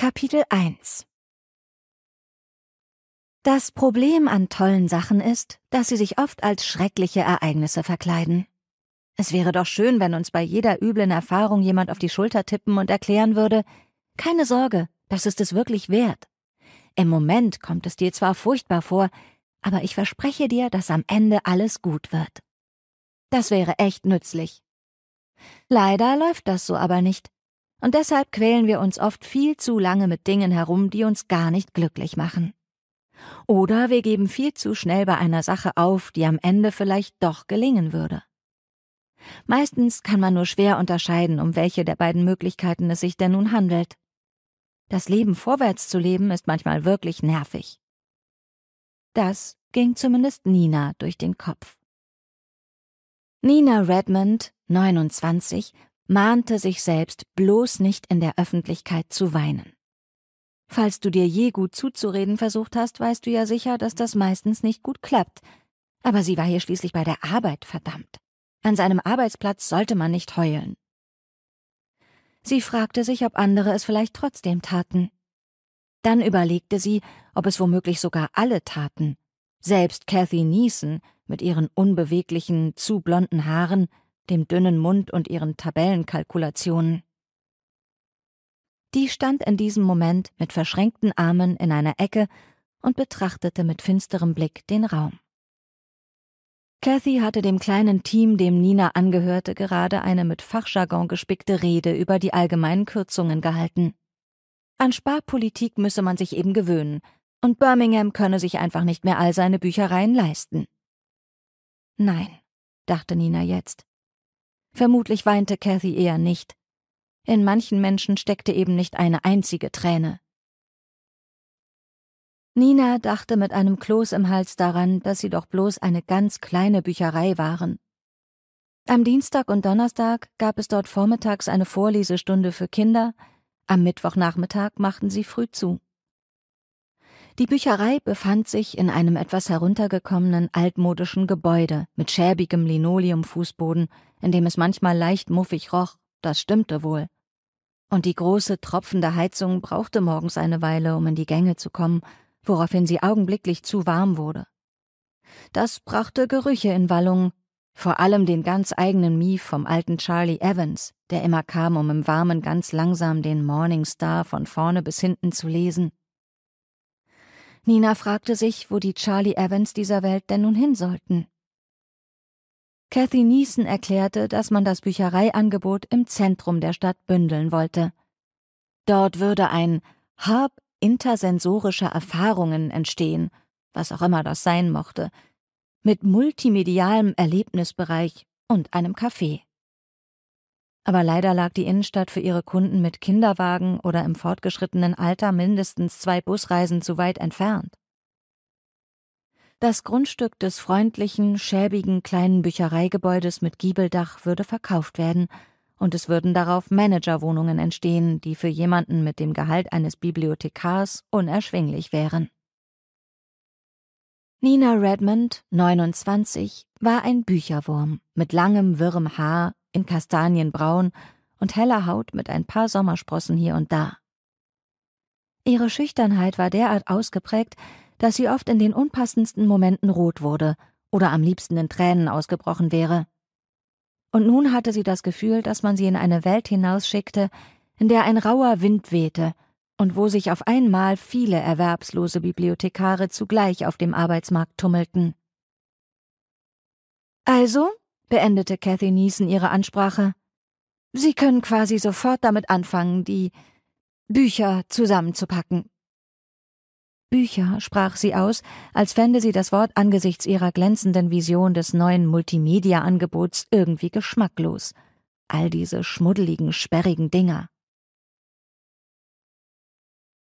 Kapitel 1 Das Problem an tollen Sachen ist, dass sie sich oft als schreckliche Ereignisse verkleiden. Es wäre doch schön, wenn uns bei jeder üblen Erfahrung jemand auf die Schulter tippen und erklären würde, keine Sorge, das ist es wirklich wert. Im Moment kommt es dir zwar furchtbar vor, aber ich verspreche dir, dass am Ende alles gut wird. Das wäre echt nützlich. Leider läuft das so aber nicht. Und deshalb quälen wir uns oft viel zu lange mit Dingen herum, die uns gar nicht glücklich machen. Oder wir geben viel zu schnell bei einer Sache auf, die am Ende vielleicht doch gelingen würde. Meistens kann man nur schwer unterscheiden, um welche der beiden Möglichkeiten es sich denn nun handelt. Das Leben vorwärts zu leben ist manchmal wirklich nervig. Das ging zumindest Nina durch den Kopf. Nina Redmond, 29, mahnte sich selbst, bloß nicht in der Öffentlichkeit zu weinen. Falls du dir je gut zuzureden versucht hast, weißt du ja sicher, dass das meistens nicht gut klappt. Aber sie war hier schließlich bei der Arbeit, verdammt. An seinem Arbeitsplatz sollte man nicht heulen. Sie fragte sich, ob andere es vielleicht trotzdem taten. Dann überlegte sie, ob es womöglich sogar alle taten. Selbst Cathy Neeson mit ihren unbeweglichen, zu blonden Haaren dem dünnen Mund und ihren Tabellenkalkulationen. Die stand in diesem Moment mit verschränkten Armen in einer Ecke und betrachtete mit finsterem Blick den Raum. Cathy hatte dem kleinen Team, dem Nina angehörte, gerade eine mit Fachjargon gespickte Rede über die allgemeinen Kürzungen gehalten. An Sparpolitik müsse man sich eben gewöhnen, und Birmingham könne sich einfach nicht mehr all seine Büchereien leisten. Nein, dachte Nina jetzt. Vermutlich weinte Cathy eher nicht. In manchen Menschen steckte eben nicht eine einzige Träne. Nina dachte mit einem Kloß im Hals daran, dass sie doch bloß eine ganz kleine Bücherei waren. Am Dienstag und Donnerstag gab es dort vormittags eine Vorlesestunde für Kinder, am Mittwochnachmittag machten sie früh zu. Die Bücherei befand sich in einem etwas heruntergekommenen altmodischen Gebäude mit schäbigem Linoleumfußboden, in dem es manchmal leicht muffig roch, das stimmte wohl. Und die große, tropfende Heizung brauchte morgens eine Weile, um in die Gänge zu kommen, woraufhin sie augenblicklich zu warm wurde. Das brachte Gerüche in Wallung, vor allem den ganz eigenen Mief vom alten Charlie Evans, der immer kam, um im Warmen ganz langsam den Morning Star von vorne bis hinten zu lesen. Nina fragte sich, wo die Charlie Evans dieser Welt denn nun hin sollten. Cathy Neeson erklärte, dass man das Büchereiangebot im Zentrum der Stadt bündeln wollte. Dort würde ein Hub intersensorischer Erfahrungen entstehen, was auch immer das sein mochte, mit multimedialem Erlebnisbereich und einem Café. Aber leider lag die Innenstadt für ihre Kunden mit Kinderwagen oder im fortgeschrittenen Alter mindestens zwei Busreisen zu weit entfernt. Das Grundstück des freundlichen, schäbigen kleinen Büchereigebäudes mit Giebeldach würde verkauft werden, und es würden darauf Managerwohnungen entstehen, die für jemanden mit dem Gehalt eines Bibliothekars unerschwinglich wären. Nina Redmond, 29, war ein Bücherwurm mit langem, wirrem Haar in Kastanienbraun und heller Haut mit ein paar Sommersprossen hier und da. Ihre Schüchternheit war derart ausgeprägt, dass sie oft in den unpassendsten Momenten rot wurde oder am liebsten in Tränen ausgebrochen wäre. Und nun hatte sie das Gefühl, dass man sie in eine Welt hinausschickte, in der ein rauer Wind wehte und wo sich auf einmal viele erwerbslose Bibliothekare zugleich auf dem Arbeitsmarkt tummelten. Also, beendete Cathy Neeson ihre Ansprache, Sie können quasi sofort damit anfangen, die Bücher zusammenzupacken. Bücher, sprach sie aus, als fände sie das Wort angesichts ihrer glänzenden Vision des neuen Multimedia-Angebots irgendwie geschmacklos. All diese schmuddeligen, sperrigen Dinger.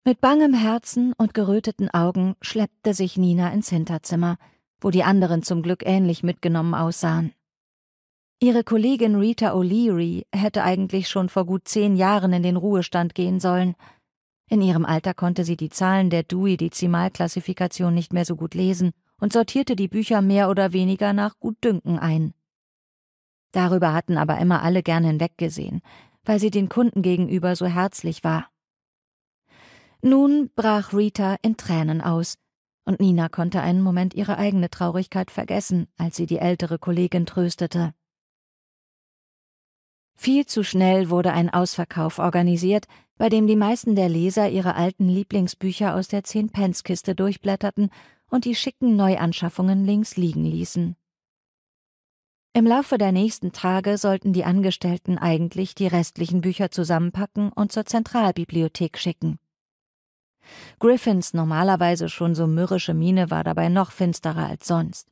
Mit bangem Herzen und geröteten Augen schleppte sich Nina ins Hinterzimmer, wo die anderen zum Glück ähnlich mitgenommen aussahen. Ihre Kollegin Rita O'Leary hätte eigentlich schon vor gut zehn Jahren in den Ruhestand gehen sollen – in ihrem Alter konnte sie die Zahlen der Dewey-Dezimalklassifikation nicht mehr so gut lesen und sortierte die Bücher mehr oder weniger nach Gutdünken ein. Darüber hatten aber immer alle gern hinweggesehen, weil sie den Kunden gegenüber so herzlich war. Nun brach Rita in Tränen aus, und Nina konnte einen Moment ihre eigene Traurigkeit vergessen, als sie die ältere Kollegin tröstete. Viel zu schnell wurde ein Ausverkauf organisiert, bei dem die meisten der Leser ihre alten Lieblingsbücher aus der Zehn-Pence-Kiste durchblätterten und die schicken Neuanschaffungen links liegen ließen. Im Laufe der nächsten Tage sollten die Angestellten eigentlich die restlichen Bücher zusammenpacken und zur Zentralbibliothek schicken. Griffins normalerweise schon so mürrische Miene war dabei noch finsterer als sonst.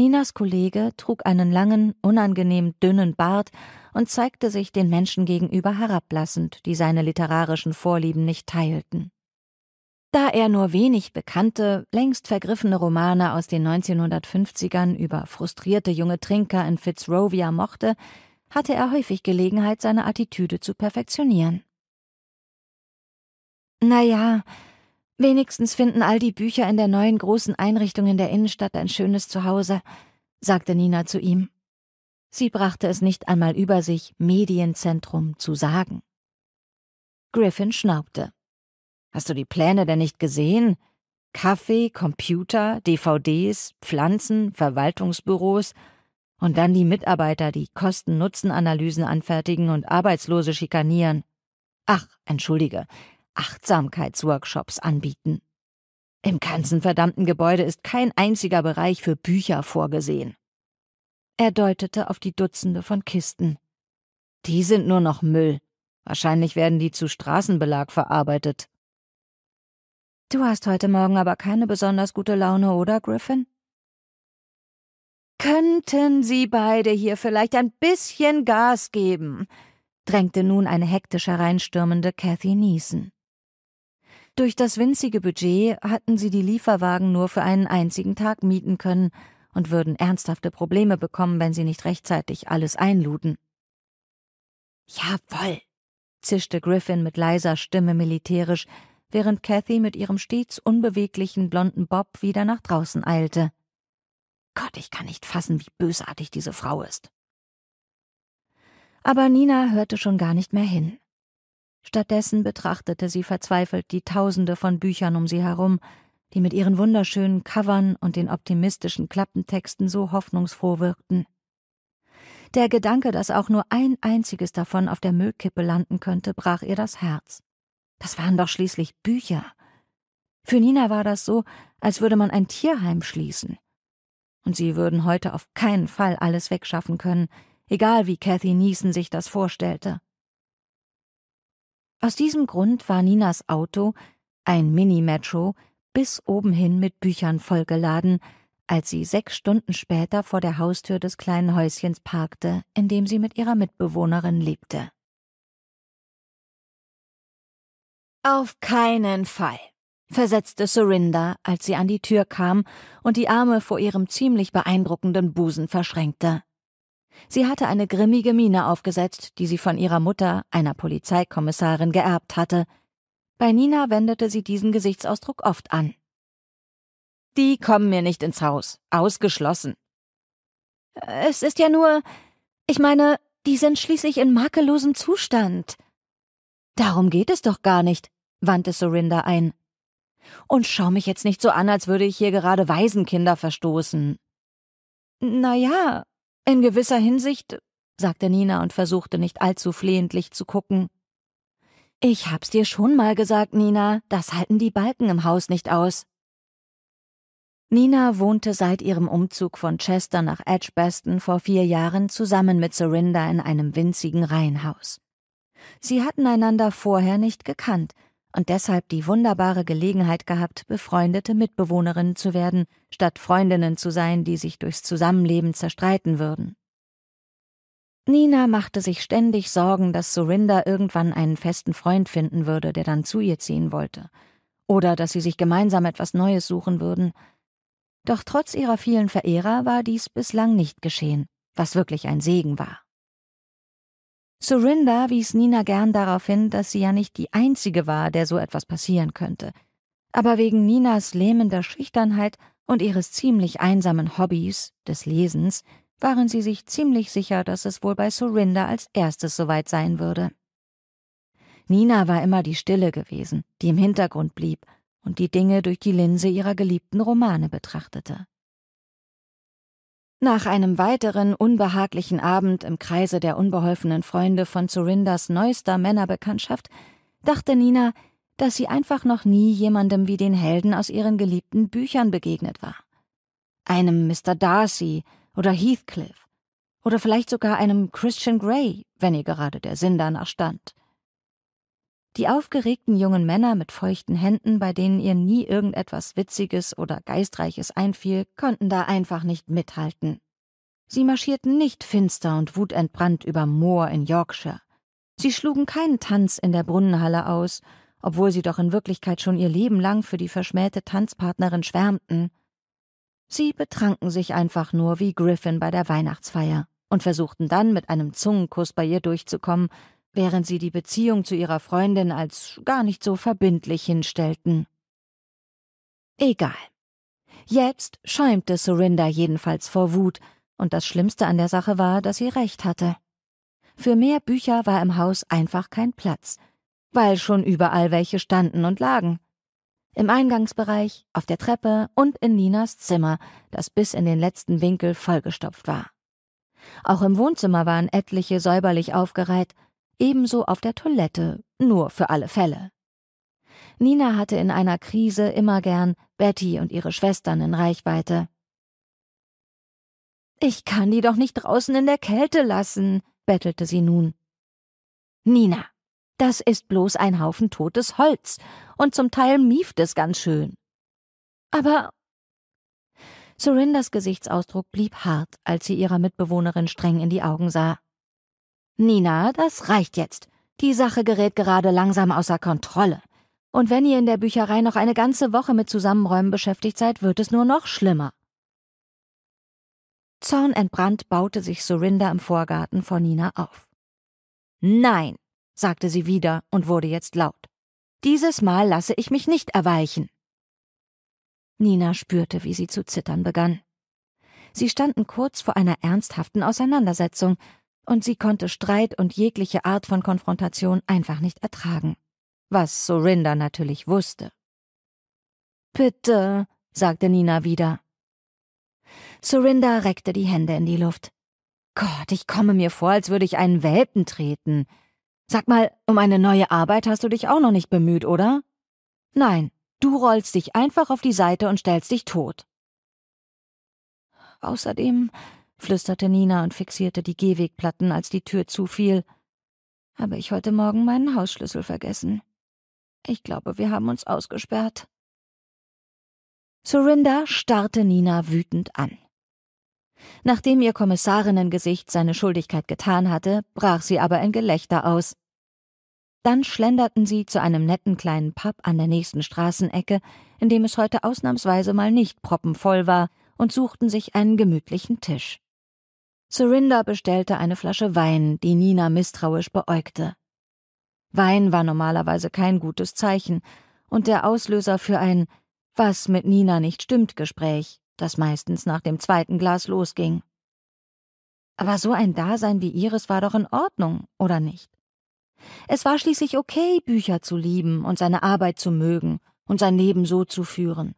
Ninas Kollege trug einen langen, unangenehm dünnen Bart und zeigte sich den Menschen gegenüber herablassend, die seine literarischen Vorlieben nicht teilten. Da er nur wenig bekannte, längst vergriffene Romane aus den 1950ern über frustrierte junge Trinker in Fitzrovia mochte, hatte er häufig Gelegenheit, seine Attitüde zu perfektionieren. Na ja, wenigstens finden all die Bücher in der neuen großen Einrichtung in der Innenstadt ein schönes Zuhause, sagte Nina zu ihm. Sie brachte es nicht einmal über sich, Medienzentrum zu sagen. Griffin schnaubte. Hast du die Pläne denn nicht gesehen? Kaffee, Computer, DVDs, Pflanzen, Verwaltungsbüros und dann die Mitarbeiter, die Kosten-Nutzen-Analysen anfertigen und Arbeitslose schikanieren. Ach, entschuldige, Achtsamkeitsworkshops anbieten. Im ganzen verdammten Gebäude ist kein einziger Bereich für Bücher vorgesehen. Er deutete auf die Dutzende von Kisten. Die sind nur noch Müll. Wahrscheinlich werden die zu Straßenbelag verarbeitet. Du hast heute Morgen aber keine besonders gute Laune, oder, Griffin? Könnten Sie beide hier vielleicht ein bisschen Gas geben? drängte nun eine hektisch hereinstürmende Cathy Neeson. Durch das winzige Budget hatten sie die Lieferwagen nur für einen einzigen Tag mieten können und würden ernsthafte Probleme bekommen, wenn sie nicht rechtzeitig alles einluden. Jawoll, zischte Griffin mit leiser Stimme militärisch, während Cathy mit ihrem stets unbeweglichen blonden Bob wieder nach draußen eilte. Gott, ich kann nicht fassen, wie bösartig diese Frau ist. Aber Nina hörte schon gar nicht mehr hin. Stattdessen betrachtete sie verzweifelt die Tausende von Büchern um sie herum, die mit ihren wunderschönen Covern und den optimistischen Klappentexten so hoffnungsfroh wirkten. Der Gedanke, dass auch nur ein einziges davon auf der Müllkippe landen könnte, brach ihr das Herz. Das waren doch schließlich Bücher. Für Nina war das so, als würde man ein Tierheim schließen. Und sie würden heute auf keinen Fall alles wegschaffen können, egal wie Cathy Neeson sich das vorstellte. Aus diesem Grund war Ninas Auto, ein Mini-Metro, bis oben hin mit Büchern vollgeladen, als sie sechs Stunden später vor der Haustür des kleinen Häuschens parkte, in dem sie mit ihrer Mitbewohnerin lebte. Auf keinen Fall, versetzte Surinder, als sie an die Tür kam und die Arme vor ihrem ziemlich beeindruckenden Busen verschränkte. Sie hatte eine grimmige Miene aufgesetzt, die sie von ihrer Mutter, einer Polizeikommissarin, geerbt hatte. Bei Nina wendete sie diesen Gesichtsausdruck oft an. Die kommen mir nicht ins Haus. Ausgeschlossen. Es ist ja nur. Ich meine, die sind schließlich in makellosem Zustand. Darum geht es doch gar nicht, wandte Surinder ein. Und schau mich jetzt nicht so an, als würde ich hier gerade Waisenkinder verstoßen. Na ja, in gewisser Hinsicht, sagte Nina und versuchte nicht allzu flehentlich zu gucken. Ich hab's dir schon mal gesagt, Nina, das halten die Balken im Haus nicht aus. Nina wohnte seit ihrem Umzug von Chester nach Edgbaston vor vier Jahren zusammen mit Surinder in einem winzigen Reihenhaus. Sie hatten einander vorher nicht gekannt, und deshalb die wunderbare Gelegenheit gehabt, befreundete Mitbewohnerinnen zu werden, statt Freundinnen zu sein, die sich durchs Zusammenleben zerstreiten würden. Nina machte sich ständig Sorgen, dass Surinder irgendwann einen festen Freund finden würde, der dann zu ihr ziehen wollte, oder dass sie sich gemeinsam etwas Neues suchen würden. Doch trotz ihrer vielen Verehrer war dies bislang nicht geschehen, was wirklich ein Segen war. Surinder wies Nina gern darauf hin, dass sie ja nicht die Einzige war, der so etwas passieren könnte. Aber wegen Ninas lähmender Schüchternheit und ihres ziemlich einsamen Hobbys, des Lesens, waren sie sich ziemlich sicher, dass es wohl bei Surinder als erstes soweit sein würde. Nina war immer die Stille gewesen, die im Hintergrund blieb und die Dinge durch die Linse ihrer geliebten Romane betrachtete. Nach einem weiteren unbehaglichen Abend im Kreise der unbeholfenen Freunde von Zorindas neuester Männerbekanntschaft dachte Nina, dass sie einfach noch nie jemandem wie den Helden aus ihren geliebten Büchern begegnet war. Einem Mr. Darcy oder Heathcliff oder vielleicht sogar einem Christian Grey, wenn ihr gerade der Sinn danach stand. Die aufgeregten jungen Männer mit feuchten Händen, bei denen ihr nie irgendetwas Witziges oder Geistreiches einfiel, konnten da einfach nicht mithalten. Sie marschierten nicht finster und wutentbrannt über Moor in Yorkshire. Sie schlugen keinen Tanz in der Brunnenhalle aus, obwohl sie doch in Wirklichkeit schon ihr Leben lang für die verschmähte Tanzpartnerin schwärmten. Sie betranken sich einfach nur wie Griffin bei der Weihnachtsfeier und versuchten dann mit einem Zungenkuss bei ihr durchzukommen, während sie die Beziehung zu ihrer Freundin als gar nicht so verbindlich hinstellten. Egal. Jetzt schäumte Surinder jedenfalls vor Wut, und das Schlimmste an der Sache war, dass sie recht hatte. Für mehr Bücher war im Haus einfach kein Platz, weil schon überall welche standen und lagen. Im Eingangsbereich, auf der Treppe und in Ninas Zimmer, das bis in den letzten Winkel vollgestopft war. Auch im Wohnzimmer waren etliche säuberlich aufgereiht, ebenso auf der Toilette, nur für alle Fälle. Nina hatte in einer Krise immer gern Betty und ihre Schwestern in Reichweite. Ich kann die doch nicht draußen in der Kälte lassen, bettelte sie nun. Nina, das ist bloß ein Haufen totes Holz, und zum Teil mieft es ganz schön. Aber Surinders Gesichtsausdruck blieb hart, als sie ihrer Mitbewohnerin streng in die Augen sah. Nina, das reicht jetzt. Die Sache gerät gerade langsam außer Kontrolle. Und wenn ihr in der Bücherei noch eine ganze Woche mit Zusammenräumen beschäftigt seid, wird es nur noch schlimmer. Zornentbrannt baute sich Surinder im Vorgarten vor Nina auf. Nein, sagte sie wieder und wurde jetzt laut. Dieses Mal lasse ich mich nicht erweichen. Nina spürte, wie sie zu zittern begann. Sie standen kurz vor einer ernsthaften Auseinandersetzung, und sie konnte Streit und jegliche Art von Konfrontation einfach nicht ertragen. Was Surinder natürlich wusste. Bitte, sagte Nina wieder. Surinder reckte die Hände in die Luft. Gott, ich komme mir vor, als würde ich einen Welpen treten. Sag mal, um eine neue Arbeit hast du dich auch noch nicht bemüht, oder? Nein, du rollst dich einfach auf die Seite und stellst dich tot. Außerdem flüsterte Nina und fixierte die Gehwegplatten, als die Tür zufiel. Habe ich heute Morgen meinen Hausschlüssel vergessen. Ich glaube, wir haben uns ausgesperrt. Surinda starrte Nina wütend an. Nachdem ihr Kommissarinnengesicht seine Schuldigkeit getan hatte, brach sie aber in Gelächter aus. Dann schlenderten sie zu einem netten kleinen Pub an der nächsten Straßenecke, in dem es heute ausnahmsweise mal nicht proppenvoll war, und suchten sich einen gemütlichen Tisch. Surinder bestellte eine Flasche Wein, die Nina misstrauisch beäugte. Wein war normalerweise kein gutes Zeichen und der Auslöser für ein Was mit Nina nicht stimmt Gespräch, das meistens nach dem zweiten Glas losging. Aber so ein Dasein wie ihres war doch in Ordnung, oder nicht? Es war schließlich okay, Bücher zu lieben und seine Arbeit zu mögen und sein Leben so zu führen.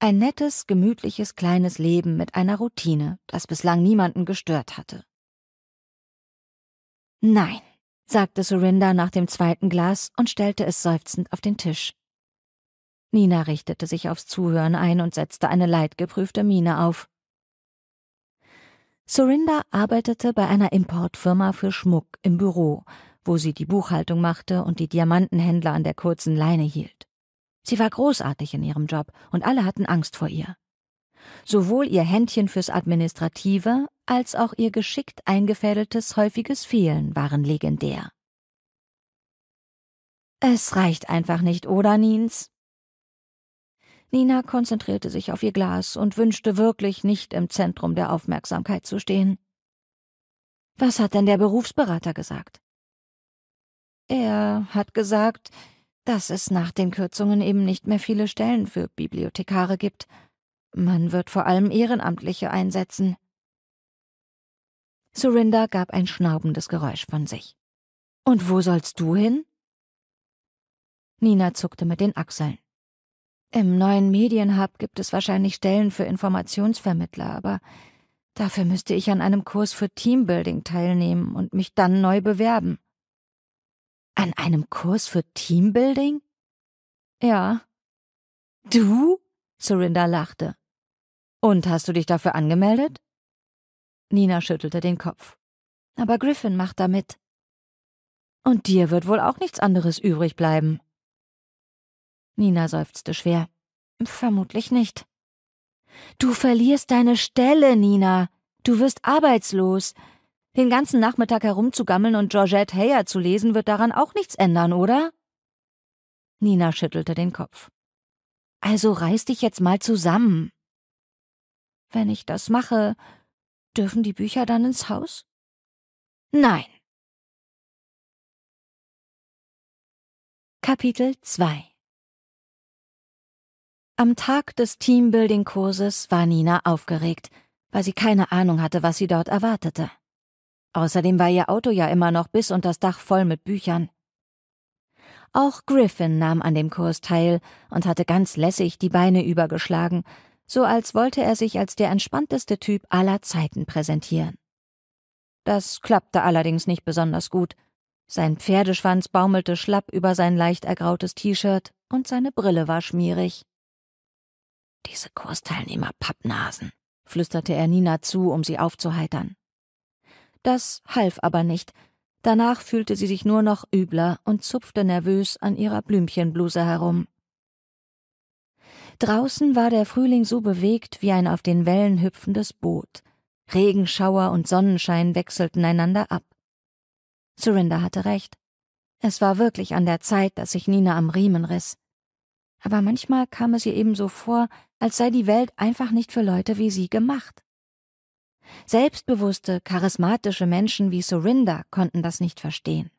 Ein nettes, gemütliches kleines Leben mit einer Routine, das bislang niemanden gestört hatte. Nein, sagte Surinder nach dem zweiten Glas und stellte es seufzend auf den Tisch. Nina richtete sich aufs Zuhören ein und setzte eine leidgeprüfte Miene auf. Surinder arbeitete bei einer Importfirma für Schmuck im Büro, wo sie die Buchhaltung machte und die Diamantenhändler an der kurzen Leine hielt. Sie war großartig in ihrem Job und alle hatten Angst vor ihr. Sowohl ihr Händchen fürs Administrative als auch ihr geschickt eingefädeltes häufiges Fehlen waren legendär. Es reicht einfach nicht, oder, Nins? Nina konzentrierte sich auf ihr Glas und wünschte wirklich nicht im Zentrum der Aufmerksamkeit zu stehen. Was hat denn der Berufsberater gesagt? Er hat gesagt, dass es nach den Kürzungen eben nicht mehr viele Stellen für Bibliothekare gibt. Man wird vor allem Ehrenamtliche einsetzen. Surinder gab ein schnaubendes Geräusch von sich. Und wo sollst du hin? Nina zuckte mit den Achseln. Im neuen Medienhub gibt es wahrscheinlich Stellen für Informationsvermittler, aber dafür müsste ich an einem Kurs für Teambuilding teilnehmen und mich dann neu bewerben. An einem Kurs für Teambuilding? Ja. Du? Surinder lachte. Und hast du dich dafür angemeldet? Nina schüttelte den Kopf. Aber Griffin macht da mit. Und dir wird wohl auch nichts anderes übrig bleiben. Nina seufzte schwer. Vermutlich nicht. Du verlierst deine Stelle, Nina. Du wirst arbeitslos. Den ganzen Nachmittag herumzugammeln und Georgette Heyer zu lesen, wird daran auch nichts ändern, oder? Nina schüttelte den Kopf. Also reiß dich jetzt mal zusammen. Wenn ich das mache, dürfen die Bücher dann ins Haus? Nein. Kapitel 2 Am Tag des Teambuilding-Kurses war Nina aufgeregt, weil sie keine Ahnung hatte, was sie dort erwartete. Außerdem war ihr Auto ja immer noch bis unter das Dach voll mit Büchern. Auch Griffin nahm an dem Kurs teil und hatte ganz lässig die Beine übergeschlagen, so als wollte er sich als der entspannteste Typ aller Zeiten präsentieren. Das klappte allerdings nicht besonders gut. Sein Pferdeschwanz baumelte schlapp über sein leicht ergrautes T-Shirt und seine Brille war schmierig. Diese Kursteilnehmer Pappnasen, flüsterte er Nina zu, um sie aufzuheitern. Das half aber nicht. Danach fühlte sie sich nur noch übler und zupfte nervös an ihrer Blümchenbluse herum. Draußen war der Frühling so bewegt wie ein auf den Wellen hüpfendes Boot. Regenschauer und Sonnenschein wechselten einander ab. Surrender hatte recht. Es war wirklich an der Zeit, dass sich Nina am Riemen riss. Aber manchmal kam es ihr ebenso vor, als sei die Welt einfach nicht für Leute wie sie gemacht. Selbstbewusste, charismatische Menschen wie Surrender konnten das nicht verstehen.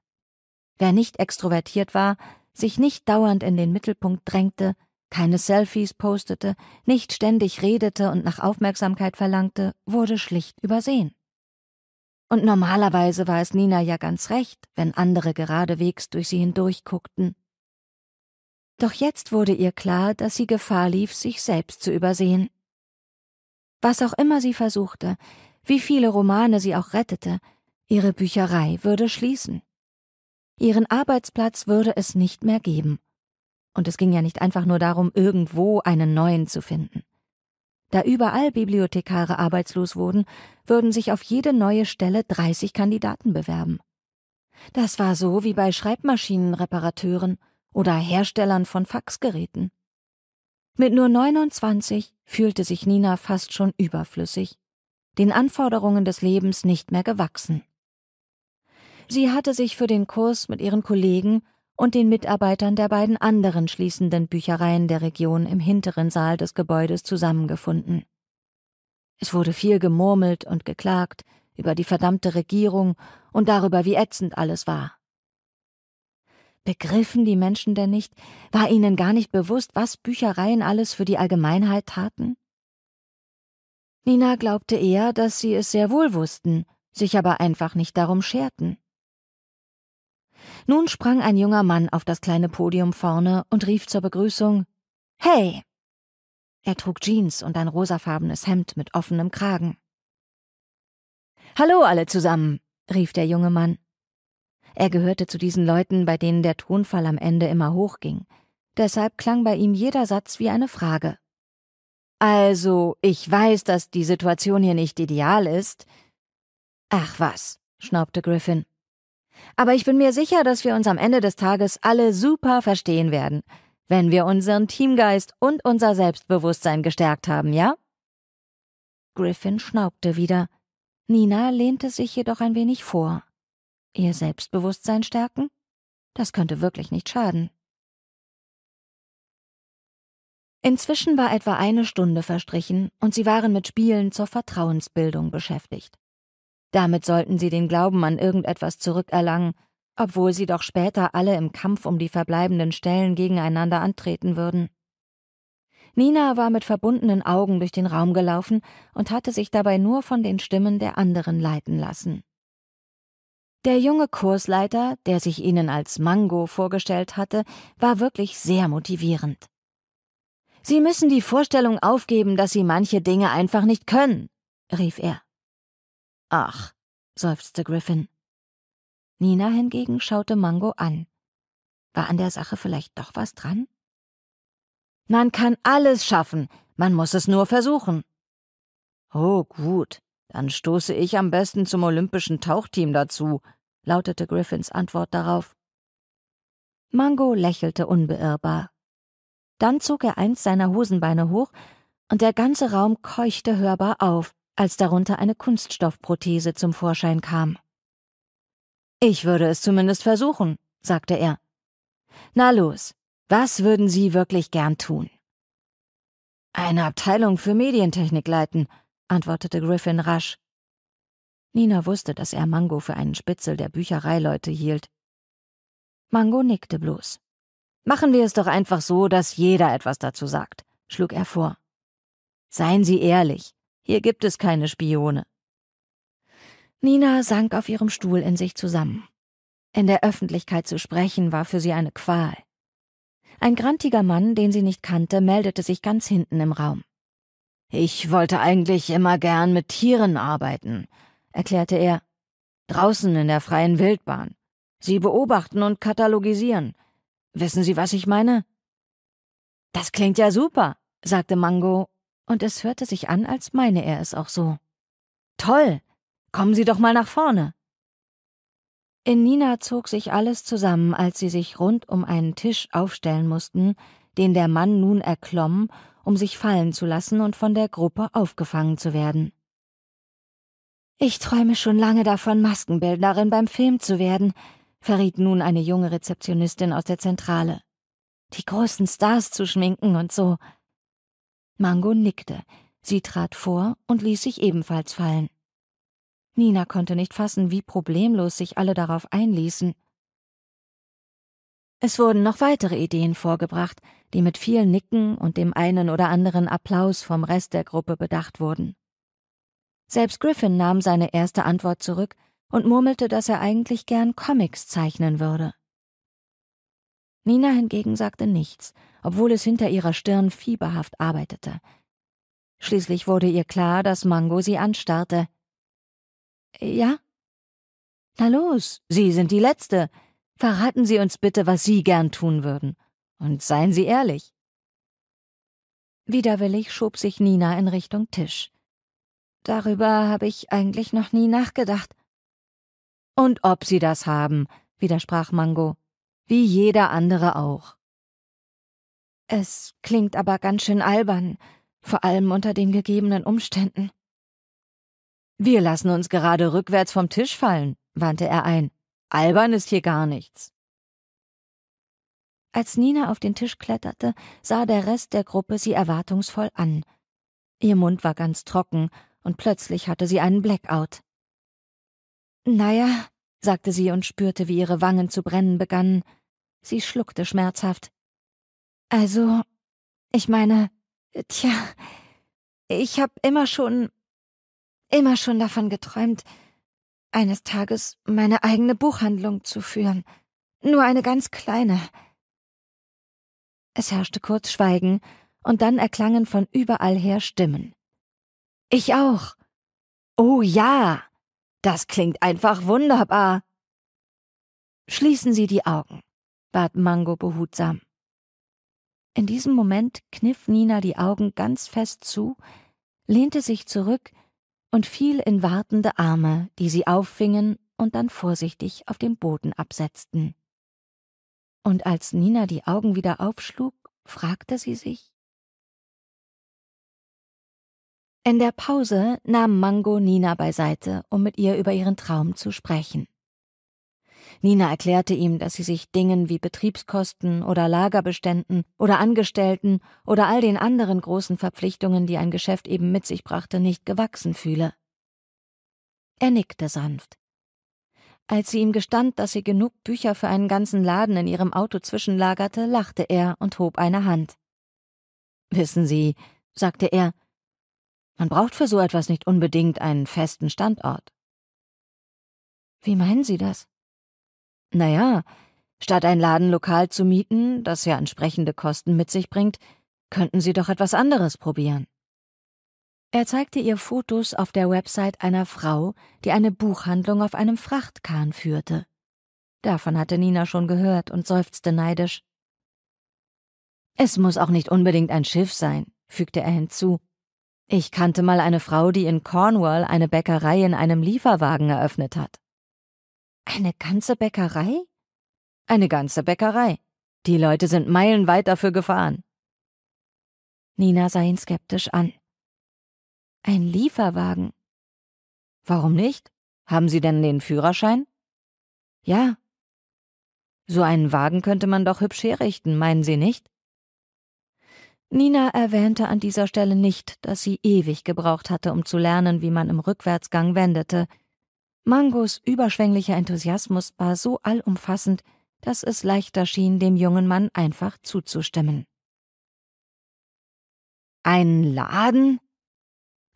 Wer nicht extrovertiert war, sich nicht dauernd in den Mittelpunkt drängte, keine Selfies postete, nicht ständig redete und nach Aufmerksamkeit verlangte, wurde schlicht übersehen. Und normalerweise war es Nina ja ganz recht, wenn andere geradewegs durch sie hindurchguckten. Doch jetzt wurde ihr klar, dass sie Gefahr lief, sich selbst zu übersehen. Was auch immer sie versuchte, wie viele Romane sie auch rettete, ihre Bücherei würde schließen. Ihren Arbeitsplatz würde es nicht mehr geben und es ging ja nicht einfach nur darum, irgendwo einen neuen zu finden. Da überall Bibliothekare arbeitslos wurden, würden sich auf jede neue Stelle 30 Kandidaten bewerben. Das war so wie bei Schreibmaschinenreparateuren oder Herstellern von Faxgeräten. Mit nur 29 fühlte sich Nina fast schon überflüssig, den Anforderungen des Lebens nicht mehr gewachsen. Sie hatte sich für den Kurs mit ihren Kollegen und den Mitarbeitern der beiden anderen schließenden Büchereien der Region im hinteren Saal des Gebäudes zusammengefunden. Es wurde viel gemurmelt und geklagt über die verdammte Regierung und darüber, wie ätzend alles war. Begriffen die Menschen denn nicht, war ihnen gar nicht bewusst, was Büchereien alles für die Allgemeinheit taten? Nina glaubte eher, dass sie es sehr wohl wussten, sich aber einfach nicht darum scherten. Nun sprang ein junger Mann auf das kleine Podium vorne und rief zur Begrüßung Hey. Er trug Jeans und ein rosafarbenes Hemd mit offenem Kragen. Hallo alle zusammen, rief der junge Mann. Er gehörte zu diesen Leuten, bei denen der Tonfall am Ende immer hochging. Deshalb klang bei ihm jeder Satz wie eine Frage. Also, ich weiß, dass die Situation hier nicht ideal ist. Ach was, schnaubte Griffin. Aber ich bin mir sicher, dass wir uns am Ende des Tages alle super verstehen werden, wenn wir unseren Teamgeist und unser Selbstbewusstsein gestärkt haben, ja? Griffin schnaubte wieder. Nina lehnte sich jedoch ein wenig vor. Ihr Selbstbewusstsein stärken? Das könnte wirklich nicht schaden. Inzwischen war etwa eine Stunde verstrichen und sie waren mit Spielen zur Vertrauensbildung beschäftigt. Damit sollten sie den Glauben an irgendetwas zurückerlangen, obwohl sie doch später alle im Kampf um die verbleibenden Stellen gegeneinander antreten würden. Nina war mit verbundenen Augen durch den Raum gelaufen und hatte sich dabei nur von den Stimmen der anderen leiten lassen. Der junge Kursleiter, der sich ihnen als Mango vorgestellt hatte, war wirklich sehr motivierend. Sie müssen die Vorstellung aufgeben, dass Sie manche Dinge einfach nicht können, rief er. Ach, seufzte Griffin. Nina hingegen schaute Mango an. War an der Sache vielleicht doch was dran? Man kann alles schaffen, man muss es nur versuchen. Oh, gut, dann stoße ich am besten zum olympischen Tauchteam dazu, lautete Griffins Antwort darauf. Mango lächelte unbeirrbar. Dann zog er eins seiner Hosenbeine hoch, und der ganze Raum keuchte hörbar auf, als darunter eine Kunststoffprothese zum Vorschein kam. Ich würde es zumindest versuchen, sagte er. Na los, was würden Sie wirklich gern tun? Eine Abteilung für Medientechnik leiten, antwortete Griffin rasch. Nina wusste, dass er Mango für einen Spitzel der Büchereileute hielt. Mango nickte bloß. Machen wir es doch einfach so, dass jeder etwas dazu sagt, schlug er vor. Seien Sie ehrlich, hier gibt es keine Spione. Nina sank auf ihrem Stuhl in sich zusammen. In der Öffentlichkeit zu sprechen war für sie eine Qual. Ein grantiger Mann, den sie nicht kannte, meldete sich ganz hinten im Raum. Ich wollte eigentlich immer gern mit Tieren arbeiten, erklärte er. Draußen in der freien Wildbahn. Sie beobachten und katalogisieren. Wissen Sie, was ich meine? Das klingt ja super, sagte Mango, und es hörte sich an, als meine er es auch so. Toll. Kommen Sie doch mal nach vorne. In Nina zog sich alles zusammen, als sie sich rund um einen Tisch aufstellen mussten, den der Mann nun erklomm, um sich fallen zu lassen und von der Gruppe aufgefangen zu werden. Ich träume schon lange davon, Maskenbildnerin beim Film zu werden, verriet nun eine junge Rezeptionistin aus der Zentrale. Die großen Stars zu schminken und so. Mango nickte. Sie trat vor und ließ sich ebenfalls fallen. Nina konnte nicht fassen, wie problemlos sich alle darauf einließen. Es wurden noch weitere Ideen vorgebracht, die mit viel Nicken und dem einen oder anderen Applaus vom Rest der Gruppe bedacht wurden. Selbst Griffin nahm seine erste Antwort zurück und murmelte, dass er eigentlich gern Comics zeichnen würde. Nina hingegen sagte nichts, obwohl es hinter ihrer Stirn fieberhaft arbeitete. Schließlich wurde ihr klar, dass Mango sie anstarrte. Ja? Na los, Sie sind die Letzte. Verraten Sie uns bitte, was Sie gern tun würden. Und seien Sie ehrlich. Widerwillig schob sich Nina in Richtung Tisch. Darüber habe ich eigentlich noch nie nachgedacht. Und ob Sie das haben, widersprach Mango, wie jeder andere auch. Es klingt aber ganz schön albern, vor allem unter den gegebenen Umständen. Wir lassen uns gerade rückwärts vom Tisch fallen, wandte er ein. Albern ist hier gar nichts. Als Nina auf den Tisch kletterte, sah der Rest der Gruppe sie erwartungsvoll an. Ihr Mund war ganz trocken, und plötzlich hatte sie einen Blackout. Naja, sagte sie und spürte, wie ihre Wangen zu brennen begannen. Sie schluckte schmerzhaft. Also, ich meine, tja, ich hab immer schon, immer schon davon geträumt, eines Tages meine eigene Buchhandlung zu führen. Nur eine ganz kleine. Es herrschte kurz Schweigen, und dann erklangen von überall her Stimmen. Ich auch. Oh ja, das klingt einfach wunderbar. Schließen Sie die Augen, bat Mango behutsam. In diesem Moment kniff Nina die Augen ganz fest zu, lehnte sich zurück und fiel in wartende Arme, die sie auffingen und dann vorsichtig auf den Boden absetzten. Und als Nina die Augen wieder aufschlug, fragte sie sich. In der Pause nahm Mango Nina beiseite, um mit ihr über ihren Traum zu sprechen. Nina erklärte ihm, dass sie sich Dingen wie Betriebskosten oder Lagerbeständen oder Angestellten oder all den anderen großen Verpflichtungen, die ein Geschäft eben mit sich brachte, nicht gewachsen fühle. Er nickte sanft. Als sie ihm gestand, dass sie genug Bücher für einen ganzen Laden in ihrem Auto zwischenlagerte, lachte er und hob eine Hand. Wissen Sie, sagte er, man braucht für so etwas nicht unbedingt einen festen Standort. Wie meinen Sie das? Naja, statt ein Ladenlokal zu mieten, das ja entsprechende Kosten mit sich bringt, könnten Sie doch etwas anderes probieren. Er zeigte ihr Fotos auf der Website einer Frau, die eine Buchhandlung auf einem Frachtkahn führte. Davon hatte Nina schon gehört und seufzte neidisch. Es muss auch nicht unbedingt ein Schiff sein, fügte er hinzu. Ich kannte mal eine Frau, die in Cornwall eine Bäckerei in einem Lieferwagen eröffnet hat. Eine ganze Bäckerei? Eine ganze Bäckerei. Die Leute sind meilenweit dafür gefahren. Nina sah ihn skeptisch an. Ein Lieferwagen. Warum nicht? Haben Sie denn den Führerschein? Ja. So einen Wagen könnte man doch hübsch herrichten, meinen Sie nicht? Nina erwähnte an dieser Stelle nicht, dass sie ewig gebraucht hatte, um zu lernen, wie man im Rückwärtsgang wendete. Mangos überschwänglicher Enthusiasmus war so allumfassend, dass es leichter schien, dem jungen Mann einfach zuzustimmen. Ein Laden?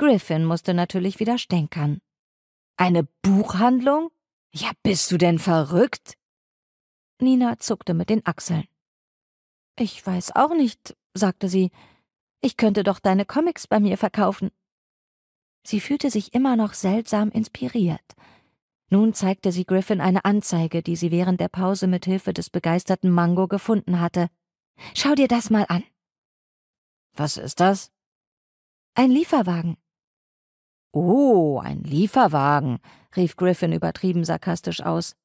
Griffin musste natürlich wieder stänkern. Eine Buchhandlung? Ja, bist du denn verrückt? Nina zuckte mit den Achseln. Ich weiß auch nicht, sagte sie. Ich könnte doch deine Comics bei mir verkaufen. Sie fühlte sich immer noch seltsam inspiriert. Nun zeigte sie Griffin eine Anzeige, die sie während der Pause mit Hilfe des begeisterten Mango gefunden hatte. Schau dir das mal an. Was ist das? Ein Lieferwagen. Oh, ein Lieferwagen, rief Griffin übertrieben sarkastisch aus.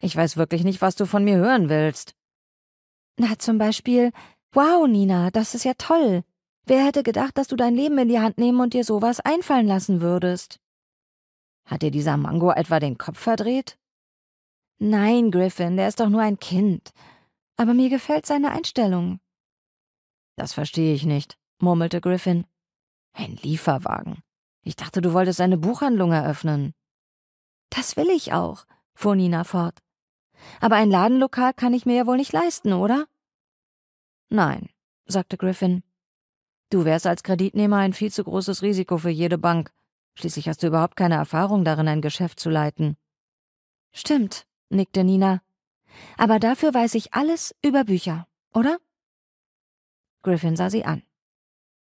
Ich weiß wirklich nicht, was du von mir hören willst. Na, zum Beispiel, wow, Nina, das ist ja toll. Wer hätte gedacht, dass du dein Leben in die Hand nehmen und dir sowas einfallen lassen würdest? Hat dir dieser Mango etwa den Kopf verdreht? Nein, Griffin, der ist doch nur ein Kind. Aber mir gefällt seine Einstellung. Das verstehe ich nicht, murmelte Griffin. Ein Lieferwagen. Ich dachte, du wolltest eine Buchhandlung eröffnen. Das will ich auch, fuhr Nina fort. Aber ein Ladenlokal kann ich mir ja wohl nicht leisten, oder? Nein, sagte Griffin. Du wärst als Kreditnehmer ein viel zu großes Risiko für jede Bank. Schließlich hast du überhaupt keine Erfahrung darin, ein Geschäft zu leiten. Stimmt, nickte Nina. Aber dafür weiß ich alles über Bücher, oder? Griffin sah sie an.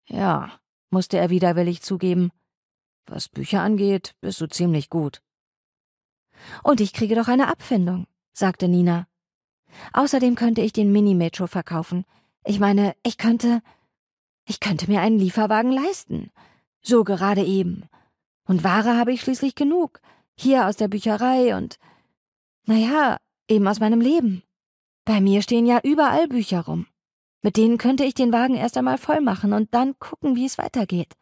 Ja, musste er widerwillig zugeben. Was Bücher angeht, bist du ziemlich gut. Und ich kriege doch eine Abfindung, sagte Nina. Außerdem könnte ich den Mini-Metro verkaufen. Ich meine, ich könnte. Ich könnte mir einen Lieferwagen leisten. So gerade eben. Und Ware habe ich schließlich genug. Hier aus der Bücherei und. Naja, eben aus meinem Leben. Bei mir stehen ja überall Bücher rum. Mit denen könnte ich den Wagen erst einmal voll machen und dann gucken, wie es weitergeht.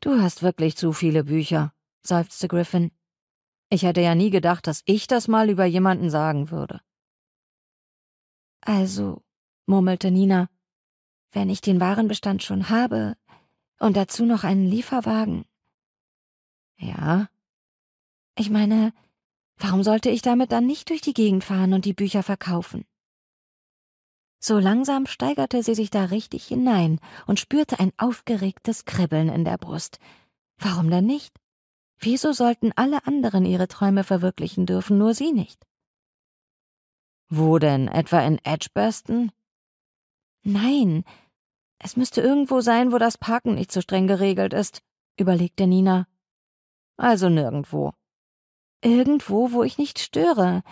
Du hast wirklich zu viele Bücher, seufzte Griffin. Ich hätte ja nie gedacht, dass ich das mal über jemanden sagen würde. Also, murmelte Nina, wenn ich den Warenbestand schon habe und dazu noch einen Lieferwagen. Ja? Ich meine, warum sollte ich damit dann nicht durch die Gegend fahren und die Bücher verkaufen? So langsam steigerte sie sich da richtig hinein und spürte ein aufgeregtes Kribbeln in der Brust. Warum denn nicht? Wieso sollten alle anderen ihre Träume verwirklichen dürfen, nur sie nicht? Wo denn? Etwa in Edgbaston? Nein, es müsste irgendwo sein, wo das Parken nicht so streng geregelt ist, überlegte Nina. Also nirgendwo. Irgendwo, wo ich nicht störe,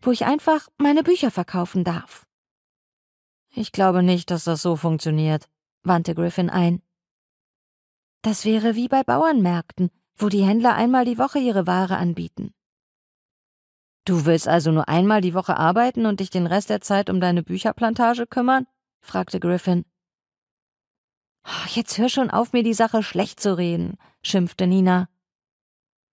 wo ich einfach meine Bücher verkaufen darf. Ich glaube nicht, dass das so funktioniert, wandte Griffin ein. Das wäre wie bei Bauernmärkten, wo die Händler einmal die Woche ihre Ware anbieten. Du willst also nur einmal die Woche arbeiten und dich den Rest der Zeit um deine Bücherplantage kümmern? fragte Griffin. Oh, jetzt hör schon auf, mir die Sache schlecht zu reden, schimpfte Nina.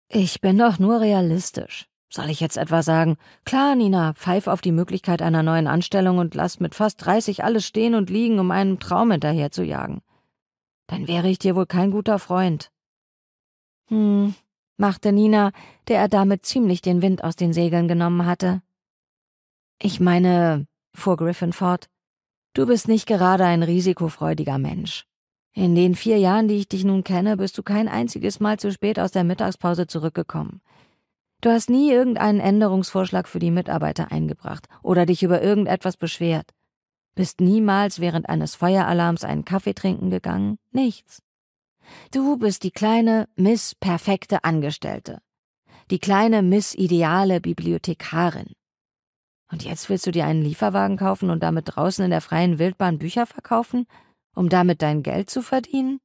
Ich bin doch nur realistisch. Soll ich jetzt etwa sagen, klar, Nina, pfeif auf die Möglichkeit einer neuen Anstellung und lass mit fast dreißig alles stehen und liegen, um einen Traum hinterher zu jagen. Dann wäre ich dir wohl kein guter Freund. Hm, machte Nina, der er damit ziemlich den Wind aus den Segeln genommen hatte. Ich meine, fuhr Griffin fort, du bist nicht gerade ein risikofreudiger Mensch. In den vier Jahren, die ich dich nun kenne, bist du kein einziges Mal zu spät aus der Mittagspause zurückgekommen. Du hast nie irgendeinen Änderungsvorschlag für die Mitarbeiter eingebracht oder dich über irgendetwas beschwert. Bist niemals während eines Feueralarms einen Kaffee trinken gegangen? Nichts. Du bist die kleine Miss perfekte Angestellte. Die kleine Miss ideale Bibliothekarin. Und jetzt willst du dir einen Lieferwagen kaufen und damit draußen in der freien Wildbahn Bücher verkaufen, um damit dein Geld zu verdienen?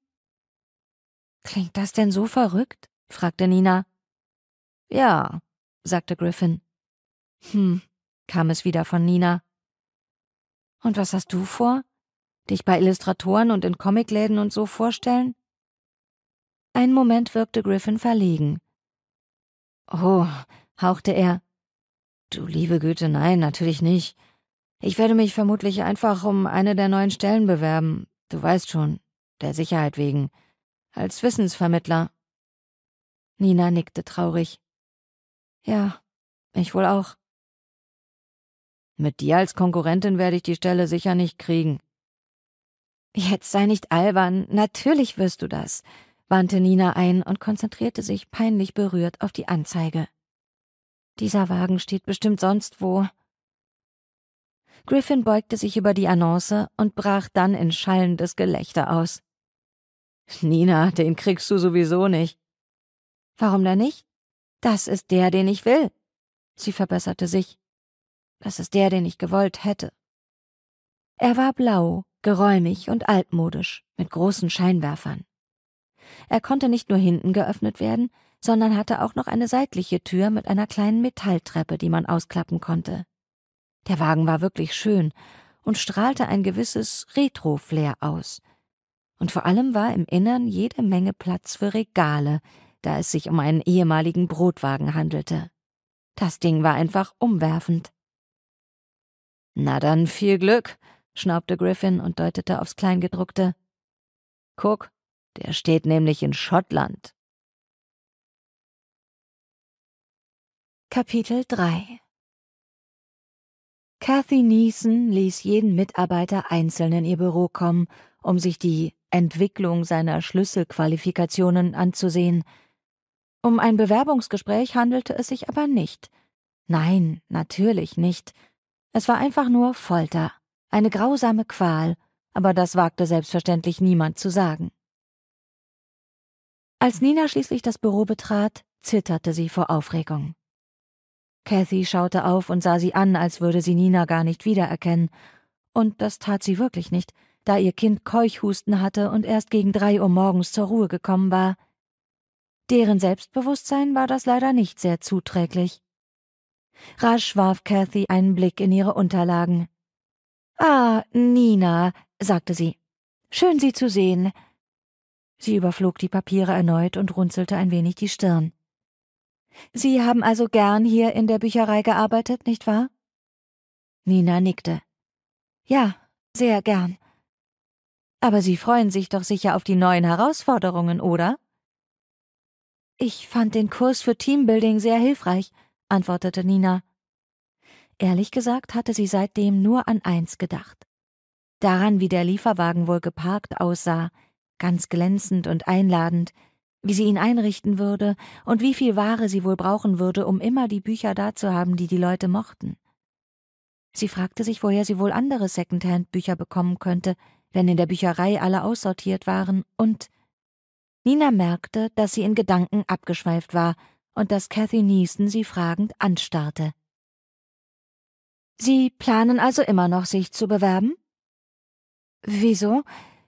Klingt das denn so verrückt? fragte Nina. Ja, sagte Griffin. Hm, kam es wieder von Nina. Und was hast du vor? Dich bei Illustratoren und in Comicläden und so vorstellen? Einen Moment wirkte Griffin verlegen. Oh, hauchte er. Du liebe Güte, nein, natürlich nicht. Ich werde mich vermutlich einfach um eine der neuen Stellen bewerben. Du weißt schon, der Sicherheit wegen. Als Wissensvermittler. Nina nickte traurig. Ja, ich wohl auch. Mit dir als Konkurrentin werde ich die Stelle sicher nicht kriegen. Jetzt sei nicht albern, natürlich wirst du das, wandte Nina ein und konzentrierte sich peinlich berührt auf die Anzeige. Dieser Wagen steht bestimmt sonst wo. Griffin beugte sich über die Annonce und brach dann in schallendes Gelächter aus. Nina, den kriegst du sowieso nicht. Warum denn nicht? Das ist der, den ich will. Sie verbesserte sich. Das ist der, den ich gewollt hätte. Er war blau, geräumig und altmodisch, mit großen Scheinwerfern. Er konnte nicht nur hinten geöffnet werden, sondern hatte auch noch eine seitliche Tür mit einer kleinen Metalltreppe, die man ausklappen konnte. Der Wagen war wirklich schön und strahlte ein gewisses Retro-Flair aus. Und vor allem war im Innern jede Menge Platz für Regale, da es sich um einen ehemaligen Brotwagen handelte. Das Ding war einfach umwerfend. Na dann viel Glück, schnaubte Griffin und deutete aufs Kleingedruckte. Guck, der steht nämlich in Schottland. Kapitel 3 Kathy Neeson ließ jeden Mitarbeiter einzeln in ihr Büro kommen, um sich die Entwicklung seiner Schlüsselqualifikationen anzusehen. Um ein Bewerbungsgespräch handelte es sich aber nicht. Nein, natürlich nicht. Es war einfach nur Folter, eine grausame Qual, aber das wagte selbstverständlich niemand zu sagen. Als Nina schließlich das Büro betrat, zitterte sie vor Aufregung. Cathy schaute auf und sah sie an, als würde sie Nina gar nicht wiedererkennen. Und das tat sie wirklich nicht, da ihr Kind Keuchhusten hatte und erst gegen drei Uhr morgens zur Ruhe gekommen war. Deren Selbstbewusstsein war das leider nicht sehr zuträglich. Rasch warf Cathy einen Blick in ihre Unterlagen. Ah, Nina, sagte sie. Schön, Sie zu sehen. Sie überflog die Papiere erneut und runzelte ein wenig die Stirn. Sie haben also gern hier in der Bücherei gearbeitet, nicht wahr? Nina nickte. Ja, sehr gern. Aber Sie freuen sich doch sicher auf die neuen Herausforderungen, oder? Ich fand den Kurs für Teambuilding sehr hilfreich, antwortete Nina. Ehrlich gesagt hatte sie seitdem nur an eins gedacht. Daran, wie der Lieferwagen wohl geparkt aussah, ganz glänzend und einladend, wie sie ihn einrichten würde und wie viel Ware sie wohl brauchen würde, um immer die Bücher da zu haben, die die Leute mochten. Sie fragte sich, woher sie wohl andere Secondhand-Bücher bekommen könnte, wenn in der Bücherei alle aussortiert waren, und Nina merkte, dass sie in Gedanken abgeschweift war und dass Cathy Neeson sie fragend anstarrte. Sie planen also immer noch, sich zu bewerben? Wieso?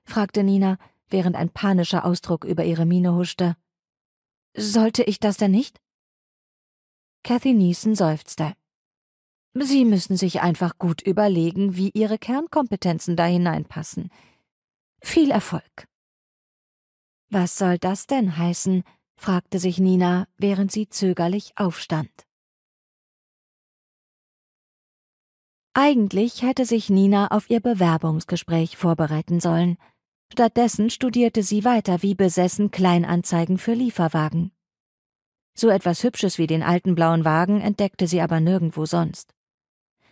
fragte Nina, während ein panischer Ausdruck über ihre Miene huschte. Sollte ich das denn nicht? Cathy Neeson seufzte. Sie müssen sich einfach gut überlegen, wie Ihre Kernkompetenzen da hineinpassen. Viel Erfolg. Was soll das denn heißen? fragte sich Nina, während sie zögerlich aufstand. Eigentlich hätte sich Nina auf ihr Bewerbungsgespräch vorbereiten sollen. Stattdessen studierte sie weiter wie besessen Kleinanzeigen für Lieferwagen. So etwas Hübsches wie den alten blauen Wagen entdeckte sie aber nirgendwo sonst.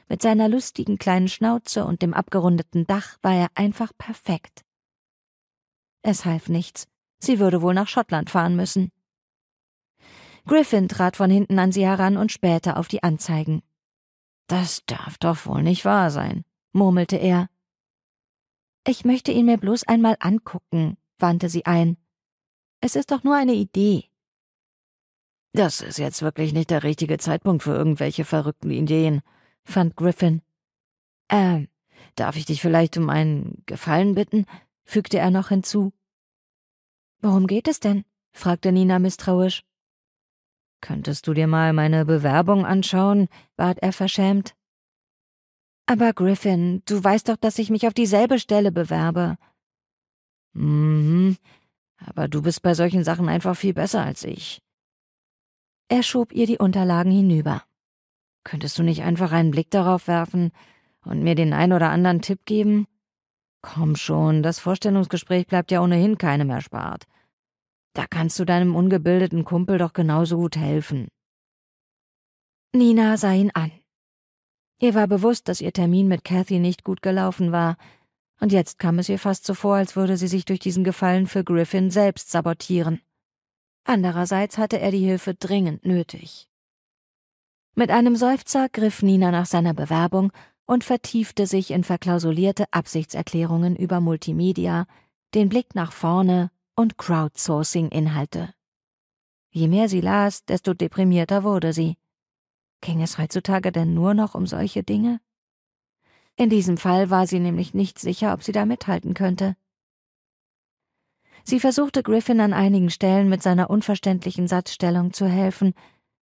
Mit seiner lustigen kleinen Schnauze und dem abgerundeten Dach war er einfach perfekt. Es half nichts, sie würde wohl nach Schottland fahren müssen. Griffin trat von hinten an sie heran und spähte auf die Anzeigen. Das darf doch wohl nicht wahr sein, murmelte er. Ich möchte ihn mir bloß einmal angucken, wandte sie ein. Es ist doch nur eine Idee. Das ist jetzt wirklich nicht der richtige Zeitpunkt für irgendwelche verrückten Ideen, fand Griffin. Ähm, darf ich dich vielleicht um einen Gefallen bitten? fügte er noch hinzu. Worum geht es denn? fragte Nina misstrauisch. Könntest du dir mal meine Bewerbung anschauen? bat er verschämt. Aber Griffin, du weißt doch, dass ich mich auf dieselbe Stelle bewerbe. Mhm, aber du bist bei solchen Sachen einfach viel besser als ich. Er schob ihr die Unterlagen hinüber. Könntest du nicht einfach einen Blick darauf werfen und mir den ein oder anderen Tipp geben? Komm schon, das Vorstellungsgespräch bleibt ja ohnehin keinem erspart. Da kannst du deinem ungebildeten Kumpel doch genauso gut helfen. Nina sah ihn an. Ihr war bewusst, dass ihr Termin mit Cathy nicht gut gelaufen war, und jetzt kam es ihr fast so vor, als würde sie sich durch diesen Gefallen für Griffin selbst sabotieren. Andererseits hatte er die Hilfe dringend nötig. Mit einem Seufzer griff Nina nach seiner Bewerbung und vertiefte sich in verklausulierte Absichtserklärungen über Multimedia, den Blick nach vorne und Crowdsourcing-Inhalte. Je mehr sie las, desto deprimierter wurde sie. Ging es heutzutage denn nur noch um solche Dinge? In diesem Fall war sie nämlich nicht sicher, ob sie da mithalten könnte. Sie versuchte Griffin an einigen Stellen mit seiner unverständlichen Satzstellung zu helfen,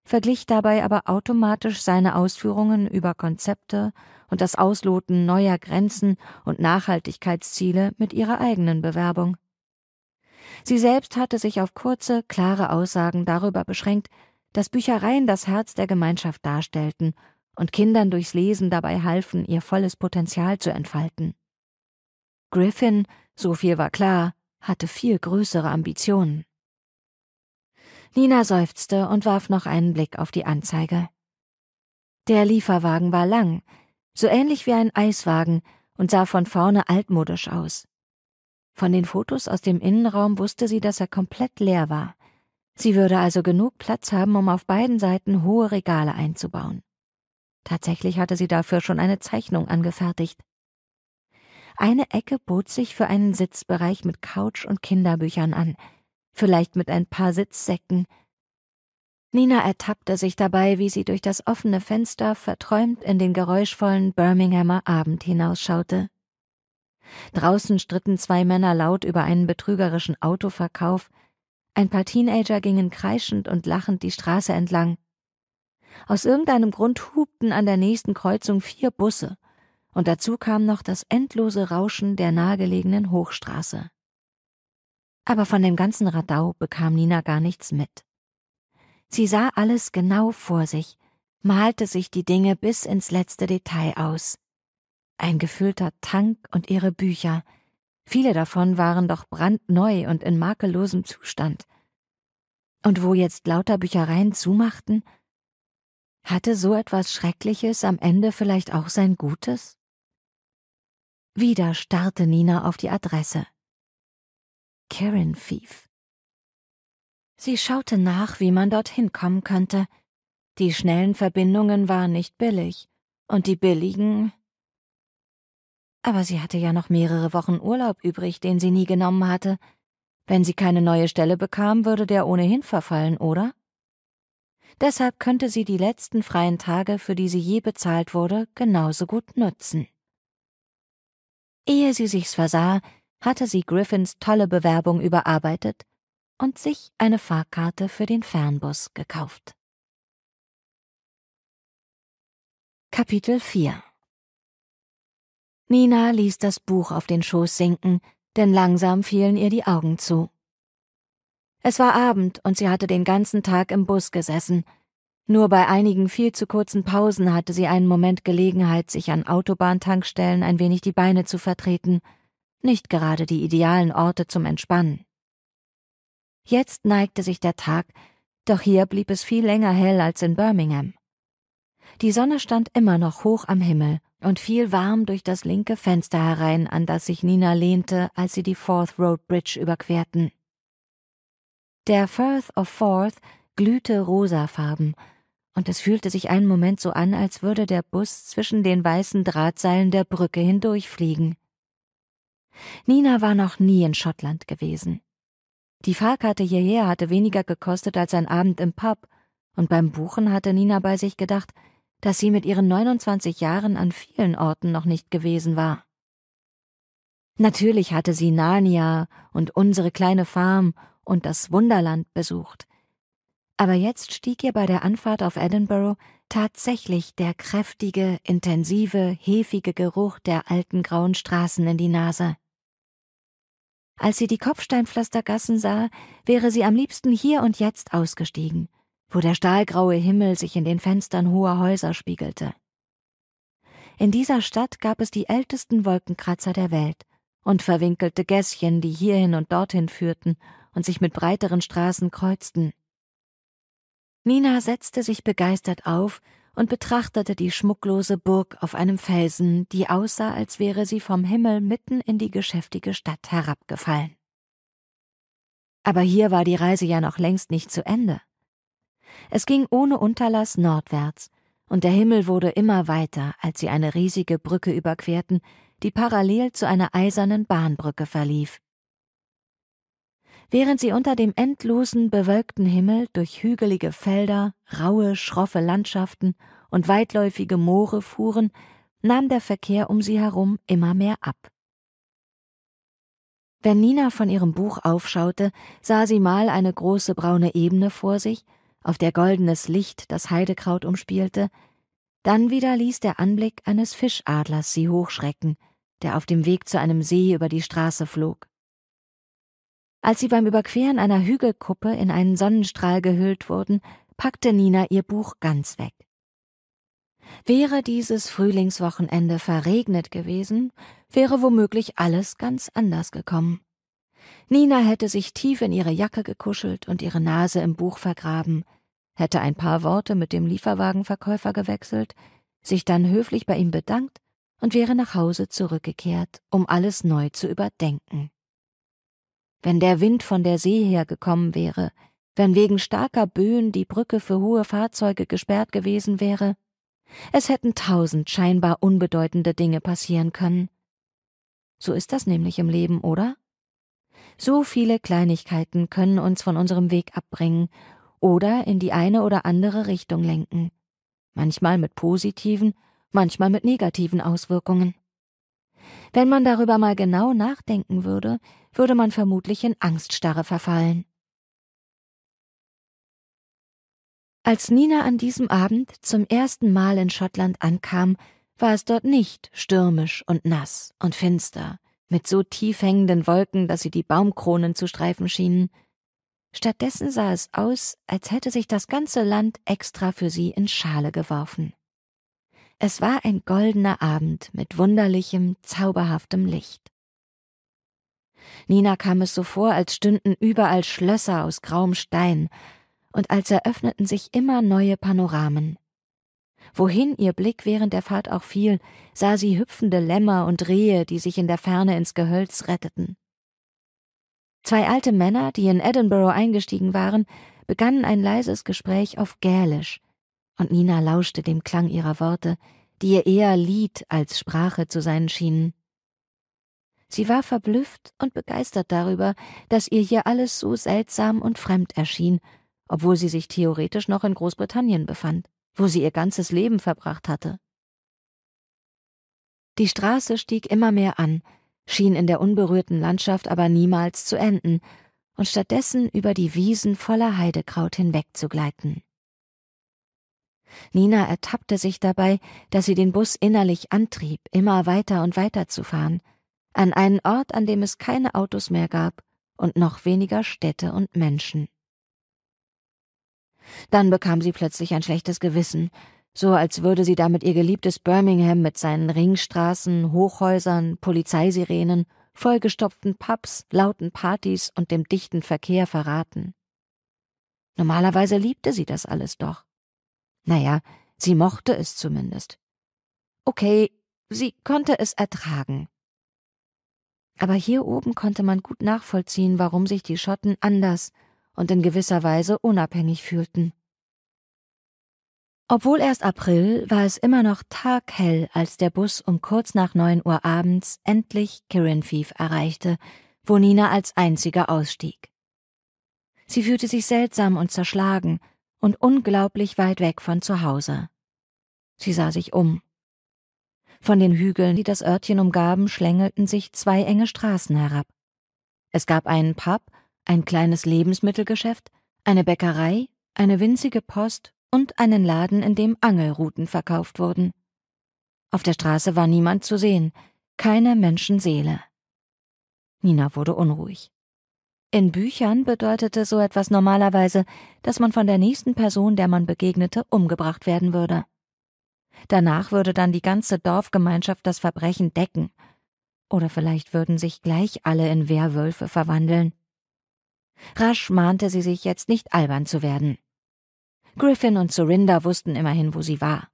verglich dabei aber automatisch seine Ausführungen über Konzepte und das Ausloten neuer Grenzen und Nachhaltigkeitsziele mit ihrer eigenen Bewerbung. Sie selbst hatte sich auf kurze, klare Aussagen darüber beschränkt, dass Büchereien das Herz der Gemeinschaft darstellten und Kindern durchs Lesen dabei halfen, ihr volles Potenzial zu entfalten. Griffin, so viel war klar, hatte viel größere Ambitionen. Nina seufzte und warf noch einen Blick auf die Anzeige. Der Lieferwagen war lang, so ähnlich wie ein Eiswagen und sah von vorne altmodisch aus. Von den Fotos aus dem Innenraum wusste sie, dass er komplett leer war. Sie würde also genug Platz haben, um auf beiden Seiten hohe Regale einzubauen. Tatsächlich hatte sie dafür schon eine Zeichnung angefertigt. Eine Ecke bot sich für einen Sitzbereich mit Couch und Kinderbüchern an, vielleicht mit ein paar Sitzsäcken. Nina ertappte sich dabei, wie sie durch das offene Fenster verträumt in den geräuschvollen Birminghamer Abend hinausschaute. Draußen stritten zwei Männer laut über einen betrügerischen Autoverkauf, ein paar Teenager gingen kreischend und lachend die Straße entlang. Aus irgendeinem Grund hupten an der nächsten Kreuzung vier Busse, und dazu kam noch das endlose Rauschen der nahegelegenen Hochstraße. Aber von dem ganzen Radau bekam Nina gar nichts mit. Sie sah alles genau vor sich, malte sich die Dinge bis ins letzte Detail aus. Ein gefüllter Tank und ihre Bücher, viele davon waren doch brandneu und in makellosem Zustand. Und wo jetzt lauter Büchereien zumachten, hatte so etwas Schreckliches am Ende vielleicht auch sein Gutes? Wieder starrte Nina auf die Adresse. Karen Thief. Sie schaute nach, wie man dorthin kommen könnte. Die schnellen Verbindungen waren nicht billig, und die billigen. Aber sie hatte ja noch mehrere Wochen Urlaub übrig, den sie nie genommen hatte. Wenn sie keine neue Stelle bekam, würde der ohnehin verfallen, oder? Deshalb könnte sie die letzten freien Tage, für die sie je bezahlt wurde, genauso gut nutzen. Ehe sie sich's versah, hatte sie Griffins tolle Bewerbung überarbeitet und sich eine Fahrkarte für den Fernbus gekauft. Kapitel 4 Nina ließ das Buch auf den Schoß sinken, denn langsam fielen ihr die Augen zu. Es war Abend und sie hatte den ganzen Tag im Bus gesessen, nur bei einigen viel zu kurzen Pausen hatte sie einen Moment Gelegenheit, sich an Autobahntankstellen ein wenig die Beine zu vertreten, nicht gerade die idealen Orte zum Entspannen. Jetzt neigte sich der Tag, doch hier blieb es viel länger hell als in Birmingham. Die Sonne stand immer noch hoch am Himmel und fiel warm durch das linke Fenster herein, an das sich Nina lehnte, als sie die Forth Road Bridge überquerten. Der Firth of Forth glühte rosafarben, und es fühlte sich einen Moment so an, als würde der Bus zwischen den weißen Drahtseilen der Brücke hindurchfliegen. Nina war noch nie in Schottland gewesen. Die Fahrkarte hierher hatte weniger gekostet als ein Abend im Pub, und beim Buchen hatte Nina bei sich gedacht, dass sie mit ihren 29 Jahren an vielen Orten noch nicht gewesen war. Natürlich hatte sie Narnia und unsere kleine Farm und das Wunderland besucht. Aber jetzt stieg ihr bei der Anfahrt auf Edinburgh tatsächlich der kräftige, intensive, hefige Geruch der alten grauen Straßen in die Nase. Als sie die Kopfsteinpflastergassen sah, wäre sie am liebsten hier und jetzt ausgestiegen, wo der stahlgraue Himmel sich in den Fenstern hoher Häuser spiegelte. In dieser Stadt gab es die ältesten Wolkenkratzer der Welt und verwinkelte Gässchen, die hierhin und dorthin führten und sich mit breiteren Straßen kreuzten. Nina setzte sich begeistert auf und betrachtete die schmucklose Burg auf einem Felsen, die aussah, als wäre sie vom Himmel mitten in die geschäftige Stadt herabgefallen. Aber hier war die Reise ja noch längst nicht zu Ende. Es ging ohne Unterlass nordwärts, und der Himmel wurde immer weiter, als sie eine riesige Brücke überquerten, die parallel zu einer eisernen Bahnbrücke verlief. Während sie unter dem endlosen, bewölkten Himmel durch hügelige Felder, raue, schroffe Landschaften und weitläufige Moore fuhren, nahm der Verkehr um sie herum immer mehr ab. Wenn Nina von ihrem Buch aufschaute, sah sie mal eine große braune Ebene vor sich, auf der goldenes Licht das Heidekraut umspielte, dann wieder ließ der Anblick eines Fischadlers sie hochschrecken, der auf dem Weg zu einem See über die Straße flog. Als sie beim Überqueren einer Hügelkuppe in einen Sonnenstrahl gehüllt wurden, packte Nina ihr Buch ganz weg. Wäre dieses Frühlingswochenende verregnet gewesen, wäre womöglich alles ganz anders gekommen. Nina hätte sich tief in ihre Jacke gekuschelt und ihre Nase im Buch vergraben, hätte ein paar Worte mit dem Lieferwagenverkäufer gewechselt, sich dann höflich bei ihm bedankt und wäre nach Hause zurückgekehrt, um alles neu zu überdenken wenn der Wind von der See her gekommen wäre, wenn wegen starker Böen die Brücke für hohe Fahrzeuge gesperrt gewesen wäre. Es hätten tausend scheinbar unbedeutende Dinge passieren können. So ist das nämlich im Leben, oder? So viele Kleinigkeiten können uns von unserem Weg abbringen oder in die eine oder andere Richtung lenken, manchmal mit positiven, manchmal mit negativen Auswirkungen. Wenn man darüber mal genau nachdenken würde, würde man vermutlich in Angststarre verfallen. Als Nina an diesem Abend zum ersten Mal in Schottland ankam, war es dort nicht stürmisch und nass und finster, mit so tief hängenden Wolken, dass sie die Baumkronen zu streifen schienen. Stattdessen sah es aus, als hätte sich das ganze Land extra für sie in Schale geworfen. Es war ein goldener Abend mit wunderlichem, zauberhaftem Licht. Nina kam es so vor, als stünden überall Schlösser aus grauem Stein, und als eröffneten sich immer neue Panoramen. Wohin ihr Blick während der Fahrt auch fiel, sah sie hüpfende Lämmer und Rehe, die sich in der Ferne ins Gehölz retteten. Zwei alte Männer, die in Edinburgh eingestiegen waren, begannen ein leises Gespräch auf Gälisch, und Nina lauschte dem Klang ihrer Worte, die ihr eher Lied als Sprache zu sein schienen. Sie war verblüfft und begeistert darüber, dass ihr hier alles so seltsam und fremd erschien, obwohl sie sich theoretisch noch in Großbritannien befand, wo sie ihr ganzes Leben verbracht hatte. Die Straße stieg immer mehr an, schien in der unberührten Landschaft aber niemals zu enden und stattdessen über die Wiesen voller Heidekraut hinwegzugleiten. Nina ertappte sich dabei, dass sie den Bus innerlich antrieb, immer weiter und weiter zu fahren, an einen Ort, an dem es keine Autos mehr gab und noch weniger Städte und Menschen. Dann bekam sie plötzlich ein schlechtes Gewissen, so als würde sie damit ihr geliebtes Birmingham mit seinen Ringstraßen, Hochhäusern, Polizeisirenen, vollgestopften Pubs, lauten Partys und dem dichten Verkehr verraten. Normalerweise liebte sie das alles doch. Naja, sie mochte es zumindest. Okay, sie konnte es ertragen. Aber hier oben konnte man gut nachvollziehen, warum sich die Schotten anders und in gewisser Weise unabhängig fühlten. Obwohl erst April, war es immer noch taghell, als der Bus um kurz nach neun Uhr abends endlich Kirinfief erreichte, wo Nina als einziger ausstieg. Sie fühlte sich seltsam und zerschlagen und unglaublich weit weg von zu Hause. Sie sah sich um. Von den Hügeln, die das Örtchen umgaben, schlängelten sich zwei enge Straßen herab. Es gab einen Pub, ein kleines Lebensmittelgeschäft, eine Bäckerei, eine winzige Post und einen Laden, in dem Angelruten verkauft wurden. Auf der Straße war niemand zu sehen, keine Menschenseele. Nina wurde unruhig. In Büchern bedeutete so etwas normalerweise, dass man von der nächsten Person, der man begegnete, umgebracht werden würde. Danach würde dann die ganze Dorfgemeinschaft das Verbrechen decken. Oder vielleicht würden sich gleich alle in Werwölfe verwandeln. Rasch mahnte sie sich jetzt nicht albern zu werden. Griffin und Surinder wussten immerhin, wo sie war.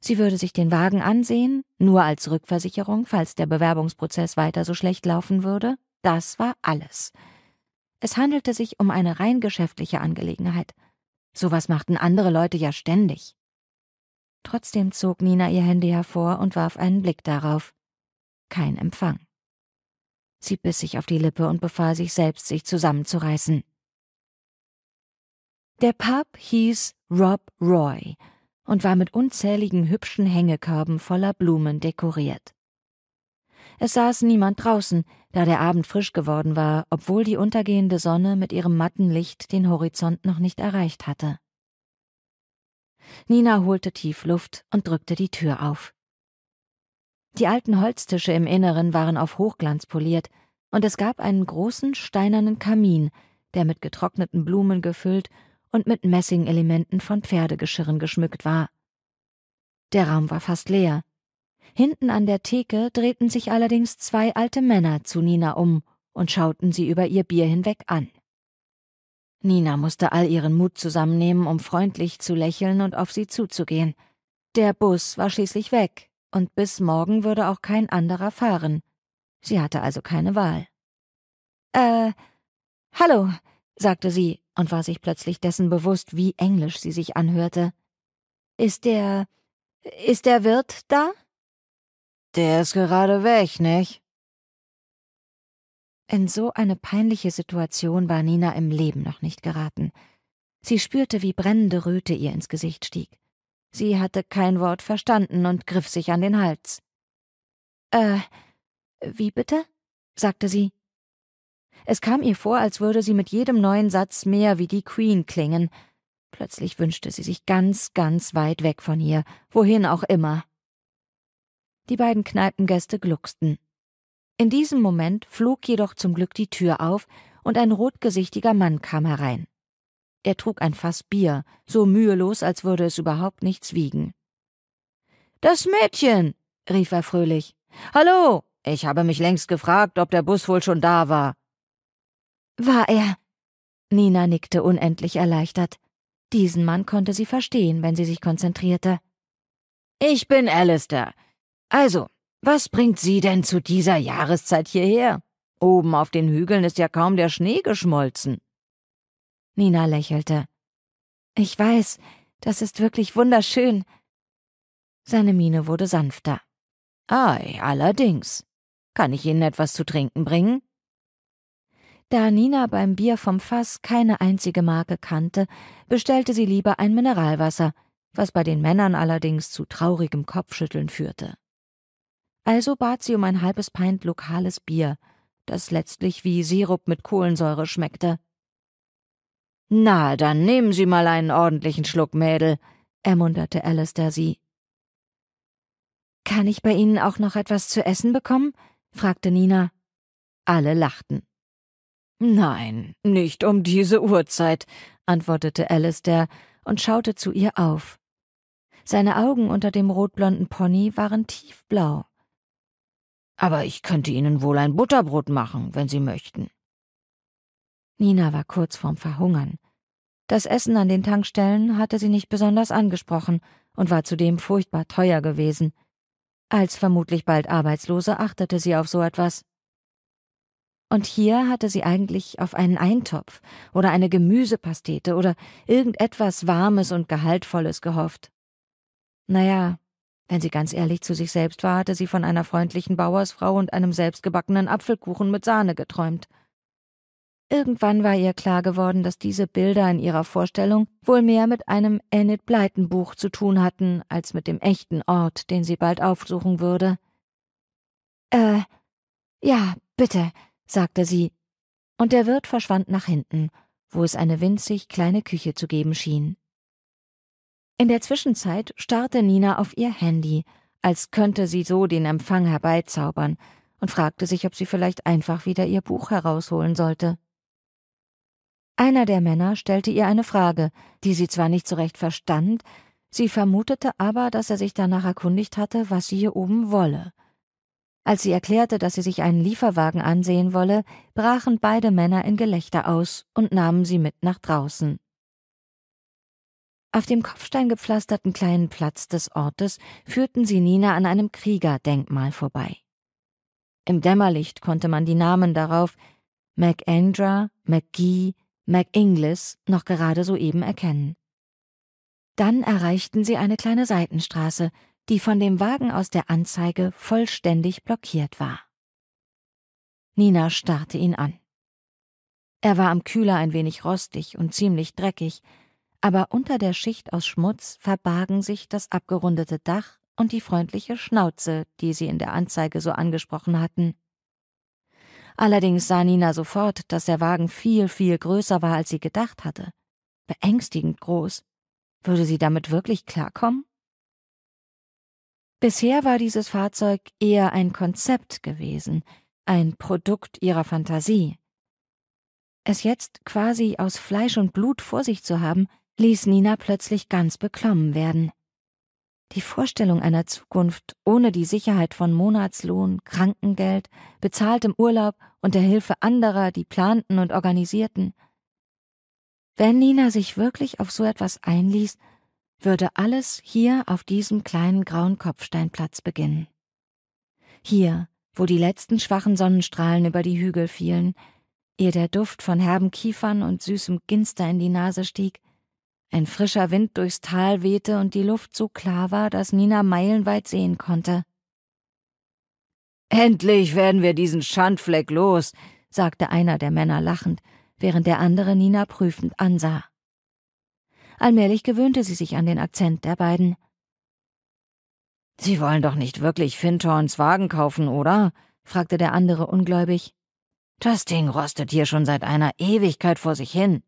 Sie würde sich den Wagen ansehen, nur als Rückversicherung, falls der Bewerbungsprozess weiter so schlecht laufen würde. Das war alles. Es handelte sich um eine rein geschäftliche Angelegenheit. Sowas machten andere Leute ja ständig. Trotzdem zog Nina ihr Handy hervor und warf einen Blick darauf. Kein Empfang. Sie biss sich auf die Lippe und befahl sich selbst, sich zusammenzureißen. Der Pub hieß Rob Roy und war mit unzähligen hübschen Hängekörben voller Blumen dekoriert. Es saß niemand draußen, da der Abend frisch geworden war, obwohl die untergehende Sonne mit ihrem matten Licht den Horizont noch nicht erreicht hatte. Nina holte tief Luft und drückte die Tür auf. Die alten Holztische im Inneren waren auf Hochglanz poliert, und es gab einen großen steinernen Kamin, der mit getrockneten Blumen gefüllt und mit Messingelementen von Pferdegeschirren geschmückt war. Der Raum war fast leer, Hinten an der Theke drehten sich allerdings zwei alte Männer zu Nina um und schauten sie über ihr Bier hinweg an. Nina musste all ihren Mut zusammennehmen, um freundlich zu lächeln und auf sie zuzugehen. Der Bus war schließlich weg, und bis morgen würde auch kein anderer fahren. Sie hatte also keine Wahl. Äh, hallo, sagte sie und war sich plötzlich dessen bewusst, wie englisch sie sich anhörte. Ist der. ist der Wirt da? Der ist gerade weg, nicht? In so eine peinliche Situation war Nina im Leben noch nicht geraten. Sie spürte, wie brennende Röte ihr ins Gesicht stieg. Sie hatte kein Wort verstanden und griff sich an den Hals. Äh, wie bitte? sagte sie. Es kam ihr vor, als würde sie mit jedem neuen Satz mehr wie die Queen klingen. Plötzlich wünschte sie sich ganz, ganz weit weg von hier, wohin auch immer. Die beiden Kneipengäste glucksten. In diesem Moment flog jedoch zum Glück die Tür auf und ein rotgesichtiger Mann kam herein. Er trug ein Fass Bier, so mühelos, als würde es überhaupt nichts wiegen. Das Mädchen, rief er fröhlich. Hallo, ich habe mich längst gefragt, ob der Bus wohl schon da war. War er? Nina nickte unendlich erleichtert. Diesen Mann konnte sie verstehen, wenn sie sich konzentrierte. Ich bin Alistair. Also, was bringt Sie denn zu dieser Jahreszeit hierher? Oben auf den Hügeln ist ja kaum der Schnee geschmolzen. Nina lächelte. Ich weiß, das ist wirklich wunderschön. Seine Miene wurde sanfter. Ei, allerdings. Kann ich Ihnen etwas zu trinken bringen? Da Nina beim Bier vom Fass keine einzige Marke kannte, bestellte sie lieber ein Mineralwasser, was bei den Männern allerdings zu traurigem Kopfschütteln führte. Also bat sie um ein halbes Pint lokales Bier, das letztlich wie Sirup mit Kohlensäure schmeckte. Na, dann nehmen Sie mal einen ordentlichen Schluck, Mädel, ermunterte Alistair sie. Kann ich bei Ihnen auch noch etwas zu essen bekommen? fragte Nina. Alle lachten. Nein, nicht um diese Uhrzeit, antwortete Alistair und schaute zu ihr auf. Seine Augen unter dem rotblonden Pony waren tiefblau. Aber ich könnte Ihnen wohl ein Butterbrot machen, wenn Sie möchten. Nina war kurz vorm Verhungern. Das Essen an den Tankstellen hatte sie nicht besonders angesprochen und war zudem furchtbar teuer gewesen. Als vermutlich bald Arbeitslose achtete sie auf so etwas. Und hier hatte sie eigentlich auf einen Eintopf oder eine Gemüsepastete oder irgendetwas Warmes und Gehaltvolles gehofft. Naja, wenn sie ganz ehrlich zu sich selbst war, hatte sie von einer freundlichen Bauersfrau und einem selbstgebackenen Apfelkuchen mit Sahne geträumt. Irgendwann war ihr klar geworden, dass diese Bilder in ihrer Vorstellung wohl mehr mit einem Enid Blyton Buch zu tun hatten, als mit dem echten Ort, den sie bald aufsuchen würde. Äh, ja, bitte, sagte sie, und der Wirt verschwand nach hinten, wo es eine winzig kleine Küche zu geben schien. In der Zwischenzeit starrte Nina auf ihr Handy, als könnte sie so den Empfang herbeizaubern, und fragte sich, ob sie vielleicht einfach wieder ihr Buch herausholen sollte. Einer der Männer stellte ihr eine Frage, die sie zwar nicht so recht verstand, sie vermutete aber, dass er sich danach erkundigt hatte, was sie hier oben wolle. Als sie erklärte, dass sie sich einen Lieferwagen ansehen wolle, brachen beide Männer in Gelächter aus und nahmen sie mit nach draußen. Auf dem kopfsteingepflasterten kleinen Platz des Ortes führten sie Nina an einem Kriegerdenkmal vorbei. Im Dämmerlicht konnte man die Namen darauf MacAndra, McGee, McInglis noch gerade soeben erkennen. Dann erreichten sie eine kleine Seitenstraße, die von dem Wagen aus der Anzeige vollständig blockiert war. Nina starrte ihn an. Er war am Kühler ein wenig rostig und ziemlich dreckig, aber unter der Schicht aus Schmutz verbargen sich das abgerundete Dach und die freundliche Schnauze, die sie in der Anzeige so angesprochen hatten. Allerdings sah Nina sofort, dass der Wagen viel, viel größer war, als sie gedacht hatte. Beängstigend groß. Würde sie damit wirklich klarkommen? Bisher war dieses Fahrzeug eher ein Konzept gewesen, ein Produkt ihrer Fantasie. Es jetzt quasi aus Fleisch und Blut vor sich zu haben, ließ Nina plötzlich ganz beklommen werden. Die Vorstellung einer Zukunft ohne die Sicherheit von Monatslohn, Krankengeld, bezahltem Urlaub und der Hilfe anderer, die planten und organisierten. Wenn Nina sich wirklich auf so etwas einließ, würde alles hier auf diesem kleinen grauen Kopfsteinplatz beginnen. Hier, wo die letzten schwachen Sonnenstrahlen über die Hügel fielen, ihr der Duft von herben Kiefern und süßem Ginster in die Nase stieg, ein frischer Wind durchs Tal wehte und die Luft so klar war, dass Nina meilenweit sehen konnte. Endlich werden wir diesen Schandfleck los, sagte einer der Männer lachend, während der andere Nina prüfend ansah. Allmählich gewöhnte sie sich an den Akzent der beiden. Sie wollen doch nicht wirklich Fintorns Wagen kaufen, oder? fragte der andere ungläubig. Das Ding rostet hier schon seit einer Ewigkeit vor sich hin.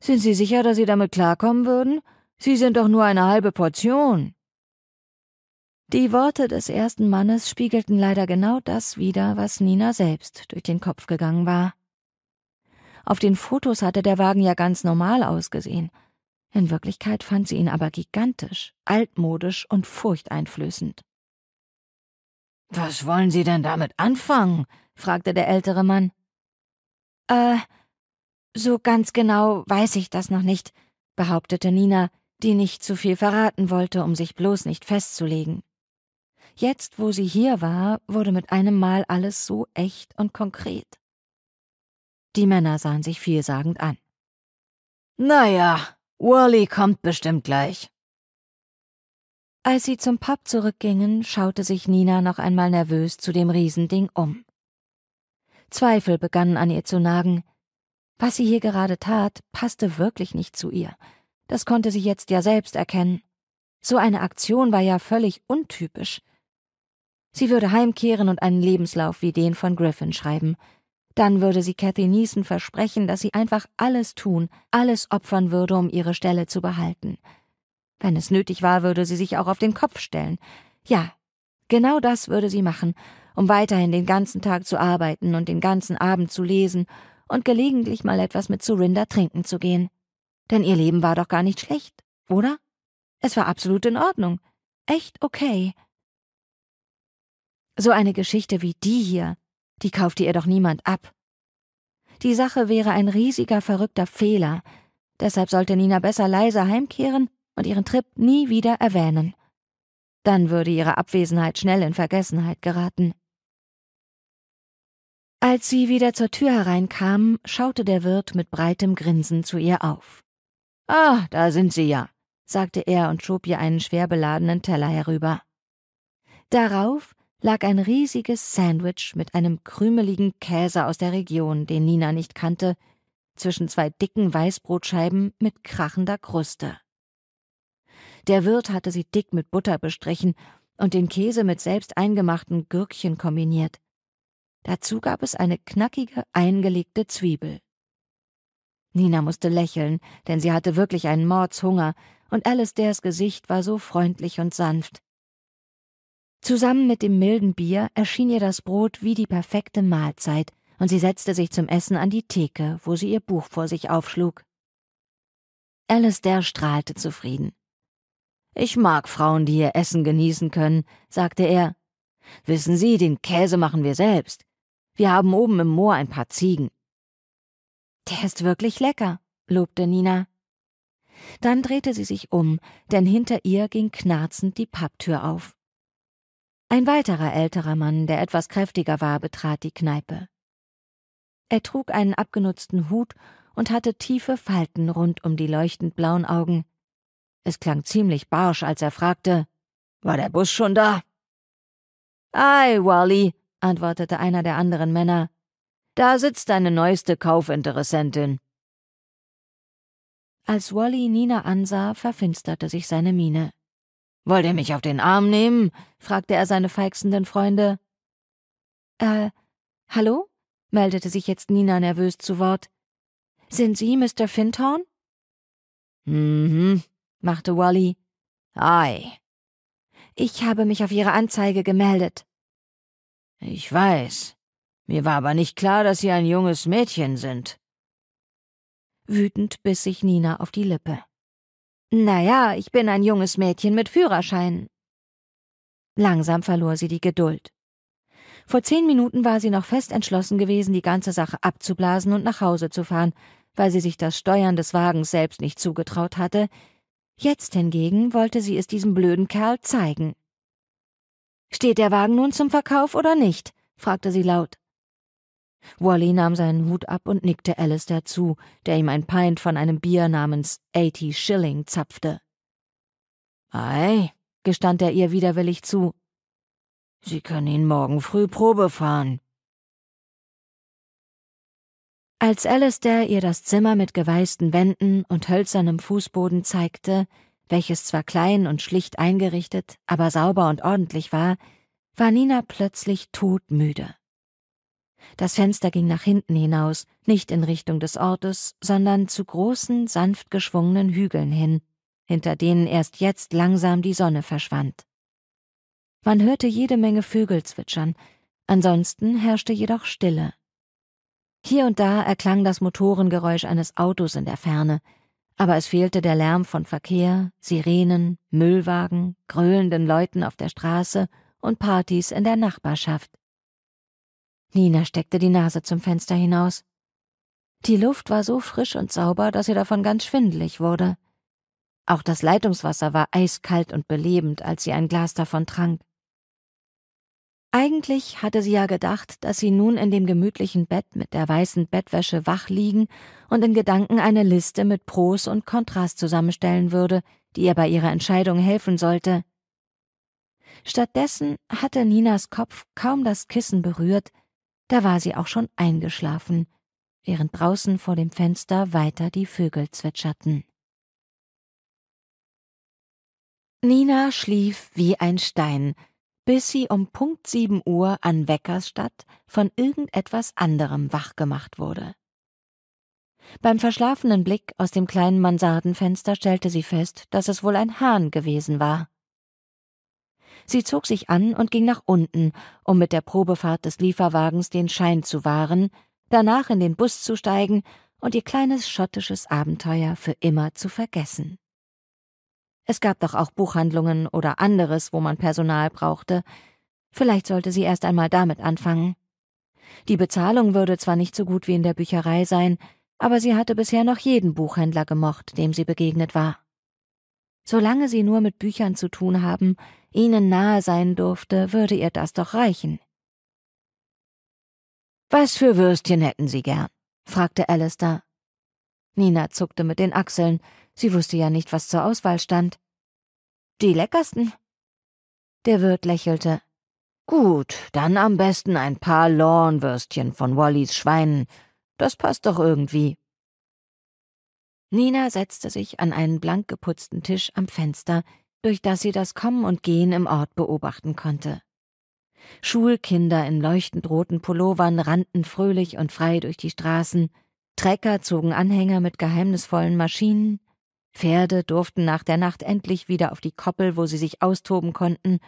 Sind Sie sicher, dass Sie damit klarkommen würden? Sie sind doch nur eine halbe Portion. Die Worte des ersten Mannes spiegelten leider genau das wider, was Nina selbst durch den Kopf gegangen war. Auf den Fotos hatte der Wagen ja ganz normal ausgesehen, in Wirklichkeit fand sie ihn aber gigantisch, altmodisch und furchteinflößend. Was wollen Sie denn damit anfangen? fragte der ältere Mann. Äh, so ganz genau weiß ich das noch nicht, behauptete Nina, die nicht zu viel verraten wollte, um sich bloß nicht festzulegen. Jetzt, wo sie hier war, wurde mit einem Mal alles so echt und konkret. Die Männer sahen sich vielsagend an. Na ja, Wally kommt bestimmt gleich. Als sie zum Pub zurückgingen, schaute sich Nina noch einmal nervös zu dem Riesending um. Zweifel begannen an ihr zu nagen. Was sie hier gerade tat, passte wirklich nicht zu ihr. Das konnte sie jetzt ja selbst erkennen. So eine Aktion war ja völlig untypisch. Sie würde heimkehren und einen Lebenslauf wie den von Griffin schreiben, dann würde sie Cathy Neeson versprechen, dass sie einfach alles tun, alles opfern würde, um ihre Stelle zu behalten. Wenn es nötig war, würde sie sich auch auf den Kopf stellen. Ja, genau das würde sie machen, um weiterhin den ganzen Tag zu arbeiten und den ganzen Abend zu lesen und gelegentlich mal etwas mit Surinder trinken zu gehen. Denn ihr Leben war doch gar nicht schlecht, oder? Es war absolut in Ordnung. Echt okay. So eine Geschichte wie die hier, die kaufte ihr doch niemand ab. Die Sache wäre ein riesiger, verrückter Fehler. Deshalb sollte Nina besser leise heimkehren und ihren Trip nie wieder erwähnen. Dann würde ihre Abwesenheit schnell in Vergessenheit geraten. Als sie wieder zur Tür hereinkam, schaute der Wirt mit breitem Grinsen zu ihr auf. Ah, da sind Sie ja, sagte er und schob ihr einen schwer beladenen Teller herüber. Darauf lag ein riesiges Sandwich mit einem krümeligen Käse aus der Region, den Nina nicht kannte, zwischen zwei dicken Weißbrotscheiben mit krachender Kruste. Der Wirt hatte sie dick mit Butter bestrichen und den Käse mit selbst eingemachten Gürkchen kombiniert. Dazu gab es eine knackige, eingelegte Zwiebel. Nina musste lächeln, denn sie hatte wirklich einen Mordshunger, und Alistaires Gesicht war so freundlich und sanft. Zusammen mit dem milden Bier erschien ihr das Brot wie die perfekte Mahlzeit, und sie setzte sich zum Essen an die Theke, wo sie ihr Buch vor sich aufschlug. Alistair strahlte zufrieden. Ich mag Frauen, die ihr Essen genießen können, sagte er. Wissen Sie, den Käse machen wir selbst. Wir haben oben im Moor ein paar Ziegen. Der ist wirklich lecker, lobte Nina. Dann drehte sie sich um, denn hinter ihr ging knarzend die Papptür auf. Ein weiterer älterer Mann, der etwas kräftiger war, betrat die Kneipe. Er trug einen abgenutzten Hut und hatte tiefe Falten rund um die leuchtend blauen Augen. Es klang ziemlich barsch, als er fragte, war der Bus schon da? Ei, Wally, antwortete einer der anderen Männer. Da sitzt deine neueste Kaufinteressentin. Als Wally Nina ansah, verfinsterte sich seine Miene. Wollt ihr mich auf den Arm nehmen? fragte er seine feixenden Freunde. Äh, hallo? meldete sich jetzt Nina nervös zu Wort. Sind Sie Mr. Fintorn? Mhm, machte Wally. Ei. Ich habe mich auf Ihre Anzeige gemeldet. Ich weiß. Mir war aber nicht klar, dass Sie ein junges Mädchen sind. Wütend biss sich Nina auf die Lippe. Na ja, ich bin ein junges Mädchen mit Führerschein. Langsam verlor sie die Geduld. Vor zehn Minuten war sie noch fest entschlossen gewesen, die ganze Sache abzublasen und nach Hause zu fahren, weil sie sich das Steuern des Wagens selbst nicht zugetraut hatte. Jetzt hingegen wollte sie es diesem blöden Kerl zeigen. Steht der Wagen nun zum Verkauf oder nicht? fragte sie laut. Wally nahm seinen Hut ab und nickte Alistair zu, der ihm ein Pint von einem Bier namens Eighty Shilling zapfte. Ei, gestand er ihr widerwillig zu. Sie können ihn morgen früh Probe fahren. Als Alistair ihr das Zimmer mit geweißten Wänden und hölzernem Fußboden zeigte, welches zwar klein und schlicht eingerichtet, aber sauber und ordentlich war, war Nina plötzlich todmüde. Das Fenster ging nach hinten hinaus, nicht in Richtung des Ortes, sondern zu großen, sanft geschwungenen Hügeln hin, hinter denen erst jetzt langsam die Sonne verschwand. Man hörte jede Menge Vögel zwitschern, ansonsten herrschte jedoch Stille. Hier und da erklang das Motorengeräusch eines Autos in der Ferne, aber es fehlte der Lärm von Verkehr, Sirenen, Müllwagen, gröhlenden Leuten auf der Straße und Partys in der Nachbarschaft. Nina steckte die Nase zum Fenster hinaus. Die Luft war so frisch und sauber, dass ihr davon ganz schwindelig wurde. Auch das Leitungswasser war eiskalt und belebend, als sie ein Glas davon trank. Eigentlich hatte sie ja gedacht, dass sie nun in dem gemütlichen Bett mit der weißen Bettwäsche wach liegen und in Gedanken eine Liste mit Pros und Kontras zusammenstellen würde, die ihr bei ihrer Entscheidung helfen sollte. Stattdessen hatte Ninas Kopf kaum das Kissen berührt, da war sie auch schon eingeschlafen, während draußen vor dem Fenster weiter die Vögel zwitscherten. Nina schlief wie ein Stein, bis sie um Punkt sieben Uhr an Weckersstadt von irgendetwas anderem wachgemacht wurde. Beim verschlafenen Blick aus dem kleinen Mansardenfenster stellte sie fest, dass es wohl ein Hahn gewesen war. Sie zog sich an und ging nach unten, um mit der Probefahrt des Lieferwagens den Schein zu wahren, danach in den Bus zu steigen und ihr kleines schottisches Abenteuer für immer zu vergessen. Es gab doch auch Buchhandlungen oder anderes, wo man Personal brauchte. Vielleicht sollte sie erst einmal damit anfangen. Die Bezahlung würde zwar nicht so gut wie in der Bücherei sein, aber sie hatte bisher noch jeden Buchhändler gemocht, dem sie begegnet war. Solange sie nur mit Büchern zu tun haben, ihnen nahe sein durfte, würde ihr das doch reichen. Was für Würstchen hätten Sie gern? fragte Alistair. Nina zuckte mit den Achseln. Sie wusste ja nicht, was zur Auswahl stand. Die leckersten. Der Wirt lächelte. Gut, dann am besten ein paar Lornwürstchen von Wallys Schweinen. Das passt doch irgendwie. Nina setzte sich an einen blank geputzten Tisch am Fenster, durch das sie das Kommen und Gehen im Ort beobachten konnte. Schulkinder in leuchtend roten Pullovern rannten fröhlich und frei durch die Straßen, Trecker zogen Anhänger mit geheimnisvollen Maschinen, Pferde durften nach der Nacht endlich wieder auf die Koppel, wo sie sich austoben konnten,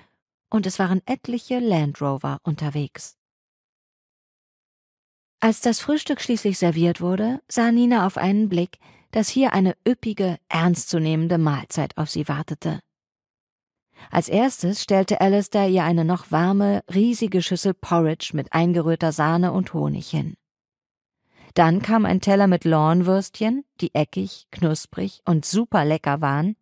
und es waren etliche Land Rover unterwegs. Als das Frühstück schließlich serviert wurde, sah Nina auf einen Blick, dass hier eine üppige, ernstzunehmende Mahlzeit auf sie wartete. Als erstes stellte Alistair ihr eine noch warme, riesige Schüssel Porridge mit eingerührter Sahne und Honig hin. Dann kam ein Teller mit Lornwürstchen, die eckig, knusprig und super lecker waren.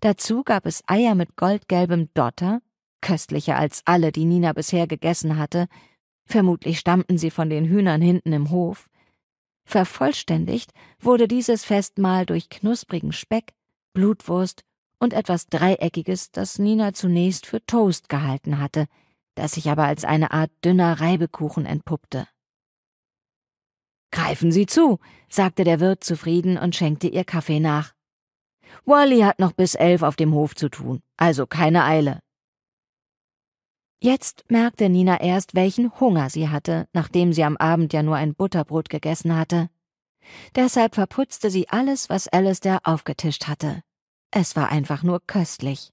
Dazu gab es Eier mit goldgelbem Dotter, köstlicher als alle, die Nina bisher gegessen hatte. Vermutlich stammten sie von den Hühnern hinten im Hof. Vervollständigt wurde dieses Festmahl durch knusprigen Speck, Blutwurst und etwas Dreieckiges, das Nina zunächst für Toast gehalten hatte, das sich aber als eine Art dünner Reibekuchen entpuppte. Greifen Sie zu, sagte der Wirt zufrieden und schenkte ihr Kaffee nach. Wally hat noch bis elf auf dem Hof zu tun, also keine Eile. Jetzt merkte Nina erst, welchen Hunger sie hatte, nachdem sie am Abend ja nur ein Butterbrot gegessen hatte. Deshalb verputzte sie alles, was Alistair aufgetischt hatte. Es war einfach nur köstlich.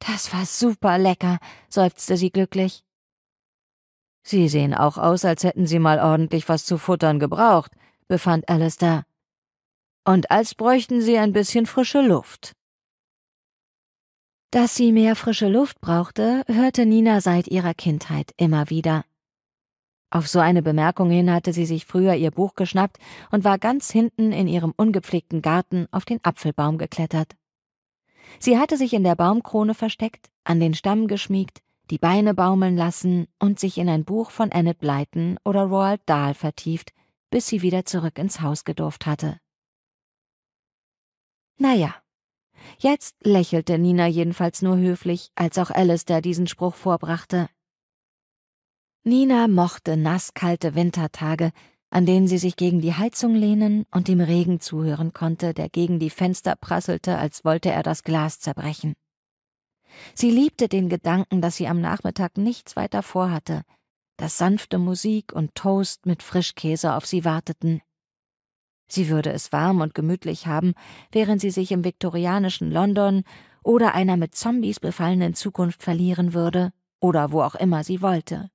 Das war super lecker, seufzte sie glücklich. Sie sehen auch aus, als hätten Sie mal ordentlich was zu futtern gebraucht, befand Alistair. Und als bräuchten Sie ein bisschen frische Luft. Dass sie mehr frische Luft brauchte, hörte Nina seit ihrer Kindheit immer wieder. Auf so eine Bemerkung hin hatte sie sich früher ihr Buch geschnappt und war ganz hinten in ihrem ungepflegten Garten auf den Apfelbaum geklettert. Sie hatte sich in der Baumkrone versteckt, an den Stamm geschmiegt, die Beine baumeln lassen und sich in ein Buch von Annette Blyton oder Roald Dahl vertieft, bis sie wieder zurück ins Haus gedurft hatte. Naja, jetzt lächelte Nina jedenfalls nur höflich, als auch Alistair diesen Spruch vorbrachte. Nina mochte nasskalte Wintertage, an denen sie sich gegen die Heizung lehnen und dem Regen zuhören konnte, der gegen die Fenster prasselte, als wollte er das Glas zerbrechen. Sie liebte den Gedanken, dass sie am Nachmittag nichts weiter vorhatte, dass sanfte Musik und Toast mit Frischkäse auf sie warteten. Sie würde es warm und gemütlich haben, während sie sich im viktorianischen London oder einer mit Zombies befallenen Zukunft verlieren würde, oder wo auch immer sie wollte.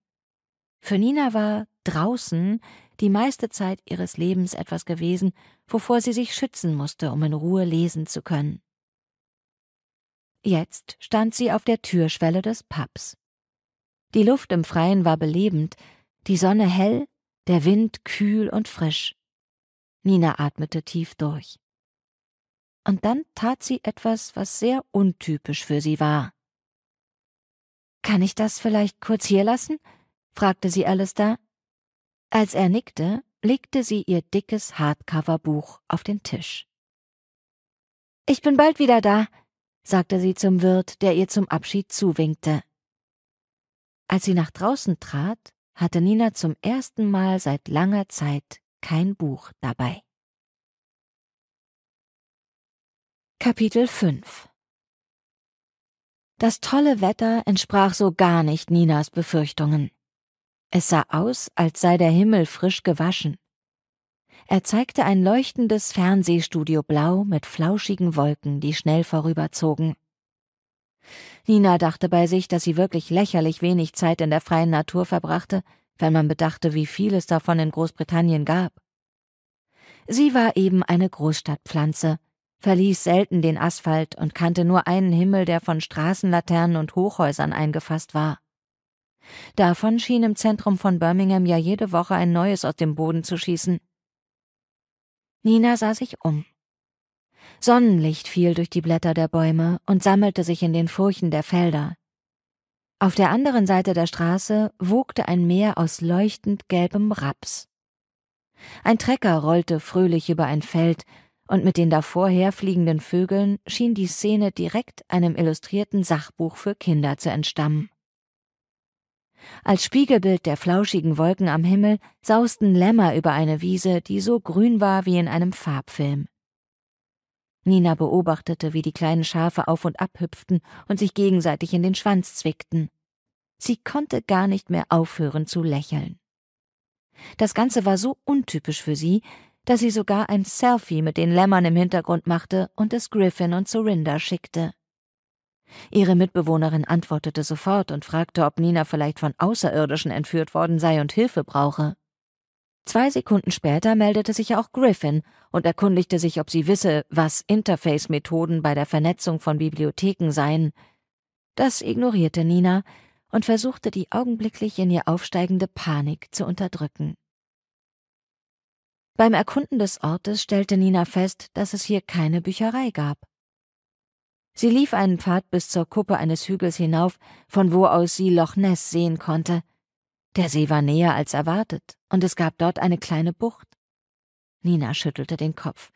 Für Nina war draußen die meiste Zeit ihres Lebens etwas gewesen, wovor sie sich schützen musste, um in Ruhe lesen zu können. Jetzt stand sie auf der Türschwelle des Pubs. Die Luft im Freien war belebend, die Sonne hell, der Wind kühl und frisch. Nina atmete tief durch. Und dann tat sie etwas, was sehr untypisch für sie war. Kann ich das vielleicht kurz hier lassen? fragte sie Alistair. Als er nickte, legte sie ihr dickes Hardcover-Buch auf den Tisch. Ich bin bald wieder da, sagte sie zum Wirt, der ihr zum Abschied zuwinkte. Als sie nach draußen trat, hatte Nina zum ersten Mal seit langer Zeit kein Buch dabei. Kapitel 5 Das tolle Wetter entsprach so gar nicht Ninas Befürchtungen. Es sah aus, als sei der Himmel frisch gewaschen. Er zeigte ein leuchtendes Fernsehstudio Blau mit flauschigen Wolken, die schnell vorüberzogen. Nina dachte bei sich, dass sie wirklich lächerlich wenig Zeit in der freien Natur verbrachte, wenn man bedachte, wie viel es davon in Großbritannien gab. Sie war eben eine Großstadtpflanze, verließ selten den Asphalt und kannte nur einen Himmel, der von Straßenlaternen und Hochhäusern eingefasst war. Davon schien im Zentrum von Birmingham ja jede Woche ein neues aus dem Boden zu schießen. Nina sah sich um. Sonnenlicht fiel durch die Blätter der Bäume und sammelte sich in den Furchen der Felder. Auf der anderen Seite der Straße wogte ein Meer aus leuchtend gelbem Raps. Ein Trecker rollte fröhlich über ein Feld, und mit den davor herfliegenden Vögeln schien die Szene direkt einem illustrierten Sachbuch für Kinder zu entstammen. Als Spiegelbild der flauschigen Wolken am Himmel sausten Lämmer über eine Wiese, die so grün war wie in einem Farbfilm. Nina beobachtete, wie die kleinen Schafe auf und ab hüpften und sich gegenseitig in den Schwanz zwickten. Sie konnte gar nicht mehr aufhören zu lächeln. Das Ganze war so untypisch für sie, dass sie sogar ein Selfie mit den Lämmern im Hintergrund machte und es Griffin und Sorinda schickte. Ihre Mitbewohnerin antwortete sofort und fragte, ob Nina vielleicht von Außerirdischen entführt worden sei und Hilfe brauche. Zwei Sekunden später meldete sich auch Griffin und erkundigte sich, ob sie wisse, was Interface-Methoden bei der Vernetzung von Bibliotheken seien. Das ignorierte Nina und versuchte die augenblicklich in ihr aufsteigende Panik zu unterdrücken. Beim Erkunden des Ortes stellte Nina fest, dass es hier keine Bücherei gab. Sie lief einen Pfad bis zur Kuppe eines Hügels hinauf, von wo aus sie Loch Ness sehen konnte. Der See war näher als erwartet, und es gab dort eine kleine Bucht. Nina schüttelte den Kopf.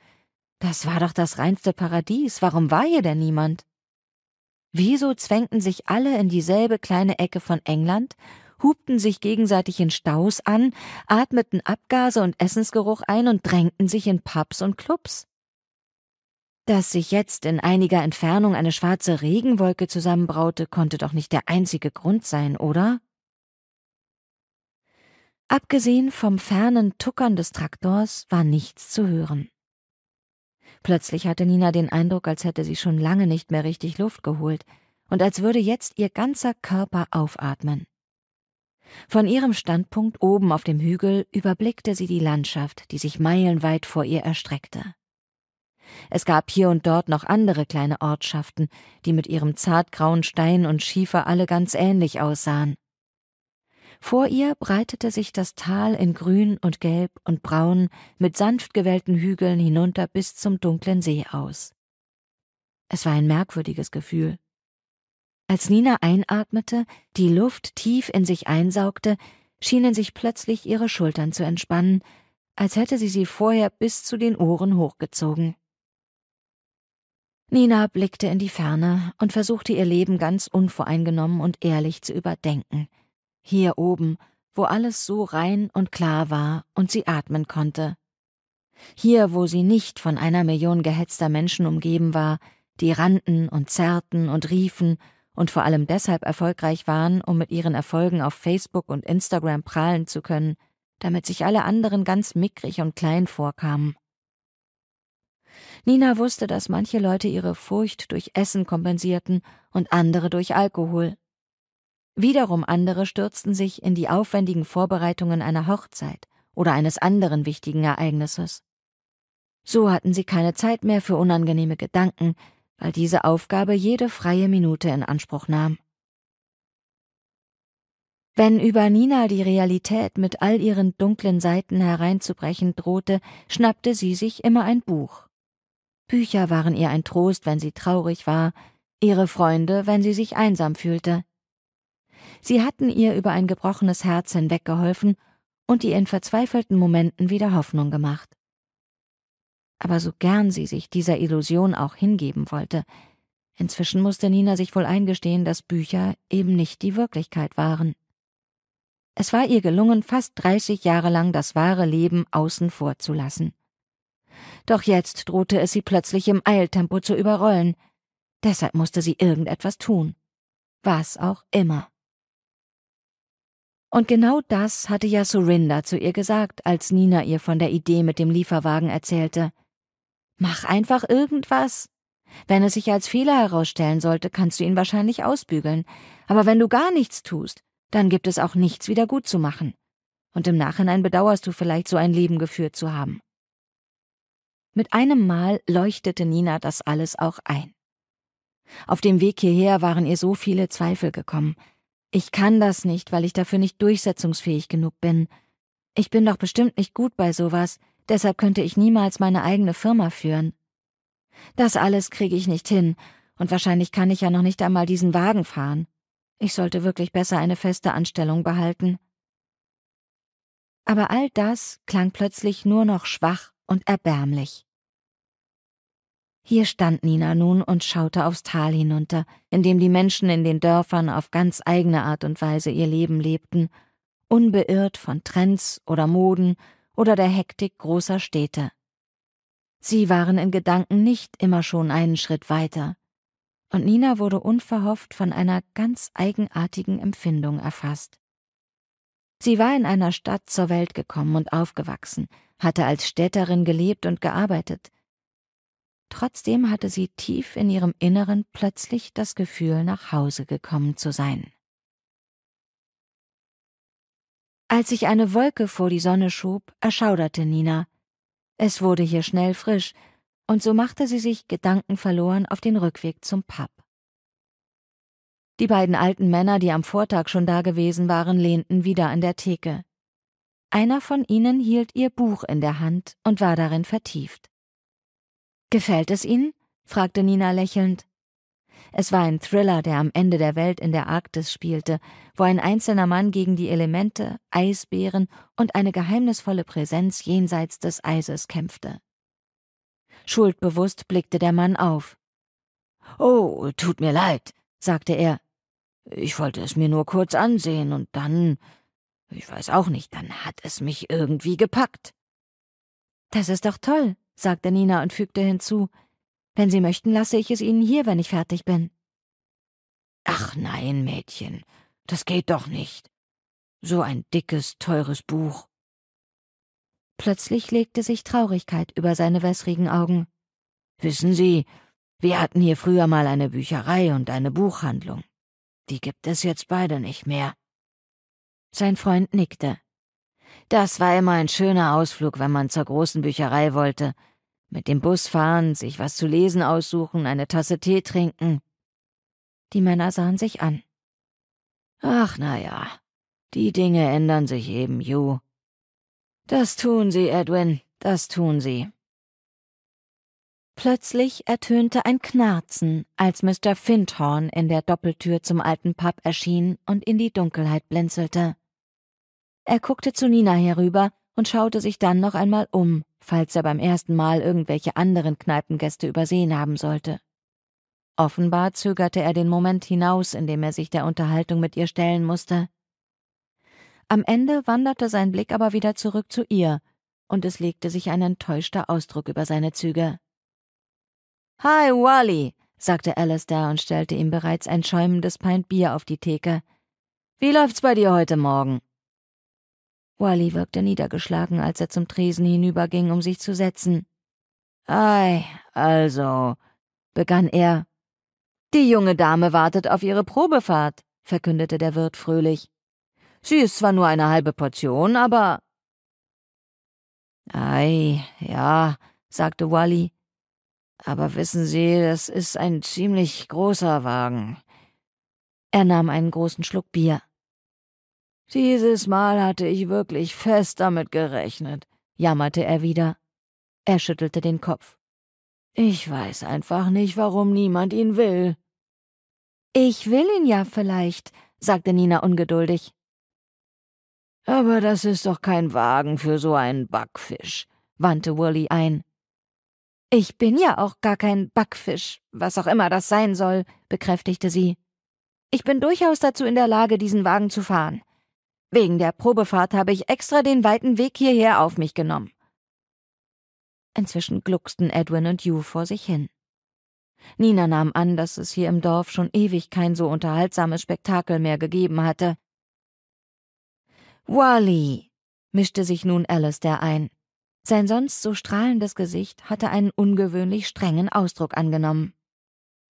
Das war doch das reinste Paradies, warum war hier denn niemand? Wieso zwängten sich alle in dieselbe kleine Ecke von England, hubten sich gegenseitig in Staus an, atmeten Abgase und Essensgeruch ein und drängten sich in Pubs und Clubs? Dass sich jetzt in einiger Entfernung eine schwarze Regenwolke zusammenbraute, konnte doch nicht der einzige Grund sein, oder? Abgesehen vom fernen Tuckern des Traktors war nichts zu hören. Plötzlich hatte Nina den Eindruck, als hätte sie schon lange nicht mehr richtig Luft geholt und als würde jetzt ihr ganzer Körper aufatmen. Von ihrem Standpunkt oben auf dem Hügel überblickte sie die Landschaft, die sich meilenweit vor ihr erstreckte. Es gab hier und dort noch andere kleine Ortschaften, die mit ihrem zartgrauen Stein und Schiefer alle ganz ähnlich aussahen. Vor ihr breitete sich das Tal in Grün und Gelb und Braun mit sanft gewellten Hügeln hinunter bis zum dunklen See aus. Es war ein merkwürdiges Gefühl. Als Nina einatmete, die Luft tief in sich einsaugte, schienen sich plötzlich ihre Schultern zu entspannen, als hätte sie sie vorher bis zu den Ohren hochgezogen. Nina blickte in die Ferne und versuchte ihr Leben ganz unvoreingenommen und ehrlich zu überdenken – hier oben, wo alles so rein und klar war und sie atmen konnte. Hier, wo sie nicht von einer Million gehetzter Menschen umgeben war, die rannten und zerrten und riefen und vor allem deshalb erfolgreich waren, um mit ihren Erfolgen auf Facebook und Instagram prahlen zu können, damit sich alle anderen ganz mickrig und klein vorkamen. Nina wusste, dass manche Leute ihre Furcht durch Essen kompensierten und andere durch Alkohol. Wiederum andere stürzten sich in die aufwendigen Vorbereitungen einer Hochzeit oder eines anderen wichtigen Ereignisses. So hatten sie keine Zeit mehr für unangenehme Gedanken, weil diese Aufgabe jede freie Minute in Anspruch nahm. Wenn über Nina die Realität mit all ihren dunklen Seiten hereinzubrechen drohte, schnappte sie sich immer ein Buch. Bücher waren ihr ein Trost, wenn sie traurig war, ihre Freunde, wenn sie sich einsam fühlte. Sie hatten ihr über ein gebrochenes Herz hinweggeholfen und ihr in verzweifelten Momenten wieder Hoffnung gemacht. Aber so gern sie sich dieser Illusion auch hingeben wollte, inzwischen musste Nina sich wohl eingestehen, dass Bücher eben nicht die Wirklichkeit waren. Es war ihr gelungen, fast dreißig Jahre lang das wahre Leben außen vor zu lassen. Doch jetzt drohte es sie plötzlich im Eiltempo zu überrollen. Deshalb musste sie irgendetwas tun. Was auch immer. Und genau das hatte ja Surinda zu ihr gesagt, als Nina ihr von der Idee mit dem Lieferwagen erzählte. Mach einfach irgendwas. Wenn es sich als Fehler herausstellen sollte, kannst du ihn wahrscheinlich ausbügeln. Aber wenn du gar nichts tust, dann gibt es auch nichts wieder gut zu machen. Und im Nachhinein bedauerst du vielleicht, so ein Leben geführt zu haben. Mit einem Mal leuchtete Nina das alles auch ein. Auf dem Weg hierher waren ihr so viele Zweifel gekommen, ich kann das nicht, weil ich dafür nicht durchsetzungsfähig genug bin. Ich bin doch bestimmt nicht gut bei sowas, deshalb könnte ich niemals meine eigene Firma führen. Das alles kriege ich nicht hin, und wahrscheinlich kann ich ja noch nicht einmal diesen Wagen fahren. Ich sollte wirklich besser eine feste Anstellung behalten. Aber all das klang plötzlich nur noch schwach und erbärmlich. Hier stand Nina nun und schaute aufs Tal hinunter, in dem die Menschen in den Dörfern auf ganz eigene Art und Weise ihr Leben lebten, unbeirrt von Trends oder Moden oder der Hektik großer Städte. Sie waren in Gedanken nicht immer schon einen Schritt weiter, und Nina wurde unverhofft von einer ganz eigenartigen Empfindung erfasst. Sie war in einer Stadt zur Welt gekommen und aufgewachsen, hatte als Städterin gelebt und gearbeitet, Trotzdem hatte sie tief in ihrem Inneren plötzlich das Gefühl, nach Hause gekommen zu sein. Als sich eine Wolke vor die Sonne schob, erschauderte Nina. Es wurde hier schnell frisch, und so machte sie sich gedankenverloren auf den Rückweg zum Pub. Die beiden alten Männer, die am Vortag schon dagewesen waren, lehnten wieder an der Theke. Einer von ihnen hielt ihr Buch in der Hand und war darin vertieft. Gefällt es Ihnen? fragte Nina lächelnd. Es war ein Thriller, der am Ende der Welt in der Arktis spielte, wo ein einzelner Mann gegen die Elemente, Eisbären und eine geheimnisvolle Präsenz jenseits des Eises kämpfte. Schuldbewusst blickte der Mann auf. Oh, tut mir leid, sagte er. Ich wollte es mir nur kurz ansehen und dann, ich weiß auch nicht, dann hat es mich irgendwie gepackt. Das ist doch toll, sagte Nina und fügte hinzu, wenn Sie möchten, lasse ich es Ihnen hier, wenn ich fertig bin. Ach nein, Mädchen, das geht doch nicht. So ein dickes, teures Buch. Plötzlich legte sich Traurigkeit über seine wässrigen Augen. Wissen Sie, wir hatten hier früher mal eine Bücherei und eine Buchhandlung. Die gibt es jetzt beide nicht mehr. Sein Freund nickte. Das war immer ein schöner Ausflug, wenn man zur großen Bücherei wollte. Mit dem Bus fahren, sich was zu lesen aussuchen, eine Tasse Tee trinken. Die Männer sahen sich an. Ach, na ja, die Dinge ändern sich eben, Ju. Das tun sie, Edwin, das tun sie. Plötzlich ertönte ein Knarzen, als Mr. Findhorn in der Doppeltür zum alten Pub erschien und in die Dunkelheit blinzelte. Er guckte zu Nina herüber und schaute sich dann noch einmal um, falls er beim ersten Mal irgendwelche anderen Kneipengäste übersehen haben sollte. Offenbar zögerte er den Moment hinaus, in dem er sich der Unterhaltung mit ihr stellen musste. Am Ende wanderte sein Blick aber wieder zurück zu ihr, und es legte sich ein enttäuschter Ausdruck über seine Züge. Hi, Wally, sagte Alistair und stellte ihm bereits ein schäumendes Pint Bier auf die Theke. Wie läuft's bei dir heute Morgen? Wally wirkte niedergeschlagen, als er zum Tresen hinüberging, um sich zu setzen. Ei, also, begann er. Die junge Dame wartet auf ihre Probefahrt, verkündete der Wirt fröhlich. Sie ist zwar nur eine halbe Portion, aber. Ei, ja, sagte Wally. Aber wissen Sie, das ist ein ziemlich großer Wagen. Er nahm einen großen Schluck Bier. Dieses Mal hatte ich wirklich fest damit gerechnet, jammerte er wieder. Er schüttelte den Kopf. Ich weiß einfach nicht, warum niemand ihn will. Ich will ihn ja vielleicht, sagte Nina ungeduldig. Aber das ist doch kein Wagen für so einen Backfisch, wandte Wurley ein. Ich bin ja auch gar kein Backfisch, was auch immer das sein soll, bekräftigte sie. Ich bin durchaus dazu in der Lage, diesen Wagen zu fahren. Wegen der Probefahrt habe ich extra den weiten Weg hierher auf mich genommen. Inzwischen glucksten Edwin und Hugh vor sich hin. Nina nahm an, dass es hier im Dorf schon ewig kein so unterhaltsames Spektakel mehr gegeben hatte. Wally, mischte sich nun Alistair ein. Sein sonst so strahlendes Gesicht hatte einen ungewöhnlich strengen Ausdruck angenommen.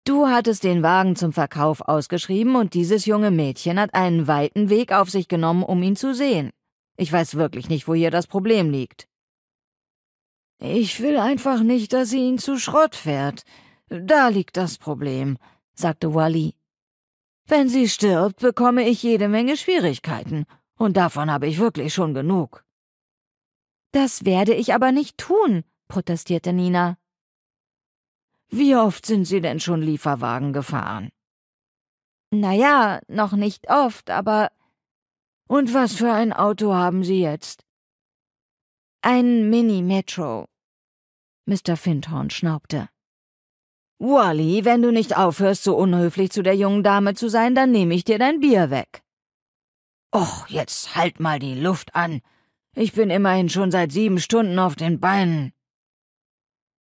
Du hattest den Wagen zum Verkauf ausgeschrieben und dieses junge Mädchen hat einen weiten Weg auf sich genommen, um ihn zu sehen. Ich weiß wirklich nicht, wo hier das Problem liegt. Ich will einfach nicht, dass sie ihn zu Schrott fährt. Da liegt das Problem, sagte Wally. Wenn sie stirbt, bekomme ich jede Menge Schwierigkeiten, und davon habe ich wirklich schon genug. Das werde ich aber nicht tun, protestierte Nina. Wie oft sind Sie denn schon Lieferwagen gefahren? Naja, noch nicht oft, aber. Und was für ein Auto haben Sie jetzt? Ein Mini-Metro. Mr. Findhorn schnaubte. Wally, wenn du nicht aufhörst, so unhöflich zu der jungen Dame zu sein, dann nehme ich dir dein Bier weg. Och, jetzt halt mal die Luft an. Ich bin immerhin schon seit sieben Stunden auf den Beinen.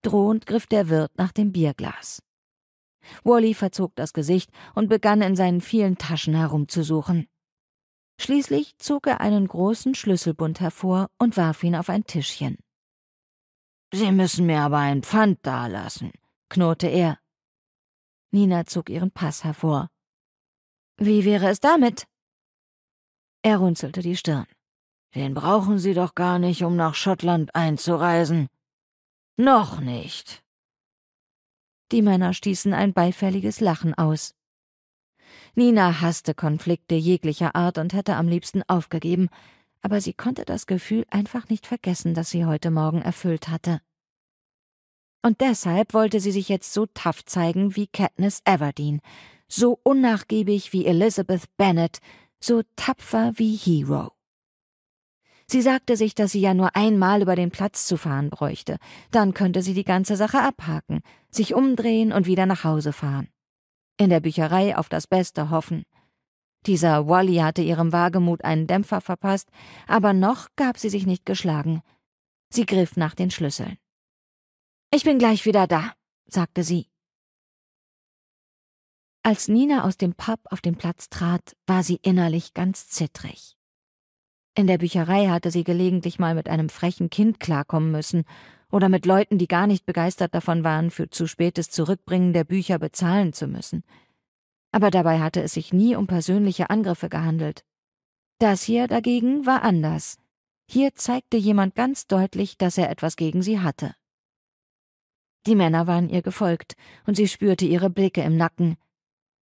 Drohend griff der Wirt nach dem Bierglas. Wally verzog das Gesicht und begann in seinen vielen Taschen herumzusuchen. Schließlich zog er einen großen Schlüsselbund hervor und warf ihn auf ein Tischchen. Sie müssen mir aber ein Pfand dalassen knurrte er. Nina zog ihren Pass hervor. Wie wäre es damit? Er runzelte die Stirn. Den brauchen Sie doch gar nicht, um nach Schottland einzureisen. Noch nicht. Die Männer stießen ein beifälliges Lachen aus. Nina hasste Konflikte jeglicher Art und hätte am liebsten aufgegeben, aber sie konnte das Gefühl einfach nicht vergessen, das sie heute Morgen erfüllt hatte. Und deshalb wollte sie sich jetzt so tough zeigen wie Katniss Everdeen, so unnachgiebig wie Elizabeth Bennet, so tapfer wie Hero. Sie sagte sich, dass sie ja nur einmal über den Platz zu fahren bräuchte, dann könnte sie die ganze Sache abhaken, sich umdrehen und wieder nach Hause fahren. In der Bücherei auf das Beste hoffen. Dieser Wally hatte ihrem Wagemut einen Dämpfer verpasst, aber noch gab sie sich nicht geschlagen. Sie griff nach den Schlüsseln. Ich bin gleich wieder da, sagte sie. Als Nina aus dem Pub auf den Platz trat, war sie innerlich ganz zittrig. In der Bücherei hatte sie gelegentlich mal mit einem frechen Kind klarkommen müssen oder mit Leuten, die gar nicht begeistert davon waren, für zu spätes Zurückbringen der Bücher bezahlen zu müssen. Aber dabei hatte es sich nie um persönliche Angriffe gehandelt. Das hier dagegen war anders. Hier zeigte jemand ganz deutlich, dass er etwas gegen sie hatte. Die Männer waren ihr gefolgt, und sie spürte ihre Blicke im Nacken.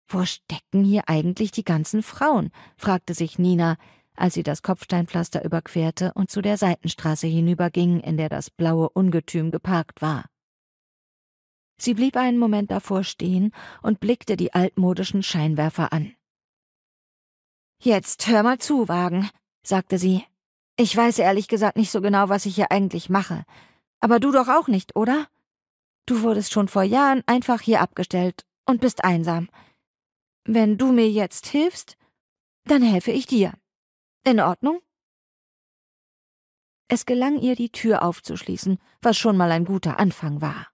Wo stecken hier eigentlich die ganzen Frauen? fragte sich Nina, als sie das Kopfsteinpflaster überquerte und zu der Seitenstraße hinüberging, in der das blaue Ungetüm geparkt war. Sie blieb einen Moment davor stehen und blickte die altmodischen Scheinwerfer an. Jetzt hör mal zu, Wagen, sagte sie. Ich weiß ehrlich gesagt nicht so genau, was ich hier eigentlich mache. Aber du doch auch nicht, oder? Du wurdest schon vor Jahren einfach hier abgestellt und bist einsam. Wenn du mir jetzt hilfst, dann helfe ich dir. In Ordnung? Es gelang ihr, die Tür aufzuschließen, was schon mal ein guter Anfang war.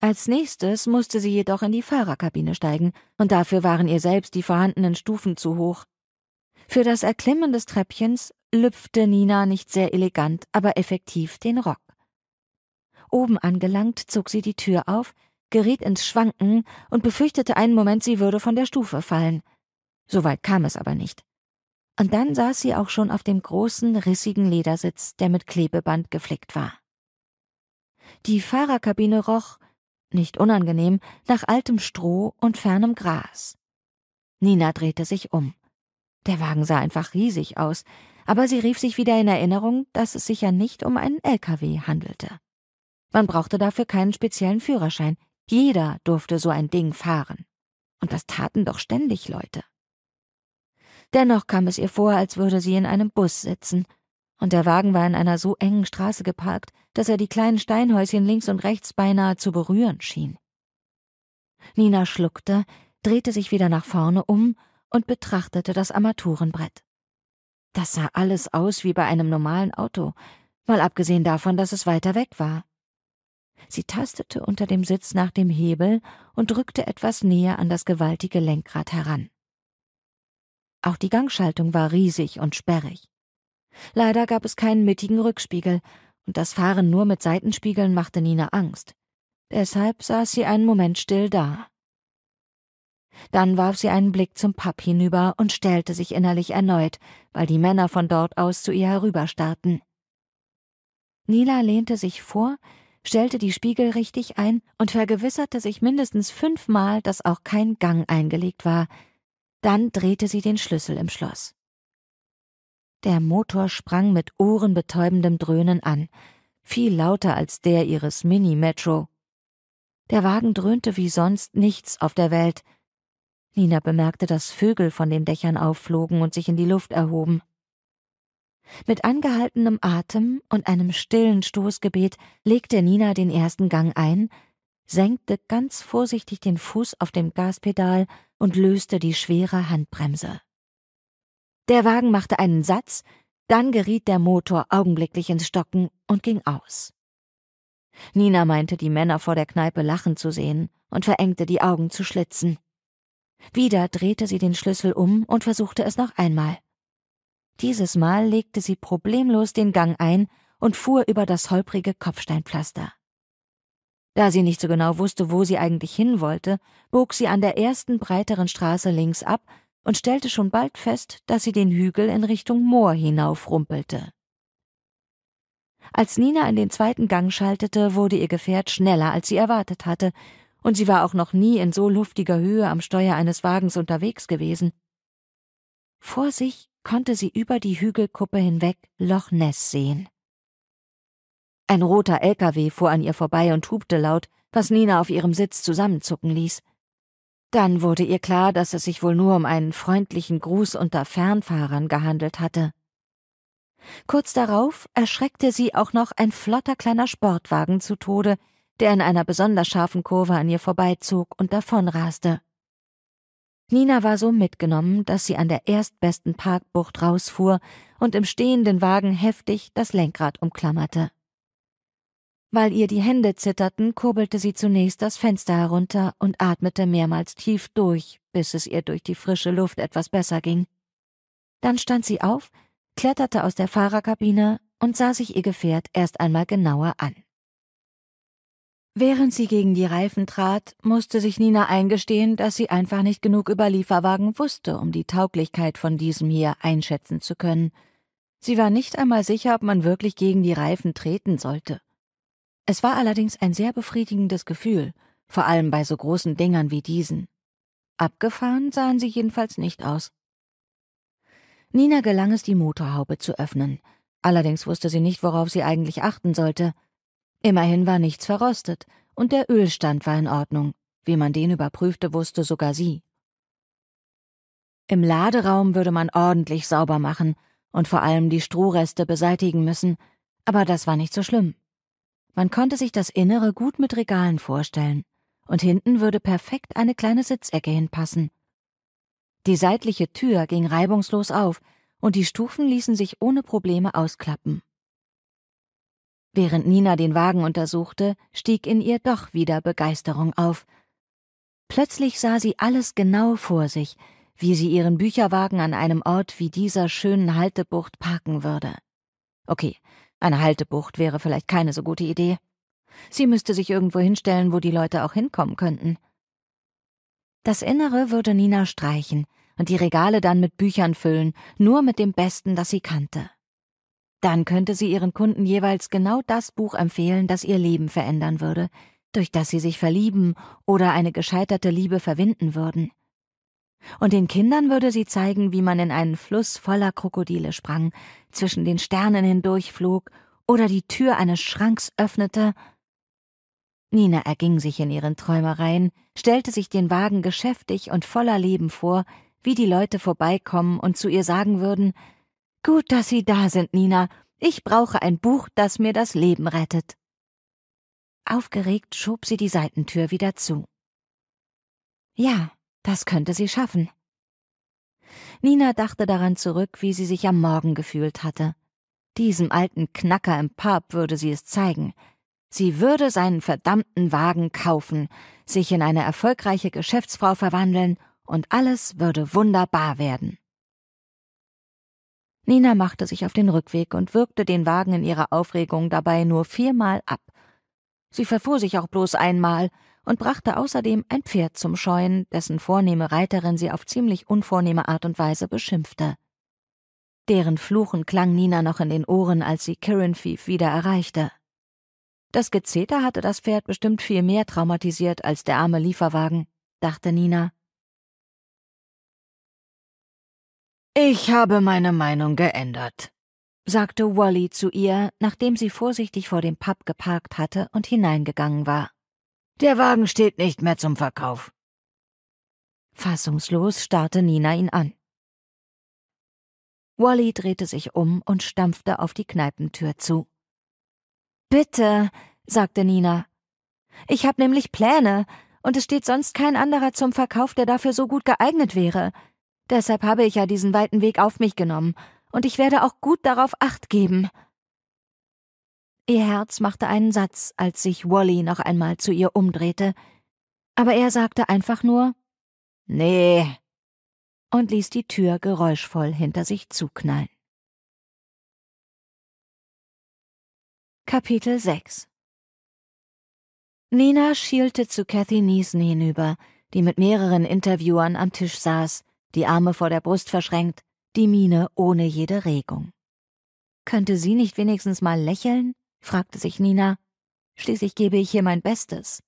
Als nächstes musste sie jedoch in die Fahrerkabine steigen, und dafür waren ihr selbst die vorhandenen Stufen zu hoch. Für das Erklimmen des Treppchens lüpfte Nina nicht sehr elegant, aber effektiv den Rock. Oben angelangt, zog sie die Tür auf, geriet ins Schwanken und befürchtete einen Moment, sie würde von der Stufe fallen. Soweit kam es aber nicht. Und dann saß sie auch schon auf dem großen, rissigen Ledersitz, der mit Klebeband geflickt war. Die Fahrerkabine roch, nicht unangenehm, nach altem Stroh und fernem Gras. Nina drehte sich um. Der Wagen sah einfach riesig aus, aber sie rief sich wieder in Erinnerung, dass es sich ja nicht um einen LKW handelte. Man brauchte dafür keinen speziellen Führerschein. Jeder durfte so ein Ding fahren. Und das taten doch ständig Leute. Dennoch kam es ihr vor, als würde sie in einem Bus sitzen, und der Wagen war in einer so engen Straße geparkt, dass er die kleinen Steinhäuschen links und rechts beinahe zu berühren schien. Nina schluckte, drehte sich wieder nach vorne um und betrachtete das Armaturenbrett. Das sah alles aus wie bei einem normalen Auto, mal abgesehen davon, dass es weiter weg war. Sie tastete unter dem Sitz nach dem Hebel und drückte etwas näher an das gewaltige Lenkrad heran. Auch die Gangschaltung war riesig und sperrig. Leider gab es keinen mittigen Rückspiegel, und das Fahren nur mit Seitenspiegeln machte Nina Angst. Deshalb saß sie einen Moment still da. Dann warf sie einen Blick zum Pub hinüber und stellte sich innerlich erneut, weil die Männer von dort aus zu ihr herüberstarrten. Nila lehnte sich vor, stellte die Spiegel richtig ein und vergewisserte sich mindestens fünfmal, dass auch kein Gang eingelegt war. Dann drehte sie den Schlüssel im Schloss. Der Motor sprang mit ohrenbetäubendem Dröhnen an, viel lauter als der ihres Mini-Metro. Der Wagen dröhnte wie sonst nichts auf der Welt. Nina bemerkte, dass Vögel von den Dächern aufflogen und sich in die Luft erhoben. Mit angehaltenem Atem und einem stillen Stoßgebet legte Nina den ersten Gang ein, senkte ganz vorsichtig den Fuß auf dem Gaspedal und löste die schwere Handbremse. Der Wagen machte einen Satz, dann geriet der Motor augenblicklich ins Stocken und ging aus. Nina meinte, die Männer vor der Kneipe lachen zu sehen und verengte die Augen zu Schlitzen. Wieder drehte sie den Schlüssel um und versuchte es noch einmal. Dieses Mal legte sie problemlos den Gang ein und fuhr über das holprige Kopfsteinpflaster. Da sie nicht so genau wusste, wo sie eigentlich hin wollte, bog sie an der ersten breiteren Straße links ab und stellte schon bald fest, dass sie den Hügel in Richtung Moor hinaufrumpelte. Als Nina in den zweiten Gang schaltete, wurde ihr Gefährt schneller, als sie erwartet hatte, und sie war auch noch nie in so luftiger Höhe am Steuer eines Wagens unterwegs gewesen. Vor sich konnte sie über die Hügelkuppe hinweg Loch Ness sehen. Ein roter LKW fuhr an ihr vorbei und hupte laut, was Nina auf ihrem Sitz zusammenzucken ließ. Dann wurde ihr klar, dass es sich wohl nur um einen freundlichen Gruß unter Fernfahrern gehandelt hatte. Kurz darauf erschreckte sie auch noch ein flotter kleiner Sportwagen zu Tode, der in einer besonders scharfen Kurve an ihr vorbeizog und davonraste. Nina war so mitgenommen, dass sie an der erstbesten Parkbucht rausfuhr und im stehenden Wagen heftig das Lenkrad umklammerte. Weil ihr die Hände zitterten, kurbelte sie zunächst das Fenster herunter und atmete mehrmals tief durch, bis es ihr durch die frische Luft etwas besser ging. Dann stand sie auf, kletterte aus der Fahrerkabine und sah sich ihr Gefährt erst einmal genauer an. Während sie gegen die Reifen trat, musste sich Nina eingestehen, dass sie einfach nicht genug über Lieferwagen wusste, um die Tauglichkeit von diesem hier einschätzen zu können. Sie war nicht einmal sicher, ob man wirklich gegen die Reifen treten sollte. Es war allerdings ein sehr befriedigendes Gefühl, vor allem bei so großen Dingern wie diesen. Abgefahren sahen sie jedenfalls nicht aus. Nina gelang es, die Motorhaube zu öffnen. Allerdings wusste sie nicht, worauf sie eigentlich achten sollte. Immerhin war nichts verrostet, und der Ölstand war in Ordnung. Wie man den überprüfte, wusste sogar sie. Im Laderaum würde man ordentlich sauber machen und vor allem die Strohreste beseitigen müssen, aber das war nicht so schlimm. Man konnte sich das Innere gut mit Regalen vorstellen, und hinten würde perfekt eine kleine Sitzecke hinpassen. Die seitliche Tür ging reibungslos auf, und die Stufen ließen sich ohne Probleme ausklappen. Während Nina den Wagen untersuchte, stieg in ihr doch wieder Begeisterung auf. Plötzlich sah sie alles genau vor sich, wie sie ihren Bücherwagen an einem Ort wie dieser schönen Haltebucht parken würde. Okay, eine Haltebucht wäre vielleicht keine so gute Idee. Sie müsste sich irgendwo hinstellen, wo die Leute auch hinkommen könnten. Das Innere würde Nina streichen und die Regale dann mit Büchern füllen, nur mit dem Besten, das sie kannte. Dann könnte sie ihren Kunden jeweils genau das Buch empfehlen, das ihr Leben verändern würde, durch das sie sich verlieben oder eine gescheiterte Liebe verwinden würden. Und den Kindern würde sie zeigen, wie man in einen Fluss voller Krokodile sprang, zwischen den Sternen hindurchflog oder die Tür eines Schranks öffnete. Nina erging sich in ihren Träumereien, stellte sich den Wagen geschäftig und voller Leben vor, wie die Leute vorbeikommen und zu ihr sagen würden Gut, dass Sie da sind, Nina. Ich brauche ein Buch, das mir das Leben rettet. Aufgeregt schob sie die Seitentür wieder zu. Ja, das könnte sie schaffen. Nina dachte daran zurück, wie sie sich am Morgen gefühlt hatte. Diesem alten Knacker im Pub würde sie es zeigen. Sie würde seinen verdammten Wagen kaufen, sich in eine erfolgreiche Geschäftsfrau verwandeln und alles würde wunderbar werden. Nina machte sich auf den Rückweg und wirkte den Wagen in ihrer Aufregung dabei nur viermal ab. Sie verfuhr sich auch bloß einmal, und brachte außerdem ein Pferd zum Scheuen, dessen vornehme Reiterin sie auf ziemlich unvornehme Art und Weise beschimpfte. Deren Fluchen klang Nina noch in den Ohren, als sie Kirinfief wieder erreichte. Das Gezeter hatte das Pferd bestimmt viel mehr traumatisiert als der arme Lieferwagen, dachte Nina. Ich habe meine Meinung geändert, sagte Wally zu ihr, nachdem sie vorsichtig vor dem Pub geparkt hatte und hineingegangen war. Der Wagen steht nicht mehr zum Verkauf. Fassungslos starrte Nina ihn an. Wally drehte sich um und stampfte auf die Kneipentür zu. Bitte, sagte Nina. Ich habe nämlich Pläne, und es steht sonst kein anderer zum Verkauf, der dafür so gut geeignet wäre. Deshalb habe ich ja diesen weiten Weg auf mich genommen, und ich werde auch gut darauf acht geben. Ihr Herz machte einen Satz, als sich Wally noch einmal zu ihr umdrehte, aber er sagte einfach nur Nee und ließ die Tür geräuschvoll hinter sich zuknallen. Kapitel 6 Nina schielte zu Cathy Neeson hinüber, die mit mehreren Interviewern am Tisch saß, die Arme vor der Brust verschränkt, die Miene ohne jede Regung. Könnte sie nicht wenigstens mal lächeln? Fragte sich Nina. Schließlich gebe ich hier mein Bestes.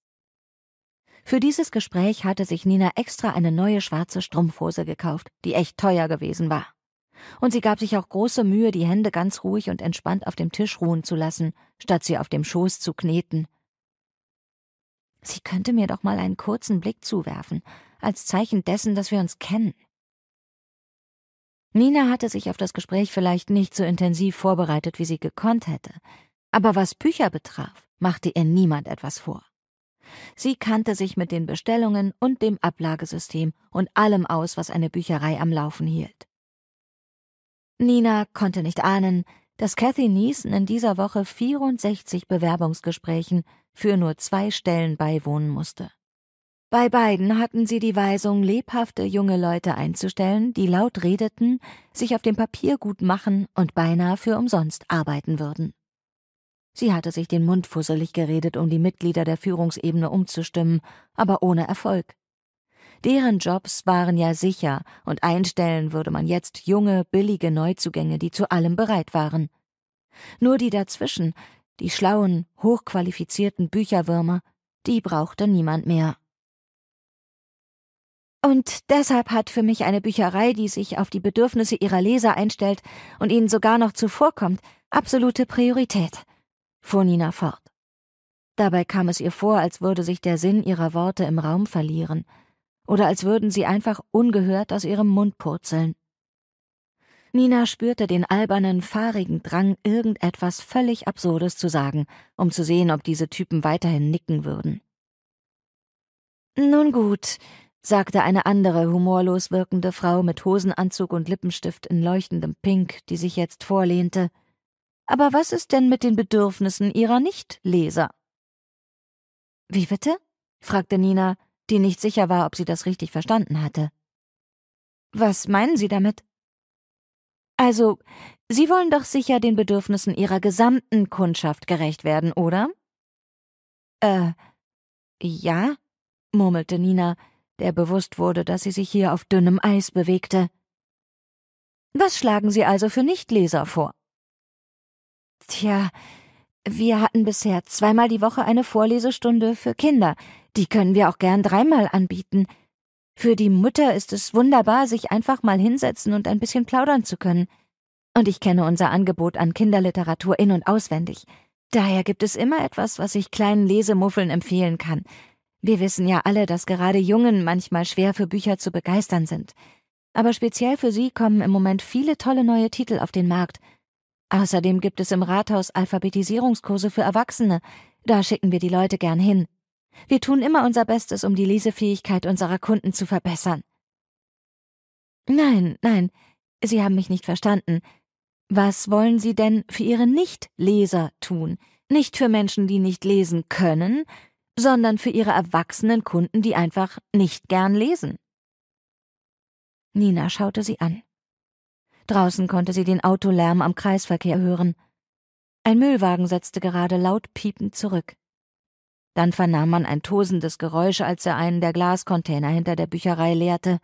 Für dieses Gespräch hatte sich Nina extra eine neue schwarze Strumpfhose gekauft, die echt teuer gewesen war. Und sie gab sich auch große Mühe, die Hände ganz ruhig und entspannt auf dem Tisch ruhen zu lassen, statt sie auf dem Schoß zu kneten. Sie könnte mir doch mal einen kurzen Blick zuwerfen, als Zeichen dessen, dass wir uns kennen. Nina hatte sich auf das Gespräch vielleicht nicht so intensiv vorbereitet, wie sie gekonnt hätte, aber was Bücher betraf, machte ihr niemand etwas vor. Sie kannte sich mit den Bestellungen und dem Ablagesystem und allem aus, was eine Bücherei am Laufen hielt. Nina konnte nicht ahnen, dass Cathy Neeson in dieser Woche 64 Bewerbungsgesprächen für nur zwei Stellen beiwohnen musste. Bei beiden hatten sie die Weisung, lebhafte junge Leute einzustellen, die laut redeten, sich auf dem Papier gut machen und beinahe für umsonst arbeiten würden. Sie hatte sich den Mund fusselig geredet, um die Mitglieder der Führungsebene umzustimmen, aber ohne Erfolg. Deren Jobs waren ja sicher, und einstellen würde man jetzt junge, billige Neuzugänge, die zu allem bereit waren. Nur die dazwischen, die schlauen, hochqualifizierten Bücherwürmer, die brauchte niemand mehr. Und deshalb hat für mich eine Bücherei, die sich auf die Bedürfnisse ihrer Leser einstellt und ihnen sogar noch zuvorkommt, absolute Priorität fuhr Nina fort. Dabei kam es ihr vor, als würde sich der Sinn ihrer Worte im Raum verlieren, oder als würden sie einfach ungehört aus ihrem Mund purzeln. Nina spürte den albernen, fahrigen Drang, irgendetwas völlig Absurdes zu sagen, um zu sehen, ob diese Typen weiterhin nicken würden. Nun gut, sagte eine andere humorlos wirkende Frau mit Hosenanzug und Lippenstift in leuchtendem Pink, die sich jetzt vorlehnte. Aber was ist denn mit den Bedürfnissen Ihrer Nichtleser? Wie bitte? fragte Nina, die nicht sicher war, ob sie das richtig verstanden hatte. Was meinen Sie damit? Also, Sie wollen doch sicher den Bedürfnissen Ihrer gesamten Kundschaft gerecht werden, oder? Äh, ja, murmelte Nina, der bewusst wurde, dass sie sich hier auf dünnem Eis bewegte. Was schlagen Sie also für Nichtleser vor? Tja, wir hatten bisher zweimal die Woche eine Vorlesestunde für Kinder. Die können wir auch gern dreimal anbieten. Für die Mutter ist es wunderbar, sich einfach mal hinsetzen und ein bisschen plaudern zu können. Und ich kenne unser Angebot an Kinderliteratur in- und auswendig. Daher gibt es immer etwas, was ich kleinen Lesemuffeln empfehlen kann. Wir wissen ja alle, dass gerade Jungen manchmal schwer für Bücher zu begeistern sind. Aber speziell für sie kommen im Moment viele tolle neue Titel auf den Markt – Außerdem gibt es im Rathaus Alphabetisierungskurse für Erwachsene. Da schicken wir die Leute gern hin. Wir tun immer unser Bestes, um die Lesefähigkeit unserer Kunden zu verbessern. Nein, nein, Sie haben mich nicht verstanden. Was wollen Sie denn für Ihre Nichtleser tun? Nicht für Menschen, die nicht lesen können, sondern für Ihre erwachsenen Kunden, die einfach nicht gern lesen. Nina schaute sie an. Draußen konnte sie den Autolärm am Kreisverkehr hören. Ein Müllwagen setzte gerade laut piepend zurück. Dann vernahm man ein tosendes Geräusch, als er einen der Glascontainer hinter der Bücherei leerte.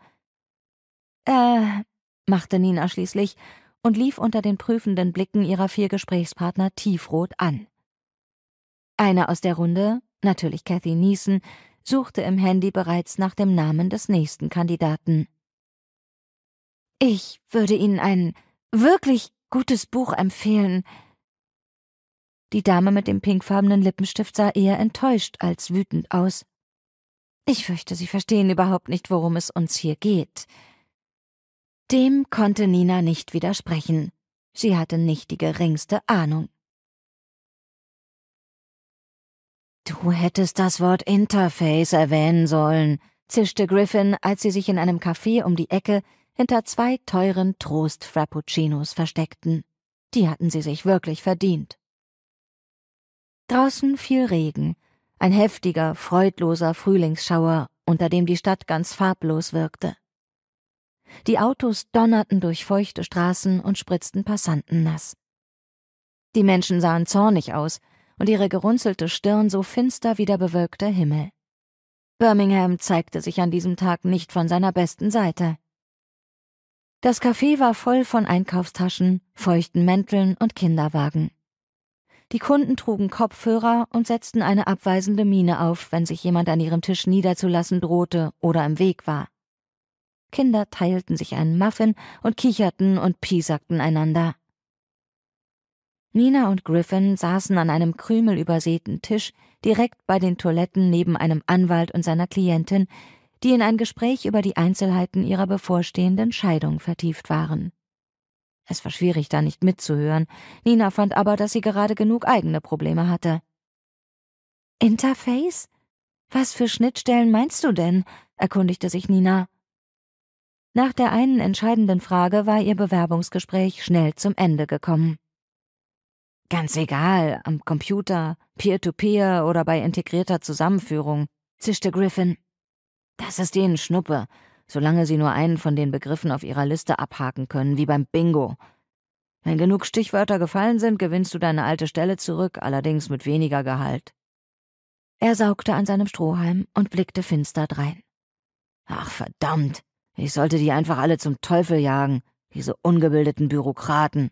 Äh, machte Nina schließlich und lief unter den prüfenden Blicken ihrer vier Gesprächspartner tiefrot an. Einer aus der Runde, natürlich Cathy Neeson, suchte im Handy bereits nach dem Namen des nächsten Kandidaten. Ich würde Ihnen ein wirklich gutes Buch empfehlen. Die Dame mit dem pinkfarbenen Lippenstift sah eher enttäuscht als wütend aus. Ich fürchte, Sie verstehen überhaupt nicht, worum es uns hier geht. Dem konnte Nina nicht widersprechen. Sie hatte nicht die geringste Ahnung. Du hättest das Wort Interface erwähnen sollen, zischte Griffin, als sie sich in einem Café um die Ecke hinter zwei teuren Trost-Frappuccinos versteckten. Die hatten sie sich wirklich verdient. Draußen fiel Regen, ein heftiger, freudloser Frühlingsschauer, unter dem die Stadt ganz farblos wirkte. Die Autos donnerten durch feuchte Straßen und spritzten Passanten nass. Die Menschen sahen zornig aus und ihre gerunzelte Stirn so finster wie der bewölkte Himmel. Birmingham zeigte sich an diesem Tag nicht von seiner besten Seite. Das Café war voll von Einkaufstaschen, feuchten Mänteln und Kinderwagen. Die Kunden trugen Kopfhörer und setzten eine abweisende Miene auf, wenn sich jemand an ihrem Tisch niederzulassen drohte oder im Weg war. Kinder teilten sich einen Muffin und kicherten und piesakten einander. Nina und Griffin saßen an einem krümelübersäten Tisch direkt bei den Toiletten neben einem Anwalt und seiner Klientin, die in ein Gespräch über die Einzelheiten ihrer bevorstehenden Scheidung vertieft waren. Es war schwierig, da nicht mitzuhören. Nina fand aber, dass sie gerade genug eigene Probleme hatte. Interface? Was für Schnittstellen meinst du denn? erkundigte sich Nina. Nach der einen entscheidenden Frage war ihr Bewerbungsgespräch schnell zum Ende gekommen. Ganz egal, am Computer, Peer-to-Peer -peer oder bei integrierter Zusammenführung, zischte Griffin. Das ist denen Schnuppe solange sie nur einen von den Begriffen auf ihrer Liste abhaken können, wie beim Bingo. Wenn genug Stichwörter gefallen sind, gewinnst du deine alte Stelle zurück, allerdings mit weniger Gehalt. Er saugte an seinem Strohhalm und blickte finster drein. Ach verdammt, ich sollte die einfach alle zum Teufel jagen, diese ungebildeten Bürokraten.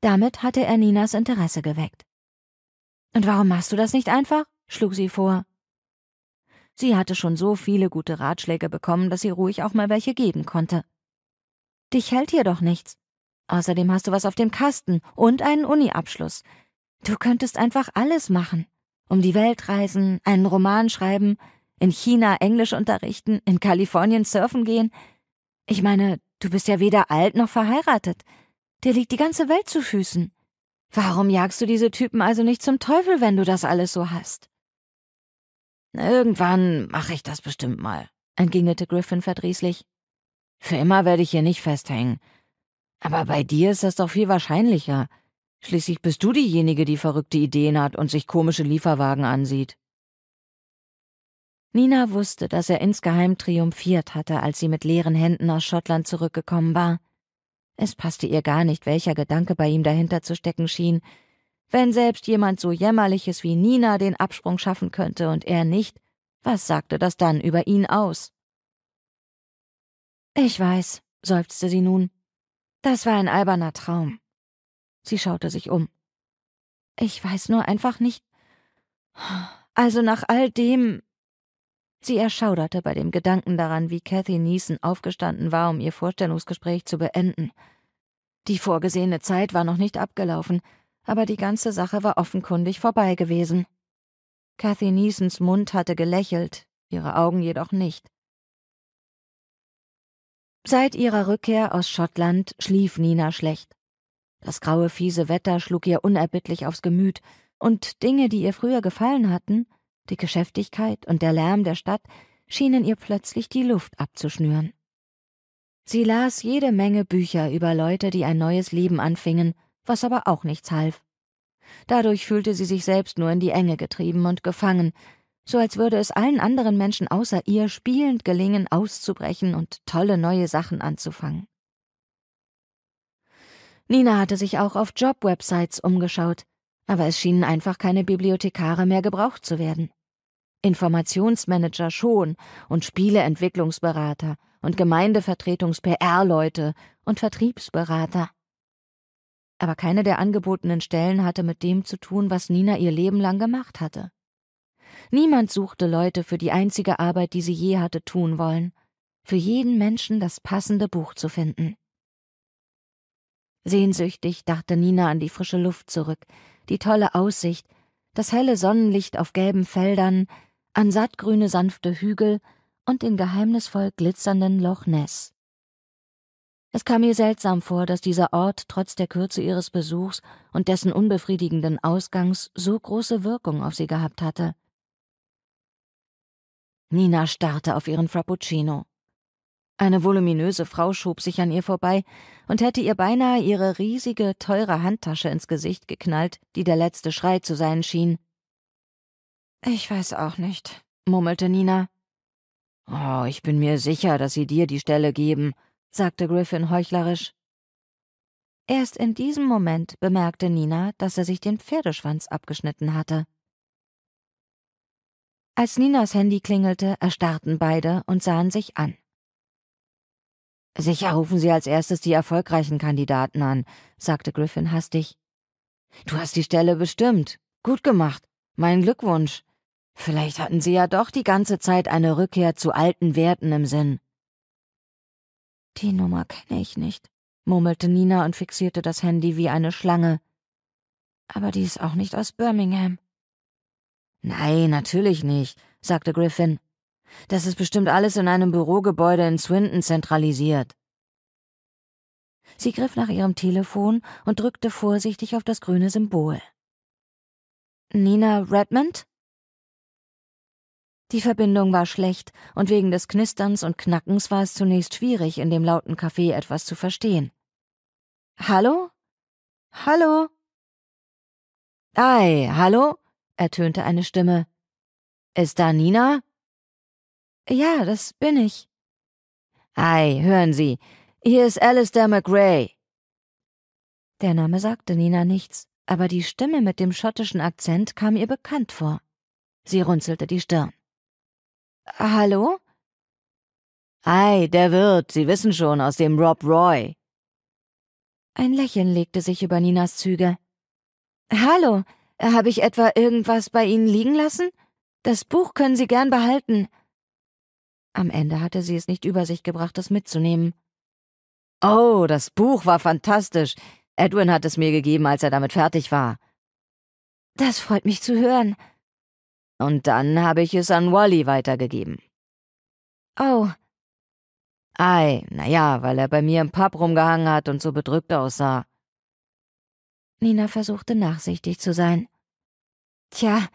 Damit hatte er Ninas Interesse geweckt. Und warum machst du das nicht einfach? schlug sie vor. Sie hatte schon so viele gute Ratschläge bekommen, dass sie ruhig auch mal welche geben konnte. Dich hält hier doch nichts. Außerdem hast du was auf dem Kasten und einen Uni-Abschluss. Du könntest einfach alles machen. Um die Welt reisen, einen Roman schreiben, in China Englisch unterrichten, in Kalifornien surfen gehen. Ich meine, du bist ja weder alt noch verheiratet. Dir liegt die ganze Welt zu Füßen. Warum jagst du diese Typen also nicht zum Teufel, wenn du das alles so hast? Irgendwann mache ich das bestimmt mal, entgegnete Griffin verdrießlich. Für immer werde ich hier nicht festhängen. Aber bei dir ist das doch viel wahrscheinlicher. Schließlich bist du diejenige, die verrückte Ideen hat und sich komische Lieferwagen ansieht. Nina wusste, dass er insgeheim triumphiert hatte, als sie mit leeren Händen aus Schottland zurückgekommen war. Es passte ihr gar nicht, welcher Gedanke bei ihm dahinter zu stecken schien, wenn selbst jemand so jämmerliches wie Nina den Absprung schaffen könnte und er nicht, was sagte das dann über ihn aus? Ich weiß, seufzte sie nun. Das war ein alberner Traum. Sie schaute sich um. Ich weiß nur einfach nicht. Also nach all dem. Sie erschauderte bei dem Gedanken daran, wie Cathy Neeson aufgestanden war, um ihr Vorstellungsgespräch zu beenden. Die vorgesehene Zeit war noch nicht abgelaufen, aber die ganze Sache war offenkundig vorbei gewesen. Cathy Neesons Mund hatte gelächelt, ihre Augen jedoch nicht. Seit ihrer Rückkehr aus Schottland schlief Nina schlecht. Das graue, fiese Wetter schlug ihr unerbittlich aufs Gemüt, und Dinge, die ihr früher gefallen hatten, die Geschäftigkeit und der Lärm der Stadt, schienen ihr plötzlich die Luft abzuschnüren. Sie las jede Menge Bücher über Leute, die ein neues Leben anfingen was aber auch nichts half. Dadurch fühlte sie sich selbst nur in die Enge getrieben und gefangen, so als würde es allen anderen Menschen außer ihr spielend gelingen, auszubrechen und tolle neue Sachen anzufangen. Nina hatte sich auch auf Job-Websites umgeschaut, aber es schienen einfach keine Bibliothekare mehr gebraucht zu werden. Informationsmanager schon und Spieleentwicklungsberater und Gemeindevertretungs-PR-Leute und Vertriebsberater aber keine der angebotenen Stellen hatte mit dem zu tun, was Nina ihr Leben lang gemacht hatte. Niemand suchte Leute für die einzige Arbeit, die sie je hatte tun wollen, für jeden Menschen das passende Buch zu finden. Sehnsüchtig dachte Nina an die frische Luft zurück, die tolle Aussicht, das helle Sonnenlicht auf gelben Feldern, an sattgrüne sanfte Hügel und den geheimnisvoll glitzernden Loch Ness. Es kam ihr seltsam vor, dass dieser Ort trotz der Kürze ihres Besuchs und dessen unbefriedigenden Ausgangs so große Wirkung auf sie gehabt hatte. Nina starrte auf ihren Frappuccino. Eine voluminöse Frau schob sich an ihr vorbei und hätte ihr beinahe ihre riesige, teure Handtasche ins Gesicht geknallt, die der letzte Schrei zu sein schien. Ich weiß auch nicht, murmelte Nina. Oh, ich bin mir sicher, dass sie dir die Stelle geben, sagte Griffin heuchlerisch. Erst in diesem Moment bemerkte Nina, dass er sich den Pferdeschwanz abgeschnitten hatte. Als Ninas Handy klingelte, erstarrten beide und sahen sich an. Sicher rufen Sie als erstes die erfolgreichen Kandidaten an, sagte Griffin hastig. Du hast die Stelle bestimmt. Gut gemacht. Mein Glückwunsch. Vielleicht hatten Sie ja doch die ganze Zeit eine Rückkehr zu alten Werten im Sinn. Die Nummer kenne ich nicht, murmelte Nina und fixierte das Handy wie eine Schlange. Aber die ist auch nicht aus Birmingham. Nein, natürlich nicht, sagte Griffin. Das ist bestimmt alles in einem Bürogebäude in Swinton zentralisiert. Sie griff nach ihrem Telefon und drückte vorsichtig auf das grüne Symbol. Nina Redmond? Die Verbindung war schlecht, und wegen des Knisterns und Knackens war es zunächst schwierig, in dem lauten Café etwas zu verstehen. Hallo? Hallo? Ei, hallo? ertönte eine Stimme. Ist da Nina? Ja, das bin ich. Ei, hören Sie, hier ist Alistair McRae. Der Name sagte Nina nichts, aber die Stimme mit dem schottischen Akzent kam ihr bekannt vor. Sie runzelte die Stirn. Hallo? Ei, der Wirt, Sie wissen schon, aus dem Rob Roy. Ein Lächeln legte sich über Ninas Züge. Hallo, habe ich etwa irgendwas bei Ihnen liegen lassen? Das Buch können Sie gern behalten. Am Ende hatte sie es nicht über sich gebracht, es mitzunehmen. Oh, das Buch war fantastisch. Edwin hat es mir gegeben, als er damit fertig war. Das freut mich zu hören. Und dann habe ich es an Wally weitergegeben. Oh. Ei, na ja, weil er bei mir im Pub rumgehangen hat und so bedrückt aussah. Nina versuchte nachsichtig zu sein. Tja,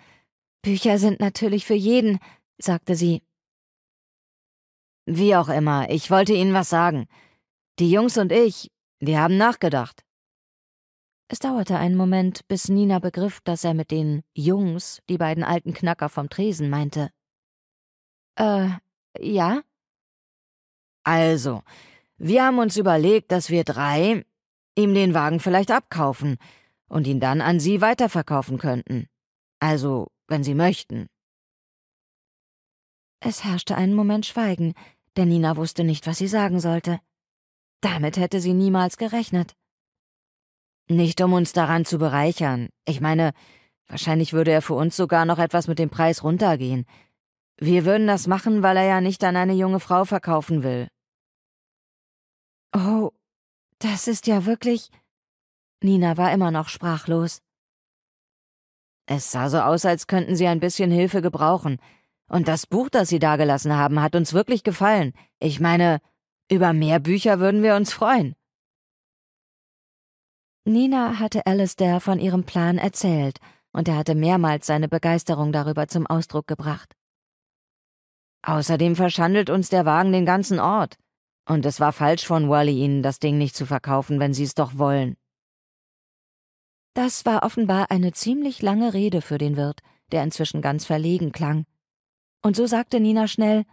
Bücher sind natürlich für jeden, sagte sie. Wie auch immer, ich wollte Ihnen was sagen. Die Jungs und ich, wir haben nachgedacht. Es dauerte einen Moment, bis Nina begriff, dass er mit den Jungs die beiden alten Knacker vom Tresen meinte. Äh, ja? Also, wir haben uns überlegt, dass wir drei ihm den Wagen vielleicht abkaufen und ihn dann an Sie weiterverkaufen könnten. Also, wenn Sie möchten. Es herrschte einen Moment Schweigen, denn Nina wusste nicht, was sie sagen sollte. Damit hätte sie niemals gerechnet. Nicht um uns daran zu bereichern. Ich meine, wahrscheinlich würde er für uns sogar noch etwas mit dem Preis runtergehen. Wir würden das machen, weil er ja nicht an eine junge Frau verkaufen will. Oh, das ist ja wirklich. Nina war immer noch sprachlos. Es sah so aus, als könnten sie ein bisschen Hilfe gebrauchen. Und das Buch, das Sie dagelassen haben, hat uns wirklich gefallen. Ich meine, über mehr Bücher würden wir uns freuen. Nina hatte Alistair von ihrem Plan erzählt, und er hatte mehrmals seine Begeisterung darüber zum Ausdruck gebracht. Außerdem verschandelt uns der Wagen den ganzen Ort. Und es war falsch von Wally, Ihnen das Ding nicht zu verkaufen, wenn Sie es doch wollen. Das war offenbar eine ziemlich lange Rede für den Wirt, der inzwischen ganz verlegen klang. Und so sagte Nina schnell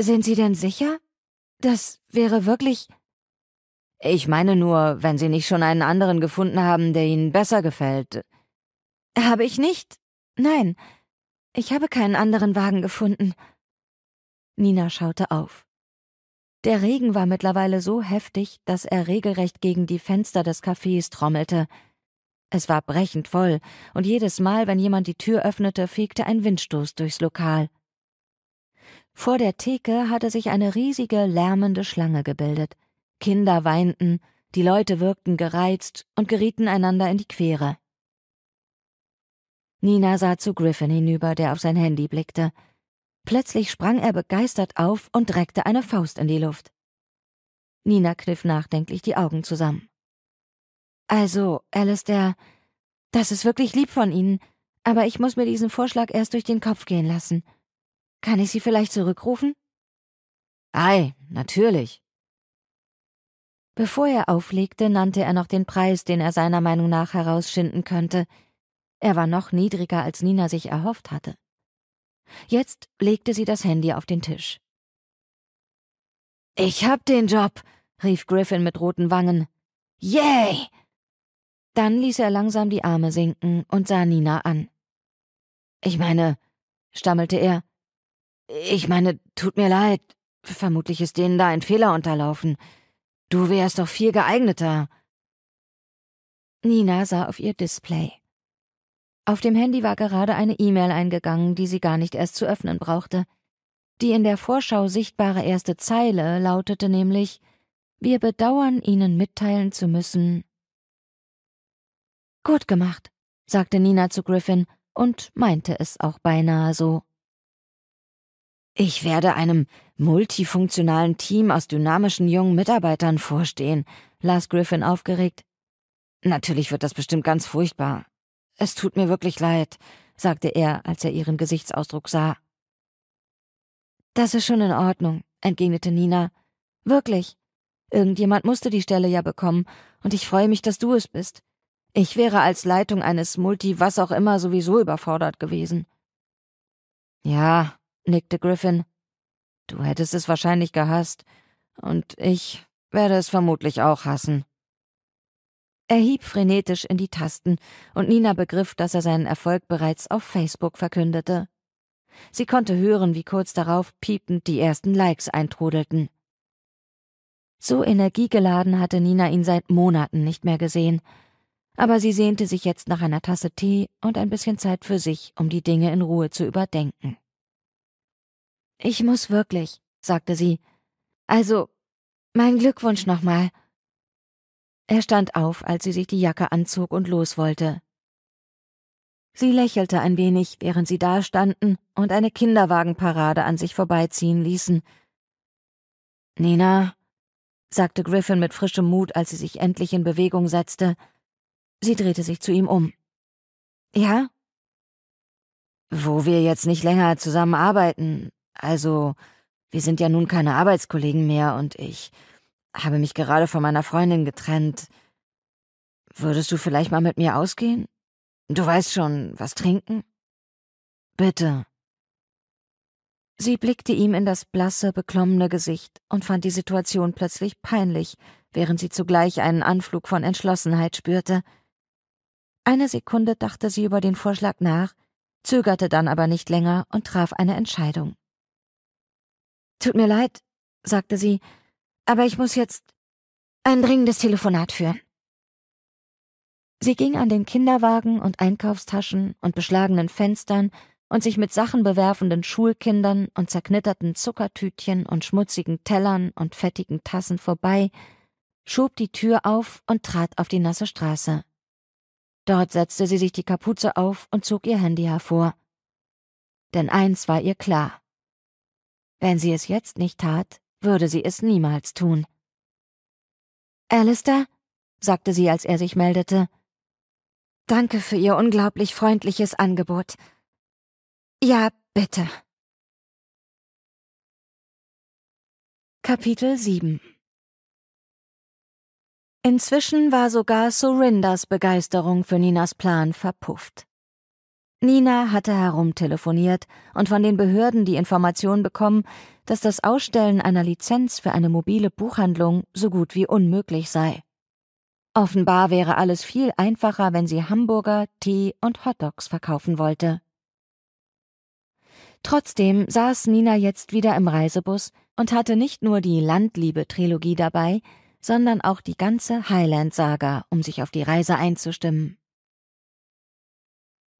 Sind Sie denn sicher? Das wäre wirklich. Ich meine nur, wenn Sie nicht schon einen anderen gefunden haben, der Ihnen besser gefällt. Habe ich nicht? Nein, ich habe keinen anderen Wagen gefunden. Nina schaute auf. Der Regen war mittlerweile so heftig, dass er regelrecht gegen die Fenster des Cafés trommelte. Es war brechend voll, und jedes Mal, wenn jemand die Tür öffnete, fegte ein Windstoß durchs Lokal. Vor der Theke hatte sich eine riesige, lärmende Schlange gebildet. Kinder weinten, die Leute wirkten gereizt und gerieten einander in die Quere. Nina sah zu Griffin hinüber, der auf sein Handy blickte. Plötzlich sprang er begeistert auf und reckte eine Faust in die Luft. Nina kniff nachdenklich die Augen zusammen. Also, Alistair, das ist wirklich lieb von Ihnen, aber ich muss mir diesen Vorschlag erst durch den Kopf gehen lassen. Kann ich Sie vielleicht zurückrufen? Ei, natürlich. Bevor er auflegte, nannte er noch den Preis, den er seiner Meinung nach herausschinden könnte. Er war noch niedriger, als Nina sich erhofft hatte. Jetzt legte sie das Handy auf den Tisch. Ich hab den Job, rief Griffin mit roten Wangen. Yay! Dann ließ er langsam die Arme sinken und sah Nina an. Ich meine, stammelte er, ich meine, tut mir leid, vermutlich ist denen da ein Fehler unterlaufen. Du wärst doch viel geeigneter. Nina sah auf ihr Display. Auf dem Handy war gerade eine E-Mail eingegangen, die sie gar nicht erst zu öffnen brauchte. Die in der Vorschau sichtbare erste Zeile lautete nämlich Wir bedauern Ihnen mitteilen zu müssen. Gut gemacht, sagte Nina zu Griffin und meinte es auch beinahe so. Ich werde einem multifunktionalen Team aus dynamischen jungen Mitarbeitern vorstehen, las Griffin aufgeregt. Natürlich wird das bestimmt ganz furchtbar. Es tut mir wirklich leid, sagte er, als er ihren Gesichtsausdruck sah. Das ist schon in Ordnung, entgegnete Nina. Wirklich. Irgendjemand musste die Stelle ja bekommen, und ich freue mich, dass du es bist. Ich wäre als Leitung eines Multi was auch immer sowieso überfordert gewesen. Ja, nickte Griffin. Du hättest es wahrscheinlich gehasst, und ich werde es vermutlich auch hassen. Er hieb frenetisch in die Tasten, und Nina begriff, dass er seinen Erfolg bereits auf Facebook verkündete. Sie konnte hören, wie kurz darauf piepend die ersten Likes eintrudelten. So energiegeladen hatte Nina ihn seit Monaten nicht mehr gesehen, aber sie sehnte sich jetzt nach einer Tasse Tee und ein bisschen Zeit für sich, um die Dinge in Ruhe zu überdenken. Ich muss wirklich, sagte sie. Also, mein Glückwunsch nochmal. Er stand auf, als sie sich die Jacke anzog und los wollte. Sie lächelte ein wenig, während sie dastanden und eine Kinderwagenparade an sich vorbeiziehen ließen. Nina, sagte Griffin mit frischem Mut, als sie sich endlich in Bewegung setzte. Sie drehte sich zu ihm um. Ja? Wo wir jetzt nicht länger zusammenarbeiten, also, wir sind ja nun keine Arbeitskollegen mehr und ich habe mich gerade von meiner Freundin getrennt. Würdest du vielleicht mal mit mir ausgehen? Du weißt schon, was trinken? Bitte. Sie blickte ihm in das blasse, beklommene Gesicht und fand die Situation plötzlich peinlich, während sie zugleich einen Anflug von Entschlossenheit spürte. Eine Sekunde dachte sie über den Vorschlag nach, zögerte dann aber nicht länger und traf eine Entscheidung. Tut mir leid, sagte sie, aber ich muss jetzt ein dringendes Telefonat führen. Sie ging an den Kinderwagen und Einkaufstaschen und beschlagenen Fenstern und sich mit Sachen bewerfenden Schulkindern und zerknitterten Zuckertütchen und schmutzigen Tellern und fettigen Tassen vorbei, schob die Tür auf und trat auf die nasse Straße. Dort setzte sie sich die Kapuze auf und zog ihr Handy hervor. Denn eins war ihr klar. Wenn sie es jetzt nicht tat, würde sie es niemals tun. Alistair, sagte sie, als er sich meldete, danke für Ihr unglaublich freundliches Angebot. Ja, bitte. Kapitel 7 Inzwischen war sogar Surinders Begeisterung für Ninas Plan verpufft. Nina hatte herumtelefoniert und von den Behörden die Information bekommen, dass das Ausstellen einer Lizenz für eine mobile Buchhandlung so gut wie unmöglich sei. Offenbar wäre alles viel einfacher, wenn sie Hamburger, Tee und Hotdogs verkaufen wollte. Trotzdem saß Nina jetzt wieder im Reisebus und hatte nicht nur die Landliebe-Trilogie dabei, sondern auch die ganze Highland-Saga, um sich auf die Reise einzustimmen.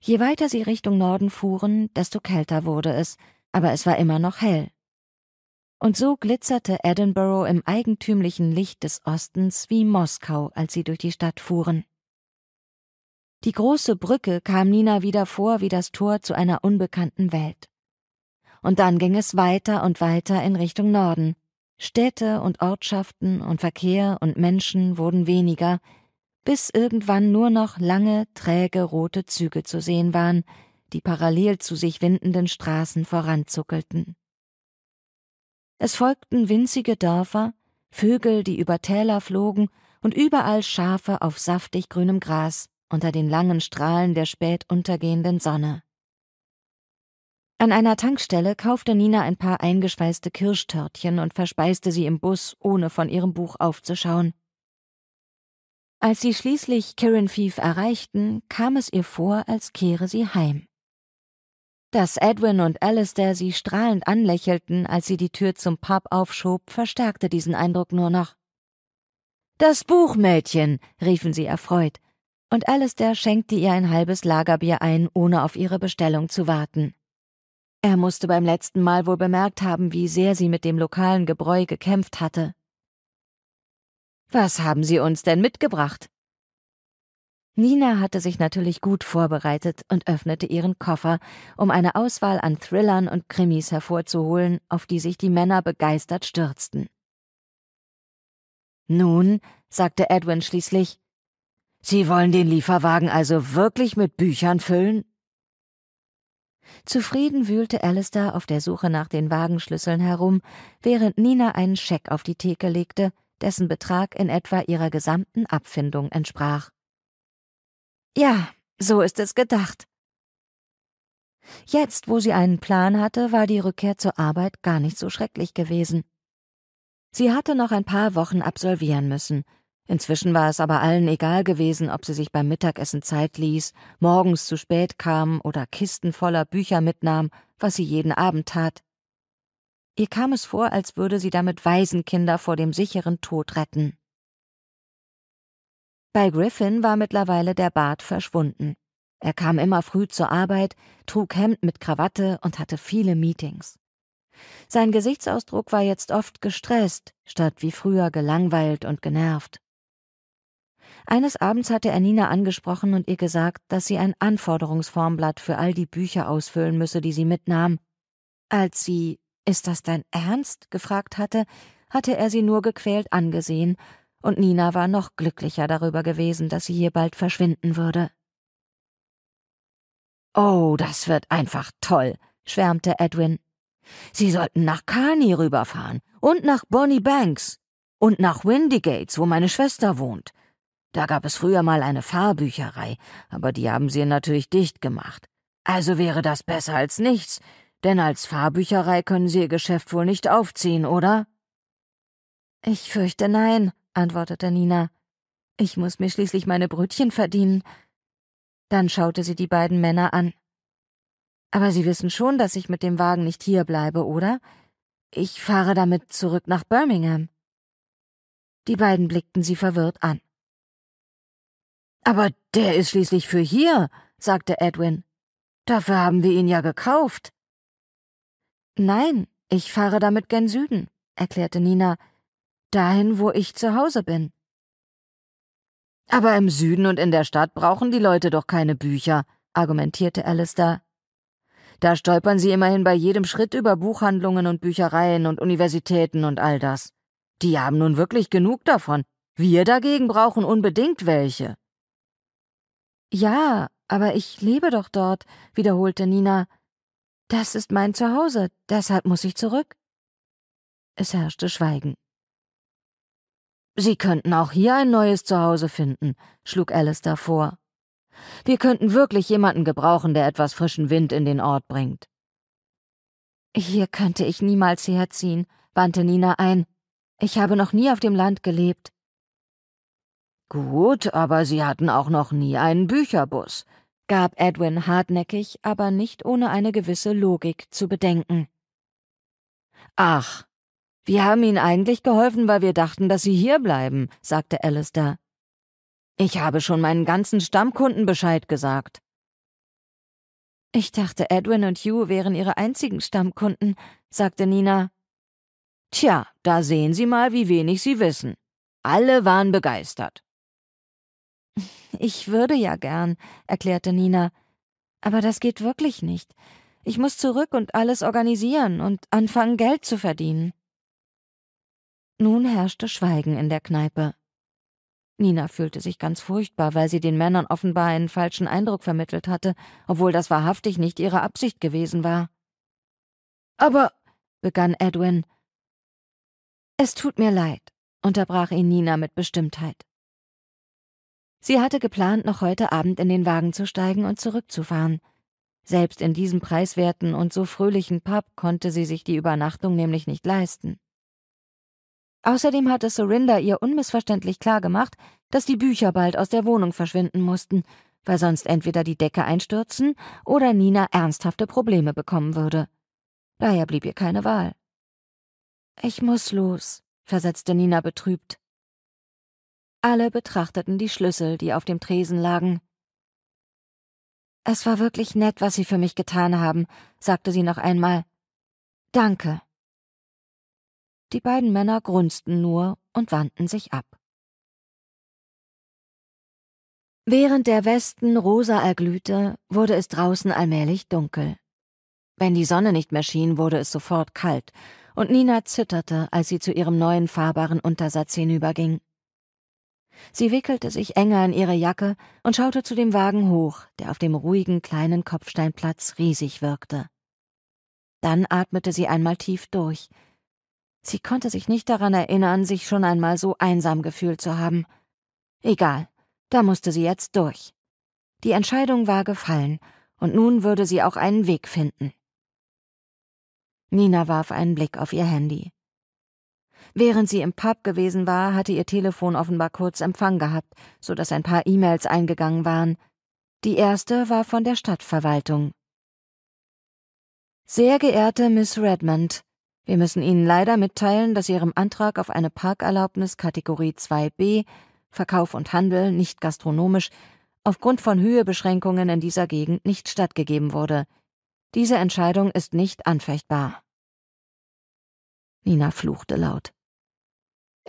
Je weiter sie Richtung Norden fuhren, desto kälter wurde es, aber es war immer noch hell. Und so glitzerte Edinburgh im eigentümlichen Licht des Ostens wie Moskau, als sie durch die Stadt fuhren. Die große Brücke kam Nina wieder vor wie das Tor zu einer unbekannten Welt. Und dann ging es weiter und weiter in Richtung Norden. Städte und Ortschaften und Verkehr und Menschen wurden weniger, bis irgendwann nur noch lange, träge rote Züge zu sehen waren, die parallel zu sich windenden Straßen voranzuckelten. Es folgten winzige Dörfer, Vögel, die über Täler flogen, und überall Schafe auf saftig grünem Gras unter den langen Strahlen der spät untergehenden Sonne. An einer Tankstelle kaufte Nina ein paar eingeschweißte Kirschtörtchen und verspeiste sie im Bus, ohne von ihrem Buch aufzuschauen. Als sie schließlich Kirin Fief erreichten, kam es ihr vor, als kehre sie heim. Dass Edwin und Alistair sie strahlend anlächelten, als sie die Tür zum Pub aufschob, verstärkte diesen Eindruck nur noch. Das Buchmädchen, riefen sie erfreut, und Alistair schenkte ihr ein halbes Lagerbier ein, ohne auf ihre Bestellung zu warten. Er musste beim letzten Mal wohl bemerkt haben, wie sehr sie mit dem lokalen Gebräu gekämpft hatte. Was haben Sie uns denn mitgebracht? Nina hatte sich natürlich gut vorbereitet und öffnete ihren Koffer, um eine Auswahl an Thrillern und Krimis hervorzuholen, auf die sich die Männer begeistert stürzten. Nun, sagte Edwin schließlich, Sie wollen den Lieferwagen also wirklich mit Büchern füllen? Zufrieden wühlte Alistair auf der Suche nach den Wagenschlüsseln herum, während Nina einen Scheck auf die Theke legte, dessen Betrag in etwa ihrer gesamten Abfindung entsprach. Ja, so ist es gedacht. Jetzt, wo sie einen Plan hatte, war die Rückkehr zur Arbeit gar nicht so schrecklich gewesen. Sie hatte noch ein paar Wochen absolvieren müssen, Inzwischen war es aber allen egal gewesen, ob sie sich beim Mittagessen Zeit ließ, morgens zu spät kam oder Kisten voller Bücher mitnahm, was sie jeden Abend tat. Ihr kam es vor, als würde sie damit Waisenkinder vor dem sicheren Tod retten. Bei Griffin war mittlerweile der Bart verschwunden. Er kam immer früh zur Arbeit, trug Hemd mit Krawatte und hatte viele Meetings. Sein Gesichtsausdruck war jetzt oft gestresst, statt wie früher gelangweilt und genervt. Eines Abends hatte er Nina angesprochen und ihr gesagt, dass sie ein Anforderungsformblatt für all die Bücher ausfüllen müsse, die sie mitnahm. Als sie Ist das dein Ernst? gefragt hatte, hatte er sie nur gequält angesehen, und Nina war noch glücklicher darüber gewesen, dass sie hier bald verschwinden würde. Oh, das wird einfach toll, schwärmte Edwin. Sie sollten nach Carney rüberfahren und nach Bonnie Banks und nach Windigates, wo meine Schwester wohnt. Da gab es früher mal eine Fahrbücherei, aber die haben sie natürlich dicht gemacht. Also wäre das besser als nichts, denn als Fahrbücherei können Sie Ihr Geschäft wohl nicht aufziehen, oder? Ich fürchte nein, antwortete Nina. Ich muss mir schließlich meine Brötchen verdienen. Dann schaute sie die beiden Männer an. Aber Sie wissen schon, dass ich mit dem Wagen nicht hier bleibe, oder? Ich fahre damit zurück nach Birmingham. Die beiden blickten sie verwirrt an. Aber der ist schließlich für hier, sagte Edwin. Dafür haben wir ihn ja gekauft. Nein, ich fahre damit gen Süden, erklärte Nina, dahin, wo ich zu Hause bin. Aber im Süden und in der Stadt brauchen die Leute doch keine Bücher, argumentierte Alistair. Da stolpern sie immerhin bei jedem Schritt über Buchhandlungen und Büchereien und Universitäten und all das. Die haben nun wirklich genug davon. Wir dagegen brauchen unbedingt welche. Ja, aber ich lebe doch dort, wiederholte Nina. Das ist mein Zuhause, deshalb muss ich zurück. Es herrschte Schweigen. Sie könnten auch hier ein neues Zuhause finden, schlug Alistair vor. Wir könnten wirklich jemanden gebrauchen, der etwas frischen Wind in den Ort bringt. Hier könnte ich niemals herziehen, wandte Nina ein. Ich habe noch nie auf dem Land gelebt. Gut, aber Sie hatten auch noch nie einen Bücherbus, gab Edwin hartnäckig, aber nicht ohne eine gewisse Logik zu bedenken. Ach, wir haben Ihnen eigentlich geholfen, weil wir dachten, dass Sie hier bleiben, sagte Alistair. Ich habe schon meinen ganzen Stammkunden Bescheid gesagt. Ich dachte, Edwin und Hugh wären Ihre einzigen Stammkunden, sagte Nina. Tja, da sehen Sie mal, wie wenig Sie wissen. Alle waren begeistert. Ich würde ja gern, erklärte Nina. Aber das geht wirklich nicht. Ich muss zurück und alles organisieren und anfangen, Geld zu verdienen. Nun herrschte Schweigen in der Kneipe. Nina fühlte sich ganz furchtbar, weil sie den Männern offenbar einen falschen Eindruck vermittelt hatte, obwohl das wahrhaftig nicht ihre Absicht gewesen war. Aber, begann Edwin. Es tut mir leid, unterbrach ihn Nina mit Bestimmtheit. Sie hatte geplant, noch heute Abend in den Wagen zu steigen und zurückzufahren. Selbst in diesem preiswerten und so fröhlichen Pub konnte sie sich die Übernachtung nämlich nicht leisten. Außerdem hatte Surinder ihr unmissverständlich klargemacht, dass die Bücher bald aus der Wohnung verschwinden mussten, weil sonst entweder die Decke einstürzen oder Nina ernsthafte Probleme bekommen würde. Daher blieb ihr keine Wahl. Ich muss los, versetzte Nina betrübt. Alle betrachteten die Schlüssel, die auf dem Tresen lagen. Es war wirklich nett, was Sie für mich getan haben, sagte sie noch einmal. Danke. Die beiden Männer grunzten nur und wandten sich ab. Während der Westen rosa erglühte, wurde es draußen allmählich dunkel. Wenn die Sonne nicht mehr schien, wurde es sofort kalt, und Nina zitterte, als sie zu ihrem neuen fahrbaren Untersatz hinüberging. Sie wickelte sich enger in ihre Jacke und schaute zu dem Wagen hoch, der auf dem ruhigen kleinen Kopfsteinplatz riesig wirkte. Dann atmete sie einmal tief durch, Sie konnte sich nicht daran erinnern, sich schon einmal so einsam gefühlt zu haben. Egal, da musste sie jetzt durch. Die Entscheidung war gefallen, und nun würde sie auch einen Weg finden. Nina warf einen Blick auf ihr Handy. Während sie im Pub gewesen war, hatte ihr Telefon offenbar kurz Empfang gehabt, so dass ein paar E-Mails eingegangen waren. Die erste war von der Stadtverwaltung. Sehr geehrte Miss Redmond, wir müssen Ihnen leider mitteilen, dass Ihrem Antrag auf eine Parkerlaubnis Kategorie 2b Verkauf und Handel, nicht gastronomisch, aufgrund von Höhebeschränkungen in dieser Gegend nicht stattgegeben wurde. Diese Entscheidung ist nicht anfechtbar. Nina fluchte laut.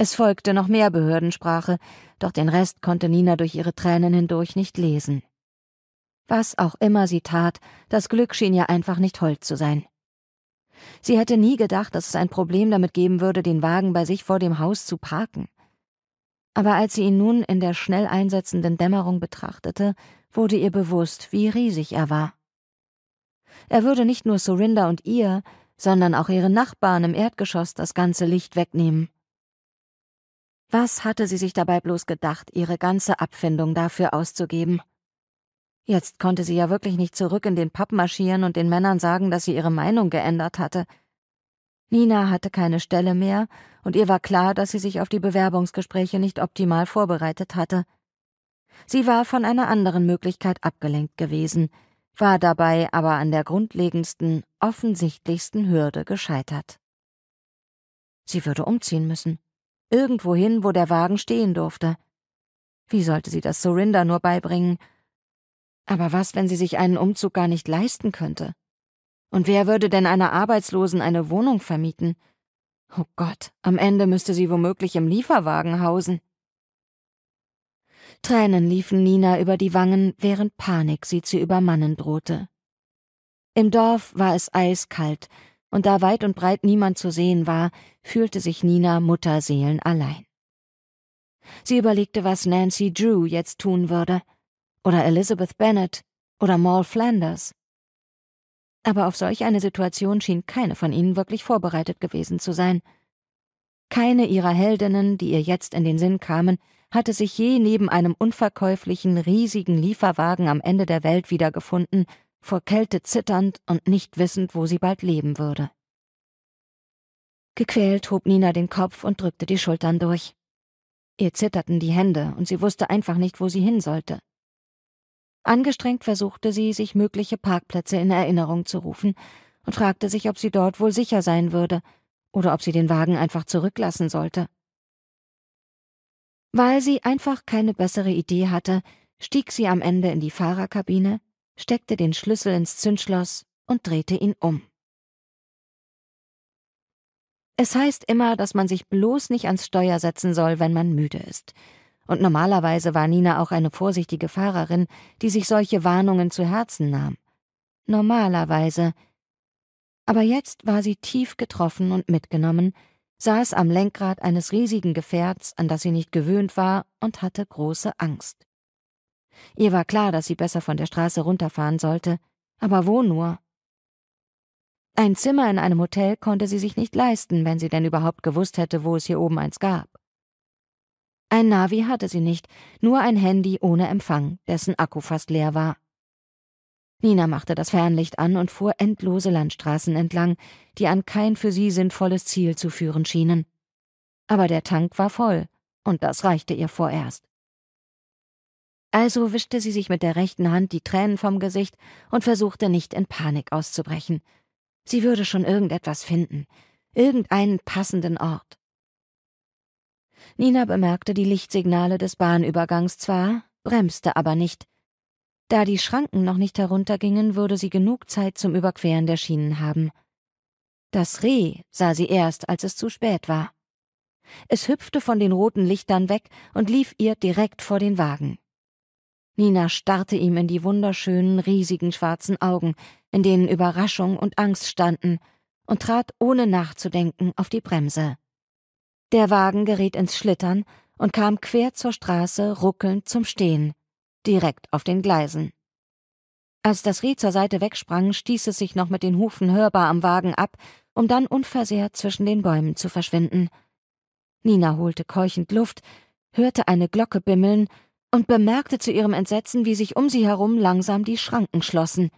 Es folgte noch mehr Behördensprache, doch den Rest konnte Nina durch ihre Tränen hindurch nicht lesen. Was auch immer sie tat, das Glück schien ihr einfach nicht hold zu sein. Sie hätte nie gedacht, dass es ein Problem damit geben würde, den Wagen bei sich vor dem Haus zu parken. Aber als sie ihn nun in der schnell einsetzenden Dämmerung betrachtete, wurde ihr bewusst, wie riesig er war. Er würde nicht nur Surinder und ihr, sondern auch ihre Nachbarn im Erdgeschoss das ganze Licht wegnehmen. Was hatte sie sich dabei bloß gedacht, ihre ganze Abfindung dafür auszugeben? Jetzt konnte sie ja wirklich nicht zurück in den Pub marschieren und den Männern sagen, dass sie ihre Meinung geändert hatte. Nina hatte keine Stelle mehr, und ihr war klar, dass sie sich auf die Bewerbungsgespräche nicht optimal vorbereitet hatte. Sie war von einer anderen Möglichkeit abgelenkt gewesen, war dabei aber an der grundlegendsten, offensichtlichsten Hürde gescheitert. Sie würde umziehen müssen. Irgendwohin, wo der Wagen stehen durfte. Wie sollte sie das Surinder nur beibringen, aber was, wenn sie sich einen Umzug gar nicht leisten könnte? Und wer würde denn einer Arbeitslosen eine Wohnung vermieten? Oh Gott, am Ende müsste sie womöglich im Lieferwagen hausen. Tränen liefen Nina über die Wangen, während Panik sie zu übermannen drohte. Im Dorf war es eiskalt, und da weit und breit niemand zu sehen war, fühlte sich Nina Mutterseelen allein. Sie überlegte, was Nancy Drew jetzt tun würde – oder Elizabeth Bennet oder Maul Flanders. Aber auf solch eine Situation schien keine von ihnen wirklich vorbereitet gewesen zu sein. Keine ihrer Heldinnen, die ihr jetzt in den Sinn kamen, hatte sich je neben einem unverkäuflichen, riesigen Lieferwagen am Ende der Welt wiedergefunden, vor Kälte zitternd und nicht wissend, wo sie bald leben würde. Gequält hob Nina den Kopf und drückte die Schultern durch. Ihr zitterten die Hände, und sie wusste einfach nicht, wo sie hin sollte. Angestrengt versuchte sie, sich mögliche Parkplätze in Erinnerung zu rufen und fragte sich, ob sie dort wohl sicher sein würde oder ob sie den Wagen einfach zurücklassen sollte. Weil sie einfach keine bessere Idee hatte, stieg sie am Ende in die Fahrerkabine, steckte den Schlüssel ins Zündschloss und drehte ihn um. Es heißt immer, dass man sich bloß nicht ans Steuer setzen soll, wenn man müde ist. und normalerweise war Nina auch eine vorsichtige Fahrerin, die sich solche Warnungen zu Herzen nahm. Normalerweise. Aber jetzt war sie tief getroffen und mitgenommen, saß am Lenkrad eines riesigen Gefährts, an das sie nicht gewöhnt war, und hatte große Angst. Ihr war klar, dass sie besser von der Straße runterfahren sollte, aber wo nur? Ein Zimmer in einem Hotel konnte sie sich nicht leisten, wenn sie denn überhaupt gewusst hätte, wo es hier oben eins gab. Ein Navi hatte sie nicht, nur ein Handy ohne Empfang, dessen Akku fast leer war. Nina machte das Fernlicht an und fuhr endlose Landstraßen entlang, die an kein für sie sinnvolles Ziel zu führen schienen. Aber der Tank war voll, und das reichte ihr vorerst. Also wischte sie sich mit der rechten Hand die Tränen vom Gesicht und versuchte nicht in Panik auszubrechen. Sie würde schon irgendetwas finden, irgendeinen passenden Ort. Nina bemerkte die Lichtsignale des Bahnübergangs zwar, bremste aber nicht. Da die Schranken noch nicht heruntergingen, würde sie genug Zeit zum Überqueren der Schienen haben. Das Reh sah sie erst, als es zu spät war. Es hüpfte von den roten Lichtern weg und lief ihr direkt vor den Wagen. Nina starrte ihm in die wunderschönen, riesigen schwarzen Augen, in denen Überraschung und Angst standen, und trat ohne nachzudenken auf die Bremse. Der Wagen geriet ins Schlittern und kam quer zur Straße ruckelnd zum Stehen, direkt auf den Gleisen. Als das Reh zur Seite wegsprang, stieß es sich noch mit den Hufen hörbar am Wagen ab, um dann unversehrt zwischen den Bäumen zu verschwinden. Nina holte keuchend Luft, hörte eine Glocke bimmeln und bemerkte zu ihrem Entsetzen, wie sich um sie herum langsam die Schranken schlossen.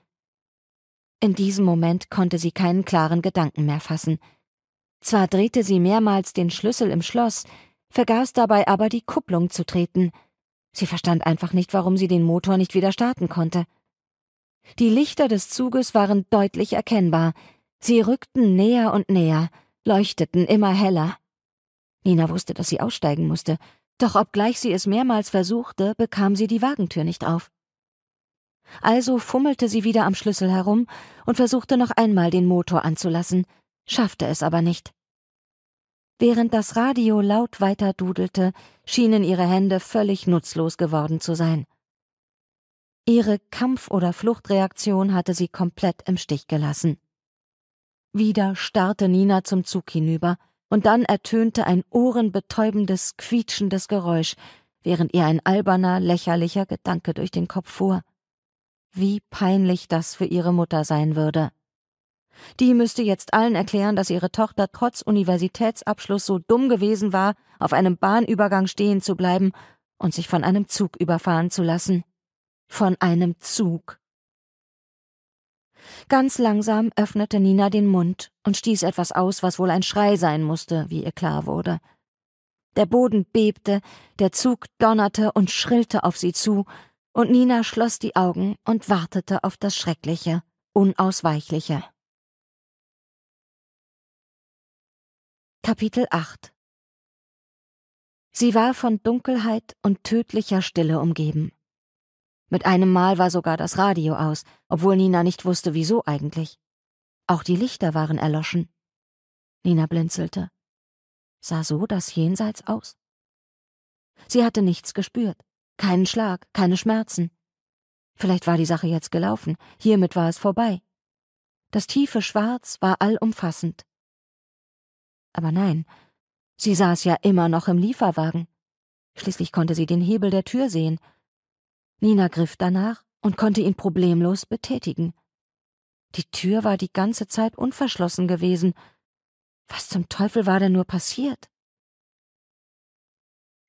In diesem Moment konnte sie keinen klaren Gedanken mehr fassen. Zwar drehte sie mehrmals den Schlüssel im Schloss, vergaß dabei aber die Kupplung zu treten. Sie verstand einfach nicht, warum sie den Motor nicht wieder starten konnte. Die Lichter des Zuges waren deutlich erkennbar. Sie rückten näher und näher, leuchteten immer heller. Nina wusste, dass sie aussteigen musste, doch obgleich sie es mehrmals versuchte, bekam sie die Wagentür nicht auf. Also fummelte sie wieder am Schlüssel herum und versuchte noch einmal den Motor anzulassen, schaffte es aber nicht. Während das Radio laut weiter dudelte, schienen ihre Hände völlig nutzlos geworden zu sein. Ihre Kampf- oder Fluchtreaktion hatte sie komplett im Stich gelassen. Wieder starrte Nina zum Zug hinüber, und dann ertönte ein ohrenbetäubendes, quietschendes Geräusch, während ihr ein alberner, lächerlicher Gedanke durch den Kopf fuhr. Wie peinlich das für ihre Mutter sein würde. Die müsste jetzt allen erklären, dass ihre Tochter trotz Universitätsabschluss so dumm gewesen war, auf einem Bahnübergang stehen zu bleiben und sich von einem Zug überfahren zu lassen. Von einem Zug. Ganz langsam öffnete Nina den Mund und stieß etwas aus, was wohl ein Schrei sein musste, wie ihr klar wurde. Der Boden bebte, der Zug donnerte und schrillte auf sie zu, und Nina schloss die Augen und wartete auf das Schreckliche, Unausweichliche. Kapitel 8 Sie war von Dunkelheit und tödlicher Stille umgeben. Mit einem Mal war sogar das Radio aus, obwohl Nina nicht wusste, wieso eigentlich. Auch die Lichter waren erloschen. Nina blinzelte. Sah so das Jenseits aus? Sie hatte nichts gespürt. Keinen Schlag, keine Schmerzen. Vielleicht war die Sache jetzt gelaufen, hiermit war es vorbei. Das tiefe Schwarz war allumfassend. Aber nein, sie saß ja immer noch im Lieferwagen. Schließlich konnte sie den Hebel der Tür sehen, Nina griff danach und konnte ihn problemlos betätigen. Die Tür war die ganze Zeit unverschlossen gewesen. Was zum Teufel war denn nur passiert?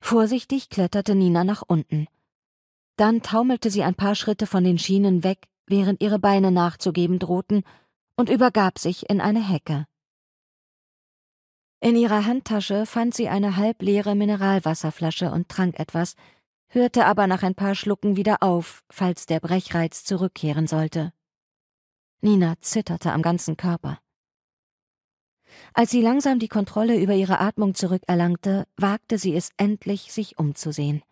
Vorsichtig kletterte Nina nach unten. Dann taumelte sie ein paar Schritte von den Schienen weg, während ihre Beine nachzugeben drohten, und übergab sich in eine Hecke. In ihrer Handtasche fand sie eine halbleere Mineralwasserflasche und trank etwas, hörte aber nach ein paar Schlucken wieder auf, falls der Brechreiz zurückkehren sollte. Nina zitterte am ganzen Körper. Als sie langsam die Kontrolle über ihre Atmung zurückerlangte, wagte sie es endlich, sich umzusehen.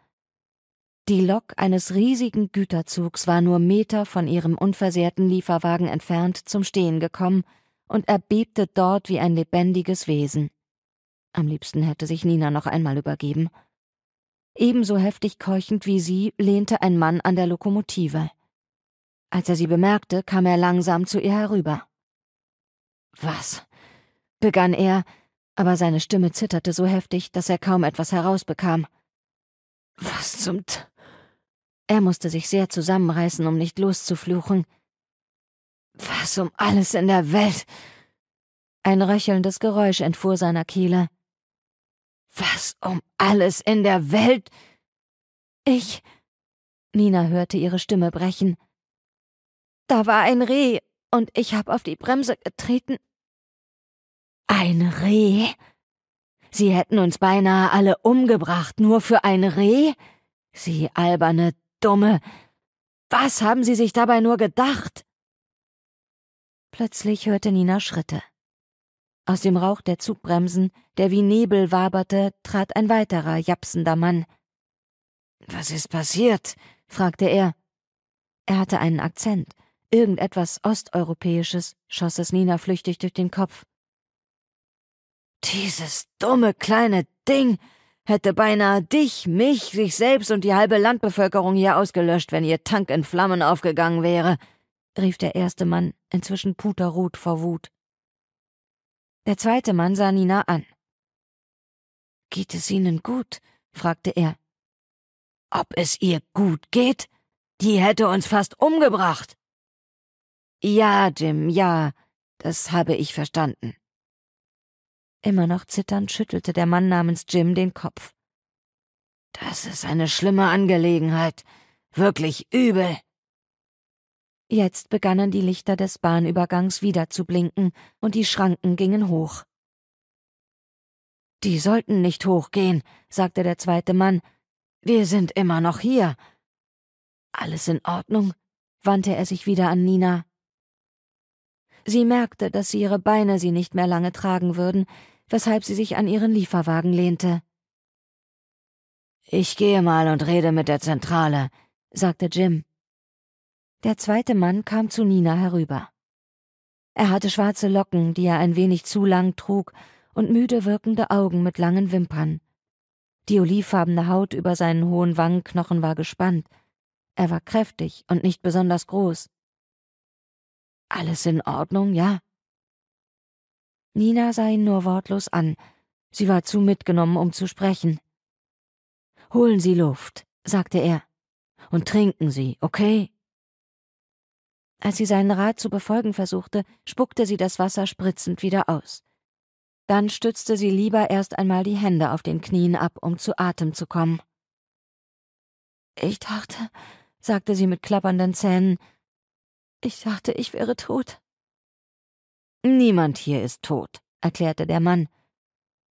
Die Lok eines riesigen Güterzugs war nur Meter von ihrem unversehrten Lieferwagen entfernt zum Stehen gekommen und erbebte dort wie ein lebendiges Wesen. Am liebsten hätte sich Nina noch einmal übergeben. Ebenso heftig keuchend wie sie lehnte ein Mann an der Lokomotive. Als er sie bemerkte, kam er langsam zu ihr herüber. Was? begann er, aber seine Stimme zitterte so heftig, dass er kaum etwas herausbekam. Was zum T Er musste sich sehr zusammenreißen, um nicht loszufluchen. Was um alles in der Welt? Ein röchelndes Geräusch entfuhr seiner Kehle. Was um alles in der Welt? Ich. Nina hörte ihre Stimme brechen. Da war ein Reh, und ich hab auf die Bremse getreten. Ein Reh? Sie hätten uns beinahe alle umgebracht, nur für ein Reh? Sie alberne Dumme. Was haben Sie sich dabei nur gedacht? Plötzlich hörte Nina Schritte. Aus dem Rauch der Zugbremsen, der wie Nebel waberte, trat ein weiterer japsender Mann. Was ist passiert? fragte er. Er hatte einen Akzent. Irgendetwas Osteuropäisches schoss es Nina flüchtig durch den Kopf. Dieses dumme kleine Ding hätte beinahe dich, mich, sich selbst und die halbe Landbevölkerung hier ausgelöscht, wenn ihr Tank in Flammen aufgegangen wäre, rief der erste Mann, inzwischen puterrot vor Wut. Der zweite Mann sah Nina an. Geht es Ihnen gut? fragte er. Ob es ihr gut geht? Die hätte uns fast umgebracht. Ja, Jim, ja, das habe ich verstanden. Immer noch zitternd schüttelte der Mann namens Jim den Kopf. Das ist eine schlimme Angelegenheit. Wirklich übel. Jetzt begannen die Lichter des Bahnübergangs wieder zu blinken und die Schranken gingen hoch. Die sollten nicht hochgehen, sagte der zweite Mann. Wir sind immer noch hier. Alles in Ordnung? wandte er sich wieder an Nina. Sie merkte, dass ihre Beine sie nicht mehr lange tragen würden, weshalb sie sich an ihren Lieferwagen lehnte. Ich gehe mal und rede mit der Zentrale, sagte Jim. Der zweite Mann kam zu Nina herüber. Er hatte schwarze Locken, die er ein wenig zu lang trug, und müde wirkende Augen mit langen Wimpern. Die olivfarbene Haut über seinen hohen Wangenknochen war gespannt. Er war kräftig und nicht besonders groß. Alles in Ordnung, ja? Nina sah ihn nur wortlos an. Sie war zu mitgenommen, um zu sprechen. Holen Sie Luft, sagte er. Und trinken Sie, okay? Als sie seinen Rat zu befolgen versuchte, spuckte sie das Wasser spritzend wieder aus. Dann stützte sie lieber erst einmal die Hände auf den Knien ab, um zu Atem zu kommen. Ich dachte, sagte sie mit klappernden Zähnen, ich dachte, ich wäre tot. Niemand hier ist tot, erklärte der Mann.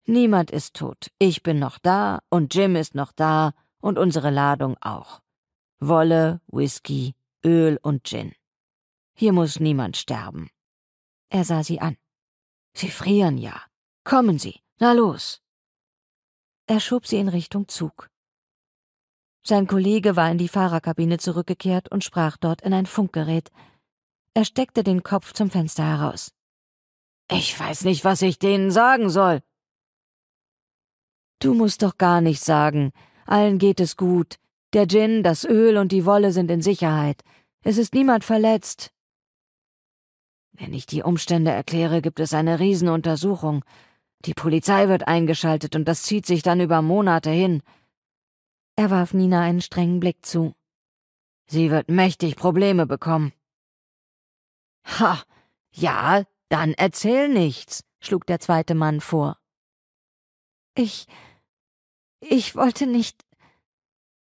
Niemand ist tot. Ich bin noch da und Jim ist noch da und unsere Ladung auch. Wolle, Whisky, Öl und Gin. Hier muss niemand sterben. Er sah sie an. Sie frieren ja. Kommen Sie, na los. Er schob sie in Richtung Zug. Sein Kollege war in die Fahrerkabine zurückgekehrt und sprach dort in ein Funkgerät. Er steckte den Kopf zum Fenster heraus. Ich weiß nicht, was ich denen sagen soll. Du musst doch gar nichts sagen. Allen geht es gut. Der Gin, das Öl und die Wolle sind in Sicherheit. Es ist niemand verletzt. Wenn ich die Umstände erkläre, gibt es eine Riesenuntersuchung. Die Polizei wird eingeschaltet und das zieht sich dann über Monate hin. Er warf Nina einen strengen Blick zu. Sie wird mächtig Probleme bekommen. Ha, ja, dann erzähl nichts, schlug der zweite Mann vor. Ich. Ich wollte nicht.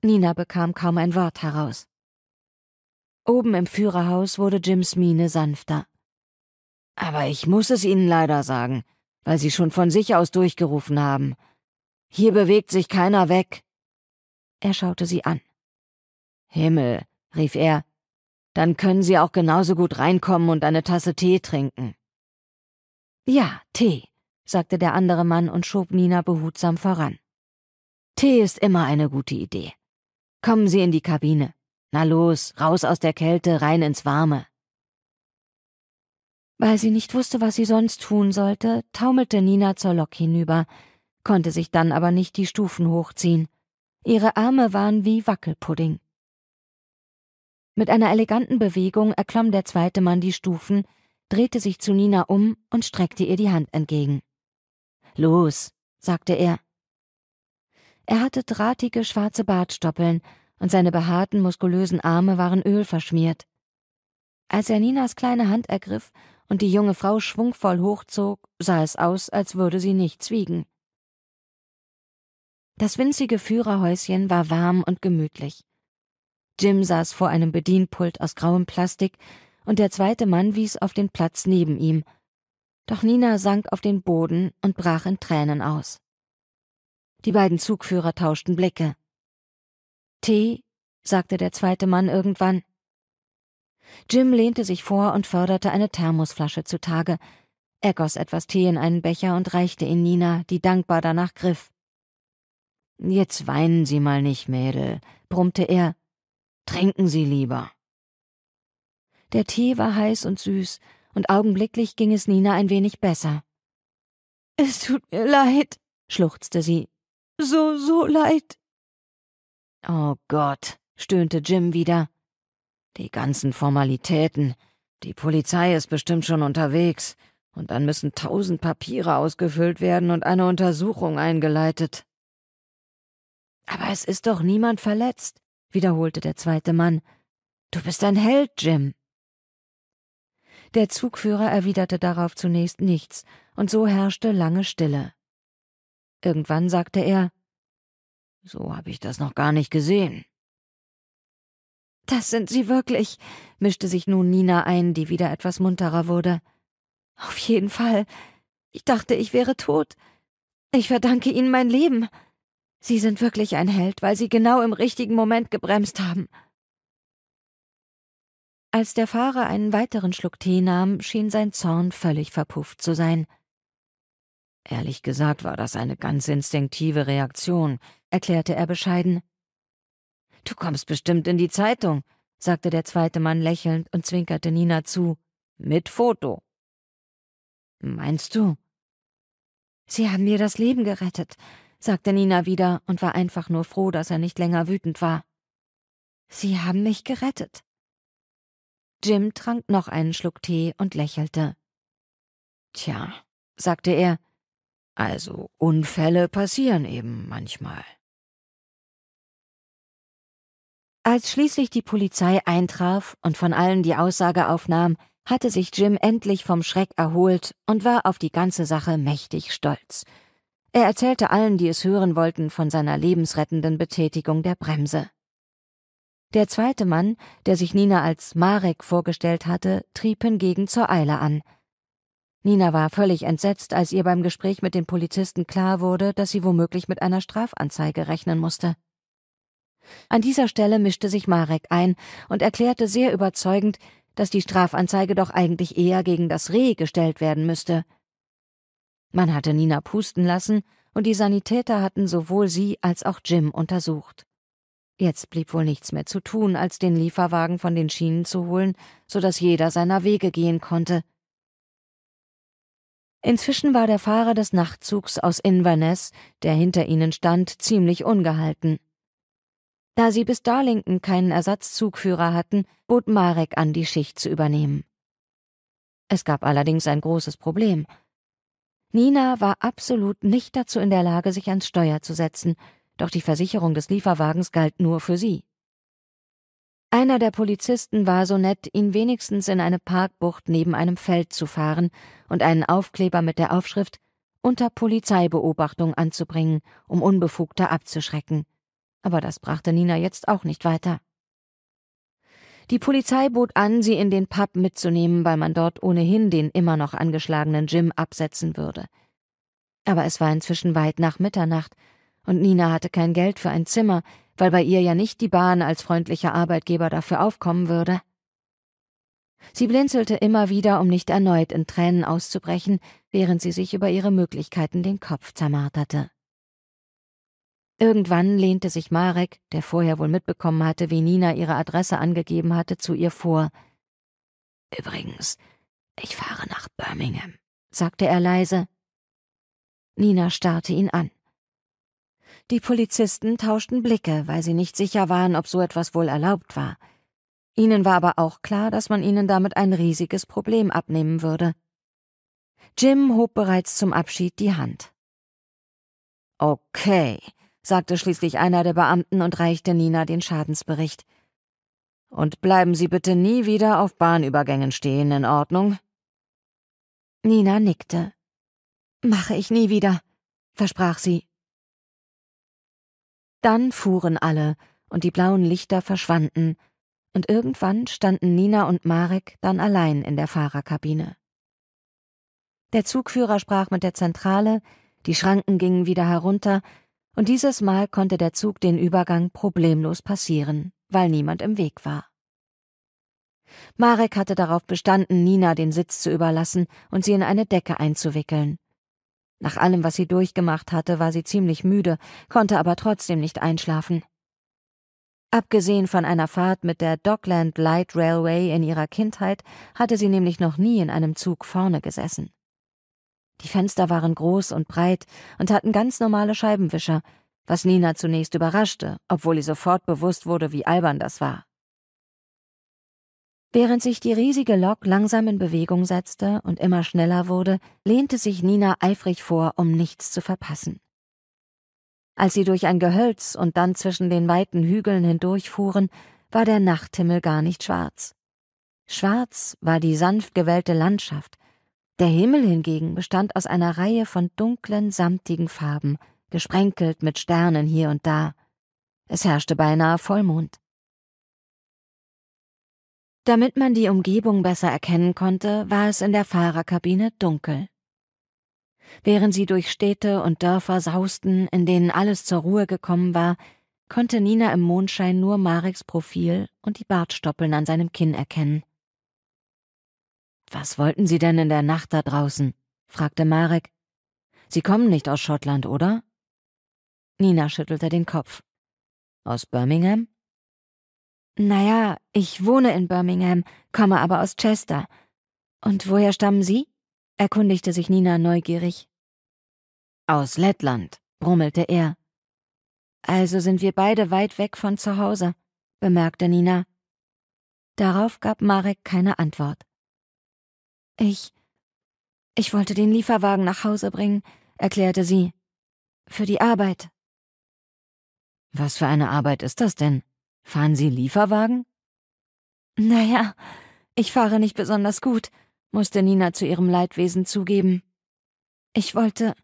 Nina bekam kaum ein Wort heraus. Oben im Führerhaus wurde Jims Miene sanfter. Aber ich muss es Ihnen leider sagen, weil Sie schon von sich aus durchgerufen haben. Hier bewegt sich keiner weg. Er schaute sie an. Himmel, rief er, dann können Sie auch genauso gut reinkommen und eine Tasse Tee trinken. Ja, Tee, sagte der andere Mann und schob Nina behutsam voran. Tee ist immer eine gute Idee. Kommen Sie in die Kabine. Na los, raus aus der Kälte, rein ins Warme. Weil sie nicht wusste, was sie sonst tun sollte, taumelte Nina zur Lok hinüber, konnte sich dann aber nicht die Stufen hochziehen. Ihre Arme waren wie Wackelpudding. Mit einer eleganten Bewegung erklomm der zweite Mann die Stufen, drehte sich zu Nina um und streckte ihr die Hand entgegen. Los, sagte er. Er hatte drahtige schwarze Bartstoppeln und seine behaarten, muskulösen Arme waren ölverschmiert. Als er Ninas kleine Hand ergriff und die junge Frau schwungvoll hochzog, sah es aus, als würde sie nichts wiegen. Das winzige Führerhäuschen war warm und gemütlich. Jim saß vor einem Bedienpult aus grauem Plastik, und der zweite Mann wies auf den Platz neben ihm. Doch Nina sank auf den Boden und brach in Tränen aus. Die beiden Zugführer tauschten Blicke. Tee, sagte der zweite Mann irgendwann. Jim lehnte sich vor und förderte eine Thermosflasche zutage. Er goss etwas Tee in einen Becher und reichte ihn Nina, die dankbar danach griff. Jetzt weinen Sie mal nicht, Mädel, brummte er. Trinken Sie lieber. Der Tee war heiß und süß, und augenblicklich ging es Nina ein wenig besser. Es tut mir leid, schluchzte sie. So, so leid. Oh Gott, stöhnte Jim wieder. Die ganzen Formalitäten. Die Polizei ist bestimmt schon unterwegs, und dann müssen tausend Papiere ausgefüllt werden und eine Untersuchung eingeleitet. Aber es ist doch niemand verletzt, wiederholte der zweite Mann. Du bist ein Held, Jim. Der Zugführer erwiderte darauf zunächst nichts, und so herrschte lange Stille. Irgendwann sagte er So habe ich das noch gar nicht gesehen. Das sind Sie wirklich, mischte sich nun Nina ein, die wieder etwas munterer wurde. Auf jeden Fall. Ich dachte, ich wäre tot. Ich verdanke Ihnen mein Leben. Sie sind wirklich ein Held, weil Sie genau im richtigen Moment gebremst haben. Als der Fahrer einen weiteren Schluck Tee nahm, schien sein Zorn völlig verpufft zu sein. Ehrlich gesagt war das eine ganz instinktive Reaktion, erklärte er bescheiden. Du kommst bestimmt in die Zeitung, sagte der zweite Mann lächelnd und zwinkerte Nina zu. Mit Foto. Meinst du? Sie haben mir das Leben gerettet, sagte Nina wieder und war einfach nur froh, dass er nicht länger wütend war. Sie haben mich gerettet. Jim trank noch einen Schluck Tee und lächelte. Tja, sagte er, also Unfälle passieren eben manchmal. Als schließlich die Polizei eintraf und von allen die Aussage aufnahm, hatte sich Jim endlich vom Schreck erholt und war auf die ganze Sache mächtig stolz. Er erzählte allen, die es hören wollten, von seiner lebensrettenden Betätigung der Bremse. Der zweite Mann, der sich Nina als Marek vorgestellt hatte, trieb hingegen zur Eile an. Nina war völlig entsetzt, als ihr beim Gespräch mit den Polizisten klar wurde, dass sie womöglich mit einer Strafanzeige rechnen musste. An dieser Stelle mischte sich Marek ein und erklärte sehr überzeugend, dass die Strafanzeige doch eigentlich eher gegen das Reh gestellt werden müsste. Man hatte Nina pusten lassen, und die Sanitäter hatten sowohl sie als auch Jim untersucht. Jetzt blieb wohl nichts mehr zu tun, als den Lieferwagen von den Schienen zu holen, so dass jeder seiner Wege gehen konnte. Inzwischen war der Fahrer des Nachtzugs aus Inverness, der hinter ihnen stand, ziemlich ungehalten. Da sie bis Darlington keinen Ersatzzugführer hatten, bot Marek an, die Schicht zu übernehmen. Es gab allerdings ein großes Problem. Nina war absolut nicht dazu in der Lage, sich ans Steuer zu setzen, doch die Versicherung des Lieferwagens galt nur für sie. Einer der Polizisten war so nett, ihn wenigstens in eine Parkbucht neben einem Feld zu fahren und einen Aufkleber mit der Aufschrift unter Polizeibeobachtung anzubringen, um Unbefugter abzuschrecken. Aber das brachte Nina jetzt auch nicht weiter. Die Polizei bot an, sie in den Pub mitzunehmen, weil man dort ohnehin den immer noch angeschlagenen Jim absetzen würde. Aber es war inzwischen weit nach Mitternacht, und Nina hatte kein Geld für ein Zimmer, weil bei ihr ja nicht die Bahn als freundlicher Arbeitgeber dafür aufkommen würde. Sie blinzelte immer wieder, um nicht erneut in Tränen auszubrechen, während sie sich über ihre Möglichkeiten den Kopf zermarterte. Irgendwann lehnte sich Marek, der vorher wohl mitbekommen hatte, wie Nina ihre Adresse angegeben hatte, zu ihr vor. Übrigens, ich fahre nach Birmingham, sagte er leise. Nina starrte ihn an. Die Polizisten tauschten Blicke, weil sie nicht sicher waren, ob so etwas wohl erlaubt war. Ihnen war aber auch klar, dass man ihnen damit ein riesiges Problem abnehmen würde. Jim hob bereits zum Abschied die Hand. Okay, sagte schließlich einer der Beamten und reichte Nina den Schadensbericht. Und bleiben Sie bitte nie wieder auf Bahnübergängen stehen, in Ordnung? Nina nickte. Mache ich nie wieder, versprach sie. Dann fuhren alle, und die blauen Lichter verschwanden, und irgendwann standen Nina und Marek dann allein in der Fahrerkabine. Der Zugführer sprach mit der Zentrale, die Schranken gingen wieder herunter, und dieses Mal konnte der Zug den Übergang problemlos passieren, weil niemand im Weg war. Marek hatte darauf bestanden, Nina den Sitz zu überlassen und sie in eine Decke einzuwickeln. Nach allem, was sie durchgemacht hatte, war sie ziemlich müde, konnte aber trotzdem nicht einschlafen. Abgesehen von einer Fahrt mit der Dockland Light Railway in ihrer Kindheit hatte sie nämlich noch nie in einem Zug vorne gesessen. Die Fenster waren groß und breit und hatten ganz normale Scheibenwischer, was Nina zunächst überraschte, obwohl ihr sofort bewusst wurde, wie albern das war. Während sich die riesige Lok langsam in Bewegung setzte und immer schneller wurde, lehnte sich Nina eifrig vor, um nichts zu verpassen. Als sie durch ein Gehölz und dann zwischen den weiten Hügeln hindurchfuhren, war der Nachthimmel gar nicht schwarz. Schwarz war die sanft gewellte Landschaft, der Himmel hingegen bestand aus einer Reihe von dunklen, samtigen Farben, gesprenkelt mit Sternen hier und da. Es herrschte beinahe Vollmond. Damit man die Umgebung besser erkennen konnte, war es in der Fahrerkabine dunkel. Während sie durch Städte und Dörfer sausten, in denen alles zur Ruhe gekommen war, konnte Nina im Mondschein nur Mareks Profil und die Bartstoppeln an seinem Kinn erkennen. Was wollten Sie denn in der Nacht da draußen? fragte Marek. Sie kommen nicht aus Schottland, oder? Nina schüttelte den Kopf. Aus Birmingham? Naja, ich wohne in Birmingham, komme aber aus Chester. Und woher stammen Sie? erkundigte sich Nina neugierig. Aus Lettland, brummelte er. Also sind wir beide weit weg von zu Hause, bemerkte Nina. Darauf gab Marek keine Antwort. Ich. Ich wollte den Lieferwagen nach Hause bringen, erklärte sie. Für die Arbeit. Was für eine Arbeit ist das denn? Fahren Sie Lieferwagen? Naja, ich fahre nicht besonders gut, musste Nina zu ihrem Leidwesen zugeben. Ich wollte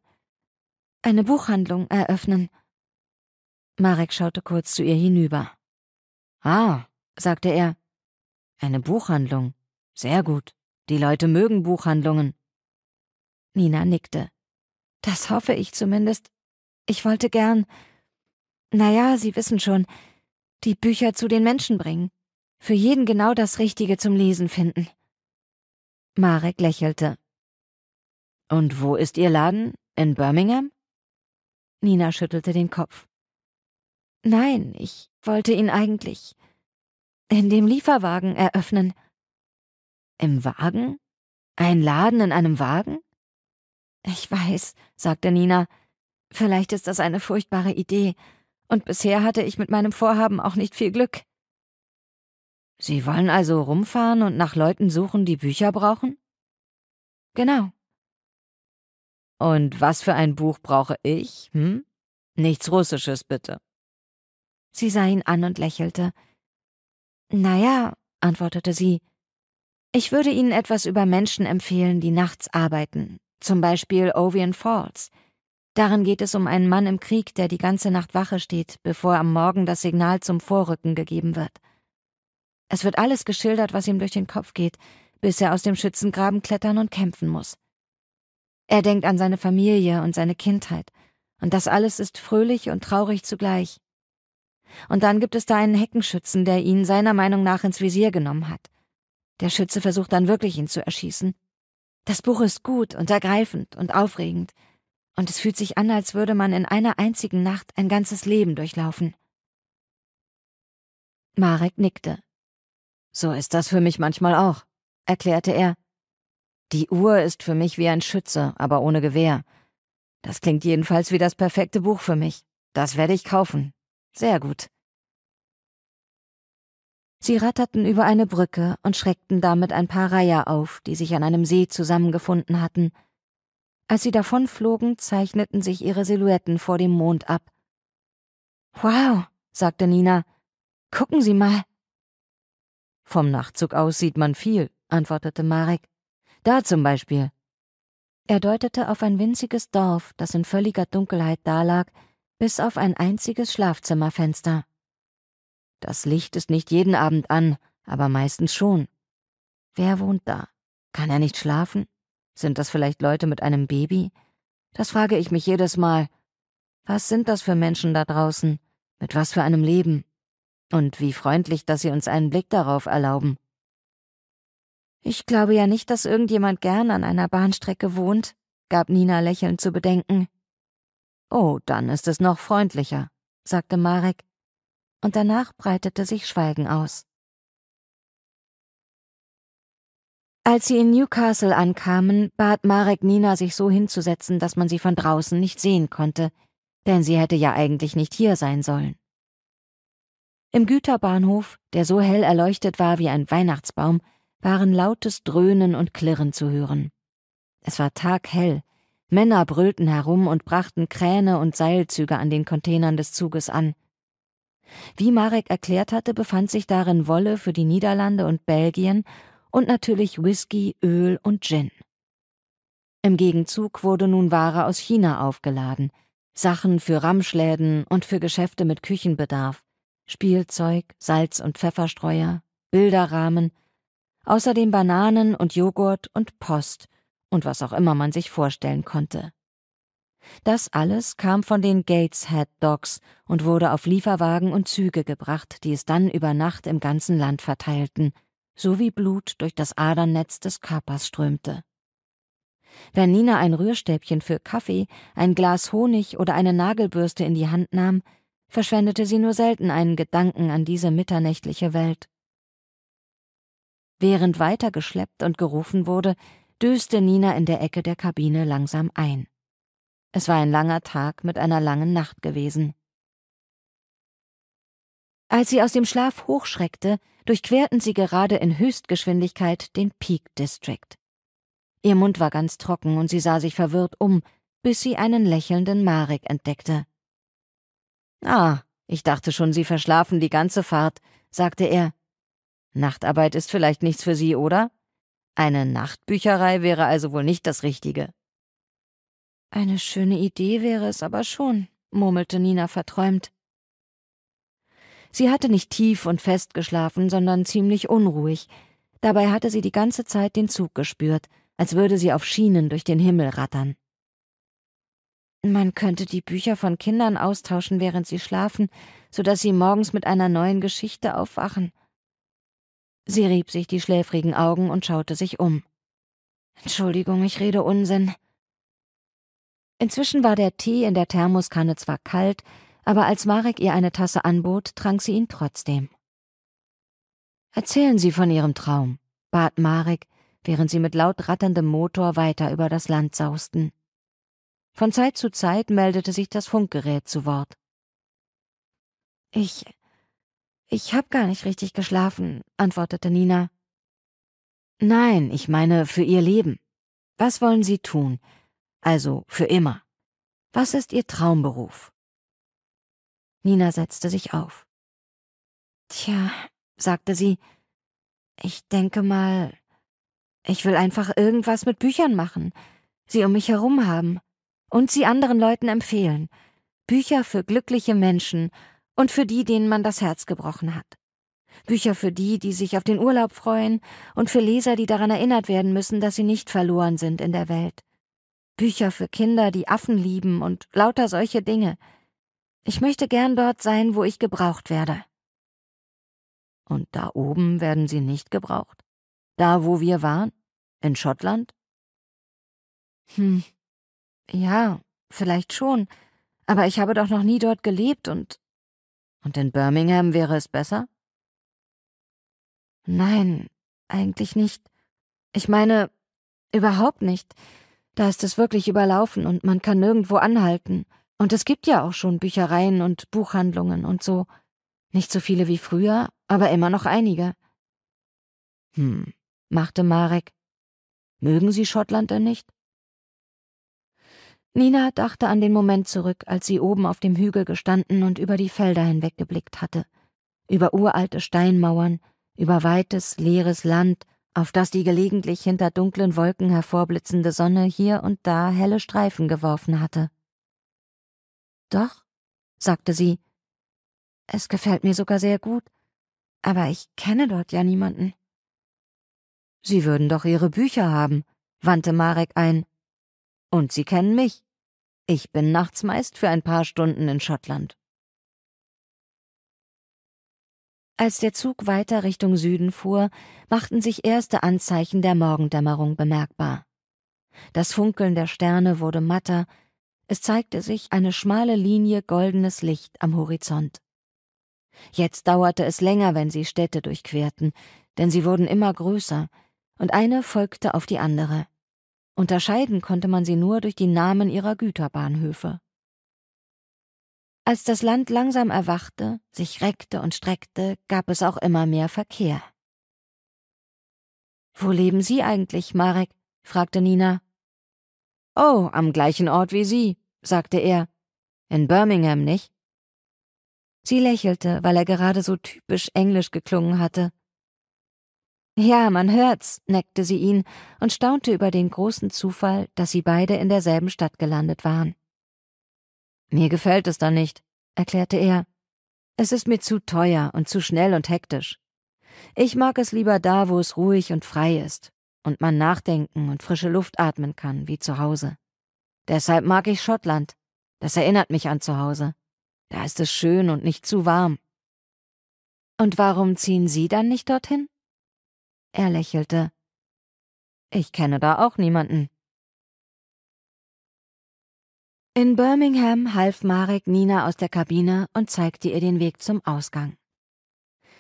eine Buchhandlung eröffnen. Marek schaute kurz zu ihr hinüber. Ah, sagte er. Eine Buchhandlung. Sehr gut. Die Leute mögen Buchhandlungen. Nina nickte. Das hoffe ich zumindest. Ich wollte gern. Naja, Sie wissen schon, die Bücher zu den Menschen bringen. Für jeden genau das Richtige zum Lesen finden. Marek lächelte. Und wo ist Ihr Laden? In Birmingham? Nina schüttelte den Kopf. Nein, ich wollte ihn eigentlich in dem Lieferwagen eröffnen. Im Wagen? Ein Laden in einem Wagen? Ich weiß, sagte Nina. Vielleicht ist das eine furchtbare Idee, und bisher hatte ich mit meinem Vorhaben auch nicht viel Glück. Sie wollen also rumfahren und nach Leuten suchen, die Bücher brauchen? Genau. Und was für ein Buch brauche ich, hm? Nichts Russisches, bitte. Sie sah ihn an und lächelte. Na ja, antwortete sie, ich würde Ihnen etwas über Menschen empfehlen, die nachts arbeiten, zum Beispiel Ovian Falls. Darin geht es um einen Mann im Krieg, der die ganze Nacht Wache steht, bevor am Morgen das Signal zum Vorrücken gegeben wird. Es wird alles geschildert, was ihm durch den Kopf geht, bis er aus dem Schützengraben klettern und kämpfen muss. Er denkt an seine Familie und seine Kindheit, und das alles ist fröhlich und traurig zugleich. Und dann gibt es da einen Heckenschützen, der ihn seiner Meinung nach ins Visier genommen hat. Der Schütze versucht dann wirklich, ihn zu erschießen. Das Buch ist gut und ergreifend und aufregend, und es fühlt sich an, als würde man in einer einzigen Nacht ein ganzes Leben durchlaufen. Marek nickte. So ist das für mich manchmal auch, erklärte er. Die Uhr ist für mich wie ein Schütze, aber ohne Gewehr. Das klingt jedenfalls wie das perfekte Buch für mich. das werde ich kaufen. Sehr gut. Sie ratterten über eine Brücke und schreckten damit ein paar Reiher auf, die sich an einem See zusammengefunden hatten. Als sie davonflogen, zeichneten sich ihre Silhouetten vor dem Mond ab. Wow, sagte Nina. Gucken Sie mal. Vom Nachtzug aus sieht man viel, antwortete Marek. Da zum Beispiel. Er deutete auf ein winziges Dorf, das in völliger Dunkelheit dalag, bis auf ein einziges Schlafzimmerfenster. Das Licht ist nicht jeden Abend an, aber meistens schon. Wer wohnt da? Kann er nicht schlafen? Sind das vielleicht Leute mit einem Baby? Das frage ich mich jedes Mal. Was sind das für Menschen da draußen? Mit was für einem Leben? Und wie freundlich, dass sie uns einen Blick darauf erlauben. Ich glaube ja nicht, dass irgendjemand gern an einer Bahnstrecke wohnt, gab Nina lächelnd zu bedenken. Oh, dann ist es noch freundlicher, sagte Marek und danach breitete sich Schweigen aus. Als sie in Newcastle ankamen, bat Marek Nina, sich so hinzusetzen, dass man sie von draußen nicht sehen konnte, denn sie hätte ja eigentlich nicht hier sein sollen. Im Güterbahnhof, der so hell erleuchtet war wie ein Weihnachtsbaum, waren lautes Dröhnen und Klirren zu hören. Es war taghell, Männer brüllten herum und brachten Kräne und Seilzüge an den Containern des Zuges an. Wie Marek erklärt hatte, befand sich darin Wolle für die Niederlande und Belgien und natürlich Whisky, Öl und Gin. Im Gegenzug wurde nun Ware aus China aufgeladen, Sachen für Ramschläden und für Geschäfte mit Küchenbedarf, Spielzeug, Salz- und Pfefferstreuer, Bilderrahmen, außerdem Bananen und Joghurt und Post und was auch immer man sich vorstellen konnte. Das alles kam von den Gateshead Dogs und wurde auf Lieferwagen und Züge gebracht, die es dann über Nacht im ganzen Land verteilten, so wie Blut durch das Adernetz des Körpers strömte. Wenn Nina ein Rührstäbchen für Kaffee, ein Glas Honig oder eine Nagelbürste in die Hand nahm, verschwendete sie nur selten einen Gedanken an diese mitternächtliche Welt. Während weiter geschleppt und gerufen wurde, döste Nina in der Ecke der Kabine langsam ein. Es war ein langer Tag mit einer langen Nacht gewesen. Als sie aus dem Schlaf hochschreckte, durchquerten sie gerade in Höchstgeschwindigkeit den Peak District. Ihr Mund war ganz trocken und sie sah sich verwirrt um, bis sie einen lächelnden Marek entdeckte. Ah, ich dachte schon, Sie verschlafen die ganze Fahrt, sagte er. Nachtarbeit ist vielleicht nichts für Sie, oder? Eine Nachtbücherei wäre also wohl nicht das Richtige. Eine schöne Idee wäre es aber schon, murmelte Nina verträumt. Sie hatte nicht tief und fest geschlafen, sondern ziemlich unruhig. Dabei hatte sie die ganze Zeit den Zug gespürt, als würde sie auf Schienen durch den Himmel rattern. Man könnte die Bücher von Kindern austauschen, während sie schlafen, so dass sie morgens mit einer neuen Geschichte aufwachen. Sie rieb sich die schläfrigen Augen und schaute sich um. Entschuldigung, ich rede Unsinn. Inzwischen war der Tee in der Thermoskanne zwar kalt, aber als Marek ihr eine Tasse anbot, trank sie ihn trotzdem. Erzählen Sie von Ihrem Traum, bat Marek, während sie mit laut ratterndem Motor weiter über das Land sausten. Von Zeit zu Zeit meldete sich das Funkgerät zu Wort. Ich. Ich hab gar nicht richtig geschlafen, antwortete Nina. Nein, ich meine für Ihr Leben. Was wollen Sie tun? Also für immer. Was ist Ihr Traumberuf? Nina setzte sich auf. Tja, sagte sie, ich denke mal, ich will einfach irgendwas mit Büchern machen, sie um mich herum haben und sie anderen Leuten empfehlen. Bücher für glückliche Menschen und für die, denen man das Herz gebrochen hat. Bücher für die, die sich auf den Urlaub freuen und für Leser, die daran erinnert werden müssen, dass sie nicht verloren sind in der Welt. Bücher für Kinder, die Affen lieben und lauter solche Dinge. Ich möchte gern dort sein, wo ich gebraucht werde. Und da oben werden Sie nicht gebraucht? Da, wo wir waren? In Schottland? Hm. Ja, vielleicht schon. Aber ich habe doch noch nie dort gelebt und. Und in Birmingham wäre es besser? Nein, eigentlich nicht. Ich meine, überhaupt nicht. Da ist es wirklich überlaufen und man kann nirgendwo anhalten. Und es gibt ja auch schon Büchereien und Buchhandlungen und so. Nicht so viele wie früher, aber immer noch einige. Hm, machte Marek. Mögen Sie Schottland denn nicht? Nina dachte an den Moment zurück, als sie oben auf dem Hügel gestanden und über die Felder hinweggeblickt hatte. Über uralte Steinmauern, über weites, leeres Land, auf das die gelegentlich hinter dunklen Wolken hervorblitzende Sonne hier und da helle Streifen geworfen hatte. Doch, sagte sie, es gefällt mir sogar sehr gut, aber ich kenne dort ja niemanden. Sie würden doch Ihre Bücher haben, wandte Marek ein. Und Sie kennen mich. Ich bin nachts meist für ein paar Stunden in Schottland. Als der Zug weiter Richtung Süden fuhr, machten sich erste Anzeichen der Morgendämmerung bemerkbar. Das Funkeln der Sterne wurde matter, es zeigte sich eine schmale Linie goldenes Licht am Horizont. Jetzt dauerte es länger, wenn sie Städte durchquerten, denn sie wurden immer größer, und eine folgte auf die andere. Unterscheiden konnte man sie nur durch die Namen ihrer Güterbahnhöfe. Als das Land langsam erwachte, sich reckte und streckte, gab es auch immer mehr Verkehr. Wo leben Sie eigentlich, Marek? fragte Nina. Oh, am gleichen Ort wie Sie, sagte er. In Birmingham, nicht? Sie lächelte, weil er gerade so typisch englisch geklungen hatte. Ja, man hört's, neckte sie ihn und staunte über den großen Zufall, dass sie beide in derselben Stadt gelandet waren. Mir gefällt es da nicht, erklärte er. Es ist mir zu teuer und zu schnell und hektisch. Ich mag es lieber da, wo es ruhig und frei ist und man nachdenken und frische Luft atmen kann, wie zu Hause. Deshalb mag ich Schottland. Das erinnert mich an zu Hause. Da ist es schön und nicht zu warm. Und warum ziehen Sie dann nicht dorthin? Er lächelte. Ich kenne da auch niemanden. In Birmingham half Marek Nina aus der Kabine und zeigte ihr den Weg zum Ausgang.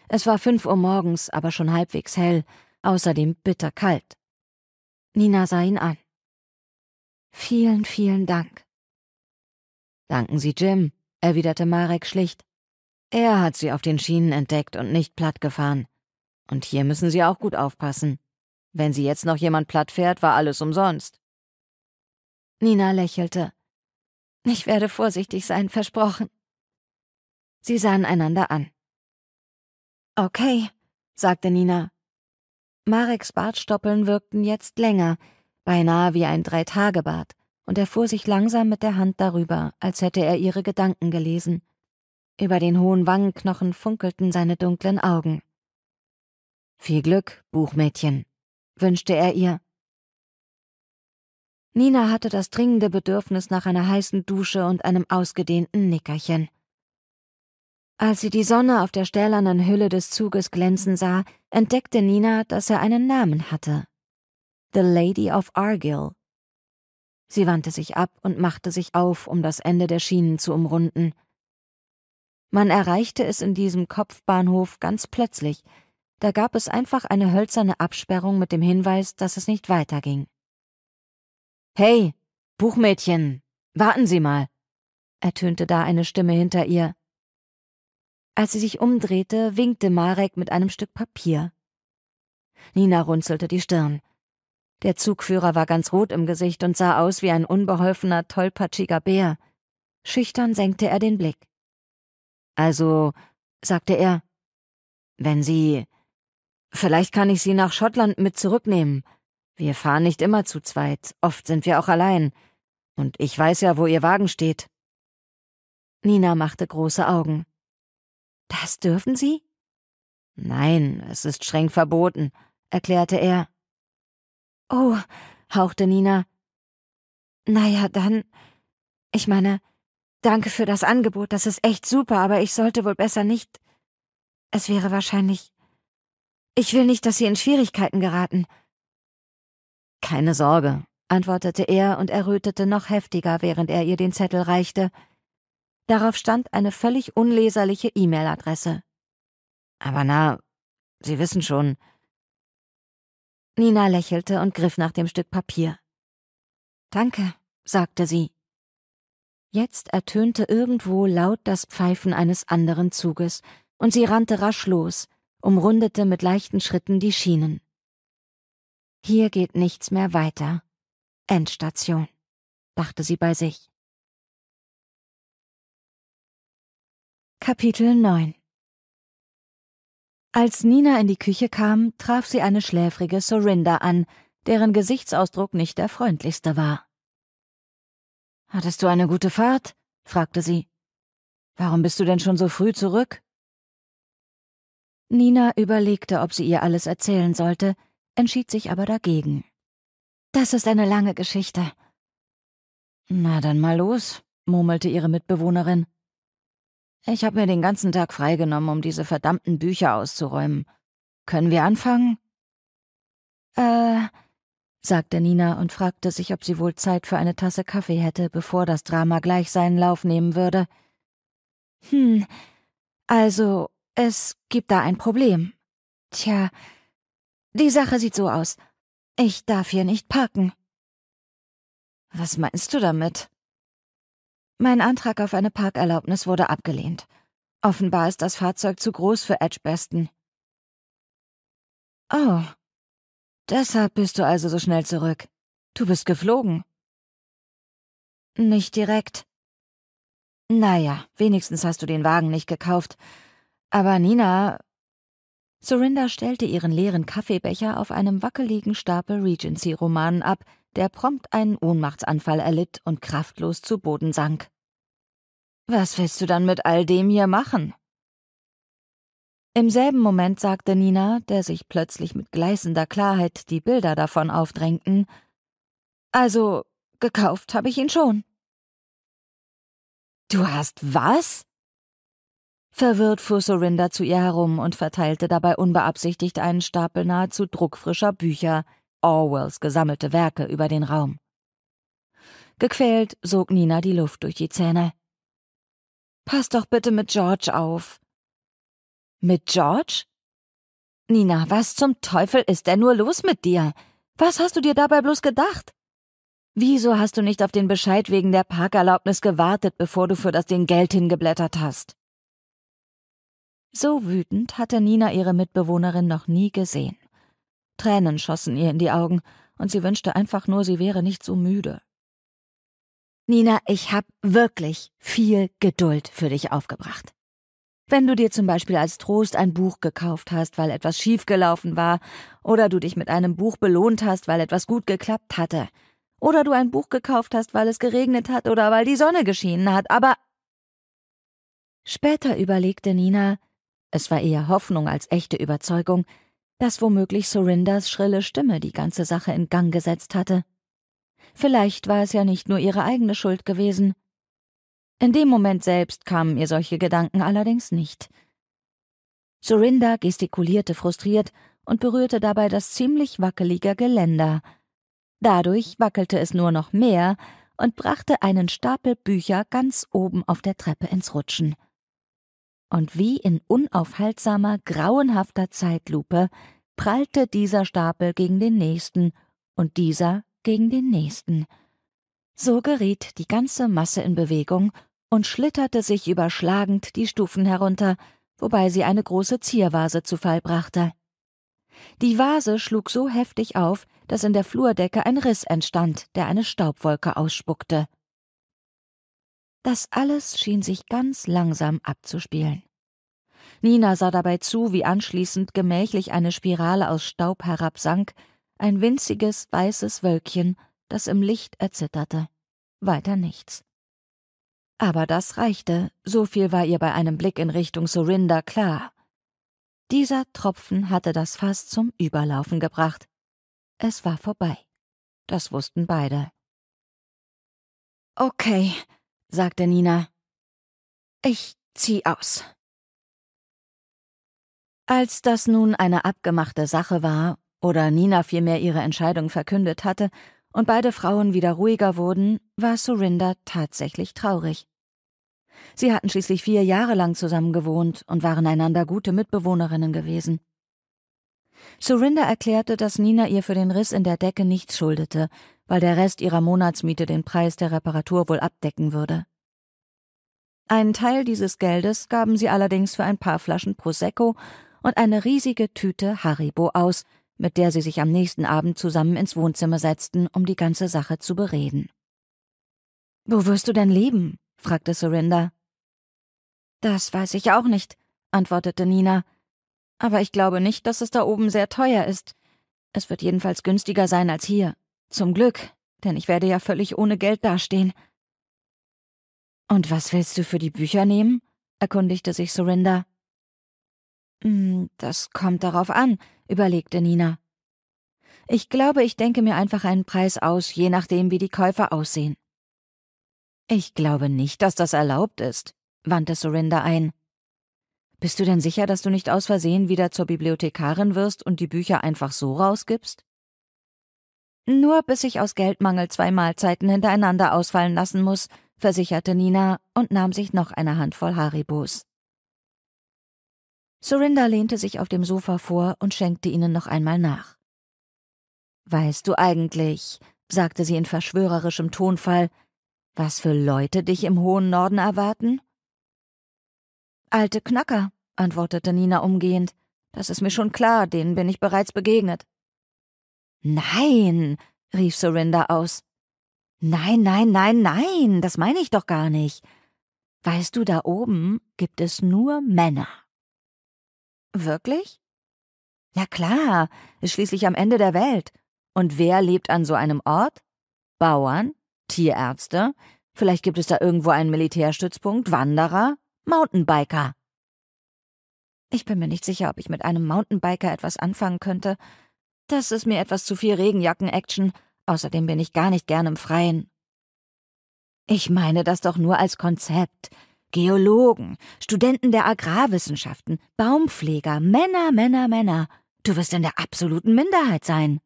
Es war fünf Uhr morgens, aber schon halbwegs hell, außerdem bitter kalt. Nina sah ihn an. Vielen, vielen Dank. Danken Sie Jim, erwiderte Marek schlicht. Er hat sie auf den Schienen entdeckt und nicht plattgefahren. Und hier müssen Sie auch gut aufpassen. Wenn Sie jetzt noch jemand platt fährt, war alles umsonst. Nina lächelte. Ich werde vorsichtig sein, versprochen. Sie sahen einander an. Okay, sagte Nina. Mareks Bartstoppeln wirkten jetzt länger, beinahe wie ein Dreitagebart, und er fuhr sich langsam mit der Hand darüber, als hätte er ihre Gedanken gelesen. Über den hohen Wangenknochen funkelten seine dunklen Augen. Viel Glück, Buchmädchen, wünschte er ihr. Nina hatte das dringende Bedürfnis nach einer heißen Dusche und einem ausgedehnten Nickerchen. Als sie die Sonne auf der stählernen Hülle des Zuges glänzen sah, entdeckte Nina, dass er einen Namen hatte. The Lady of Argyll. Sie wandte sich ab und machte sich auf, um das Ende der Schienen zu umrunden. Man erreichte es in diesem Kopfbahnhof ganz plötzlich, da gab es einfach eine hölzerne Absperrung mit dem Hinweis, dass es nicht weiterging. Hey, Buchmädchen, warten Sie mal, ertönte da eine Stimme hinter ihr. Als sie sich umdrehte, winkte Marek mit einem Stück Papier. Nina runzelte die Stirn. Der Zugführer war ganz rot im Gesicht und sah aus wie ein unbeholfener, tollpatschiger Bär. Schüchtern senkte er den Blick. Also, sagte er, wenn Sie Vielleicht kann ich Sie nach Schottland mit zurücknehmen. Wir fahren nicht immer zu zweit, oft sind wir auch allein. Und ich weiß ja, wo Ihr Wagen steht. Nina machte große Augen. Das dürfen Sie? Nein, es ist streng verboten, erklärte er. Oh, hauchte Nina. Na ja, dann. Ich meine, danke für das Angebot, das ist echt super, aber ich sollte wohl besser nicht. Es wäre wahrscheinlich ich will nicht, dass Sie in Schwierigkeiten geraten. Keine Sorge, antwortete er und errötete noch heftiger, während er ihr den Zettel reichte. Darauf stand eine völlig unleserliche E-Mail-Adresse. Aber na, Sie wissen schon. Nina lächelte und griff nach dem Stück Papier. Danke, sagte sie. Jetzt ertönte irgendwo laut das Pfeifen eines anderen Zuges, und sie rannte rasch los, umrundete mit leichten Schritten die Schienen. Hier geht nichts mehr weiter. Endstation, dachte sie bei sich. Kapitel 9 Als Nina in die Küche kam, traf sie eine schläfrige Sorinda an, deren Gesichtsausdruck nicht der freundlichste war. Hattest du eine gute Fahrt? fragte sie. Warum bist du denn schon so früh zurück? Nina überlegte, ob sie ihr alles erzählen sollte, entschied sich aber dagegen. Das ist eine lange Geschichte. Na dann mal los, murmelte ihre Mitbewohnerin. Ich habe mir den ganzen Tag freigenommen, um diese verdammten Bücher auszuräumen. Können wir anfangen? Äh, sagte Nina und fragte sich, ob sie wohl Zeit für eine Tasse Kaffee hätte, bevor das Drama gleich seinen Lauf nehmen würde. Hm, also, es gibt da ein Problem. Tja, die Sache sieht so aus. Ich darf hier nicht parken. Was meinst du damit? Mein Antrag auf eine Parkerlaubnis wurde abgelehnt. Offenbar ist das Fahrzeug zu groß für Edgebaston. Oh. Deshalb bist du also so schnell zurück. Du bist geflogen. Nicht direkt. Naja, wenigstens hast du den Wagen nicht gekauft. Aber Nina. Sorinda stellte ihren leeren Kaffeebecher auf einem wackeligen Stapel Regency-Romanen ab, der prompt einen Ohnmachtsanfall erlitt und kraftlos zu Boden sank. Was willst du dann mit all dem hier machen? Im selben Moment sagte Nina, der sich plötzlich mit gleißender Klarheit die Bilder davon aufdrängten, Also, gekauft habe ich ihn schon. Du hast was? Verwirrt fuhr Sorinda zu ihr herum und verteilte dabei unbeabsichtigt einen Stapel nahezu druckfrischer Bücher, Orwells gesammelte Werke, über den Raum. Gequält sog Nina die Luft durch die Zähne. Pass doch bitte mit George auf. Mit George? Nina, was zum Teufel ist denn nur los mit dir? Was hast du dir dabei bloß gedacht? Wieso hast du nicht auf den Bescheid wegen der Parkerlaubnis gewartet, bevor du für das Ding Geld hingeblättert hast? So wütend hatte Nina ihre Mitbewohnerin noch nie gesehen. Tränen schossen ihr in die Augen, und sie wünschte einfach nur, sie wäre nicht so müde. Nina, ich hab wirklich viel Geduld für dich aufgebracht. Wenn du dir zum Beispiel als Trost ein Buch gekauft hast, weil etwas schiefgelaufen war, oder du dich mit einem Buch belohnt hast, weil etwas gut geklappt hatte, oder du ein Buch gekauft hast, weil es geregnet hat oder weil die Sonne geschienen hat, aber Später überlegte Nina, es war eher Hoffnung als echte Überzeugung, dass womöglich Sorindas schrille Stimme die ganze Sache in Gang gesetzt hatte. Vielleicht war es ja nicht nur ihre eigene Schuld gewesen. In dem Moment selbst kamen ihr solche Gedanken allerdings nicht. Sorinda gestikulierte frustriert und berührte dabei das ziemlich wackelige Geländer. Dadurch wackelte es nur noch mehr und brachte einen Stapel Bücher ganz oben auf der Treppe ins Rutschen und wie in unaufhaltsamer, grauenhafter Zeitlupe prallte dieser Stapel gegen den nächsten und dieser gegen den nächsten. So geriet die ganze Masse in Bewegung und schlitterte sich überschlagend die Stufen herunter, wobei sie eine große Ziervase zu Fall brachte. Die Vase schlug so heftig auf, dass in der Flurdecke ein Riss entstand, der eine Staubwolke ausspuckte. Das alles schien sich ganz langsam abzuspielen. Nina sah dabei zu, wie anschließend gemächlich eine Spirale aus Staub herabsank, ein winziges weißes Wölkchen, das im Licht erzitterte. Weiter nichts. Aber das reichte, so viel war ihr bei einem Blick in Richtung Sorinda klar. Dieser Tropfen hatte das Fass zum Überlaufen gebracht. Es war vorbei. Das wussten beide. Okay, sagte Nina. Ich zieh aus. Als das nun eine abgemachte Sache war, oder Nina vielmehr ihre Entscheidung verkündet hatte, und beide Frauen wieder ruhiger wurden, war Surinda tatsächlich traurig. Sie hatten schließlich vier Jahre lang zusammen gewohnt und waren einander gute Mitbewohnerinnen gewesen. Surinda erklärte, dass Nina ihr für den Riss in der Decke nichts schuldete, weil der Rest ihrer Monatsmiete den Preis der Reparatur wohl abdecken würde. Einen Teil dieses Geldes gaben sie allerdings für ein paar Flaschen Prosecco und eine riesige Tüte Haribo aus, mit der sie sich am nächsten Abend zusammen ins Wohnzimmer setzten, um die ganze Sache zu bereden. Wo wirst du denn leben? fragte Surinder. Das weiß ich auch nicht, antwortete Nina. Aber ich glaube nicht, dass es da oben sehr teuer ist. Es wird jedenfalls günstiger sein als hier. Zum Glück, denn ich werde ja völlig ohne Geld dastehen. Und was willst du für die Bücher nehmen? erkundigte sich Surinder. Hm, das kommt darauf an, überlegte Nina. Ich glaube, ich denke mir einfach einen Preis aus, je nachdem, wie die Käufer aussehen. Ich glaube nicht, dass das erlaubt ist, wandte Surinder ein. Bist du denn sicher, dass du nicht aus Versehen wieder zur Bibliothekarin wirst und die Bücher einfach so rausgibst? Nur bis ich aus Geldmangel zwei Mahlzeiten hintereinander ausfallen lassen muss, versicherte Nina und nahm sich noch eine Handvoll Haribos. Surinda lehnte sich auf dem Sofa vor und schenkte ihnen noch einmal nach. Weißt du eigentlich, sagte sie in verschwörerischem Tonfall, was für Leute dich im hohen Norden erwarten? Alte Knacker, antwortete Nina umgehend. Das ist mir schon klar, denen bin ich bereits begegnet. Nein, rief Surinda aus. Nein, nein, nein, nein, das meine ich doch gar nicht. Weißt du, da oben gibt es nur Männer. Wirklich? Ja klar, ist schließlich am Ende der Welt. Und wer lebt an so einem Ort? Bauern, Tierärzte, vielleicht gibt es da irgendwo einen Militärstützpunkt, Wanderer, Mountainbiker. Ich bin mir nicht sicher, ob ich mit einem Mountainbiker etwas anfangen könnte. Das ist mir etwas zu viel Regenjacken-Action. Außerdem bin ich gar nicht gern im Freien. Ich meine das doch nur als Konzept. Geologen, Studenten der Agrarwissenschaften, Baumpfleger, Männer, Männer, Männer. Du wirst in der absoluten Minderheit sein.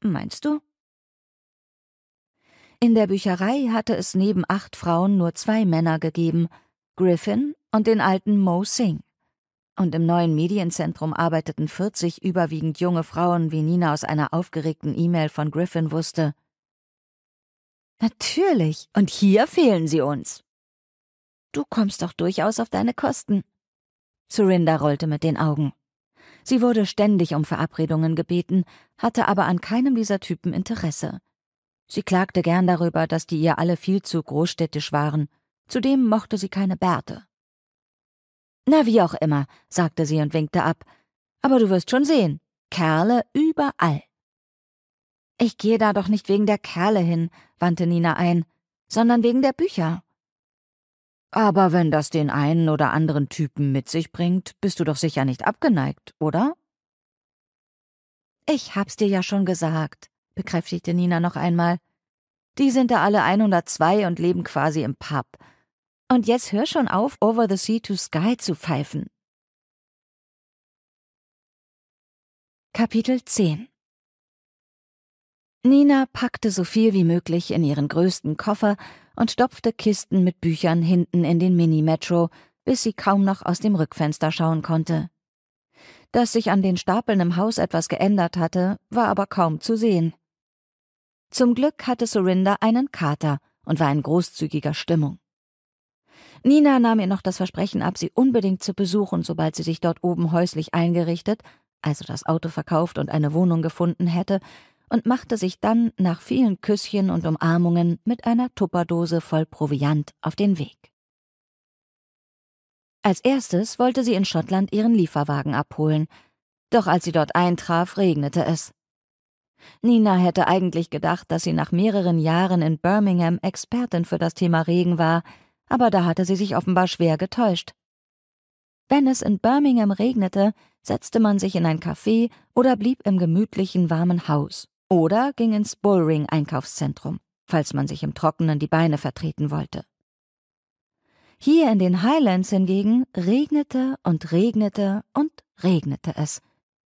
Meinst du? In der Bücherei hatte es neben acht Frauen nur zwei Männer gegeben, Griffin und den alten Mo Singh. Und im neuen Medienzentrum arbeiteten 40 überwiegend junge Frauen, wie Nina aus einer aufgeregten E-Mail von Griffin wusste. Natürlich, und hier fehlen sie uns. Du kommst doch durchaus auf deine Kosten. Surinda rollte mit den Augen. Sie wurde ständig um Verabredungen gebeten, hatte aber an keinem dieser Typen Interesse. Sie klagte gern darüber, dass die ihr alle viel zu großstädtisch waren. Zudem mochte sie keine Bärte. Na, wie auch immer, sagte sie und winkte ab. Aber du wirst schon sehen. Kerle überall. Ich gehe da doch nicht wegen der Kerle hin, wandte Nina ein, sondern wegen der Bücher. Aber wenn das den einen oder anderen Typen mit sich bringt, bist du doch sicher nicht abgeneigt, oder? Ich hab's dir ja schon gesagt, bekräftigte Nina noch einmal. Die sind da alle 102 und leben quasi im Pub. Und jetzt hör schon auf, Over the Sea to Sky zu pfeifen. Kapitel 10 Nina packte so viel wie möglich in ihren größten Koffer und stopfte Kisten mit Büchern hinten in den Mini-Metro, bis sie kaum noch aus dem Rückfenster schauen konnte. Dass sich an den Stapeln im Haus etwas geändert hatte, war aber kaum zu sehen. Zum Glück hatte Surinder einen Kater und war in großzügiger Stimmung. Nina nahm ihr noch das Versprechen ab, sie unbedingt zu besuchen, sobald sie sich dort oben häuslich eingerichtet, also das Auto verkauft und eine Wohnung gefunden hätte, und machte sich dann nach vielen Küsschen und Umarmungen mit einer Tupperdose voll Proviant auf den Weg. Als erstes wollte sie in Schottland ihren Lieferwagen abholen, doch als sie dort eintraf, regnete es. Nina hätte eigentlich gedacht, dass sie nach mehreren Jahren in Birmingham Expertin für das Thema Regen war, aber da hatte sie sich offenbar schwer getäuscht. Wenn es in Birmingham regnete, setzte man sich in ein Café oder blieb im gemütlichen warmen Haus oder ging ins Bullring Einkaufszentrum, falls man sich im Trockenen die Beine vertreten wollte. Hier in den Highlands hingegen regnete und regnete und regnete es,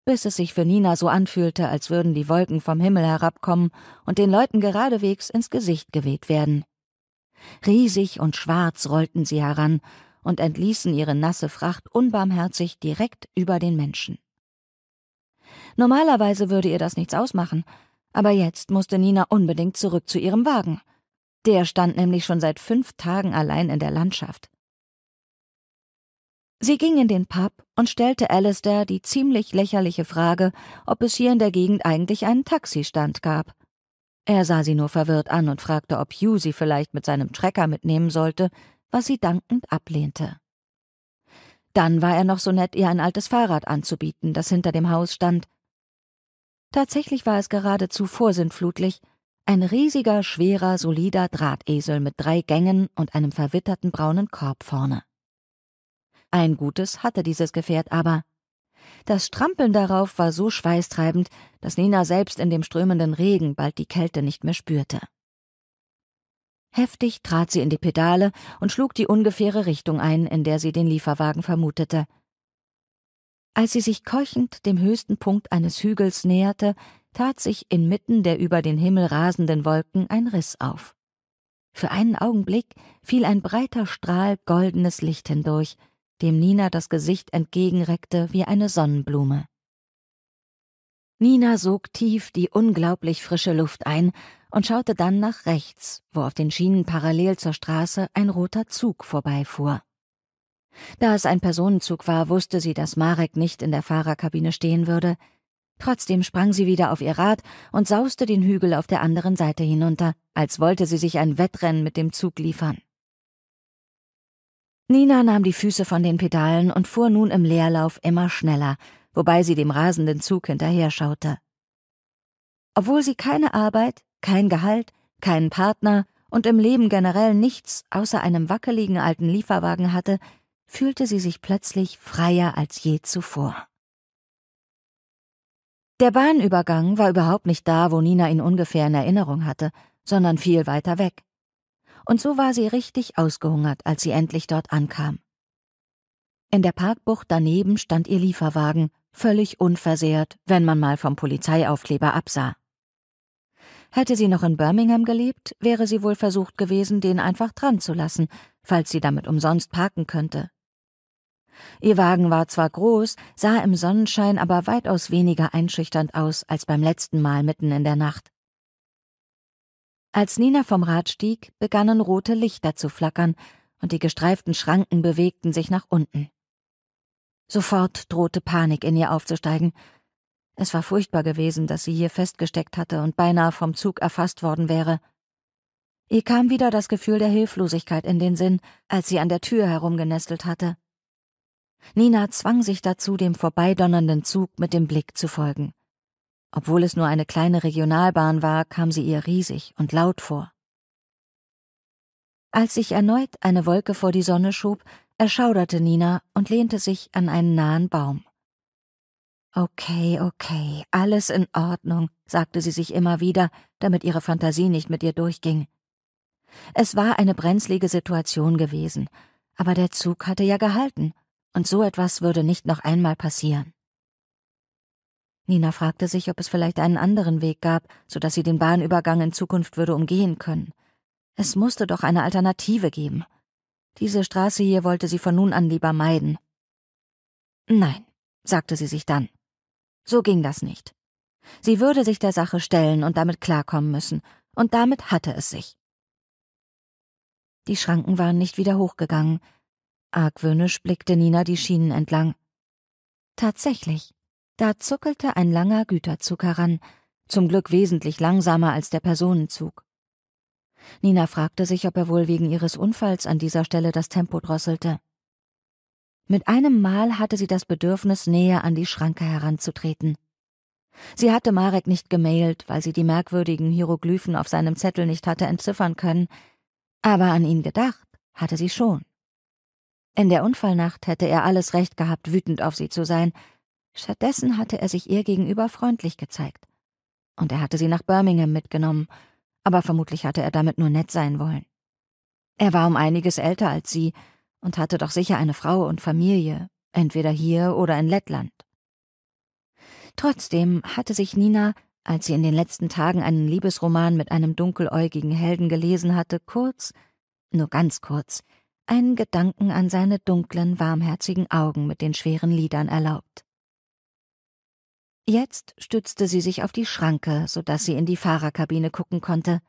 bis es sich für Nina so anfühlte, als würden die Wolken vom Himmel herabkommen und den Leuten geradewegs ins Gesicht geweht werden. Riesig und schwarz rollten sie heran und entließen ihre nasse Fracht unbarmherzig direkt über den Menschen. Normalerweise würde ihr das nichts ausmachen, aber jetzt musste Nina unbedingt zurück zu ihrem Wagen. Der stand nämlich schon seit fünf Tagen allein in der Landschaft. Sie ging in den Pub und stellte Alistair die ziemlich lächerliche Frage, ob es hier in der Gegend eigentlich einen Taxistand gab. Er sah sie nur verwirrt an und fragte, ob Hugh sie vielleicht mit seinem Trecker mitnehmen sollte, was sie dankend ablehnte. Dann war er noch so nett, ihr ein altes Fahrrad anzubieten, das hinter dem Haus stand. Tatsächlich war es geradezu vorsintflutlich, ein riesiger, schwerer, solider Drahtesel mit drei Gängen und einem verwitterten braunen Korb vorne. Ein gutes hatte dieses Gefährt aber. Das Strampeln darauf war so schweißtreibend, dass Nina selbst in dem strömenden Regen bald die Kälte nicht mehr spürte. Heftig trat sie in die Pedale und schlug die ungefähre Richtung ein, in der sie den Lieferwagen vermutete. Als sie sich keuchend dem höchsten Punkt eines Hügels näherte, tat sich inmitten der über den Himmel rasenden Wolken ein Riss auf. Für einen Augenblick fiel ein breiter Strahl goldenes Licht hindurch, dem Nina das Gesicht entgegenreckte wie eine Sonnenblume. Nina sog tief die unglaublich frische Luft ein und schaute dann nach rechts, wo auf den Schienen parallel zur Straße ein roter Zug vorbeifuhr. Da es ein Personenzug war, wusste sie, dass Marek nicht in der Fahrerkabine stehen würde. Trotzdem sprang sie wieder auf ihr Rad und sauste den Hügel auf der anderen Seite hinunter, als wollte sie sich ein Wettrennen mit dem Zug liefern. Nina nahm die Füße von den Pedalen und fuhr nun im Leerlauf immer schneller, wobei sie dem rasenden Zug hinterher schaute. Obwohl sie keine Arbeit, kein Gehalt, keinen Partner und im Leben generell nichts außer einem wackeligen alten Lieferwagen hatte, fühlte sie sich plötzlich freier als je zuvor. Der Bahnübergang war überhaupt nicht da, wo Nina ihn ungefähr in Erinnerung hatte, sondern viel weiter weg und so war sie richtig ausgehungert, als sie endlich dort ankam. In der Parkbucht daneben stand ihr Lieferwagen, völlig unversehrt, wenn man mal vom Polizeiaufkleber absah. Hätte sie noch in Birmingham gelebt, wäre sie wohl versucht gewesen, den einfach dran zu lassen, falls sie damit umsonst parken könnte. Ihr Wagen war zwar groß, sah im Sonnenschein aber weitaus weniger einschüchternd aus als beim letzten Mal mitten in der Nacht. Als Nina vom Rad stieg, begannen rote Lichter zu flackern, und die gestreiften Schranken bewegten sich nach unten. Sofort drohte Panik in ihr aufzusteigen. Es war furchtbar gewesen, dass sie hier festgesteckt hatte und beinahe vom Zug erfasst worden wäre. Ihr kam wieder das Gefühl der Hilflosigkeit in den Sinn, als sie an der Tür herumgenestelt hatte. Nina zwang sich dazu, dem vorbeidonnernden Zug mit dem Blick zu folgen. Obwohl es nur eine kleine Regionalbahn war, kam sie ihr riesig und laut vor. Als sich erneut eine Wolke vor die Sonne schob, erschauderte Nina und lehnte sich an einen nahen Baum. Okay, okay, alles in Ordnung, sagte sie sich immer wieder, damit ihre Fantasie nicht mit ihr durchging. Es war eine brenzlige Situation gewesen, aber der Zug hatte ja gehalten, und so etwas würde nicht noch einmal passieren. Nina fragte sich, ob es vielleicht einen anderen Weg gab, so dass sie den Bahnübergang in Zukunft würde umgehen können. Es musste doch eine Alternative geben. Diese Straße hier wollte sie von nun an lieber meiden. Nein, sagte sie sich dann. So ging das nicht. Sie würde sich der Sache stellen und damit klarkommen müssen, und damit hatte es sich. Die Schranken waren nicht wieder hochgegangen. Argwöhnisch blickte Nina die Schienen entlang. Tatsächlich, da zuckelte ein langer Güterzug heran, zum Glück wesentlich langsamer als der Personenzug. Nina fragte sich, ob er wohl wegen ihres Unfalls an dieser Stelle das Tempo drosselte. Mit einem Mal hatte sie das Bedürfnis, näher an die Schranke heranzutreten. Sie hatte Marek nicht gemailt, weil sie die merkwürdigen Hieroglyphen auf seinem Zettel nicht hatte entziffern können, aber an ihn gedacht hatte sie schon. In der Unfallnacht hätte er alles Recht gehabt, wütend auf sie zu sein, Stattdessen hatte er sich ihr gegenüber freundlich gezeigt. Und er hatte sie nach Birmingham mitgenommen, aber vermutlich hatte er damit nur nett sein wollen. Er war um einiges älter als sie und hatte doch sicher eine Frau und Familie, entweder hier oder in Lettland. Trotzdem hatte sich Nina, als sie in den letzten Tagen einen Liebesroman mit einem dunkeläugigen Helden gelesen hatte, kurz, nur ganz kurz, einen Gedanken an seine dunklen, warmherzigen Augen mit den schweren Lidern erlaubt. Jetzt stützte sie sich auf die Schranke, so dass sie in die Fahrerkabine gucken konnte.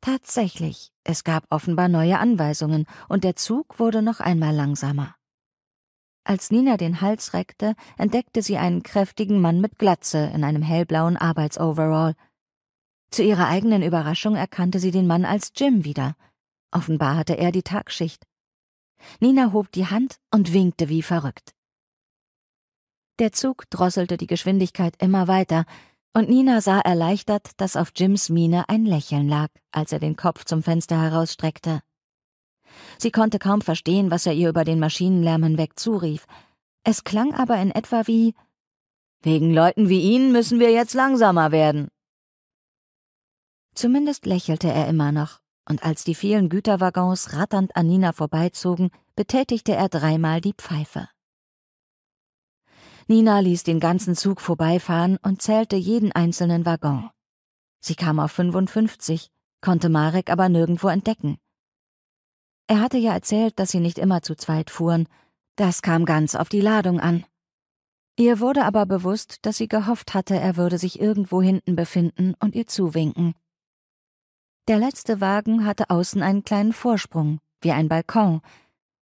Tatsächlich, es gab offenbar neue Anweisungen und der Zug wurde noch einmal langsamer. Als Nina den Hals reckte, entdeckte sie einen kräftigen Mann mit Glatze in einem hellblauen Arbeitsoverall. Zu ihrer eigenen Überraschung erkannte sie den Mann als Jim wieder. Offenbar hatte er die Tagschicht. Nina hob die Hand und winkte wie verrückt. Der Zug drosselte die Geschwindigkeit immer weiter, und Nina sah erleichtert, dass auf Jims Miene ein Lächeln lag, als er den Kopf zum Fenster herausstreckte. Sie konnte kaum verstehen, was er ihr über den Maschinenlärm hinweg zurief. Es klang aber in etwa wie Wegen Leuten wie Ihnen müssen wir jetzt langsamer werden. Zumindest lächelte er immer noch, und als die vielen Güterwaggons ratternd an Nina vorbeizogen, betätigte er dreimal die Pfeife. Nina ließ den ganzen Zug vorbeifahren und zählte jeden einzelnen Waggon. Sie kam auf 55, konnte Marek aber nirgendwo entdecken. Er hatte ja erzählt, dass sie nicht immer zu zweit fuhren. Das kam ganz auf die Ladung an. Ihr wurde aber bewusst, dass sie gehofft hatte, er würde sich irgendwo hinten befinden und ihr zuwinken. Der letzte Wagen hatte außen einen kleinen Vorsprung, wie ein Balkon.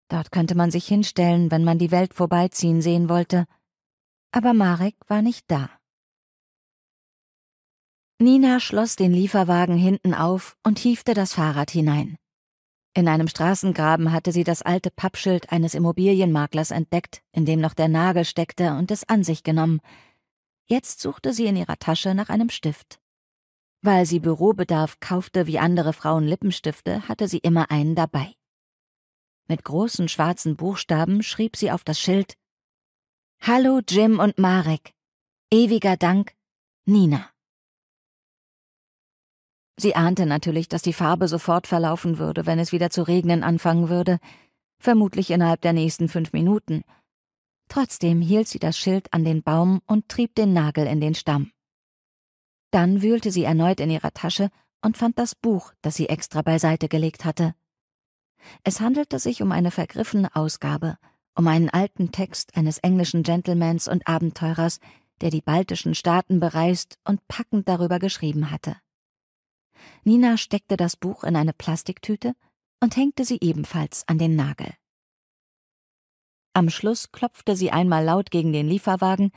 Dort könnte man sich hinstellen, wenn man die Welt vorbeiziehen sehen wollte. Aber Marek war nicht da. Nina schloss den Lieferwagen hinten auf und hiefte das Fahrrad hinein. In einem Straßengraben hatte sie das alte Pappschild eines Immobilienmaklers entdeckt, in dem noch der Nagel steckte und es an sich genommen. Jetzt suchte sie in ihrer Tasche nach einem Stift. Weil sie Bürobedarf kaufte wie andere Frauen Lippenstifte, hatte sie immer einen dabei. Mit großen schwarzen Buchstaben schrieb sie auf das Schild Hallo Jim und Marek. Ewiger Dank, Nina. Sie ahnte natürlich, dass die Farbe sofort verlaufen würde, wenn es wieder zu regnen anfangen würde, vermutlich innerhalb der nächsten fünf Minuten. Trotzdem hielt sie das Schild an den Baum und trieb den Nagel in den Stamm. Dann wühlte sie erneut in ihrer Tasche und fand das Buch, das sie extra beiseite gelegt hatte. Es handelte sich um eine vergriffene Ausgabe, um einen alten Text eines englischen Gentlemans und Abenteurers, der die baltischen Staaten bereist und packend darüber geschrieben hatte. Nina steckte das Buch in eine Plastiktüte und hängte sie ebenfalls an den Nagel. Am Schluss klopfte sie einmal laut gegen den Lieferwagen,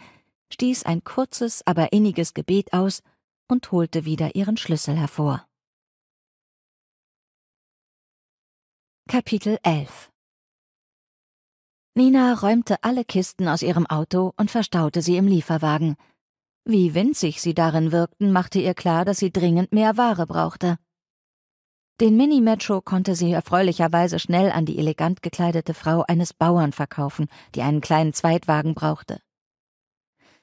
stieß ein kurzes, aber inniges Gebet aus und holte wieder ihren Schlüssel hervor. Kapitel 11 Nina räumte alle Kisten aus ihrem Auto und verstaute sie im Lieferwagen – wie winzig sie darin wirkten, machte ihr klar, dass sie dringend mehr Ware brauchte. Den Mini-Metro konnte sie erfreulicherweise schnell an die elegant gekleidete Frau eines Bauern verkaufen, die einen kleinen Zweitwagen brauchte.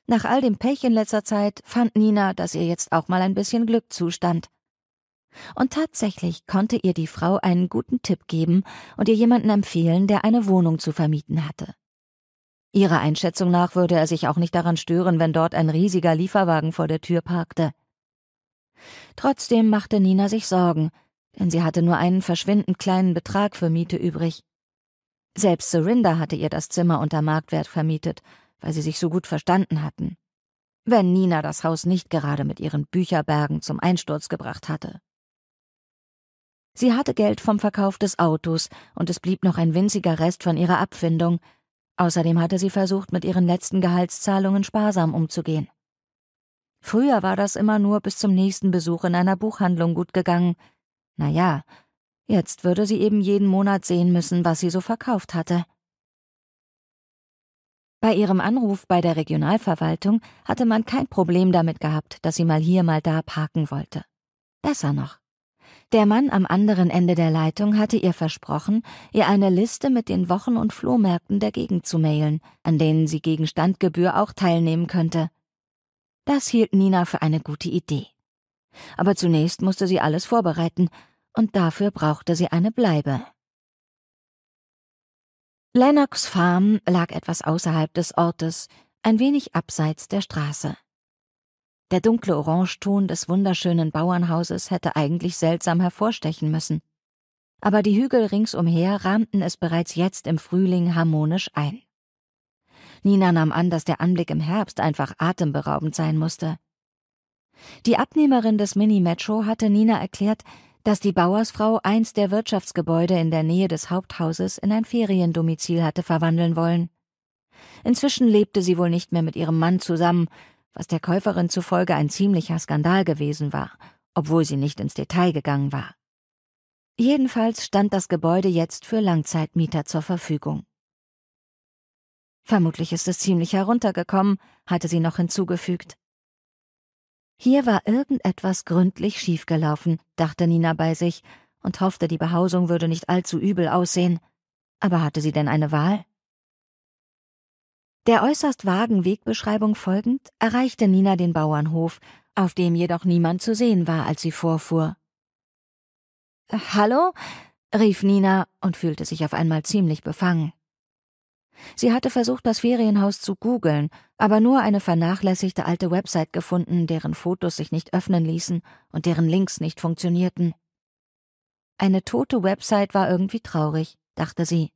Nach all dem Pech in letzter Zeit fand Nina, dass ihr jetzt auch mal ein bisschen Glück zustand. Und tatsächlich konnte ihr die Frau einen guten Tipp geben und ihr jemanden empfehlen, der eine Wohnung zu vermieten hatte. Ihrer Einschätzung nach würde er sich auch nicht daran stören, wenn dort ein riesiger Lieferwagen vor der Tür parkte. Trotzdem machte Nina sich Sorgen, denn sie hatte nur einen verschwindend kleinen Betrag für Miete übrig. Selbst Serinda hatte ihr das Zimmer unter Marktwert vermietet, weil sie sich so gut verstanden hatten. Wenn Nina das Haus nicht gerade mit ihren Bücherbergen zum Einsturz gebracht hatte. Sie hatte Geld vom Verkauf des Autos und es blieb noch ein winziger Rest von ihrer Abfindung, Außerdem hatte sie versucht, mit ihren letzten Gehaltszahlungen sparsam umzugehen. Früher war das immer nur bis zum nächsten Besuch in einer Buchhandlung gut gegangen. Na ja, jetzt würde sie eben jeden Monat sehen müssen, was sie so verkauft hatte. Bei ihrem Anruf bei der Regionalverwaltung hatte man kein Problem damit gehabt, dass sie mal hier, mal da parken wollte. Besser noch. Der Mann am anderen Ende der Leitung hatte ihr versprochen, ihr eine Liste mit den Wochen- und Flohmärkten der Gegend zu mailen, an denen sie gegen Standgebühr auch teilnehmen könnte. Das hielt Nina für eine gute Idee. Aber zunächst musste sie alles vorbereiten, und dafür brauchte sie eine Bleibe. Lennox Farm lag etwas außerhalb des Ortes, ein wenig abseits der Straße. Der dunkle Orangeton des wunderschönen Bauernhauses hätte eigentlich seltsam hervorstechen müssen. Aber die Hügel ringsumher rahmten es bereits jetzt im Frühling harmonisch ein. Nina nahm an, dass der Anblick im Herbst einfach atemberaubend sein musste. Die Abnehmerin des Mini-Metro hatte Nina erklärt, dass die Bauersfrau eins der Wirtschaftsgebäude in der Nähe des Haupthauses in ein Feriendomizil hatte verwandeln wollen. Inzwischen lebte sie wohl nicht mehr mit ihrem Mann zusammen, was der Käuferin zufolge ein ziemlicher Skandal gewesen war, obwohl sie nicht ins Detail gegangen war. Jedenfalls stand das Gebäude jetzt für Langzeitmieter zur Verfügung. Vermutlich ist es ziemlich heruntergekommen, hatte sie noch hinzugefügt. Hier war irgendetwas gründlich schiefgelaufen, dachte Nina bei sich und hoffte, die Behausung würde nicht allzu übel aussehen. Aber hatte sie denn eine Wahl? Der äußerst vagen Wegbeschreibung folgend erreichte Nina den Bauernhof, auf dem jedoch niemand zu sehen war, als sie vorfuhr. Hallo? rief Nina und fühlte sich auf einmal ziemlich befangen. Sie hatte versucht, das Ferienhaus zu googeln, aber nur eine vernachlässigte alte Website gefunden, deren Fotos sich nicht öffnen ließen und deren Links nicht funktionierten. Eine tote Website war irgendwie traurig, dachte sie.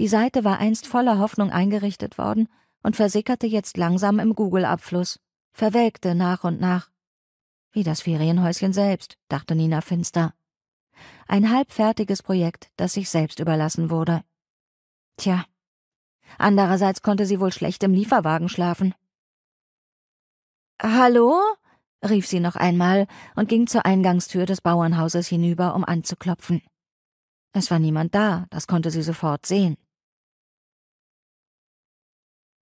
Die Seite war einst voller Hoffnung eingerichtet worden und versickerte jetzt langsam im Google-Abfluss, verwelkte nach und nach. Wie das Ferienhäuschen selbst, dachte Nina finster. Ein halbfertiges Projekt, das sich selbst überlassen wurde. Tja, Andererseits konnte sie wohl schlecht im Lieferwagen schlafen. Hallo? rief sie noch einmal und ging zur Eingangstür des Bauernhauses hinüber, um anzuklopfen. Es war niemand da, das konnte sie sofort sehen.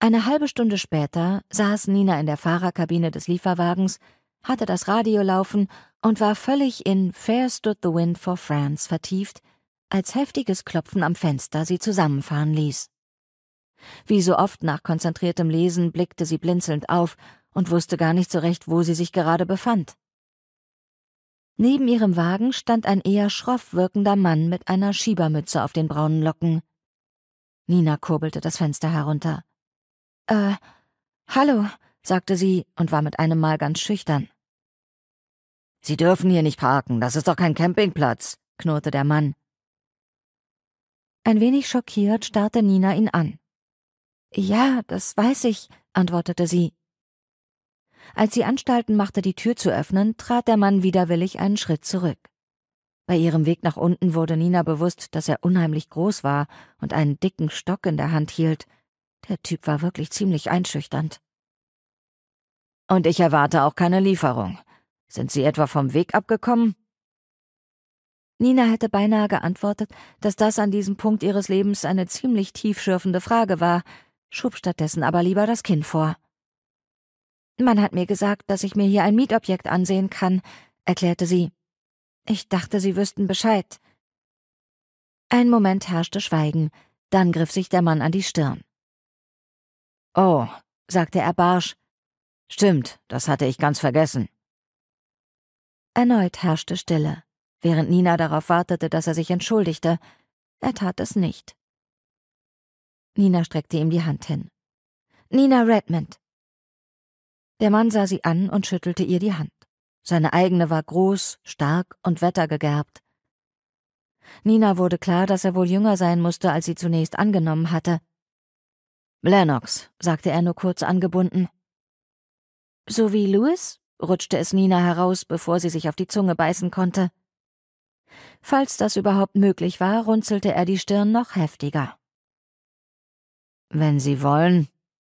Eine halbe Stunde später saß Nina in der Fahrerkabine des Lieferwagens, hatte das Radio laufen und war völlig in Fair Stood the Wind for France vertieft, als heftiges Klopfen am Fenster sie zusammenfahren ließ. Wie so oft nach konzentriertem Lesen blickte sie blinzelnd auf und wusste gar nicht so recht, wo sie sich gerade befand. Neben ihrem Wagen stand ein eher schroff wirkender Mann mit einer Schiebermütze auf den braunen Locken. Nina kurbelte das Fenster herunter. Äh, hallo, sagte sie und war mit einem Mal ganz schüchtern. Sie dürfen hier nicht parken, das ist doch kein Campingplatz, knurrte der Mann. Ein wenig schockiert starrte Nina ihn an. Ja, das weiß ich, antwortete sie. Als sie Anstalten machte, die Tür zu öffnen, trat der Mann widerwillig einen Schritt zurück. Bei ihrem Weg nach unten wurde Nina bewusst, dass er unheimlich groß war und einen dicken Stock in der Hand hielt. Der Typ war wirklich ziemlich einschüchternd. Und ich erwarte auch keine Lieferung. Sind Sie etwa vom Weg abgekommen? Nina hätte beinahe geantwortet, dass das an diesem Punkt ihres Lebens eine ziemlich tiefschürfende Frage war, schob stattdessen aber lieber das Kinn vor. Man hat mir gesagt, dass ich mir hier ein Mietobjekt ansehen kann, erklärte sie. Ich dachte, Sie wüssten Bescheid. Ein Moment herrschte Schweigen, dann griff sich der Mann an die Stirn. Oh, sagte er barsch. Stimmt, das hatte ich ganz vergessen. Erneut herrschte Stille, während Nina darauf wartete, dass er sich entschuldigte. Er tat es nicht. Nina streckte ihm die Hand hin. Nina Redmond. Der Mann sah sie an und schüttelte ihr die Hand. Seine eigene war groß, stark und wettergegerbt. Nina wurde klar, dass er wohl jünger sein musste, als sie zunächst angenommen hatte. Lennox, sagte er nur kurz angebunden. So wie Louis? rutschte es Nina heraus, bevor sie sich auf die Zunge beißen konnte. Falls das überhaupt möglich war, runzelte er die Stirn noch heftiger. Wenn Sie wollen,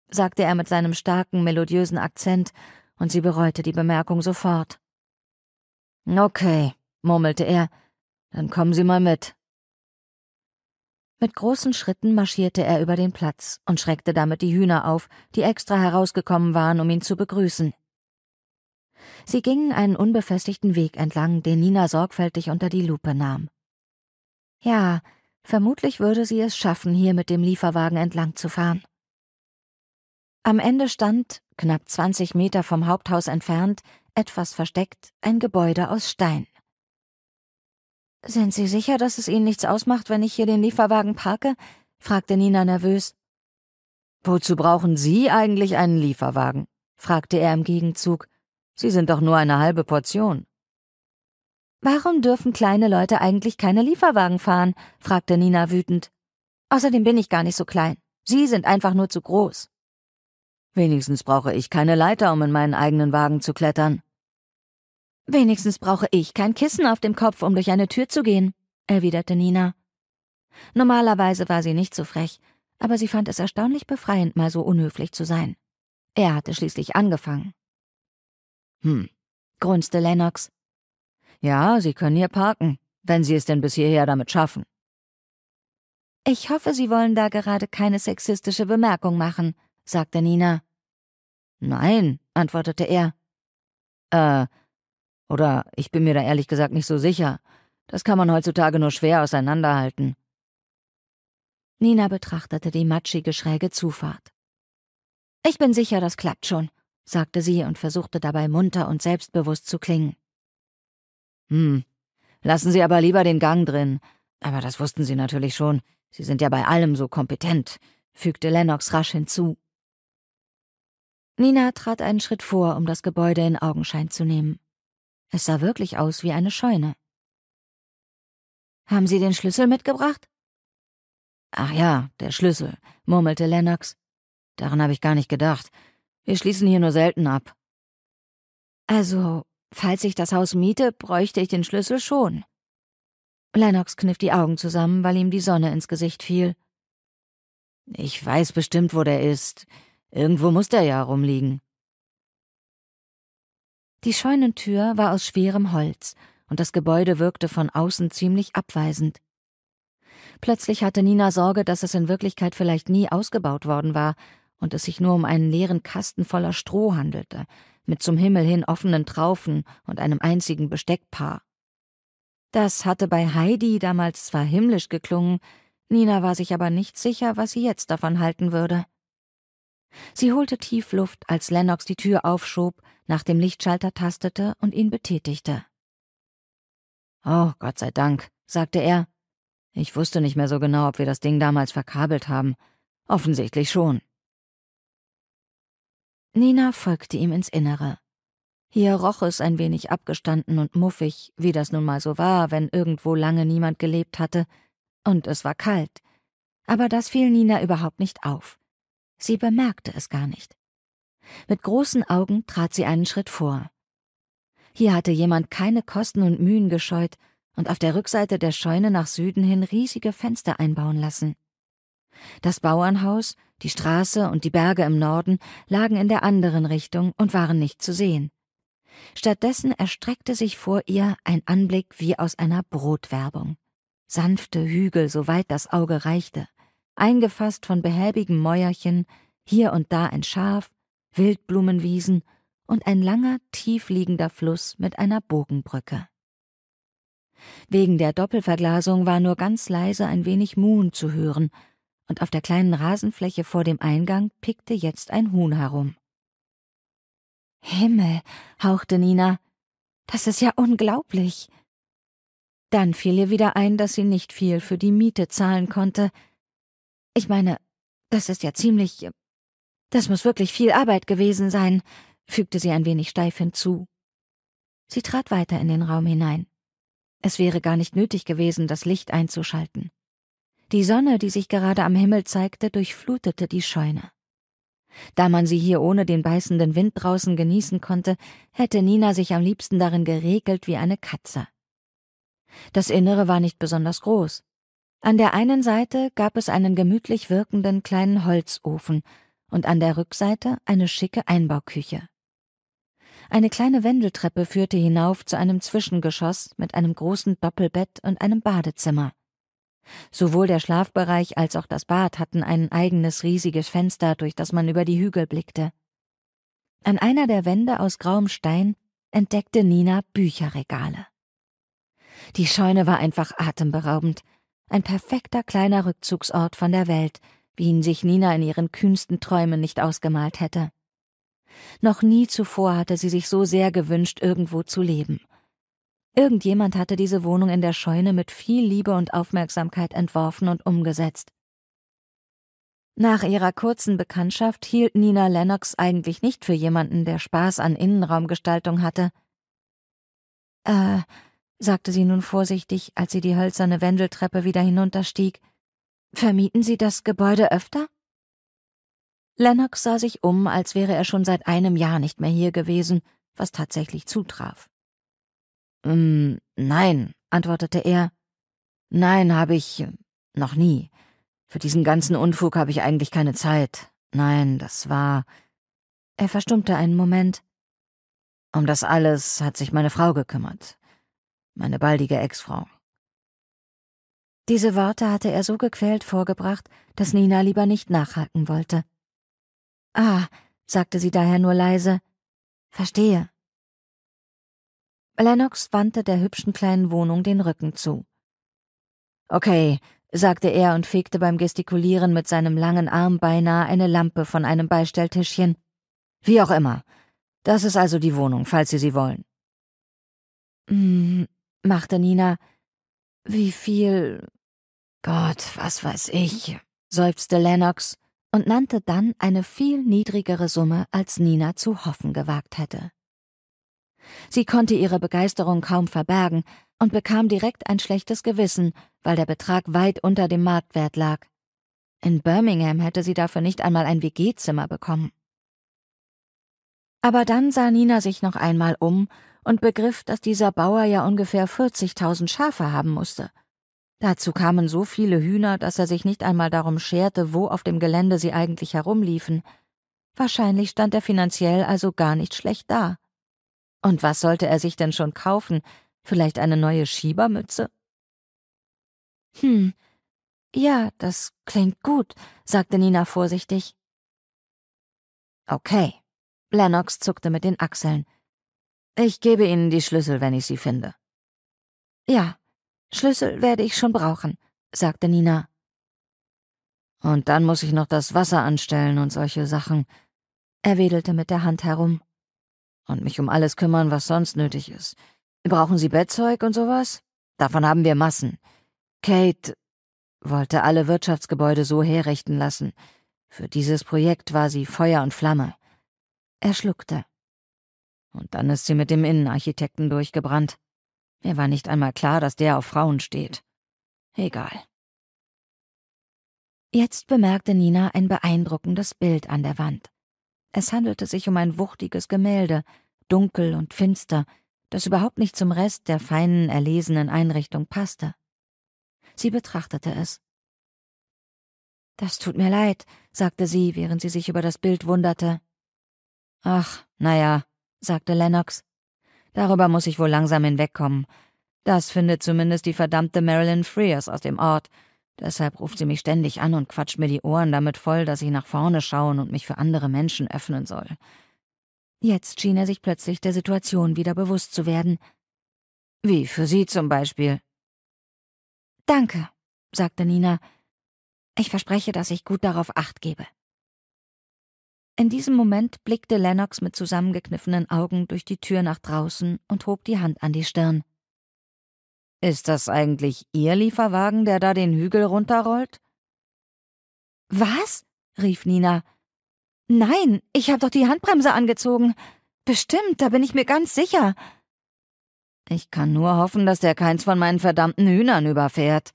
sagte er mit seinem starken, melodiösen Akzent, und sie bereute die Bemerkung sofort. Okay, murmelte er, dann kommen Sie mal mit. Mit großen Schritten marschierte er über den Platz und schreckte damit die Hühner auf, die extra herausgekommen waren, um ihn zu begrüßen. Sie gingen einen unbefestigten Weg entlang, den Nina sorgfältig unter die Lupe nahm. Ja, Vermutlich würde sie es schaffen, hier mit dem Lieferwagen entlang zu fahren. Am Ende stand, knapp 20 Meter vom Haupthaus entfernt, etwas versteckt, ein Gebäude aus Stein. Sind Sie sicher, dass es Ihnen nichts ausmacht, wenn ich hier den Lieferwagen parke? fragte Nina nervös. Wozu brauchen Sie eigentlich einen Lieferwagen? fragte er im Gegenzug. Sie sind doch nur eine halbe Portion. Warum dürfen kleine Leute eigentlich keine Lieferwagen fahren? fragte Nina wütend. Außerdem bin ich gar nicht so klein. Sie sind einfach nur zu groß. Wenigstens brauche ich keine Leiter, um in meinen eigenen Wagen zu klettern. Wenigstens brauche ich kein Kissen auf dem Kopf, um durch eine Tür zu gehen, erwiderte Nina. Normalerweise war sie nicht so frech, aber sie fand es erstaunlich befreiend, mal so unhöflich zu sein. Er hatte schließlich angefangen. Hm, grunzte Lennox. Ja, Sie können hier parken, wenn Sie es denn bis hierher damit schaffen. Ich hoffe, Sie wollen da gerade keine sexistische Bemerkung machen, sagte Nina. Nein, antwortete er. Äh, oder ich bin mir da ehrlich gesagt nicht so sicher. Das kann man heutzutage nur schwer auseinanderhalten. Nina betrachtete die matschige schräge Zufahrt. Ich bin sicher, das klappt schon, sagte sie und versuchte dabei munter und selbstbewusst zu klingen. Hm, lassen Sie aber lieber den Gang drin. Aber das wussten Sie natürlich schon. Sie sind ja bei allem so kompetent, fügte Lennox rasch hinzu. Nina trat einen Schritt vor, um das Gebäude in Augenschein zu nehmen. Es sah wirklich aus wie eine Scheune. Haben Sie den Schlüssel mitgebracht? Ach ja, der Schlüssel, murmelte Lennox. Daran habe ich gar nicht gedacht. Wir schließen hier nur selten ab. Also, falls ich das Haus miete, bräuchte ich den Schlüssel schon. Lennox kniff die Augen zusammen, weil ihm die Sonne ins Gesicht fiel. Ich weiß bestimmt, wo der ist. Irgendwo muss der ja rumliegen. Die Scheunentür war aus schwerem Holz, und das Gebäude wirkte von außen ziemlich abweisend. Plötzlich hatte Nina Sorge, dass es in Wirklichkeit vielleicht nie ausgebaut worden war und es sich nur um einen leeren Kasten voller Stroh handelte, mit zum Himmel hin offenen Traufen und einem einzigen Besteckpaar. Das hatte bei Heidi damals zwar himmlisch geklungen, Nina war sich aber nicht sicher, was sie jetzt davon halten würde. Sie holte tief Luft, als Lennox die Tür aufschob, nach dem Lichtschalter tastete und ihn betätigte. Oh, Gott sei Dank, sagte er. Ich wusste nicht mehr so genau, ob wir das Ding damals verkabelt haben. Offensichtlich schon. Nina folgte ihm ins Innere. Hier roch es ein wenig abgestanden und muffig, wie das nun mal so war, wenn irgendwo lange niemand gelebt hatte, und es war kalt. Aber das fiel Nina überhaupt nicht auf. Sie bemerkte es gar nicht. Mit großen Augen trat sie einen Schritt vor. Hier hatte jemand keine Kosten und Mühen gescheut und auf der Rückseite der Scheune nach Süden hin riesige Fenster einbauen lassen. Das Bauernhaus, die Straße und die Berge im Norden lagen in der anderen Richtung und waren nicht zu sehen. Stattdessen erstreckte sich vor ihr ein Anblick wie aus einer Brotwerbung. Sanfte Hügel, soweit das Auge reichte, eingefasst von behäbigen Mäuerchen, hier und da ein Schaf, Wildblumenwiesen und ein langer, tiefliegender Fluss mit einer Bogenbrücke. Wegen der Doppelverglasung war nur ganz leise ein wenig Muhen zu hören, und auf der kleinen Rasenfläche vor dem Eingang pickte jetzt ein Huhn herum. Himmel, hauchte Nina, das ist ja unglaublich. Dann fiel ihr wieder ein, dass sie nicht viel für die Miete zahlen konnte. Ich meine, das ist ja ziemlich. Das muss wirklich viel Arbeit gewesen sein, fügte sie ein wenig steif hinzu. Sie trat weiter in den Raum hinein. Es wäre gar nicht nötig gewesen, das Licht einzuschalten. Die Sonne, die sich gerade am Himmel zeigte, durchflutete die Scheune. Da man sie hier ohne den beißenden Wind draußen genießen konnte, hätte Nina sich am liebsten darin geregelt wie eine Katze. Das Innere war nicht besonders groß. An der einen Seite gab es einen gemütlich wirkenden kleinen Holzofen und an der Rückseite eine schicke Einbauküche. Eine kleine Wendeltreppe führte hinauf zu einem Zwischengeschoss mit einem großen Doppelbett und einem Badezimmer. Sowohl der Schlafbereich als auch das Bad hatten ein eigenes riesiges Fenster, durch das man über die Hügel blickte. An einer der Wände aus grauem Stein entdeckte Nina Bücherregale. Die Scheune war einfach atemberaubend, ein perfekter kleiner Rückzugsort von der Welt, wie ihn sich Nina in ihren kühnsten Träumen nicht ausgemalt hätte. Noch nie zuvor hatte sie sich so sehr gewünscht, irgendwo zu leben. Irgendjemand hatte diese Wohnung in der Scheune mit viel Liebe und Aufmerksamkeit entworfen und umgesetzt. Nach ihrer kurzen Bekanntschaft hielt Nina Lennox eigentlich nicht für jemanden, der Spaß an Innenraumgestaltung hatte. Äh, sagte sie nun vorsichtig, als sie die hölzerne Wendeltreppe wieder hinunterstieg. Vermieten Sie das Gebäude öfter? Lennox sah sich um, als wäre er schon seit einem Jahr nicht mehr hier gewesen, was tatsächlich zutraf. Ähm, nein, antwortete er. Nein, habe ich noch nie. Für diesen ganzen Unfug habe ich eigentlich keine Zeit. Nein, das war. Er verstummte einen Moment. Um das alles hat sich meine Frau gekümmert. Meine baldige Ex-Frau. Diese Worte hatte er so gequält vorgebracht, dass Nina lieber nicht nachhaken wollte. Ah, sagte sie daher nur leise. Verstehe. Lennox wandte der hübschen kleinen Wohnung den Rücken zu. Okay, sagte er und fegte beim Gestikulieren mit seinem langen Arm beinahe eine Lampe von einem Beistelltischchen. Wie auch immer. Das ist also die Wohnung, falls Sie sie wollen. Hm, machte Nina. Wie viel? Gott, was weiß ich, seufzte Lennox und nannte dann eine viel niedrigere Summe, als Nina zu hoffen gewagt hätte. Sie konnte ihre Begeisterung kaum verbergen und bekam direkt ein schlechtes Gewissen, weil der Betrag weit unter dem Marktwert lag. In Birmingham hätte sie dafür nicht einmal ein WG-Zimmer bekommen. Aber dann sah Nina sich noch einmal um und begriff, dass dieser Bauer ja ungefähr 40.000 Schafe haben musste. Dazu kamen so viele Hühner, dass er sich nicht einmal darum scherte, wo auf dem Gelände sie eigentlich herumliefen. Wahrscheinlich stand er finanziell also gar nicht schlecht da. Und was sollte er sich denn schon kaufen? Vielleicht eine neue Schiebermütze? Hm, ja, das klingt gut, sagte Nina vorsichtig. Okay. Lennox zuckte mit den Achseln. Ich gebe Ihnen die Schlüssel, wenn ich sie finde. Ja, Schlüssel werde ich schon brauchen, sagte Nina. Und dann muss ich noch das Wasser anstellen und solche Sachen. Er wedelte mit der Hand herum. Und mich um alles kümmern, was sonst nötig ist. Brauchen Sie Bettzeug und sowas? Davon haben wir Massen. Kate wollte alle Wirtschaftsgebäude so herrichten lassen. Für dieses Projekt war sie Feuer und Flamme. Er schluckte. Und dann ist sie mit dem Innenarchitekten durchgebrannt. Mir war nicht einmal klar, dass der auf Frauen steht. Egal. Jetzt bemerkte Nina ein beeindruckendes Bild an der Wand. Es handelte sich um ein wuchtiges Gemälde, dunkel und finster, das überhaupt nicht zum Rest der feinen, erlesenen Einrichtung passte. Sie betrachtete es. Das tut mir leid, sagte sie, während sie sich über das Bild wunderte. Ach, na ja, sagte Lennox. Darüber muss ich wohl langsam hinwegkommen. Das findet zumindest die verdammte Marilyn Frears aus dem Ort. Deshalb ruft sie mich ständig an und quatscht mir die Ohren damit voll, dass ich nach vorne schauen und mich für andere Menschen öffnen soll. Jetzt schien er sich plötzlich der Situation wieder bewusst zu werden. Wie für Sie zum Beispiel. Danke, sagte Nina. Ich verspreche, dass ich gut darauf acht gebe. In diesem Moment blickte Lennox mit zusammengekniffenen Augen durch die Tür nach draußen und hob die Hand an die Stirn. Ist das eigentlich Ihr Lieferwagen, der da den Hügel runterrollt? Was? rief Nina. Nein, ich habe doch die Handbremse angezogen. Bestimmt, da bin ich mir ganz sicher. Ich kann nur hoffen, dass der keins von meinen verdammten Hühnern überfährt.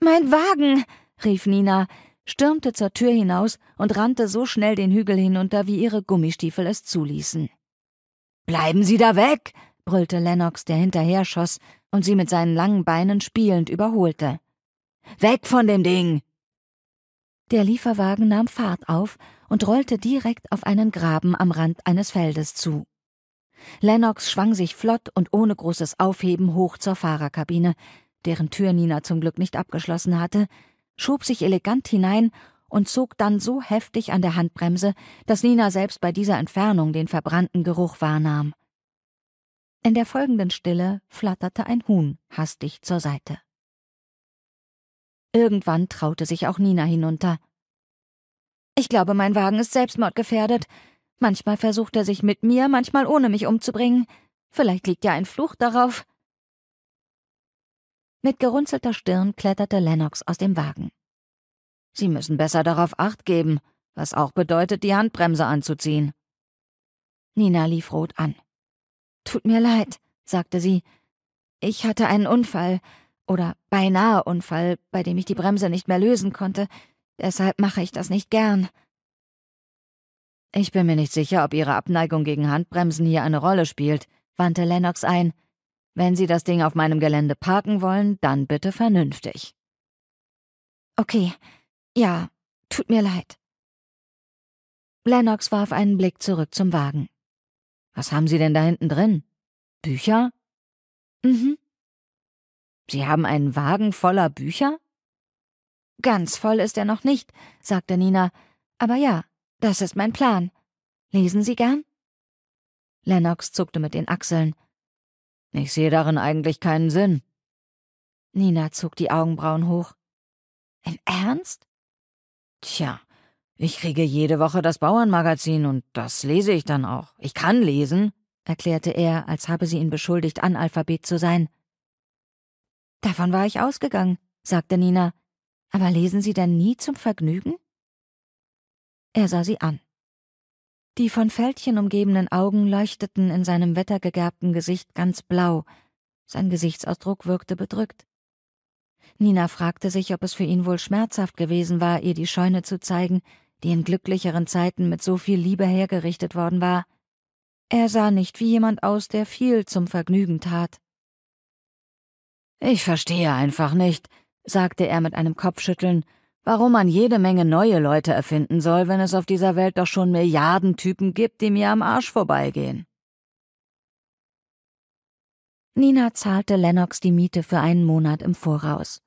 Mein Wagen, rief Nina, stürmte zur Tür hinaus und rannte so schnell den Hügel hinunter, wie ihre Gummistiefel es zuließen. Bleiben Sie da weg! brüllte Lennox, der hinterher schoss und sie mit seinen langen Beinen spielend überholte. Weg von dem Ding! Der Lieferwagen nahm Fahrt auf und rollte direkt auf einen Graben am Rand eines Feldes zu. Lennox schwang sich flott und ohne großes Aufheben hoch zur Fahrerkabine, deren Tür Nina zum Glück nicht abgeschlossen hatte, schob sich elegant hinein und zog dann so heftig an der Handbremse, dass Nina selbst bei dieser Entfernung den verbrannten Geruch wahrnahm. In der folgenden Stille flatterte ein Huhn hastig zur Seite. Irgendwann traute sich auch Nina hinunter. Ich glaube, mein Wagen ist selbstmordgefährdet. Manchmal versucht er sich mit mir, manchmal ohne mich umzubringen. Vielleicht liegt ja ein Fluch darauf. Mit gerunzelter Stirn kletterte Lennox aus dem Wagen. Sie müssen besser darauf acht geben, was auch bedeutet, die Handbremse anzuziehen. Nina lief rot an. Tut mir leid, sagte sie. Ich hatte einen Unfall oder beinahe Unfall, bei dem ich die Bremse nicht mehr lösen konnte. Deshalb mache ich das nicht gern. Ich bin mir nicht sicher, ob Ihre Abneigung gegen Handbremsen hier eine Rolle spielt, wandte Lennox ein. Wenn Sie das Ding auf meinem Gelände parken wollen, dann bitte vernünftig. Okay, ja, tut mir leid. Lennox warf einen Blick zurück zum Wagen. Was haben Sie denn da hinten drin? Bücher? Mhm. Sie haben einen Wagen voller Bücher? Ganz voll ist er noch nicht, sagte Nina. Aber ja, das ist mein Plan. Lesen Sie gern? Lennox zuckte mit den Achseln. Ich sehe darin eigentlich keinen Sinn. Nina zog die Augenbrauen hoch. Im Ernst? Tja, ich kriege jede Woche das Bauernmagazin und das lese ich dann auch. Ich kann lesen, erklärte er, als habe sie ihn beschuldigt, Analphabet zu sein. Davon war ich ausgegangen, sagte Nina. Aber lesen Sie denn nie zum Vergnügen? Er sah sie an. Die von Fältchen umgebenen Augen leuchteten in seinem wettergegerbten Gesicht ganz blau, sein Gesichtsausdruck wirkte bedrückt. Nina fragte sich, ob es für ihn wohl schmerzhaft gewesen war, ihr die Scheune zu zeigen, die in glücklicheren Zeiten mit so viel Liebe hergerichtet worden war. Er sah nicht wie jemand aus, der viel zum Vergnügen tat. Ich verstehe einfach nicht, sagte er mit einem Kopfschütteln, warum man jede Menge neue Leute erfinden soll, wenn es auf dieser Welt doch schon Milliarden Typen gibt, die mir am Arsch vorbeigehen. Nina zahlte Lennox die Miete für einen Monat im Voraus.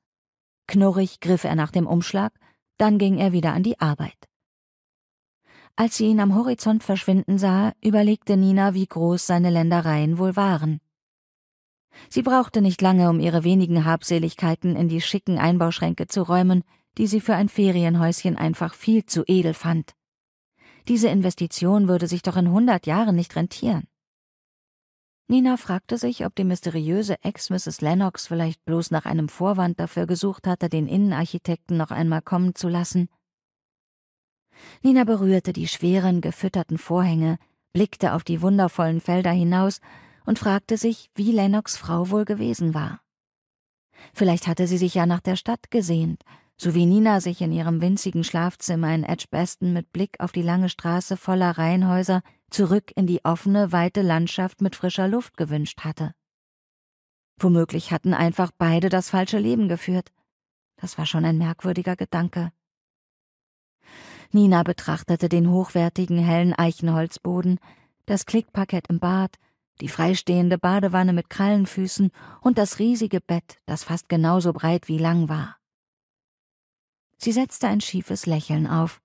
Knurrig griff er nach dem Umschlag, dann ging er wieder an die Arbeit. Als sie ihn am Horizont verschwinden sah, überlegte Nina, wie groß seine Ländereien wohl waren. Sie brauchte nicht lange, um ihre wenigen Habseligkeiten in die schicken Einbauschränke zu räumen, die sie für ein Ferienhäuschen einfach viel zu edel fand. Diese Investition würde sich doch in hundert Jahren nicht rentieren. Nina fragte sich, ob die mysteriöse Ex-Mrs. Lennox vielleicht bloß nach einem Vorwand dafür gesucht hatte, den Innenarchitekten noch einmal kommen zu lassen. Nina berührte die schweren, gefütterten Vorhänge, blickte auf die wundervollen Felder hinaus und fragte sich, wie Lennox Frau wohl gewesen war. Vielleicht hatte sie sich ja nach der Stadt gesehnt, so wie Nina sich in ihrem winzigen Schlafzimmer in Edgbaston mit Blick auf die lange Straße voller Reihenhäuser zurück in die offene, weite Landschaft mit frischer Luft gewünscht hatte. Womöglich hatten einfach beide das falsche Leben geführt. Das war schon ein merkwürdiger Gedanke. Nina betrachtete den hochwertigen, hellen Eichenholzboden, das Klickparkett im Bad, die freistehende Badewanne mit Krallenfüßen und das riesige Bett, das fast genauso breit wie lang war. Sie setzte ein schiefes Lächeln auf.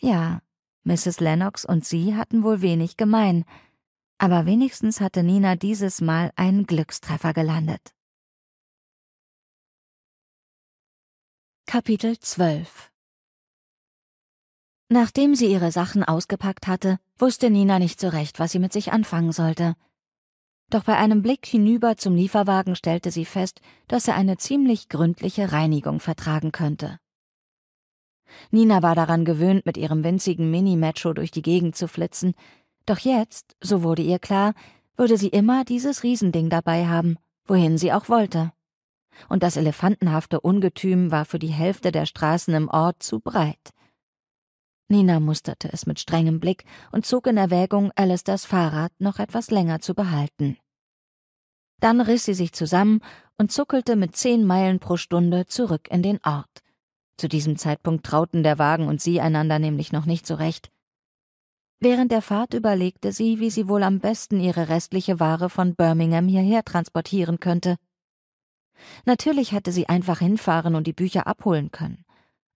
Ja, Mrs. Lennox und sie hatten wohl wenig gemein, aber wenigstens hatte Nina dieses Mal einen Glückstreffer gelandet. Kapitel 12 Nachdem sie ihre Sachen ausgepackt hatte, wusste Nina nicht so recht, was sie mit sich anfangen sollte. Doch bei einem Blick hinüber zum Lieferwagen stellte sie fest, dass er eine ziemlich gründliche Reinigung vertragen könnte. Nina war daran gewöhnt, mit ihrem winzigen Mini-Metro durch die Gegend zu flitzen, doch jetzt, so wurde ihr klar, würde sie immer dieses Riesending dabei haben, wohin sie auch wollte. Und das elefantenhafte Ungetüm war für die Hälfte der Straßen im Ort zu breit. Nina musterte es mit strengem Blick und zog in Erwägung, Alistairs Fahrrad noch etwas länger zu behalten. Dann riss sie sich zusammen und zuckelte mit zehn Meilen pro Stunde zurück in den Ort. Zu diesem Zeitpunkt trauten der Wagen und sie einander nämlich noch nicht so recht. Während der Fahrt überlegte sie, wie sie wohl am besten ihre restliche Ware von Birmingham hierher transportieren könnte. Natürlich hätte sie einfach hinfahren und die Bücher abholen können.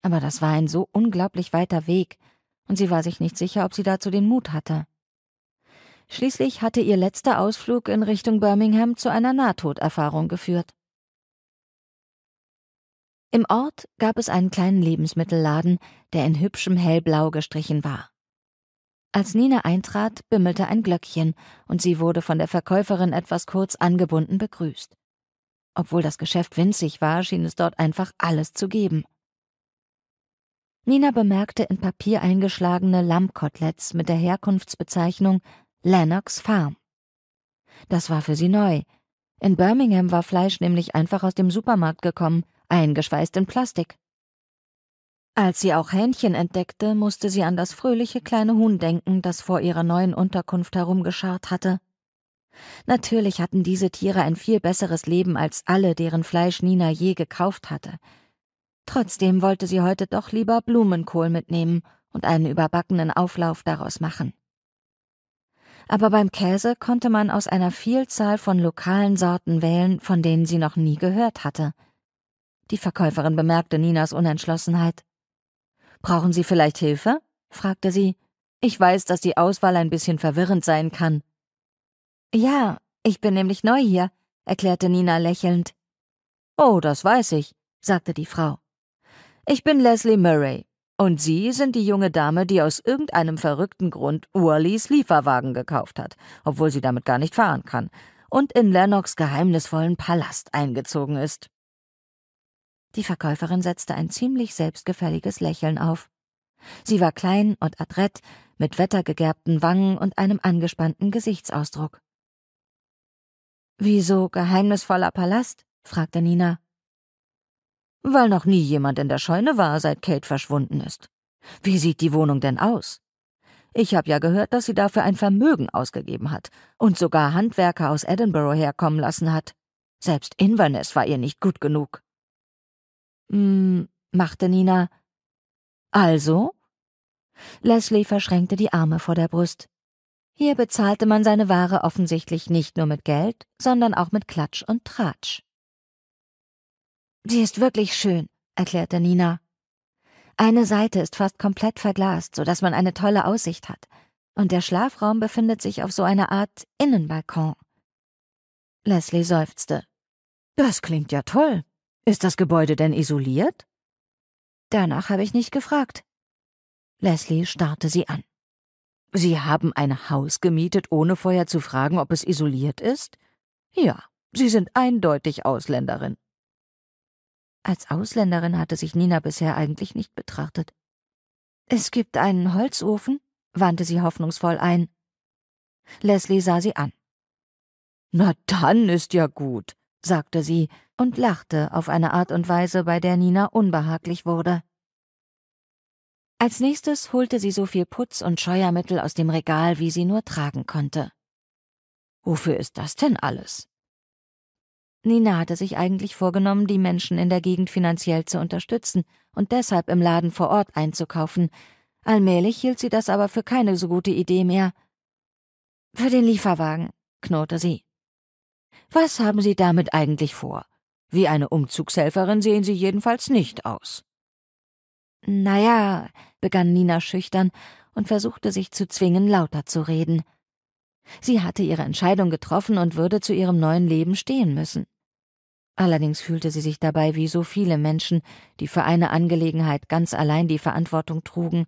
Aber das war ein so unglaublich weiter Weg, und sie war sich nicht sicher, ob sie dazu den Mut hatte. Schließlich hatte ihr letzter Ausflug in Richtung Birmingham zu einer Nahtoderfahrung geführt. Im Ort gab es einen kleinen Lebensmittelladen, der in hübschem Hellblau gestrichen war. Als Nina eintrat, bimmelte ein Glöckchen, und sie wurde von der Verkäuferin etwas kurz angebunden begrüßt. Obwohl das Geschäft winzig war, schien es dort einfach alles zu geben. Nina bemerkte in Papier eingeschlagene Lammkoteletts mit der Herkunftsbezeichnung Lennox Farm. Das war für sie neu. In Birmingham war Fleisch nämlich einfach aus dem Supermarkt gekommen, eingeschweißt in Plastik. Als sie auch Hähnchen entdeckte, musste sie an das fröhliche kleine Huhn denken, das vor ihrer neuen Unterkunft herumgescharrt hatte. Natürlich hatten diese Tiere ein viel besseres Leben als alle, deren Fleisch Nina je gekauft hatte. Trotzdem wollte sie heute doch lieber Blumenkohl mitnehmen und einen überbackenen Auflauf daraus machen. Aber beim Käse konnte man aus einer Vielzahl von lokalen Sorten wählen, von denen sie noch nie gehört hatte. Die Verkäuferin bemerkte Ninas Unentschlossenheit. Brauchen Sie vielleicht Hilfe? fragte sie. Ich weiß, dass die Auswahl ein bisschen verwirrend sein kann. Ja, ich bin nämlich neu hier, erklärte Nina lächelnd. Oh, das weiß ich, sagte die Frau. Ich bin Leslie Murray, und Sie sind die junge Dame, die aus irgendeinem verrückten Grund Urleys Lieferwagen gekauft hat, obwohl sie damit gar nicht fahren kann, und in Lennox geheimnisvollen Palast eingezogen ist. Die Verkäuferin setzte ein ziemlich selbstgefälliges Lächeln auf. Sie war klein und adrett, mit wettergegerbten Wangen und einem angespannten Gesichtsausdruck. Wieso geheimnisvoller Palast? fragte Nina. Weil noch nie jemand in der Scheune war, seit Kate verschwunden ist. Wie sieht die Wohnung denn aus? Ich habe ja gehört, dass sie dafür ein Vermögen ausgegeben hat und sogar Handwerker aus Edinburgh herkommen lassen hat. Selbst Inverness war ihr nicht gut genug. Hm, machte Nina. Also? Leslie verschränkte die Arme vor der Brust. Hier bezahlte man seine Ware offensichtlich nicht nur mit Geld, sondern auch mit Klatsch und Tratsch. Sie ist wirklich schön, erklärte Nina. Eine Seite ist fast komplett verglast, so dass man eine tolle Aussicht hat, und der Schlafraum befindet sich auf so einer Art Innenbalkon. Leslie seufzte. Das klingt ja toll. Ist das Gebäude denn isoliert? Danach habe ich nicht gefragt. Leslie starrte sie an. Sie haben ein Haus gemietet, ohne vorher zu fragen, ob es isoliert ist? Ja, Sie sind eindeutig Ausländerin. Als Ausländerin hatte sich Nina bisher eigentlich nicht betrachtet. Es gibt einen Holzofen, wandte sie hoffnungsvoll ein. Leslie sah sie an. Na dann ist ja gut, sagte sie und lachte auf eine Art und Weise, bei der Nina unbehaglich wurde. Als nächstes holte sie so viel Putz und Scheuermittel aus dem Regal, wie sie nur tragen konnte. Wofür ist das denn alles? Nina hatte sich eigentlich vorgenommen, die Menschen in der Gegend finanziell zu unterstützen und deshalb im Laden vor Ort einzukaufen. Allmählich hielt sie das aber für keine so gute Idee mehr. Für den Lieferwagen, knurrte sie. Was haben Sie damit eigentlich vor? Wie eine Umzugshelferin sehen Sie jedenfalls nicht aus. Naja, begann Nina schüchtern und versuchte sich zu zwingen, lauter zu reden. Sie hatte ihre Entscheidung getroffen und würde zu ihrem neuen Leben stehen müssen. Allerdings fühlte sie sich dabei wie so viele Menschen, die für eine Angelegenheit ganz allein die Verantwortung trugen,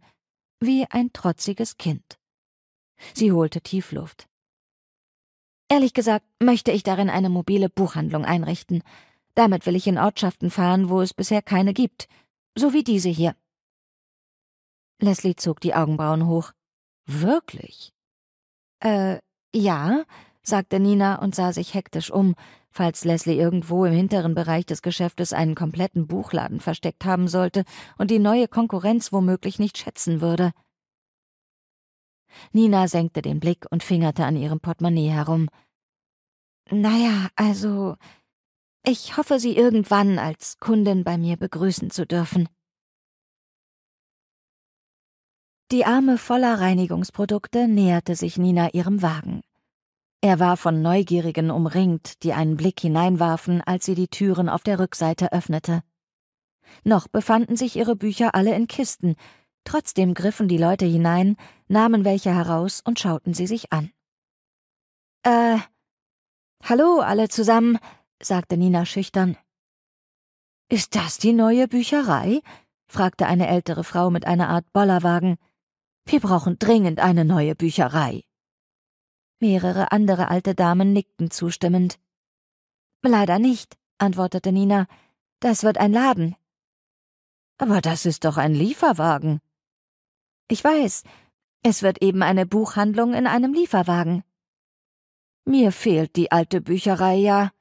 wie ein trotziges Kind. Sie holte Tiefluft. Ehrlich gesagt möchte ich darin eine mobile Buchhandlung einrichten. Damit will ich in Ortschaften fahren, wo es bisher keine gibt, so wie diese hier. Leslie zog die Augenbrauen hoch. Wirklich? Äh, ja, sagte Nina und sah sich hektisch um, falls Leslie irgendwo im hinteren Bereich des Geschäftes einen kompletten Buchladen versteckt haben sollte und die neue Konkurrenz womöglich nicht schätzen würde. Nina senkte den Blick und fingerte an ihrem Portemonnaie herum. Naja, also, ich hoffe, Sie irgendwann als Kundin bei mir begrüßen zu dürfen. Die Arme voller Reinigungsprodukte näherte sich Nina ihrem Wagen. Er war von Neugierigen umringt, die einen Blick hineinwarfen, als sie die Türen auf der Rückseite öffnete. Noch befanden sich ihre Bücher alle in Kisten, trotzdem griffen die Leute hinein, nahmen welche heraus und schauten sie sich an. Äh, hallo alle zusammen, sagte Nina schüchtern. Ist das die neue Bücherei? fragte eine ältere Frau mit einer Art Bollerwagen. Wir brauchen dringend eine neue Bücherei. Mehrere andere alte Damen nickten zustimmend. Leider nicht, antwortete Nina. Das wird ein Laden. Aber das ist doch ein Lieferwagen. Ich weiß. Es wird eben eine Buchhandlung in einem Lieferwagen. Mir fehlt die alte Bücherei ja.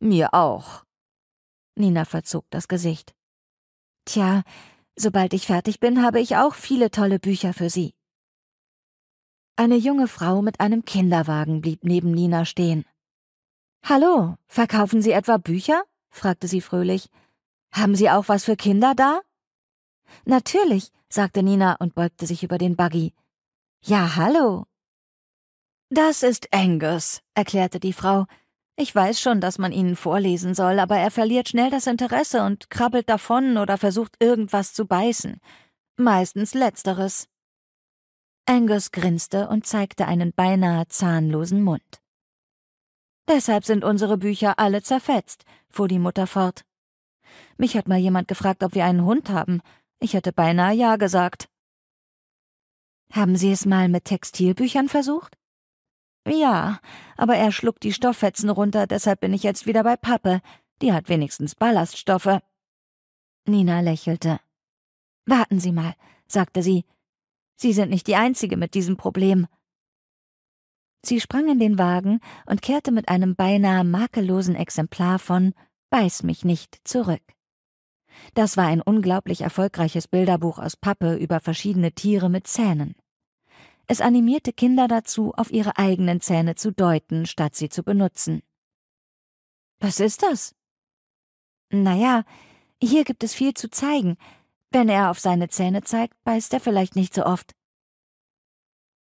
Mir auch. Nina verzog das Gesicht. Tja, Sobald ich fertig bin, habe ich auch viele tolle Bücher für Sie. Eine junge Frau mit einem Kinderwagen blieb neben Nina stehen. Hallo, verkaufen Sie etwa Bücher? fragte sie fröhlich. Haben Sie auch was für Kinder da? Natürlich, sagte Nina und beugte sich über den Buggy. Ja, hallo. Das ist Angus, erklärte die Frau. Ich weiß schon, dass man ihnen vorlesen soll, aber er verliert schnell das Interesse und krabbelt davon oder versucht irgendwas zu beißen. Meistens letzteres. Angus grinste und zeigte einen beinahe zahnlosen Mund. Deshalb sind unsere Bücher alle zerfetzt, fuhr die Mutter fort. Mich hat mal jemand gefragt, ob wir einen Hund haben. Ich hätte beinahe ja gesagt. Haben Sie es mal mit Textilbüchern versucht? Ja, aber er schluckt die Stofffetzen runter, deshalb bin ich jetzt wieder bei Pappe. Die hat wenigstens Ballaststoffe. Nina lächelte. Warten Sie mal, sagte sie. Sie sind nicht die Einzige mit diesem Problem. Sie sprang in den Wagen und kehrte mit einem beinahe makellosen Exemplar von Beiß mich nicht zurück. Das war ein unglaublich erfolgreiches Bilderbuch aus Pappe über verschiedene Tiere mit Zähnen. Es animierte Kinder dazu, auf ihre eigenen Zähne zu deuten, statt sie zu benutzen. Was ist das? Naja, hier gibt es viel zu zeigen. Wenn er auf seine Zähne zeigt, beißt er vielleicht nicht so oft.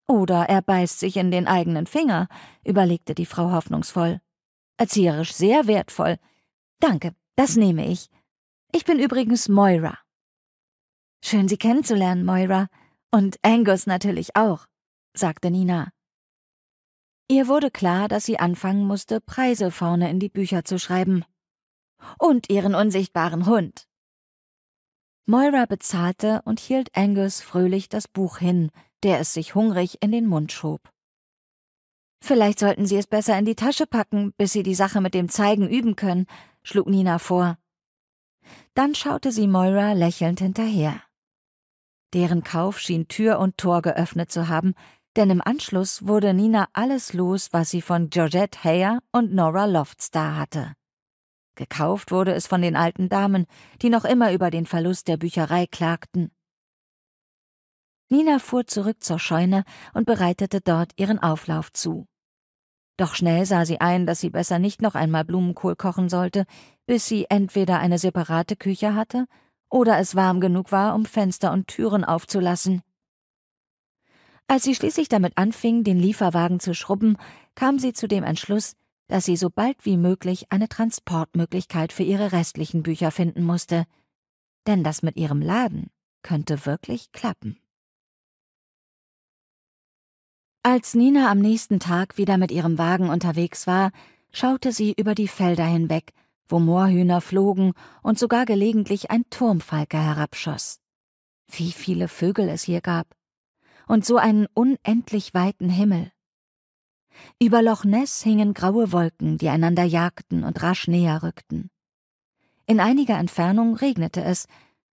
Oder er beißt sich in den eigenen Finger, überlegte die Frau hoffnungsvoll. Erzieherisch sehr wertvoll. Danke, das nehme ich. Ich bin übrigens Moira. Schön, Sie kennenzulernen, Moira. Und Angus natürlich auch, sagte Nina. Ihr wurde klar, dass sie anfangen musste, Preise vorne in die Bücher zu schreiben. Und ihren unsichtbaren Hund. Moira bezahlte und hielt Angus fröhlich das Buch hin, der es sich hungrig in den Mund schob. Vielleicht sollten Sie es besser in die Tasche packen, bis Sie die Sache mit dem Zeigen üben können, schlug Nina vor. Dann schaute sie Moira lächelnd hinterher. Deren Kauf schien Tür und Tor geöffnet zu haben, denn im Anschluss wurde Nina alles los, was sie von Georgette Hayer und Nora Loftstar hatte. Gekauft wurde es von den alten Damen, die noch immer über den Verlust der Bücherei klagten. Nina fuhr zurück zur Scheune und bereitete dort ihren Auflauf zu. Doch schnell sah sie ein, dass sie besser nicht noch einmal Blumenkohl kochen sollte, bis sie entweder eine separate Küche hatte oder es warm genug war, um Fenster und Türen aufzulassen. Als sie schließlich damit anfing, den Lieferwagen zu schrubben, kam sie zu dem Entschluss, dass sie so bald wie möglich eine Transportmöglichkeit für ihre restlichen Bücher finden musste. Denn das mit ihrem Laden könnte wirklich klappen. Als Nina am nächsten Tag wieder mit ihrem Wagen unterwegs war, schaute sie über die Felder hinweg, wo Moorhühner flogen und sogar gelegentlich ein Turmfalke herabschoss. Wie viele Vögel es hier gab. Und so einen unendlich weiten Himmel. Über Loch Ness hingen graue Wolken, die einander jagten und rasch näher rückten. In einiger Entfernung regnete es,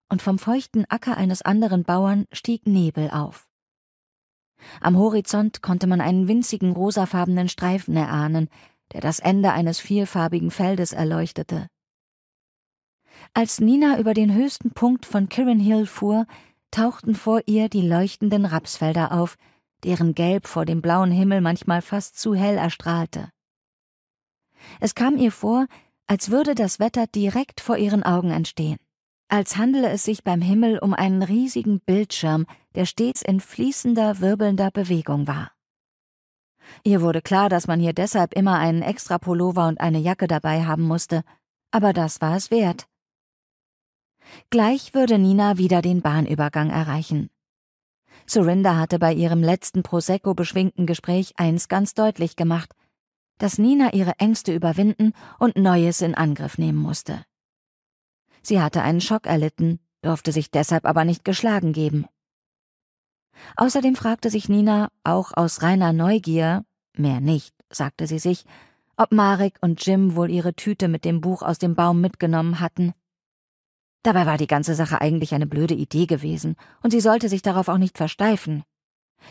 und vom feuchten Acker eines anderen Bauern stieg Nebel auf. Am Horizont konnte man einen winzigen rosafarbenen Streifen erahnen, der das Ende eines vielfarbigen Feldes erleuchtete. Als Nina über den höchsten Punkt von Kirin Hill fuhr, tauchten vor ihr die leuchtenden Rapsfelder auf, deren Gelb vor dem blauen Himmel manchmal fast zu hell erstrahlte. Es kam ihr vor, als würde das Wetter direkt vor ihren Augen entstehen als handele es sich beim Himmel um einen riesigen Bildschirm, der stets in fließender, wirbelnder Bewegung war. Ihr wurde klar, dass man hier deshalb immer einen Extrapullover und eine Jacke dabei haben musste, aber das war es wert. Gleich würde Nina wieder den Bahnübergang erreichen. Surinder hatte bei ihrem letzten Prosecco beschwingten Gespräch eins ganz deutlich gemacht, dass Nina ihre Ängste überwinden und Neues in Angriff nehmen musste. Sie hatte einen Schock erlitten, durfte sich deshalb aber nicht geschlagen geben. Außerdem fragte sich Nina, auch aus reiner Neugier, mehr nicht, sagte sie sich, ob Marek und Jim wohl ihre Tüte mit dem Buch aus dem Baum mitgenommen hatten. Dabei war die ganze Sache eigentlich eine blöde Idee gewesen, und sie sollte sich darauf auch nicht versteifen.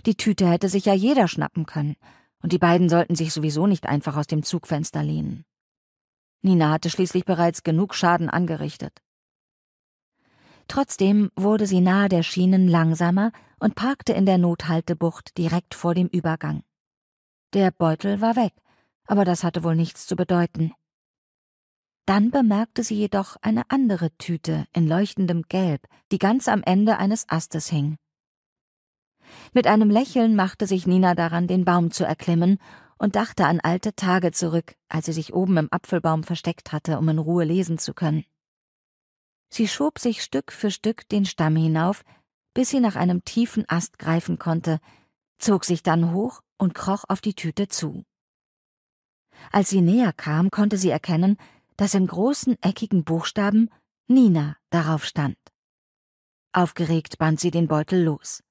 Die Tüte hätte sich ja jeder schnappen können, und die beiden sollten sich sowieso nicht einfach aus dem Zugfenster lehnen. Nina hatte schließlich bereits genug Schaden angerichtet. Trotzdem wurde sie nahe der Schienen langsamer und parkte in der Nothaltebucht direkt vor dem Übergang. Der Beutel war weg, aber das hatte wohl nichts zu bedeuten. Dann bemerkte sie jedoch eine andere Tüte in leuchtendem Gelb, die ganz am Ende eines Astes hing. Mit einem Lächeln machte sich Nina daran, den Baum zu erklimmen und dachte an alte Tage zurück, als sie sich oben im Apfelbaum versteckt hatte, um in Ruhe lesen zu können. Sie schob sich Stück für Stück den Stamm hinauf, bis sie nach einem tiefen Ast greifen konnte, zog sich dann hoch und kroch auf die Tüte zu. Als sie näher kam, konnte sie erkennen, dass in großen eckigen Buchstaben Nina darauf stand. Aufgeregt band sie den Beutel los.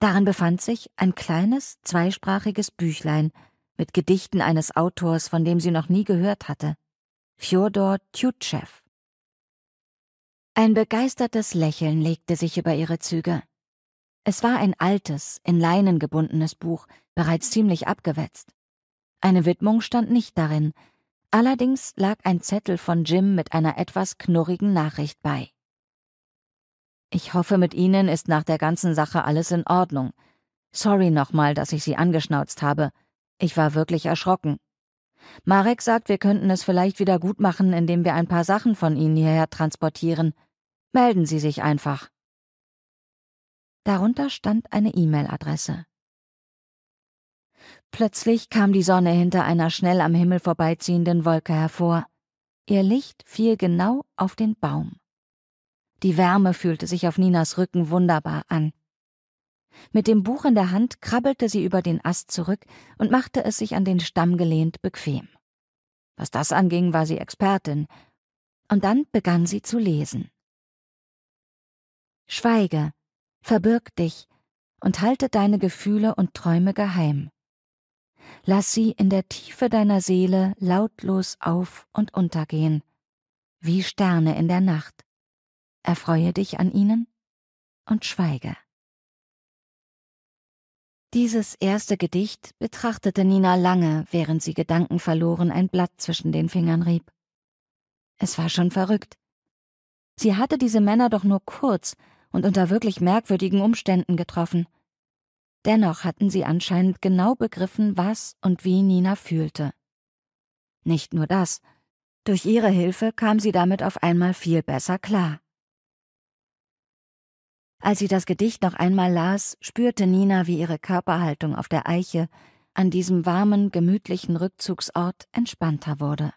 Darin befand sich ein kleines, zweisprachiges Büchlein mit Gedichten eines Autors, von dem sie noch nie gehört hatte, Fjodor Tjutschew. Ein begeistertes Lächeln legte sich über ihre Züge. Es war ein altes, in Leinen gebundenes Buch, bereits ziemlich abgewetzt. Eine Widmung stand nicht darin, Allerdings lag ein Zettel von Jim mit einer etwas knurrigen Nachricht bei. Ich hoffe, mit Ihnen ist nach der ganzen Sache alles in Ordnung. Sorry nochmal, dass ich Sie angeschnauzt habe. Ich war wirklich erschrocken. Marek sagt, wir könnten es vielleicht wieder gut machen, indem wir ein paar Sachen von Ihnen hierher transportieren. Melden Sie sich einfach. Darunter stand eine E-Mail-Adresse. Plötzlich kam die Sonne hinter einer schnell am Himmel vorbeiziehenden Wolke hervor. Ihr Licht fiel genau auf den Baum. Die Wärme fühlte sich auf Ninas Rücken wunderbar an. Mit dem Buch in der Hand krabbelte sie über den Ast zurück und machte es sich an den Stamm gelehnt bequem. Was das anging, war sie Expertin. Und dann begann sie zu lesen. Schweige, verbirg dich und halte deine Gefühle und Träume geheim. Lass sie in der Tiefe deiner Seele lautlos auf und untergehen, wie Sterne in der Nacht. Erfreue dich an ihnen und schweige. Dieses erste Gedicht betrachtete Nina lange, während sie gedankenverloren ein Blatt zwischen den Fingern rieb. Es war schon verrückt. Sie hatte diese Männer doch nur kurz und unter wirklich merkwürdigen Umständen getroffen. Dennoch hatten sie anscheinend genau begriffen, was und wie Nina fühlte. Nicht nur das, durch ihre Hilfe kam sie damit auf einmal viel besser klar. Als sie das Gedicht noch einmal las, spürte Nina, wie ihre Körperhaltung auf der Eiche an diesem warmen, gemütlichen Rückzugsort entspannter wurde.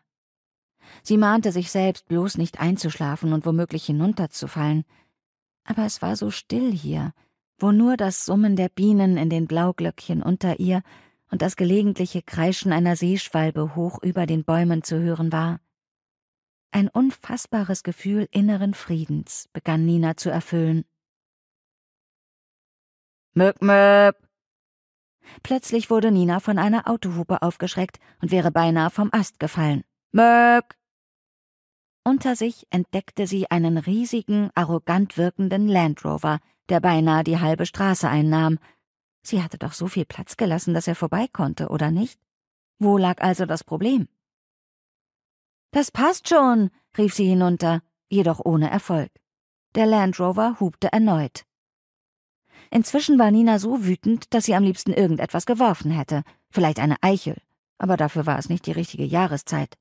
Sie mahnte sich selbst, bloß nicht einzuschlafen und womöglich hinunterzufallen. Aber es war so still hier, wo nur das Summen der Bienen in den Blauglöckchen unter ihr und das gelegentliche Kreischen einer Seeschwalbe hoch über den Bäumen zu hören war. Ein unfassbares Gefühl inneren Friedens begann Nina zu erfüllen. Möp, möp! Plötzlich wurde Nina von einer Autohupe aufgeschreckt und wäre beinahe vom Ast gefallen. Möp! Unter sich entdeckte sie einen riesigen, arrogant wirkenden Land Rover, der beinahe die halbe Straße einnahm. Sie hatte doch so viel Platz gelassen, dass er vorbei konnte, oder nicht? Wo lag also das Problem? Das passt schon, rief sie hinunter, jedoch ohne Erfolg. Der Land Rover hubte erneut. Inzwischen war Nina so wütend, dass sie am liebsten irgendetwas geworfen hätte, vielleicht eine Eichel, aber dafür war es nicht die richtige Jahreszeit.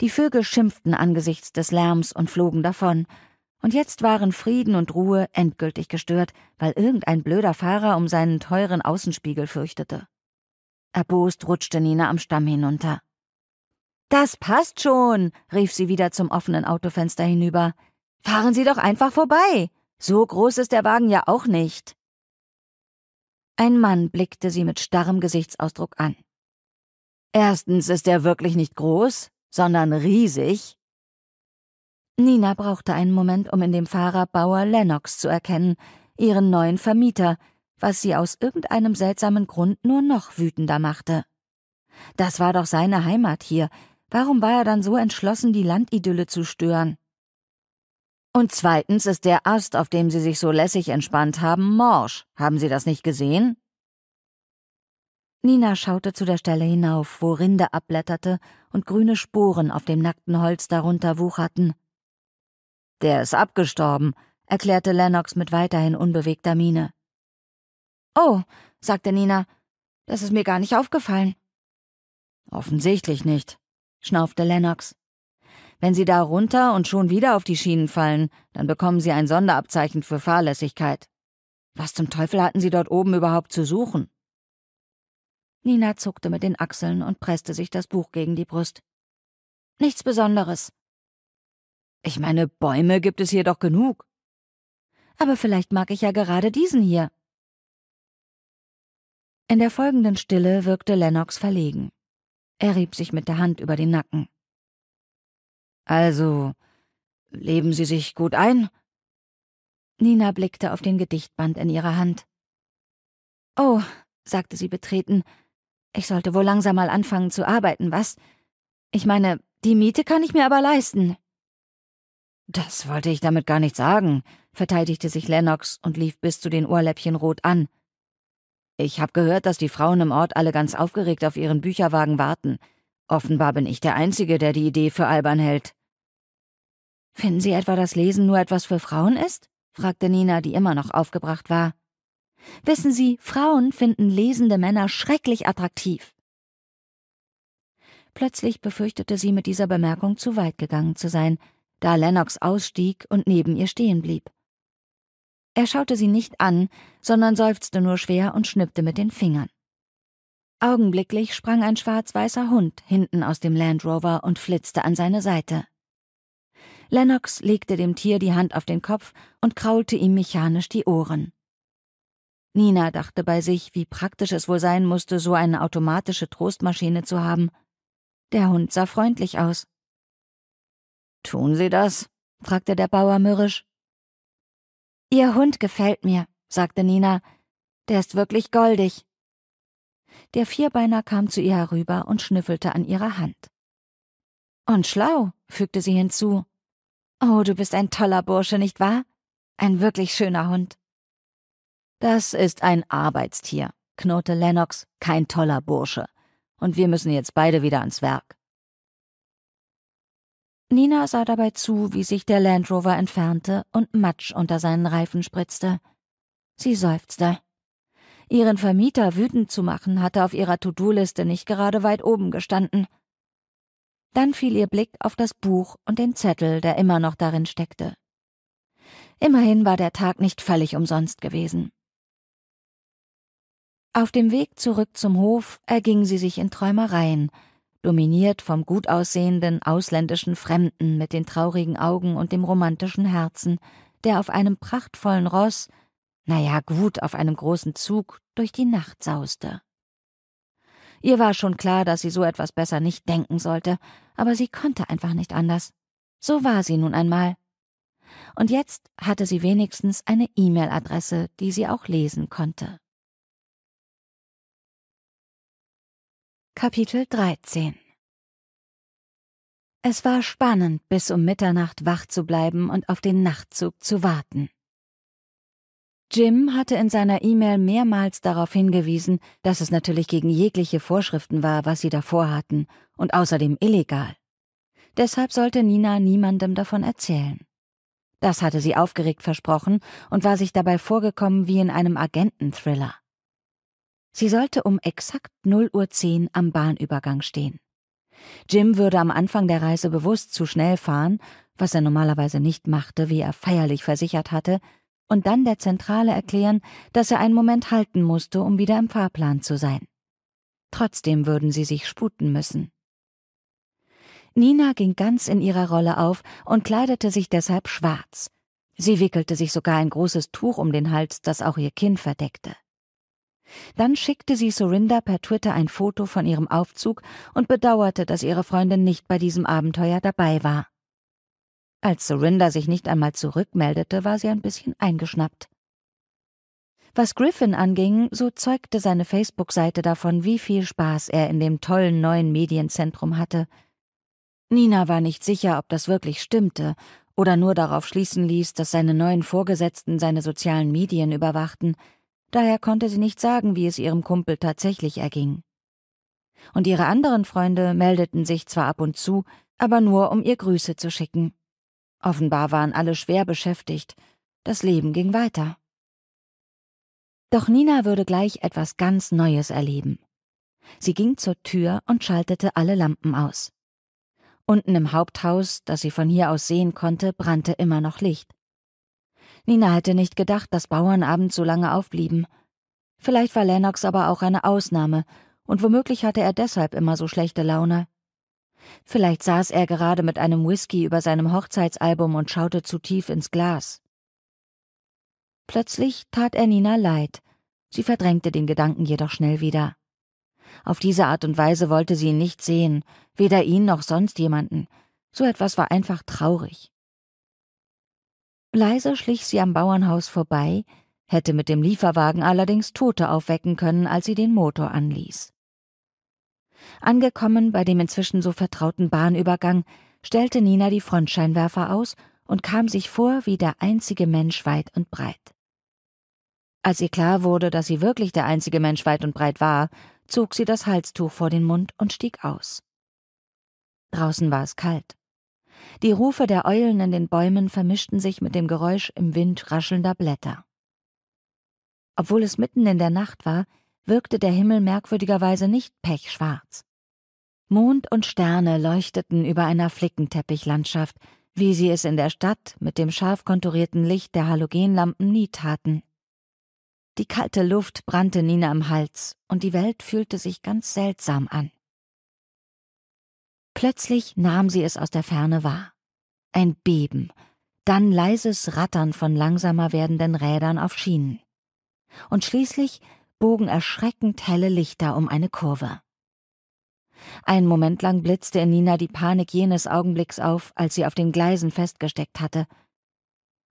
Die Vögel schimpften angesichts des Lärms und flogen davon, und jetzt waren Frieden und Ruhe endgültig gestört, weil irgendein blöder Fahrer um seinen teuren Außenspiegel fürchtete. Erbost rutschte Nina am Stamm hinunter. Das passt schon, rief sie wieder zum offenen Autofenster hinüber. Fahren Sie doch einfach vorbei. So groß ist der Wagen ja auch nicht. Ein Mann blickte sie mit starrem Gesichtsausdruck an. Erstens ist er wirklich nicht groß, sondern riesig. Nina brauchte einen Moment, um in dem Fahrer Bauer Lennox zu erkennen, ihren neuen Vermieter, was sie aus irgendeinem seltsamen Grund nur noch wütender machte. Das war doch seine Heimat hier. Warum war er dann so entschlossen, die Landidylle zu stören? Und zweitens ist der Ast, auf dem Sie sich so lässig entspannt haben, morsch. Haben Sie das nicht gesehen? Nina schaute zu der Stelle hinauf, wo Rinde abblätterte und grüne Sporen auf dem nackten Holz darunter wucherten. Der ist abgestorben. erklärte Lennox mit weiterhin unbewegter Miene. Oh, sagte Nina, das ist mir gar nicht aufgefallen. Offensichtlich nicht, schnaufte Lennox. Wenn Sie da runter und schon wieder auf die Schienen fallen, dann bekommen Sie ein Sonderabzeichen für Fahrlässigkeit. Was zum Teufel hatten Sie dort oben überhaupt zu suchen? Nina zuckte mit den Achseln und presste sich das Buch gegen die Brust. Nichts Besonderes. Ich meine, Bäume gibt es hier doch genug. Aber vielleicht mag ich ja gerade diesen hier. In der folgenden Stille wirkte Lennox verlegen. Er rieb sich mit der Hand über den Nacken. Also, leben Sie sich gut ein? Nina blickte auf den Gedichtband in ihrer Hand. Oh, sagte sie betreten, ich sollte wohl langsam mal anfangen zu arbeiten, was? Ich meine, die Miete kann ich mir aber leisten. Das wollte ich damit gar nicht sagen, verteidigte sich Lennox und lief bis zu den Ohrläppchen rot an. Ich habe gehört, dass die Frauen im Ort alle ganz aufgeregt auf ihren Bücherwagen warten. Offenbar bin ich der Einzige, der die Idee für albern hält. Finden Sie etwa, dass Lesen nur etwas für Frauen ist? fragte Nina, die immer noch aufgebracht war. Wissen Sie, Frauen finden lesende Männer schrecklich attraktiv. Plötzlich befürchtete sie, mit dieser Bemerkung zu weit gegangen zu sein, da Lennox ausstieg und neben ihr stehen blieb. Er schaute sie nicht an, sondern seufzte nur schwer und schnippte mit den Fingern. Augenblicklich sprang ein schwarz-weißer Hund hinten aus dem Land Rover und flitzte an seine Seite. Lennox legte dem Tier die Hand auf den Kopf und kraulte ihm mechanisch die Ohren. Nina dachte bei sich, wie praktisch es wohl sein musste, so eine automatische Trostmaschine zu haben. Der Hund sah freundlich aus. Tun Sie das? fragte der Bauer mürrisch. Ihr Hund gefällt mir, sagte Nina. Der ist wirklich goldig. Der Vierbeiner kam zu ihr herüber und schnüffelte an ihrer Hand. Und schlau, fügte sie hinzu. Oh, du bist ein toller Bursche, nicht wahr? Ein wirklich schöner Hund. Das ist ein Arbeitstier, knurrte Lennox, kein toller Bursche. Und wir müssen jetzt beide wieder ans Werk. Nina sah dabei zu, wie sich der Land Rover entfernte und Matsch unter seinen Reifen spritzte. Sie seufzte. Ihren Vermieter wütend zu machen, hatte auf ihrer To-Do-Liste nicht gerade weit oben gestanden. Dann fiel ihr Blick auf das Buch und den Zettel, der immer noch darin steckte. Immerhin war der Tag nicht völlig umsonst gewesen. Auf dem Weg zurück zum Hof erging sie sich in Träumereien, dominiert vom gut aussehenden ausländischen Fremden mit den traurigen Augen und dem romantischen Herzen, der auf einem prachtvollen Ross, na ja, gut, auf einem großen Zug durch die Nacht sauste. Ihr war schon klar, dass sie so etwas besser nicht denken sollte, aber sie konnte einfach nicht anders. So war sie nun einmal. Und jetzt hatte sie wenigstens eine E-Mail-Adresse, die sie auch lesen konnte. Kapitel 13 Es war spannend, bis um Mitternacht wach zu bleiben und auf den Nachtzug zu warten. Jim hatte in seiner E-Mail mehrmals darauf hingewiesen, dass es natürlich gegen jegliche Vorschriften war, was sie davor hatten, und außerdem illegal. Deshalb sollte Nina niemandem davon erzählen. Das hatte sie aufgeregt versprochen und war sich dabei vorgekommen wie in einem Agententhriller. Sie sollte um exakt 0 Uhr 10 am Bahnübergang stehen. Jim würde am Anfang der Reise bewusst zu schnell fahren, was er normalerweise nicht machte, wie er feierlich versichert hatte, und dann der Zentrale erklären, dass er einen Moment halten musste, um wieder im Fahrplan zu sein. Trotzdem würden sie sich sputen müssen. Nina ging ganz in ihrer Rolle auf und kleidete sich deshalb schwarz. Sie wickelte sich sogar ein großes Tuch um den Hals, das auch ihr Kinn verdeckte. Dann schickte sie Sorinda per Twitter ein Foto von ihrem Aufzug und bedauerte, dass ihre Freundin nicht bei diesem Abenteuer dabei war. Als Sorinda sich nicht einmal zurückmeldete, war sie ein bisschen eingeschnappt. Was Griffin anging, so zeugte seine Facebook-Seite davon, wie viel Spaß er in dem tollen neuen Medienzentrum hatte. Nina war nicht sicher, ob das wirklich stimmte oder nur darauf schließen ließ, dass seine neuen Vorgesetzten seine sozialen Medien überwachten, Daher konnte sie nicht sagen, wie es ihrem Kumpel tatsächlich erging. Und ihre anderen Freunde meldeten sich zwar ab und zu, aber nur um ihr Grüße zu schicken. Offenbar waren alle schwer beschäftigt, das Leben ging weiter. Doch Nina würde gleich etwas ganz Neues erleben. Sie ging zur Tür und schaltete alle Lampen aus. Unten im Haupthaus, das sie von hier aus sehen konnte, brannte immer noch Licht. Nina hätte nicht gedacht, dass Bauern abends so lange aufblieben. Vielleicht war Lennox aber auch eine Ausnahme, und womöglich hatte er deshalb immer so schlechte Laune. Vielleicht saß er gerade mit einem Whisky über seinem Hochzeitsalbum und schaute zu tief ins Glas. Plötzlich tat er Nina leid. Sie verdrängte den Gedanken jedoch schnell wieder. Auf diese Art und Weise wollte sie ihn nicht sehen, weder ihn noch sonst jemanden. So etwas war einfach traurig. Leise schlich sie am Bauernhaus vorbei, hätte mit dem Lieferwagen allerdings Tote aufwecken können, als sie den Motor anließ. Angekommen bei dem inzwischen so vertrauten Bahnübergang, stellte Nina die Frontscheinwerfer aus und kam sich vor wie der einzige Mensch weit und breit. Als ihr klar wurde, dass sie wirklich der einzige Mensch weit und breit war, zog sie das Halstuch vor den Mund und stieg aus. Draußen war es kalt. Die Rufe der Eulen in den Bäumen vermischten sich mit dem Geräusch im Wind raschelnder Blätter. Obwohl es mitten in der Nacht war, wirkte der Himmel merkwürdigerweise nicht pechschwarz. Mond und Sterne leuchteten über einer Flickenteppichlandschaft, wie sie es in der Stadt mit dem scharf konturierten Licht der Halogenlampen nie taten. Die kalte Luft brannte Nina am Hals, und die Welt fühlte sich ganz seltsam an. Plötzlich nahm sie es aus der Ferne wahr. Ein Beben, dann leises Rattern von langsamer werdenden Rädern auf Schienen. Und schließlich bogen erschreckend helle Lichter um eine Kurve. Einen Moment lang blitzte in Nina die Panik jenes Augenblicks auf, als sie auf den Gleisen festgesteckt hatte.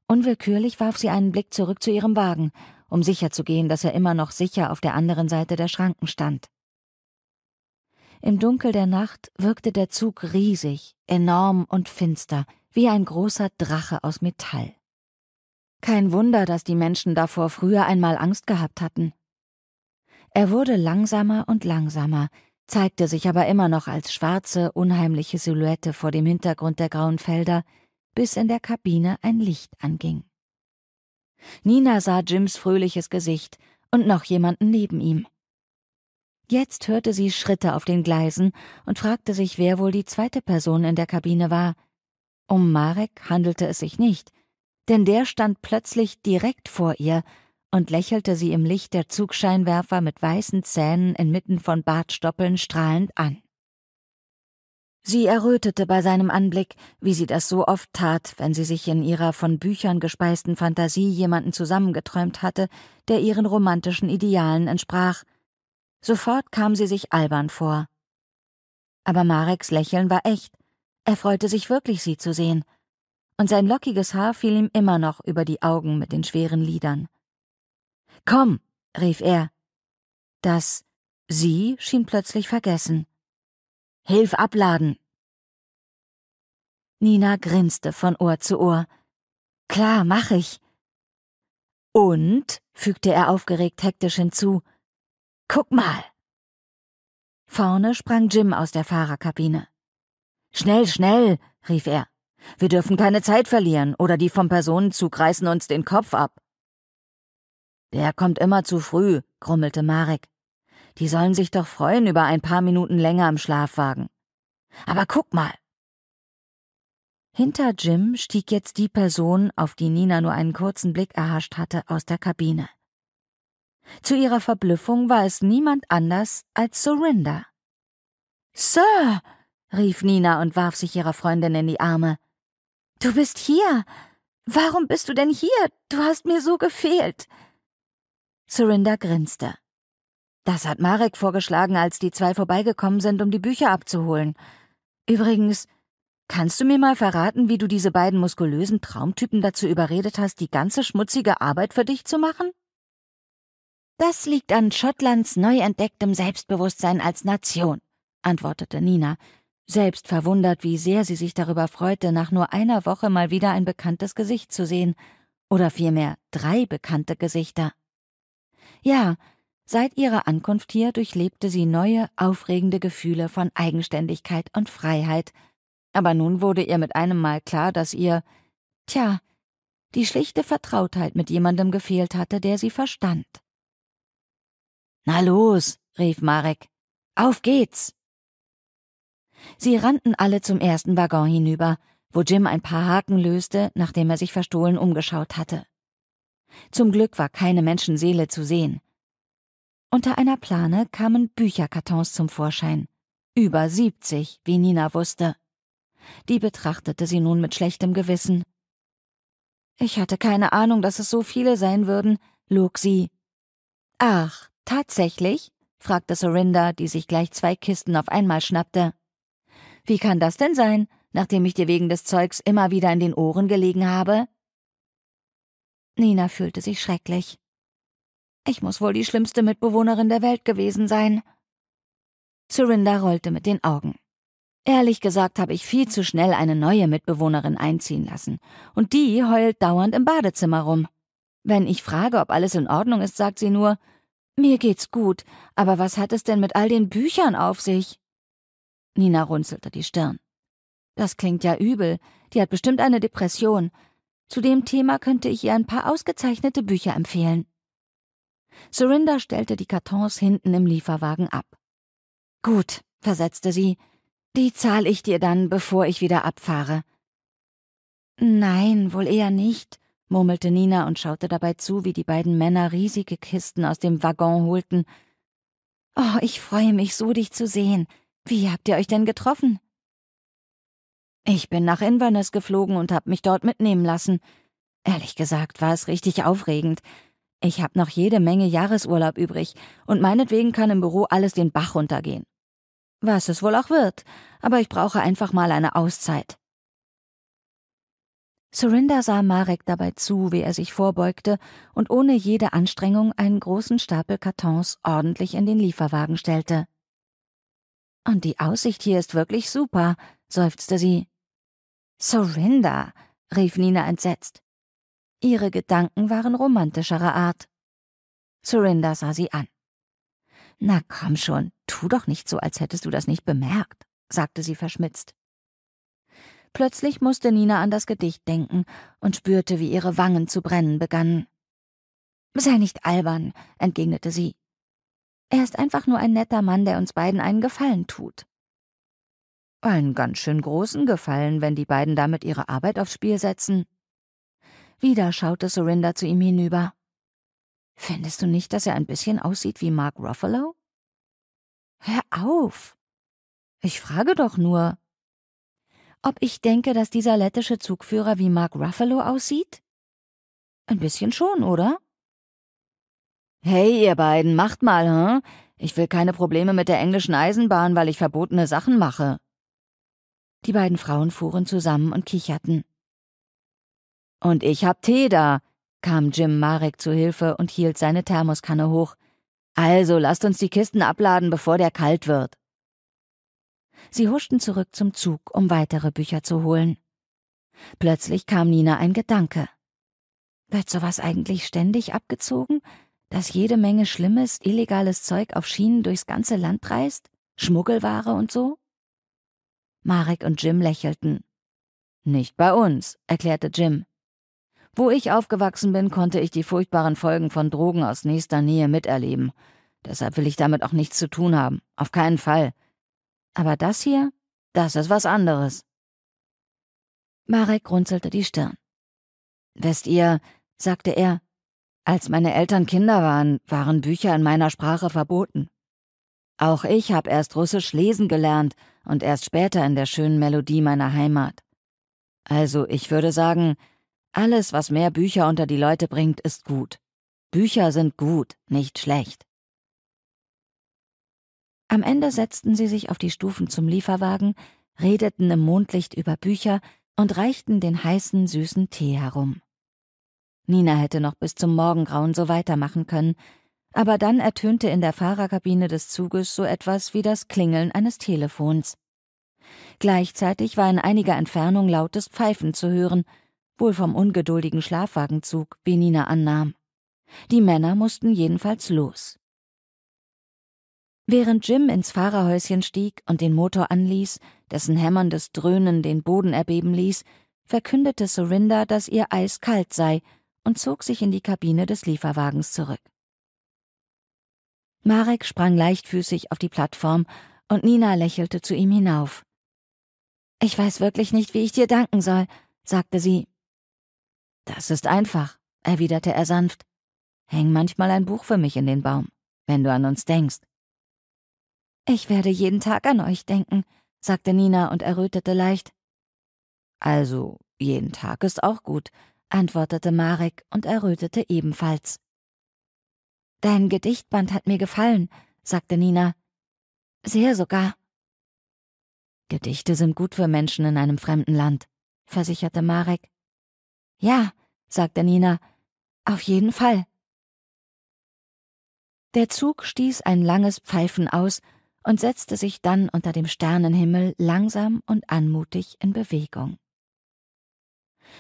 Unwillkürlich warf sie einen Blick zurück zu ihrem Wagen, um sicherzugehen, dass er immer noch sicher auf der anderen Seite der Schranken stand. Im Dunkel der Nacht wirkte der Zug riesig, enorm und finster, wie ein großer Drache aus Metall. Kein Wunder, dass die Menschen davor früher einmal Angst gehabt hatten. Er wurde langsamer und langsamer, zeigte sich aber immer noch als schwarze, unheimliche Silhouette vor dem Hintergrund der grauen Felder, bis in der Kabine ein Licht anging. Nina sah Jims fröhliches Gesicht und noch jemanden neben ihm. Jetzt hörte sie Schritte auf den Gleisen und fragte sich, wer wohl die zweite Person in der Kabine war. Um Marek handelte es sich nicht, denn der stand plötzlich direkt vor ihr und lächelte sie im Licht der Zugscheinwerfer mit weißen Zähnen inmitten von Bartstoppeln strahlend an. Sie errötete bei seinem Anblick, wie sie das so oft tat, wenn sie sich in ihrer von Büchern gespeisten Fantasie jemanden zusammengeträumt hatte, der ihren romantischen Idealen entsprach. Sofort kam sie sich albern vor. Aber Mareks Lächeln war echt. Er freute sich wirklich, sie zu sehen. Und sein lockiges Haar fiel ihm immer noch über die Augen mit den schweren Lidern. Komm, rief er. Das Sie schien plötzlich vergessen. Hilf abladen. Nina grinste von Ohr zu Ohr. Klar, mach ich. Und, fügte er aufgeregt hektisch hinzu, guck mal. Vorne sprang Jim aus der Fahrerkabine. Schnell, schnell, rief er. Wir dürfen keine Zeit verlieren, oder die vom Personenzug reißen uns den Kopf ab. Der kommt immer zu früh, grummelte Marek. Die sollen sich doch freuen über ein paar Minuten länger im Schlafwagen. Aber guck mal. Hinter Jim stieg jetzt die Person, auf die Nina nur einen kurzen Blick erhascht hatte, aus der Kabine. Zu ihrer Verblüffung war es niemand anders als Surinder. Sir, rief Nina und warf sich ihrer Freundin in die Arme. Du bist hier. Warum bist du denn hier? Du hast mir so gefehlt. Surinder grinste. Das hat Marek vorgeschlagen, als die zwei vorbeigekommen sind, um die Bücher abzuholen. Übrigens, kannst du mir mal verraten, wie du diese beiden muskulösen Traumtypen dazu überredet hast, die ganze schmutzige Arbeit für dich zu machen? Das liegt an Schottlands neu entdecktem Selbstbewusstsein als Nation, antwortete Nina, selbst verwundert, wie sehr sie sich darüber freute, nach nur einer Woche mal wieder ein bekanntes Gesicht zu sehen, oder vielmehr drei bekannte Gesichter. Ja, seit ihrer Ankunft hier durchlebte sie neue, aufregende Gefühle von Eigenständigkeit und Freiheit, aber nun wurde ihr mit einem Mal klar, dass ihr, tja, die schlichte Vertrautheit mit jemandem gefehlt hatte, der sie verstand. Na los, rief Marek. Auf geht's! Sie rannten alle zum ersten Waggon hinüber, wo Jim ein paar Haken löste, nachdem er sich verstohlen umgeschaut hatte. Zum Glück war keine Menschenseele zu sehen. Unter einer Plane kamen Bücherkartons zum Vorschein. Über siebzig, wie Nina wusste. Die betrachtete sie nun mit schlechtem Gewissen. Ich hatte keine Ahnung, dass es so viele sein würden, log sie. Ach, tatsächlich? fragte Sorinda, die sich gleich zwei Kisten auf einmal schnappte. Wie kann das denn sein, nachdem ich dir wegen des Zeugs immer wieder in den Ohren gelegen habe? Nina fühlte sich schrecklich. Ich muss wohl die schlimmste Mitbewohnerin der Welt gewesen sein. Surinda rollte mit den Augen. Ehrlich gesagt habe ich viel zu schnell eine neue Mitbewohnerin einziehen lassen, und die heult dauernd im Badezimmer rum. Wenn ich frage, ob alles in Ordnung ist, sagt sie nur, mir geht's gut, aber was hat es denn mit all den Büchern auf sich? Nina runzelte die Stirn. Das klingt ja übel, die hat bestimmt eine Depression. Zu dem Thema könnte ich ihr ein paar ausgezeichnete Bücher empfehlen. Surinder stellte die Kartons hinten im Lieferwagen ab. Gut, versetzte sie, die zahle ich dir dann, bevor ich wieder abfahre. Nein, wohl eher nicht, murmelte Nina und schaute dabei zu, wie die beiden Männer riesige Kisten aus dem Waggon holten. Oh, ich freue mich so, dich zu sehen. Wie habt ihr euch denn getroffen? Ich bin nach Inverness geflogen und hab mich dort mitnehmen lassen. Ehrlich gesagt war es richtig aufregend. Ich hab noch jede Menge Jahresurlaub übrig und meinetwegen kann im Büro alles den Bach runtergehen. Was es wohl auch wird, aber ich brauche einfach mal eine Auszeit. Surinder sah Marek dabei zu, wie er sich vorbeugte und ohne jede Anstrengung einen großen Stapel Kartons ordentlich in den Lieferwagen stellte. Und die Aussicht hier ist wirklich super, seufzte sie. Surinder, rief Nina entsetzt. Ihre Gedanken waren romantischerer Art. Surinder sah sie an. Na komm schon, tu doch nicht so, als hättest du das nicht bemerkt, sagte sie verschmitzt. Plötzlich musste Nina an das Gedicht denken und spürte, wie ihre Wangen zu brennen begannen. Sei nicht albern, entgegnete sie. Er ist einfach nur ein netter Mann, der uns beiden einen Gefallen tut. Einen ganz schön großen Gefallen, wenn die beiden damit ihre Arbeit aufs Spiel setzen. Wieder schaute Surinder zu ihm hinüber. Findest du nicht, dass er ein bisschen aussieht wie Mark Ruffalo? Hör auf! Ich frage doch nur. Ob ich denke, dass dieser lettische Zugführer wie Mark Ruffalo aussieht? Ein bisschen schon, oder? Hey, ihr beiden, macht mal, hm? Ich will keine Probleme mit der englischen Eisenbahn, weil ich verbotene Sachen mache. Die beiden Frauen fuhren zusammen und kicherten. Und ich hab Tee da, kam Jim Marek zu Hilfe und hielt seine Thermoskanne hoch. Also lasst uns die Kisten abladen, bevor der kalt wird. Sie huschten zurück zum Zug, um weitere Bücher zu holen. Plötzlich kam Nina ein Gedanke. Wird sowas eigentlich ständig abgezogen, dass jede Menge schlimmes, illegales Zeug auf Schienen durchs ganze Land reist? Schmuggelware und so? Marek und Jim lächelten. Nicht bei uns, erklärte Jim. Wo ich aufgewachsen bin, konnte ich die furchtbaren Folgen von Drogen aus nächster Nähe miterleben. Deshalb will ich damit auch nichts zu tun haben. Auf keinen Fall. Aber das hier, das ist was anderes. Marek runzelte die Stirn. Wisst ihr, sagte er, als meine Eltern Kinder waren, waren Bücher in meiner Sprache verboten. Auch ich habe erst Russisch lesen gelernt und erst später in der schönen Melodie meiner Heimat. Also ich würde sagen, alles, was mehr Bücher unter die Leute bringt, ist gut. Bücher sind gut, nicht schlecht. Am Ende setzten sie sich auf die Stufen zum Lieferwagen, redeten im Mondlicht über Bücher und reichten den heißen, süßen Tee herum. Nina hätte noch bis zum Morgengrauen so weitermachen können, aber dann ertönte in der Fahrerkabine des Zuges so etwas wie das Klingeln eines Telefons. Gleichzeitig war in einiger Entfernung lautes Pfeifen zu hören, wohl vom ungeduldigen Schlafwagenzug, wie Nina annahm. Die Männer mussten jedenfalls los. Während Jim ins Fahrerhäuschen stieg und den Motor anließ, dessen hämmerndes Dröhnen den Boden erbeben ließ, verkündete Surinder, dass ihr Eis kalt sei und zog sich in die Kabine des Lieferwagens zurück. Marek sprang leichtfüßig auf die Plattform und Nina lächelte zu ihm hinauf. Ich weiß wirklich nicht, wie ich dir danken soll, sagte sie. Das ist einfach, erwiderte er sanft. Häng manchmal ein Buch für mich in den Baum, wenn du an uns denkst. Ich werde jeden Tag an euch denken, sagte Nina und errötete leicht. Also, jeden Tag ist auch gut, antwortete Marek und errötete ebenfalls. Dein Gedichtband hat mir gefallen, sagte Nina. Sehr sogar. Gedichte sind gut für Menschen in einem fremden Land, versicherte Marek. Ja, sagte Nina, auf jeden Fall. Der Zug stieß ein langes Pfeifen aus und setzte sich dann unter dem Sternenhimmel langsam und anmutig in Bewegung.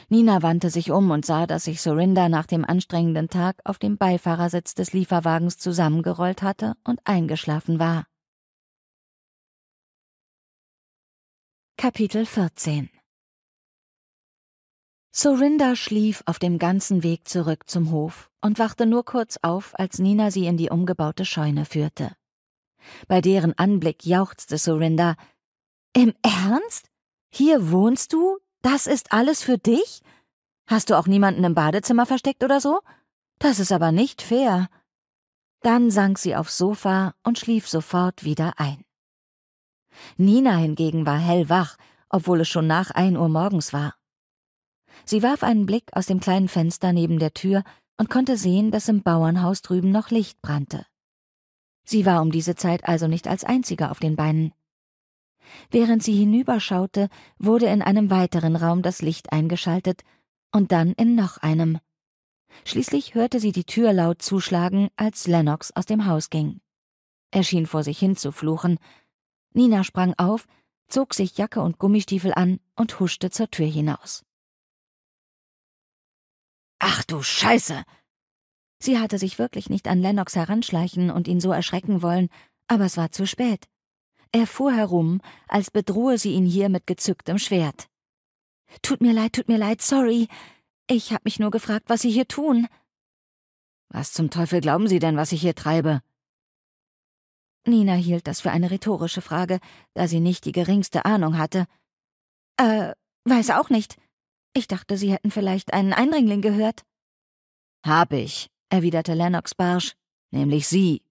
Nina wandte sich um und sah, dass sich Surinder nach dem anstrengenden Tag auf dem Beifahrersitz des Lieferwagens zusammengerollt hatte und eingeschlafen war. Kapitel 14 Surinder schlief auf dem ganzen Weg zurück zum Hof und wachte nur kurz auf, als Nina sie in die umgebaute Scheune führte. Bei deren Anblick jauchzte Surinder. Im Ernst? Hier wohnst du? Das ist alles für dich? Hast du auch niemanden im Badezimmer versteckt oder so? Das ist aber nicht fair. Dann sank sie aufs Sofa und schlief sofort wieder ein. Nina hingegen war hellwach, obwohl es schon nach ein Uhr morgens war. Sie warf einen Blick aus dem kleinen Fenster neben der Tür und konnte sehen, dass im Bauernhaus drüben noch Licht brannte. Sie war um diese Zeit also nicht als einzige auf den Beinen. Während sie hinüberschaute, wurde in einem weiteren Raum das Licht eingeschaltet und dann in noch einem. Schließlich hörte sie die Tür laut zuschlagen, als Lennox aus dem Haus ging. Er schien vor sich hin zu fluchen. Nina sprang auf, zog sich Jacke und Gummistiefel an und huschte zur Tür hinaus. Ach du Scheiße! Sie hatte sich wirklich nicht an Lennox heranschleichen und ihn so erschrecken wollen, aber es war zu spät. Er fuhr herum, als bedrohe sie ihn hier mit gezücktem Schwert. Tut mir leid, tut mir leid, sorry. Ich hab mich nur gefragt, was Sie hier tun. Was zum Teufel glauben Sie denn, was ich hier treibe? Nina hielt das für eine rhetorische Frage, da sie nicht die geringste Ahnung hatte. Äh, weiß auch nicht. Ich dachte, Sie hätten vielleicht einen Eindringling gehört. Hab ich, erwiderte Lennox barsch, nämlich Sie.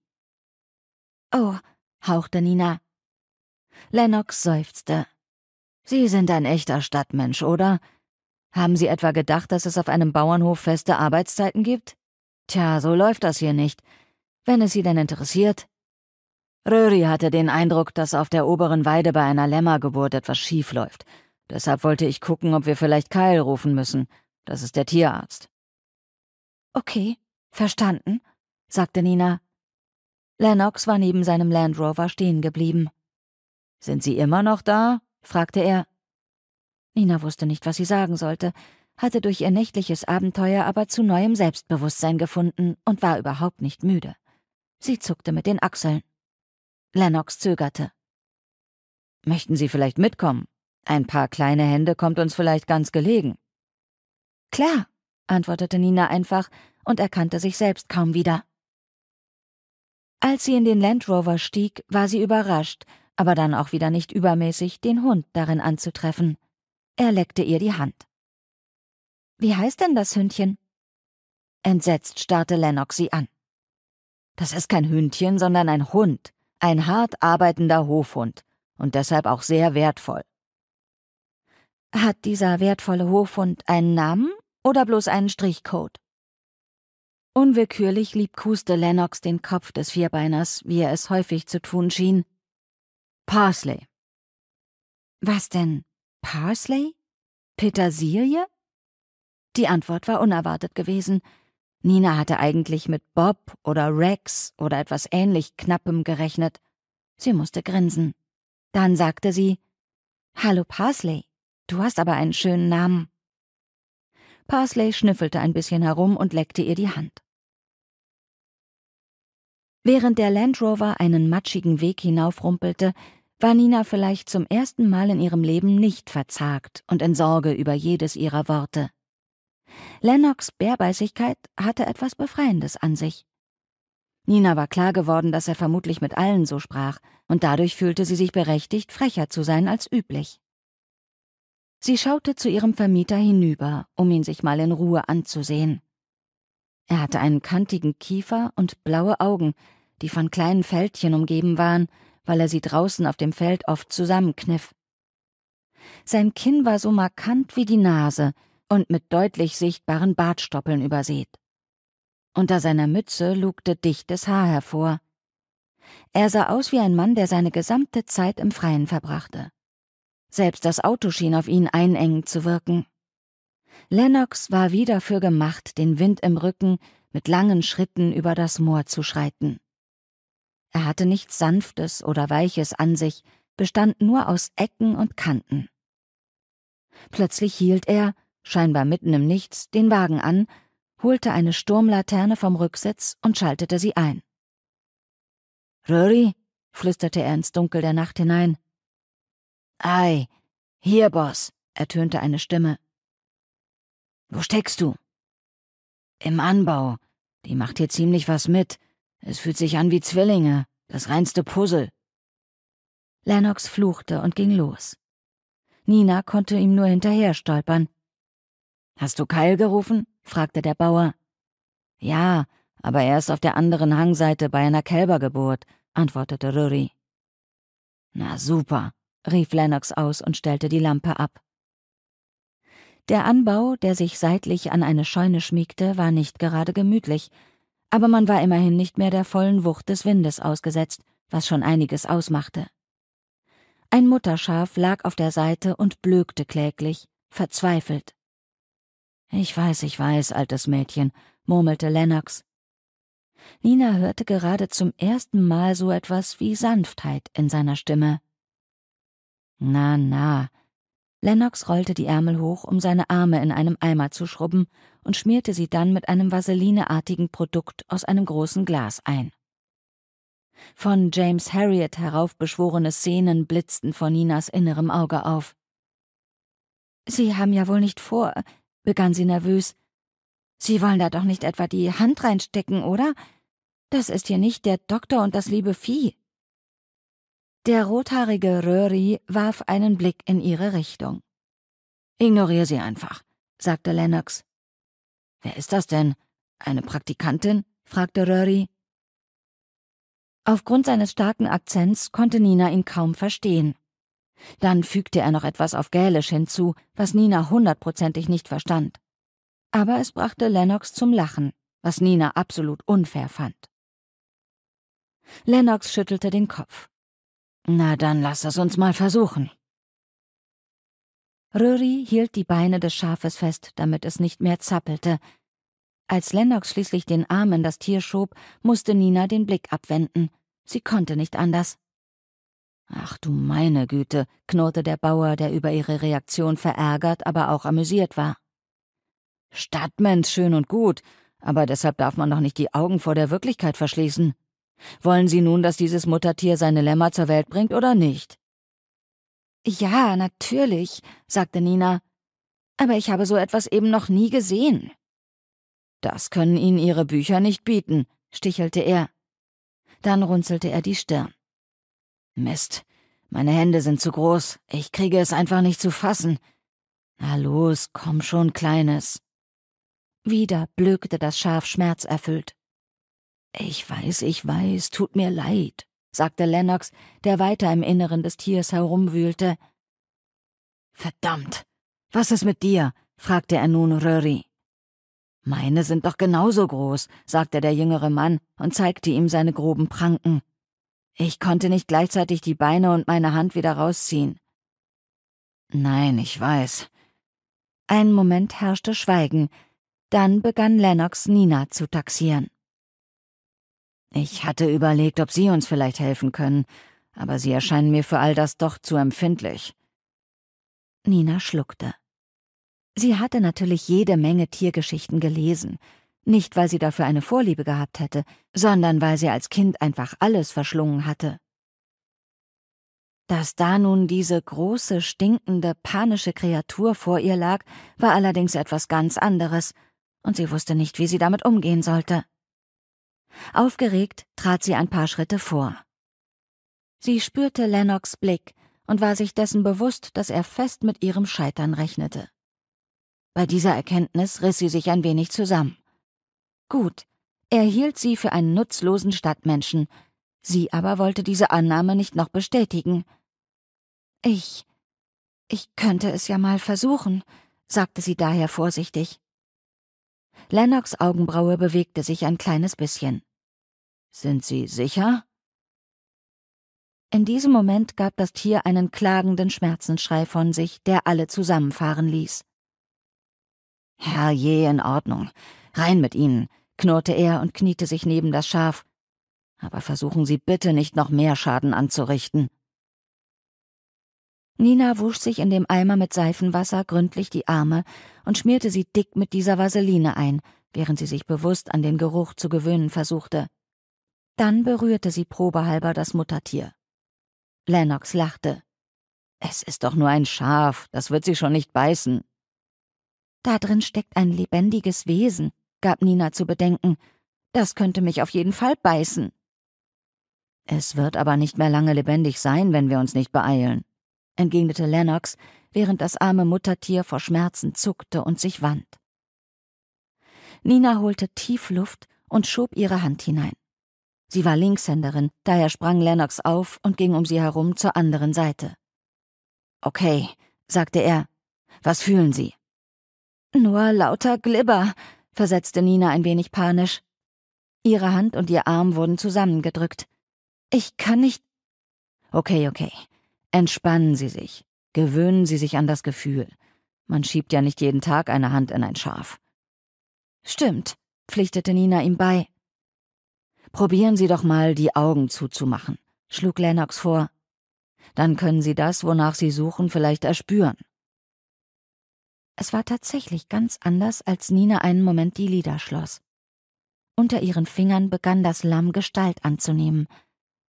Oh, hauchte Nina. Lennox seufzte. Sie sind ein echter Stadtmensch, oder? Haben Sie etwa gedacht, dass es auf einem Bauernhof feste Arbeitszeiten gibt? Tja, so läuft das hier nicht. Wenn es Sie denn interessiert. Röhri hatte den Eindruck, dass auf der oberen Weide bei einer Lämmergeburt etwas schief läuft. Deshalb wollte ich gucken, ob wir vielleicht Kyle rufen müssen. Das ist der Tierarzt. Okay, verstanden, sagte Nina. Lennox war neben seinem Land Rover stehen geblieben. Sind Sie immer noch da? fragte er. Nina wusste nicht, was sie sagen sollte, hatte durch ihr nächtliches Abenteuer aber zu neuem Selbstbewusstsein gefunden und war überhaupt nicht müde. Sie zuckte mit den Achseln. Lennox zögerte. Möchten Sie vielleicht mitkommen? Ein paar kleine Hände kommt uns vielleicht ganz gelegen. Klar, antwortete Nina einfach und erkannte sich selbst kaum wieder. Als sie in den Land Rover stieg, war sie überrascht, aber dann auch wieder nicht übermäßig, den Hund darin anzutreffen. Er leckte ihr die Hand. Wie heißt denn das Hündchen? Entsetzt starrte Lennox sie an. Das ist kein Hündchen, sondern ein Hund, ein hart arbeitender Hofhund und deshalb auch sehr wertvoll. Hat dieser wertvolle Hofhund einen Namen oder bloß einen Strichcode? Unwillkürlich liebkoste Lennox den Kopf des Vierbeiners, wie er es häufig zu tun schien, Parsley. Was denn? Parsley? Petersilie? Die Antwort war unerwartet gewesen. Nina hatte eigentlich mit Bob oder Rex oder etwas ähnlich Knappem gerechnet. Sie musste grinsen. Dann sagte sie, Hallo Parsley, du hast aber einen schönen Namen. Parsley schnüffelte ein bisschen herum und leckte ihr die Hand. Während der Land Rover einen matschigen Weg hinaufrumpelte, war Nina vielleicht zum ersten Mal in ihrem Leben nicht verzagt und in Sorge über jedes ihrer Worte. Lennox Bärbeißigkeit hatte etwas Befreiendes an sich. Nina war klar geworden, dass er vermutlich mit allen so sprach, und dadurch fühlte sie sich berechtigt, frecher zu sein als üblich. Sie schaute zu ihrem Vermieter hinüber, um ihn sich mal in Ruhe anzusehen. Er hatte einen kantigen Kiefer und blaue Augen, die von kleinen Fältchen umgeben waren, weil er sie draußen auf dem Feld oft zusammenkniff. Sein Kinn war so markant wie die Nase und mit deutlich sichtbaren Bartstoppeln übersät. Unter seiner Mütze lugte dichtes Haar hervor. Er sah aus wie ein Mann, der seine gesamte Zeit im Freien verbrachte. Selbst das Auto schien auf ihn einengend zu wirken. Lennox war wie dafür gemacht, den Wind im Rücken mit langen Schritten über das Moor zu schreiten. Er hatte nichts Sanftes oder Weiches an sich, bestand nur aus Ecken und Kanten. Plötzlich hielt er, scheinbar mitten im Nichts, den Wagen an, holte eine Sturmlaterne vom Rücksitz und schaltete sie ein. Rory? flüsterte er ins Dunkel der Nacht hinein. Ei, hier, Boss, ertönte eine Stimme. Wo steckst du? Im Anbau. Die macht hier ziemlich was mit. Es fühlt sich an wie Zwillinge. Das reinste Puzzle. Lennox fluchte und ging los. Nina konnte ihm nur hinterher stolpern. Hast du Keil gerufen? fragte der Bauer. Ja, aber er ist auf der anderen Hangseite bei einer Kälbergeburt, antwortete Ruri. Na super, rief Lennox aus und stellte die Lampe ab. Der Anbau, der sich seitlich an eine Scheune schmiegte, war nicht gerade gemütlich, aber man war immerhin nicht mehr der vollen Wucht des Windes ausgesetzt, was schon einiges ausmachte. Ein Mutterschaf lag auf der Seite und blökte kläglich, verzweifelt. Ich weiß, ich weiß, altes Mädchen, murmelte Lennox. Nina hörte gerade zum ersten Mal so etwas wie Sanftheit in seiner Stimme. Na, na, Lennox rollte die Ärmel hoch, um seine Arme in einem Eimer zu schrubben und schmierte sie dann mit einem vaselineartigen Produkt aus einem großen Glas ein. Von James Harriet heraufbeschworene Szenen blitzten vor Ninas innerem Auge auf. Sie haben ja wohl nicht vor, begann sie nervös. Sie wollen da doch nicht etwa die Hand reinstecken, oder? Das ist hier nicht der Doktor und das liebe Vieh. Der rothaarige Röhri warf einen Blick in ihre Richtung. Ignoriere sie einfach, sagte Lennox. Wer ist das denn? Eine Praktikantin? fragte Röhri. Aufgrund seines starken Akzents konnte Nina ihn kaum verstehen. Dann fügte er noch etwas auf Gälisch hinzu, was Nina hundertprozentig nicht verstand. Aber es brachte Lennox zum Lachen, was Nina absolut unfair fand. Lennox schüttelte den Kopf. Na dann lass es uns mal versuchen. Röri hielt die Beine des Schafes fest, damit es nicht mehr zappelte. Als Lennox schließlich den Arm in das Tier schob, musste Nina den Blick abwenden. Sie konnte nicht anders. Ach du meine Güte, knurrte der Bauer, der über ihre Reaktion verärgert, aber auch amüsiert war. Stadtmensch schön und gut, aber deshalb darf man doch nicht die Augen vor der Wirklichkeit verschließen. Wollen Sie nun, dass dieses Muttertier seine Lämmer zur Welt bringt oder nicht? Ja, natürlich, sagte Nina. Aber ich habe so etwas eben noch nie gesehen. Das können Ihnen Ihre Bücher nicht bieten, stichelte er. Dann runzelte er die Stirn. Mist, meine Hände sind zu groß, ich kriege es einfach nicht zu fassen. Na los, komm schon, Kleines. Wieder blökte das Schaf schmerzerfüllt. Ich weiß, ich weiß, tut mir leid, sagte Lennox, der weiter im Inneren des Tiers herumwühlte. Verdammt, was ist mit dir? fragte er nun Röri. Meine sind doch genauso groß, sagte der jüngere Mann und zeigte ihm seine groben Pranken. Ich konnte nicht gleichzeitig die Beine und meine Hand wieder rausziehen. Nein, ich weiß. Einen Moment herrschte Schweigen, dann begann Lennox Nina zu taxieren. Ich hatte überlegt, ob Sie uns vielleicht helfen können, aber Sie erscheinen mir für all das doch zu empfindlich. Nina schluckte. Sie hatte natürlich jede Menge Tiergeschichten gelesen, nicht weil sie dafür eine Vorliebe gehabt hätte, sondern weil sie als Kind einfach alles verschlungen hatte. Dass da nun diese große, stinkende, panische Kreatur vor ihr lag, war allerdings etwas ganz anderes, und sie wusste nicht, wie sie damit umgehen sollte. Aufgeregt trat sie ein paar Schritte vor. Sie spürte Lennox Blick und war sich dessen bewusst, dass er fest mit ihrem Scheitern rechnete. Bei dieser Erkenntnis riss sie sich ein wenig zusammen. Gut, er hielt sie für einen nutzlosen Stadtmenschen, sie aber wollte diese Annahme nicht noch bestätigen. Ich. Ich könnte es ja mal versuchen, sagte sie daher vorsichtig. Lennox Augenbraue bewegte sich ein kleines bisschen. Sind Sie sicher? In diesem Moment gab das Tier einen klagenden Schmerzensschrei von sich, der alle zusammenfahren ließ. Herrje, in Ordnung. Rein mit Ihnen, knurrte er und kniete sich neben das Schaf. Aber versuchen Sie bitte nicht noch mehr Schaden anzurichten. Nina wusch sich in dem Eimer mit Seifenwasser gründlich die Arme und schmierte sie dick mit dieser Vaseline ein, während sie sich bewusst an den Geruch zu gewöhnen versuchte. Dann berührte sie probehalber das Muttertier. Lennox lachte. Es ist doch nur ein Schaf, das wird sie schon nicht beißen. Da drin steckt ein lebendiges Wesen, gab Nina zu bedenken. Das könnte mich auf jeden Fall beißen. Es wird aber nicht mehr lange lebendig sein, wenn wir uns nicht beeilen, entgegnete Lennox, während das arme Muttertier vor Schmerzen zuckte und sich wand. Nina holte tief Luft und schob ihre Hand hinein. Sie war Linkshänderin, daher sprang Lennox auf und ging um sie herum zur anderen Seite. Okay, sagte er. Was fühlen Sie? Nur lauter Glibber, versetzte Nina ein wenig panisch. Ihre Hand und ihr Arm wurden zusammengedrückt. Ich kann nicht. Okay, okay. Entspannen Sie sich. Gewöhnen Sie sich an das Gefühl. Man schiebt ja nicht jeden Tag eine Hand in ein Schaf. Stimmt, pflichtete Nina ihm bei. Probieren Sie doch mal, die Augen zuzumachen, schlug Lennox vor. Dann können Sie das, wonach Sie suchen, vielleicht erspüren. Es war tatsächlich ganz anders, als Nina einen Moment die Lider schloss. Unter ihren Fingern begann das Lamm Gestalt anzunehmen.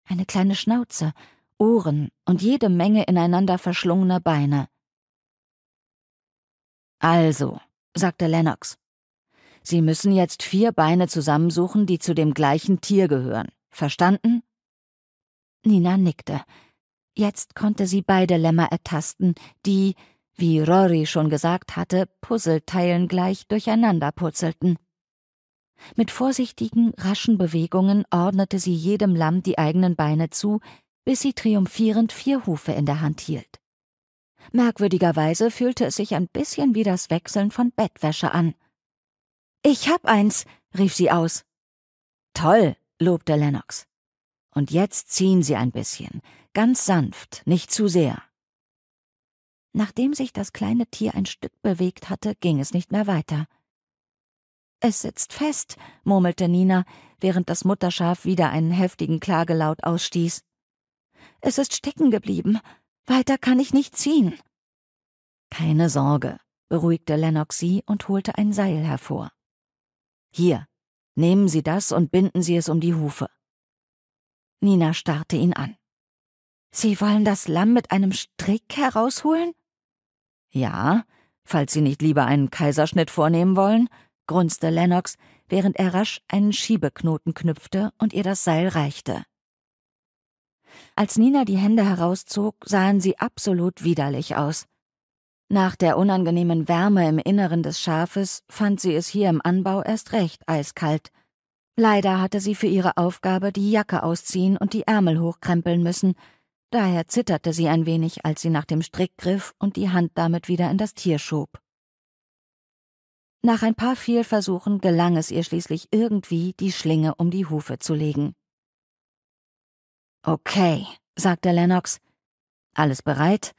Eine kleine Schnauze, Ohren und jede Menge ineinander verschlungener Beine. Also, sagte Lennox, Sie müssen jetzt vier Beine zusammensuchen, die zu dem gleichen Tier gehören. Verstanden? Nina nickte. Jetzt konnte sie beide Lämmer ertasten, die, wie Rory schon gesagt hatte, Puzzleteilen gleich durcheinander purzelten. Mit vorsichtigen, raschen Bewegungen ordnete sie jedem Lamm die eigenen Beine zu, bis sie triumphierend vier Hufe in der Hand hielt. Merkwürdigerweise fühlte es sich ein bisschen wie das Wechseln von Bettwäsche an. Ich hab eins, rief sie aus. Toll, lobte Lennox. Und jetzt ziehen Sie ein bisschen, ganz sanft, nicht zu sehr. Nachdem sich das kleine Tier ein Stück bewegt hatte, ging es nicht mehr weiter. Es sitzt fest, murmelte Nina, während das Mutterschaf wieder einen heftigen Klagelaut ausstieß. Es ist stecken geblieben. Weiter kann ich nicht ziehen. Keine Sorge, beruhigte Lennox sie und holte ein Seil hervor. Hier, nehmen Sie das und binden Sie es um die Hufe. Nina starrte ihn an. Sie wollen das Lamm mit einem Strick herausholen? Ja, falls Sie nicht lieber einen Kaiserschnitt vornehmen wollen, grunzte Lennox, während er rasch einen Schiebeknoten knüpfte und ihr das Seil reichte. Als Nina die Hände herauszog, sahen sie absolut widerlich aus. Nach der unangenehmen Wärme im Inneren des Schafes fand sie es hier im Anbau erst recht eiskalt. Leider hatte sie für ihre Aufgabe die Jacke ausziehen und die Ärmel hochkrempeln müssen, Daher zitterte sie ein wenig, als sie nach dem Strick griff und die Hand damit wieder in das Tier schob. Nach ein paar Fehlversuchen gelang es ihr schließlich irgendwie, die Schlinge um die Hufe zu legen. Okay, sagte Lennox. Alles bereit?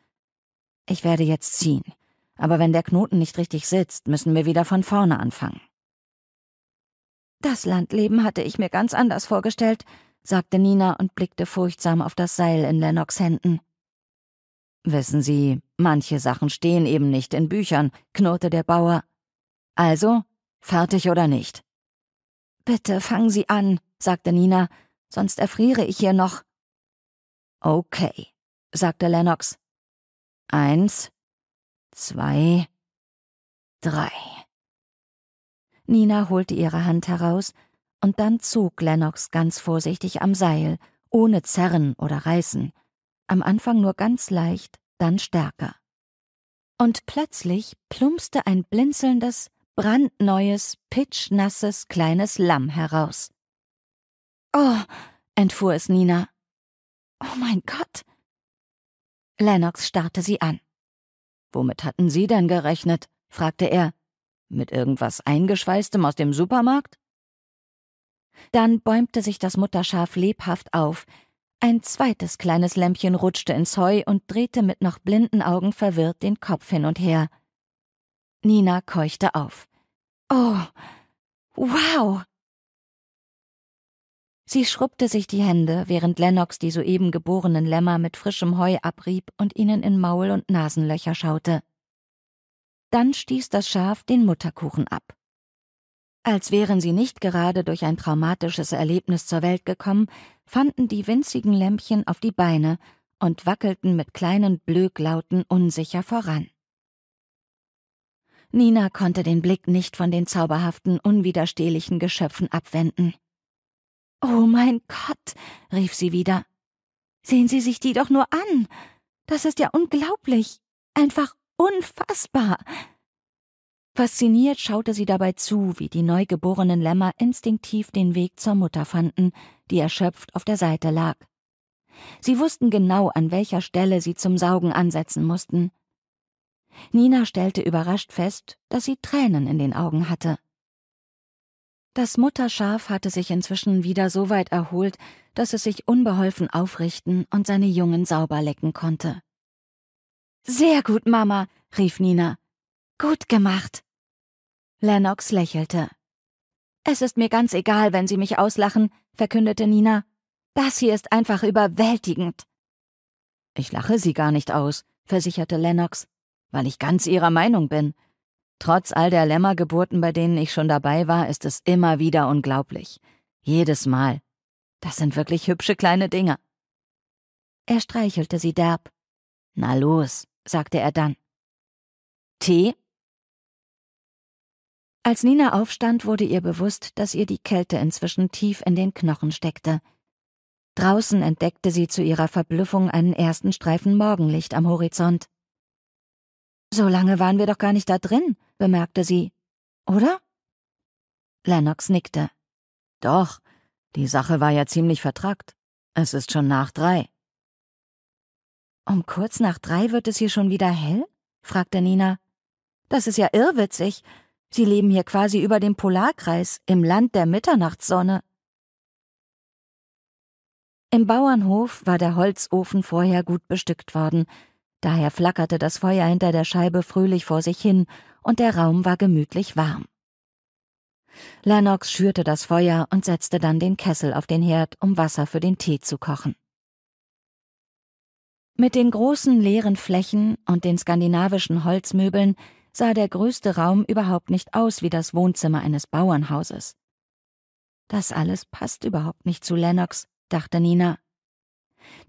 Ich werde jetzt ziehen, aber wenn der Knoten nicht richtig sitzt, müssen wir wieder von vorne anfangen. Das Landleben hatte ich mir ganz anders vorgestellt, sagte Nina und blickte furchtsam auf das Seil in Lennox Händen. Wissen Sie, manche Sachen stehen eben nicht in Büchern, knurrte der Bauer. Also, fertig oder nicht? Bitte fangen Sie an, sagte Nina, sonst erfriere ich hier noch. Okay, sagte Lennox. Eins, zwei, drei. Nina holte ihre Hand heraus, und dann zog Lennox ganz vorsichtig am Seil, ohne Zerren oder Reißen, am Anfang nur ganz leicht, dann stärker. Und plötzlich plumpste ein blinzelndes, brandneues, pitschnasses kleines Lamm heraus. Oh, entfuhr es Nina. Oh mein Gott! Lennox starrte sie an. Womit hatten Sie denn gerechnet? fragte er. Mit irgendwas Eingeschweißtem aus dem Supermarkt? Dann bäumte sich das Mutterschaf lebhaft auf. Ein zweites kleines Lämpchen rutschte ins Heu und drehte mit noch blinden Augen verwirrt den Kopf hin und her. Nina keuchte auf. Oh, wow! Sie schrubbte sich die Hände, während Lennox die soeben geborenen Lämmer mit frischem Heu abrieb und ihnen in Maul und Nasenlöcher schaute. Dann stieß das Schaf den Mutterkuchen ab. Als wären sie nicht gerade durch ein traumatisches Erlebnis zur Welt gekommen, fanden die winzigen Lämpchen auf die Beine und wackelten mit kleinen Blöklauten unsicher voran. Nina konnte den Blick nicht von den zauberhaften, unwiderstehlichen Geschöpfen abwenden. Oh mein Gott, rief sie wieder. Sehen Sie sich die doch nur an. Das ist ja unglaublich. Einfach unfassbar. Fasziniert schaute sie dabei zu, wie die neugeborenen Lämmer instinktiv den Weg zur Mutter fanden, die erschöpft auf der Seite lag. Sie wussten genau, an welcher Stelle sie zum Saugen ansetzen mussten. Nina stellte überrascht fest, dass sie Tränen in den Augen hatte. Das Mutterschaf hatte sich inzwischen wieder so weit erholt, dass es sich unbeholfen aufrichten und seine Jungen sauber lecken konnte. Sehr gut, Mama, rief Nina. Gut gemacht. Lennox lächelte. Es ist mir ganz egal, wenn Sie mich auslachen, verkündete Nina. Das hier ist einfach überwältigend. Ich lache Sie gar nicht aus, versicherte Lennox, weil ich ganz Ihrer Meinung bin. Trotz all der Lämmergeburten, bei denen ich schon dabei war, ist es immer wieder unglaublich. Jedes Mal. Das sind wirklich hübsche kleine Dinge. Er streichelte sie derb. Na los, sagte er dann. Tee? Als Nina aufstand, wurde ihr bewusst, dass ihr die Kälte inzwischen tief in den Knochen steckte. Draußen entdeckte sie zu ihrer Verblüffung einen ersten Streifen Morgenlicht am Horizont. So lange waren wir doch gar nicht da drin, bemerkte sie. Oder? Lennox nickte. Doch, die Sache war ja ziemlich vertrackt. Es ist schon nach drei. Um kurz nach drei wird es hier schon wieder hell? fragte Nina. Das ist ja irrwitzig. Sie leben hier quasi über dem Polarkreis, im Land der Mitternachtssonne. Im Bauernhof war der Holzofen vorher gut bestückt worden, Daher flackerte das Feuer hinter der Scheibe fröhlich vor sich hin, und der Raum war gemütlich warm. Lennox schürte das Feuer und setzte dann den Kessel auf den Herd, um Wasser für den Tee zu kochen. Mit den großen leeren Flächen und den skandinavischen Holzmöbeln sah der größte Raum überhaupt nicht aus wie das Wohnzimmer eines Bauernhauses. Das alles passt überhaupt nicht zu Lennox, dachte Nina.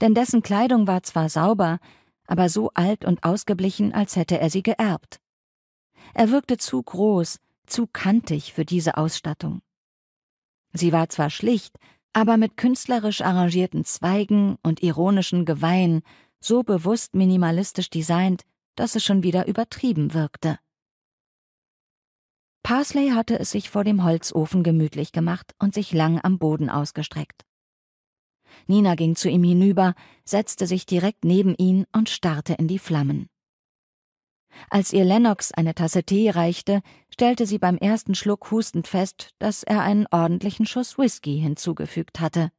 Denn dessen Kleidung war zwar sauber, aber so alt und ausgeblichen, als hätte er sie geerbt. Er wirkte zu groß, zu kantig für diese Ausstattung. Sie war zwar schlicht, aber mit künstlerisch arrangierten Zweigen und ironischen Geweihen so bewusst minimalistisch designt, dass es schon wieder übertrieben wirkte. Parsley hatte es sich vor dem Holzofen gemütlich gemacht und sich lang am Boden ausgestreckt. Nina ging zu ihm hinüber, setzte sich direkt neben ihn und starrte in die Flammen. Als ihr Lennox eine Tasse Tee reichte, stellte sie beim ersten Schluck hustend fest, dass er einen ordentlichen Schuss Whisky hinzugefügt hatte.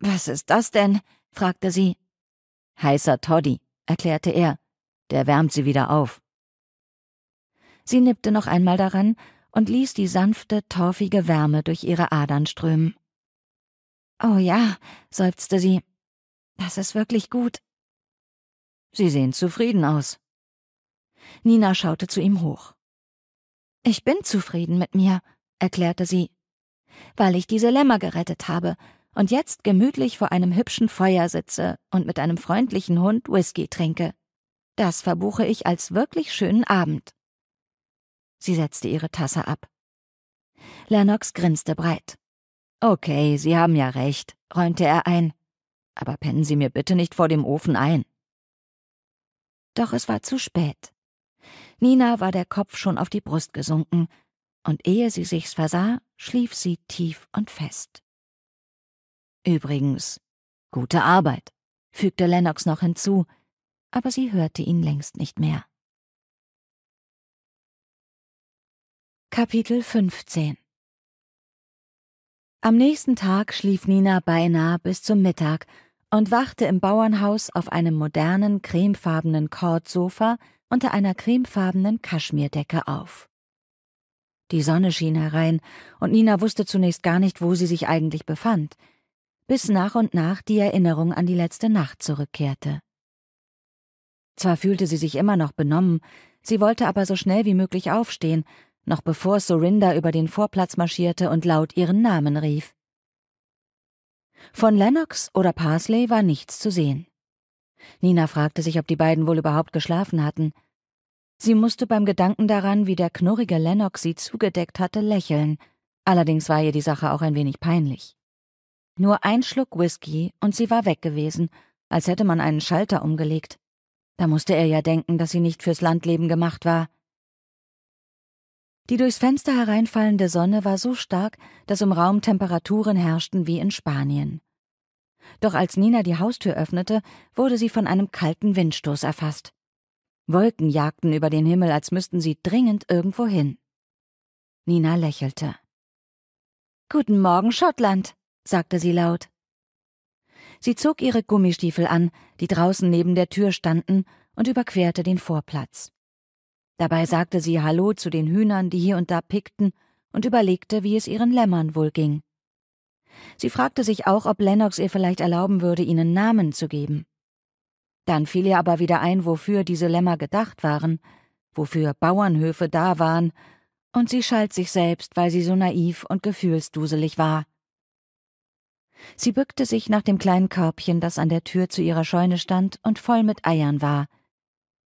Was ist das denn? fragte sie. Heißer Toddy, erklärte er. Der wärmt sie wieder auf. Sie nippte noch einmal daran und ließ die sanfte, torfige Wärme durch ihre Adern strömen. Oh ja, seufzte sie. Das ist wirklich gut. Sie sehen zufrieden aus. Nina schaute zu ihm hoch. Ich bin zufrieden mit mir, erklärte sie, weil ich diese Lämmer gerettet habe und jetzt gemütlich vor einem hübschen Feuer sitze und mit einem freundlichen Hund Whisky trinke. Das verbuche ich als wirklich schönen Abend. Sie setzte ihre Tasse ab. Lennox grinste breit. Okay, Sie haben ja recht, räumte er ein. Aber pennen Sie mir bitte nicht vor dem Ofen ein. Doch es war zu spät. Nina war der Kopf schon auf die Brust gesunken, und ehe sie sich's versah, schlief sie tief und fest. Übrigens, gute Arbeit, fügte Lennox noch hinzu, aber sie hörte ihn längst nicht mehr. Kapitel 15 Am nächsten Tag schlief Nina beinahe bis zum Mittag und wachte im Bauernhaus auf einem modernen, cremefarbenen Kordsofa unter einer cremefarbenen Kaschmirdecke auf. Die Sonne schien herein, und Nina wusste zunächst gar nicht, wo sie sich eigentlich befand, bis nach und nach die Erinnerung an die letzte Nacht zurückkehrte. Zwar fühlte sie sich immer noch benommen, sie wollte aber so schnell wie möglich aufstehen, noch bevor Sorinda über den Vorplatz marschierte und laut ihren Namen rief. Von Lennox oder Parsley war nichts zu sehen. Nina fragte sich, ob die beiden wohl überhaupt geschlafen hatten. Sie musste beim Gedanken daran, wie der knurrige Lennox sie zugedeckt hatte, lächeln, allerdings war ihr die Sache auch ein wenig peinlich. Nur ein Schluck Whisky und sie war weg gewesen, als hätte man einen Schalter umgelegt. Da musste er ja denken, dass sie nicht fürs Landleben gemacht war. Die durchs Fenster hereinfallende Sonne war so stark, dass im Raum Temperaturen herrschten wie in Spanien. Doch als Nina die Haustür öffnete, wurde sie von einem kalten Windstoß erfasst. Wolken jagten über den Himmel, als müssten sie dringend irgendwo hin. Nina lächelte. Guten Morgen, Schottland, sagte sie laut. Sie zog ihre Gummistiefel an, die draußen neben der Tür standen, und überquerte den Vorplatz. Dabei sagte sie Hallo zu den Hühnern, die hier und da pickten, und überlegte, wie es ihren Lämmern wohl ging. Sie fragte sich auch, ob Lennox ihr vielleicht erlauben würde, ihnen Namen zu geben. Dann fiel ihr aber wieder ein, wofür diese Lämmer gedacht waren, wofür Bauernhöfe da waren, und sie schalt sich selbst, weil sie so naiv und gefühlsduselig war. Sie bückte sich nach dem kleinen Körbchen, das an der Tür zu ihrer Scheune stand und voll mit Eiern war.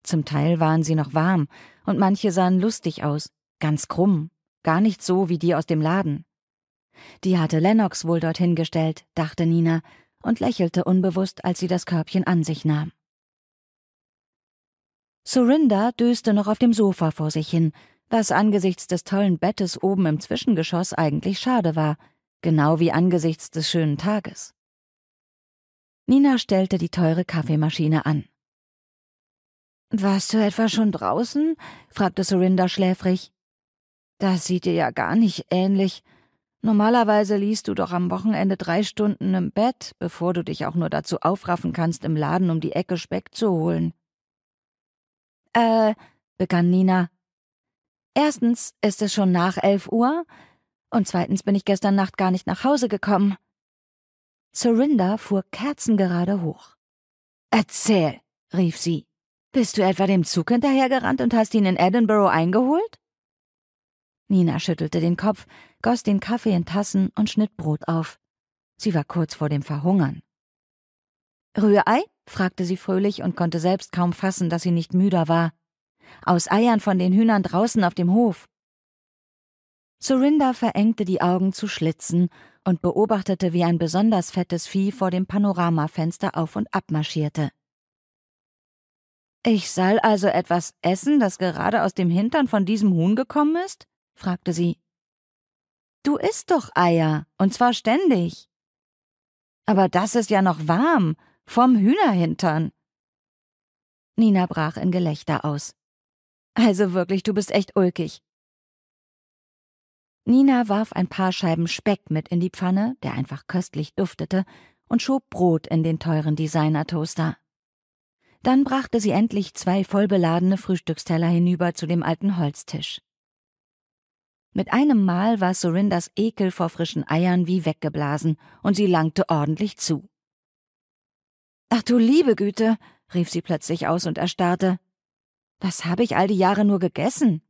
Zum Teil waren sie noch warm, und manche sahen lustig aus, ganz krumm, gar nicht so wie die aus dem Laden. Die hatte Lennox wohl dorthin gestellt, dachte Nina und lächelte unbewusst, als sie das Körbchen an sich nahm. Surinda döste noch auf dem Sofa vor sich hin, was angesichts des tollen Bettes oben im Zwischengeschoss eigentlich schade war, genau wie angesichts des schönen Tages. Nina stellte die teure Kaffeemaschine an. Warst du etwa schon draußen? fragte Surinda schläfrig. Das sieht dir ja gar nicht ähnlich. Normalerweise liest du doch am Wochenende drei Stunden im Bett, bevor du dich auch nur dazu aufraffen kannst, im Laden um die Ecke Speck zu holen. Äh, begann Nina. Erstens ist es schon nach elf Uhr und zweitens bin ich gestern Nacht gar nicht nach Hause gekommen. Surinda fuhr kerzengerade hoch. Erzähl, rief sie. Bist du etwa dem Zug hinterhergerannt und hast ihn in Edinburgh eingeholt? Nina schüttelte den Kopf, goss den Kaffee in Tassen und schnitt Brot auf. Sie war kurz vor dem Verhungern. Rührei? Fragte sie fröhlich und konnte selbst kaum fassen, dass sie nicht müder war. Aus Eiern von den Hühnern draußen auf dem Hof. Surinda verengte die Augen zu Schlitzen und beobachtete, wie ein besonders fettes Vieh vor dem Panoramafenster auf und ab marschierte. Ich soll also etwas essen, das gerade aus dem Hintern von diesem Huhn gekommen ist? fragte sie. Du isst doch Eier, und zwar ständig. Aber das ist ja noch warm, vom Hühnerhintern. Nina brach in Gelächter aus. Also wirklich, du bist echt ulkig. Nina warf ein paar Scheiben Speck mit in die Pfanne, der einfach köstlich duftete, und schob Brot in den teuren Designer-Toaster. Dann brachte sie endlich zwei vollbeladene Frühstücksteller hinüber zu dem alten Holztisch. Mit einem Mal war Sorindas Ekel vor frischen Eiern wie weggeblasen, und sie langte ordentlich zu. Ach du liebe Güte, rief sie plötzlich aus und erstarrte. Was habe ich all die Jahre nur gegessen?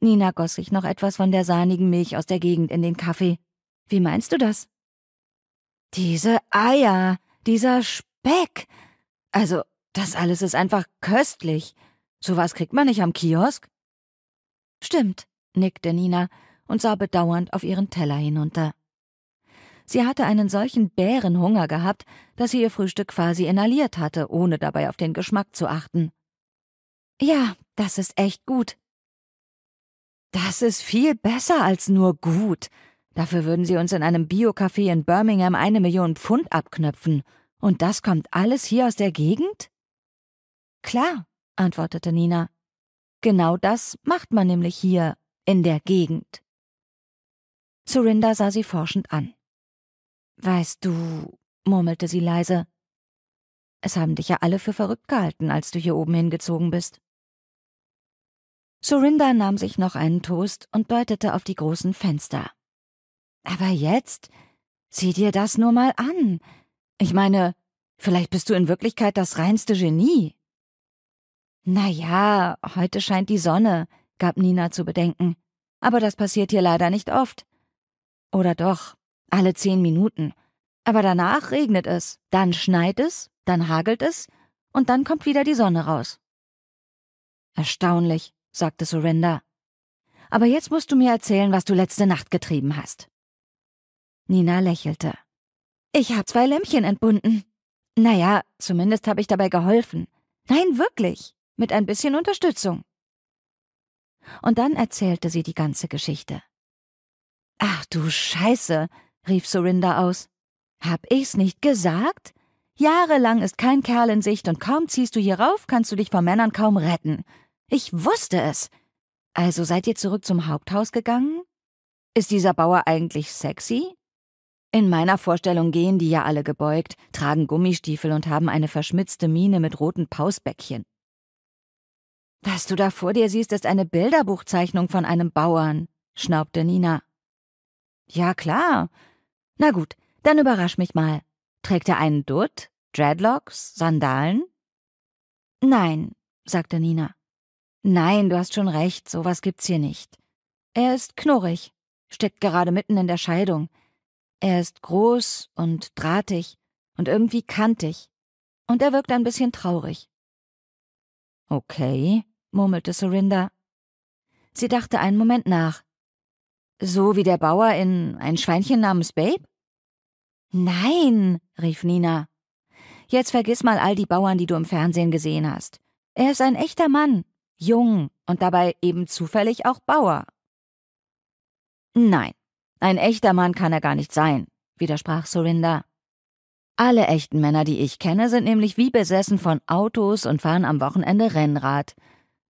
Nina goss sich noch etwas von der sahnigen Milch aus der Gegend in den Kaffee. Wie meinst du das? Diese Eier, dieser Speck. Also, das alles ist einfach köstlich. Sowas kriegt man nicht am Kiosk. Stimmt, nickte Nina und sah bedauernd auf ihren Teller hinunter. Sie hatte einen solchen Bärenhunger gehabt, dass sie ihr Frühstück quasi inhaliert hatte, ohne dabei auf den Geschmack zu achten. Ja, das ist echt gut. Das ist viel besser als nur gut. Dafür würden sie uns in einem Bio-Café in Birmingham eine Million Pfund abknöpfen. Und das kommt alles hier aus der Gegend? Klar, antwortete Nina. Genau das macht man nämlich hier in der Gegend. Surinda sah sie forschend an. Weißt du, murmelte sie leise, es haben dich ja alle für verrückt gehalten, als du hier oben hingezogen bist. Surinda nahm sich noch einen Toast und deutete auf die großen Fenster. Aber jetzt, sieh dir das nur mal an. Ich meine, vielleicht bist du in Wirklichkeit das reinste Genie. Na ja, heute scheint die Sonne, gab Nina zu bedenken. Aber das passiert hier leider nicht oft. Oder doch, alle zehn Minuten. Aber danach regnet es, dann schneit es, dann hagelt es und dann kommt wieder die Sonne raus. Erstaunlich, sagte Surrender. Aber jetzt musst du mir erzählen, was du letzte Nacht getrieben hast. Nina lächelte. Ich hab zwei Lämmchen entbunden. Naja, zumindest habe ich dabei geholfen. Nein, wirklich mit ein bisschen Unterstützung. Und dann erzählte sie die ganze Geschichte. Ach du Scheiße, rief Sorinda aus. Hab ich's nicht gesagt? Jahrelang ist kein Kerl in Sicht und kaum ziehst du hier rauf, kannst du dich vor Männern kaum retten. Ich wusste es. Also seid ihr zurück zum Haupthaus gegangen? Ist dieser Bauer eigentlich sexy? In meiner Vorstellung gehen die ja alle gebeugt, tragen Gummistiefel und haben eine verschmitzte Miene mit roten Pausbäckchen. Was du da vor dir siehst, ist eine Bilderbuchzeichnung von einem Bauern, schnaubte Nina. Ja, klar. Na gut, dann überrasch mich mal. Trägt er einen Dutt, Dreadlocks, Sandalen? Nein, sagte Nina. Nein, du hast schon recht, sowas gibt's hier nicht. Er ist knurrig, steckt gerade mitten in der Scheidung. Er ist groß und drahtig und irgendwie kantig. Und er wirkt ein bisschen traurig. Okay, murmelte Sorinda. Sie dachte einen Moment nach. So wie der Bauer in ein Schweinchen namens Babe? Nein, rief Nina. Jetzt vergiss mal all die Bauern, die du im Fernsehen gesehen hast. Er ist ein echter Mann, jung und dabei eben zufällig auch Bauer. Nein, ein echter Mann kann er gar nicht sein, widersprach Sorinda. Alle echten Männer, die ich kenne, sind nämlich wie besessen von Autos und fahren am Wochenende Rennrad.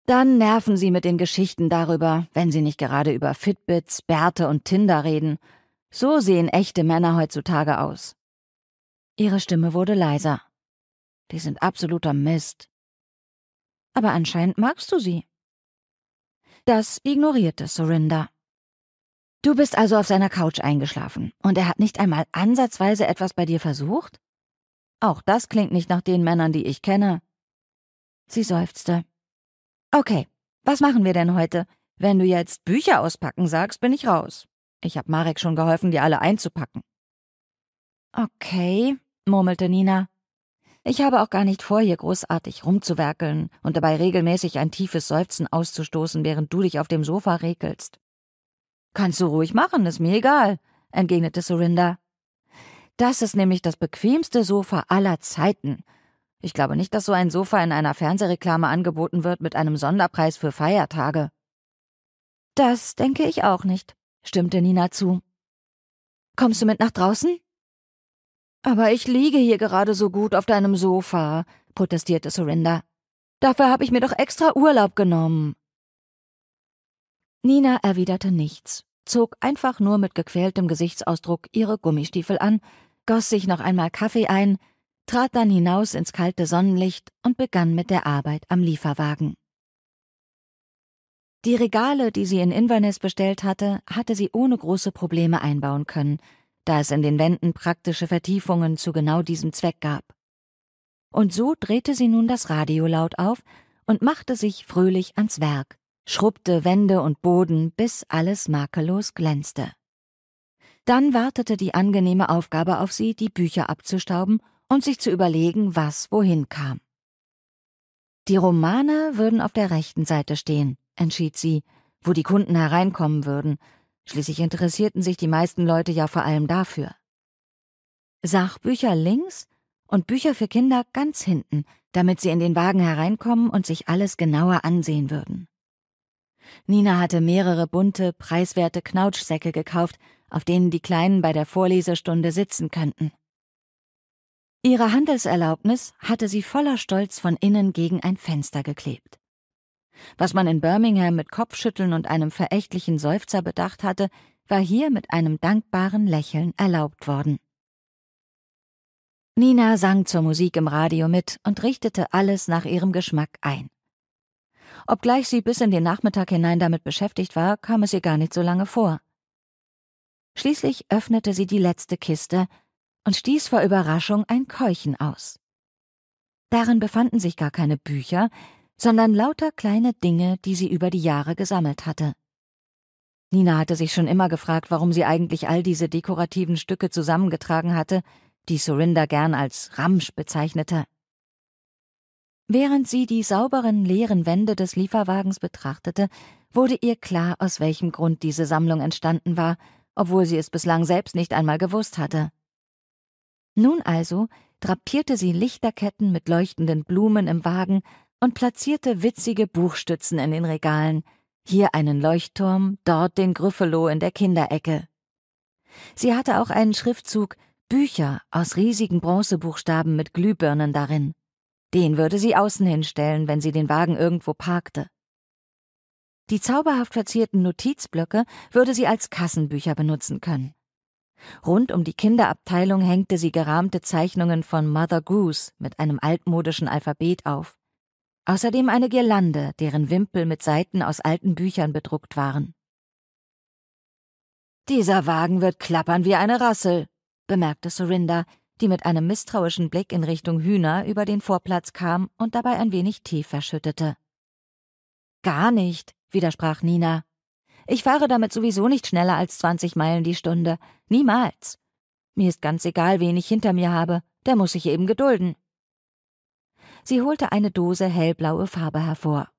Dann nerven sie mit den Geschichten darüber, wenn sie nicht gerade über Fitbits, Bärte und Tinder reden. So sehen echte Männer heutzutage aus. Ihre Stimme wurde leiser. Die sind absoluter Mist. Aber anscheinend magst du sie. Das ignorierte Sorinda. Du bist also auf seiner Couch eingeschlafen und er hat nicht einmal ansatzweise etwas bei dir versucht? Auch das klingt nicht nach den Männern, die ich kenne. Sie seufzte. Okay, was machen wir denn heute? Wenn du jetzt Bücher auspacken sagst, bin ich raus. Ich hab Marek schon geholfen, die alle einzupacken. Okay, murmelte Nina. Ich habe auch gar nicht vor, hier großartig rumzuwerkeln und dabei regelmäßig ein tiefes Seufzen auszustoßen, während du dich auf dem Sofa regelst. Kannst du ruhig machen, ist mir egal, entgegnete Surinda. Das ist nämlich das bequemste Sofa aller Zeiten. Ich glaube nicht, dass so ein Sofa in einer Fernsehreklame angeboten wird mit einem Sonderpreis für Feiertage. Das denke ich auch nicht, stimmte Nina zu. Kommst du mit nach draußen? Aber ich liege hier gerade so gut auf deinem Sofa, protestierte Surrender. Dafür habe ich mir doch extra Urlaub genommen. Nina erwiderte nichts, zog einfach nur mit gequältem Gesichtsausdruck ihre Gummistiefel an, goss sich noch einmal Kaffee ein, trat dann hinaus ins kalte Sonnenlicht und begann mit der Arbeit am Lieferwagen. Die Regale, die sie in Inverness bestellt hatte, hatte sie ohne große Probleme einbauen können, da es in den Wänden praktische Vertiefungen zu genau diesem Zweck gab. Und so drehte sie nun das Radio laut auf und machte sich fröhlich ans Werk, schrubbte Wände und Boden, bis alles makellos glänzte. Dann wartete die angenehme Aufgabe auf sie, die Bücher abzustauben und sich zu überlegen, was wohin kam. Die Romane würden auf der rechten Seite stehen, entschied sie, wo die Kunden hereinkommen würden. Schließlich interessierten sich die meisten Leute ja vor allem dafür. Sachbücher links und Bücher für Kinder ganz hinten, damit sie in den Wagen hereinkommen und sich alles genauer ansehen würden. Nina hatte mehrere bunte, preiswerte Knautschsäcke gekauft, auf denen die Kleinen bei der Vorlesestunde sitzen könnten. Ihre Handelserlaubnis hatte sie voller Stolz von innen gegen ein Fenster geklebt. Was man in Birmingham mit Kopfschütteln und einem verächtlichen Seufzer bedacht hatte, war hier mit einem dankbaren Lächeln erlaubt worden. Nina sang zur Musik im Radio mit und richtete alles nach ihrem Geschmack ein. Obgleich sie bis in den Nachmittag hinein damit beschäftigt war, kam es ihr gar nicht so lange vor. Schließlich öffnete sie die letzte Kiste und stieß vor Überraschung ein Keuchen aus. Darin befanden sich gar keine Bücher, sondern lauter kleine Dinge, die sie über die Jahre gesammelt hatte. Nina hatte sich schon immer gefragt, warum sie eigentlich all diese dekorativen Stücke zusammengetragen hatte, die Surinder gern als Ramsch bezeichnete. Während sie die sauberen, leeren Wände des Lieferwagens betrachtete, wurde ihr klar, aus welchem Grund diese Sammlung entstanden war, obwohl sie es bislang selbst nicht einmal gewusst hatte. Nun also drapierte sie Lichterketten mit leuchtenden Blumen im Wagen und platzierte witzige Buchstützen in den Regalen, hier einen Leuchtturm, dort den Gryffalo in der Kinderecke. Sie hatte auch einen Schriftzug Bücher aus riesigen Bronzebuchstaben mit Glühbirnen darin. Den würde sie außen hinstellen, wenn sie den Wagen irgendwo parkte. Die zauberhaft verzierten Notizblöcke würde sie als Kassenbücher benutzen können. Rund um die Kinderabteilung hängte sie gerahmte Zeichnungen von Mother Goose mit einem altmodischen Alphabet auf. Außerdem eine Girlande, deren Wimpel mit Seiten aus alten Büchern bedruckt waren. Dieser Wagen wird klappern wie eine Rassel, bemerkte Surinder, die mit einem misstrauischen Blick in Richtung Hühner über den Vorplatz kam und dabei ein wenig Tee verschüttete. Gar nicht, widersprach Nina. Ich fahre damit sowieso nicht schneller als 20 Meilen die Stunde. Niemals. Mir ist ganz egal, wen ich hinter mir habe. Der muss sich eben gedulden. Sie holte eine Dose hellblaue Farbe hervor.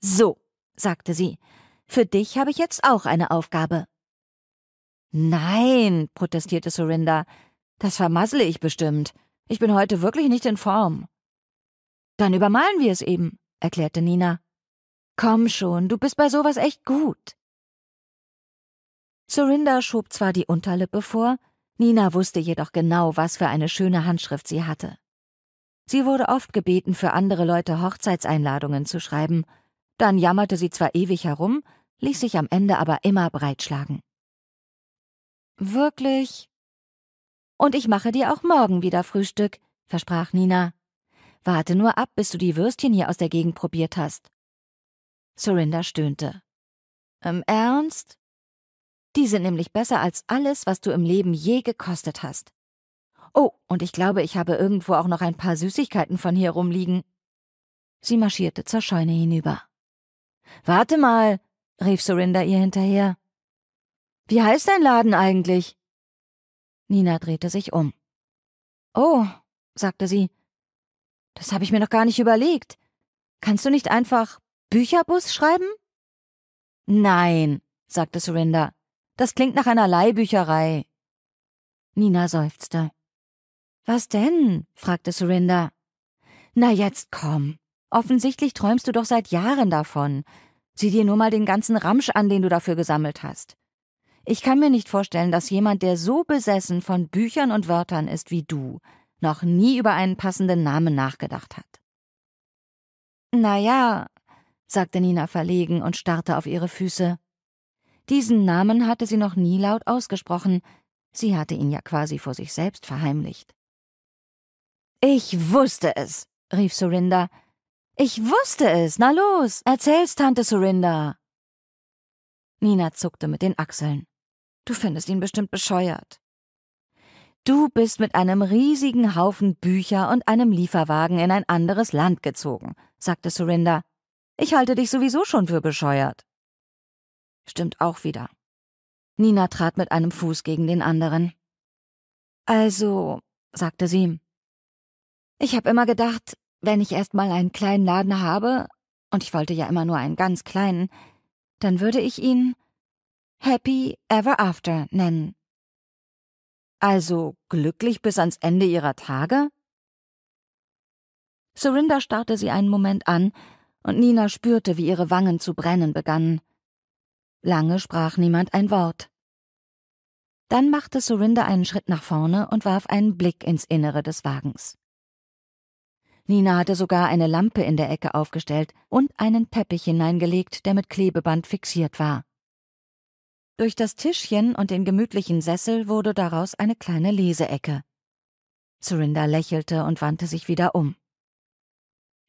So, sagte sie, für dich habe ich jetzt auch eine Aufgabe. Nein, protestierte Surinder, das vermassle ich bestimmt. Ich bin heute wirklich nicht in Form. Dann übermalen wir es eben, erklärte Nina. Komm schon, du bist bei sowas echt gut. Surinder schob zwar die Unterlippe vor, Nina wusste jedoch genau, was für eine schöne Handschrift sie hatte. Sie wurde oft gebeten, für andere Leute Hochzeitseinladungen zu schreiben. Dann jammerte sie zwar ewig herum, ließ sich am Ende aber immer breitschlagen. Wirklich? Und ich mache dir auch morgen wieder Frühstück, versprach Nina. Warte nur ab, bis du die Würstchen hier aus der Gegend probiert hast. Surinder stöhnte. Im Ernst? Die sind nämlich besser als alles, was du im Leben je gekostet hast. Oh, und ich glaube, ich habe irgendwo auch noch ein paar Süßigkeiten von hier rumliegen. Sie marschierte zur Scheune hinüber. Warte mal, rief Surinder ihr hinterher. Wie heißt dein Laden eigentlich? Nina drehte sich um. Oh, sagte sie. Das habe ich mir noch gar nicht überlegt. Kannst du nicht einfach Bücherbus schreiben? Nein, sagte Surinder. Das klingt nach einer Leihbücherei. Nina seufzte. Was denn? fragte Surinder. Na jetzt komm. Offensichtlich träumst du doch seit Jahren davon. Sieh dir nur mal den ganzen Ramsch an, den du dafür gesammelt hast. Ich kann mir nicht vorstellen, dass jemand, der so besessen von Büchern und Wörtern ist wie du, noch nie über einen passenden Namen nachgedacht hat. Na ja, sagte Nina verlegen und starrte auf ihre Füße. Diesen Namen hatte sie noch nie laut ausgesprochen, sie hatte ihn ja quasi vor sich selbst verheimlicht. Ich wusste es, rief Surinder. Ich wusste es. Na los, erzähl's, Tante Surinder. Nina zuckte mit den Achseln. Du findest ihn bestimmt bescheuert. Du bist mit einem riesigen Haufen Bücher und einem Lieferwagen in ein anderes Land gezogen, sagte Surinder. Ich halte dich sowieso schon für bescheuert. Stimmt auch wieder. Nina trat mit einem Fuß gegen den anderen. Also, sagte sie, ich habe immer gedacht, wenn ich erst mal einen kleinen Laden habe, und ich wollte ja immer nur einen ganz kleinen, dann würde ich ihn Happy Ever After nennen. Also glücklich bis ans Ende ihrer Tage? Surinder starrte sie einen Moment an, und Nina spürte, wie ihre Wangen zu brennen begannen. Lange sprach niemand ein Wort. Dann machte Surinder einen Schritt nach vorne und warf einen Blick ins Innere des Wagens. Nina hatte sogar eine Lampe in der Ecke aufgestellt und einen Teppich hineingelegt, der mit Klebeband fixiert war. Durch das Tischchen und den gemütlichen Sessel wurde daraus eine kleine Leseecke. Surinder lächelte und wandte sich wieder um.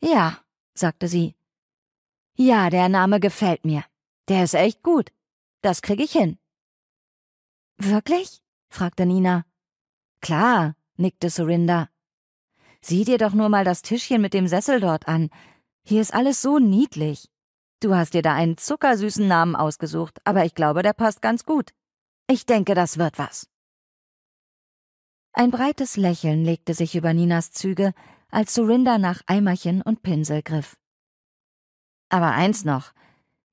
Ja, sagte sie. Ja, der Name gefällt mir. Der ist echt gut. Das krieg ich hin. Wirklich? fragte Nina. Klar, nickte Surinder. Sieh dir doch nur mal das Tischchen mit dem Sessel dort an. Hier ist alles so niedlich. Du hast dir da einen zuckersüßen Namen ausgesucht, aber ich glaube, der passt ganz gut. Ich denke, das wird was. Ein breites Lächeln legte sich über Ninas Züge, als Surinder nach Eimerchen und Pinsel griff. Aber eins noch.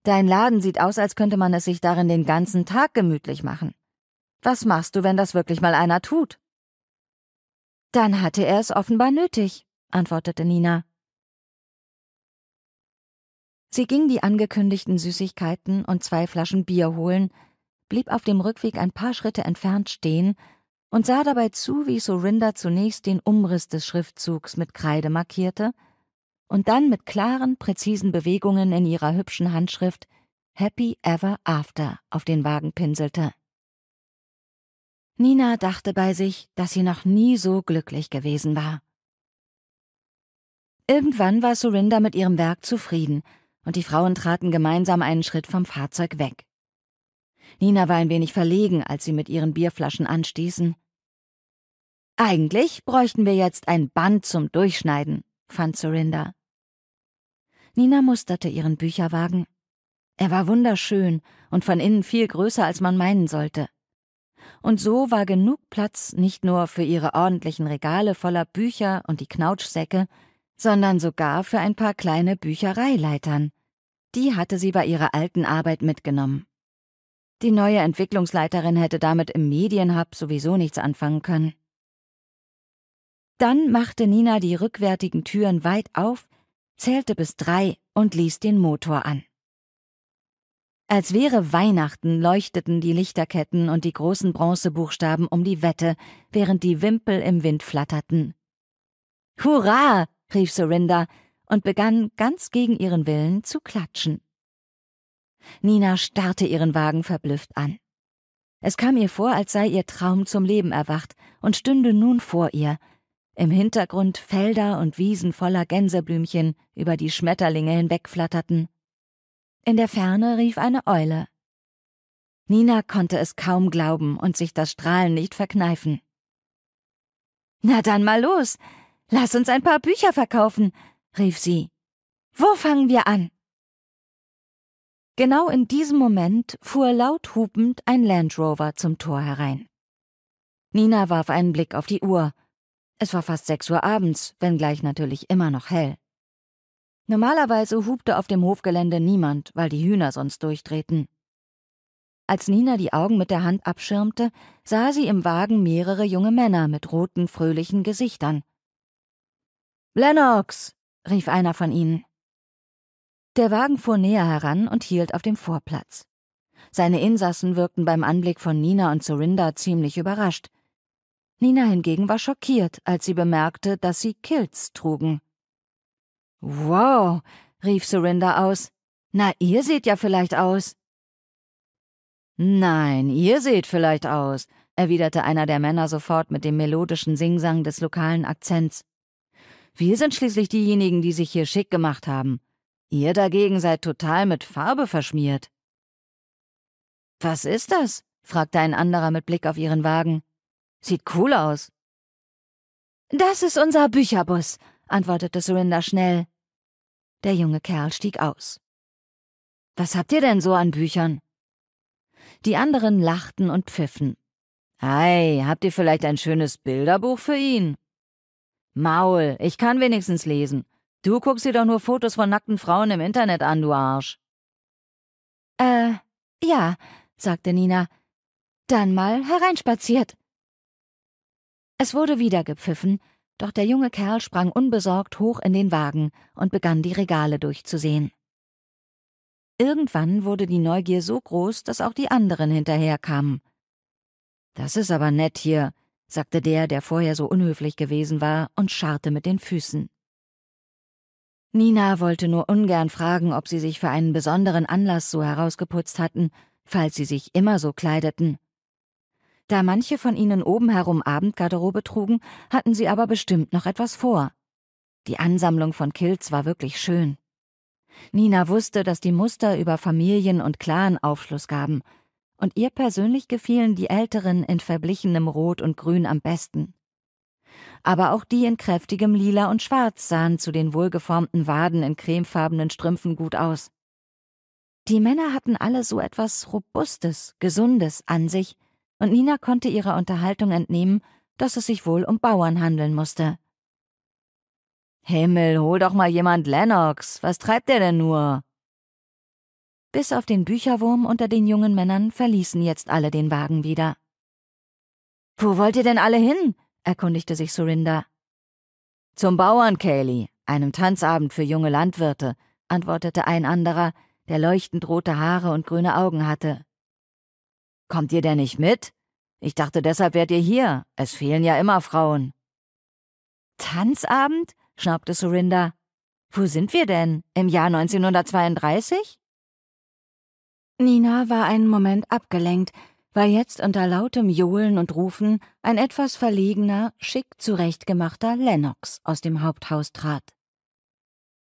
Dein Laden sieht aus, als könnte man es sich darin den ganzen Tag gemütlich machen. Was machst du, wenn das wirklich mal einer tut? Dann hatte er es offenbar nötig, antwortete Nina. Sie ging die angekündigten Süßigkeiten und zwei Flaschen Bier holen, blieb auf dem Rückweg ein paar Schritte entfernt stehen und sah dabei zu, wie Sorinda zunächst den Umriss des Schriftzugs mit Kreide markierte und dann mit klaren, präzisen Bewegungen in ihrer hübschen Handschrift Happy Ever After auf den Wagen pinselte. Nina dachte bei sich, dass sie noch nie so glücklich gewesen war. Irgendwann war Surinder mit ihrem Werk zufrieden, und die Frauen traten gemeinsam einen Schritt vom Fahrzeug weg. Nina war ein wenig verlegen, als sie mit ihren Bierflaschen anstießen. Eigentlich bräuchten wir jetzt ein Band zum Durchschneiden, fand Surinder. Nina musterte ihren Bücherwagen. Er war wunderschön und von innen viel größer, als man meinen sollte und so war genug Platz nicht nur für ihre ordentlichen Regale voller Bücher und die Knautschsäcke, sondern sogar für ein paar kleine Büchereileitern. Die hatte sie bei ihrer alten Arbeit mitgenommen. Die neue Entwicklungsleiterin hätte damit im Medienhub sowieso nichts anfangen können. Dann machte Nina die rückwärtigen Türen weit auf, zählte bis drei und ließ den Motor an. Als wäre Weihnachten leuchteten die Lichterketten und die großen Bronzebuchstaben um die Wette, während die Wimpel im Wind flatterten. Hurra! rief Surinder und begann ganz gegen ihren Willen zu klatschen. Nina starrte ihren Wagen verblüfft an. Es kam ihr vor, als sei ihr Traum zum Leben erwacht und stünde nun vor ihr. Im Hintergrund Felder und Wiesen voller Gänseblümchen, über die Schmetterlinge hinwegflatterten. In der Ferne rief eine Eule. Nina konnte es kaum glauben und sich das Strahlen nicht verkneifen. Na dann mal los. Lass uns ein paar Bücher verkaufen, rief sie. Wo fangen wir an? Genau in diesem Moment fuhr laut hupend ein Land Rover zum Tor herein. Nina warf einen Blick auf die Uhr. Es war fast sechs Uhr abends, wenngleich natürlich immer noch hell. Normalerweise hubte auf dem Hofgelände niemand, weil die Hühner sonst durchdrehten. Als Nina die Augen mit der Hand abschirmte, sah sie im Wagen mehrere junge Männer mit roten, fröhlichen Gesichtern. Lennox! rief einer von ihnen. Der Wagen fuhr näher heran und hielt auf dem Vorplatz. Seine Insassen wirkten beim Anblick von Nina und Sorinda ziemlich überrascht. Nina hingegen war schockiert, als sie bemerkte, dass sie Kilts trugen. Wow, rief Surinder aus. Na, ihr seht ja vielleicht aus. Nein, ihr seht vielleicht aus, erwiderte einer der Männer sofort mit dem melodischen Singsang des lokalen Akzents. Wir sind schließlich diejenigen, die sich hier schick gemacht haben. Ihr dagegen seid total mit Farbe verschmiert. Was ist das? fragte ein anderer mit Blick auf ihren Wagen. Sieht cool aus. Das ist unser Bücherbus, antwortete Surinder schnell. Der junge Kerl stieg aus. Was habt ihr denn so an Büchern? Die anderen lachten und pfiffen. Ei, habt ihr vielleicht ein schönes Bilderbuch für ihn? Maul, ich kann wenigstens lesen. Du guckst dir doch nur Fotos von nackten Frauen im Internet an, du Arsch. Äh, ja, sagte Nina. Dann mal hereinspaziert. Es wurde wieder gepfiffen, doch der junge Kerl sprang unbesorgt hoch in den Wagen und begann die Regale durchzusehen. Irgendwann wurde die Neugier so groß, dass auch die anderen hinterherkamen. Das ist aber nett hier, sagte der, der vorher so unhöflich gewesen war, und scharrte mit den Füßen. Nina wollte nur ungern fragen, ob sie sich für einen besonderen Anlass so herausgeputzt hatten, falls sie sich immer so kleideten. Da manche von ihnen oben herum Abendgarderobe trugen, hatten sie aber bestimmt noch etwas vor. Die Ansammlung von Kilts war wirklich schön. Nina wusste, dass die Muster über Familien und Clan Aufschluss gaben, und ihr persönlich gefielen die älteren in verblichenem Rot und Grün am besten. Aber auch die in kräftigem Lila und Schwarz sahen zu den wohlgeformten Waden in cremefarbenen Strümpfen gut aus. Die Männer hatten alle so etwas Robustes, Gesundes an sich, und Nina konnte ihrer Unterhaltung entnehmen, dass es sich wohl um Bauern handeln musste. Himmel, hol doch mal jemand Lennox, was treibt er denn nur? Bis auf den Bücherwurm unter den jungen Männern verließen jetzt alle den Wagen wieder. Wo wollt ihr denn alle hin? erkundigte sich Surinda. Zum Bauern, Kaylee, einem Tanzabend für junge Landwirte, antwortete ein anderer, der leuchtend rote Haare und grüne Augen hatte. Kommt ihr denn nicht mit? Ich dachte, deshalb wärt ihr hier. Es fehlen ja immer Frauen. Tanzabend? schnaubte Surinda. Wo sind wir denn? Im Jahr 1932? Nina war einen Moment abgelenkt, weil jetzt unter lautem Johlen und Rufen ein etwas verlegener, schick zurechtgemachter Lennox aus dem Haupthaus trat.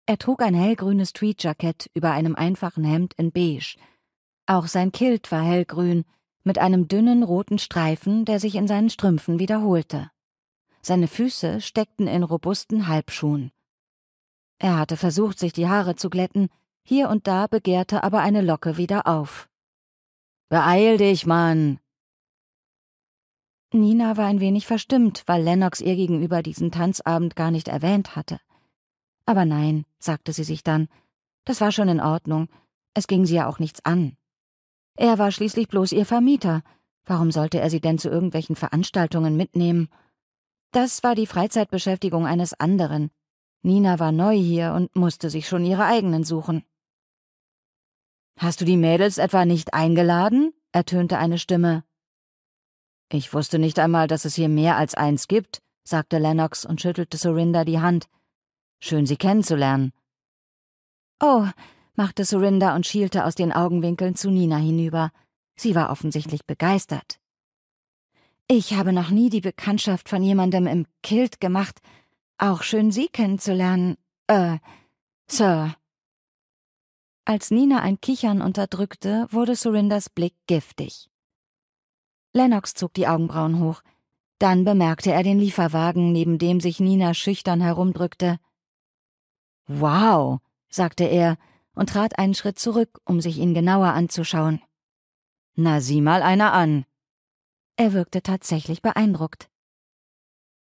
Er trug ein hellgrünes Tweedjackett über einem einfachen Hemd in beige. Auch sein Kilt war hellgrün, mit einem dünnen roten Streifen, der sich in seinen Strümpfen wiederholte. Seine Füße steckten in robusten Halbschuhen. Er hatte versucht, sich die Haare zu glätten, hier und da begehrte aber eine Locke wieder auf. Beeil dich, Mann! Nina war ein wenig verstimmt, weil Lennox ihr gegenüber diesen Tanzabend gar nicht erwähnt hatte. Aber nein, sagte sie sich dann, das war schon in Ordnung, es ging sie ja auch nichts an. Er war schließlich bloß ihr Vermieter. Warum sollte er sie denn zu irgendwelchen Veranstaltungen mitnehmen? Das war die Freizeitbeschäftigung eines anderen. Nina war neu hier und musste sich schon ihre eigenen suchen. Hast du die Mädels etwa nicht eingeladen? ertönte eine Stimme. Ich wusste nicht einmal, dass es hier mehr als eins gibt, sagte Lennox und schüttelte Sorinda die Hand. Schön, Sie kennenzulernen. Oh, machte Surinda und schielte aus den Augenwinkeln zu Nina hinüber. Sie war offensichtlich begeistert. Ich habe noch nie die Bekanntschaft von jemandem im Kilt gemacht. Auch schön Sie kennenzulernen. Äh, Sir. Als Nina ein Kichern unterdrückte, wurde Surindas Blick giftig. Lennox zog die Augenbrauen hoch. Dann bemerkte er den Lieferwagen, neben dem sich Nina schüchtern herumdrückte. Wow, sagte er und trat einen Schritt zurück, um sich ihn genauer anzuschauen. Na, sieh mal einer an. Er wirkte tatsächlich beeindruckt.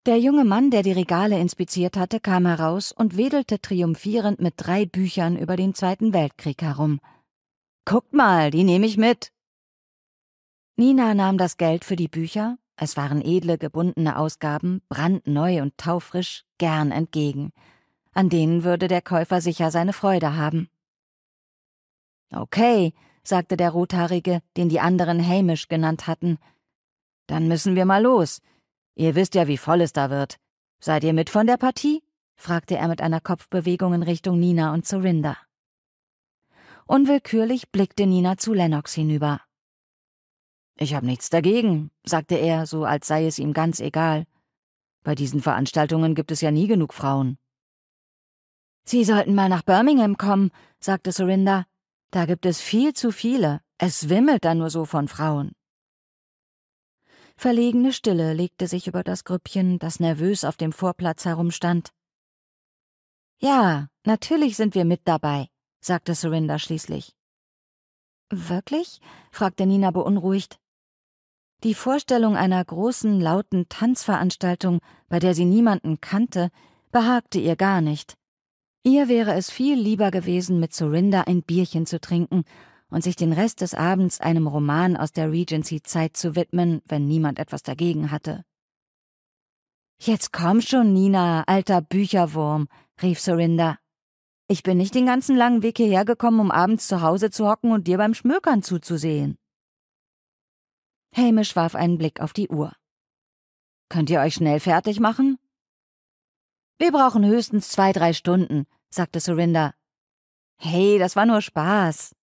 Der junge Mann, der die Regale inspiziert hatte, kam heraus und wedelte triumphierend mit drei Büchern über den Zweiten Weltkrieg herum. Guckt mal, die nehme ich mit. Nina nahm das Geld für die Bücher, es waren edle gebundene Ausgaben, brandneu und taufrisch, gern entgegen. An denen würde der Käufer sicher seine Freude haben. Okay, sagte der Rothaarige, den die anderen Hamish genannt hatten. Dann müssen wir mal los. Ihr wisst ja, wie voll es da wird. Seid ihr mit von der Partie? fragte er mit einer Kopfbewegung in Richtung Nina und Zorinda. Unwillkürlich blickte Nina zu Lennox hinüber. Ich hab nichts dagegen, sagte er, so als sei es ihm ganz egal. Bei diesen Veranstaltungen gibt es ja nie genug Frauen. Sie sollten mal nach Birmingham kommen, sagte Sorinda. Da gibt es viel zu viele. Es wimmelt da nur so von Frauen. Verlegene Stille legte sich über das Grüppchen, das nervös auf dem Vorplatz herumstand. Ja, natürlich sind wir mit dabei, sagte Sorinda schließlich. Wirklich? fragte Nina beunruhigt. Die Vorstellung einer großen, lauten Tanzveranstaltung, bei der sie niemanden kannte, behagte ihr gar nicht. Ihr wäre es viel lieber gewesen, mit Surinder ein Bierchen zu trinken und sich den Rest des Abends einem Roman aus der Regency-Zeit zu widmen, wenn niemand etwas dagegen hatte. Jetzt komm schon, Nina, alter Bücherwurm, rief Surinder. Ich bin nicht den ganzen langen Weg hierher gekommen, um abends zu Hause zu hocken und dir beim Schmökern zuzusehen. Hamish warf einen Blick auf die Uhr. Könnt ihr euch schnell fertig machen? Wir brauchen höchstens zwei, drei Stunden, sagte Surinder. Hey, das war nur Spaß.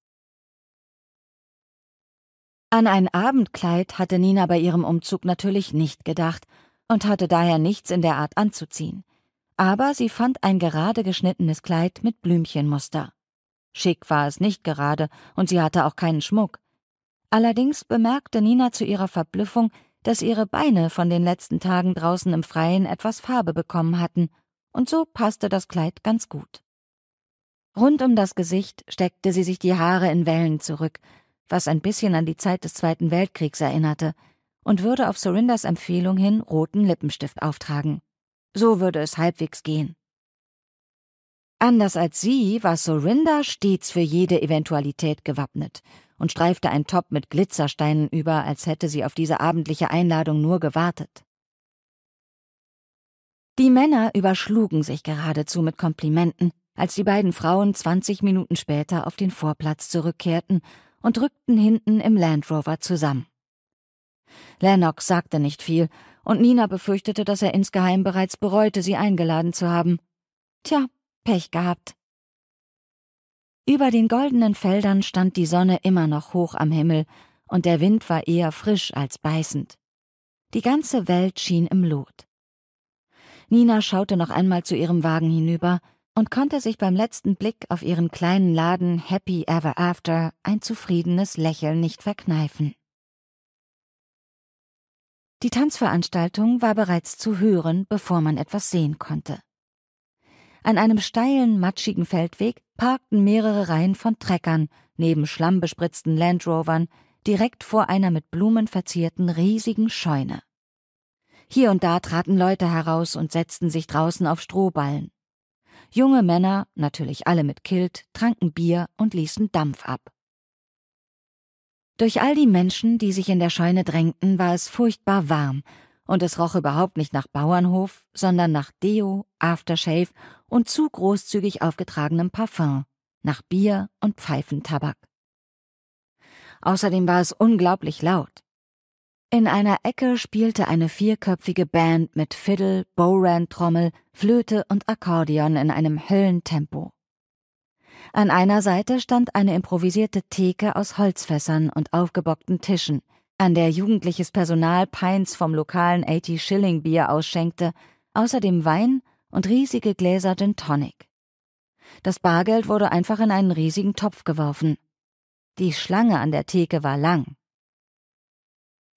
An ein Abendkleid hatte Nina bei ihrem Umzug natürlich nicht gedacht und hatte daher nichts in der Art anzuziehen. Aber sie fand ein gerade geschnittenes Kleid mit Blümchenmuster. Schick war es nicht gerade, und sie hatte auch keinen Schmuck. Allerdings bemerkte Nina zu ihrer Verblüffung, dass ihre Beine von den letzten Tagen draußen im Freien etwas Farbe bekommen hatten, und so passte das Kleid ganz gut. Rund um das Gesicht steckte sie sich die Haare in Wellen zurück, was ein bisschen an die Zeit des Zweiten Weltkriegs erinnerte, und würde auf Surinders Empfehlung hin roten Lippenstift auftragen. So würde es halbwegs gehen. Anders als sie war Surinder stets für jede Eventualität gewappnet und streifte ein Top mit Glitzersteinen über, als hätte sie auf diese abendliche Einladung nur gewartet. Die Männer überschlugen sich geradezu mit Komplimenten, als die beiden Frauen zwanzig Minuten später auf den Vorplatz zurückkehrten und rückten hinten im Land Rover zusammen. Lennox sagte nicht viel, und Nina befürchtete, dass er insgeheim bereits bereute, sie eingeladen zu haben. Tja, Pech gehabt. Über den goldenen Feldern stand die Sonne immer noch hoch am Himmel, und der Wind war eher frisch als beißend. Die ganze Welt schien im Lot. Nina schaute noch einmal zu ihrem Wagen hinüber und konnte sich beim letzten Blick auf ihren kleinen Laden Happy Ever After ein zufriedenes Lächeln nicht verkneifen. Die Tanzveranstaltung war bereits zu hören, bevor man etwas sehen konnte. An einem steilen, matschigen Feldweg parkten mehrere Reihen von Treckern neben schlammbespritzten Landrovern direkt vor einer mit Blumen verzierten riesigen Scheune. Hier und da traten Leute heraus und setzten sich draußen auf Strohballen. Junge Männer, natürlich alle mit Kilt, tranken Bier und ließen Dampf ab. Durch all die Menschen, die sich in der Scheune drängten, war es furchtbar warm, und es roch überhaupt nicht nach Bauernhof, sondern nach Deo, Aftershave und zu großzügig aufgetragenem Parfum, nach Bier und Pfeifentabak. Außerdem war es unglaublich laut. In einer Ecke spielte eine vierköpfige Band mit Fiddle, Bowran-Trommel, Flöte und Akkordeon in einem Höllentempo. An einer Seite stand eine improvisierte Theke aus Holzfässern und aufgebockten Tischen, an der jugendliches Personal Pints vom lokalen 80-Shilling-Bier ausschenkte, außerdem Wein und riesige Gläser Gin Tonic. Das Bargeld wurde einfach in einen riesigen Topf geworfen. Die Schlange an der Theke war lang.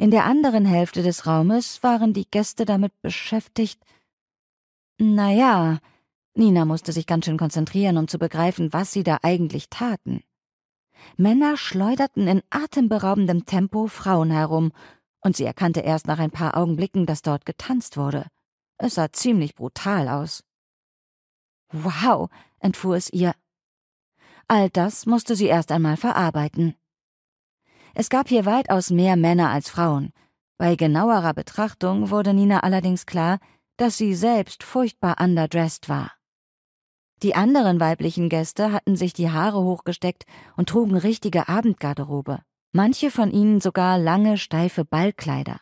In der anderen Hälfte des Raumes waren die Gäste damit beschäftigt. Na ja, Nina musste sich ganz schön konzentrieren, um zu begreifen, was sie da eigentlich taten. Männer schleuderten in atemberaubendem Tempo Frauen herum, und sie erkannte erst nach ein paar Augenblicken, dass dort getanzt wurde. Es sah ziemlich brutal aus. Wow, entfuhr es ihr. All das musste sie erst einmal verarbeiten. Es gab hier weitaus mehr Männer als Frauen. Bei genauerer Betrachtung wurde Nina allerdings klar, dass sie selbst furchtbar underdressed war. Die anderen weiblichen Gäste hatten sich die Haare hochgesteckt und trugen richtige Abendgarderobe, manche von ihnen sogar lange, steife Ballkleider.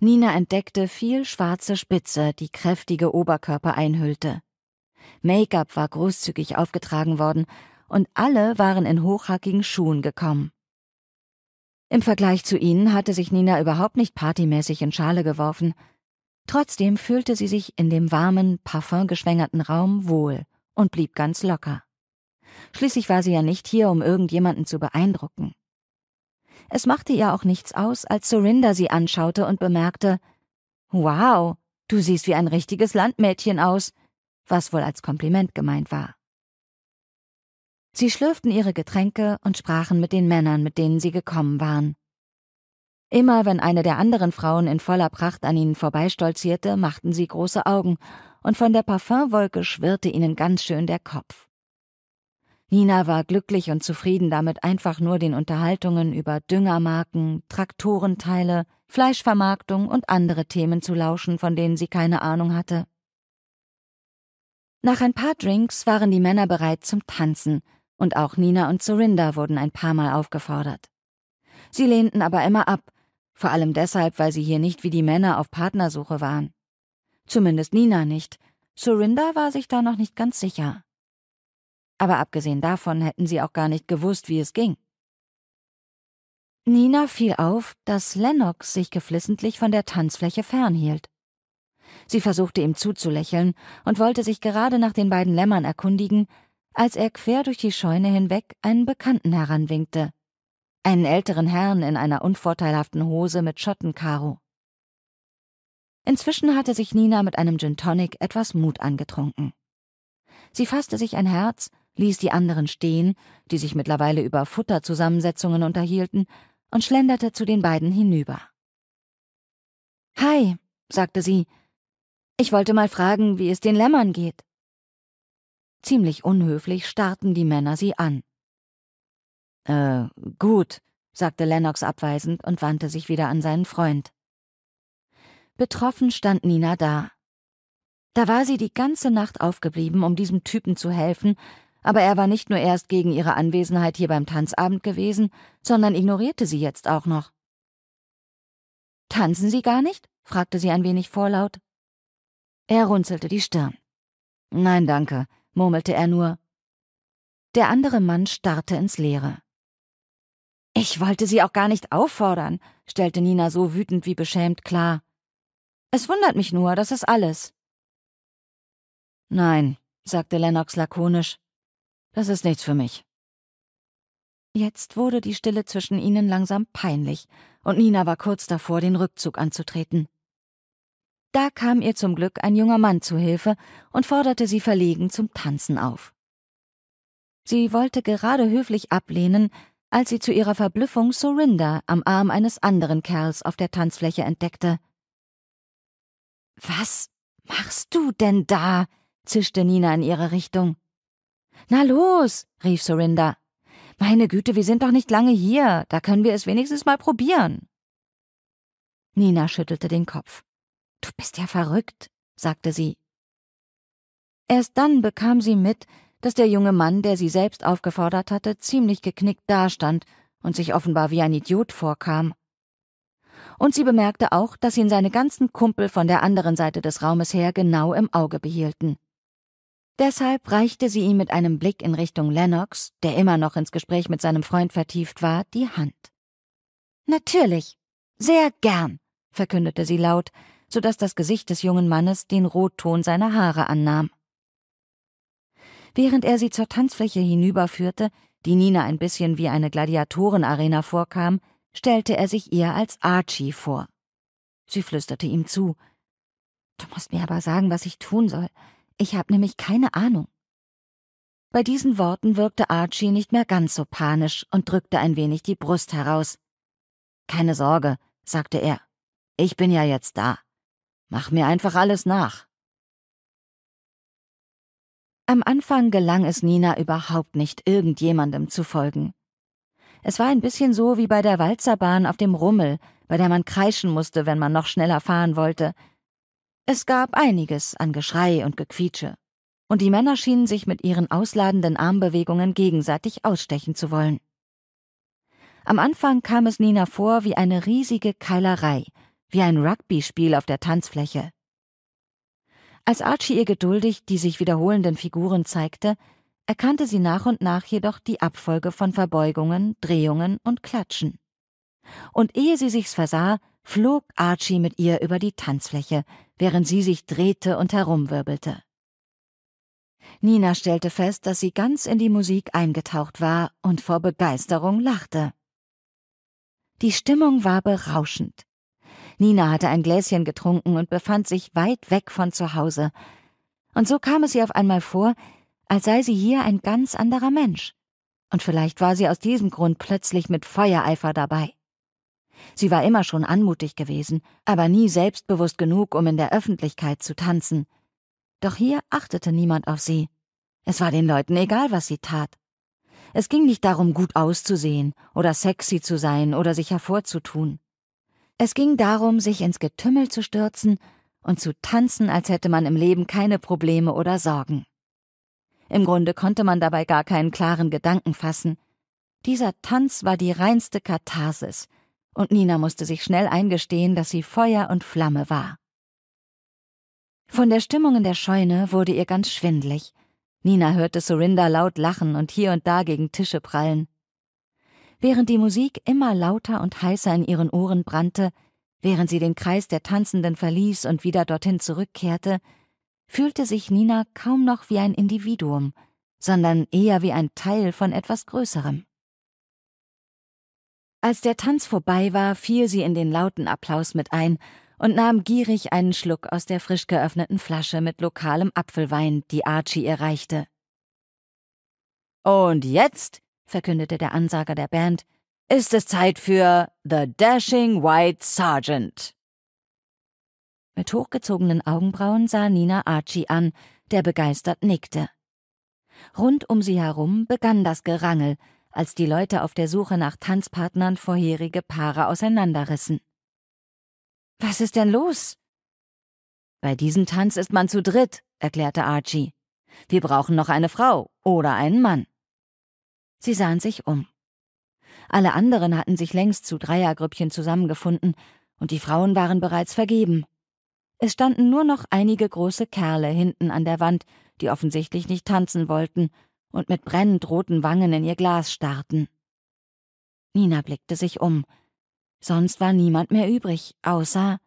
Nina entdeckte viel schwarze Spitze, die kräftige Oberkörper einhüllte. Make-up war großzügig aufgetragen worden, und alle waren in hochhackigen Schuhen gekommen. Im Vergleich zu ihnen hatte sich Nina überhaupt nicht partymäßig in Schale geworfen. Trotzdem fühlte sie sich in dem warmen, parfumgeschwängerten Raum wohl und blieb ganz locker. Schließlich war sie ja nicht hier, um irgendjemanden zu beeindrucken. Es machte ihr auch nichts aus, als Surinder sie anschaute und bemerkte, Wow, du siehst wie ein richtiges Landmädchen aus, was wohl als Kompliment gemeint war. Sie schlürften ihre Getränke und sprachen mit den Männern, mit denen sie gekommen waren. Immer wenn eine der anderen Frauen in voller Pracht an ihnen vorbeistolzierte, machten sie große Augen, und von der Parfümwolke schwirrte ihnen ganz schön der Kopf. Nina war glücklich und zufrieden damit, einfach nur den Unterhaltungen über Düngermarken, Traktorenteile, Fleischvermarktung und andere Themen zu lauschen, von denen sie keine Ahnung hatte. Nach ein paar Drinks waren die Männer bereit zum Tanzen, und auch Nina und Sorinda wurden ein paar Mal aufgefordert. Sie lehnten aber immer ab, vor allem deshalb, weil sie hier nicht wie die Männer auf Partnersuche waren. Zumindest Nina nicht. Sorinda war sich da noch nicht ganz sicher. Aber abgesehen davon hätten sie auch gar nicht gewusst, wie es ging. Nina fiel auf, dass Lennox sich geflissentlich von der Tanzfläche fernhielt. Sie versuchte ihm zuzulächeln und wollte sich gerade nach den beiden Lämmern erkundigen, als er quer durch die Scheune hinweg einen Bekannten heranwinkte einen älteren Herrn in einer unvorteilhaften Hose mit Schottenkaro. Inzwischen hatte sich Nina mit einem Gin Tonic etwas Mut angetrunken. Sie fasste sich ein Herz, ließ die anderen stehen, die sich mittlerweile über Futterzusammensetzungen unterhielten, und schlenderte zu den beiden hinüber. Hi, sagte sie. Ich wollte mal fragen, wie es den Lämmern geht. Ziemlich unhöflich starrten die Männer sie an. Äh, gut, sagte Lennox abweisend und wandte sich wieder an seinen Freund. Betroffen stand Nina da. Da war sie die ganze Nacht aufgeblieben, um diesem Typen zu helfen, aber er war nicht nur erst gegen ihre Anwesenheit hier beim Tanzabend gewesen, sondern ignorierte sie jetzt auch noch. Tanzen Sie gar nicht? fragte sie ein wenig vorlaut. Er runzelte die Stirn. Nein, danke, murmelte er nur. Der andere Mann starrte ins Leere. Ich wollte Sie auch gar nicht auffordern, stellte Nina so wütend wie beschämt klar. Es wundert mich nur, das ist alles. Nein, sagte Lennox lakonisch. Das ist nichts für mich. Jetzt wurde die Stille zwischen ihnen langsam peinlich, und Nina war kurz davor, den Rückzug anzutreten. Da kam ihr zum Glück ein junger Mann zu Hilfe und forderte sie verlegen zum Tanzen auf. Sie wollte gerade höflich ablehnen, als sie zu ihrer Verblüffung Sorinda am Arm eines anderen Kerls auf der Tanzfläche entdeckte. Was machst du denn da? zischte Nina in ihre Richtung. Na los, rief Sorinda. Meine Güte, wir sind doch nicht lange hier, da können wir es wenigstens mal probieren. Nina schüttelte den Kopf. Du bist ja verrückt, sagte sie. Erst dann bekam sie mit, dass der junge Mann, der sie selbst aufgefordert hatte, ziemlich geknickt dastand und sich offenbar wie ein Idiot vorkam. Und sie bemerkte auch, dass ihn seine ganzen Kumpel von der anderen Seite des Raumes her genau im Auge behielten. Deshalb reichte sie ihm mit einem Blick in Richtung Lennox, der immer noch ins Gespräch mit seinem Freund vertieft war, die Hand. Natürlich, sehr gern, verkündete sie laut, so dass das Gesicht des jungen Mannes den Rotton seiner Haare annahm. Während er sie zur Tanzfläche hinüberführte, die Nina ein bisschen wie eine Gladiatorenarena vorkam, stellte er sich ihr als Archie vor. Sie flüsterte ihm zu. Du musst mir aber sagen, was ich tun soll. Ich habe nämlich keine Ahnung. Bei diesen Worten wirkte Archie nicht mehr ganz so panisch und drückte ein wenig die Brust heraus. Keine Sorge, sagte er. Ich bin ja jetzt da. Mach mir einfach alles nach. Am Anfang gelang es Nina überhaupt nicht, irgendjemandem zu folgen. Es war ein bisschen so wie bei der Walzerbahn auf dem Rummel, bei der man kreischen musste, wenn man noch schneller fahren wollte. Es gab einiges an Geschrei und Gequietsche, und die Männer schienen sich mit ihren ausladenden Armbewegungen gegenseitig ausstechen zu wollen. Am Anfang kam es Nina vor wie eine riesige Keilerei, wie ein Rugby-Spiel auf der Tanzfläche. Als Archie ihr geduldig die sich wiederholenden Figuren zeigte, erkannte sie nach und nach jedoch die Abfolge von Verbeugungen, Drehungen und Klatschen. Und ehe sie sich's versah, flog Archie mit ihr über die Tanzfläche, während sie sich drehte und herumwirbelte. Nina stellte fest, dass sie ganz in die Musik eingetaucht war und vor Begeisterung lachte. Die Stimmung war berauschend. Nina hatte ein Gläschen getrunken und befand sich weit weg von zu Hause. Und so kam es ihr auf einmal vor, als sei sie hier ein ganz anderer Mensch, und vielleicht war sie aus diesem Grund plötzlich mit Feuereifer dabei. Sie war immer schon anmutig gewesen, aber nie selbstbewusst genug, um in der Öffentlichkeit zu tanzen. Doch hier achtete niemand auf sie. Es war den Leuten egal, was sie tat. Es ging nicht darum, gut auszusehen oder sexy zu sein oder sich hervorzutun. Es ging darum, sich ins Getümmel zu stürzen und zu tanzen, als hätte man im Leben keine Probleme oder Sorgen. Im Grunde konnte man dabei gar keinen klaren Gedanken fassen. Dieser Tanz war die reinste Katharsis, und Nina musste sich schnell eingestehen, dass sie Feuer und Flamme war. Von der Stimmung in der Scheune wurde ihr ganz schwindlig. Nina hörte Sorinda laut lachen und hier und da gegen Tische prallen. Während die Musik immer lauter und heißer in ihren Ohren brannte, während sie den Kreis der Tanzenden verließ und wieder dorthin zurückkehrte, fühlte sich Nina kaum noch wie ein Individuum, sondern eher wie ein Teil von etwas Größerem. Als der Tanz vorbei war, fiel sie in den lauten Applaus mit ein und nahm gierig einen Schluck aus der frisch geöffneten Flasche mit lokalem Apfelwein, die Archie ihr reichte. Und jetzt, verkündete der Ansager der Band, ist es Zeit für The Dashing White Sergeant. Mit hochgezogenen Augenbrauen sah Nina Archie an, der begeistert nickte. Rund um sie herum begann das Gerangel, als die Leute auf der Suche nach Tanzpartnern vorherige Paare auseinanderrissen. Was ist denn los? Bei diesem Tanz ist man zu dritt, erklärte Archie. Wir brauchen noch eine Frau oder einen Mann. Sie sahen sich um. Alle anderen hatten sich längst zu Dreiergrüppchen zusammengefunden, und die Frauen waren bereits vergeben. Es standen nur noch einige große Kerle hinten an der Wand, die offensichtlich nicht tanzen wollten und mit brennend roten Wangen in ihr Glas starrten. Nina blickte sich um. Sonst war niemand mehr übrig, außer.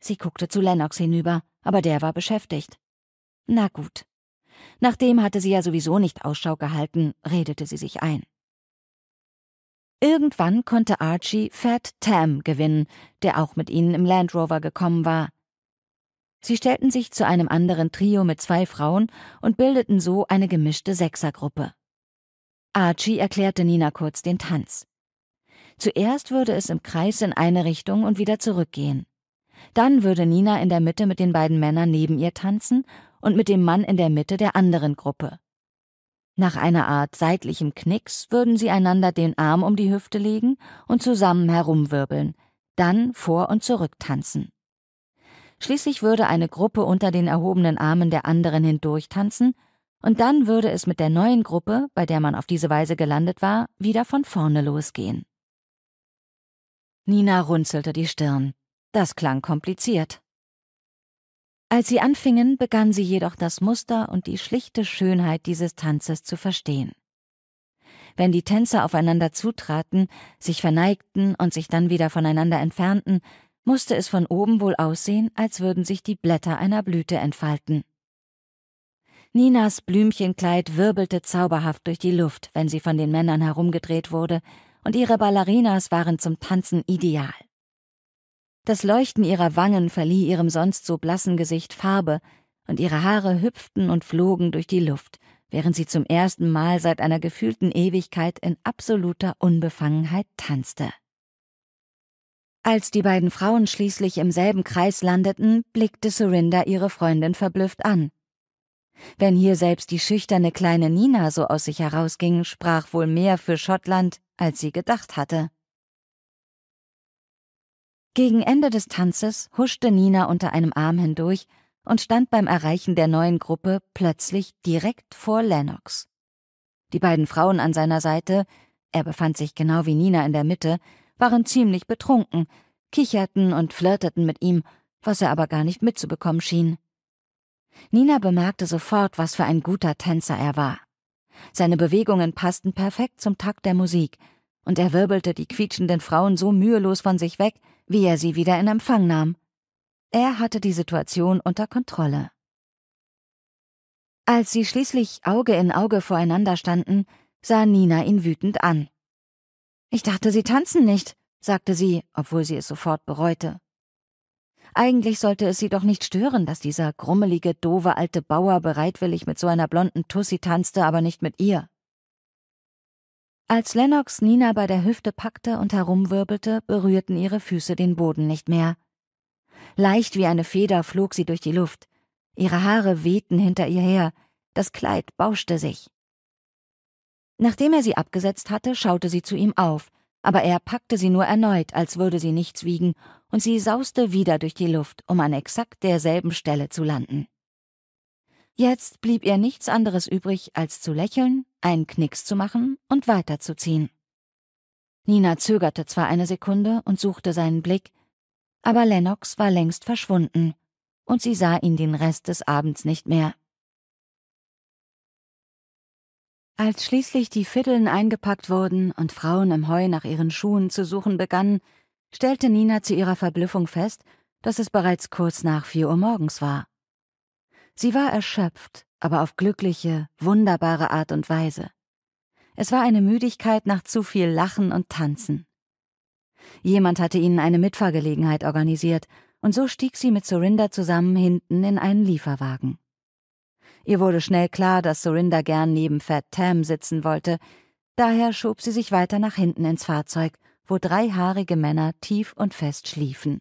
Sie guckte zu Lennox hinüber, aber der war beschäftigt. Na gut. Nachdem hatte sie ja sowieso nicht Ausschau gehalten, redete sie sich ein. Irgendwann konnte Archie Fat Tam gewinnen, der auch mit ihnen im Land Rover gekommen war. Sie stellten sich zu einem anderen Trio mit zwei Frauen und bildeten so eine gemischte Sechsergruppe. Archie erklärte Nina kurz den Tanz. Zuerst würde es im Kreis in eine Richtung und wieder zurückgehen. Dann würde Nina in der Mitte mit den beiden Männern neben ihr tanzen und mit dem Mann in der Mitte der anderen Gruppe. Nach einer Art seitlichem Knicks würden sie einander den Arm um die Hüfte legen und zusammen herumwirbeln, dann vor und zurück tanzen. Schließlich würde eine Gruppe unter den erhobenen Armen der anderen hindurch tanzen, und dann würde es mit der neuen Gruppe, bei der man auf diese Weise gelandet war, wieder von vorne losgehen. Nina runzelte die Stirn. Das klang kompliziert. Als sie anfingen, begann sie jedoch das Muster und die schlichte Schönheit dieses Tanzes zu verstehen. Wenn die Tänzer aufeinander zutraten, sich verneigten und sich dann wieder voneinander entfernten, musste es von oben wohl aussehen, als würden sich die Blätter einer Blüte entfalten. Ninas Blümchenkleid wirbelte zauberhaft durch die Luft, wenn sie von den Männern herumgedreht wurde, und ihre Ballerinas waren zum Tanzen ideal. Das Leuchten ihrer Wangen verlieh ihrem sonst so blassen Gesicht Farbe, und ihre Haare hüpften und flogen durch die Luft, während sie zum ersten Mal seit einer gefühlten Ewigkeit in absoluter Unbefangenheit tanzte. Als die beiden Frauen schließlich im selben Kreis landeten, blickte Surinder ihre Freundin verblüfft an. Wenn hier selbst die schüchterne kleine Nina so aus sich herausging, sprach wohl mehr für Schottland, als sie gedacht hatte. Gegen Ende des Tanzes huschte Nina unter einem Arm hindurch und stand beim Erreichen der neuen Gruppe plötzlich direkt vor Lennox. Die beiden Frauen an seiner Seite, er befand sich genau wie Nina in der Mitte, waren ziemlich betrunken, kicherten und flirteten mit ihm, was er aber gar nicht mitzubekommen schien. Nina bemerkte sofort, was für ein guter Tänzer er war. Seine Bewegungen passten perfekt zum Takt der Musik, und er wirbelte die quietschenden Frauen so mühelos von sich weg, wie er sie wieder in Empfang nahm. Er hatte die Situation unter Kontrolle. Als sie schließlich Auge in Auge voreinander standen, sah Nina ihn wütend an. Ich dachte, Sie tanzen nicht, sagte sie, obwohl sie es sofort bereute. Eigentlich sollte es sie doch nicht stören, dass dieser grummelige, doofe alte Bauer bereitwillig mit so einer blonden Tussi tanzte, aber nicht mit ihr. Als Lennox Nina bei der Hüfte packte und herumwirbelte, berührten ihre Füße den Boden nicht mehr. Leicht wie eine Feder flog sie durch die Luft. Ihre Haare wehten hinter ihr her, das Kleid bauschte sich. Nachdem er sie abgesetzt hatte, schaute sie zu ihm auf, aber er packte sie nur erneut, als würde sie nichts wiegen, und sie sauste wieder durch die Luft, um an exakt derselben Stelle zu landen. Jetzt blieb ihr nichts anderes übrig, als zu lächeln, einen Knicks zu machen und weiterzuziehen. Nina zögerte zwar eine Sekunde und suchte seinen Blick, aber Lennox war längst verschwunden, und sie sah ihn den Rest des Abends nicht mehr. Als schließlich die Fiddeln eingepackt wurden und Frauen im Heu nach ihren Schuhen zu suchen begannen, stellte Nina zu ihrer Verblüffung fest, dass es bereits kurz nach vier Uhr morgens war. Sie war erschöpft, aber auf glückliche, wunderbare Art und Weise. Es war eine Müdigkeit nach zu viel Lachen und Tanzen. Jemand hatte ihnen eine Mitfahrgelegenheit organisiert, und so stieg sie mit Surinder zusammen hinten in einen Lieferwagen. Ihr wurde schnell klar, dass Surinder gern neben Fat Tam sitzen wollte, daher schob sie sich weiter nach hinten ins Fahrzeug, wo drei haarige Männer tief und fest schliefen.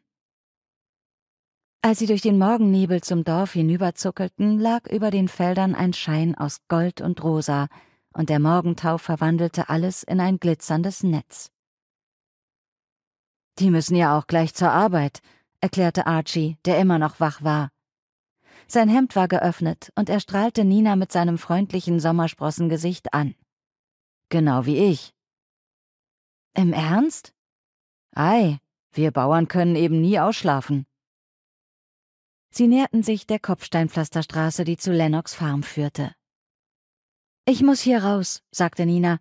Als sie durch den Morgennebel zum Dorf hinüberzuckelten, lag über den Feldern ein Schein aus Gold und Rosa, und der Morgentau verwandelte alles in ein glitzerndes Netz. Die müssen ja auch gleich zur Arbeit, erklärte Archie, der immer noch wach war. Sein Hemd war geöffnet und er strahlte Nina mit seinem freundlichen Sommersprossengesicht an. Genau wie ich. Im Ernst? Ei, wir Bauern können eben nie ausschlafen. Sie näherten sich der Kopfsteinpflasterstraße, die zu Lennox Farm führte. Ich muss hier raus, sagte Nina.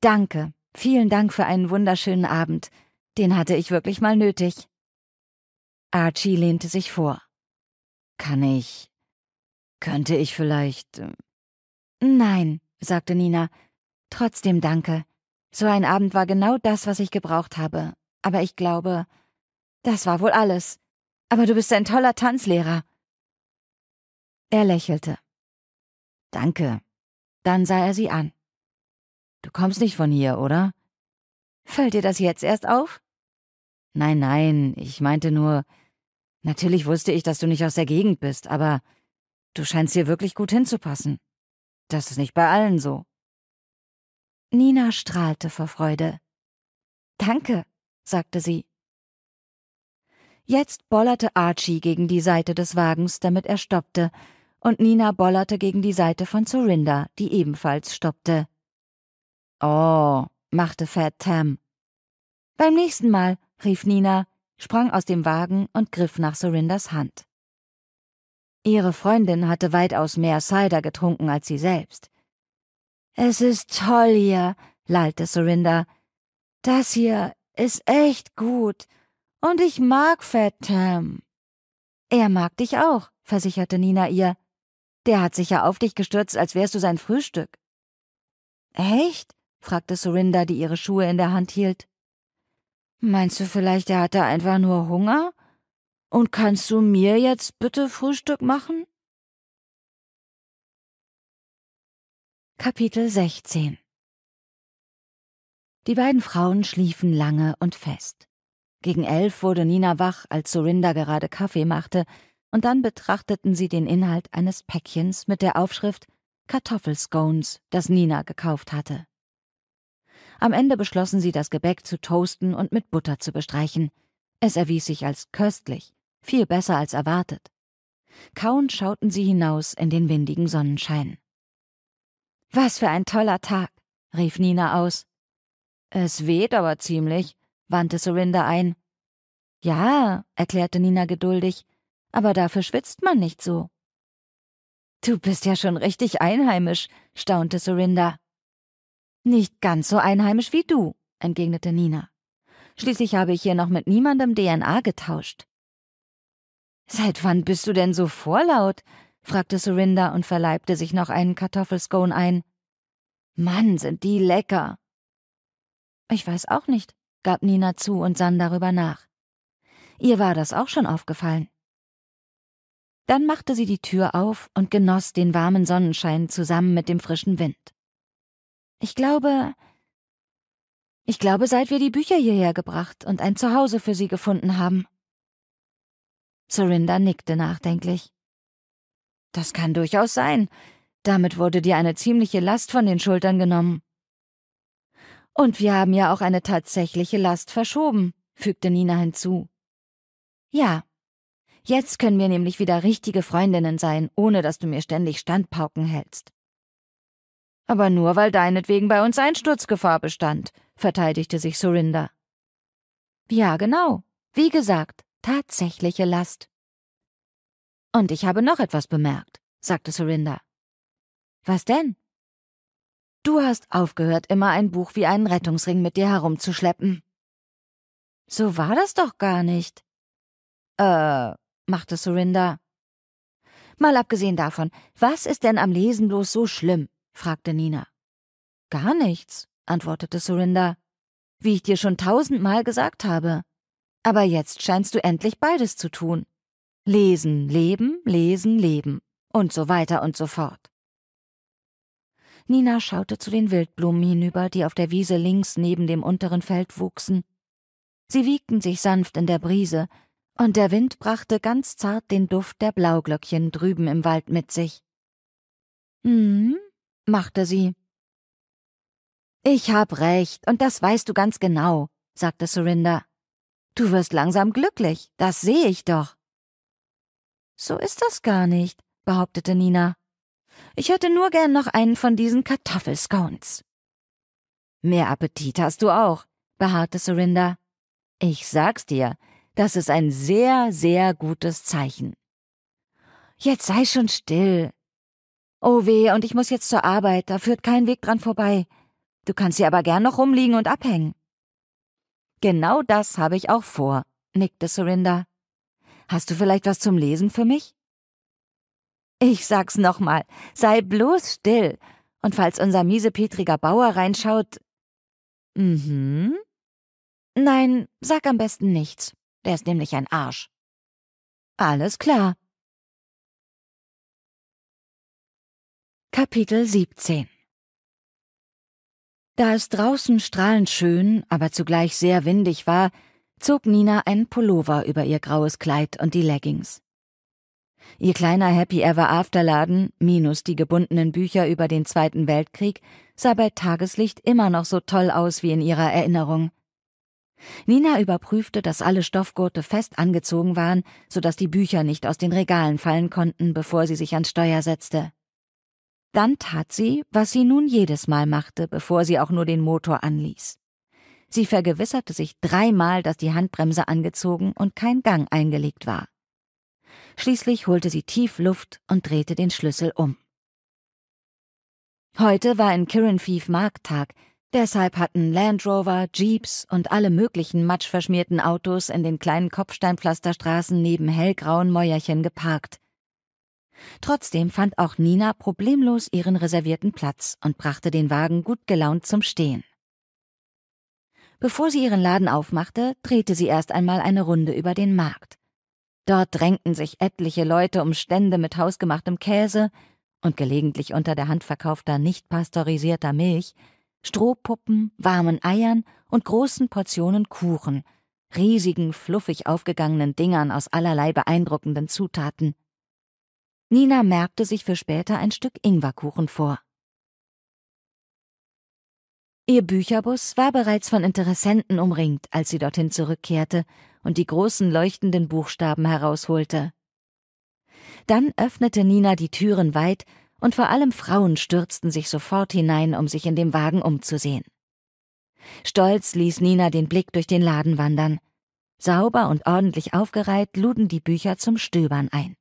Danke, vielen Dank für einen wunderschönen Abend. Den hatte ich wirklich mal nötig. Archie lehnte sich vor. Kann ich. Könnte ich vielleicht. Äh, Nein, sagte Nina. Trotzdem danke. So ein Abend war genau das, was ich gebraucht habe. Aber ich glaube, das war wohl alles. Aber du bist ein toller Tanzlehrer. Er lächelte. Danke. Dann sah er sie an. Du kommst nicht von hier, oder? Fällt dir das jetzt erst auf? Nein, nein, ich meinte nur, Natürlich wusste ich, dass du nicht aus der Gegend bist, aber du scheinst hier wirklich gut hinzupassen. Das ist nicht bei allen so. Nina strahlte vor Freude. Danke, sagte sie. Jetzt bollerte Archie gegen die Seite des Wagens, damit er stoppte, und Nina bollerte gegen die Seite von Zorinda, die ebenfalls stoppte. Oh, machte Fat Tam. Beim nächsten Mal, rief Nina, sprang aus dem Wagen und griff nach Surinders Hand. Ihre Freundin hatte weitaus mehr Cider getrunken als sie selbst. Es ist toll hier, lallte Surinder. Das hier ist echt gut. Und ich mag Fat Tam. Er mag dich auch, versicherte Nina ihr. Der hat sich ja auf dich gestürzt, als wärst du sein Frühstück. Echt? fragte Surinder, die ihre Schuhe in der Hand hielt. Meinst du vielleicht, er hatte einfach nur Hunger? Und kannst du mir jetzt bitte Frühstück machen? Kapitel 16 Die beiden Frauen schliefen lange und fest. Gegen elf wurde Nina wach, als Sorinda gerade Kaffee machte, und dann betrachteten sie den Inhalt eines Päckchens mit der Aufschrift Kartoffelscones, das Nina gekauft hatte. Am Ende beschlossen sie, das Gebäck zu toasten und mit Butter zu bestreichen. Es erwies sich als köstlich, viel besser als erwartet. Kauend schauten sie hinaus in den windigen Sonnenschein. Was für ein toller Tag, rief Nina aus. Es weht aber ziemlich, wandte Surinder ein. Ja, erklärte Nina geduldig, aber dafür schwitzt man nicht so. Du bist ja schon richtig einheimisch, staunte Surinder. Nicht ganz so einheimisch wie du, entgegnete Nina. Schließlich habe ich hier noch mit niemandem DNA getauscht. Seit wann bist du denn so vorlaut? fragte Surinder und verleibte sich noch einen Kartoffelscone ein. Mann, sind die lecker. Ich weiß auch nicht, gab Nina zu und sann darüber nach. Ihr war das auch schon aufgefallen. Dann machte sie die Tür auf und genoss den warmen Sonnenschein zusammen mit dem frischen Wind. Ich glaube, Ich glaube, seit wir die Bücher hierher gebracht und ein Zuhause für sie gefunden haben. Surinder nickte nachdenklich. Das kann durchaus sein. Damit wurde dir eine ziemliche Last von den Schultern genommen. Und wir haben ja auch eine tatsächliche Last verschoben, fügte Nina hinzu. Ja. Jetzt können wir nämlich wieder richtige Freundinnen sein, ohne dass du mir ständig Standpauken hältst. Aber nur weil deinetwegen bei uns Einsturzgefahr bestand, verteidigte sich Surinder. Ja, genau. Wie gesagt, tatsächliche Last. Und ich habe noch etwas bemerkt, sagte Surinder. Was denn? Du hast aufgehört, immer ein Buch wie einen Rettungsring mit dir herumzuschleppen. So war das doch gar nicht. Äh, machte Surinder. Mal abgesehen davon, was ist denn am Lesen bloß so schlimm? fragte Nina. Gar nichts, antwortete Surinder. Wie ich dir schon tausendmal gesagt habe. Aber jetzt scheinst du endlich beides zu tun. Lesen, leben, lesen, leben. Und so weiter und so fort. Nina schaute zu den Wildblumen hinüber, die auf der Wiese links neben dem unteren Feld wuchsen. Sie wiegten sich sanft in der Brise, und der Wind brachte ganz zart den Duft der Blauglöckchen drüben im Wald mit sich. Hm, machte sie. Ich hab recht, und das weißt du ganz genau, sagte Surinder. Du wirst langsam glücklich, das sehe ich doch. So ist das gar nicht, behauptete Nina. Ich hätte nur gern noch einen von diesen Kartoffelscones. Mehr Appetit hast du auch, beharrte Surinder. Ich sag's dir, das ist ein sehr, sehr gutes Zeichen. Jetzt sei schon still. Oh weh, und ich muss jetzt zur Arbeit, da führt kein Weg dran vorbei. Du kannst hier aber gern noch rumliegen und abhängen. Genau das habe ich auch vor, nickte Surinder. Hast du vielleicht was zum Lesen für mich? Ich sag's nochmal, sei bloß still. Und falls unser miesepetriger Bauer reinschaut. Mhm. Nein, sag am besten nichts. Der ist nämlich ein Arsch. Alles klar. Kapitel 17 Da es draußen strahlend schön, aber zugleich sehr windig war, zog Nina einen Pullover über ihr graues Kleid und die Leggings. Ihr kleiner Happy Ever After Laden, minus die gebundenen Bücher über den Zweiten Weltkrieg, sah bei Tageslicht immer noch so toll aus wie in ihrer Erinnerung. Nina überprüfte, dass alle Stoffgurte fest angezogen waren, so dass die Bücher nicht aus den Regalen fallen konnten, bevor sie sich ans Steuer setzte. Dann tat sie, was sie nun jedes Mal machte, bevor sie auch nur den Motor anließ. Sie vergewisserte sich dreimal, dass die Handbremse angezogen und kein Gang eingelegt war. Schließlich holte sie tief Luft und drehte den Schlüssel um. Heute war in Kirinfief Markttag, deshalb hatten Land Rover, Jeeps und alle möglichen matschverschmierten Autos in den kleinen Kopfsteinpflasterstraßen neben hellgrauen Mäuerchen geparkt. Trotzdem fand auch Nina problemlos ihren reservierten Platz und brachte den Wagen gut gelaunt zum Stehen. Bevor sie ihren Laden aufmachte, drehte sie erst einmal eine Runde über den Markt. Dort drängten sich etliche Leute um Stände mit hausgemachtem Käse und gelegentlich unter der Hand verkaufter nicht pasteurisierter Milch, Strohpuppen, warmen Eiern und großen Portionen Kuchen, riesigen, fluffig aufgegangenen Dingern aus allerlei beeindruckenden Zutaten. Nina merkte sich für später ein Stück Ingwerkuchen vor. Ihr Bücherbus war bereits von Interessenten umringt, als sie dorthin zurückkehrte und die großen leuchtenden Buchstaben herausholte. Dann öffnete Nina die Türen weit, und vor allem Frauen stürzten sich sofort hinein, um sich in dem Wagen umzusehen. Stolz ließ Nina den Blick durch den Laden wandern. Sauber und ordentlich aufgereiht luden die Bücher zum Stöbern ein.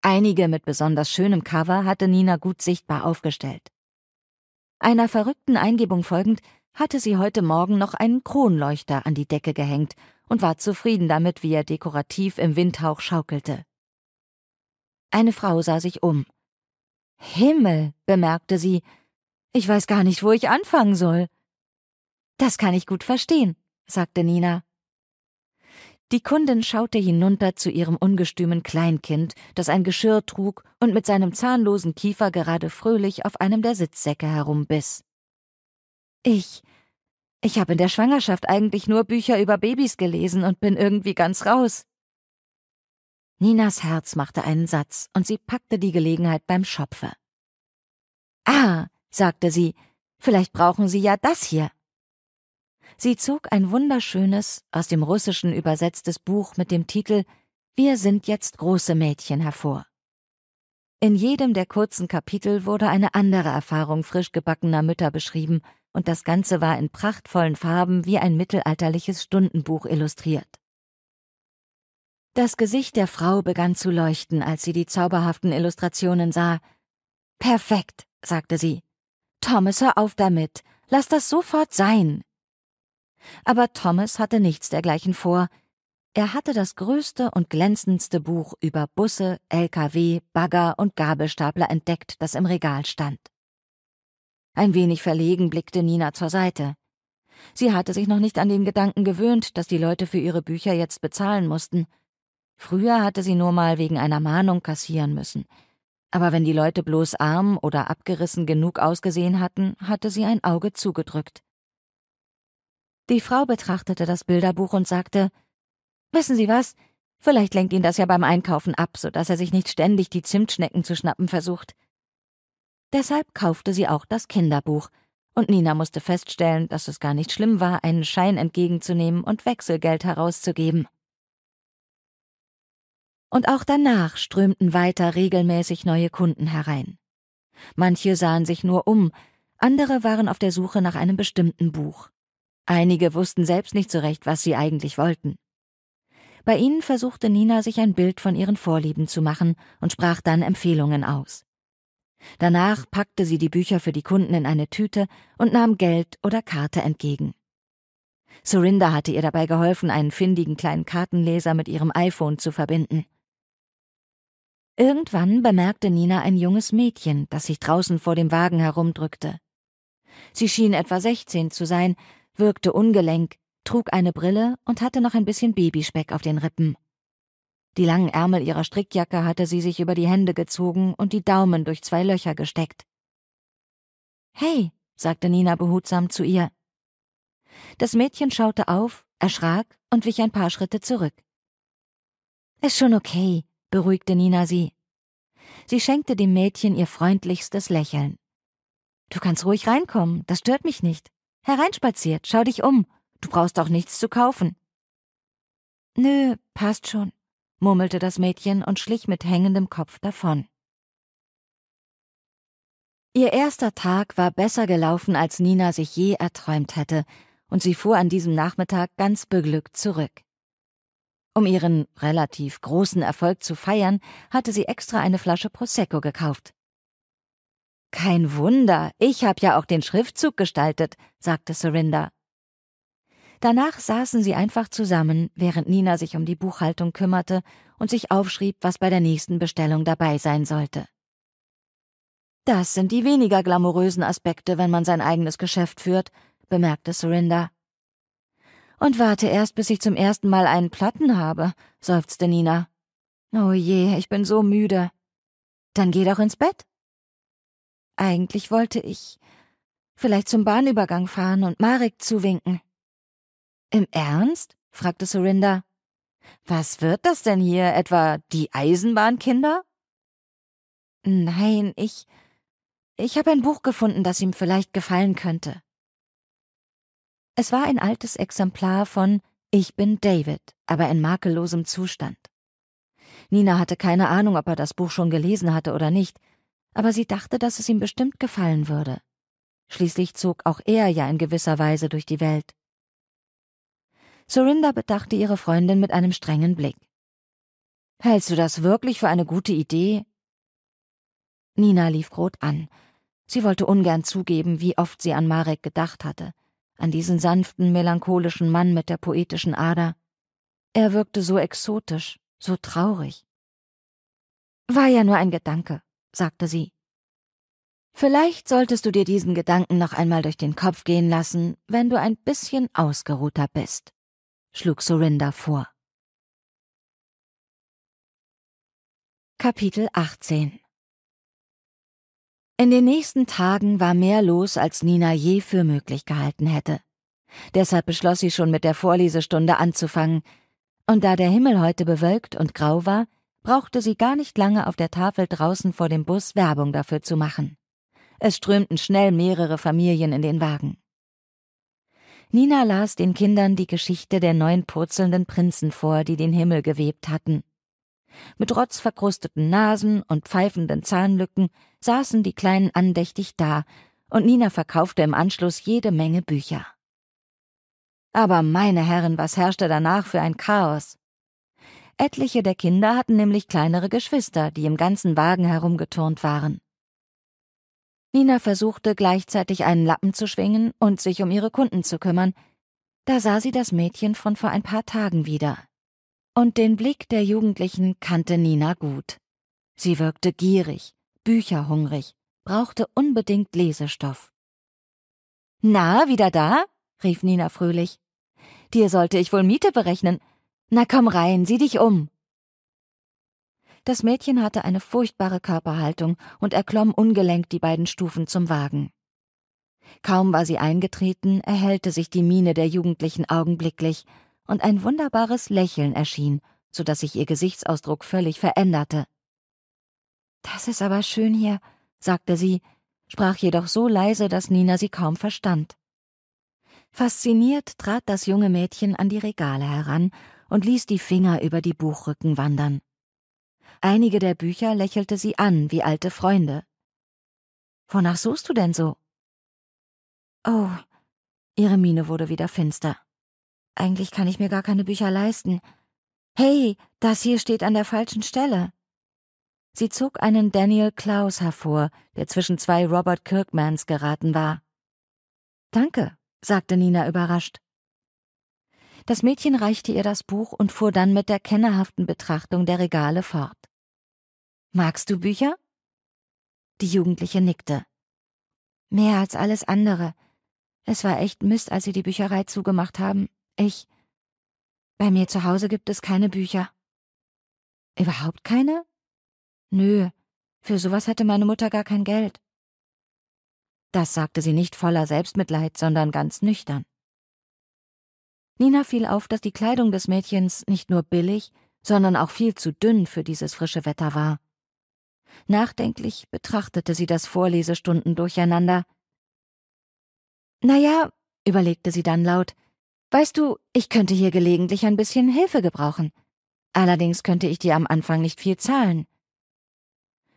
Einige mit besonders schönem Cover hatte Nina gut sichtbar aufgestellt. Einer verrückten Eingebung folgend, hatte sie heute Morgen noch einen Kronleuchter an die Decke gehängt und war zufrieden damit, wie er dekorativ im Windhauch schaukelte. Eine Frau sah sich um. Himmel, bemerkte sie, ich weiß gar nicht, wo ich anfangen soll. Das kann ich gut verstehen, sagte Nina. Die Kundin schaute hinunter zu ihrem ungestümen Kleinkind, das ein Geschirr trug und mit seinem zahnlosen Kiefer gerade fröhlich auf einem der Sitzsäcke herumbiss. Ich. Ich habe in der Schwangerschaft eigentlich nur Bücher über Babys gelesen und bin irgendwie ganz raus. Ninas Herz machte einen Satz und sie packte die Gelegenheit beim Schopfe. Ah, sagte sie, vielleicht brauchen Sie ja das hier. Sie zog ein wunderschönes, aus dem Russischen übersetztes Buch mit dem Titel Wir sind jetzt große Mädchen hervor. In jedem der kurzen Kapitel wurde eine andere Erfahrung frisch gebackener Mütter beschrieben, und das Ganze war in prachtvollen Farben wie ein mittelalterliches Stundenbuch illustriert. Das Gesicht der Frau begann zu leuchten, als sie die zauberhaften Illustrationen sah. Perfekt, sagte sie. Thomas, hör auf damit. Lass das sofort sein. Aber Thomas hatte nichts dergleichen vor. Er hatte das größte und glänzendste Buch über Busse, Lkw, Bagger und Gabelstapler entdeckt, das im Regal stand. Ein wenig verlegen blickte Nina zur Seite. Sie hatte sich noch nicht an den Gedanken gewöhnt, dass die Leute für ihre Bücher jetzt bezahlen mussten. Früher hatte sie nur mal wegen einer Mahnung kassieren müssen. Aber wenn die Leute bloß arm oder abgerissen genug ausgesehen hatten, hatte sie ein Auge zugedrückt. Die Frau betrachtete das Bilderbuch und sagte, Wissen Sie was? Vielleicht lenkt ihn das ja beim Einkaufen ab, so dass er sich nicht ständig die Zimtschnecken zu schnappen versucht. Deshalb kaufte sie auch das Kinderbuch, und Nina musste feststellen, dass es gar nicht schlimm war, einen Schein entgegenzunehmen und Wechselgeld herauszugeben und auch danach strömten weiter regelmäßig neue Kunden herein. Manche sahen sich nur um, andere waren auf der Suche nach einem bestimmten Buch. Einige wussten selbst nicht so recht, was sie eigentlich wollten. Bei ihnen versuchte Nina sich ein Bild von ihren Vorlieben zu machen und sprach dann Empfehlungen aus. Danach packte sie die Bücher für die Kunden in eine Tüte und nahm Geld oder Karte entgegen. Sorinda hatte ihr dabei geholfen, einen findigen kleinen Kartenleser mit ihrem iPhone zu verbinden. Irgendwann bemerkte Nina ein junges Mädchen, das sich draußen vor dem Wagen herumdrückte. Sie schien etwa sechzehn zu sein, wirkte ungelenk, trug eine Brille und hatte noch ein bisschen Babyspeck auf den Rippen. Die langen Ärmel ihrer Strickjacke hatte sie sich über die Hände gezogen und die Daumen durch zwei Löcher gesteckt. Hey, sagte Nina behutsam zu ihr. Das Mädchen schaute auf, erschrak und wich ein paar Schritte zurück. Ist schon okay, beruhigte Nina sie. Sie schenkte dem Mädchen ihr freundlichstes Lächeln. Du kannst ruhig reinkommen, das stört mich nicht. Hereinspaziert, schau dich um, du brauchst auch nichts zu kaufen. Nö, passt schon, murmelte das Mädchen und schlich mit hängendem Kopf davon. Ihr erster Tag war besser gelaufen, als Nina sich je erträumt hätte, und sie fuhr an diesem Nachmittag ganz beglückt zurück. Um ihren relativ großen Erfolg zu feiern, hatte sie extra eine Flasche Prosecco gekauft. Kein Wunder, ich habe ja auch den Schriftzug gestaltet, sagte Serinda. Danach saßen sie einfach zusammen, während Nina sich um die Buchhaltung kümmerte und sich aufschrieb, was bei der nächsten Bestellung dabei sein sollte. Das sind die weniger glamourösen Aspekte, wenn man sein eigenes Geschäft führt, bemerkte Serinda. Und warte erst, bis ich zum ersten Mal einen Platten habe, seufzte Nina. Oh je, ich bin so müde. Dann geh doch ins Bett. Eigentlich wollte ich vielleicht zum Bahnübergang fahren und Marek zuwinken. Im Ernst? fragte Sorinda. Was wird das denn hier, etwa die Eisenbahnkinder? Nein, ich. Ich habe ein Buch gefunden, das ihm vielleicht gefallen könnte. Es war ein altes Exemplar von Ich bin David, aber in makellosem Zustand. Nina hatte keine Ahnung, ob er das Buch schon gelesen hatte oder nicht, aber sie dachte, dass es ihm bestimmt gefallen würde. Schließlich zog auch er ja in gewisser Weise durch die Welt. Sorinda bedachte ihre Freundin mit einem strengen Blick. Hältst du das wirklich für eine gute Idee? Nina lief rot an. Sie wollte ungern zugeben, wie oft sie an Marek gedacht hatte an diesen sanften, melancholischen Mann mit der poetischen Ader. Er wirkte so exotisch, so traurig. War ja nur ein Gedanke, sagte sie. Vielleicht solltest du dir diesen Gedanken noch einmal durch den Kopf gehen lassen, wenn du ein bisschen ausgeruhter bist, schlug Sorinda vor. Kapitel 18 in den nächsten Tagen war mehr los, als Nina je für möglich gehalten hätte. Deshalb beschloss sie schon mit der Vorlesestunde anzufangen. Und da der Himmel heute bewölkt und grau war, brauchte sie gar nicht lange auf der Tafel draußen vor dem Bus Werbung dafür zu machen. Es strömten schnell mehrere Familien in den Wagen. Nina las den Kindern die Geschichte der neun purzelnden Prinzen vor, die den Himmel gewebt hatten. Mit rotzverkrusteten Nasen und pfeifenden Zahnlücken saßen die Kleinen andächtig da, und Nina verkaufte im Anschluss jede Menge Bücher. Aber meine Herren, was herrschte danach für ein Chaos? Etliche der Kinder hatten nämlich kleinere Geschwister, die im ganzen Wagen herumgeturnt waren. Nina versuchte gleichzeitig einen Lappen zu schwingen und sich um ihre Kunden zu kümmern. Da sah sie das Mädchen von vor ein paar Tagen wieder. Und den Blick der Jugendlichen kannte Nina gut. Sie wirkte gierig, bücherhungrig, brauchte unbedingt Lesestoff. Na, wieder da? rief Nina fröhlich. Dir sollte ich wohl Miete berechnen. Na komm rein, sieh dich um. Das Mädchen hatte eine furchtbare Körperhaltung und erklomm ungelenkt die beiden Stufen zum Wagen. Kaum war sie eingetreten, erhellte sich die Miene der Jugendlichen augenblicklich, und ein wunderbares Lächeln erschien, so dass sich ihr Gesichtsausdruck völlig veränderte. Das ist aber schön hier, sagte sie, sprach jedoch so leise, dass Nina sie kaum verstand. Fasziniert trat das junge Mädchen an die Regale heran und ließ die Finger über die Buchrücken wandern. Einige der Bücher lächelte sie an wie alte Freunde. Wonach suchst du denn so? Oh, ihre Miene wurde wieder finster. Eigentlich kann ich mir gar keine Bücher leisten. Hey, das hier steht an der falschen Stelle. Sie zog einen Daniel Klaus hervor, der zwischen zwei Robert Kirkmans geraten war. Danke, sagte Nina überrascht. Das Mädchen reichte ihr das Buch und fuhr dann mit der kennerhaften Betrachtung der Regale fort. Magst du Bücher? Die Jugendliche nickte. Mehr als alles andere. Es war echt Mist, als sie die Bücherei zugemacht haben. Ich. Bei mir zu Hause gibt es keine Bücher. Überhaupt keine? Nö, für sowas hatte meine Mutter gar kein Geld. Das sagte sie nicht voller Selbstmitleid, sondern ganz nüchtern. Nina fiel auf, dass die Kleidung des Mädchens nicht nur billig, sondern auch viel zu dünn für dieses frische Wetter war. Nachdenklich betrachtete sie das Vorlesestunden durcheinander. Na ja, überlegte sie dann laut, Weißt du, ich könnte hier gelegentlich ein bisschen Hilfe gebrauchen. Allerdings könnte ich dir am Anfang nicht viel zahlen.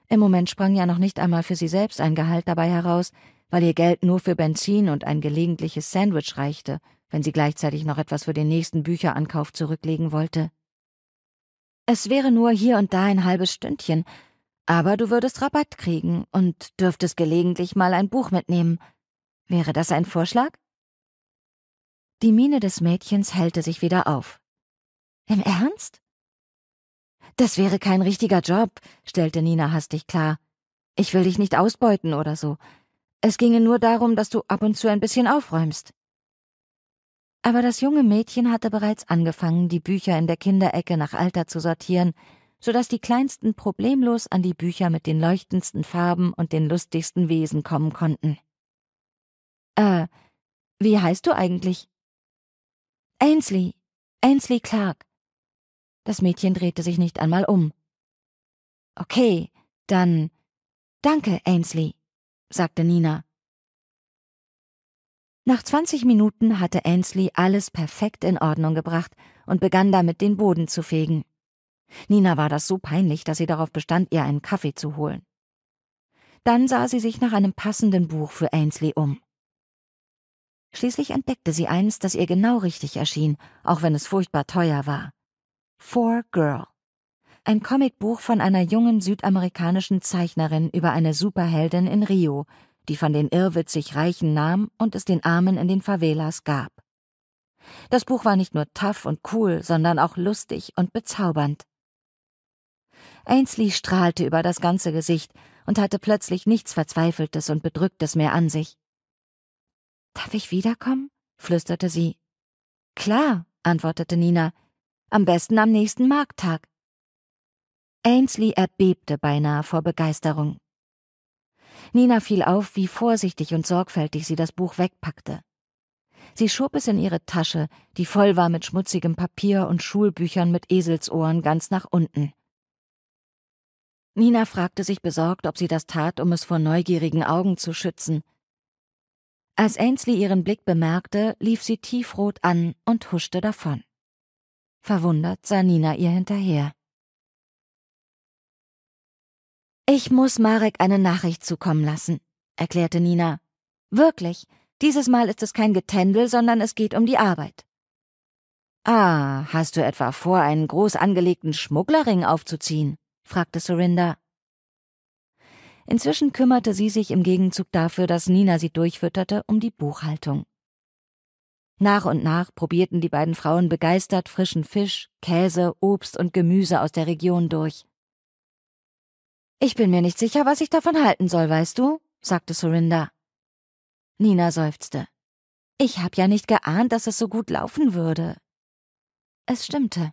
Im Moment sprang ja noch nicht einmal für sie selbst ein Gehalt dabei heraus, weil ihr Geld nur für Benzin und ein gelegentliches Sandwich reichte, wenn sie gleichzeitig noch etwas für den nächsten Bücherankauf zurücklegen wollte. Es wäre nur hier und da ein halbes Stündchen, aber du würdest Rabatt kriegen und dürftest gelegentlich mal ein Buch mitnehmen. Wäre das ein Vorschlag? Die Miene des Mädchens hellte sich wieder auf. Im Ernst? Das wäre kein richtiger Job, stellte Nina hastig klar. Ich will dich nicht ausbeuten oder so. Es ginge nur darum, dass du ab und zu ein bisschen aufräumst. Aber das junge Mädchen hatte bereits angefangen, die Bücher in der Kinderecke nach Alter zu sortieren, so dass die Kleinsten problemlos an die Bücher mit den leuchtendsten Farben und den lustigsten Wesen kommen konnten. Äh, wie heißt du eigentlich? Ainsley, Ainsley Clark. Das Mädchen drehte sich nicht einmal um. Okay, dann danke, Ainsley, sagte Nina. Nach zwanzig Minuten hatte Ainsley alles perfekt in Ordnung gebracht und begann damit den Boden zu fegen. Nina war das so peinlich, dass sie darauf bestand, ihr einen Kaffee zu holen. Dann sah sie sich nach einem passenden Buch für Ainsley um. Schließlich entdeckte sie eins, das ihr genau richtig erschien, auch wenn es furchtbar teuer war. For Girl. Ein Comicbuch von einer jungen südamerikanischen Zeichnerin über eine Superheldin in Rio, die von den irrwitzig Reichen nahm und es den Armen in den Favelas gab. Das Buch war nicht nur tough und cool, sondern auch lustig und bezaubernd. Ainsley strahlte über das ganze Gesicht und hatte plötzlich nichts Verzweifeltes und Bedrücktes mehr an sich. Darf ich wiederkommen? flüsterte sie. Klar, antwortete Nina. Am besten am nächsten Markttag. Ainsley erbebte beinahe vor Begeisterung. Nina fiel auf, wie vorsichtig und sorgfältig sie das Buch wegpackte. Sie schob es in ihre Tasche, die voll war mit schmutzigem Papier und Schulbüchern mit Eselsohren ganz nach unten. Nina fragte sich besorgt, ob sie das tat, um es vor neugierigen Augen zu schützen. Als Ainsley ihren Blick bemerkte, lief sie tiefrot an und huschte davon. Verwundert sah Nina ihr hinterher. Ich muss Marek eine Nachricht zukommen lassen, erklärte Nina. Wirklich, dieses Mal ist es kein Getändel, sondern es geht um die Arbeit. Ah, hast du etwa vor, einen groß angelegten Schmugglerring aufzuziehen? fragte Sorinda. Inzwischen kümmerte sie sich im Gegenzug dafür, dass Nina sie durchfütterte, um die Buchhaltung. Nach und nach probierten die beiden Frauen begeistert frischen Fisch, Käse, Obst und Gemüse aus der Region durch. Ich bin mir nicht sicher, was ich davon halten soll, weißt du, sagte Sorinda. Nina seufzte. Ich hab ja nicht geahnt, dass es so gut laufen würde. Es stimmte.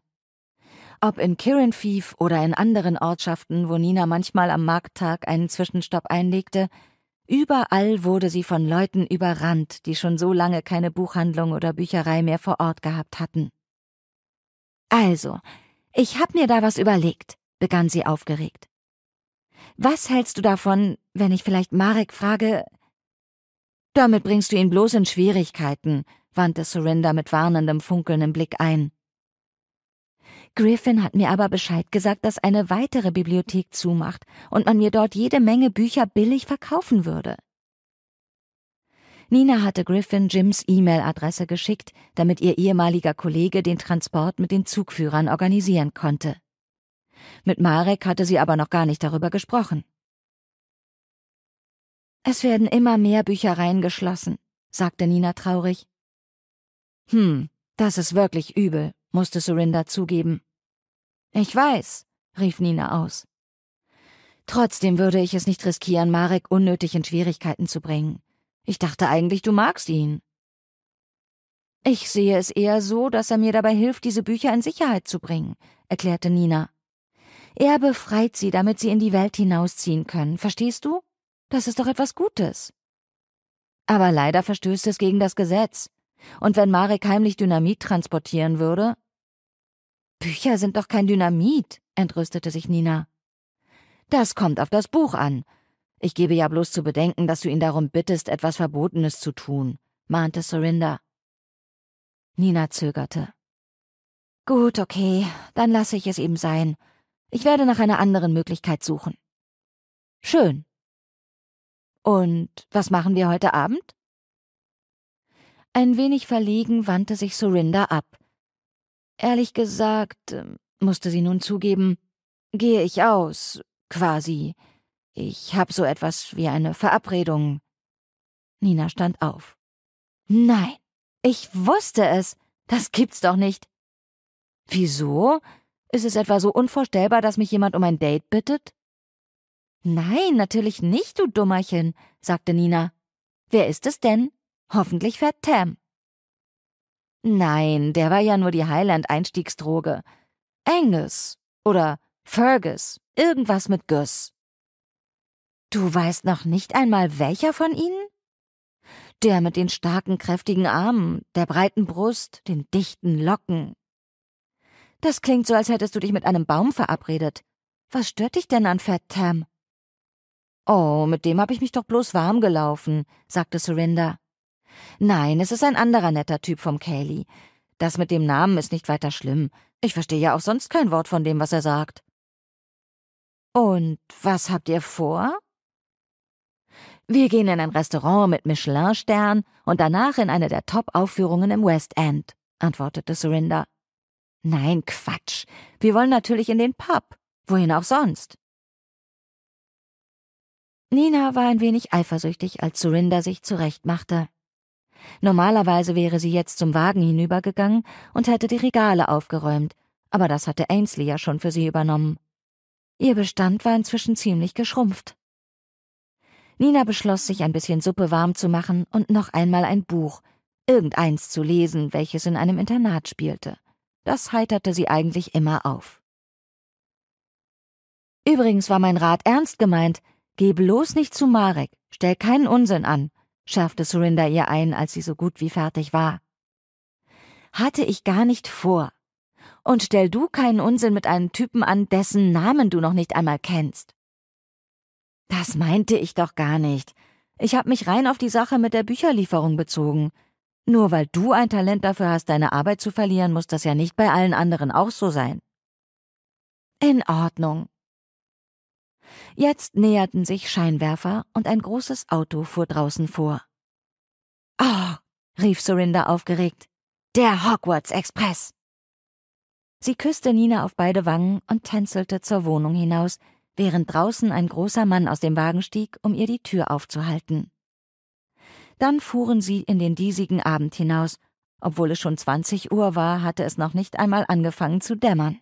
Ob in Kirinfief oder in anderen Ortschaften, wo Nina manchmal am Markttag einen Zwischenstopp einlegte, überall wurde sie von Leuten überrannt, die schon so lange keine Buchhandlung oder Bücherei mehr vor Ort gehabt hatten. Also, ich hab mir da was überlegt, begann sie aufgeregt. Was hältst du davon, wenn ich vielleicht Marek frage, damit bringst du ihn bloß in Schwierigkeiten, wandte Surrender mit warnendem, funkelndem Blick ein. Griffin hat mir aber Bescheid gesagt, dass eine weitere Bibliothek zumacht und man mir dort jede Menge Bücher billig verkaufen würde. Nina hatte Griffin Jims E-Mail-Adresse geschickt, damit ihr ehemaliger Kollege den Transport mit den Zugführern organisieren konnte. Mit Marek hatte sie aber noch gar nicht darüber gesprochen. Es werden immer mehr Büchereien geschlossen, sagte Nina traurig. Hm, das ist wirklich übel, musste Surinda zugeben. Ich weiß, rief Nina aus. Trotzdem würde ich es nicht riskieren, Marek unnötig in Schwierigkeiten zu bringen. Ich dachte eigentlich, du magst ihn. Ich sehe es eher so, dass er mir dabei hilft, diese Bücher in Sicherheit zu bringen, erklärte Nina. Er befreit sie, damit sie in die Welt hinausziehen können, verstehst du? Das ist doch etwas Gutes. Aber leider verstößt es gegen das Gesetz. Und wenn Marek heimlich Dynamit transportieren würde? Bücher sind doch kein Dynamit, entrüstete sich Nina. Das kommt auf das Buch an. Ich gebe ja bloß zu bedenken, dass du ihn darum bittest, etwas Verbotenes zu tun, mahnte Sorinda. Nina zögerte. Gut, okay, dann lasse ich es eben sein. Ich werde nach einer anderen Möglichkeit suchen. Schön, und was machen wir heute Abend? Ein wenig verlegen wandte sich Surinda ab. Ehrlich gesagt, ähm, musste sie nun zugeben, gehe ich aus, quasi. Ich hab so etwas wie eine Verabredung. Nina stand auf. Nein, ich wusste es. Das gibt's doch nicht. Wieso? Ist es etwa so unvorstellbar, dass mich jemand um ein Date bittet? Nein, natürlich nicht, du Dummerchen, sagte Nina. Wer ist es denn? Hoffentlich fährt Tam. Nein, der war ja nur die Highland-Einstiegsdroge. Angus oder Fergus, irgendwas mit Gus. Du weißt noch nicht einmal, welcher von ihnen? Der mit den starken, kräftigen Armen, der breiten Brust, den dichten Locken. Das klingt so, als hättest du dich mit einem Baum verabredet. Was stört dich denn an Fat Tam? Oh, mit dem habe ich mich doch bloß warm gelaufen, sagte Surrender. Nein, es ist ein anderer netter Typ vom Cayley. Das mit dem Namen ist nicht weiter schlimm. Ich verstehe ja auch sonst kein Wort von dem, was er sagt. Und was habt ihr vor? Wir gehen in ein Restaurant mit Michelin-Stern und danach in eine der Top-Aufführungen im West End, antwortete Surrender. Nein, Quatsch. Wir wollen natürlich in den Pub. Wohin auch sonst. Nina war ein wenig eifersüchtig, als Surinda sich zurechtmachte. Normalerweise wäre sie jetzt zum Wagen hinübergegangen und hätte die Regale aufgeräumt, aber das hatte Ainsley ja schon für sie übernommen. Ihr Bestand war inzwischen ziemlich geschrumpft. Nina beschloss, sich ein bisschen Suppe warm zu machen und noch einmal ein Buch, irgendeins zu lesen, welches in einem Internat spielte. Das heiterte sie eigentlich immer auf. Übrigens war mein Rat ernst gemeint, Geh bloß nicht zu Marek, stell keinen Unsinn an. schärfte Surinder ihr ein, als sie so gut wie fertig war. Hatte ich gar nicht vor. Und stell du keinen Unsinn mit einem Typen an, dessen Namen du noch nicht einmal kennst. Das meinte ich doch gar nicht. Ich habe mich rein auf die Sache mit der Bücherlieferung bezogen. Nur weil du ein Talent dafür hast, deine Arbeit zu verlieren, muss das ja nicht bei allen anderen auch so sein. In Ordnung. Jetzt näherten sich Scheinwerfer und ein großes Auto fuhr draußen vor. Oh, rief Surinder aufgeregt. Der Hogwarts Express. Sie küsste Nina auf beide Wangen und tänzelte zur Wohnung hinaus, während draußen ein großer Mann aus dem Wagen stieg, um ihr die Tür aufzuhalten. Dann fuhren sie in den diesigen Abend hinaus. Obwohl es schon zwanzig Uhr war, hatte es noch nicht einmal angefangen zu dämmern.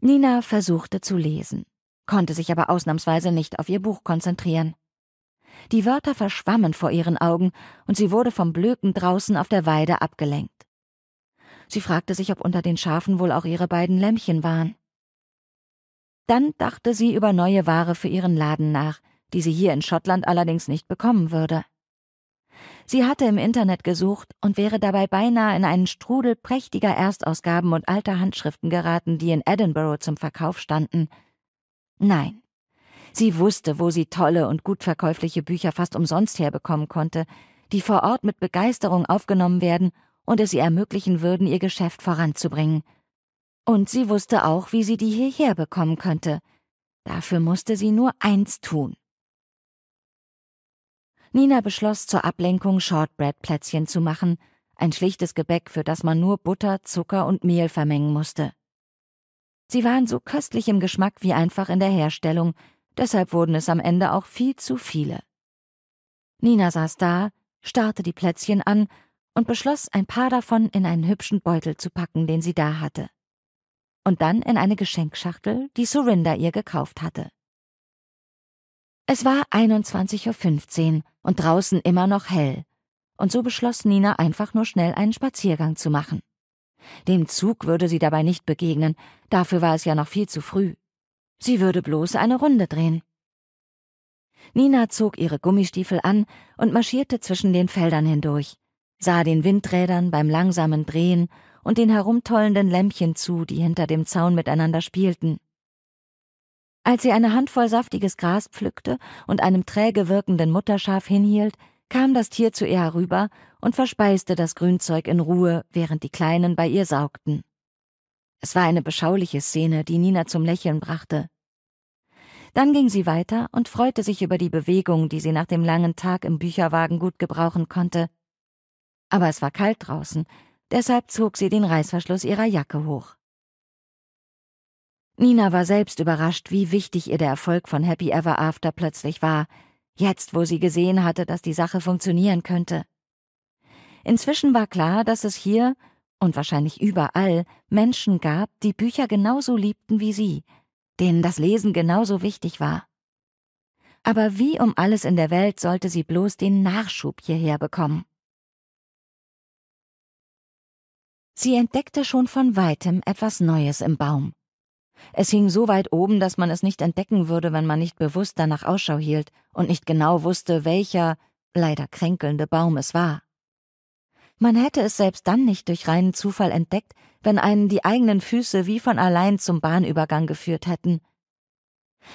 Nina versuchte zu lesen, konnte sich aber ausnahmsweise nicht auf ihr Buch konzentrieren. Die Wörter verschwammen vor ihren Augen, und sie wurde vom Blöken draußen auf der Weide abgelenkt. Sie fragte sich, ob unter den Schafen wohl auch ihre beiden Lämmchen waren. Dann dachte sie über neue Ware für ihren Laden nach, die sie hier in Schottland allerdings nicht bekommen würde. Sie hatte im Internet gesucht und wäre dabei beinahe in einen Strudel prächtiger Erstausgaben und alter Handschriften geraten, die in Edinburgh zum Verkauf standen. Nein, sie wusste, wo sie tolle und gut verkäufliche Bücher fast umsonst herbekommen konnte, die vor Ort mit Begeisterung aufgenommen werden und es ihr ermöglichen würden, ihr Geschäft voranzubringen. Und sie wusste auch, wie sie die hierher bekommen könnte. Dafür musste sie nur eins tun. Nina beschloss zur Ablenkung Shortbread-Plätzchen zu machen, ein schlichtes Gebäck, für das man nur Butter, Zucker und Mehl vermengen musste. Sie waren so köstlich im Geschmack wie einfach in der Herstellung, deshalb wurden es am Ende auch viel zu viele. Nina saß da, starrte die Plätzchen an und beschloss, ein paar davon in einen hübschen Beutel zu packen, den sie da hatte. Und dann in eine Geschenkschachtel, die Surinder ihr gekauft hatte. Es war 21.15 Uhr und draußen immer noch hell, und so beschloss Nina einfach nur schnell einen Spaziergang zu machen. Dem Zug würde sie dabei nicht begegnen, dafür war es ja noch viel zu früh. Sie würde bloß eine Runde drehen. Nina zog ihre Gummistiefel an und marschierte zwischen den Feldern hindurch, sah den Windrädern beim langsamen Drehen und den herumtollenden Lämpchen zu, die hinter dem Zaun miteinander spielten. Als sie eine Handvoll saftiges Gras pflückte und einem träge wirkenden Mutterschaf hinhielt, kam das Tier zu ihr herüber und verspeiste das Grünzeug in Ruhe, während die Kleinen bei ihr saugten. Es war eine beschauliche Szene, die Nina zum Lächeln brachte. Dann ging sie weiter und freute sich über die Bewegung, die sie nach dem langen Tag im Bücherwagen gut gebrauchen konnte, aber es war kalt draußen, deshalb zog sie den Reißverschluss ihrer Jacke hoch. Nina war selbst überrascht, wie wichtig ihr der Erfolg von Happy Ever After plötzlich war, jetzt wo sie gesehen hatte, dass die Sache funktionieren könnte. Inzwischen war klar, dass es hier und wahrscheinlich überall Menschen gab, die Bücher genauso liebten wie sie, denen das Lesen genauso wichtig war. Aber wie um alles in der Welt sollte sie bloß den Nachschub hierher bekommen? Sie entdeckte schon von weitem etwas Neues im Baum. Es hing so weit oben, dass man es nicht entdecken würde, wenn man nicht bewusst danach Ausschau hielt und nicht genau wusste, welcher, leider kränkelnde Baum es war. Man hätte es selbst dann nicht durch reinen Zufall entdeckt, wenn einen die eigenen Füße wie von allein zum Bahnübergang geführt hätten.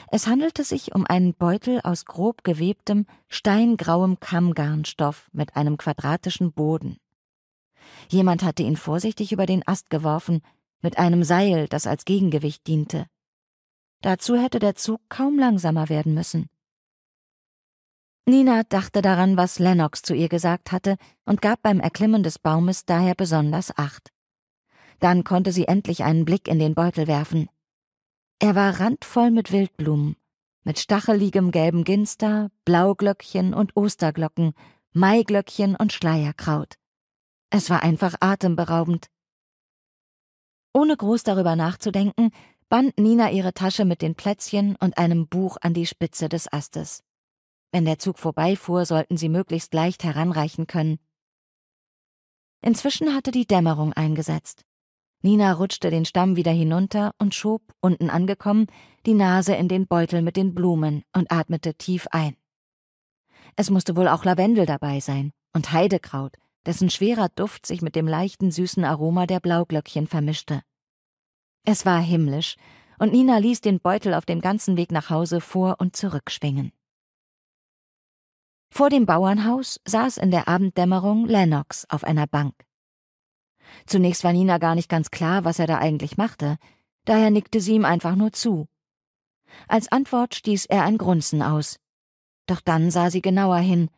Es handelte sich um einen Beutel aus grob gewebtem, steingrauem Kammgarnstoff mit einem quadratischen Boden. Jemand hatte ihn vorsichtig über den Ast geworfen, mit einem Seil, das als Gegengewicht diente. Dazu hätte der Zug kaum langsamer werden müssen. Nina dachte daran, was Lennox zu ihr gesagt hatte, und gab beim Erklimmen des Baumes daher besonders Acht. Dann konnte sie endlich einen Blick in den Beutel werfen. Er war randvoll mit Wildblumen, mit stacheligem gelben Ginster, Blauglöckchen und Osterglocken, Maiglöckchen und Schleierkraut. Es war einfach atemberaubend. Ohne groß darüber nachzudenken, band Nina ihre Tasche mit den Plätzchen und einem Buch an die Spitze des Astes. Wenn der Zug vorbeifuhr, sollten sie möglichst leicht heranreichen können. Inzwischen hatte die Dämmerung eingesetzt. Nina rutschte den Stamm wieder hinunter und schob, unten angekommen, die Nase in den Beutel mit den Blumen und atmete tief ein. Es musste wohl auch Lavendel dabei sein und Heidekraut, dessen schwerer Duft sich mit dem leichten süßen Aroma der Blauglöckchen vermischte. Es war himmlisch, und Nina ließ den Beutel auf dem ganzen Weg nach Hause vor und zurückschwingen. Vor dem Bauernhaus saß in der Abenddämmerung Lennox auf einer Bank. Zunächst war Nina gar nicht ganz klar, was er da eigentlich machte, daher nickte sie ihm einfach nur zu. Als Antwort stieß er ein Grunzen aus. Doch dann sah sie genauer hin.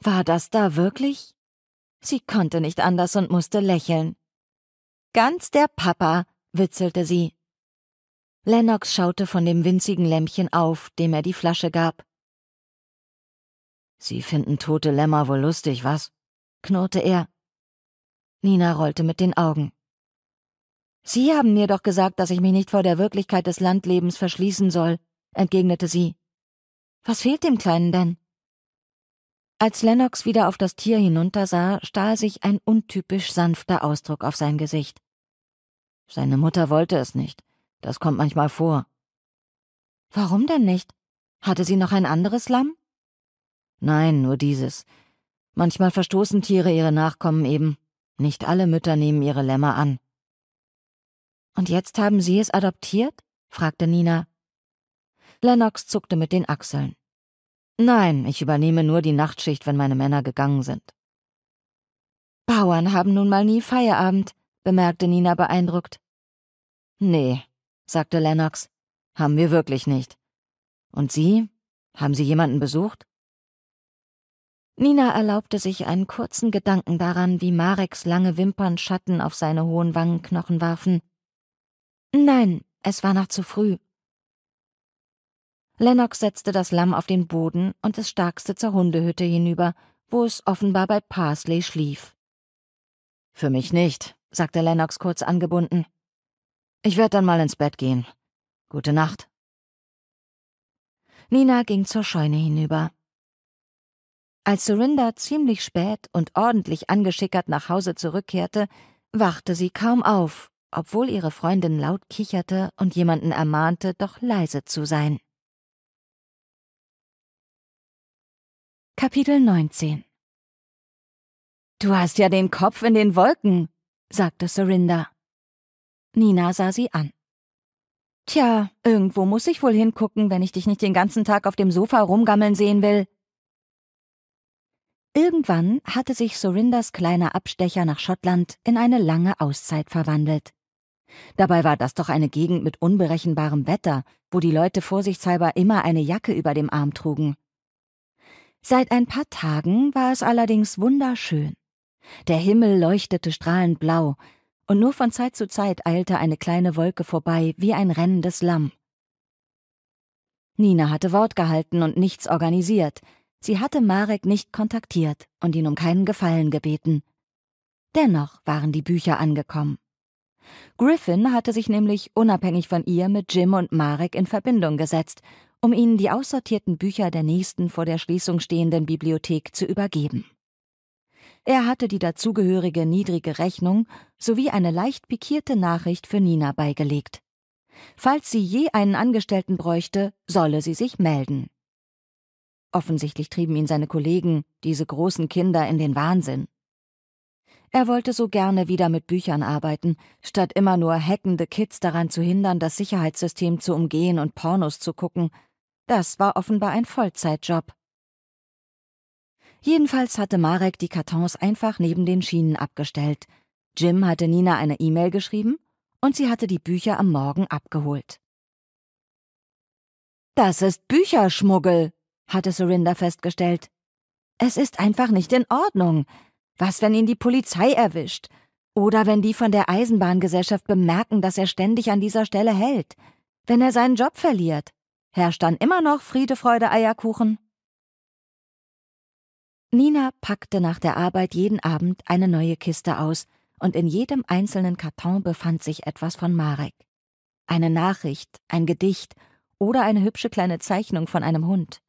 War das da wirklich? Sie konnte nicht anders und musste lächeln. Ganz der Papa, witzelte sie. Lennox schaute von dem winzigen Lämpchen auf, dem er die Flasche gab. Sie finden tote Lämmer wohl lustig, was? knurrte er. Nina rollte mit den Augen. Sie haben mir doch gesagt, dass ich mich nicht vor der Wirklichkeit des Landlebens verschließen soll, entgegnete sie. Was fehlt dem Kleinen denn? Als Lennox wieder auf das Tier hinuntersah, stahl sich ein untypisch sanfter Ausdruck auf sein Gesicht. Seine Mutter wollte es nicht. Das kommt manchmal vor. Warum denn nicht? Hatte sie noch ein anderes Lamm? Nein, nur dieses. Manchmal verstoßen Tiere ihre Nachkommen eben. Nicht alle Mütter nehmen ihre Lämmer an. Und jetzt haben Sie es adoptiert? fragte Nina. Lennox zuckte mit den Achseln. Nein, ich übernehme nur die Nachtschicht, wenn meine Männer gegangen sind. Bauern haben nun mal nie Feierabend, bemerkte Nina beeindruckt. Nee, sagte Lennox, haben wir wirklich nicht. Und Sie? Haben Sie jemanden besucht? Nina erlaubte sich einen kurzen Gedanken daran, wie Mareks lange Wimpern Schatten auf seine hohen Wangenknochen warfen. Nein, es war noch zu früh. Lennox setzte das Lamm auf den Boden und es starkste zur Hundehütte hinüber, wo es offenbar bei Parsley schlief. Für mich nicht, sagte Lennox kurz angebunden. Ich werde dann mal ins Bett gehen. Gute Nacht. Nina ging zur Scheune hinüber. Als Surinder ziemlich spät und ordentlich angeschickert nach Hause zurückkehrte, wachte sie kaum auf, obwohl ihre Freundin laut kicherte und jemanden ermahnte, doch leise zu sein. Kapitel 19 Du hast ja den Kopf in den Wolken, sagte Surinder. Nina sah sie an. Tja, irgendwo muss ich wohl hingucken, wenn ich dich nicht den ganzen Tag auf dem Sofa rumgammeln sehen will. Irgendwann hatte sich Surinders kleiner Abstecher nach Schottland in eine lange Auszeit verwandelt. Dabei war das doch eine Gegend mit unberechenbarem Wetter, wo die Leute vorsichtshalber immer eine Jacke über dem Arm trugen. Seit ein paar Tagen war es allerdings wunderschön. Der Himmel leuchtete strahlend blau, und nur von Zeit zu Zeit eilte eine kleine Wolke vorbei wie ein rennendes Lamm. Nina hatte Wort gehalten und nichts organisiert. Sie hatte Marek nicht kontaktiert und ihn um keinen Gefallen gebeten. Dennoch waren die Bücher angekommen. Griffin hatte sich nämlich unabhängig von ihr mit Jim und Marek in Verbindung gesetzt um ihnen die aussortierten Bücher der nächsten vor der Schließung stehenden Bibliothek zu übergeben. Er hatte die dazugehörige niedrige Rechnung sowie eine leicht pikierte Nachricht für Nina beigelegt. Falls sie je einen Angestellten bräuchte, solle sie sich melden. Offensichtlich trieben ihn seine Kollegen, diese großen Kinder, in den Wahnsinn. Er wollte so gerne wieder mit Büchern arbeiten, statt immer nur hackende Kids daran zu hindern, das Sicherheitssystem zu umgehen und Pornos zu gucken, das war offenbar ein Vollzeitjob. Jedenfalls hatte Marek die Kartons einfach neben den Schienen abgestellt. Jim hatte Nina eine E-Mail geschrieben und sie hatte die Bücher am Morgen abgeholt. Das ist Bücherschmuggel, hatte Surinder festgestellt. Es ist einfach nicht in Ordnung. Was, wenn ihn die Polizei erwischt? Oder wenn die von der Eisenbahngesellschaft bemerken, dass er ständig an dieser Stelle hält? Wenn er seinen Job verliert? Herrscht dann immer noch Friede, Freude, Eierkuchen? Nina packte nach der Arbeit jeden Abend eine neue Kiste aus, und in jedem einzelnen Karton befand sich etwas von Marek. Eine Nachricht, ein Gedicht oder eine hübsche kleine Zeichnung von einem Hund.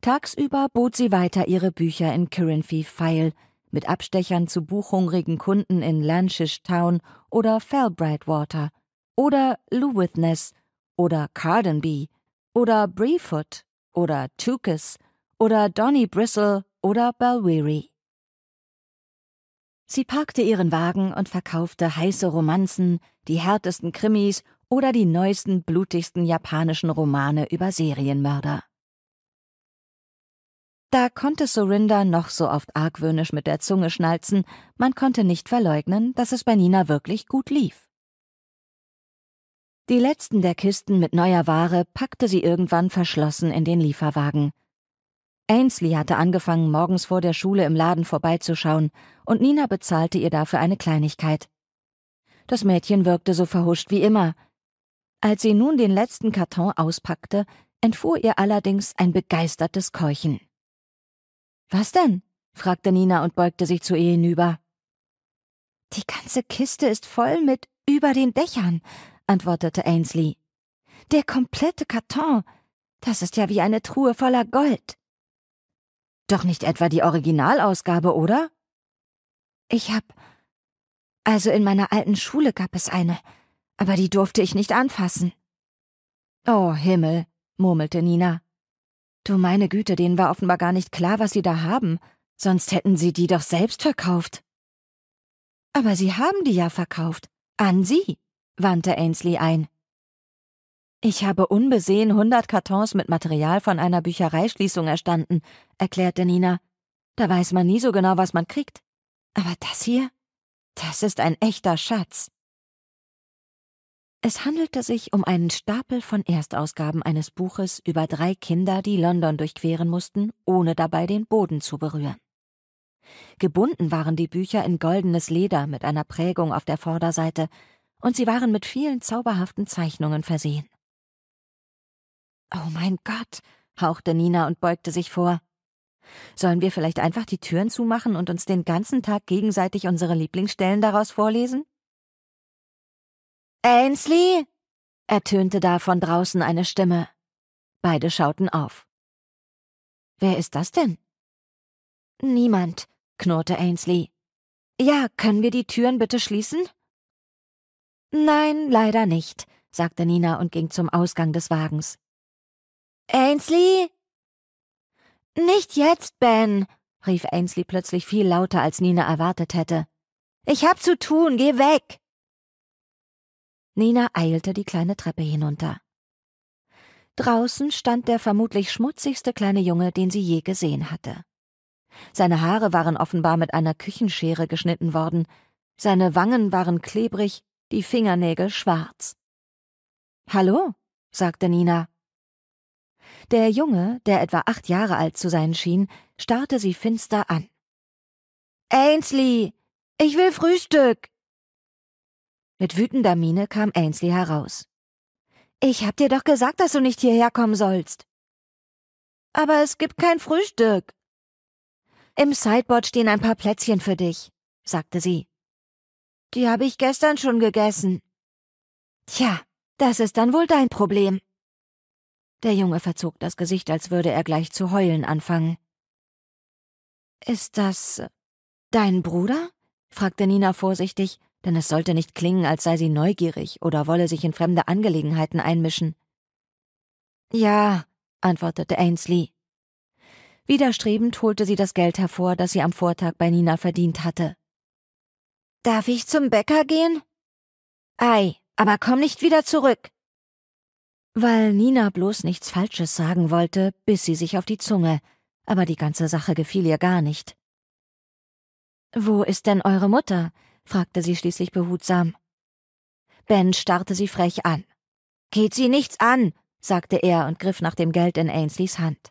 Tagsüber bot sie weiter ihre Bücher in Kirinfi File mit Abstechern zu buchhungrigen Kunden in Lancashire Town oder Fellbrightwater oder Lewitness oder Cardenby oder Breefoot oder Tukes oder Donny Bristle oder Balweary. Sie parkte ihren Wagen und verkaufte heiße Romanzen, die härtesten Krimis oder die neuesten, blutigsten japanischen Romane über Serienmörder. Da konnte Surinder noch so oft argwöhnisch mit der Zunge schnalzen, man konnte nicht verleugnen, dass es bei Nina wirklich gut lief. Die letzten der Kisten mit neuer Ware packte sie irgendwann verschlossen in den Lieferwagen. Ainsley hatte angefangen, morgens vor der Schule im Laden vorbeizuschauen, und Nina bezahlte ihr dafür eine Kleinigkeit. Das Mädchen wirkte so verhuscht wie immer. Als sie nun den letzten Karton auspackte, entfuhr ihr allerdings ein begeistertes Keuchen. Was denn? fragte Nina und beugte sich zu ihr hinüber. Die ganze Kiste ist voll mit über den Dächern, antwortete Ainsley. Der komplette Karton. Das ist ja wie eine Truhe voller Gold. Doch nicht etwa die Originalausgabe, oder? Ich hab. Also in meiner alten Schule gab es eine, aber die durfte ich nicht anfassen. Oh Himmel, murmelte Nina. Du meine Güte, denen war offenbar gar nicht klar, was sie da haben, sonst hätten sie die doch selbst verkauft. Aber sie haben die ja verkauft. An sie, wandte Ainsley ein. Ich habe unbesehen hundert Kartons mit Material von einer Büchereischließung erstanden, erklärte Nina. Da weiß man nie so genau, was man kriegt. Aber das hier? Das ist ein echter Schatz. Es handelte sich um einen Stapel von Erstausgaben eines Buches über drei Kinder, die London durchqueren mussten, ohne dabei den Boden zu berühren. Gebunden waren die Bücher in goldenes Leder mit einer Prägung auf der Vorderseite, und sie waren mit vielen zauberhaften Zeichnungen versehen. Oh mein Gott, hauchte Nina und beugte sich vor. Sollen wir vielleicht einfach die Türen zumachen und uns den ganzen Tag gegenseitig unsere Lieblingsstellen daraus vorlesen? Ainsley? ertönte da von draußen eine Stimme. Beide schauten auf. Wer ist das denn? Niemand, knurrte Ainsley. Ja, können wir die Türen bitte schließen? Nein, leider nicht, sagte Nina und ging zum Ausgang des Wagens. Ainsley? Nicht jetzt, Ben, rief Ainsley plötzlich viel lauter, als Nina erwartet hätte. Ich hab zu tun, geh weg. Nina eilte die kleine Treppe hinunter. Draußen stand der vermutlich schmutzigste kleine Junge, den sie je gesehen hatte. Seine Haare waren offenbar mit einer Küchenschere geschnitten worden, seine Wangen waren klebrig, die Fingernägel schwarz. Hallo, sagte Nina. Der Junge, der etwa acht Jahre alt zu sein schien, starrte sie finster an. Ainsley, ich will Frühstück. Mit wütender Miene kam Ainsley heraus. Ich hab dir doch gesagt, dass du nicht hierher kommen sollst. Aber es gibt kein Frühstück. Im Sideboard stehen ein paar Plätzchen für dich, sagte sie. Die habe ich gestern schon gegessen. Tja, das ist dann wohl dein Problem. Der Junge verzog das Gesicht, als würde er gleich zu heulen anfangen. Ist das dein Bruder? fragte Nina vorsichtig, denn es sollte nicht klingen, als sei sie neugierig oder wolle sich in fremde Angelegenheiten einmischen. Ja, antwortete Ainsley. Widerstrebend holte sie das Geld hervor, das sie am Vortag bei Nina verdient hatte. Darf ich zum Bäcker gehen? Ei, aber komm nicht wieder zurück. Weil Nina bloß nichts Falsches sagen wollte, biss sie sich auf die Zunge, aber die ganze Sache gefiel ihr gar nicht. Wo ist denn eure Mutter? fragte sie schließlich behutsam. Ben starrte sie frech an. Geht sie nichts an, sagte er und griff nach dem Geld in Ainsleys Hand.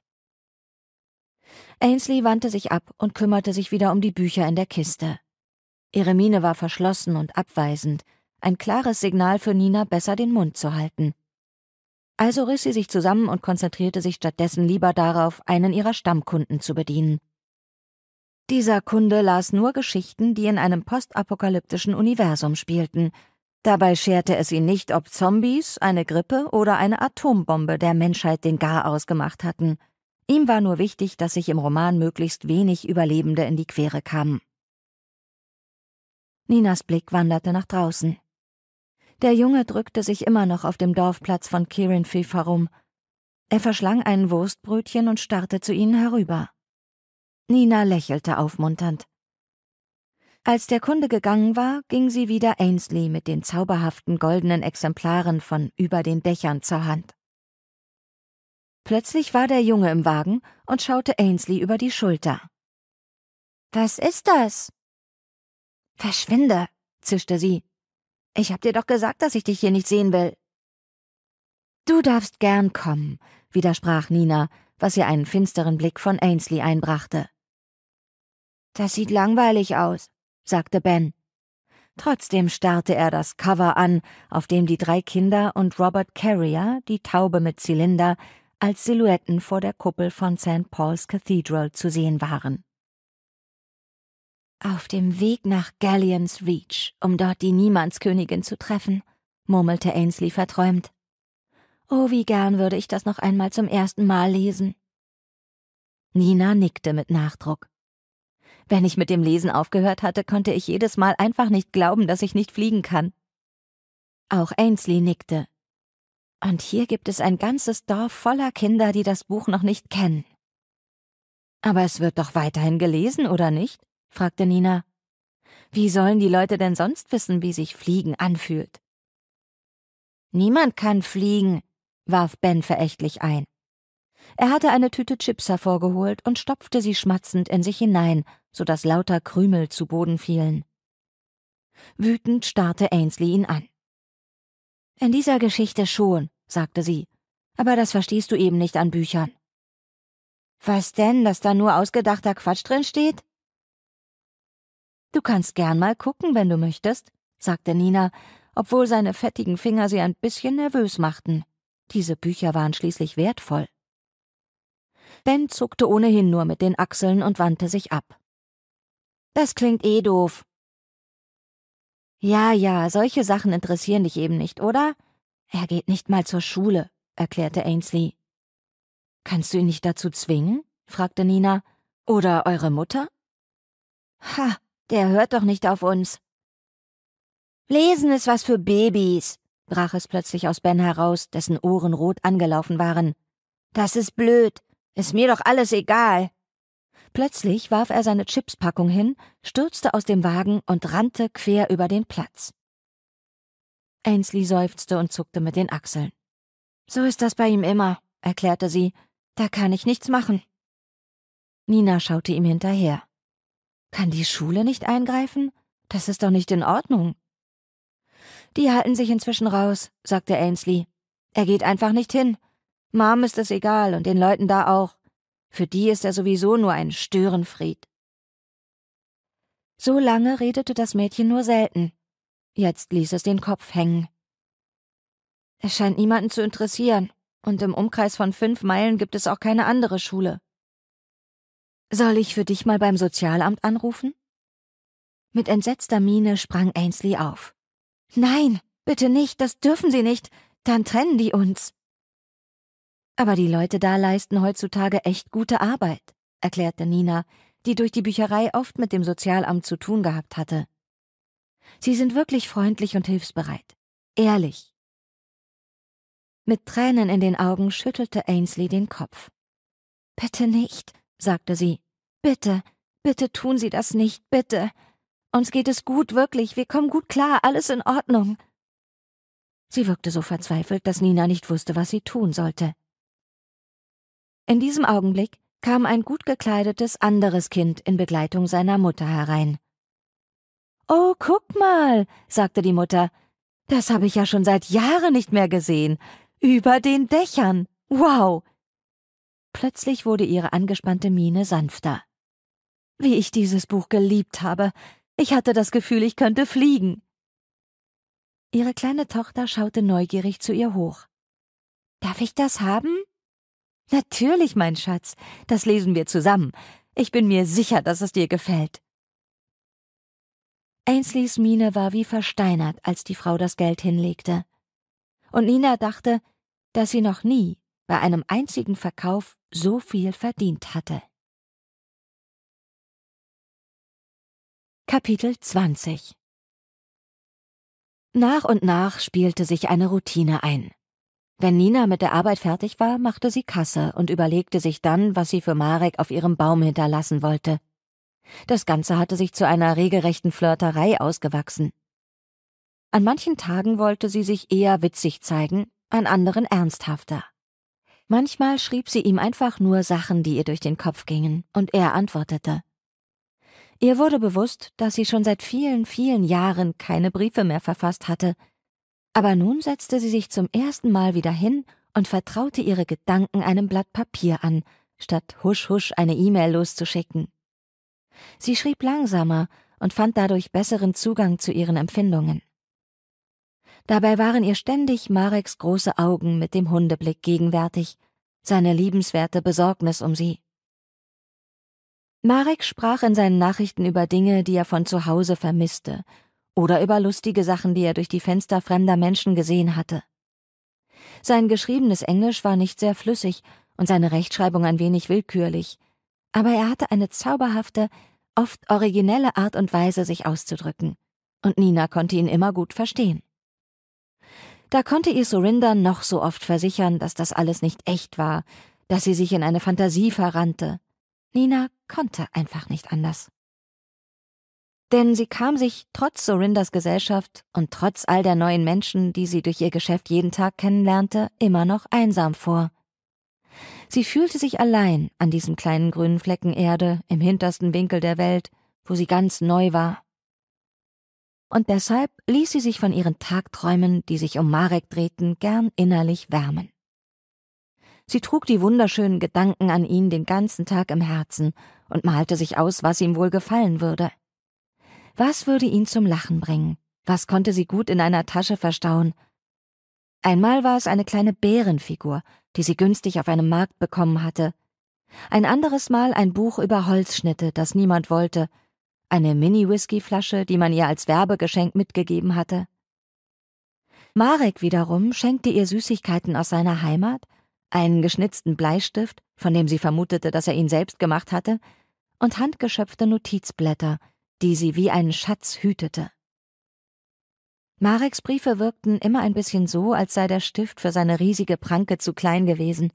Ainsley wandte sich ab und kümmerte sich wieder um die Bücher in der Kiste. Ihre Miene war verschlossen und abweisend, ein klares Signal für Nina, besser den Mund zu halten. Also riss sie sich zusammen und konzentrierte sich stattdessen lieber darauf, einen ihrer Stammkunden zu bedienen. Dieser Kunde las nur Geschichten, die in einem postapokalyptischen Universum spielten. Dabei scherte es ihn nicht, ob Zombies, eine Grippe oder eine Atombombe der Menschheit den Garaus gemacht hatten. Ihm war nur wichtig, dass sich im Roman möglichst wenig Überlebende in die Quere kamen. Ninas Blick wanderte nach draußen. Der Junge drückte sich immer noch auf dem Dorfplatz von Kirinfief herum. Er verschlang ein Wurstbrötchen und starrte zu ihnen herüber. Nina lächelte aufmunternd. Als der Kunde gegangen war, ging sie wieder Ainsley mit den zauberhaften goldenen Exemplaren von über den Dächern zur Hand. Plötzlich war der Junge im Wagen und schaute Ainsley über die Schulter. Was ist das? Verschwinde, zischte sie. Ich hab dir doch gesagt, dass ich dich hier nicht sehen will. Du darfst gern kommen, widersprach Nina, was ihr einen finsteren Blick von Ainsley einbrachte. Das sieht langweilig aus, sagte Ben. Trotzdem starrte er das Cover an, auf dem die drei Kinder und Robert Carrier, die Taube mit Zylinder, als Silhouetten vor der Kuppel von St. Paul's Cathedral zu sehen waren. Auf dem Weg nach Galleons Reach, um dort die Niemandskönigin zu treffen, murmelte Ainsley verträumt. Oh, wie gern würde ich das noch einmal zum ersten Mal lesen. Nina nickte mit Nachdruck. Wenn ich mit dem Lesen aufgehört hatte, konnte ich jedes Mal einfach nicht glauben, dass ich nicht fliegen kann. Auch Ainsley nickte. Und hier gibt es ein ganzes Dorf voller Kinder, die das Buch noch nicht kennen. Aber es wird doch weiterhin gelesen, oder nicht? Fragte Nina. Wie sollen die Leute denn sonst wissen, wie sich Fliegen anfühlt? Niemand kann fliegen, warf Ben verächtlich ein. Er hatte eine Tüte Chips hervorgeholt und stopfte sie schmatzend in sich hinein, so dass lauter Krümel zu Boden fielen. Wütend starrte Ainsley ihn an. In dieser Geschichte schon, sagte sie, aber das verstehst du eben nicht an Büchern. Was denn, dass da nur ausgedachter Quatsch drin steht? Du kannst gern mal gucken, wenn du möchtest, sagte Nina, obwohl seine fettigen Finger sie ein bisschen nervös machten. Diese Bücher waren schließlich wertvoll. Ben zuckte ohnehin nur mit den Achseln und wandte sich ab. Das klingt eh doof. Ja, ja, solche Sachen interessieren dich eben nicht, oder? Er geht nicht mal zur Schule, erklärte Ainsley. Kannst du ihn nicht dazu zwingen? fragte Nina. Oder eure Mutter? Ha, der hört doch nicht auf uns. Lesen ist was für Babys, brach es plötzlich aus Ben heraus, dessen Ohren rot angelaufen waren. Das ist blöd. Ist mir doch alles egal. Plötzlich warf er seine Chipspackung hin, stürzte aus dem Wagen und rannte quer über den Platz. Ainsley seufzte und zuckte mit den Achseln. So ist das bei ihm immer, erklärte sie. Da kann ich nichts machen. Nina schaute ihm hinterher. Kann die Schule nicht eingreifen? Das ist doch nicht in Ordnung. Die halten sich inzwischen raus, sagte Ainsley. Er geht einfach nicht hin. Mom ist es egal und den Leuten da auch. Für die ist er sowieso nur ein Störenfried. So lange redete das Mädchen nur selten. Jetzt ließ es den Kopf hängen. Es scheint niemanden zu interessieren, und im Umkreis von fünf Meilen gibt es auch keine andere Schule. Soll ich für dich mal beim Sozialamt anrufen? Mit entsetzter Miene sprang Ainsley auf. Nein, bitte nicht, das dürfen Sie nicht, dann trennen die uns. Aber die Leute da leisten heutzutage echt gute Arbeit, erklärte Nina, die durch die Bücherei oft mit dem Sozialamt zu tun gehabt hatte. Sie sind wirklich freundlich und hilfsbereit. Ehrlich. Mit Tränen in den Augen schüttelte Ainsley den Kopf. Bitte nicht, sagte sie. Bitte, bitte tun Sie das nicht, bitte. Uns geht es gut, wirklich, wir kommen gut klar, alles in Ordnung. Sie wirkte so verzweifelt, dass Nina nicht wusste, was sie tun sollte. In diesem Augenblick kam ein gut gekleidetes anderes Kind in Begleitung seiner Mutter herein. Oh, guck mal, sagte die Mutter, das habe ich ja schon seit Jahren nicht mehr gesehen. Über den Dächern. Wow, Plötzlich wurde ihre angespannte Miene sanfter. Wie ich dieses Buch geliebt habe. Ich hatte das Gefühl, ich könnte fliegen. Ihre kleine Tochter schaute neugierig zu ihr hoch. Darf ich das haben? Natürlich, mein Schatz. Das lesen wir zusammen. Ich bin mir sicher, dass es dir gefällt. Ainsleys Miene war wie versteinert, als die Frau das Geld hinlegte. Und Nina dachte, dass sie noch nie bei einem einzigen Verkauf so viel verdient hatte. Kapitel 20 Nach und nach spielte sich eine Routine ein. Wenn Nina mit der Arbeit fertig war, machte sie Kasse und überlegte sich dann, was sie für Marek auf ihrem Baum hinterlassen wollte. Das Ganze hatte sich zu einer regelrechten Flirterei ausgewachsen. An manchen Tagen wollte sie sich eher witzig zeigen, an anderen ernsthafter. Manchmal schrieb sie ihm einfach nur Sachen, die ihr durch den Kopf gingen, und er antwortete. Ihr wurde bewusst, dass sie schon seit vielen, vielen Jahren keine Briefe mehr verfasst hatte, aber nun setzte sie sich zum ersten Mal wieder hin und vertraute ihre Gedanken einem Blatt Papier an, statt husch husch eine E-Mail loszuschicken. Sie schrieb langsamer und fand dadurch besseren Zugang zu ihren Empfindungen. Dabei waren ihr ständig Mareks große Augen mit dem Hundeblick gegenwärtig, seine liebenswerte Besorgnis um sie. Marek sprach in seinen Nachrichten über Dinge, die er von zu Hause vermisste, oder über lustige Sachen, die er durch die Fenster fremder Menschen gesehen hatte. Sein geschriebenes Englisch war nicht sehr flüssig und seine Rechtschreibung ein wenig willkürlich, aber er hatte eine zauberhafte, oft originelle Art und Weise, sich auszudrücken, und Nina konnte ihn immer gut verstehen. Da konnte ihr Surinder noch so oft versichern, dass das alles nicht echt war, dass sie sich in eine Fantasie verrannte. Nina konnte einfach nicht anders. Denn sie kam sich trotz Surinders Gesellschaft und trotz all der neuen Menschen, die sie durch ihr Geschäft jeden Tag kennenlernte, immer noch einsam vor. Sie fühlte sich allein an diesem kleinen grünen Flecken Erde im hintersten Winkel der Welt, wo sie ganz neu war. Und deshalb ließ sie sich von ihren Tagträumen, die sich um Marek drehten, gern innerlich wärmen. Sie trug die wunderschönen Gedanken an ihn den ganzen Tag im Herzen und malte sich aus, was ihm wohl gefallen würde. Was würde ihn zum Lachen bringen? Was konnte sie gut in einer Tasche verstauen? Einmal war es eine kleine Bärenfigur, die sie günstig auf einem Markt bekommen hatte. Ein anderes Mal ein Buch über Holzschnitte, das niemand wollte. Eine Mini-Whisky-Flasche, die man ihr als Werbegeschenk mitgegeben hatte. Marek wiederum schenkte ihr Süßigkeiten aus seiner Heimat, einen geschnitzten Bleistift, von dem sie vermutete, dass er ihn selbst gemacht hatte, und handgeschöpfte Notizblätter, die sie wie einen Schatz hütete. Mareks Briefe wirkten immer ein bisschen so, als sei der Stift für seine riesige Pranke zu klein gewesen.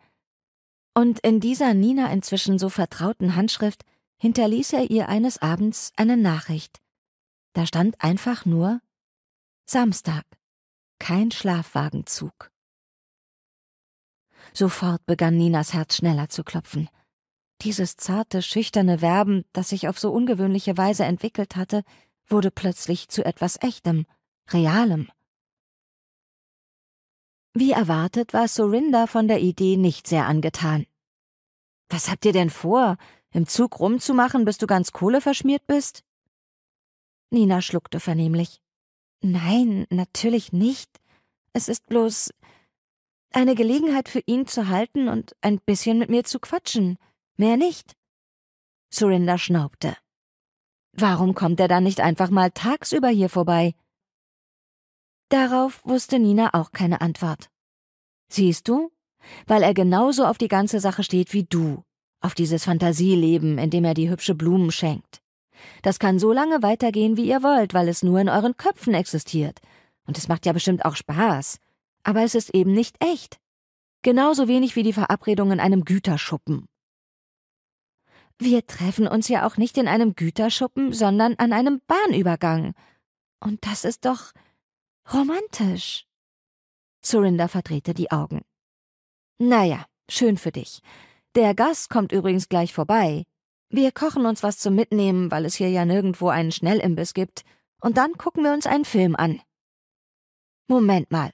Und in dieser Nina inzwischen so vertrauten Handschrift hinterließ er ihr eines Abends eine Nachricht. Da stand einfach nur Samstag, kein Schlafwagenzug. Sofort begann Ninas Herz schneller zu klopfen. Dieses zarte, schüchterne Werben, das sich auf so ungewöhnliche Weise entwickelt hatte, wurde plötzlich zu etwas Echtem, Realem. Wie erwartet war Sorinda von der Idee nicht sehr angetan. Was habt ihr denn vor? Im Zug rumzumachen, bis du ganz Kohle verschmiert bist? Nina schluckte vernehmlich. Nein, natürlich nicht. Es ist bloß eine Gelegenheit für ihn zu halten und ein bisschen mit mir zu quatschen. Mehr nicht. Surinder schnaubte. Warum kommt er dann nicht einfach mal tagsüber hier vorbei? Darauf wusste Nina auch keine Antwort. Siehst du? Weil er genauso auf die ganze Sache steht wie du, auf dieses Fantasieleben, in dem er die hübsche Blumen schenkt. Das kann so lange weitergehen, wie ihr wollt, weil es nur in euren Köpfen existiert. Und es macht ja bestimmt auch Spaß. Aber es ist eben nicht echt. Genauso wenig wie die Verabredung in einem Güterschuppen. Wir treffen uns ja auch nicht in einem Güterschuppen, sondern an einem Bahnübergang. Und das ist doch romantisch. Surinder verdrehte die Augen. Naja, schön für dich. Der Gast kommt übrigens gleich vorbei. Wir kochen uns was zum Mitnehmen, weil es hier ja nirgendwo einen Schnellimbiss gibt, und dann gucken wir uns einen Film an. Moment mal.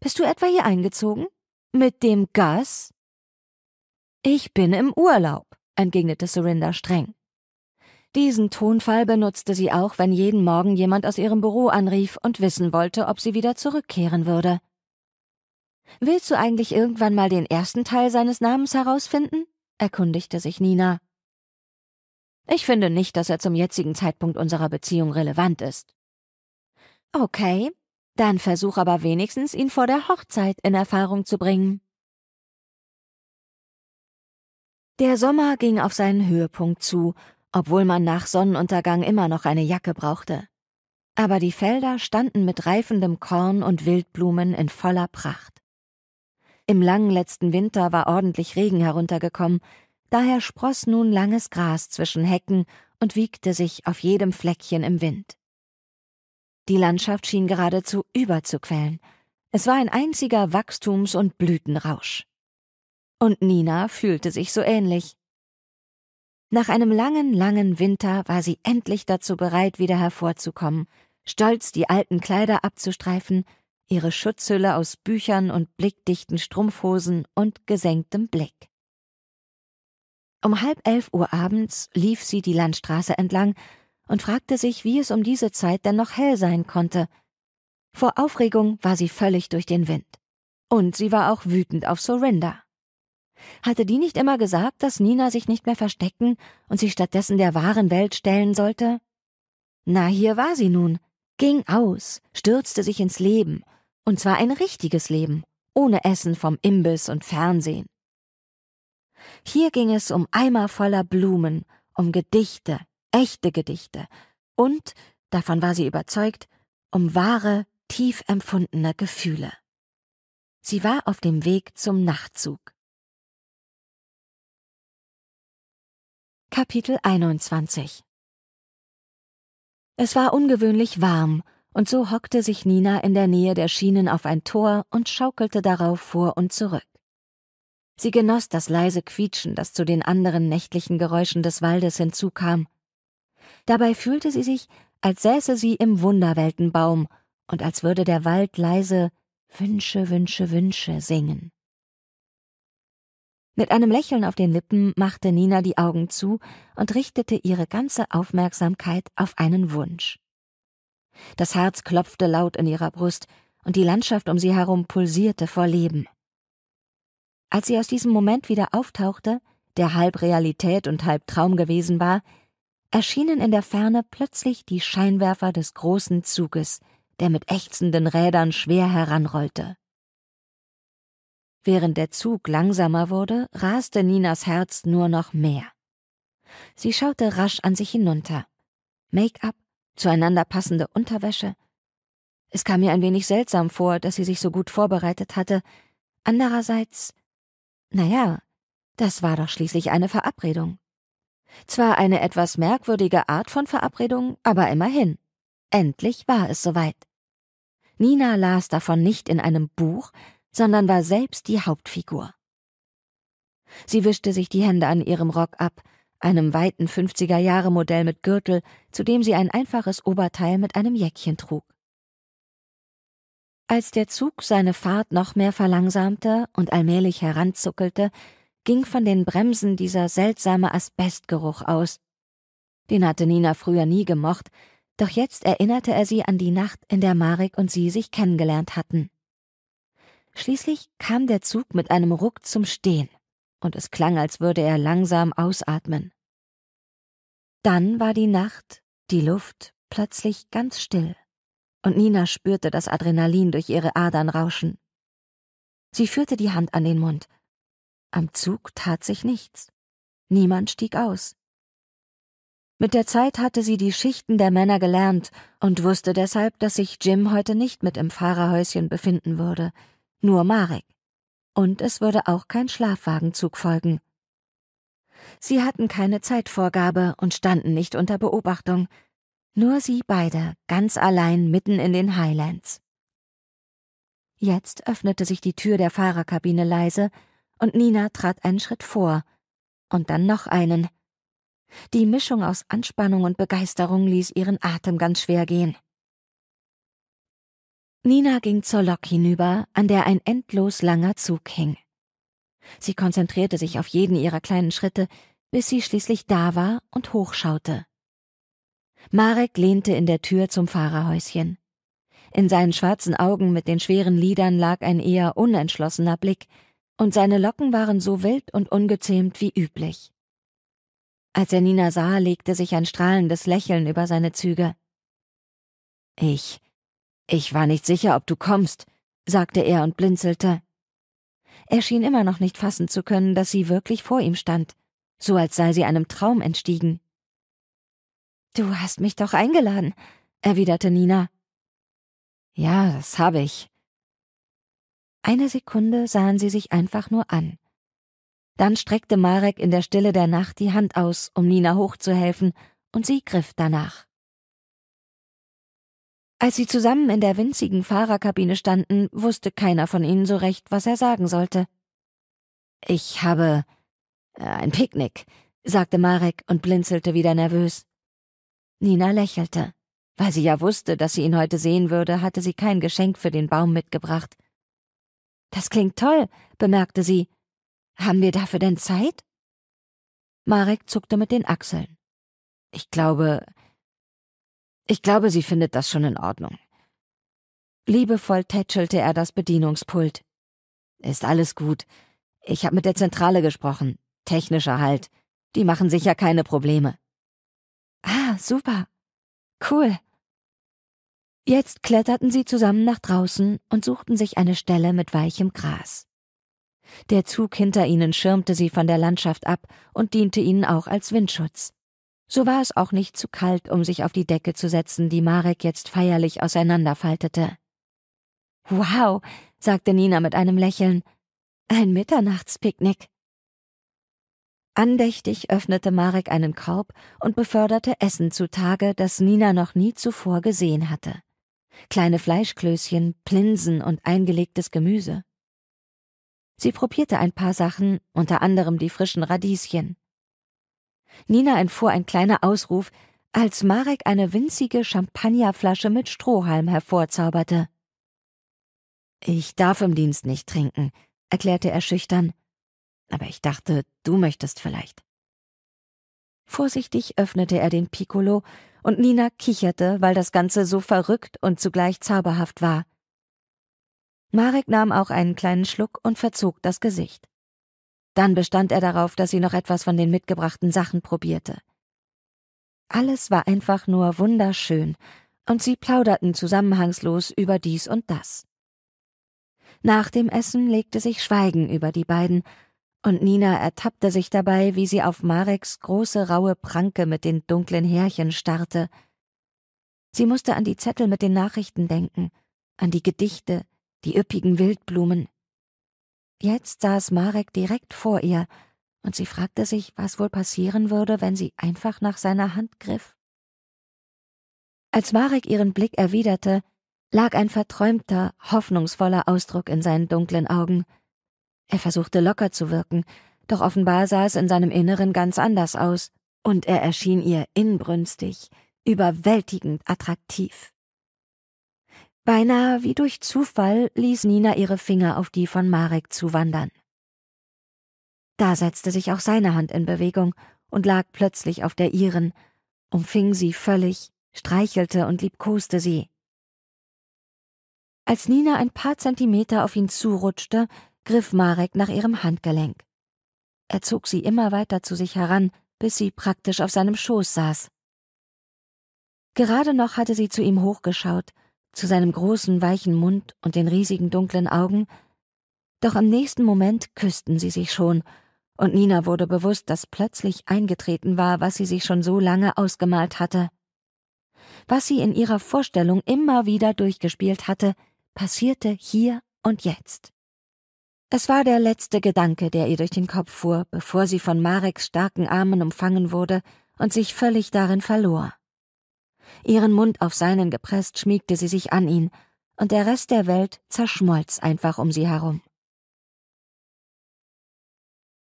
Bist du etwa hier eingezogen? Mit dem Gas? Ich bin im Urlaub entgegnete Surinder streng. Diesen Tonfall benutzte sie auch, wenn jeden Morgen jemand aus ihrem Büro anrief und wissen wollte, ob sie wieder zurückkehren würde. Willst du eigentlich irgendwann mal den ersten Teil seines Namens herausfinden? erkundigte sich Nina. Ich finde nicht, dass er zum jetzigen Zeitpunkt unserer Beziehung relevant ist. Okay, dann versuch aber wenigstens, ihn vor der Hochzeit in Erfahrung zu bringen. Der Sommer ging auf seinen Höhepunkt zu, obwohl man nach Sonnenuntergang immer noch eine Jacke brauchte. Aber die Felder standen mit reifendem Korn und Wildblumen in voller Pracht. Im langen letzten Winter war ordentlich Regen heruntergekommen, daher spross nun langes Gras zwischen Hecken und wiegte sich auf jedem Fleckchen im Wind. Die Landschaft schien geradezu überzuquellen. Es war ein einziger Wachstums- und Blütenrausch. Und Nina fühlte sich so ähnlich. Nach einem langen, langen Winter war sie endlich dazu bereit, wieder hervorzukommen, stolz die alten Kleider abzustreifen, ihre Schutzhülle aus Büchern und blickdichten Strumpfhosen und gesenktem Blick. Um halb elf Uhr abends lief sie die Landstraße entlang und fragte sich, wie es um diese Zeit denn noch hell sein konnte. Vor Aufregung war sie völlig durch den Wind. Und sie war auch wütend auf Surrender. Hatte die nicht immer gesagt, dass Nina sich nicht mehr verstecken und sich stattdessen der wahren Welt stellen sollte? Na, hier war sie nun, ging aus, stürzte sich ins Leben, und zwar ein richtiges Leben, ohne Essen vom Imbiss und Fernsehen. Hier ging es um Eimer voller Blumen, um Gedichte, echte Gedichte und, davon war sie überzeugt, um wahre, tief empfundene Gefühle. Sie war auf dem Weg zum Nachtzug. Kapitel 21 Es war ungewöhnlich warm, und so hockte sich Nina in der Nähe der Schienen auf ein Tor und schaukelte darauf vor und zurück. Sie genoss das leise Quietschen, das zu den anderen nächtlichen Geräuschen des Waldes hinzukam. Dabei fühlte sie sich, als säße sie im Wunderweltenbaum und als würde der Wald leise Wünsche, Wünsche, Wünsche singen. Mit einem Lächeln auf den Lippen machte Nina die Augen zu und richtete ihre ganze Aufmerksamkeit auf einen Wunsch. Das Herz klopfte laut in ihrer Brust, und die Landschaft um sie herum pulsierte vor Leben. Als sie aus diesem Moment wieder auftauchte, der halb Realität und halb Traum gewesen war, erschienen in der Ferne plötzlich die Scheinwerfer des großen Zuges, der mit ächzenden Rädern schwer heranrollte. Während der Zug langsamer wurde, raste Ninas Herz nur noch mehr. Sie schaute rasch an sich hinunter. Make-up, zueinander passende Unterwäsche. Es kam mir ein wenig seltsam vor, dass sie sich so gut vorbereitet hatte. Andererseits, na ja, das war doch schließlich eine Verabredung. Zwar eine etwas merkwürdige Art von Verabredung, aber immerhin. Endlich war es soweit. Nina las davon nicht in einem Buch, sondern war selbst die Hauptfigur. Sie wischte sich die Hände an ihrem Rock ab, einem weiten 50er-Jahre-Modell mit Gürtel, zu dem sie ein einfaches Oberteil mit einem Jäckchen trug. Als der Zug seine Fahrt noch mehr verlangsamte und allmählich heranzuckelte, ging von den Bremsen dieser seltsame Asbestgeruch aus. Den hatte Nina früher nie gemocht, doch jetzt erinnerte er sie an die Nacht, in der Marek und sie sich kennengelernt hatten. Schließlich kam der Zug mit einem Ruck zum Stehen, und es klang, als würde er langsam ausatmen. Dann war die Nacht, die Luft plötzlich ganz still, und Nina spürte das Adrenalin durch ihre Adern rauschen. Sie führte die Hand an den Mund. Am Zug tat sich nichts. Niemand stieg aus. Mit der Zeit hatte sie die Schichten der Männer gelernt und wusste deshalb, dass sich Jim heute nicht mit im Fahrerhäuschen befinden würde, nur Marek. Und es würde auch kein Schlafwagenzug folgen. Sie hatten keine Zeitvorgabe und standen nicht unter Beobachtung. Nur sie beide, ganz allein mitten in den Highlands. Jetzt öffnete sich die Tür der Fahrerkabine leise, und Nina trat einen Schritt vor, und dann noch einen. Die Mischung aus Anspannung und Begeisterung ließ ihren Atem ganz schwer gehen. Nina ging zur Lok hinüber, an der ein endlos langer Zug hing. Sie konzentrierte sich auf jeden ihrer kleinen Schritte, bis sie schließlich da war und hochschaute. Marek lehnte in der Tür zum Fahrerhäuschen. In seinen schwarzen Augen mit den schweren Lidern lag ein eher unentschlossener Blick, und seine Locken waren so wild und ungezähmt wie üblich. Als er Nina sah, legte sich ein strahlendes Lächeln über seine Züge. Ich ich war nicht sicher, ob du kommst, sagte er und blinzelte. Er schien immer noch nicht fassen zu können, dass sie wirklich vor ihm stand, so als sei sie einem Traum entstiegen. Du hast mich doch eingeladen, erwiderte Nina. Ja, das habe ich. Eine Sekunde sahen sie sich einfach nur an. Dann streckte Marek in der Stille der Nacht die Hand aus, um Nina hochzuhelfen, und sie griff danach. Als sie zusammen in der winzigen Fahrerkabine standen, wusste keiner von ihnen so recht, was er sagen sollte. Ich habe äh, ein Picknick, sagte Marek und blinzelte wieder nervös. Nina lächelte. Weil sie ja wusste, dass sie ihn heute sehen würde, hatte sie kein Geschenk für den Baum mitgebracht. Das klingt toll, bemerkte sie. Haben wir dafür denn Zeit? Marek zuckte mit den Achseln. Ich glaube, ich glaube, sie findet das schon in Ordnung. Liebevoll tätschelte er das Bedienungspult. Ist alles gut. Ich habe mit der Zentrale gesprochen. Technischer Halt. Die machen sicher keine Probleme. Ah, super. Cool. Jetzt kletterten sie zusammen nach draußen und suchten sich eine Stelle mit weichem Gras. Der Zug hinter ihnen schirmte sie von der Landschaft ab und diente ihnen auch als Windschutz. So war es auch nicht zu kalt, um sich auf die Decke zu setzen, die Marek jetzt feierlich auseinanderfaltete. Wow, sagte Nina mit einem Lächeln. Ein Mitternachtspicknick. Andächtig öffnete Marek einen Korb und beförderte Essen zutage, das Nina noch nie zuvor gesehen hatte. Kleine Fleischklößchen, Plinsen und eingelegtes Gemüse. Sie probierte ein paar Sachen, unter anderem die frischen Radieschen. Nina entfuhr ein kleiner Ausruf, als Marek eine winzige Champagnerflasche mit Strohhalm hervorzauberte. Ich darf im Dienst nicht trinken, erklärte er schüchtern. Aber ich dachte, du möchtest vielleicht. Vorsichtig öffnete er den Piccolo, und Nina kicherte, weil das Ganze so verrückt und zugleich zauberhaft war. Marek nahm auch einen kleinen Schluck und verzog das Gesicht. Dann bestand er darauf, dass sie noch etwas von den mitgebrachten Sachen probierte. Alles war einfach nur wunderschön, und sie plauderten zusammenhangslos über dies und das. Nach dem Essen legte sich Schweigen über die beiden, und Nina ertappte sich dabei, wie sie auf Mareks große raue Pranke mit den dunklen Härchen starrte. Sie musste an die Zettel mit den Nachrichten denken, an die Gedichte, die üppigen Wildblumen, Jetzt saß Marek direkt vor ihr, und sie fragte sich, was wohl passieren würde, wenn sie einfach nach seiner Hand griff. Als Marek ihren Blick erwiderte, lag ein verträumter, hoffnungsvoller Ausdruck in seinen dunklen Augen. Er versuchte locker zu wirken, doch offenbar sah es in seinem Inneren ganz anders aus, und er erschien ihr inbrünstig, überwältigend attraktiv. Beinahe wie durch Zufall ließ Nina ihre Finger auf die von Marek zuwandern. Da setzte sich auch seine Hand in Bewegung und lag plötzlich auf der ihren, umfing sie völlig, streichelte und liebkoste sie. Als Nina ein paar Zentimeter auf ihn zurutschte, griff Marek nach ihrem Handgelenk. Er zog sie immer weiter zu sich heran, bis sie praktisch auf seinem Schoß saß. Gerade noch hatte sie zu ihm hochgeschaut, zu seinem großen, weichen Mund und den riesigen dunklen Augen, doch im nächsten Moment küssten sie sich schon, und Nina wurde bewusst, dass plötzlich eingetreten war, was sie sich schon so lange ausgemalt hatte. Was sie in ihrer Vorstellung immer wieder durchgespielt hatte, passierte hier und jetzt. Es war der letzte Gedanke, der ihr durch den Kopf fuhr, bevor sie von Mareks starken Armen umfangen wurde und sich völlig darin verlor. Ihren Mund auf seinen gepresst, schmiegte sie sich an ihn, und der Rest der Welt zerschmolz einfach um sie herum.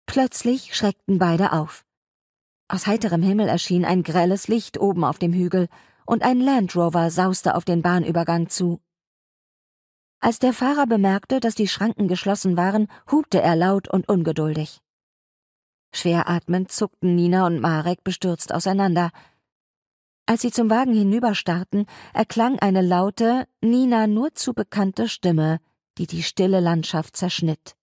Plötzlich schreckten beide auf. Aus heiterem Himmel erschien ein grelles Licht oben auf dem Hügel, und ein Land Rover sauste auf den Bahnübergang zu. Als der Fahrer bemerkte, dass die Schranken geschlossen waren, hupte er laut und ungeduldig. Schwer atmend zuckten Nina und Marek bestürzt auseinander, als sie zum Wagen hinüberstarrten, erklang eine laute, Nina nur zu bekannte Stimme, die die stille Landschaft zerschnitt.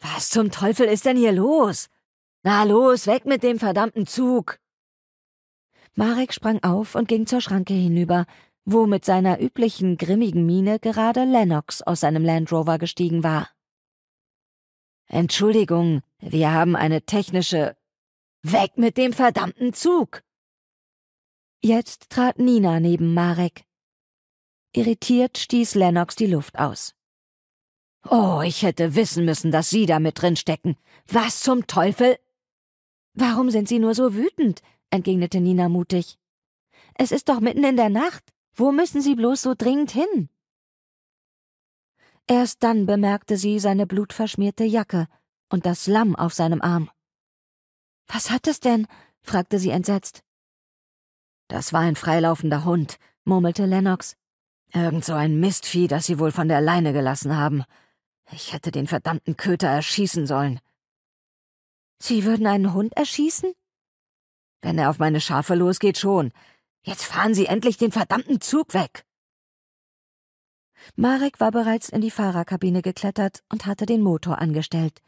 Was zum Teufel ist denn hier los? Na los, weg mit dem verdammten Zug! Marek sprang auf und ging zur Schranke hinüber, wo mit seiner üblichen grimmigen Miene gerade Lennox aus seinem Land Rover gestiegen war. Entschuldigung, wir haben eine technische. Weg mit dem verdammten Zug! Jetzt trat Nina neben Marek. Irritiert stieß Lennox die Luft aus. Oh, ich hätte wissen müssen, dass Sie da mit drin stecken. Was zum Teufel? Warum sind Sie nur so wütend? entgegnete Nina mutig. Es ist doch mitten in der Nacht. Wo müssen Sie bloß so dringend hin? Erst dann bemerkte sie seine blutverschmierte Jacke und das Lamm auf seinem Arm. Was hat es denn? fragte sie entsetzt. Das war ein freilaufender Hund, murmelte Lennox. Irgend so ein Mistvieh, das sie wohl von der Leine gelassen haben. Ich hätte den verdammten Köter erschießen sollen. Sie würden einen Hund erschießen? Wenn er auf meine Schafe losgeht, schon. Jetzt fahren Sie endlich den verdammten Zug weg. Marek war bereits in die Fahrerkabine geklettert und hatte den Motor angestellt.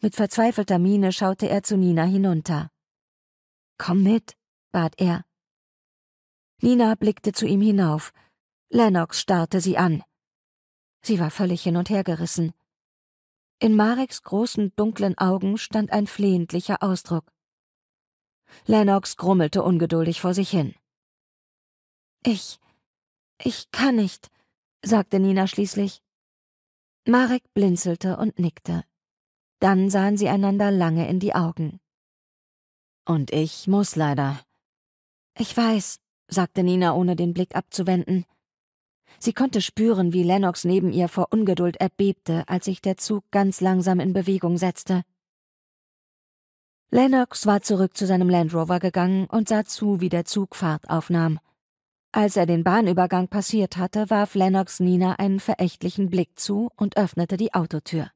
Mit verzweifelter Miene schaute er zu Nina hinunter. Komm mit, bat er. Nina blickte zu ihm hinauf. Lennox starrte sie an. Sie war völlig hin und her gerissen. In Mareks großen dunklen Augen stand ein flehentlicher Ausdruck. Lennox grummelte ungeduldig vor sich hin. Ich. ich kann nicht, sagte Nina schließlich. Marek blinzelte und nickte. Dann sahen sie einander lange in die Augen. Und ich muss leider. Ich weiß, sagte Nina, ohne den Blick abzuwenden. Sie konnte spüren, wie Lennox neben ihr vor Ungeduld erbebte, als sich der Zug ganz langsam in Bewegung setzte. Lennox war zurück zu seinem Land Rover gegangen und sah zu, wie der Zug Fahrt aufnahm. Als er den Bahnübergang passiert hatte, warf Lennox Nina einen verächtlichen Blick zu und öffnete die Autotür.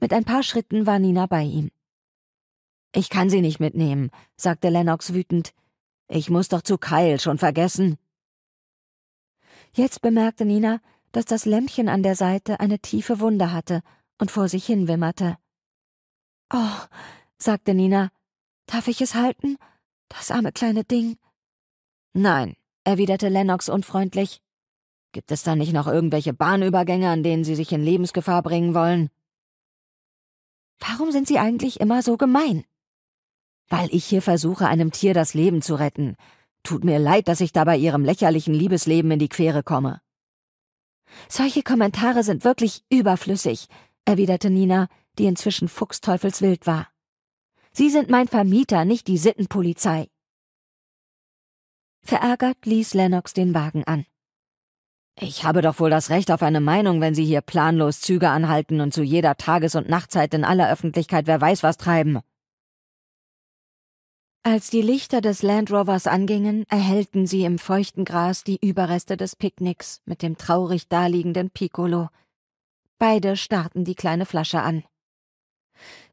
Mit ein paar Schritten war Nina bei ihm. Ich kann sie nicht mitnehmen, sagte Lennox wütend. Ich muss doch zu Kyle, schon vergessen. Jetzt bemerkte Nina, dass das Lämpchen an der Seite eine tiefe Wunde hatte und vor sich hin wimmerte. Oh, sagte Nina, darf ich es halten? Das arme kleine Ding. Nein, erwiderte Lennox unfreundlich. Gibt es da nicht noch irgendwelche Bahnübergänge, an denen Sie sich in Lebensgefahr bringen wollen? Warum sind Sie eigentlich immer so gemein? Weil ich hier versuche, einem Tier das Leben zu retten. Tut mir leid, dass ich dabei Ihrem lächerlichen Liebesleben in die Quere komme. Solche Kommentare sind wirklich überflüssig, erwiderte Nina, die inzwischen fuchsteufelswild war. Sie sind mein Vermieter, nicht die Sittenpolizei. Verärgert ließ Lennox den Wagen an. Ich habe doch wohl das Recht auf eine Meinung, wenn Sie hier planlos Züge anhalten und zu jeder Tages- und Nachtzeit in aller Öffentlichkeit wer weiß was treiben. Als die Lichter des Land Rovers angingen, erhellten sie im feuchten Gras die Überreste des Picknicks mit dem traurig daliegenden Piccolo. Beide starrten die kleine Flasche an.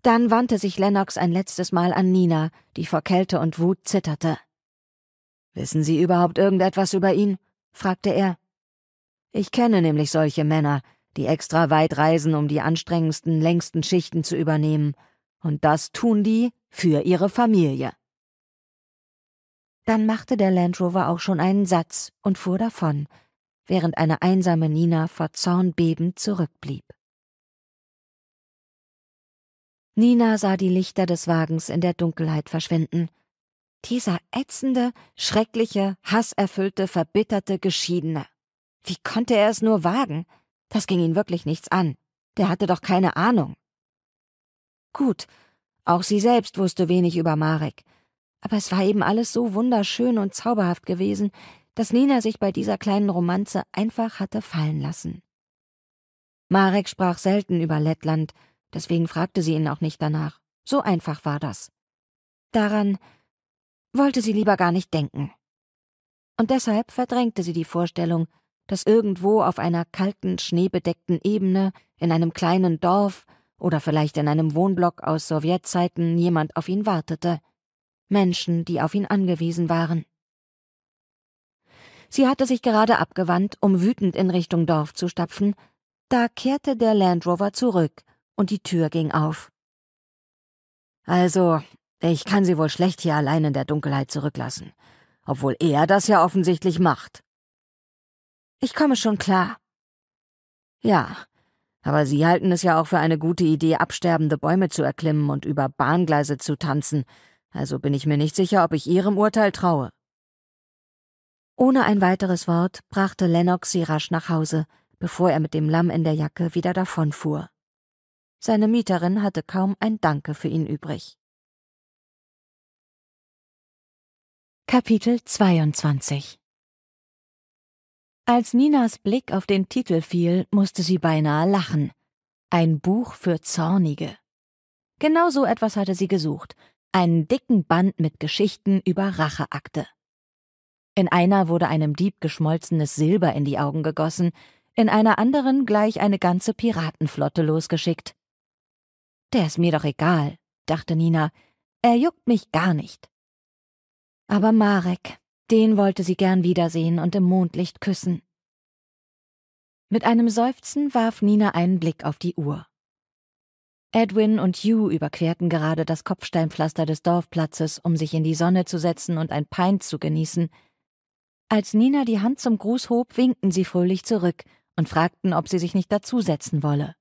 Dann wandte sich Lennox ein letztes Mal an Nina, die vor Kälte und Wut zitterte. Wissen Sie überhaupt irgendetwas über ihn? fragte er. Ich kenne nämlich solche Männer, die extra weit reisen, um die anstrengendsten, längsten Schichten zu übernehmen. Und das tun die für ihre Familie. Dann machte der Land Rover auch schon einen Satz und fuhr davon, während eine einsame Nina vor Zorn bebend zurückblieb. Nina sah die Lichter des Wagens in der Dunkelheit verschwinden dieser ätzende, schreckliche, hasserfüllte, verbitterte Geschiedene. Wie konnte er es nur wagen? Das ging ihn wirklich nichts an. Der hatte doch keine Ahnung. Gut, auch sie selbst wusste wenig über Marek. Aber es war eben alles so wunderschön und zauberhaft gewesen, dass Nina sich bei dieser kleinen Romanze einfach hatte fallen lassen. Marek sprach selten über Lettland, deswegen fragte sie ihn auch nicht danach. So einfach war das. Daran wollte sie lieber gar nicht denken. Und deshalb verdrängte sie die Vorstellung, dass irgendwo auf einer kalten, schneebedeckten Ebene, in einem kleinen Dorf oder vielleicht in einem Wohnblock aus Sowjetzeiten jemand auf ihn wartete. Menschen, die auf ihn angewiesen waren. Sie hatte sich gerade abgewandt, um wütend in Richtung Dorf zu stapfen, da kehrte der Land Rover zurück und die Tür ging auf. Also, ich kann sie wohl schlecht hier allein in der Dunkelheit zurücklassen, obwohl er das ja offensichtlich macht. Ich komme schon klar. Ja, aber Sie halten es ja auch für eine gute Idee, absterbende Bäume zu erklimmen und über Bahngleise zu tanzen, also bin ich mir nicht sicher, ob ich Ihrem Urteil traue. Ohne ein weiteres Wort brachte Lennox sie rasch nach Hause, bevor er mit dem Lamm in der Jacke wieder davonfuhr. Seine Mieterin hatte kaum ein Danke für ihn übrig. Kapitel 22 Als Ninas Blick auf den Titel fiel, musste sie beinahe lachen. Ein Buch für Zornige. Genau so etwas hatte sie gesucht. Einen dicken Band mit Geschichten über Racheakte. In einer wurde einem Dieb geschmolzenes Silber in die Augen gegossen, in einer anderen gleich eine ganze Piratenflotte losgeschickt. Der ist mir doch egal, dachte Nina. Er juckt mich gar nicht. Aber Marek, den wollte sie gern wiedersehen und im Mondlicht küssen. Mit einem Seufzen warf Nina einen Blick auf die Uhr. Edwin und Hugh überquerten gerade das Kopfsteinpflaster des Dorfplatzes, um sich in die Sonne zu setzen und ein Pint zu genießen. Als Nina die Hand zum Gruß hob, winkten sie fröhlich zurück und fragten, ob sie sich nicht dazusetzen wolle.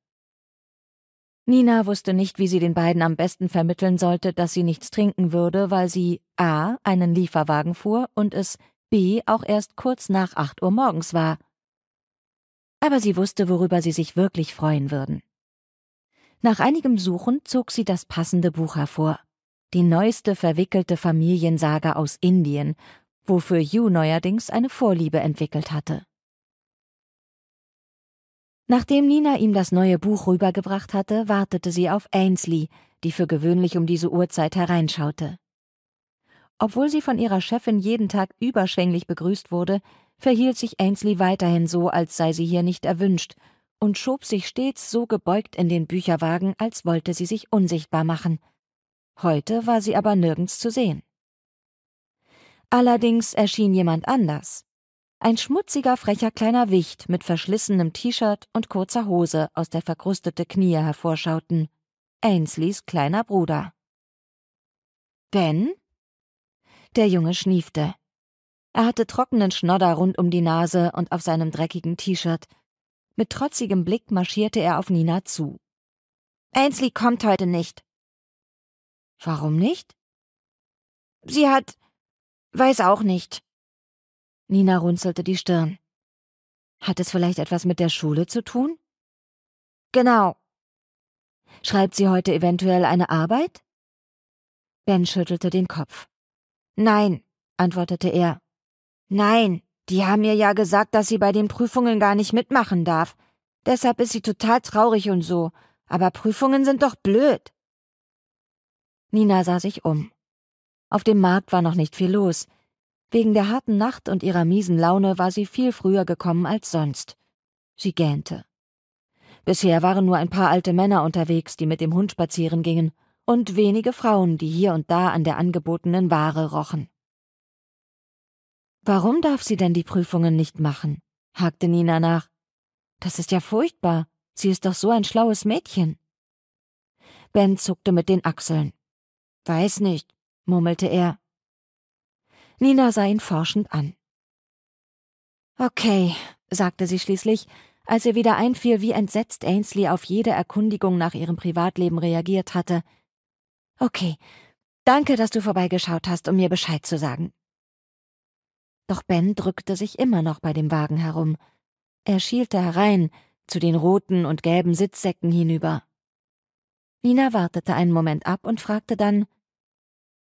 Nina wusste nicht, wie sie den beiden am besten vermitteln sollte, dass sie nichts trinken würde, weil sie a. einen Lieferwagen fuhr und es b. auch erst kurz nach acht Uhr morgens war. Aber sie wusste, worüber sie sich wirklich freuen würden. Nach einigem Suchen zog sie das passende Buch hervor. Die neueste verwickelte Familiensaga aus Indien, wofür Hugh neuerdings eine Vorliebe entwickelt hatte. Nachdem Nina ihm das neue Buch rübergebracht hatte, wartete sie auf Ainsley, die für gewöhnlich um diese Uhrzeit hereinschaute. Obwohl sie von ihrer Chefin jeden Tag überschwänglich begrüßt wurde, verhielt sich Ainsley weiterhin so, als sei sie hier nicht erwünscht, und schob sich stets so gebeugt in den Bücherwagen, als wollte sie sich unsichtbar machen. Heute war sie aber nirgends zu sehen. Allerdings erschien jemand anders, ein schmutziger, frecher kleiner Wicht mit verschlissenem T-Shirt und kurzer Hose, aus der verkrustete Knie hervorschauten. Ainsleys kleiner Bruder. Ben? Der Junge schniefte. Er hatte trockenen Schnodder rund um die Nase und auf seinem dreckigen T-Shirt. Mit trotzigem Blick marschierte er auf Nina zu. Ainsley kommt heute nicht. Warum nicht? Sie hat. weiß auch nicht. Nina runzelte die Stirn. Hat es vielleicht etwas mit der Schule zu tun? Genau. Schreibt sie heute eventuell eine Arbeit? Ben schüttelte den Kopf. Nein, antwortete er. Nein, die haben mir ja gesagt, dass sie bei den Prüfungen gar nicht mitmachen darf. Deshalb ist sie total traurig und so. Aber Prüfungen sind doch blöd. Nina sah sich um. Auf dem Markt war noch nicht viel los. Wegen der harten Nacht und ihrer miesen Laune war sie viel früher gekommen als sonst. Sie gähnte. Bisher waren nur ein paar alte Männer unterwegs, die mit dem Hund spazieren gingen, und wenige Frauen, die hier und da an der angebotenen Ware rochen. Warum darf sie denn die Prüfungen nicht machen? hakte Nina nach. Das ist ja furchtbar. Sie ist doch so ein schlaues Mädchen. Ben zuckte mit den Achseln. Weiß nicht, murmelte er. Nina sah ihn forschend an. Okay, sagte sie schließlich, als ihr wieder einfiel, wie entsetzt Ainsley auf jede Erkundigung nach ihrem Privatleben reagiert hatte. Okay, danke, dass du vorbeigeschaut hast, um mir Bescheid zu sagen. Doch Ben drückte sich immer noch bei dem Wagen herum. Er schielte herein, zu den roten und gelben Sitzsäcken hinüber. Nina wartete einen Moment ab und fragte dann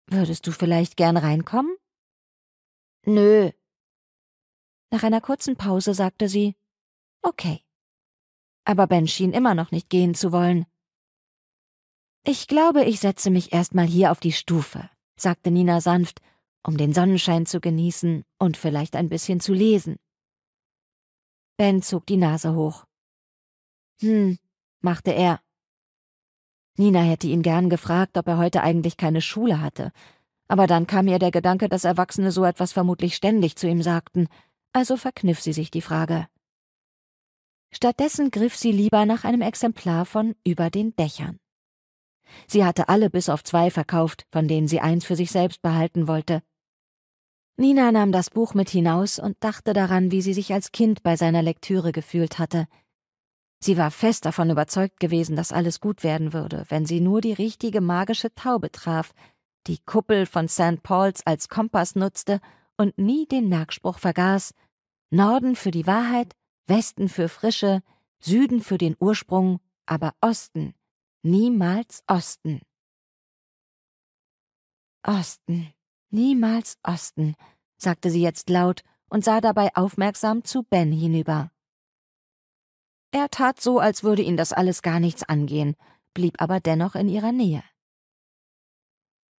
Würdest du vielleicht gern reinkommen? Nö. Nach einer kurzen Pause sagte sie Okay. Aber Ben schien immer noch nicht gehen zu wollen. Ich glaube, ich setze mich erst mal hier auf die Stufe, sagte Nina sanft, um den Sonnenschein zu genießen und vielleicht ein bisschen zu lesen. Ben zog die Nase hoch. Hm, machte er. Nina hätte ihn gern gefragt, ob er heute eigentlich keine Schule hatte, aber dann kam ihr der Gedanke, dass Erwachsene so etwas vermutlich ständig zu ihm sagten, also verkniff sie sich die Frage. Stattdessen griff sie lieber nach einem Exemplar von Über den Dächern. Sie hatte alle bis auf zwei verkauft, von denen sie eins für sich selbst behalten wollte. Nina nahm das Buch mit hinaus und dachte daran, wie sie sich als Kind bei seiner Lektüre gefühlt hatte. Sie war fest davon überzeugt gewesen, dass alles gut werden würde, wenn sie nur die richtige magische Taube traf, die Kuppel von St. Paul's als Kompass nutzte und nie den Merkspruch vergaß Norden für die Wahrheit, Westen für Frische, Süden für den Ursprung, aber Osten, niemals Osten. Osten, niemals Osten, sagte sie jetzt laut und sah dabei aufmerksam zu Ben hinüber. Er tat so, als würde ihn das alles gar nichts angehen, blieb aber dennoch in ihrer Nähe.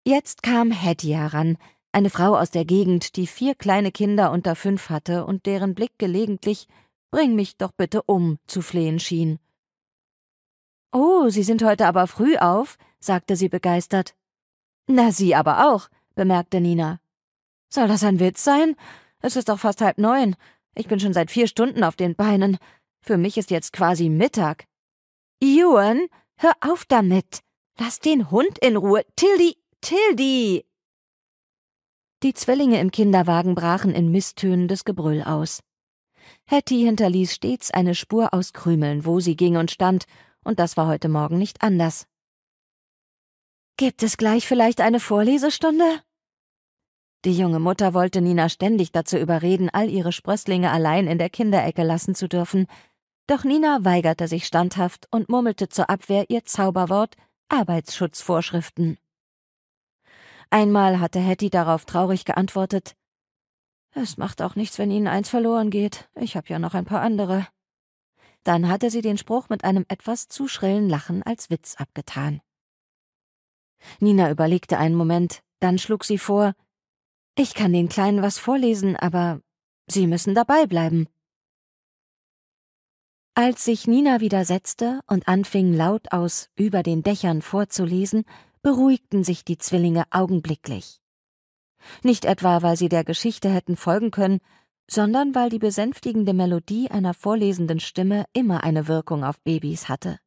Jetzt kam Hetty heran, eine Frau aus der Gegend, die vier kleine Kinder unter fünf hatte und deren Blick gelegentlich Bring mich doch bitte um zu flehen schien. Oh, Sie sind heute aber früh auf, sagte sie begeistert. Na, Sie aber auch, bemerkte Nina. Soll das ein Witz sein? Es ist doch fast halb neun. Ich bin schon seit vier Stunden auf den Beinen. Für mich ist jetzt quasi Mittag. Ewan, hör auf damit. Lass den Hund in Ruhe. Tildy, Tildy! Die Zwillinge im Kinderwagen brachen in misstönendes Gebrüll aus. Hetty hinterließ stets eine Spur aus Krümeln, wo sie ging und stand, und das war heute Morgen nicht anders. Gibt es gleich vielleicht eine Vorlesestunde? Die junge Mutter wollte Nina ständig dazu überreden, all ihre Sprösslinge allein in der Kinderecke lassen zu dürfen, doch Nina weigerte sich standhaft und murmelte zur Abwehr ihr Zauberwort Arbeitsschutzvorschriften. Einmal hatte Hetty darauf traurig geantwortet Es macht auch nichts, wenn Ihnen eins verloren geht. Ich habe ja noch ein paar andere. Dann hatte sie den Spruch mit einem etwas zu schrillen Lachen als Witz abgetan. Nina überlegte einen Moment, dann schlug sie vor Ich kann den Kleinen was vorlesen, aber Sie müssen dabei bleiben. Als sich Nina wieder setzte und anfing laut aus über den Dächern vorzulesen, beruhigten sich die Zwillinge augenblicklich. Nicht etwa, weil sie der Geschichte hätten folgen können, sondern weil die besänftigende Melodie einer vorlesenden Stimme immer eine Wirkung auf Babys hatte.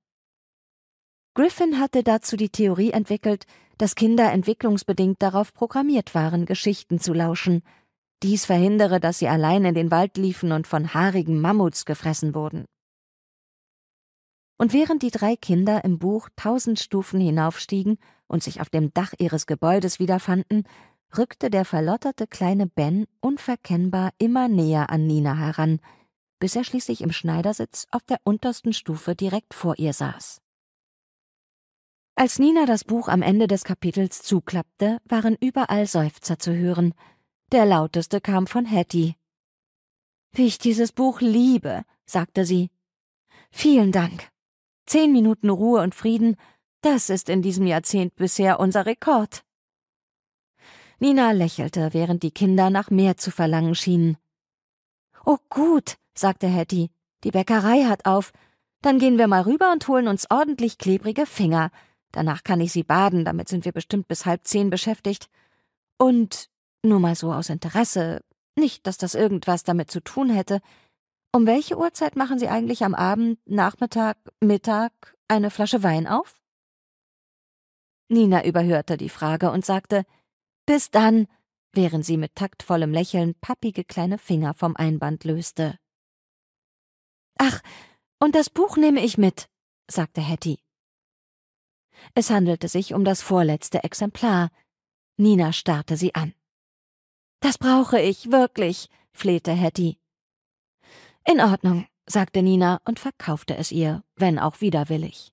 Griffin hatte dazu die Theorie entwickelt, dass Kinder entwicklungsbedingt darauf programmiert waren, Geschichten zu lauschen. Dies verhindere, dass sie allein in den Wald liefen und von haarigen Mammuts gefressen wurden. Und während die drei Kinder im Buch tausend Stufen hinaufstiegen und sich auf dem Dach ihres Gebäudes wiederfanden, rückte der verlotterte kleine Ben unverkennbar immer näher an Nina heran, bis er schließlich im Schneidersitz auf der untersten Stufe direkt vor ihr saß. Als Nina das Buch am Ende des Kapitels zuklappte, waren überall Seufzer zu hören. Der lauteste kam von Hetty. Wie ich dieses Buch liebe, sagte sie. Vielen Dank. Zehn Minuten Ruhe und Frieden, das ist in diesem Jahrzehnt bisher unser Rekord. Nina lächelte, während die Kinder nach mehr zu verlangen schienen. Oh gut, sagte Hetty, die Bäckerei hat auf. Dann gehen wir mal rüber und holen uns ordentlich klebrige Finger. Danach kann ich sie baden, damit sind wir bestimmt bis halb zehn beschäftigt. Und nur mal so aus Interesse, nicht, dass das irgendwas damit zu tun hätte. Um welche Uhrzeit machen Sie eigentlich am Abend, Nachmittag, Mittag eine Flasche Wein auf? Nina überhörte die Frage und sagte Bis dann, während sie mit taktvollem Lächeln pappige kleine Finger vom Einband löste. Ach, und das Buch nehme ich mit, sagte Hetty. Es handelte sich um das vorletzte Exemplar. Nina starrte sie an. Das brauche ich, wirklich, flehte Hetty. In Ordnung, sagte Nina und verkaufte es ihr, wenn auch widerwillig.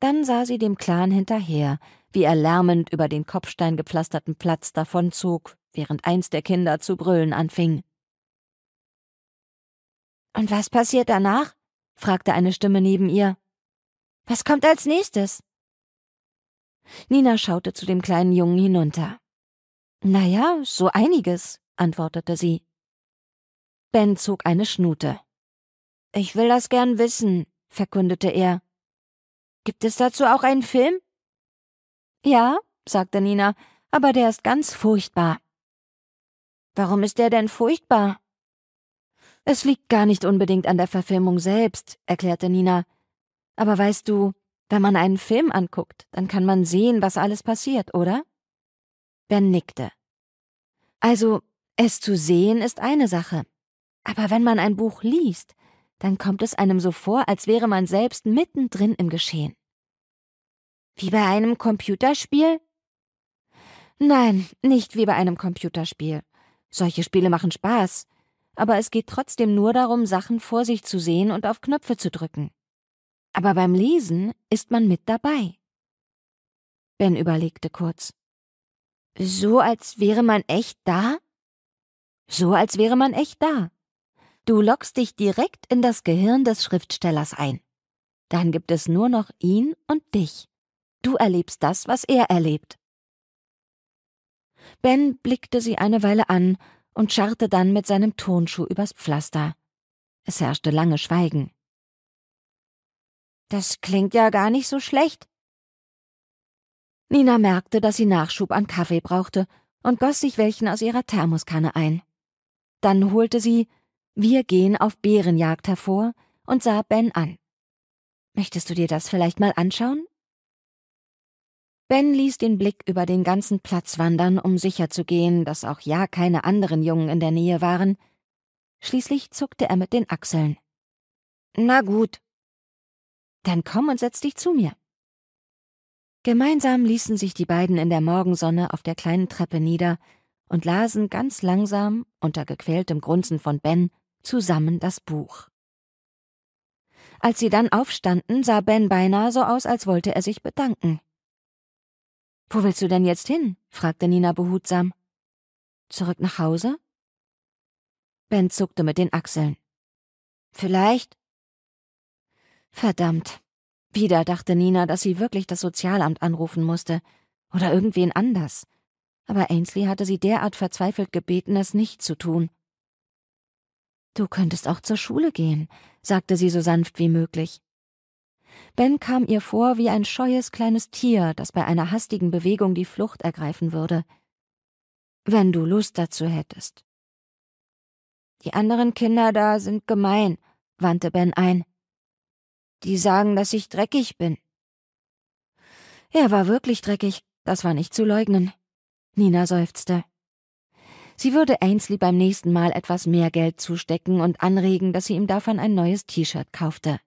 Dann sah sie dem Clan hinterher, wie er lärmend über den kopfsteingepflasterten Platz davonzog, während eins der Kinder zu brüllen anfing. Und was passiert danach? fragte eine Stimme neben ihr. Was kommt als nächstes? Nina schaute zu dem kleinen Jungen hinunter. Na ja, so einiges, antwortete sie. Ben zog eine Schnute. Ich will das gern wissen, verkündete er. Gibt es dazu auch einen Film? Ja, sagte Nina, aber der ist ganz furchtbar. Warum ist der denn furchtbar? Es liegt gar nicht unbedingt an der Verfilmung selbst, erklärte Nina. Aber weißt du, wenn man einen Film anguckt, dann kann man sehen, was alles passiert, oder? Ben nickte. Also, es zu sehen ist eine Sache. Aber wenn man ein Buch liest, dann kommt es einem so vor, als wäre man selbst mittendrin im Geschehen. Wie bei einem Computerspiel? Nein, nicht wie bei einem Computerspiel. Solche Spiele machen Spaß. aber es geht trotzdem nur darum, Sachen vor sich zu sehen und auf Knöpfe zu drücken. Aber beim Lesen ist man mit dabei. Ben überlegte kurz. So als wäre man echt da? So als wäre man echt da. Du lockst dich direkt in das Gehirn des Schriftstellers ein. Dann gibt es nur noch ihn und dich. Du erlebst das, was er erlebt. Ben blickte sie eine Weile an und scharrte dann mit seinem Turnschuh übers Pflaster. Es herrschte lange Schweigen. Das klingt ja gar nicht so schlecht. Nina merkte, dass sie Nachschub an Kaffee brauchte und goss sich welchen aus ihrer Thermoskanne ein. Dann holte sie Wir gehen auf Bärenjagd hervor und sah Ben an. Möchtest du dir das vielleicht mal anschauen? Ben ließ den Blick über den ganzen Platz wandern, um sicherzugehen, dass auch ja keine anderen Jungen in der Nähe waren. Schließlich zuckte er mit den Achseln. Na gut. Dann komm und setz dich zu mir. Gemeinsam ließen sich die beiden in der Morgensonne auf der kleinen Treppe nieder und lasen ganz langsam, unter gequältem Grunzen von Ben, zusammen das Buch. Als sie dann aufstanden, sah Ben beinahe so aus, als wollte er sich bedanken. Wo willst du denn jetzt hin? fragte Nina behutsam. Zurück nach Hause? Ben zuckte mit den Achseln. Vielleicht. Verdammt. Wieder dachte Nina, dass sie wirklich das Sozialamt anrufen musste. Oder irgendwen anders. Aber Ainsley hatte sie derart verzweifelt gebeten, es nicht zu tun. Du könntest auch zur Schule gehen, sagte sie so sanft wie möglich. Ben kam ihr vor wie ein scheues kleines Tier, das bei einer hastigen Bewegung die Flucht ergreifen würde. Wenn du Lust dazu hättest. Die anderen Kinder da sind gemein, wandte Ben ein. Die sagen, dass ich dreckig bin. Er war wirklich dreckig, das war nicht zu leugnen. Nina seufzte. Sie würde Ainsley beim nächsten Mal etwas mehr Geld zustecken und anregen, dass sie ihm davon ein neues T-Shirt kaufte.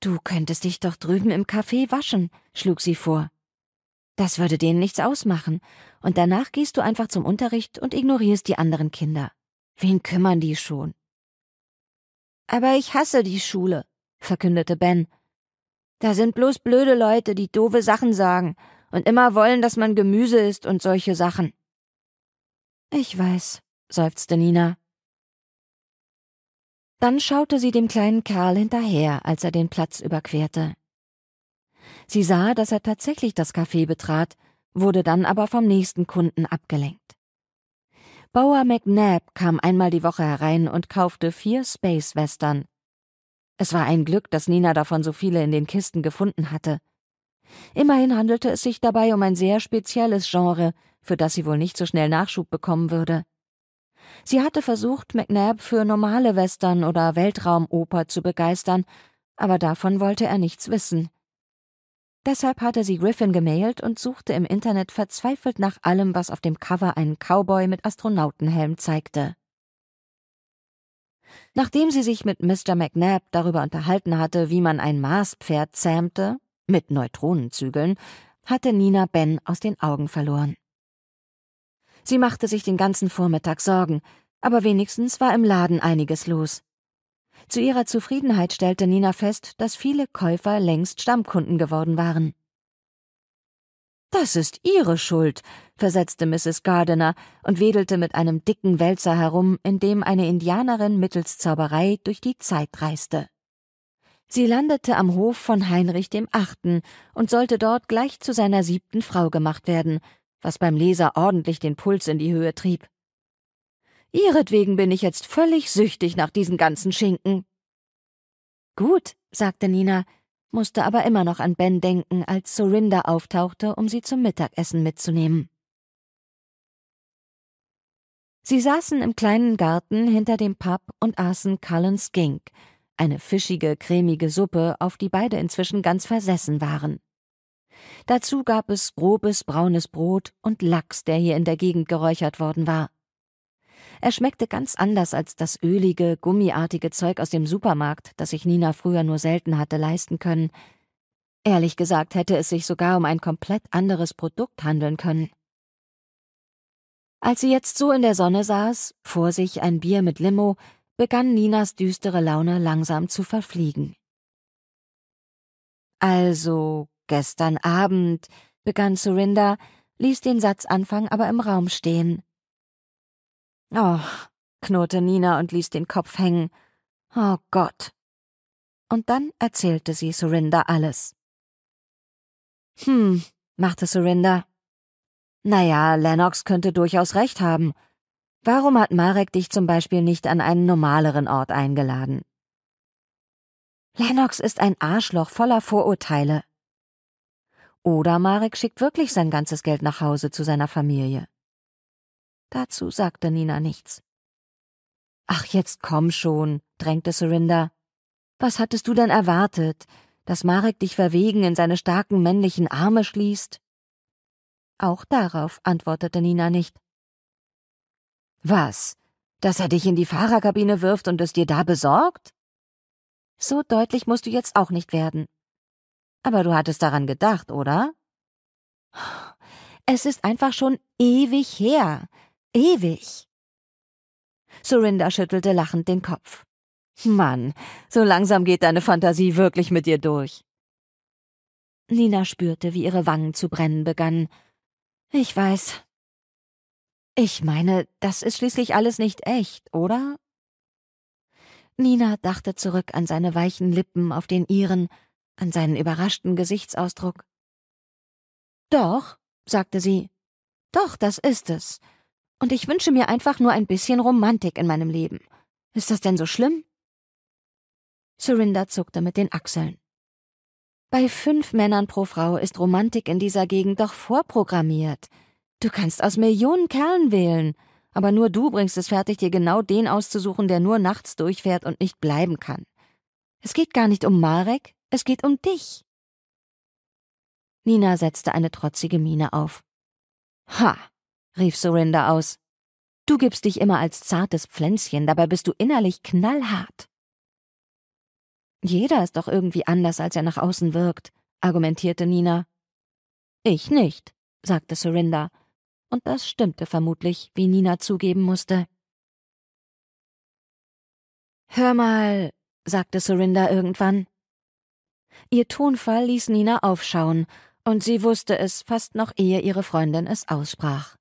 Du könntest dich doch drüben im Café waschen, schlug sie vor. Das würde denen nichts ausmachen, und danach gehst du einfach zum Unterricht und ignorierst die anderen Kinder. Wen kümmern die schon? Aber ich hasse die Schule, verkündete Ben. Da sind bloß blöde Leute, die doofe Sachen sagen und immer wollen, dass man Gemüse isst und solche Sachen. Ich weiß, seufzte Nina. Dann schaute sie dem kleinen Kerl hinterher, als er den Platz überquerte. Sie sah, dass er tatsächlich das Café betrat, wurde dann aber vom nächsten Kunden abgelenkt. Bauer McNabb kam einmal die Woche herein und kaufte vier Space Western. Es war ein Glück, dass Nina davon so viele in den Kisten gefunden hatte. Immerhin handelte es sich dabei um ein sehr spezielles Genre, für das sie wohl nicht so schnell Nachschub bekommen würde. Sie hatte versucht, McNabb für normale Western oder Weltraumoper zu begeistern, aber davon wollte er nichts wissen. Deshalb hatte sie Griffin gemailt und suchte im Internet verzweifelt nach allem, was auf dem Cover einen Cowboy mit Astronautenhelm zeigte. Nachdem sie sich mit Mr. McNabb darüber unterhalten hatte, wie man ein Marspferd zähmte, mit Neutronenzügeln, hatte Nina Ben aus den Augen verloren. Sie machte sich den ganzen Vormittag Sorgen, aber wenigstens war im Laden einiges los. Zu ihrer Zufriedenheit stellte Nina fest, dass viele Käufer längst Stammkunden geworden waren. Das ist Ihre Schuld, versetzte Mrs. Gardiner und wedelte mit einem dicken Wälzer herum, in dem eine Indianerin mittels Zauberei durch die Zeit reiste. Sie landete am Hof von Heinrich dem Achten und sollte dort gleich zu seiner siebten Frau gemacht werden, was beim Leser ordentlich den Puls in die Höhe trieb. Ihretwegen bin ich jetzt völlig süchtig nach diesen ganzen Schinken. Gut, sagte Nina, musste aber immer noch an Ben denken, als Sorinda auftauchte, um sie zum Mittagessen mitzunehmen. Sie saßen im kleinen Garten hinter dem Pub und aßen Cullen Skink, eine fischige, cremige Suppe, auf die beide inzwischen ganz versessen waren. Dazu gab es grobes braunes Brot und Lachs, der hier in der Gegend geräuchert worden war. Er schmeckte ganz anders als das ölige, gummiartige Zeug aus dem Supermarkt, das sich Nina früher nur selten hatte leisten können. Ehrlich gesagt hätte es sich sogar um ein komplett anderes Produkt handeln können. Als sie jetzt so in der Sonne saß, vor sich ein Bier mit Limo, begann Ninas düstere Laune langsam zu verfliegen. Also, gestern Abend, begann Surinda, ließ den Satzanfang aber im Raum stehen. Oh, knurrte Nina und ließ den Kopf hängen. Oh Gott. Und dann erzählte sie Surinda alles. Hm, machte Surinda. Naja, Lennox könnte durchaus recht haben. Warum hat Marek dich zum Beispiel nicht an einen normaleren Ort eingeladen? Lennox ist ein Arschloch voller Vorurteile. Oder Marek schickt wirklich sein ganzes Geld nach Hause zu seiner Familie. Dazu sagte Nina nichts. Ach, jetzt komm schon, drängte Surinder. Was hattest du denn erwartet? Dass Marek dich verwegen in seine starken männlichen Arme schließt? Auch darauf antwortete Nina nicht. Was? Dass er dich in die Fahrerkabine wirft und es dir da besorgt? So deutlich musst du jetzt auch nicht werden. Aber du hattest daran gedacht, oder? Es ist einfach schon ewig her. Ewig. Surinder schüttelte lachend den Kopf. Mann, so langsam geht deine Fantasie wirklich mit dir durch. Nina spürte, wie ihre Wangen zu brennen begannen. Ich weiß. Ich meine, das ist schließlich alles nicht echt, oder? Nina dachte zurück an seine weichen Lippen auf den ihren, an seinen überraschten Gesichtsausdruck. Doch, sagte sie. Doch, das ist es. Und ich wünsche mir einfach nur ein bisschen Romantik in meinem Leben. Ist das denn so schlimm? Surinder zuckte mit den Achseln. Bei fünf Männern pro Frau ist Romantik in dieser Gegend doch vorprogrammiert. Du kannst aus Millionen Kerlen wählen, aber nur du bringst es fertig, dir genau den auszusuchen, der nur nachts durchfährt und nicht bleiben kann. Es geht gar nicht um Marek, es geht um dich. Nina setzte eine trotzige Miene auf. Ha, rief Surinder aus. Du gibst dich immer als zartes Pflänzchen, dabei bist du innerlich knallhart. Jeder ist doch irgendwie anders, als er nach außen wirkt, argumentierte Nina. Ich nicht, sagte Surinder, und das stimmte vermutlich, wie Nina zugeben musste. Hör mal, sagte Surinder irgendwann. Ihr Tonfall ließ Nina aufschauen, und sie wusste es fast noch ehe ihre Freundin es aussprach.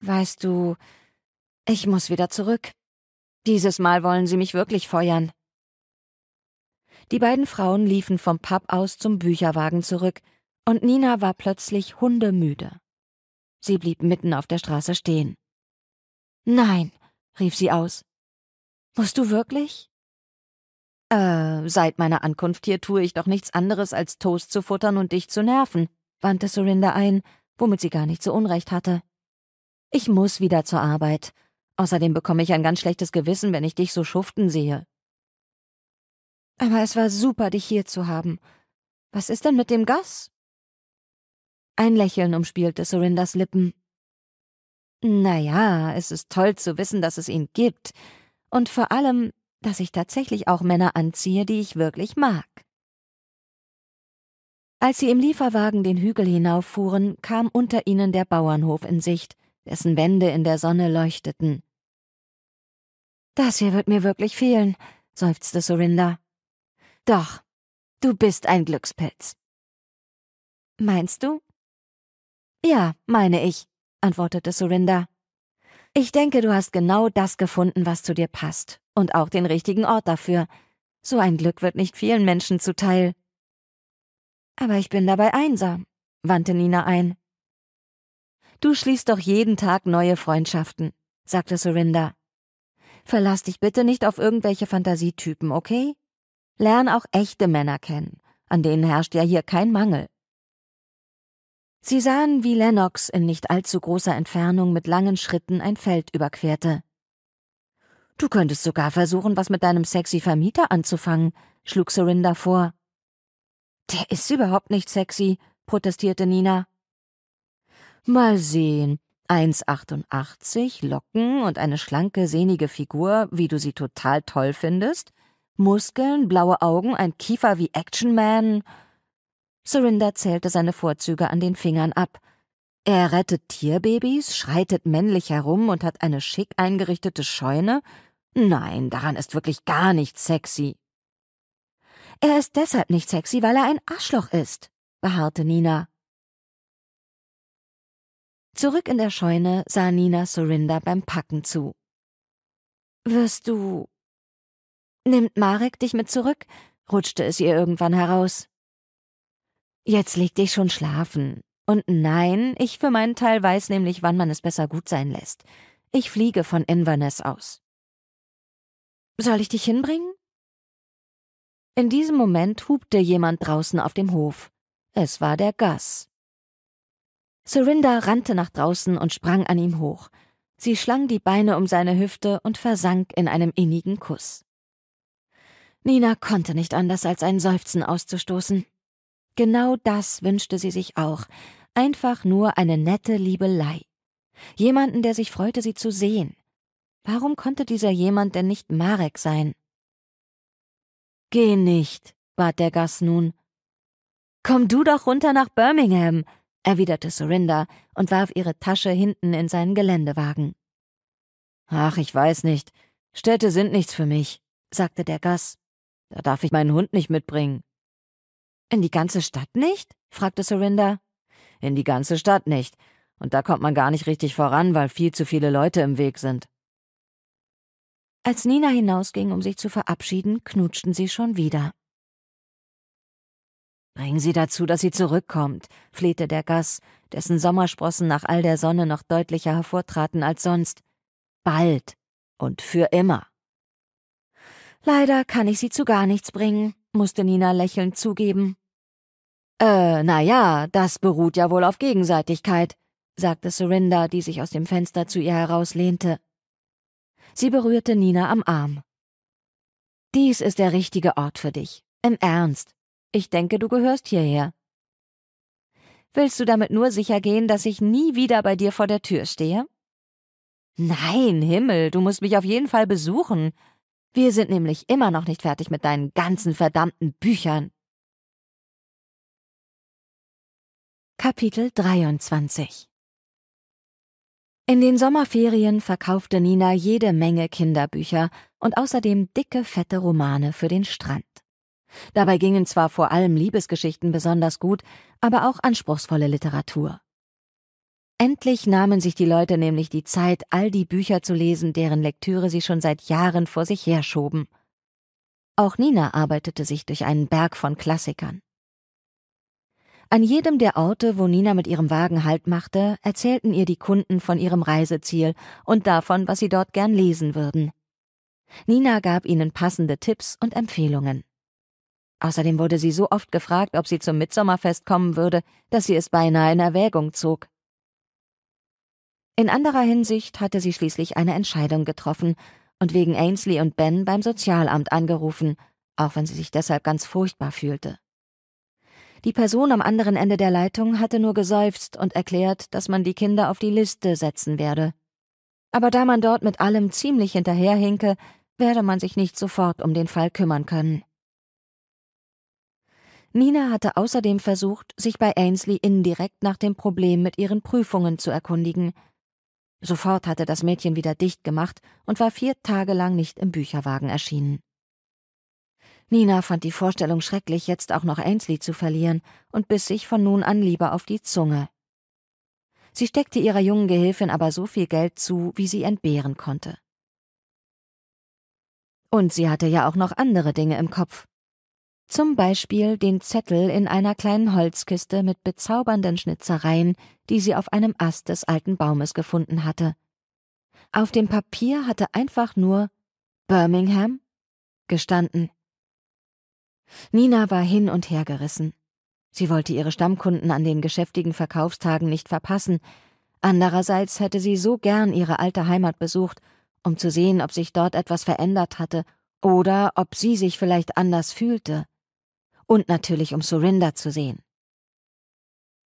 Weißt du, ich muss wieder zurück. Dieses Mal wollen sie mich wirklich feuern. Die beiden Frauen liefen vom Pub aus zum Bücherwagen zurück, und Nina war plötzlich hundemüde. Sie blieb mitten auf der Straße stehen. Nein, rief sie aus. Musst du wirklich? Äh, seit meiner Ankunft hier tue ich doch nichts anderes, als Toast zu futtern und dich zu nerven, wandte Surinder ein, womit sie gar nicht so Unrecht hatte. Ich muss wieder zur Arbeit. Außerdem bekomme ich ein ganz schlechtes Gewissen, wenn ich dich so schuften sehe. Aber es war super, dich hier zu haben. Was ist denn mit dem Gas? Ein Lächeln umspielte Surinders Lippen. Na ja, es ist toll zu wissen, dass es ihn gibt. Und vor allem, dass ich tatsächlich auch Männer anziehe, die ich wirklich mag. Als sie im Lieferwagen den Hügel hinauffuhren, kam unter ihnen der Bauernhof in Sicht, dessen Wände in der Sonne leuchteten. Das hier wird mir wirklich fehlen, seufzte Surinder. Doch, du bist ein Glückspilz. Meinst du? Ja, meine ich, antwortete Surinder. Ich denke, du hast genau das gefunden, was zu dir passt, und auch den richtigen Ort dafür. So ein Glück wird nicht vielen Menschen zuteil. Aber ich bin dabei einsam, wandte Nina ein. Du schließt doch jeden Tag neue Freundschaften, sagte Surinder. Verlass dich bitte nicht auf irgendwelche Fantasietypen, okay? Lern auch echte Männer kennen, an denen herrscht ja hier kein Mangel. Sie sahen, wie Lennox in nicht allzu großer Entfernung mit langen Schritten ein Feld überquerte. Du könntest sogar versuchen, was mit deinem sexy Vermieter anzufangen, schlug Surinder vor. Der ist überhaupt nicht sexy, protestierte Nina. Mal sehen. 1,88, Locken und eine schlanke, sehnige Figur, wie du sie total toll findest, Muskeln, blaue Augen, ein Kiefer wie Action Man. Surinder zählte seine Vorzüge an den Fingern ab. Er rettet Tierbabys, schreitet männlich herum und hat eine schick eingerichtete Scheune? Nein, daran ist wirklich gar nichts sexy. Er ist deshalb nicht sexy, weil er ein Arschloch ist, beharrte Nina. Zurück in der Scheune sah Nina Surinder beim Packen zu. Wirst du. Nimmt Marek dich mit zurück? rutschte es ihr irgendwann heraus. Jetzt leg dich schon schlafen. Und nein, ich für meinen Teil weiß nämlich, wann man es besser gut sein lässt. Ich fliege von Inverness aus. Soll ich dich hinbringen? In diesem Moment hupte jemand draußen auf dem Hof. Es war der Gus. Surinder rannte nach draußen und sprang an ihm hoch. Sie schlang die Beine um seine Hüfte und versank in einem innigen Kuss. Nina konnte nicht anders, als ein Seufzen auszustoßen. Genau das wünschte sie sich auch, einfach nur eine nette Liebelei. Jemanden, der sich freute, sie zu sehen. Warum konnte dieser jemand denn nicht Marek sein? Geh nicht, bat der Gast nun. Komm du doch runter nach Birmingham, erwiderte Surinder und warf ihre Tasche hinten in seinen Geländewagen. Ach, ich weiß nicht. Städte sind nichts für mich, sagte der Gas. Da darf ich meinen Hund nicht mitbringen. In die ganze Stadt nicht? fragte Surinder. In die ganze Stadt nicht. Und da kommt man gar nicht richtig voran, weil viel zu viele Leute im Weg sind. Als Nina hinausging, um sich zu verabschieden, knutschten sie schon wieder. Bring sie dazu, dass sie zurückkommt, flehte der Gass, dessen Sommersprossen nach all der Sonne noch deutlicher hervortraten als sonst. Bald und für immer. Leider kann ich sie zu gar nichts bringen, musste Nina lächelnd zugeben. Äh, na ja, das beruht ja wohl auf Gegenseitigkeit, sagte Surinder, die sich aus dem Fenster zu ihr herauslehnte. Sie berührte Nina am Arm. Dies ist der richtige Ort für dich. Im Ernst. Ich denke, du gehörst hierher. Willst du damit nur sicher gehen, dass ich nie wieder bei dir vor der Tür stehe? Nein, Himmel, du musst mich auf jeden Fall besuchen. Wir sind nämlich immer noch nicht fertig mit deinen ganzen verdammten Büchern. Kapitel 23 In den Sommerferien verkaufte Nina jede Menge Kinderbücher und außerdem dicke, fette Romane für den Strand. Dabei gingen zwar vor allem Liebesgeschichten besonders gut, aber auch anspruchsvolle Literatur. Endlich nahmen sich die Leute nämlich die Zeit, all die Bücher zu lesen, deren Lektüre sie schon seit Jahren vor sich herschoben. Auch Nina arbeitete sich durch einen Berg von Klassikern. An jedem der Orte, wo Nina mit ihrem Wagen Halt machte, erzählten ihr die Kunden von ihrem Reiseziel und davon, was sie dort gern lesen würden. Nina gab ihnen passende Tipps und Empfehlungen. Außerdem wurde sie so oft gefragt, ob sie zum Mitsommerfest kommen würde, dass sie es beinahe in Erwägung zog. In anderer Hinsicht hatte sie schließlich eine Entscheidung getroffen und wegen Ainsley und Ben beim Sozialamt angerufen, auch wenn sie sich deshalb ganz furchtbar fühlte. Die Person am anderen Ende der Leitung hatte nur geseufzt und erklärt, dass man die Kinder auf die Liste setzen werde. Aber da man dort mit allem ziemlich hinterherhinke, werde man sich nicht sofort um den Fall kümmern können. Nina hatte außerdem versucht, sich bei Ainsley indirekt nach dem Problem mit ihren Prüfungen zu erkundigen, Sofort hatte das Mädchen wieder dicht gemacht und war vier Tage lang nicht im Bücherwagen erschienen. Nina fand die Vorstellung schrecklich, jetzt auch noch Ainsley zu verlieren und biss sich von nun an lieber auf die Zunge. Sie steckte ihrer jungen Gehilfin aber so viel Geld zu, wie sie entbehren konnte. Und sie hatte ja auch noch andere Dinge im Kopf. Zum Beispiel den Zettel in einer kleinen Holzkiste mit bezaubernden Schnitzereien, die sie auf einem Ast des alten Baumes gefunden hatte. Auf dem Papier hatte einfach nur Birmingham gestanden. Nina war hin und her gerissen. Sie wollte ihre Stammkunden an den geschäftigen Verkaufstagen nicht verpassen. Andererseits hätte sie so gern ihre alte Heimat besucht, um zu sehen, ob sich dort etwas verändert hatte oder ob sie sich vielleicht anders fühlte und natürlich um Surinder zu sehen.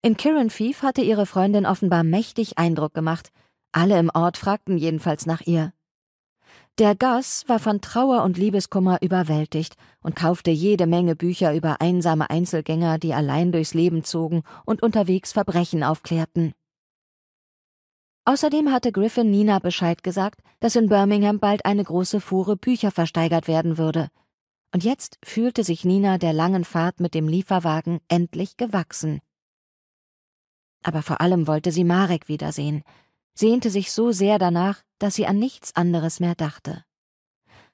In Kiran Fief hatte ihre Freundin offenbar mächtig Eindruck gemacht. Alle im Ort fragten jedenfalls nach ihr. Der Gus war von Trauer und Liebeskummer überwältigt und kaufte jede Menge Bücher über einsame Einzelgänger, die allein durchs Leben zogen und unterwegs Verbrechen aufklärten. Außerdem hatte Griffin Nina Bescheid gesagt, dass in Birmingham bald eine große Fuhre Bücher versteigert werden würde. Und jetzt fühlte sich Nina der langen Fahrt mit dem Lieferwagen endlich gewachsen. Aber vor allem wollte sie Marek wiedersehen, sehnte sich so sehr danach, dass sie an nichts anderes mehr dachte.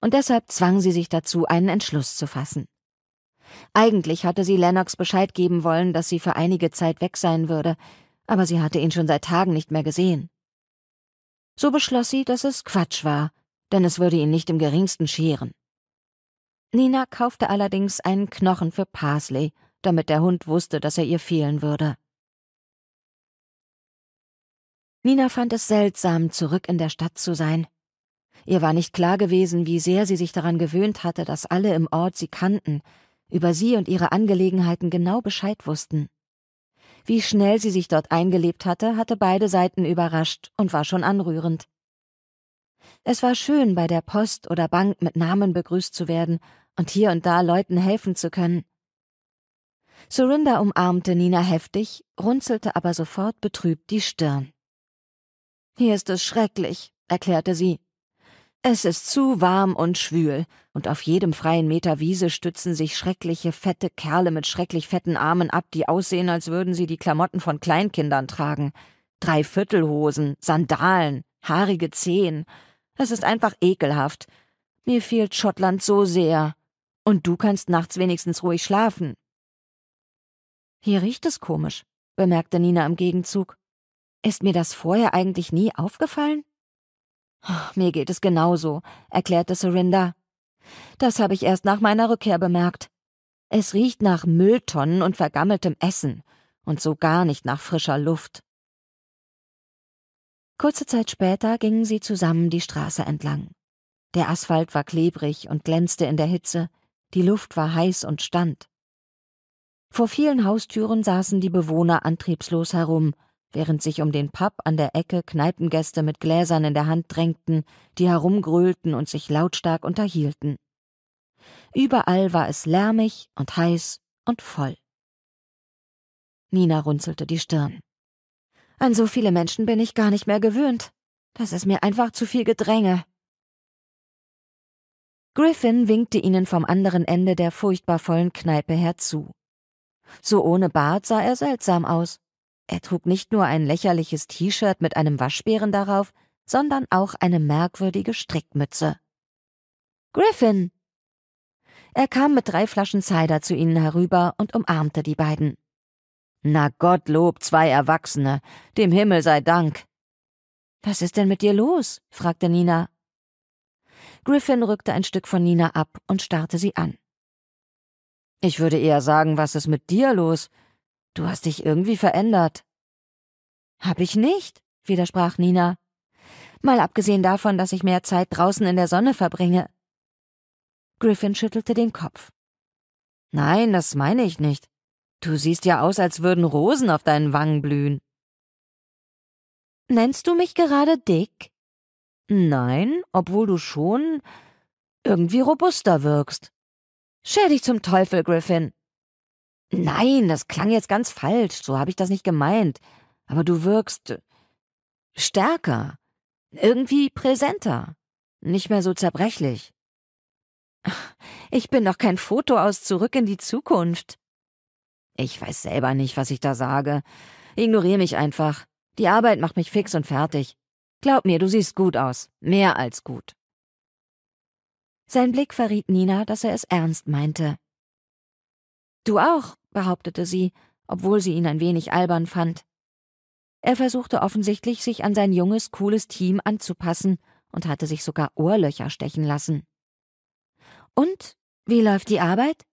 Und deshalb zwang sie sich dazu, einen Entschluss zu fassen. Eigentlich hatte sie Lennox Bescheid geben wollen, dass sie für einige Zeit weg sein würde, aber sie hatte ihn schon seit Tagen nicht mehr gesehen. So beschloss sie, dass es Quatsch war, denn es würde ihn nicht im geringsten scheren. Nina kaufte allerdings einen Knochen für Parsley, damit der Hund wusste, dass er ihr fehlen würde. Nina fand es seltsam, zurück in der Stadt zu sein. Ihr war nicht klar gewesen, wie sehr sie sich daran gewöhnt hatte, dass alle im Ort sie kannten, über sie und ihre Angelegenheiten genau Bescheid wussten. Wie schnell sie sich dort eingelebt hatte, hatte beide Seiten überrascht und war schon anrührend. Es war schön, bei der Post oder Bank mit Namen begrüßt zu werden und hier und da Leuten helfen zu können. Surinder umarmte Nina heftig, runzelte aber sofort betrübt die Stirn. Hier ist es schrecklich, erklärte sie. Es ist zu warm und schwül, und auf jedem freien Meter Wiese stützen sich schreckliche, fette Kerle mit schrecklich fetten Armen ab, die aussehen, als würden sie die Klamotten von Kleinkindern tragen. Dreiviertelhosen, Sandalen, haarige Zehen. Es ist einfach ekelhaft. Mir fehlt Schottland so sehr. Und du kannst nachts wenigstens ruhig schlafen. Hier riecht es komisch, bemerkte Nina im Gegenzug. Ist mir das vorher eigentlich nie aufgefallen? Mir geht es genauso, erklärte Surinder. Das habe ich erst nach meiner Rückkehr bemerkt. Es riecht nach Mülltonnen und vergammeltem Essen und so gar nicht nach frischer Luft. Kurze Zeit später gingen sie zusammen die Straße entlang. Der Asphalt war klebrig und glänzte in der Hitze, die Luft war heiß und stand. Vor vielen Haustüren saßen die Bewohner antriebslos herum während sich um den Pub an der Ecke Kneipengäste mit Gläsern in der Hand drängten, die herumgrölten und sich lautstark unterhielten. Überall war es lärmig und heiß und voll. Nina runzelte die Stirn. An so viele Menschen bin ich gar nicht mehr gewöhnt. Das ist mir einfach zu viel Gedränge. Griffin winkte ihnen vom anderen Ende der furchtbar vollen Kneipe herzu. So ohne Bart sah er seltsam aus. Er trug nicht nur ein lächerliches T-Shirt mit einem Waschbären darauf, sondern auch eine merkwürdige Strickmütze. Griffin! Er kam mit drei Flaschen Cider zu ihnen herüber und umarmte die beiden. Na Gottlob, zwei Erwachsene, dem Himmel sei Dank. Was ist denn mit dir los? fragte Nina. Griffin rückte ein Stück von Nina ab und starrte sie an. Ich würde eher sagen, was ist mit dir los? Du hast dich irgendwie verändert. Hab ich nicht, widersprach Nina. Mal abgesehen davon, dass ich mehr Zeit draußen in der Sonne verbringe. Griffin schüttelte den Kopf. Nein, das meine ich nicht. Du siehst ja aus, als würden Rosen auf deinen Wangen blühen. Nennst du mich gerade dick? Nein, obwohl du schon irgendwie robuster wirkst. Scher dich zum Teufel, Griffin. Nein, das klang jetzt ganz falsch, so habe ich das nicht gemeint. Aber du wirkst stärker, irgendwie präsenter, nicht mehr so zerbrechlich. Ich bin doch kein Foto aus Zurück in die Zukunft. Ich weiß selber nicht, was ich da sage. Ignoriere mich einfach. Die Arbeit macht mich fix und fertig. Glaub mir, du siehst gut aus. Mehr als gut. Sein Blick verriet Nina, dass er es ernst meinte. Du auch, behauptete sie, obwohl sie ihn ein wenig albern fand. Er versuchte offensichtlich, sich an sein junges, cooles Team anzupassen und hatte sich sogar Ohrlöcher stechen lassen. Und wie läuft die Arbeit?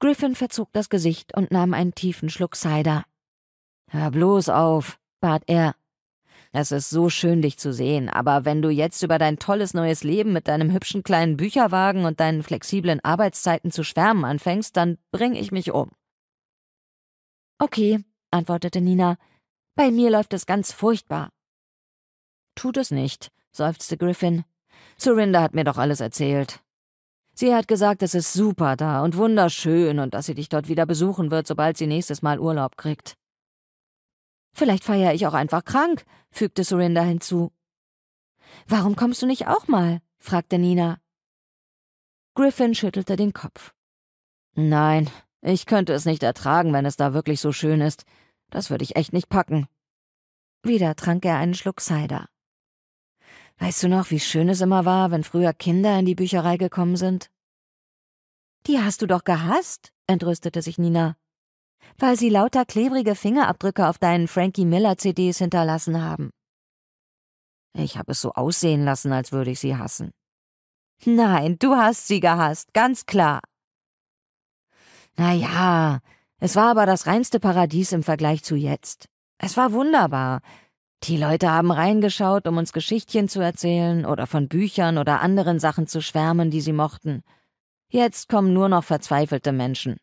Griffin verzog das Gesicht und nahm einen tiefen Schluck Cider. Hör bloß auf, bat er. Es ist so schön, dich zu sehen, aber wenn du jetzt über dein tolles neues Leben mit deinem hübschen kleinen Bücherwagen und deinen flexiblen Arbeitszeiten zu schwärmen anfängst, dann bring ich mich um. Okay, antwortete Nina. Bei mir läuft es ganz furchtbar. Tut es nicht, seufzte Griffin. Surinder hat mir doch alles erzählt. Sie hat gesagt, es ist super da und wunderschön und dass sie dich dort wieder besuchen wird, sobald sie nächstes Mal Urlaub kriegt. Vielleicht feiere ich auch einfach krank, fügte Surinder hinzu. Warum kommst du nicht auch mal? fragte Nina. Griffin schüttelte den Kopf. Nein, ich könnte es nicht ertragen, wenn es da wirklich so schön ist. Das würde ich echt nicht packen. Wieder trank er einen Schluck Cider. Weißt du noch, wie schön es immer war, wenn früher Kinder in die Bücherei gekommen sind? Die hast du doch gehasst, entrüstete sich Nina. Weil sie lauter klebrige Fingerabdrücke auf deinen Frankie Miller CDs hinterlassen haben. Ich habe es so aussehen lassen, als würde ich sie hassen. Nein, du hast sie gehasst, ganz klar. Na ja, es war aber das reinste Paradies im Vergleich zu jetzt. Es war wunderbar. Die Leute haben reingeschaut, um uns Geschichtchen zu erzählen oder von Büchern oder anderen Sachen zu schwärmen, die sie mochten. Jetzt kommen nur noch verzweifelte Menschen.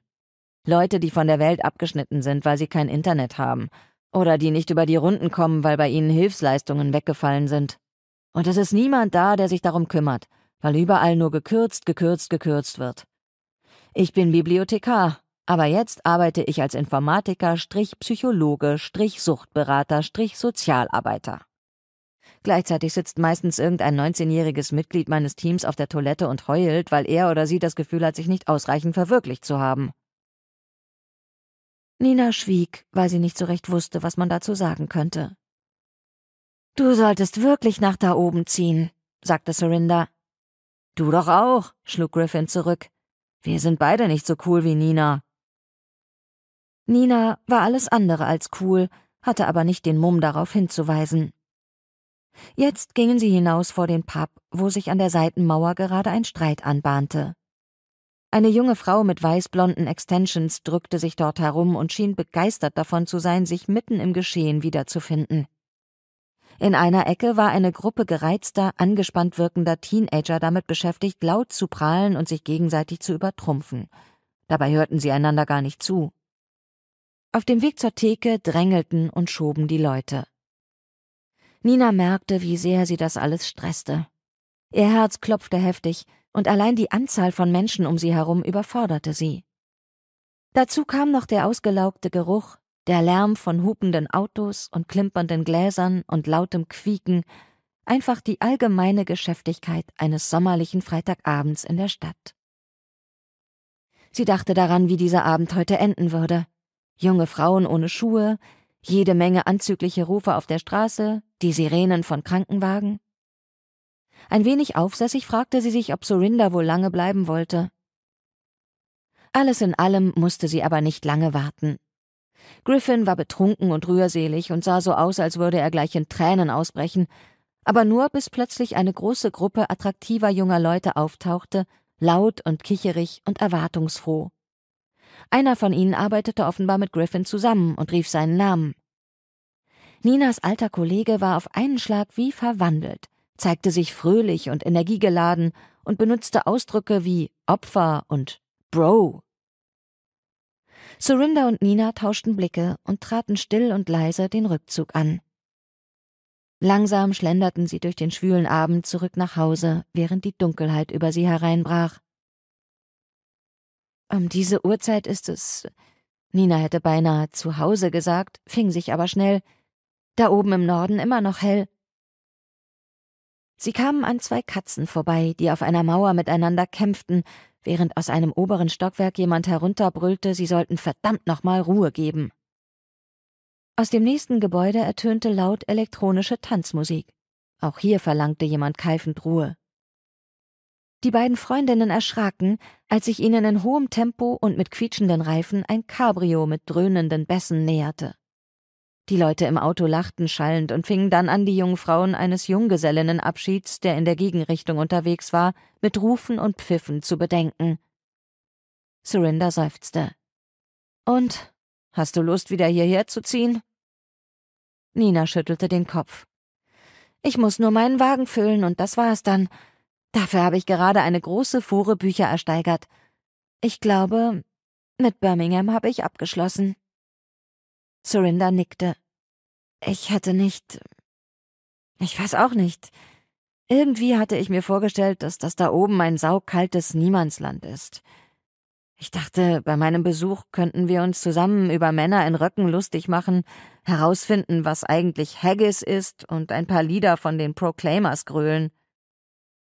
Leute, die von der Welt abgeschnitten sind, weil sie kein Internet haben. Oder die nicht über die Runden kommen, weil bei ihnen Hilfsleistungen weggefallen sind. Und es ist niemand da, der sich darum kümmert, weil überall nur gekürzt, gekürzt, gekürzt wird. Ich bin Bibliothekar, aber jetzt arbeite ich als Informatiker, Psychologe, Suchtberater, Sozialarbeiter. Gleichzeitig sitzt meistens irgendein 19-jähriges Mitglied meines Teams auf der Toilette und heult, weil er oder sie das Gefühl hat, sich nicht ausreichend verwirklicht zu haben. Nina schwieg, weil sie nicht so recht wusste, was man dazu sagen könnte. Du solltest wirklich nach da oben ziehen, sagte Surinder. Du doch auch, schlug Griffin zurück. Wir sind beide nicht so cool wie Nina. Nina war alles andere als cool, hatte aber nicht den Mumm darauf hinzuweisen. Jetzt gingen sie hinaus vor den Pub, wo sich an der Seitenmauer gerade ein Streit anbahnte. Eine junge Frau mit weißblonden Extensions drückte sich dort herum und schien begeistert davon zu sein, sich mitten im Geschehen wiederzufinden. In einer Ecke war eine Gruppe gereizter, angespannt wirkender Teenager damit beschäftigt, laut zu prahlen und sich gegenseitig zu übertrumpfen. Dabei hörten sie einander gar nicht zu. Auf dem Weg zur Theke drängelten und schoben die Leute. Nina merkte, wie sehr sie das alles stresste. Ihr Herz klopfte heftig, und allein die Anzahl von Menschen um sie herum überforderte sie. Dazu kam noch der ausgelaugte Geruch, der Lärm von hupenden Autos und klimpernden Gläsern und lautem Quieken, einfach die allgemeine Geschäftigkeit eines sommerlichen Freitagabends in der Stadt. Sie dachte daran, wie dieser Abend heute enden würde. Junge Frauen ohne Schuhe, jede Menge anzügliche Rufe auf der Straße, die Sirenen von Krankenwagen. Ein wenig aufsässig fragte sie sich, ob Surinder wohl lange bleiben wollte. Alles in allem musste sie aber nicht lange warten. Griffin war betrunken und rührselig und sah so aus, als würde er gleich in Tränen ausbrechen, aber nur bis plötzlich eine große Gruppe attraktiver junger Leute auftauchte, laut und kicherig und erwartungsfroh. Einer von ihnen arbeitete offenbar mit Griffin zusammen und rief seinen Namen. Ninas alter Kollege war auf einen Schlag wie verwandelt, zeigte sich fröhlich und energiegeladen und benutzte Ausdrücke wie Opfer und Bro. Surinder und Nina tauschten Blicke und traten still und leise den Rückzug an. Langsam schlenderten sie durch den schwülen Abend zurück nach Hause, während die Dunkelheit über sie hereinbrach. Um diese Uhrzeit ist es. Nina hätte beinahe zu Hause gesagt, fing sich aber schnell. Da oben im Norden immer noch hell. Sie kamen an zwei Katzen vorbei, die auf einer Mauer miteinander kämpften, während aus einem oberen Stockwerk jemand herunterbrüllte, sie sollten verdammt nochmal Ruhe geben. Aus dem nächsten Gebäude ertönte laut elektronische Tanzmusik. Auch hier verlangte jemand keifend Ruhe. Die beiden Freundinnen erschraken, als sich ihnen in hohem Tempo und mit quietschenden Reifen ein Cabrio mit dröhnenden Bässen näherte. Die Leute im Auto lachten schallend und fingen dann an, die jungen Frauen eines Junggesellinnenabschieds, der in der Gegenrichtung unterwegs war, mit Rufen und Pfiffen zu bedenken. Surinder seufzte. Und? Hast du Lust, wieder hierher zu ziehen? Nina schüttelte den Kopf. Ich muss nur meinen Wagen füllen und das war's dann. Dafür habe ich gerade eine große Fuhre Bücher ersteigert. Ich glaube, mit Birmingham habe ich abgeschlossen. Surinder nickte. Ich hätte nicht. Ich weiß auch nicht. Irgendwie hatte ich mir vorgestellt, dass das da oben ein saukaltes Niemandsland ist. Ich dachte, bei meinem Besuch könnten wir uns zusammen über Männer in Röcken lustig machen, herausfinden, was eigentlich Haggis ist und ein paar Lieder von den Proclaimers grölen.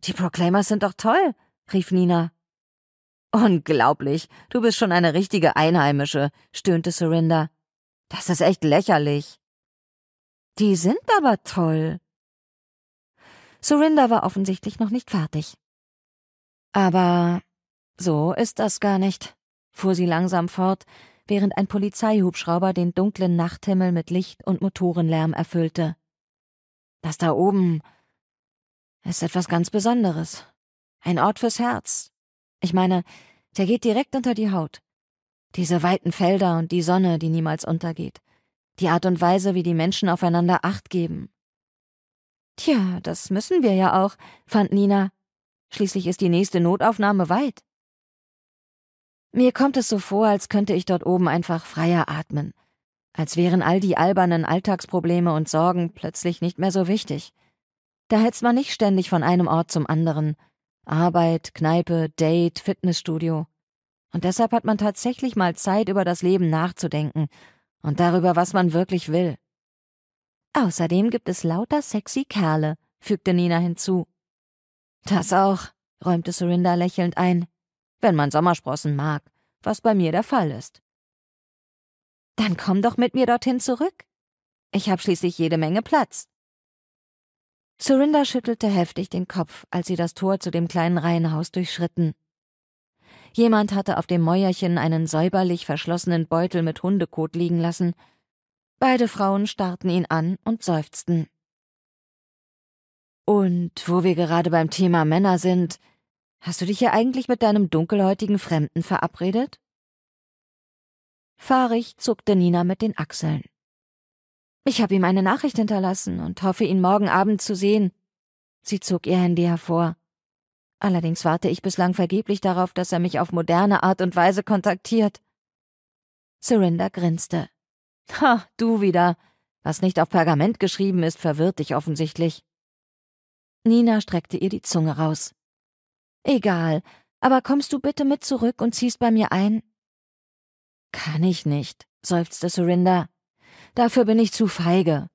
Die Proclaimers sind doch toll, rief Nina. Unglaublich, du bist schon eine richtige Einheimische, stöhnte Surinder. Das ist echt lächerlich. Die sind aber toll. Surinder war offensichtlich noch nicht fertig. Aber so ist das gar nicht, fuhr sie langsam fort, während ein Polizeihubschrauber den dunklen Nachthimmel mit Licht und Motorenlärm erfüllte. Das da oben ist etwas ganz Besonderes. Ein Ort fürs Herz. Ich meine, der geht direkt unter die Haut. Diese weiten Felder und die Sonne, die niemals untergeht. Die Art und Weise, wie die Menschen aufeinander Acht geben. Tja, das müssen wir ja auch, fand Nina. Schließlich ist die nächste Notaufnahme weit. Mir kommt es so vor, als könnte ich dort oben einfach freier atmen, als wären all die albernen Alltagsprobleme und Sorgen plötzlich nicht mehr so wichtig. Da hetzt man nicht ständig von einem Ort zum anderen. Arbeit, Kneipe, Date, Fitnessstudio. Und deshalb hat man tatsächlich mal Zeit, über das Leben nachzudenken und darüber, was man wirklich will. Außerdem gibt es lauter sexy Kerle, fügte Nina hinzu. Das auch, räumte Surinder lächelnd ein wenn man Sommersprossen mag, was bei mir der Fall ist. Dann komm doch mit mir dorthin zurück. Ich habe schließlich jede Menge Platz. Surinder schüttelte heftig den Kopf, als sie das Tor zu dem kleinen Reihenhaus durchschritten. Jemand hatte auf dem Mäuerchen einen säuberlich verschlossenen Beutel mit Hundekot liegen lassen. Beide Frauen starrten ihn an und seufzten. Und wo wir gerade beim Thema Männer sind, Hast du dich ja eigentlich mit deinem dunkelhäutigen Fremden verabredet? Fahrig zuckte Nina mit den Achseln. Ich habe ihm eine Nachricht hinterlassen und hoffe, ihn morgen Abend zu sehen. Sie zog ihr Handy hervor. Allerdings warte ich bislang vergeblich darauf, dass er mich auf moderne Art und Weise kontaktiert. Surrender grinste. Ha, du wieder. Was nicht auf Pergament geschrieben ist, verwirrt dich offensichtlich. Nina streckte ihr die Zunge raus. Egal, aber kommst du bitte mit zurück und ziehst bei mir ein? Kann ich nicht, seufzte Surinder. Dafür bin ich zu feige.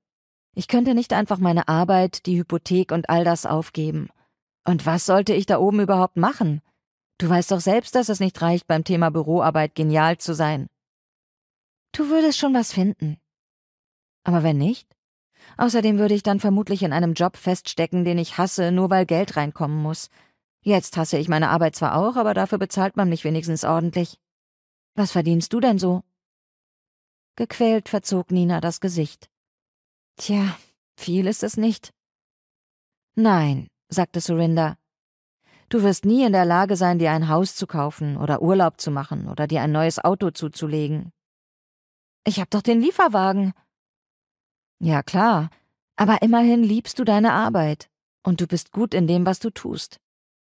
Ich könnte nicht einfach meine Arbeit, die Hypothek und all das aufgeben. Und was sollte ich da oben überhaupt machen? Du weißt doch selbst, dass es nicht reicht, beim Thema Büroarbeit genial zu sein. Du würdest schon was finden. Aber wenn nicht? Außerdem würde ich dann vermutlich in einem Job feststecken, den ich hasse, nur weil Geld reinkommen muss. Jetzt hasse ich meine Arbeit zwar auch, aber dafür bezahlt man mich wenigstens ordentlich. Was verdienst du denn so? Gequält verzog Nina das Gesicht. Tja, viel ist es nicht. Nein, sagte Surinder. Du wirst nie in der Lage sein, dir ein Haus zu kaufen oder Urlaub zu machen oder dir ein neues Auto zuzulegen. Ich hab doch den Lieferwagen. Ja klar, aber immerhin liebst du deine Arbeit und du bist gut in dem, was du tust.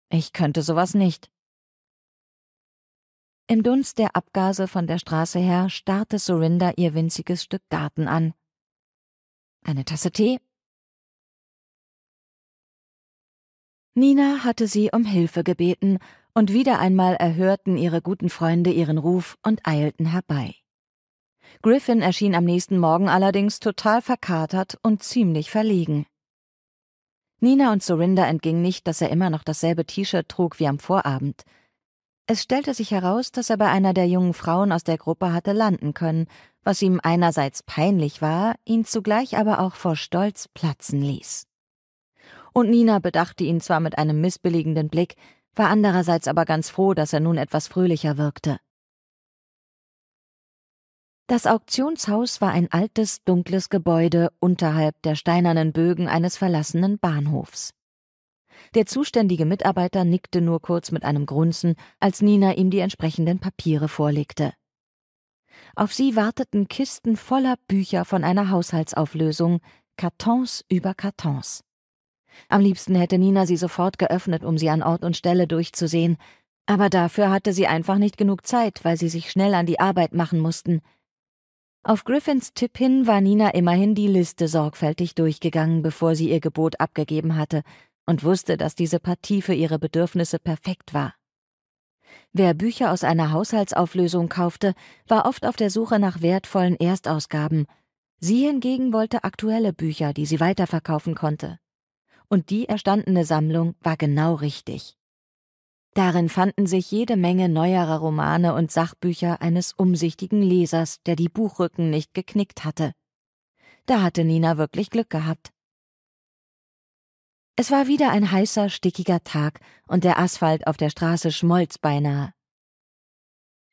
Ich könnte sowas nicht. Im Dunst der Abgase von der Straße her starrte Surinder ihr winziges Stück Garten an. Eine Tasse Tee? Nina hatte sie um Hilfe gebeten, und wieder einmal erhörten ihre guten Freunde ihren Ruf und eilten herbei. Griffin erschien am nächsten Morgen allerdings total verkatert und ziemlich verlegen. Nina und Surinder entging nicht, dass er immer noch dasselbe T-Shirt trug wie am Vorabend. Es stellte sich heraus, dass er bei einer der jungen Frauen aus der Gruppe hatte landen können, was ihm einerseits peinlich war, ihn zugleich aber auch vor Stolz platzen ließ. Und Nina bedachte ihn zwar mit einem missbilligenden Blick, war andererseits aber ganz froh, dass er nun etwas fröhlicher wirkte. Das Auktionshaus war ein altes, dunkles Gebäude unterhalb der steinernen Bögen eines verlassenen Bahnhofs. Der zuständige Mitarbeiter nickte nur kurz mit einem Grunzen, als Nina ihm die entsprechenden Papiere vorlegte. Auf sie warteten Kisten voller Bücher von einer Haushaltsauflösung, Kartons über Kartons. Am liebsten hätte Nina sie sofort geöffnet, um sie an Ort und Stelle durchzusehen, aber dafür hatte sie einfach nicht genug Zeit, weil sie sich schnell an die Arbeit machen mussten, auf Griffins Tipp hin war Nina immerhin die Liste sorgfältig durchgegangen, bevor sie ihr Gebot abgegeben hatte, und wusste, dass diese Partie für ihre Bedürfnisse perfekt war. Wer Bücher aus einer Haushaltsauflösung kaufte, war oft auf der Suche nach wertvollen Erstausgaben. Sie hingegen wollte aktuelle Bücher, die sie weiterverkaufen konnte. Und die erstandene Sammlung war genau richtig. Darin fanden sich jede Menge neuerer Romane und Sachbücher eines umsichtigen Lesers, der die Buchrücken nicht geknickt hatte. Da hatte Nina wirklich Glück gehabt. Es war wieder ein heißer, stickiger Tag und der Asphalt auf der Straße schmolz beinahe.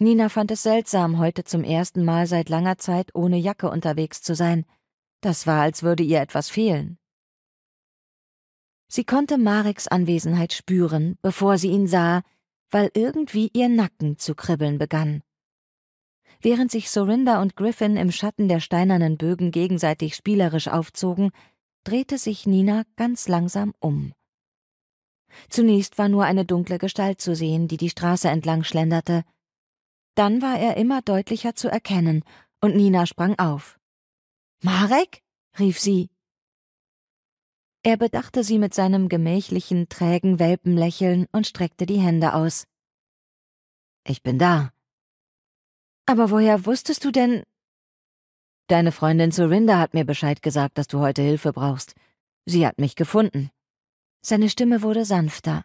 Nina fand es seltsam, heute zum ersten Mal seit langer Zeit ohne Jacke unterwegs zu sein. Das war, als würde ihr etwas fehlen. Sie konnte Mareks Anwesenheit spüren, bevor sie ihn sah, weil irgendwie ihr Nacken zu kribbeln begann. Während sich Sorinda und Griffin im Schatten der steinernen Bögen gegenseitig spielerisch aufzogen, drehte sich Nina ganz langsam um. Zunächst war nur eine dunkle Gestalt zu sehen, die die Straße entlang schlenderte. Dann war er immer deutlicher zu erkennen, und Nina sprang auf. Marek? rief sie. Er bedachte sie mit seinem gemächlichen, trägen Welpenlächeln und streckte die Hände aus. Ich bin da. Aber woher wusstest du denn, Deine Freundin Surinda hat mir Bescheid gesagt, dass du heute Hilfe brauchst. Sie hat mich gefunden. Seine Stimme wurde sanfter.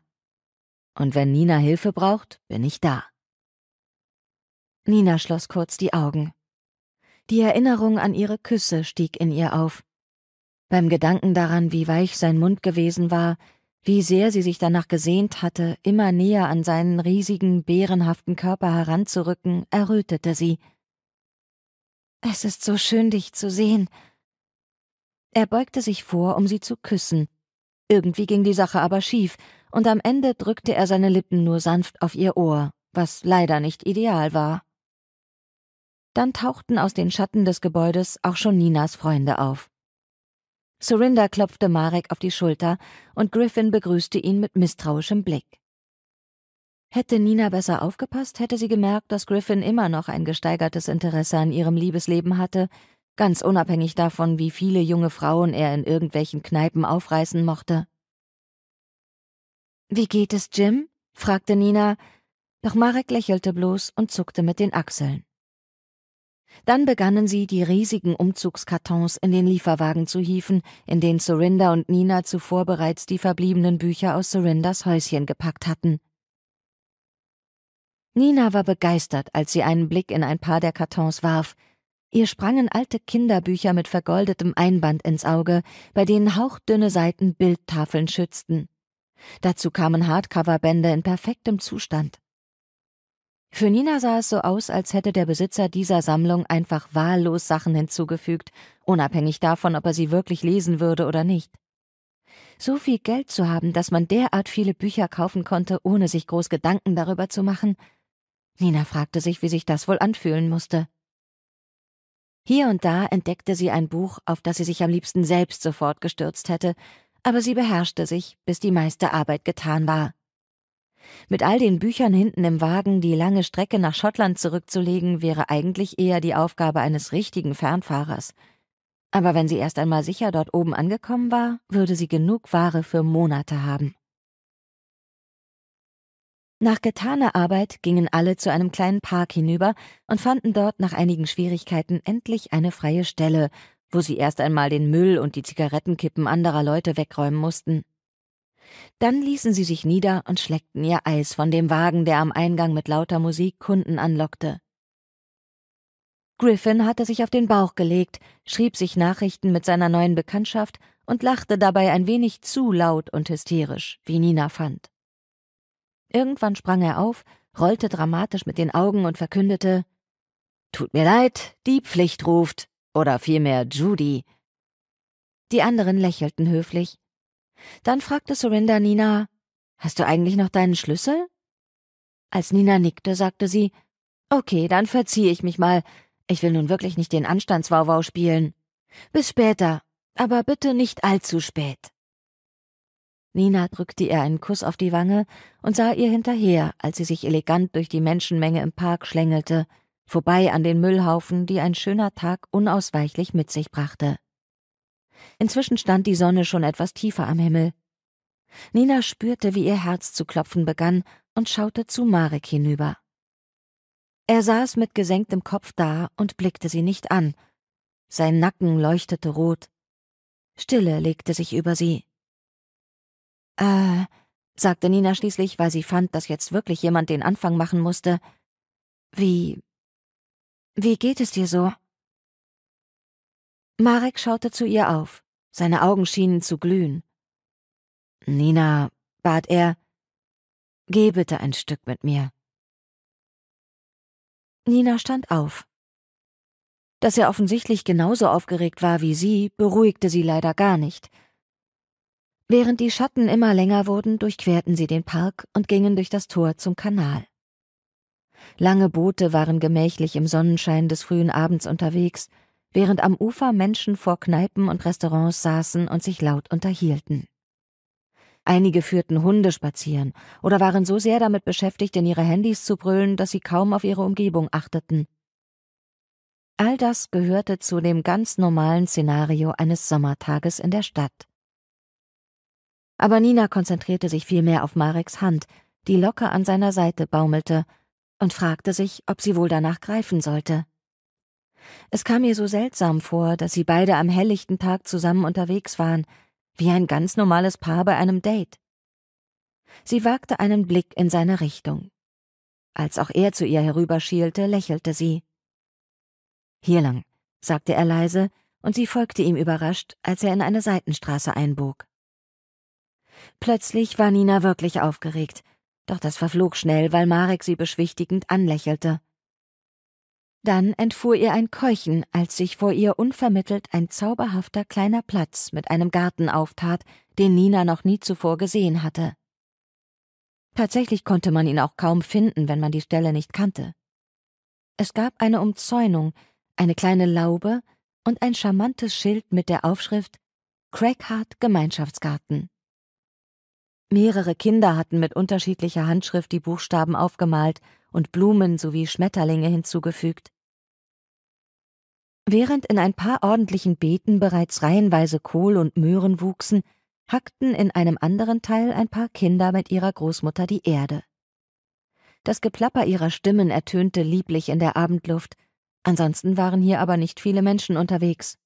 Und wenn Nina Hilfe braucht, bin ich da. Nina schloss kurz die Augen. Die Erinnerung an ihre Küsse stieg in ihr auf. Beim Gedanken daran, wie weich sein Mund gewesen war, wie sehr sie sich danach gesehnt hatte, immer näher an seinen riesigen, bärenhaften Körper heranzurücken, errötete sie. Es ist so schön, dich zu sehen. Er beugte sich vor, um sie zu küssen. Irgendwie ging die Sache aber schief, und am Ende drückte er seine Lippen nur sanft auf ihr Ohr, was leider nicht ideal war. Dann tauchten aus den Schatten des Gebäudes auch schon Ninas Freunde auf. Surinder klopfte Marek auf die Schulter und Griffin begrüßte ihn mit misstrauischem Blick. Hätte Nina besser aufgepasst, hätte sie gemerkt, dass Griffin immer noch ein gesteigertes Interesse an ihrem Liebesleben hatte, ganz unabhängig davon, wie viele junge Frauen er in irgendwelchen Kneipen aufreißen mochte. Wie geht es, Jim? fragte Nina, doch Marek lächelte bloß und zuckte mit den Achseln. Dann begannen sie, die riesigen Umzugskartons in den Lieferwagen zu hieven, in den Surinder und Nina zuvor bereits die verbliebenen Bücher aus Surinders Häuschen gepackt hatten. Nina war begeistert, als sie einen Blick in ein paar der Kartons warf. Ihr sprangen alte Kinderbücher mit vergoldetem Einband ins Auge, bei denen hauchdünne Seiten Bildtafeln schützten. Dazu kamen Hardcoverbände in perfektem Zustand. Für Nina sah es so aus, als hätte der Besitzer dieser Sammlung einfach wahllos Sachen hinzugefügt, unabhängig davon, ob er sie wirklich lesen würde oder nicht. So viel Geld zu haben, dass man derart viele Bücher kaufen konnte, ohne sich groß Gedanken darüber zu machen, Nina fragte sich, wie sich das wohl anfühlen musste. Hier und da entdeckte sie ein Buch, auf das sie sich am liebsten selbst sofort gestürzt hätte, aber sie beherrschte sich, bis die meiste Arbeit getan war. Mit all den Büchern hinten im Wagen die lange Strecke nach Schottland zurückzulegen, wäre eigentlich eher die Aufgabe eines richtigen Fernfahrers. Aber wenn sie erst einmal sicher dort oben angekommen war, würde sie genug Ware für Monate haben. Nach getaner Arbeit gingen alle zu einem kleinen Park hinüber und fanden dort nach einigen Schwierigkeiten endlich eine freie Stelle, wo sie erst einmal den Müll und die Zigarettenkippen anderer Leute wegräumen mussten. Dann ließen sie sich nieder und schleckten ihr Eis von dem Wagen, der am Eingang mit lauter Musik Kunden anlockte. Griffin hatte sich auf den Bauch gelegt, schrieb sich Nachrichten mit seiner neuen Bekanntschaft und lachte dabei ein wenig zu laut und hysterisch, wie Nina fand. Irgendwann sprang er auf, rollte dramatisch mit den Augen und verkündete Tut mir leid, die Pflicht ruft, oder vielmehr Judy. Die anderen lächelten höflich. Dann fragte Surinder Nina Hast du eigentlich noch deinen Schlüssel? Als Nina nickte, sagte sie Okay, dann verziehe ich mich mal. Ich will nun wirklich nicht den Anstandswauwau spielen. Bis später, aber bitte nicht allzu spät. Nina drückte ihr einen Kuss auf die Wange und sah ihr hinterher, als sie sich elegant durch die Menschenmenge im Park schlängelte, vorbei an den Müllhaufen, die ein schöner Tag unausweichlich mit sich brachte. Inzwischen stand die Sonne schon etwas tiefer am Himmel. Nina spürte, wie ihr Herz zu klopfen begann und schaute zu Marek hinüber. Er saß mit gesenktem Kopf da und blickte sie nicht an. Sein Nacken leuchtete rot. Stille legte sich über sie. Äh, sagte Nina schließlich, weil sie fand, dass jetzt wirklich jemand den Anfang machen musste. Wie. Wie geht es dir so? Marek schaute zu ihr auf. Seine Augen schienen zu glühen. Nina, bat er, geh bitte ein Stück mit mir. Nina stand auf. Dass er offensichtlich genauso aufgeregt war wie sie, beruhigte sie leider gar nicht. Während die Schatten immer länger wurden, durchquerten sie den Park und gingen durch das Tor zum Kanal. Lange Boote waren gemächlich im Sonnenschein des frühen Abends unterwegs, während am Ufer Menschen vor Kneipen und Restaurants saßen und sich laut unterhielten. Einige führten Hunde spazieren oder waren so sehr damit beschäftigt, in ihre Handys zu brüllen, dass sie kaum auf ihre Umgebung achteten. All das gehörte zu dem ganz normalen Szenario eines Sommertages in der Stadt. Aber Nina konzentrierte sich vielmehr auf Mareks Hand, die locker an seiner Seite baumelte, und fragte sich, ob sie wohl danach greifen sollte. Es kam ihr so seltsam vor, dass sie beide am helllichten Tag zusammen unterwegs waren, wie ein ganz normales Paar bei einem Date. Sie wagte einen Blick in seine Richtung. Als auch er zu ihr herüberschielte, lächelte sie. Hier lang, sagte er leise, und sie folgte ihm überrascht, als er in eine Seitenstraße einbog. Plötzlich war Nina wirklich aufgeregt, doch das verflog schnell, weil Marek sie beschwichtigend anlächelte. Dann entfuhr ihr ein Keuchen, als sich vor ihr unvermittelt ein zauberhafter kleiner Platz mit einem Garten auftat, den Nina noch nie zuvor gesehen hatte. Tatsächlich konnte man ihn auch kaum finden, wenn man die Stelle nicht kannte. Es gab eine Umzäunung, eine kleine Laube und ein charmantes Schild mit der Aufschrift Craighart Gemeinschaftsgarten. Mehrere Kinder hatten mit unterschiedlicher Handschrift die Buchstaben aufgemalt und Blumen sowie Schmetterlinge hinzugefügt. Während in ein paar ordentlichen Beeten bereits reihenweise Kohl und Möhren wuchsen, hackten in einem anderen Teil ein paar Kinder mit ihrer Großmutter die Erde. Das Geplapper ihrer Stimmen ertönte lieblich in der Abendluft, ansonsten waren hier aber nicht viele Menschen unterwegs.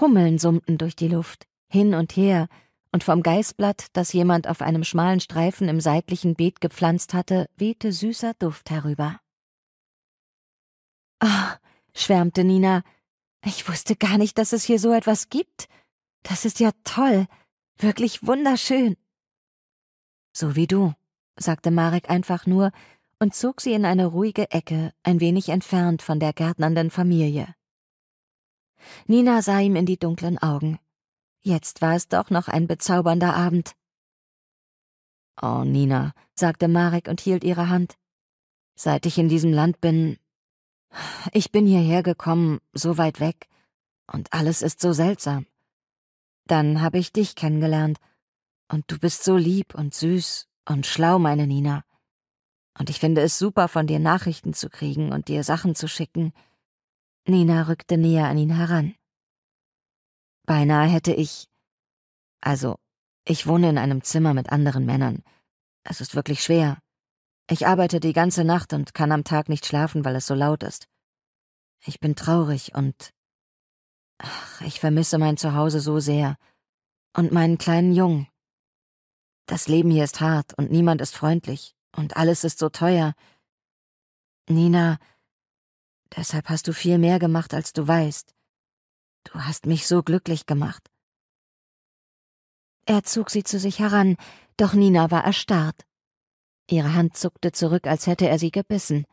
Hummeln summten durch die Luft, hin und her, und vom Geißblatt, das jemand auf einem schmalen Streifen im seitlichen Beet gepflanzt hatte, wehte süßer Duft herüber. Ah, oh, schwärmte Nina, ich wusste gar nicht, dass es hier so etwas gibt. Das ist ja toll, wirklich wunderschön. So wie du, sagte Marek einfach nur und zog sie in eine ruhige Ecke, ein wenig entfernt von der gärtnernden Familie. Nina sah ihm in die dunklen Augen. Jetzt war es doch noch ein bezaubernder Abend. Oh, Nina, sagte Marek und hielt ihre Hand. Seit ich in diesem Land bin. Ich bin hierher gekommen, so weit weg, und alles ist so seltsam. Dann habe ich dich kennengelernt, und du bist so lieb und süß und schlau, meine Nina. Und ich finde es super, von dir Nachrichten zu kriegen und dir Sachen zu schicken. Nina rückte näher an ihn heran. Beinahe hätte ich. Also, ich wohne in einem Zimmer mit anderen Männern. Es ist wirklich schwer. Ich arbeite die ganze Nacht und kann am Tag nicht schlafen, weil es so laut ist. Ich bin traurig und. Ach, ich vermisse mein Zuhause so sehr. Und meinen kleinen Jungen. Das Leben hier ist hart und niemand ist freundlich und alles ist so teuer. Nina, deshalb hast du viel mehr gemacht, als du weißt. Du hast mich so glücklich gemacht. Er zog sie zu sich heran, doch Nina war erstarrt. Ihre Hand zuckte zurück, als hätte er sie gebissen.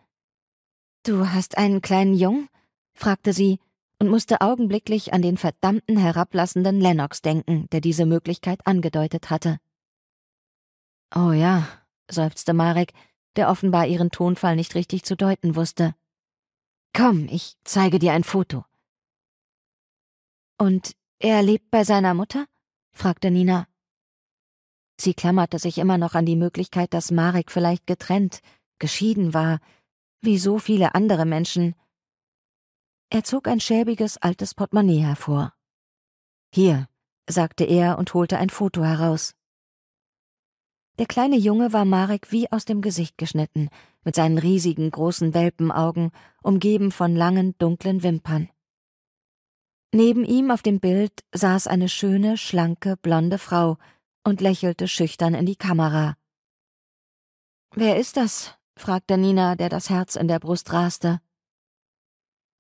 Du hast einen kleinen Jungen? fragte sie und musste augenblicklich an den verdammten herablassenden Lennox denken, der diese Möglichkeit angedeutet hatte. Oh ja, seufzte Marek, der offenbar ihren Tonfall nicht richtig zu deuten wusste. Komm, ich zeige dir ein Foto. Und er lebt bei seiner Mutter? fragte Nina. Sie klammerte sich immer noch an die Möglichkeit, dass Marek vielleicht getrennt, geschieden war, wie so viele andere Menschen. Er zog ein schäbiges altes Portemonnaie hervor. Hier, sagte er und holte ein Foto heraus. Der kleine Junge war Marek wie aus dem Gesicht geschnitten, mit seinen riesigen großen Welpenaugen, umgeben von langen, dunklen Wimpern. Neben ihm auf dem Bild saß eine schöne, schlanke, blonde Frau und lächelte schüchtern in die Kamera. Wer ist das? fragte Nina, der das Herz in der Brust raste.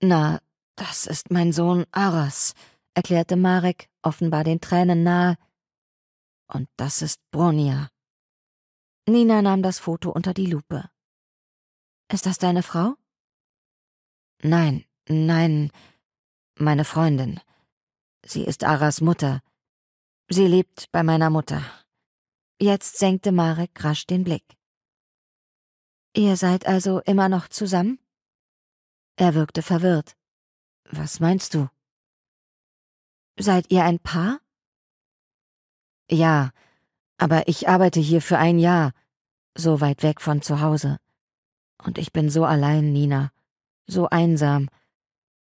Na, das ist mein Sohn Aras, erklärte Marek, offenbar den Tränen nahe. Und das ist Bronja. Nina nahm das Foto unter die Lupe. Ist das deine Frau? Nein, nein, meine Freundin. Sie ist Aras Mutter. Sie lebt bei meiner Mutter. Jetzt senkte Marek rasch den Blick. Ihr seid also immer noch zusammen? Er wirkte verwirrt. Was meinst du? Seid ihr ein Paar? Ja, aber ich arbeite hier für ein Jahr, so weit weg von zu Hause. Und ich bin so allein, Nina, so einsam.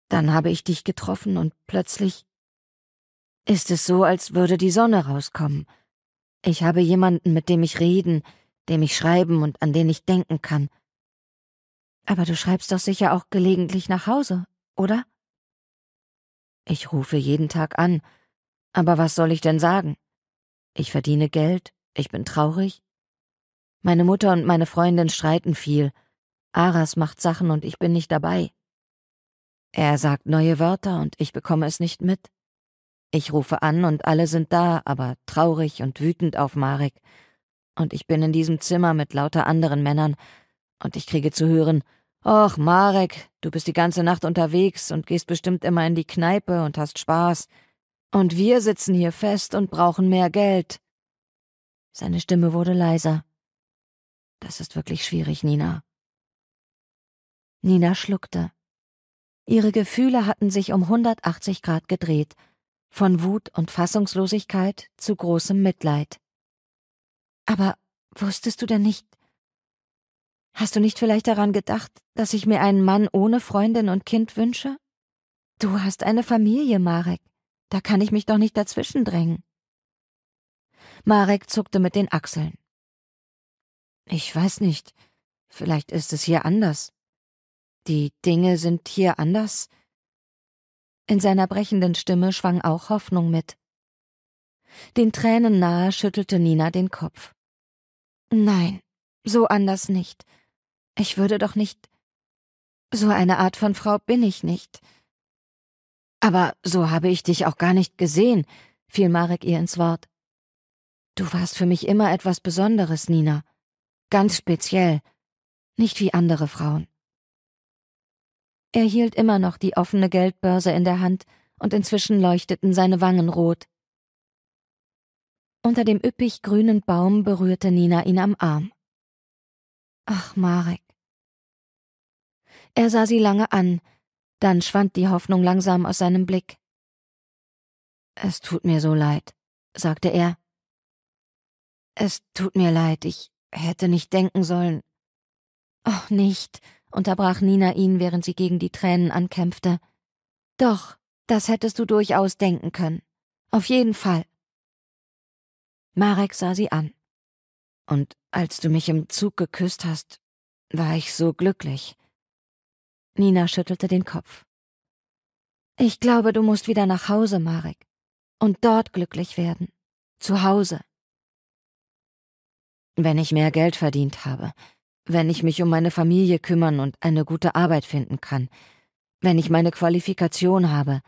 Dann habe ich dich getroffen und plötzlich ist es so, als würde die Sonne rauskommen. Ich habe jemanden, mit dem ich reden, dem ich schreiben und an den ich denken kann. Aber du schreibst doch sicher auch gelegentlich nach Hause, oder? Ich rufe jeden Tag an, aber was soll ich denn sagen? Ich verdiene Geld, ich bin traurig. Meine Mutter und meine Freundin streiten viel. Aras macht Sachen und ich bin nicht dabei. Er sagt neue Wörter und ich bekomme es nicht mit. Ich rufe an und alle sind da, aber traurig und wütend auf Marek. Und ich bin in diesem Zimmer mit lauter anderen Männern und ich kriege zu hören, Och, Marek, du bist die ganze Nacht unterwegs und gehst bestimmt immer in die Kneipe und hast Spaß. Und wir sitzen hier fest und brauchen mehr Geld. Seine Stimme wurde leiser. Das ist wirklich schwierig, Nina. Nina schluckte. Ihre Gefühle hatten sich um 180 Grad gedreht, von Wut und Fassungslosigkeit zu großem Mitleid. Aber wusstest du denn nicht? Hast du nicht vielleicht daran gedacht, dass ich mir einen Mann ohne Freundin und Kind wünsche? Du hast eine Familie, Marek. Da kann ich mich doch nicht dazwischen drängen. Marek zuckte mit den Achseln. Ich weiß nicht. Vielleicht ist es hier anders. Die Dinge sind hier anders. In seiner brechenden Stimme schwang auch Hoffnung mit. Den Tränen nahe schüttelte Nina den Kopf. Nein, so anders nicht. Ich würde doch nicht. So eine Art von Frau bin ich nicht. Aber so habe ich dich auch gar nicht gesehen, fiel Marek ihr ins Wort. Du warst für mich immer etwas Besonderes, Nina. Ganz speziell. Nicht wie andere Frauen. Er hielt immer noch die offene Geldbörse in der Hand, und inzwischen leuchteten seine Wangen rot. Unter dem üppig grünen Baum berührte Nina ihn am Arm. Ach, Marek. Er sah sie lange an, dann schwand die Hoffnung langsam aus seinem Blick. Es tut mir so leid, sagte er. Es tut mir leid, ich hätte nicht denken sollen. Oh, nicht, unterbrach Nina ihn, während sie gegen die Tränen ankämpfte. Doch, das hättest du durchaus denken können. Auf jeden Fall. Marek sah sie an. Und als du mich im Zug geküsst hast, war ich so glücklich. Nina schüttelte den Kopf. Ich glaube, du musst wieder nach Hause, Marek, und dort glücklich werden. Zu Hause. Wenn ich mehr Geld verdient habe, wenn ich mich um meine Familie kümmern und eine gute Arbeit finden kann, wenn ich meine Qualifikation habe,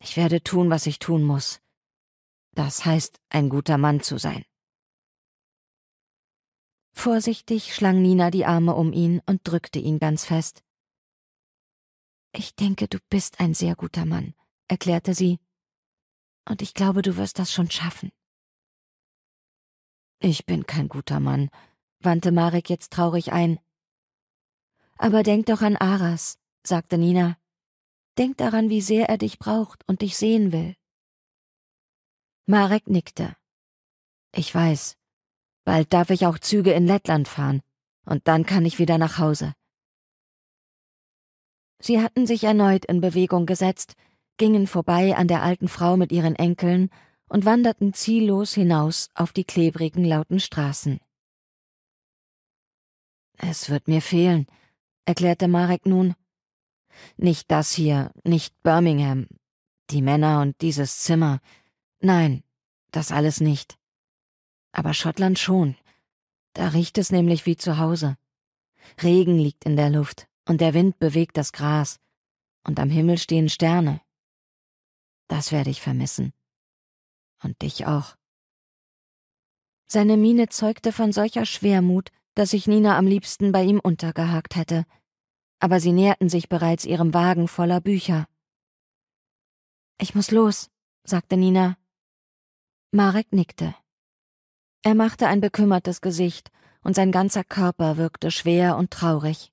ich werde tun, was ich tun muss. Das heißt, ein guter Mann zu sein. Vorsichtig schlang Nina die Arme um ihn und drückte ihn ganz fest. Ich denke, du bist ein sehr guter Mann, erklärte sie. Und ich glaube, du wirst das schon schaffen. Ich bin kein guter Mann, wandte Marek jetzt traurig ein. Aber denk doch an Aras, sagte Nina. Denk daran, wie sehr er dich braucht und dich sehen will. Marek nickte. Ich weiß. Bald darf ich auch Züge in Lettland fahren, und dann kann ich wieder nach Hause. Sie hatten sich erneut in Bewegung gesetzt, gingen vorbei an der alten Frau mit ihren Enkeln und wanderten ziellos hinaus auf die klebrigen, lauten Straßen. Es wird mir fehlen, erklärte Marek nun. Nicht das hier, nicht Birmingham, die Männer und dieses Zimmer. Nein, das alles nicht. Aber Schottland schon. Da riecht es nämlich wie zu Hause. Regen liegt in der Luft und der Wind bewegt das Gras und am Himmel stehen Sterne. Das werde ich vermissen. Und dich auch. Seine Miene zeugte von solcher Schwermut, dass sich Nina am liebsten bei ihm untergehakt hätte. Aber sie näherten sich bereits ihrem Wagen voller Bücher. Ich muss los, sagte Nina. Marek nickte. Er machte ein bekümmertes Gesicht, und sein ganzer Körper wirkte schwer und traurig.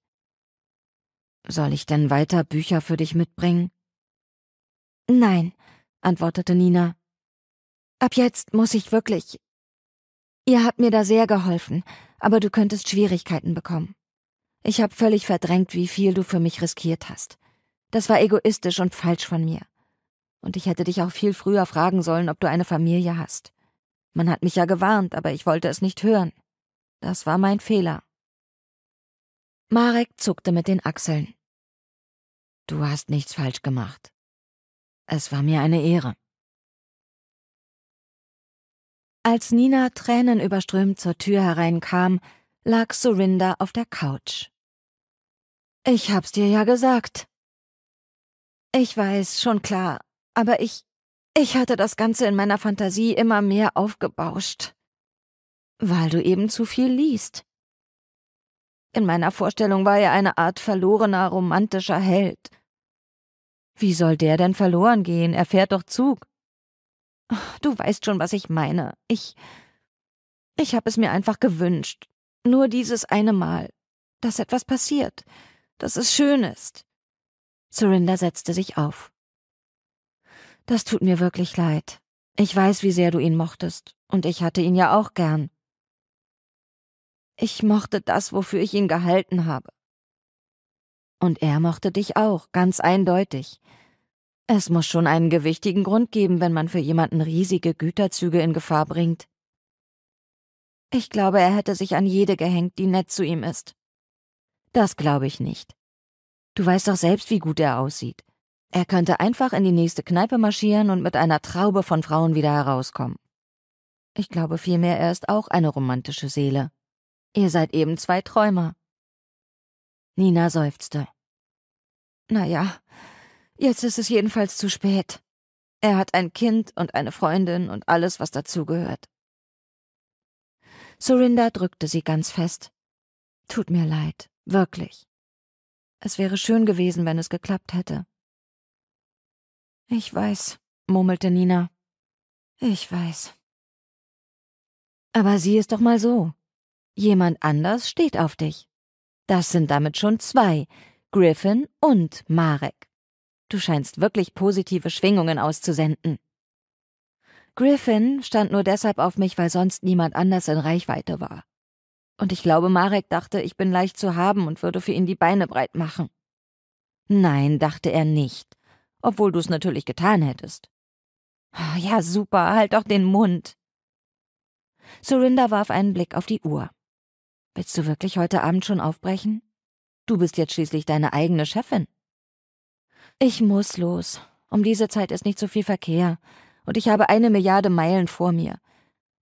Soll ich denn weiter Bücher für dich mitbringen? Nein, antwortete Nina. Ab jetzt muss ich wirklich. Ihr habt mir da sehr geholfen, aber du könntest Schwierigkeiten bekommen. Ich habe völlig verdrängt, wie viel du für mich riskiert hast. Das war egoistisch und falsch von mir. Und ich hätte dich auch viel früher fragen sollen, ob du eine Familie hast. Man hat mich ja gewarnt, aber ich wollte es nicht hören. Das war mein Fehler. Marek zuckte mit den Achseln. Du hast nichts falsch gemacht. Es war mir eine Ehre. Als Nina tränenüberströmt zur Tür hereinkam, lag Surinder auf der Couch. Ich hab's dir ja gesagt. Ich weiß, schon klar, aber ich, ich hatte das Ganze in meiner Fantasie immer mehr aufgebauscht. Weil du eben zu viel liest. In meiner Vorstellung war er eine Art verlorener, romantischer Held. Wie soll der denn verloren gehen? Er fährt doch Zug. Du weißt schon, was ich meine. Ich. Ich habe es mir einfach gewünscht. Nur dieses eine Mal. Dass etwas passiert. Dass es schön ist. Surinder setzte sich auf. Das tut mir wirklich leid. Ich weiß, wie sehr du ihn mochtest. Und ich hatte ihn ja auch gern. Ich mochte das, wofür ich ihn gehalten habe. Und er mochte dich auch, ganz eindeutig. Es muss schon einen gewichtigen Grund geben, wenn man für jemanden riesige Güterzüge in Gefahr bringt. Ich glaube, er hätte sich an jede gehängt, die nett zu ihm ist. Das glaube ich nicht. Du weißt doch selbst, wie gut er aussieht. Er könnte einfach in die nächste Kneipe marschieren und mit einer Traube von Frauen wieder herauskommen. Ich glaube vielmehr, er ist auch eine romantische Seele. Ihr seid eben zwei Träumer. Nina seufzte. Na ja, jetzt ist es jedenfalls zu spät. Er hat ein Kind und eine Freundin und alles, was dazugehört. Surinder drückte sie ganz fest. Tut mir leid, wirklich. Es wäre schön gewesen, wenn es geklappt hätte. Ich weiß, murmelte Nina. Ich weiß. Aber sieh es doch mal so. Jemand anders steht auf dich. Das sind damit schon zwei, Griffin und Marek. Du scheinst wirklich positive Schwingungen auszusenden. Griffin stand nur deshalb auf mich, weil sonst niemand anders in Reichweite war. Und ich glaube, Marek dachte, ich bin leicht zu haben und würde für ihn die Beine breit machen. Nein, dachte er nicht, obwohl du es natürlich getan hättest. Ah, ja, super, halt doch den Mund. Surinder warf einen Blick auf die Uhr. Willst du wirklich heute Abend schon aufbrechen? Du bist jetzt schließlich deine eigene Chefin. Ich muss los. Um diese Zeit ist nicht so viel Verkehr. Und ich habe eine Milliarde Meilen vor mir.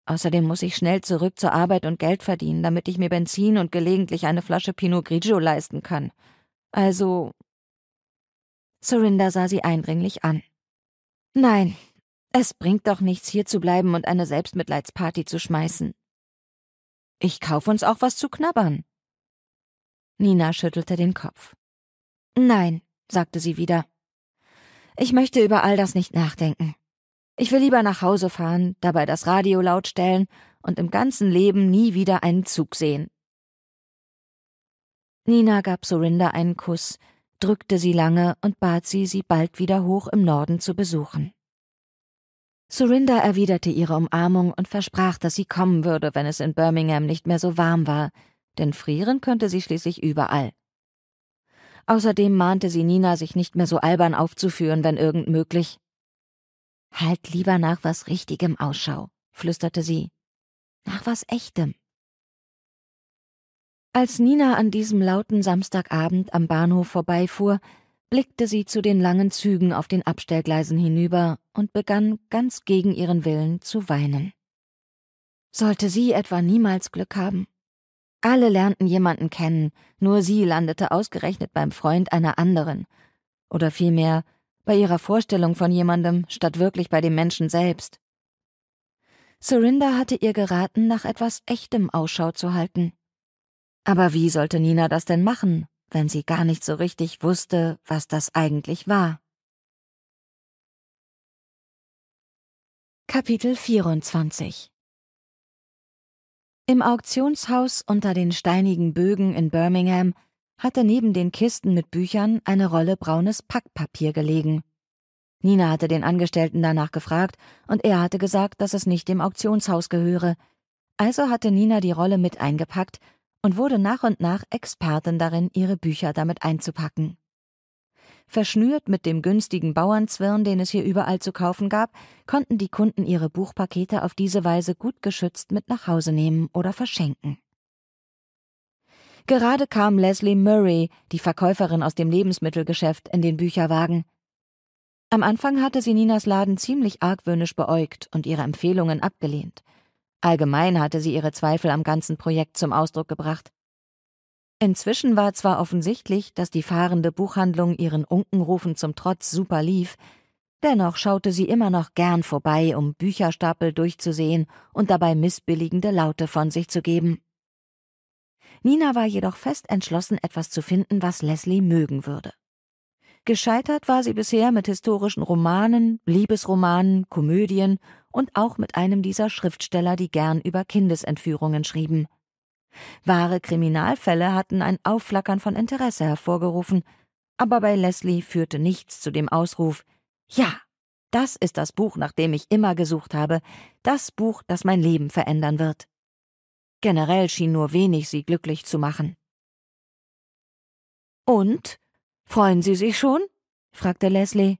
Außerdem muss ich schnell zurück zur Arbeit und Geld verdienen, damit ich mir Benzin und gelegentlich eine Flasche Pinot Grigio leisten kann. Also. Surinder sah sie eindringlich an. Nein, es bringt doch nichts, hier zu bleiben und eine Selbstmitleidsparty zu schmeißen. Ich kauf uns auch was zu knabbern. Nina schüttelte den Kopf. Nein, sagte sie wieder. Ich möchte über all das nicht nachdenken. Ich will lieber nach Hause fahren, dabei das Radio laut stellen und im ganzen Leben nie wieder einen Zug sehen. Nina gab Surinder einen Kuss, drückte sie lange und bat sie, sie bald wieder hoch im Norden zu besuchen. Surinder erwiderte ihre Umarmung und versprach, dass sie kommen würde, wenn es in Birmingham nicht mehr so warm war, denn frieren könnte sie schließlich überall. Außerdem mahnte sie Nina, sich nicht mehr so albern aufzuführen, wenn irgend möglich. Halt lieber nach was Richtigem Ausschau, flüsterte sie. Nach was Echtem. Als Nina an diesem lauten Samstagabend am Bahnhof vorbeifuhr, blickte sie zu den langen Zügen auf den Abstellgleisen hinüber und begann ganz gegen ihren Willen zu weinen. Sollte sie etwa niemals Glück haben? Alle lernten jemanden kennen, nur sie landete ausgerechnet beim Freund einer anderen. Oder vielmehr bei ihrer Vorstellung von jemandem statt wirklich bei dem Menschen selbst. Surinder hatte ihr geraten, nach etwas Echtem Ausschau zu halten. Aber wie sollte Nina das denn machen, wenn sie gar nicht so richtig wusste, was das eigentlich war? Kapitel 24 Im Auktionshaus unter den steinigen Bögen in Birmingham hatte neben den Kisten mit Büchern eine Rolle braunes Packpapier gelegen. Nina hatte den Angestellten danach gefragt, und er hatte gesagt, dass es nicht dem Auktionshaus gehöre. Also hatte Nina die Rolle mit eingepackt und wurde nach und nach Expertin darin, ihre Bücher damit einzupacken. Verschnürt mit dem günstigen Bauernzwirn, den es hier überall zu kaufen gab, konnten die Kunden ihre Buchpakete auf diese Weise gut geschützt mit nach Hause nehmen oder verschenken. Gerade kam Leslie Murray, die Verkäuferin aus dem Lebensmittelgeschäft, in den Bücherwagen. Am Anfang hatte sie Ninas Laden ziemlich argwöhnisch beäugt und ihre Empfehlungen abgelehnt. Allgemein hatte sie ihre Zweifel am ganzen Projekt zum Ausdruck gebracht. Inzwischen war zwar offensichtlich, dass die fahrende Buchhandlung ihren Unkenrufen zum Trotz super lief, dennoch schaute sie immer noch gern vorbei, um Bücherstapel durchzusehen und dabei missbilligende Laute von sich zu geben. Nina war jedoch fest entschlossen, etwas zu finden, was Leslie mögen würde. Gescheitert war sie bisher mit historischen Romanen, Liebesromanen, Komödien und auch mit einem dieser Schriftsteller, die gern über Kindesentführungen schrieben. Wahre Kriminalfälle hatten ein Aufflackern von Interesse hervorgerufen, aber bei Leslie führte nichts zu dem Ausruf Ja, das ist das Buch, nach dem ich immer gesucht habe, das Buch, das mein Leben verändern wird. Generell schien nur wenig sie glücklich zu machen. Und? Freuen Sie sich schon? fragte Leslie.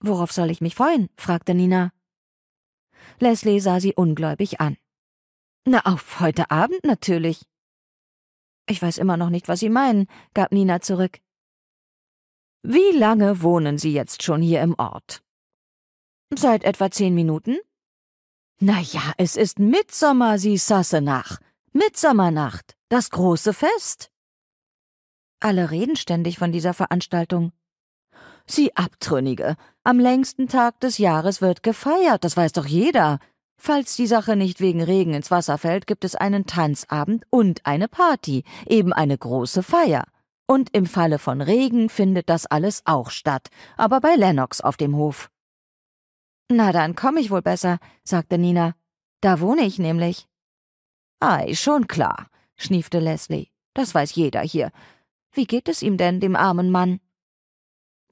Worauf soll ich mich freuen? fragte Nina. Leslie sah sie ungläubig an. Na, auf heute Abend natürlich. Ich weiß immer noch nicht, was Sie meinen, gab Nina zurück. Wie lange wohnen Sie jetzt schon hier im Ort? Seit etwa zehn Minuten. Na ja, es ist Mitsommer, Sie Sassenach. Mitsommernacht, das große Fest. Alle reden ständig von dieser Veranstaltung. Sie Abtrünnige, am längsten Tag des Jahres wird gefeiert, das weiß doch jeder. Falls die Sache nicht wegen Regen ins Wasser fällt, gibt es einen Tanzabend und eine Party, eben eine große Feier. Und im Falle von Regen findet das alles auch statt, aber bei Lennox auf dem Hof. Na, dann komm ich wohl besser, sagte Nina. Da wohne ich nämlich. Ei, schon klar, schniefte Leslie. Das weiß jeder hier. Wie geht es ihm denn, dem armen Mann?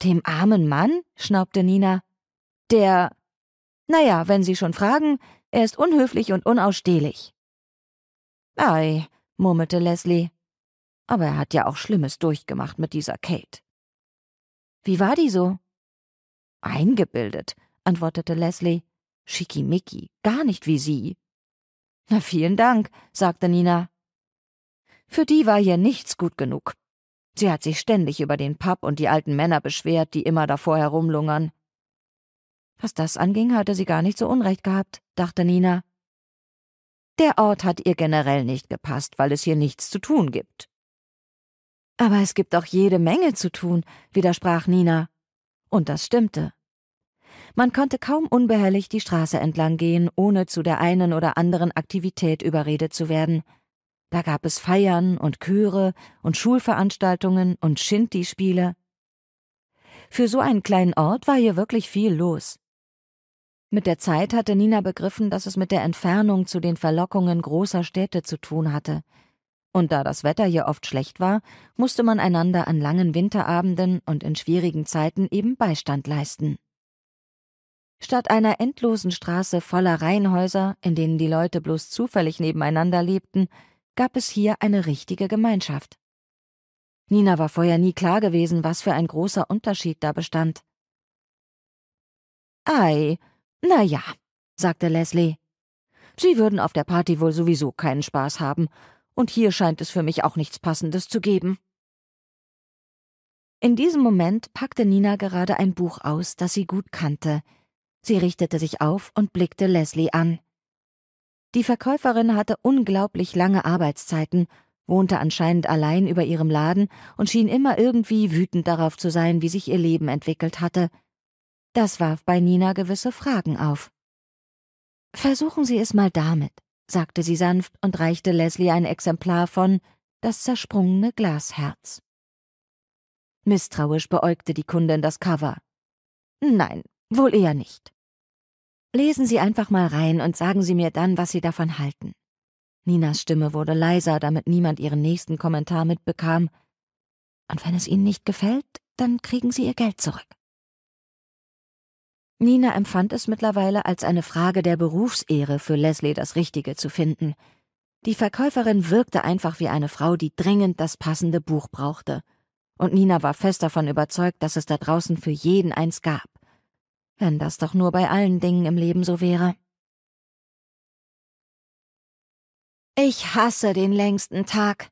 Dem armen Mann? schnaubte Nina. Der. Naja, wenn Sie schon fragen, er ist unhöflich und unausstehlich. Ei, murmelte Leslie. Aber er hat ja auch Schlimmes durchgemacht mit dieser Kate. Wie war die so? Eingebildet, antwortete Leslie. Schickimicki, gar nicht wie Sie. Na, vielen Dank, sagte Nina. Für die war hier nichts gut genug. Sie hat sich ständig über den Pub und die alten Männer beschwert, die immer davor herumlungern. Was das anging, hatte sie gar nicht so Unrecht gehabt, dachte Nina. Der Ort hat ihr generell nicht gepasst, weil es hier nichts zu tun gibt. Aber es gibt auch jede Menge zu tun, widersprach Nina. Und das stimmte. Man konnte kaum unbehelligt die Straße entlang gehen, ohne zu der einen oder anderen Aktivität überredet zu werden. Da gab es Feiern und Chöre und Schulveranstaltungen und Shinty-Spiele. Für so einen kleinen Ort war hier wirklich viel los. Mit der Zeit hatte Nina begriffen, dass es mit der Entfernung zu den Verlockungen großer Städte zu tun hatte. Und da das Wetter hier oft schlecht war, musste man einander an langen Winterabenden und in schwierigen Zeiten eben Beistand leisten. Statt einer endlosen Straße voller Reihenhäuser, in denen die Leute bloß zufällig nebeneinander lebten, gab es hier eine richtige Gemeinschaft. Nina war vorher nie klar gewesen, was für ein großer Unterschied da bestand. Ei, na ja, sagte Leslie. Sie würden auf der Party wohl sowieso keinen Spaß haben, und hier scheint es für mich auch nichts Passendes zu geben. In diesem Moment packte Nina gerade ein Buch aus, das sie gut kannte. Sie richtete sich auf und blickte Leslie an. Die Verkäuferin hatte unglaublich lange Arbeitszeiten, wohnte anscheinend allein über ihrem Laden und schien immer irgendwie wütend darauf zu sein, wie sich ihr Leben entwickelt hatte. Das warf bei Nina gewisse Fragen auf. Versuchen Sie es mal damit, sagte sie sanft und reichte Leslie ein Exemplar von Das zersprungene Glasherz. Misstrauisch beäugte die Kundin das Cover. Nein, wohl eher nicht. Lesen Sie einfach mal rein und sagen Sie mir dann, was Sie davon halten. Ninas Stimme wurde leiser, damit niemand ihren nächsten Kommentar mitbekam. Und wenn es Ihnen nicht gefällt, dann kriegen Sie Ihr Geld zurück. Nina empfand es mittlerweile als eine Frage der Berufsehre für Leslie das Richtige zu finden. Die Verkäuferin wirkte einfach wie eine Frau, die dringend das passende Buch brauchte. Und Nina war fest davon überzeugt, dass es da draußen für jeden eins gab. Wenn das doch nur bei allen Dingen im Leben so wäre. Ich hasse den längsten Tag,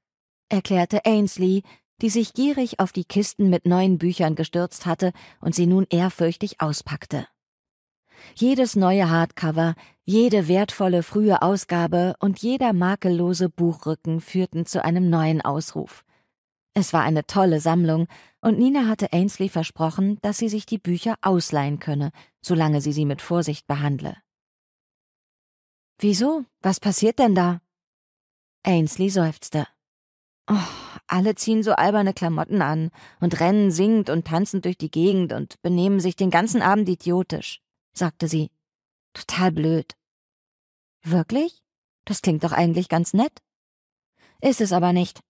erklärte Ainsley, die sich gierig auf die Kisten mit neuen Büchern gestürzt hatte und sie nun ehrfürchtig auspackte. Jedes neue Hardcover, jede wertvolle frühe Ausgabe und jeder makellose Buchrücken führten zu einem neuen Ausruf. Es war eine tolle Sammlung, und Nina hatte Ainsley versprochen, dass sie sich die Bücher ausleihen könne, solange sie sie mit Vorsicht behandle. Wieso? Was passiert denn da? Ainsley seufzte. Oh, alle ziehen so alberne Klamotten an und rennen singend und tanzend durch die Gegend und benehmen sich den ganzen Abend idiotisch sagte sie. Total blöd. Wirklich? Das klingt doch eigentlich ganz nett. Ist es aber nicht.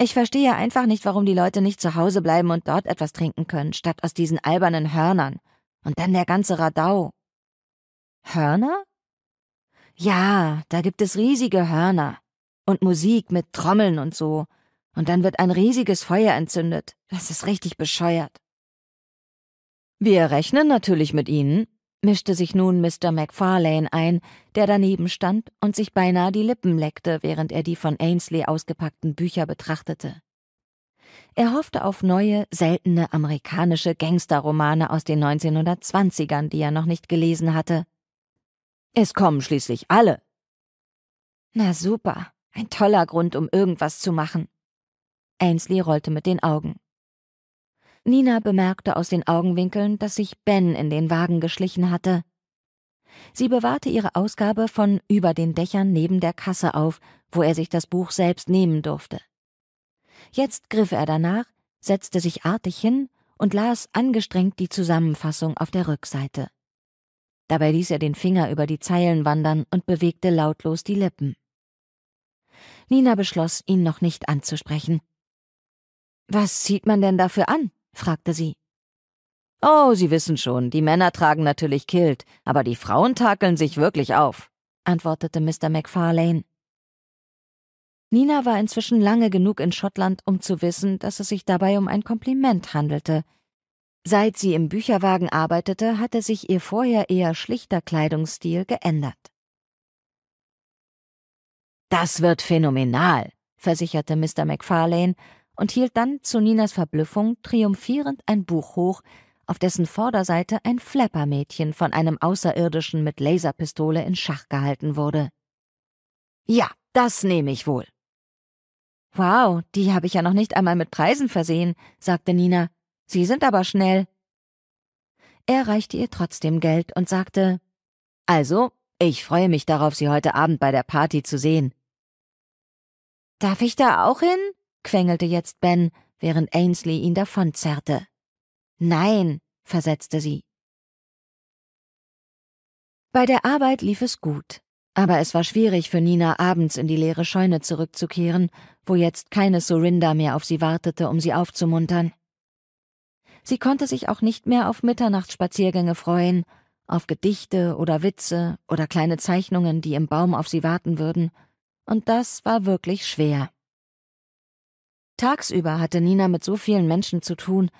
Ich verstehe einfach nicht, warum die Leute nicht zu Hause bleiben und dort etwas trinken können, statt aus diesen albernen Hörnern. Und dann der ganze Radau. Hörner? Ja, da gibt es riesige Hörner. Und Musik mit Trommeln und so. Und dann wird ein riesiges Feuer entzündet. Das ist richtig bescheuert. Wir rechnen natürlich mit Ihnen, mischte sich nun Mr. MacFarlane ein, der daneben stand und sich beinahe die Lippen leckte, während er die von Ainsley ausgepackten Bücher betrachtete. Er hoffte auf neue, seltene amerikanische Gangsterromane aus den 1920ern, die er noch nicht gelesen hatte. Es kommen schließlich alle. Na super, ein toller Grund, um irgendwas zu machen. Ainsley rollte mit den Augen. Nina bemerkte aus den Augenwinkeln, dass sich Ben in den Wagen geschlichen hatte. Sie bewahrte ihre Ausgabe von Über den Dächern neben der Kasse auf, wo er sich das Buch selbst nehmen durfte. Jetzt griff er danach, setzte sich artig hin und las angestrengt die Zusammenfassung auf der Rückseite. Dabei ließ er den Finger über die Zeilen wandern und bewegte lautlos die Lippen. Nina beschloss, ihn noch nicht anzusprechen. Was zieht man denn dafür an? Fragte sie. Oh, Sie wissen schon, die Männer tragen natürlich Kilt, aber die Frauen takeln sich wirklich auf, antwortete Mr. MacFarlane. Nina war inzwischen lange genug in Schottland, um zu wissen, dass es sich dabei um ein Kompliment handelte. Seit sie im Bücherwagen arbeitete, hatte sich ihr vorher eher schlichter Kleidungsstil geändert. Das wird phänomenal, versicherte Mr. MacFarlane und hielt dann zu Ninas Verblüffung triumphierend ein Buch hoch, auf dessen Vorderseite ein Flappermädchen von einem Außerirdischen mit Laserpistole in Schach gehalten wurde. Ja, das nehme ich wohl. Wow, die habe ich ja noch nicht einmal mit Preisen versehen, sagte Nina. Sie sind aber schnell. Er reichte ihr trotzdem Geld und sagte Also, ich freue mich darauf, Sie heute Abend bei der Party zu sehen. Darf ich da auch hin? Quengelte jetzt Ben, während Ainsley ihn davonzerrte. Nein, versetzte sie. Bei der Arbeit lief es gut, aber es war schwierig für Nina, abends in die leere Scheune zurückzukehren, wo jetzt keine Sorinda mehr auf sie wartete, um sie aufzumuntern. Sie konnte sich auch nicht mehr auf Mitternachtsspaziergänge freuen, auf Gedichte oder Witze oder kleine Zeichnungen, die im Baum auf sie warten würden, und das war wirklich schwer. Tagsüber hatte Nina mit so vielen Menschen zu tun,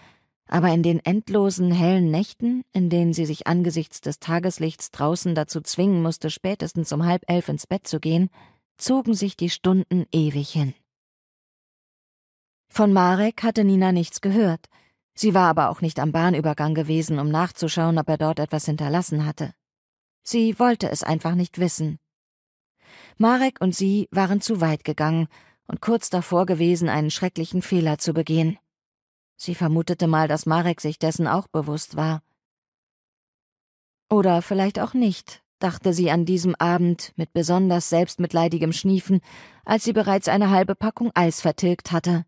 aber in den endlosen hellen Nächten, in denen sie sich angesichts des Tageslichts draußen dazu zwingen musste, spätestens um halb elf ins Bett zu gehen, zogen sich die Stunden ewig hin. Von Marek hatte Nina nichts gehört. Sie war aber auch nicht am Bahnübergang gewesen, um nachzuschauen, ob er dort etwas hinterlassen hatte. Sie wollte es einfach nicht wissen. Marek und sie waren zu weit gegangen und kurz davor gewesen, einen schrecklichen Fehler zu begehen. Sie vermutete mal, dass Marek sich dessen auch bewusst war. Oder vielleicht auch nicht, dachte sie an diesem Abend mit besonders selbstmitleidigem Schniefen, als sie bereits eine halbe Packung Eis vertilgt hatte.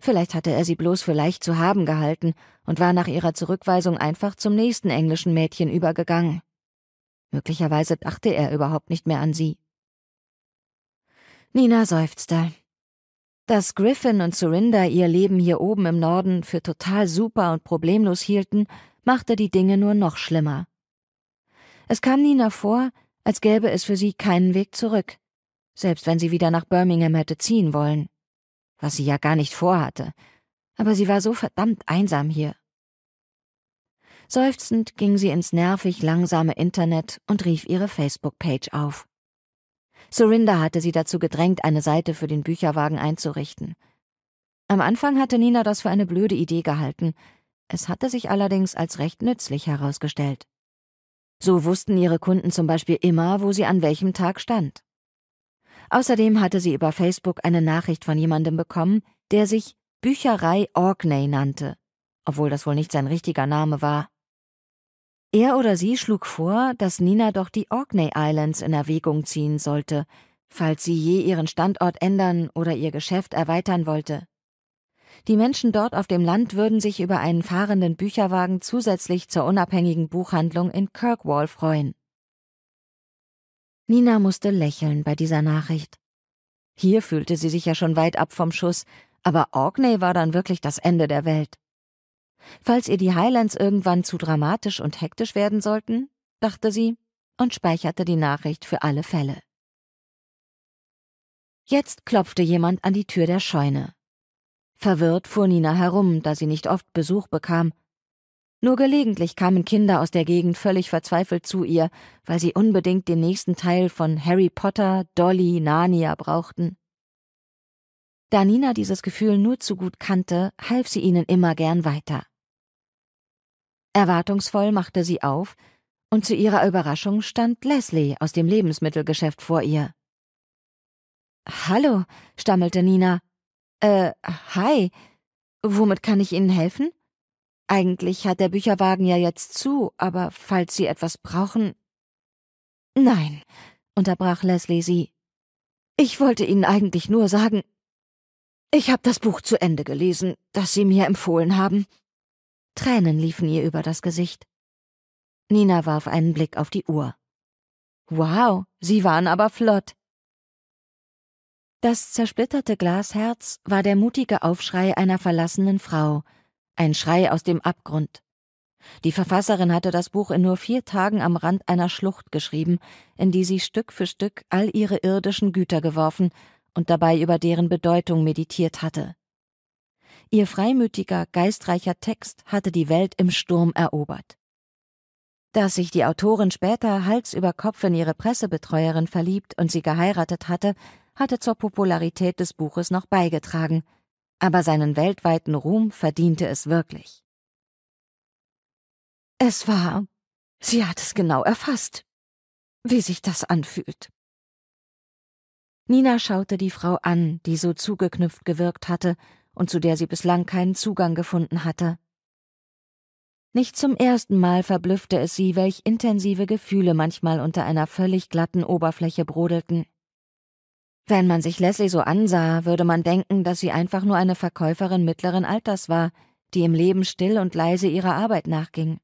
Vielleicht hatte er sie bloß für leicht zu haben gehalten und war nach ihrer Zurückweisung einfach zum nächsten englischen Mädchen übergegangen. Möglicherweise dachte er überhaupt nicht mehr an sie. Nina seufzte. Dass Griffin und Surinder ihr Leben hier oben im Norden für total super und problemlos hielten, machte die Dinge nur noch schlimmer. Es kam Nina vor, als gäbe es für sie keinen Weg zurück, selbst wenn sie wieder nach Birmingham hätte ziehen wollen was sie ja gar nicht vorhatte, aber sie war so verdammt einsam hier. Seufzend ging sie ins nervig langsame Internet und rief ihre Facebook-Page auf. Surinder hatte sie dazu gedrängt, eine Seite für den Bücherwagen einzurichten. Am Anfang hatte Nina das für eine blöde Idee gehalten, es hatte sich allerdings als recht nützlich herausgestellt. So wussten ihre Kunden zum Beispiel immer, wo sie an welchem Tag stand. Außerdem hatte sie über Facebook eine Nachricht von jemandem bekommen, der sich Bücherei Orkney nannte, obwohl das wohl nicht sein richtiger Name war. Er oder sie schlug vor, dass Nina doch die Orkney Islands in Erwägung ziehen sollte, falls sie je ihren Standort ändern oder ihr Geschäft erweitern wollte. Die Menschen dort auf dem Land würden sich über einen fahrenden Bücherwagen zusätzlich zur unabhängigen Buchhandlung in Kirkwall freuen. Nina musste lächeln bei dieser Nachricht. Hier fühlte sie sich ja schon weit ab vom Schuss, aber Orkney war dann wirklich das Ende der Welt. Falls ihr die Highlands irgendwann zu dramatisch und hektisch werden sollten, dachte sie und speicherte die Nachricht für alle Fälle. Jetzt klopfte jemand an die Tür der Scheune. Verwirrt fuhr Nina herum, da sie nicht oft Besuch bekam nur gelegentlich kamen Kinder aus der Gegend völlig verzweifelt zu ihr, weil sie unbedingt den nächsten Teil von Harry Potter, Dolly, Narnia brauchten. Da Nina dieses Gefühl nur zu gut kannte, half sie ihnen immer gern weiter. Erwartungsvoll machte sie auf, und zu ihrer Überraschung stand Leslie aus dem Lebensmittelgeschäft vor ihr. Hallo, stammelte Nina. Äh, hi. Womit kann ich Ihnen helfen? Eigentlich hat der Bücherwagen ja jetzt zu, aber falls Sie etwas brauchen. Nein, unterbrach Leslie sie. Ich wollte Ihnen eigentlich nur sagen, ich habe das Buch zu Ende gelesen, das Sie mir empfohlen haben. Tränen liefen ihr über das Gesicht. Nina warf einen Blick auf die Uhr. Wow, Sie waren aber flott. Das zersplitterte Glasherz war der mutige Aufschrei einer verlassenen Frau, ein Schrei aus dem Abgrund. Die Verfasserin hatte das Buch in nur vier Tagen am Rand einer Schlucht geschrieben, in die sie Stück für Stück all ihre irdischen Güter geworfen und dabei über deren Bedeutung meditiert hatte. Ihr freimütiger, geistreicher Text hatte die Welt im Sturm erobert. Dass sich die Autorin später Hals über Kopf in ihre Pressebetreuerin verliebt und sie geheiratet hatte, hatte zur Popularität des Buches noch beigetragen, aber seinen weltweiten Ruhm verdiente es wirklich. Es war, sie hat es genau erfasst, wie sich das anfühlt. Nina schaute die Frau an, die so zugeknüpft gewirkt hatte und zu der sie bislang keinen Zugang gefunden hatte. Nicht zum ersten Mal verblüffte es sie, welch intensive Gefühle manchmal unter einer völlig glatten Oberfläche brodelten. Wenn man sich Leslie so ansah, würde man denken, dass sie einfach nur eine Verkäuferin mittleren Alters war, die im Leben still und leise ihrer Arbeit nachging.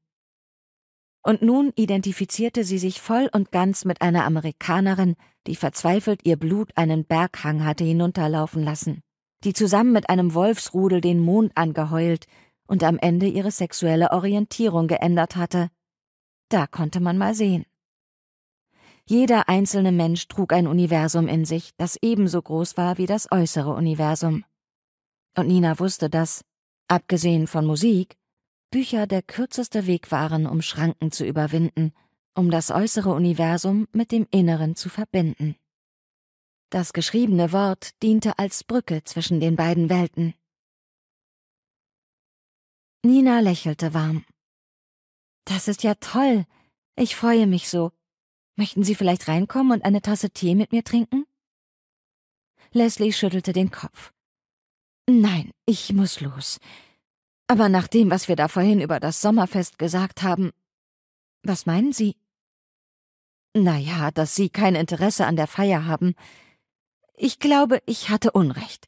Und nun identifizierte sie sich voll und ganz mit einer Amerikanerin, die verzweifelt ihr Blut einen Berghang hatte hinunterlaufen lassen, die zusammen mit einem Wolfsrudel den Mond angeheult und am Ende ihre sexuelle Orientierung geändert hatte. Da konnte man mal sehen. Jeder einzelne Mensch trug ein Universum in sich, das ebenso groß war wie das äußere Universum. Und Nina wusste das, abgesehen von Musik, Bücher der kürzeste Weg waren, um Schranken zu überwinden, um das äußere Universum mit dem Inneren zu verbinden. Das geschriebene Wort diente als Brücke zwischen den beiden Welten. Nina lächelte warm. Das ist ja toll. Ich freue mich so. Möchten Sie vielleicht reinkommen und eine Tasse Tee mit mir trinken? Leslie schüttelte den Kopf. Nein, ich muss los. Aber nach dem, was wir da vorhin über das Sommerfest gesagt haben. Was meinen Sie? Na ja, dass Sie kein Interesse an der Feier haben. Ich glaube, ich hatte Unrecht.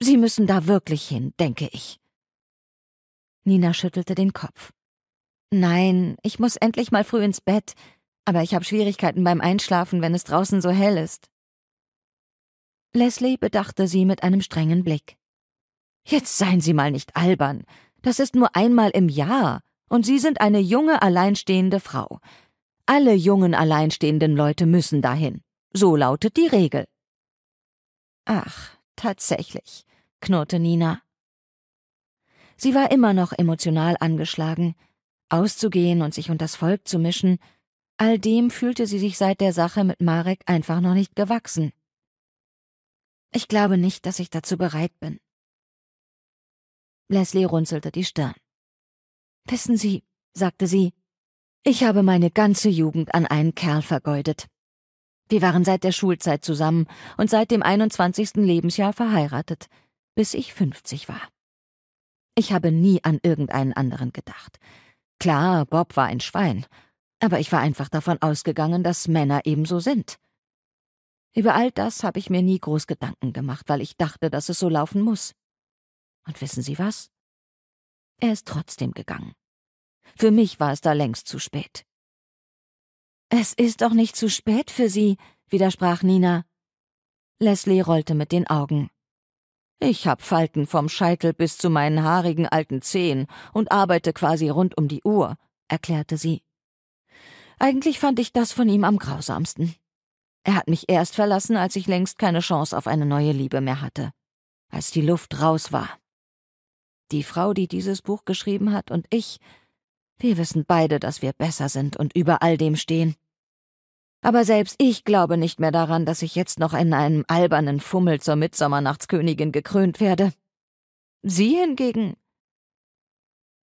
Sie müssen da wirklich hin, denke ich. Nina schüttelte den Kopf. Nein, ich muss endlich mal früh ins Bett, aber ich habe Schwierigkeiten beim Einschlafen, wenn es draußen so hell ist. Leslie bedachte sie mit einem strengen Blick. Jetzt seien Sie mal nicht albern. Das ist nur einmal im Jahr, und Sie sind eine junge, alleinstehende Frau. Alle jungen, alleinstehenden Leute müssen dahin. So lautet die Regel. Ach, tatsächlich, knurrte Nina. Sie war immer noch emotional angeschlagen. Auszugehen und sich unters Volk zu mischen, all dem fühlte sie sich seit der Sache mit Marek einfach noch nicht gewachsen. Ich glaube nicht, dass ich dazu bereit bin. Leslie runzelte die Stirn. Wissen Sie, sagte sie, ich habe meine ganze Jugend an einen Kerl vergeudet. Wir waren seit der Schulzeit zusammen und seit dem 21. Lebensjahr verheiratet, bis ich 50 war. Ich habe nie an irgendeinen anderen gedacht. Klar, Bob war ein Schwein, aber ich war einfach davon ausgegangen, dass Männer ebenso sind. Über all das habe ich mir nie groß Gedanken gemacht, weil ich dachte, dass es so laufen muss. Und wissen Sie was? Er ist trotzdem gegangen. Für mich war es da längst zu spät. Es ist doch nicht zu spät für Sie, widersprach Nina. Leslie rollte mit den Augen. Ich hab Falten vom Scheitel bis zu meinen haarigen alten Zehen und arbeite quasi rund um die Uhr, erklärte sie. Eigentlich fand ich das von ihm am grausamsten. Er hat mich erst verlassen, als ich längst keine Chance auf eine neue Liebe mehr hatte. Als die Luft raus war. Die Frau, die dieses Buch geschrieben hat, und ich, wir wissen beide, dass wir besser sind und über all dem stehen. Aber selbst ich glaube nicht mehr daran, dass ich jetzt noch in einem albernen Fummel zur Mittsommernachtskönigin gekrönt werde. Sie hingegen.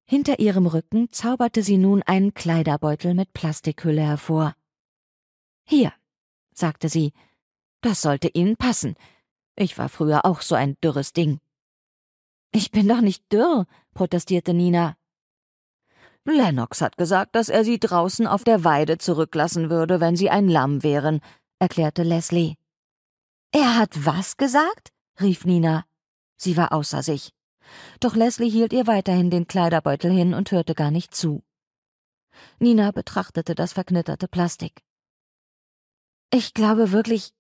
Hinter ihrem Rücken zauberte sie nun einen Kleiderbeutel mit Plastikhülle hervor. Hier, sagte sie, das sollte Ihnen passen. Ich war früher auch so ein dürres Ding. Ich bin doch nicht dürr, protestierte Nina. Lennox hat gesagt, dass er sie draußen auf der Weide zurücklassen würde, wenn sie ein Lamm wären, erklärte Leslie. Er hat was gesagt? rief Nina. Sie war außer sich. Doch Leslie hielt ihr weiterhin den Kleiderbeutel hin und hörte gar nicht zu. Nina betrachtete das verknitterte Plastik. Ich glaube wirklich,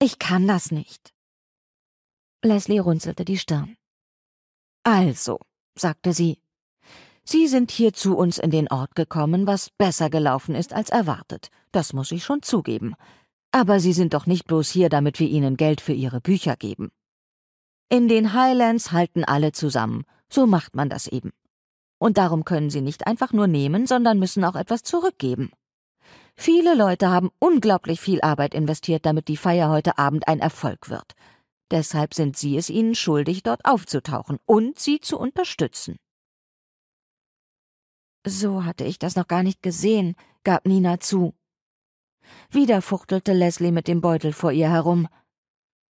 ich kann das nicht. Leslie runzelte die Stirn. Also, sagte sie, Sie sind hier zu uns in den Ort gekommen, was besser gelaufen ist als erwartet. Das muss ich schon zugeben. Aber Sie sind doch nicht bloß hier, damit wir Ihnen Geld für Ihre Bücher geben. In den Highlands halten alle zusammen. So macht man das eben. Und darum können Sie nicht einfach nur nehmen, sondern müssen auch etwas zurückgeben. Viele Leute haben unglaublich viel Arbeit investiert, damit die Feier heute Abend ein Erfolg wird. Deshalb sind Sie es ihnen schuldig, dort aufzutauchen und sie zu unterstützen. So hatte ich das noch gar nicht gesehen, gab Nina zu. Wieder fuchtelte Leslie mit dem Beutel vor ihr herum.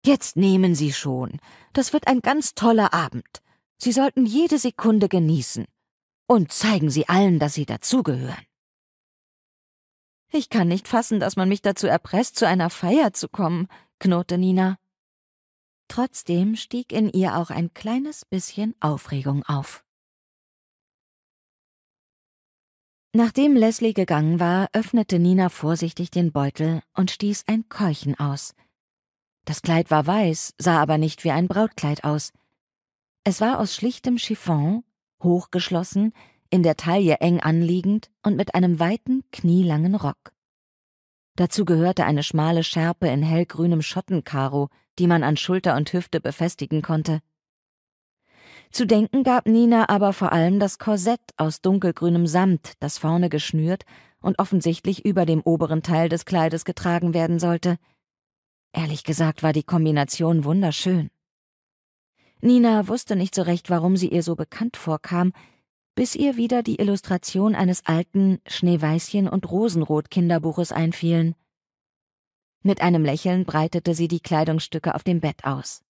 Jetzt nehmen Sie schon. Das wird ein ganz toller Abend. Sie sollten jede Sekunde genießen. Und zeigen Sie allen, dass Sie dazugehören. Ich kann nicht fassen, dass man mich dazu erpresst, zu einer Feier zu kommen, knurrte Nina. Trotzdem stieg in ihr auch ein kleines bisschen Aufregung auf. Nachdem Leslie gegangen war, öffnete Nina vorsichtig den Beutel und stieß ein Keuchen aus. Das Kleid war weiß, sah aber nicht wie ein Brautkleid aus. Es war aus schlichtem Chiffon, hochgeschlossen, in der Taille eng anliegend und mit einem weiten, knielangen Rock. Dazu gehörte eine schmale Schärpe in hellgrünem Schottenkaro, die man an Schulter und Hüfte befestigen konnte. Zu denken gab Nina aber vor allem das Korsett aus dunkelgrünem Samt, das vorne geschnürt und offensichtlich über dem oberen Teil des Kleides getragen werden sollte. Ehrlich gesagt war die Kombination wunderschön. Nina wusste nicht so recht, warum sie ihr so bekannt vorkam, bis ihr wieder die Illustration eines alten Schneeweißchen und Rosenrot Kinderbuches einfielen. Mit einem Lächeln breitete sie die Kleidungsstücke auf dem Bett aus.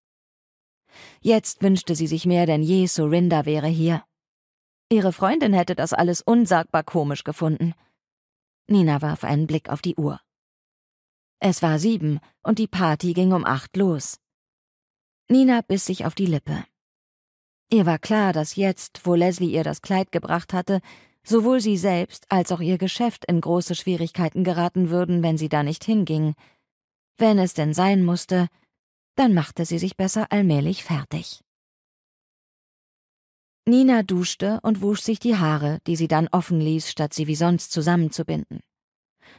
Jetzt wünschte sie sich mehr denn je, Sorinda wäre hier. Ihre Freundin hätte das alles unsagbar komisch gefunden. Nina warf einen Blick auf die Uhr. Es war sieben und die Party ging um acht los. Nina biss sich auf die Lippe. Ihr war klar, dass jetzt, wo Leslie ihr das Kleid gebracht hatte, sowohl sie selbst als auch ihr Geschäft in große Schwierigkeiten geraten würden, wenn sie da nicht hinging. Wenn es denn sein musste, dann machte sie sich besser allmählich fertig. Nina duschte und wusch sich die Haare, die sie dann offen ließ, statt sie wie sonst zusammenzubinden.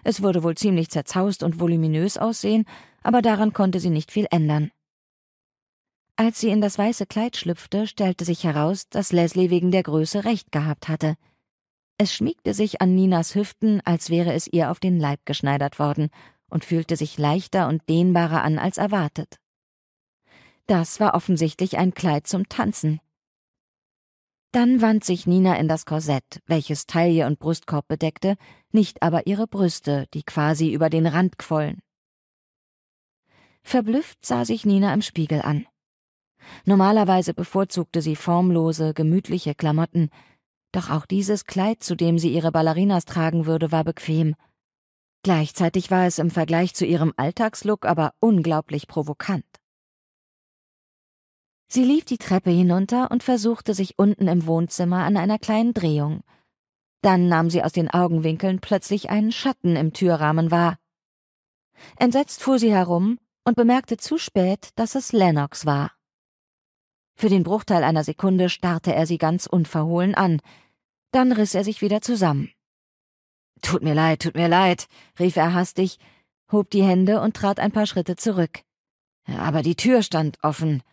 Es würde wohl ziemlich zerzaust und voluminös aussehen, aber daran konnte sie nicht viel ändern. Als sie in das weiße Kleid schlüpfte, stellte sich heraus, dass Leslie wegen der Größe recht gehabt hatte. Es schmiegte sich an Ninas Hüften, als wäre es ihr auf den Leib geschneidert worden, und fühlte sich leichter und dehnbarer an als erwartet. Das war offensichtlich ein Kleid zum Tanzen. Dann wand sich Nina in das Korsett, welches Taille und Brustkorb bedeckte, nicht aber ihre Brüste, die quasi über den Rand quollen. Verblüfft sah sich Nina im Spiegel an. Normalerweise bevorzugte sie formlose, gemütliche Klamotten, doch auch dieses Kleid, zu dem sie ihre Ballerinas tragen würde, war bequem. Gleichzeitig war es im Vergleich zu ihrem Alltagslook aber unglaublich provokant. Sie lief die Treppe hinunter und versuchte sich unten im Wohnzimmer an einer kleinen Drehung. Dann nahm sie aus den Augenwinkeln plötzlich einen Schatten im Türrahmen wahr. Entsetzt fuhr sie herum und bemerkte zu spät, dass es Lennox war. Für den Bruchteil einer Sekunde starrte er sie ganz unverhohlen an. Dann riss er sich wieder zusammen. Tut mir leid, tut mir leid, rief er hastig, hob die Hände und trat ein paar Schritte zurück. Aber die Tür stand offen.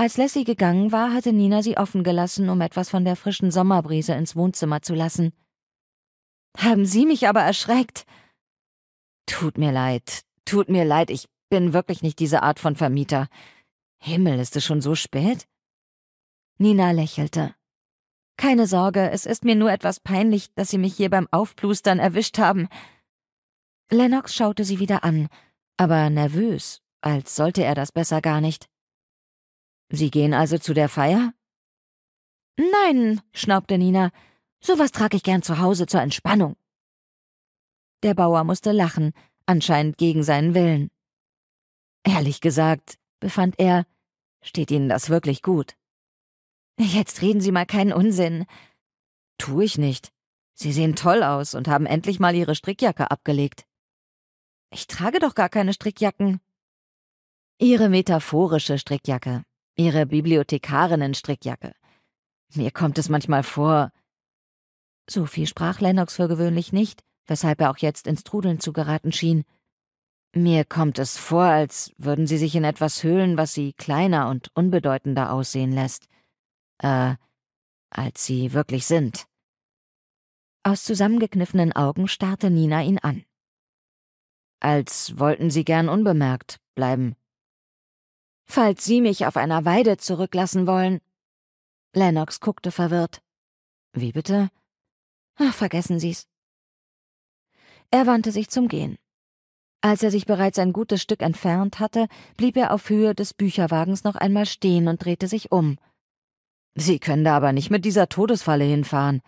Als Lassie gegangen war, hatte Nina sie offen gelassen, um etwas von der frischen Sommerbrise ins Wohnzimmer zu lassen. Haben Sie mich aber erschreckt. Tut mir leid, tut mir leid, ich bin wirklich nicht diese Art von Vermieter. Himmel, ist es schon so spät? Nina lächelte. Keine Sorge, es ist mir nur etwas peinlich, dass Sie mich hier beim Aufplustern erwischt haben. Lennox schaute sie wieder an, aber nervös, als sollte er das besser gar nicht. Sie gehen also zu der Feier? Nein, schnaubte Nina. Sowas trage ich gern zu Hause zur Entspannung. Der Bauer musste lachen, anscheinend gegen seinen Willen. Ehrlich gesagt, befand er, steht Ihnen das wirklich gut? Jetzt reden Sie mal keinen Unsinn. Tu ich nicht. Sie sehen toll aus und haben endlich mal Ihre Strickjacke abgelegt. Ich trage doch gar keine Strickjacken. Ihre metaphorische Strickjacke, Ihre Bibliothekarinnen-Strickjacke. Mir kommt es manchmal vor. So viel sprach Lennox für gewöhnlich nicht, weshalb er auch jetzt ins Trudeln zu geraten schien. Mir kommt es vor, als würden sie sich in etwas hüllen, was sie kleiner und unbedeutender aussehen lässt. Äh, als sie wirklich sind. Aus zusammengekniffenen Augen starrte Nina ihn an. Als wollten sie gern unbemerkt bleiben. Falls Sie mich auf einer Weide zurücklassen wollen. Lennox guckte verwirrt. Wie bitte? Ach, vergessen Sie's. Er wandte sich zum Gehen. Als er sich bereits ein gutes Stück entfernt hatte, blieb er auf Höhe des Bücherwagens noch einmal stehen und drehte sich um. Sie können da aber nicht mit dieser Todesfalle hinfahren.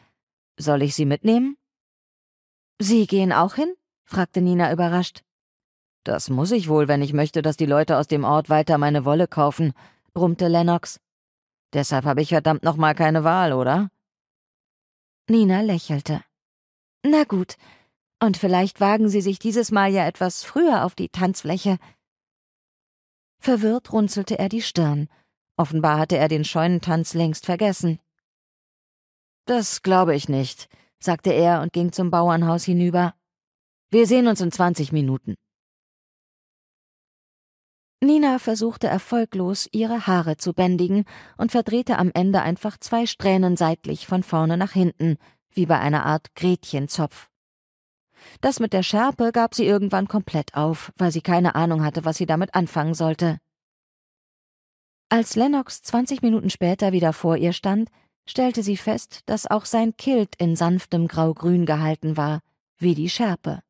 Soll ich Sie mitnehmen? Sie gehen auch hin? fragte Nina überrascht. Das muss ich wohl, wenn ich möchte, dass die Leute aus dem Ort weiter meine Wolle kaufen, brummte Lennox. Deshalb habe ich verdammt noch mal keine Wahl, oder? Nina lächelte. Na gut, und vielleicht wagen sie sich dieses Mal ja etwas früher auf die Tanzfläche. Verwirrt runzelte er die Stirn. Offenbar hatte er den Scheunentanz längst vergessen. Das glaube ich nicht, sagte er und ging zum Bauernhaus hinüber. Wir sehen uns in zwanzig Minuten. Nina versuchte erfolglos, ihre Haare zu bändigen und verdrehte am Ende einfach zwei Strähnen seitlich von vorne nach hinten, wie bei einer Art Gretchenzopf. Das mit der Schärpe gab sie irgendwann komplett auf, weil sie keine Ahnung hatte, was sie damit anfangen sollte. Als Lennox 20 Minuten später wieder vor ihr stand, stellte sie fest, dass auch sein Kilt in sanftem Graugrün gehalten war, wie die Schärpe.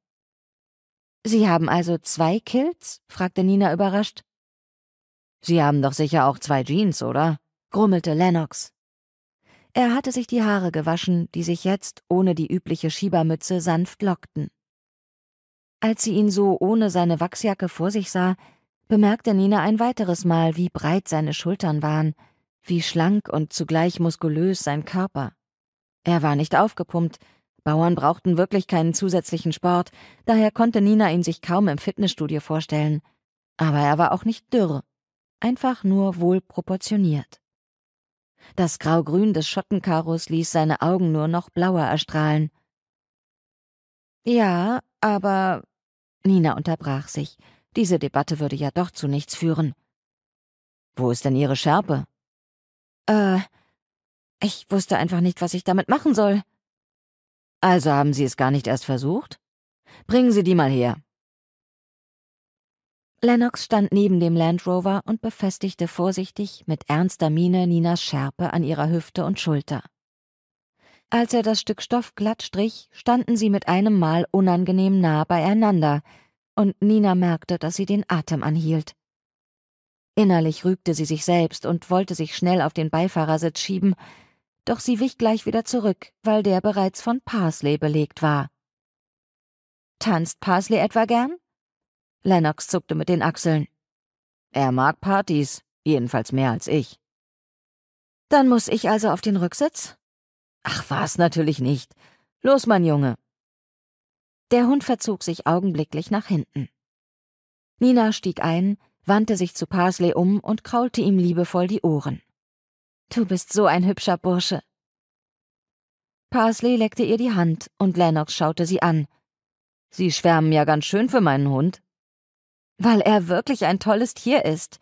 Sie haben also zwei Kilts? fragte Nina überrascht. Sie haben doch sicher auch zwei Jeans, oder? grummelte Lennox. Er hatte sich die Haare gewaschen, die sich jetzt ohne die übliche Schiebermütze sanft lockten. Als sie ihn so ohne seine Wachsjacke vor sich sah, bemerkte Nina ein weiteres Mal, wie breit seine Schultern waren, wie schlank und zugleich muskulös sein Körper. Er war nicht aufgepumpt, Bauern brauchten wirklich keinen zusätzlichen Sport, daher konnte Nina ihn sich kaum im Fitnessstudio vorstellen. Aber er war auch nicht dürr, einfach nur wohl proportioniert. Das Graugrün des Schottenkaros ließ seine Augen nur noch blauer erstrahlen. Ja, aber Nina unterbrach sich. Diese Debatte würde ja doch zu nichts führen. Wo ist denn Ihre Schärpe? Äh, ich wusste einfach nicht, was ich damit machen soll. Also haben Sie es gar nicht erst versucht? Bringen Sie die mal her. Lennox stand neben dem Land Rover und befestigte vorsichtig mit ernster Miene Ninas Schärpe an ihrer Hüfte und Schulter. Als er das Stück Stoff glatt strich, standen sie mit einem Mal unangenehm nah beieinander, und Nina merkte, dass sie den Atem anhielt. Innerlich rügte sie sich selbst und wollte sich schnell auf den Beifahrersitz schieben, doch sie wich gleich wieder zurück, weil der bereits von Parsley belegt war. Tanzt Parsley etwa gern? Lennox zuckte mit den Achseln. Er mag Partys, jedenfalls mehr als ich. Dann muss ich also auf den Rücksitz? Ach was, natürlich nicht. Los, mein Junge. Der Hund verzog sich augenblicklich nach hinten. Nina stieg ein, wandte sich zu Parsley um und kraulte ihm liebevoll die Ohren. Du bist so ein hübscher Bursche. Parsley leckte ihr die Hand und Lennox schaute sie an. Sie schwärmen ja ganz schön für meinen Hund. Weil er wirklich ein tolles Tier ist.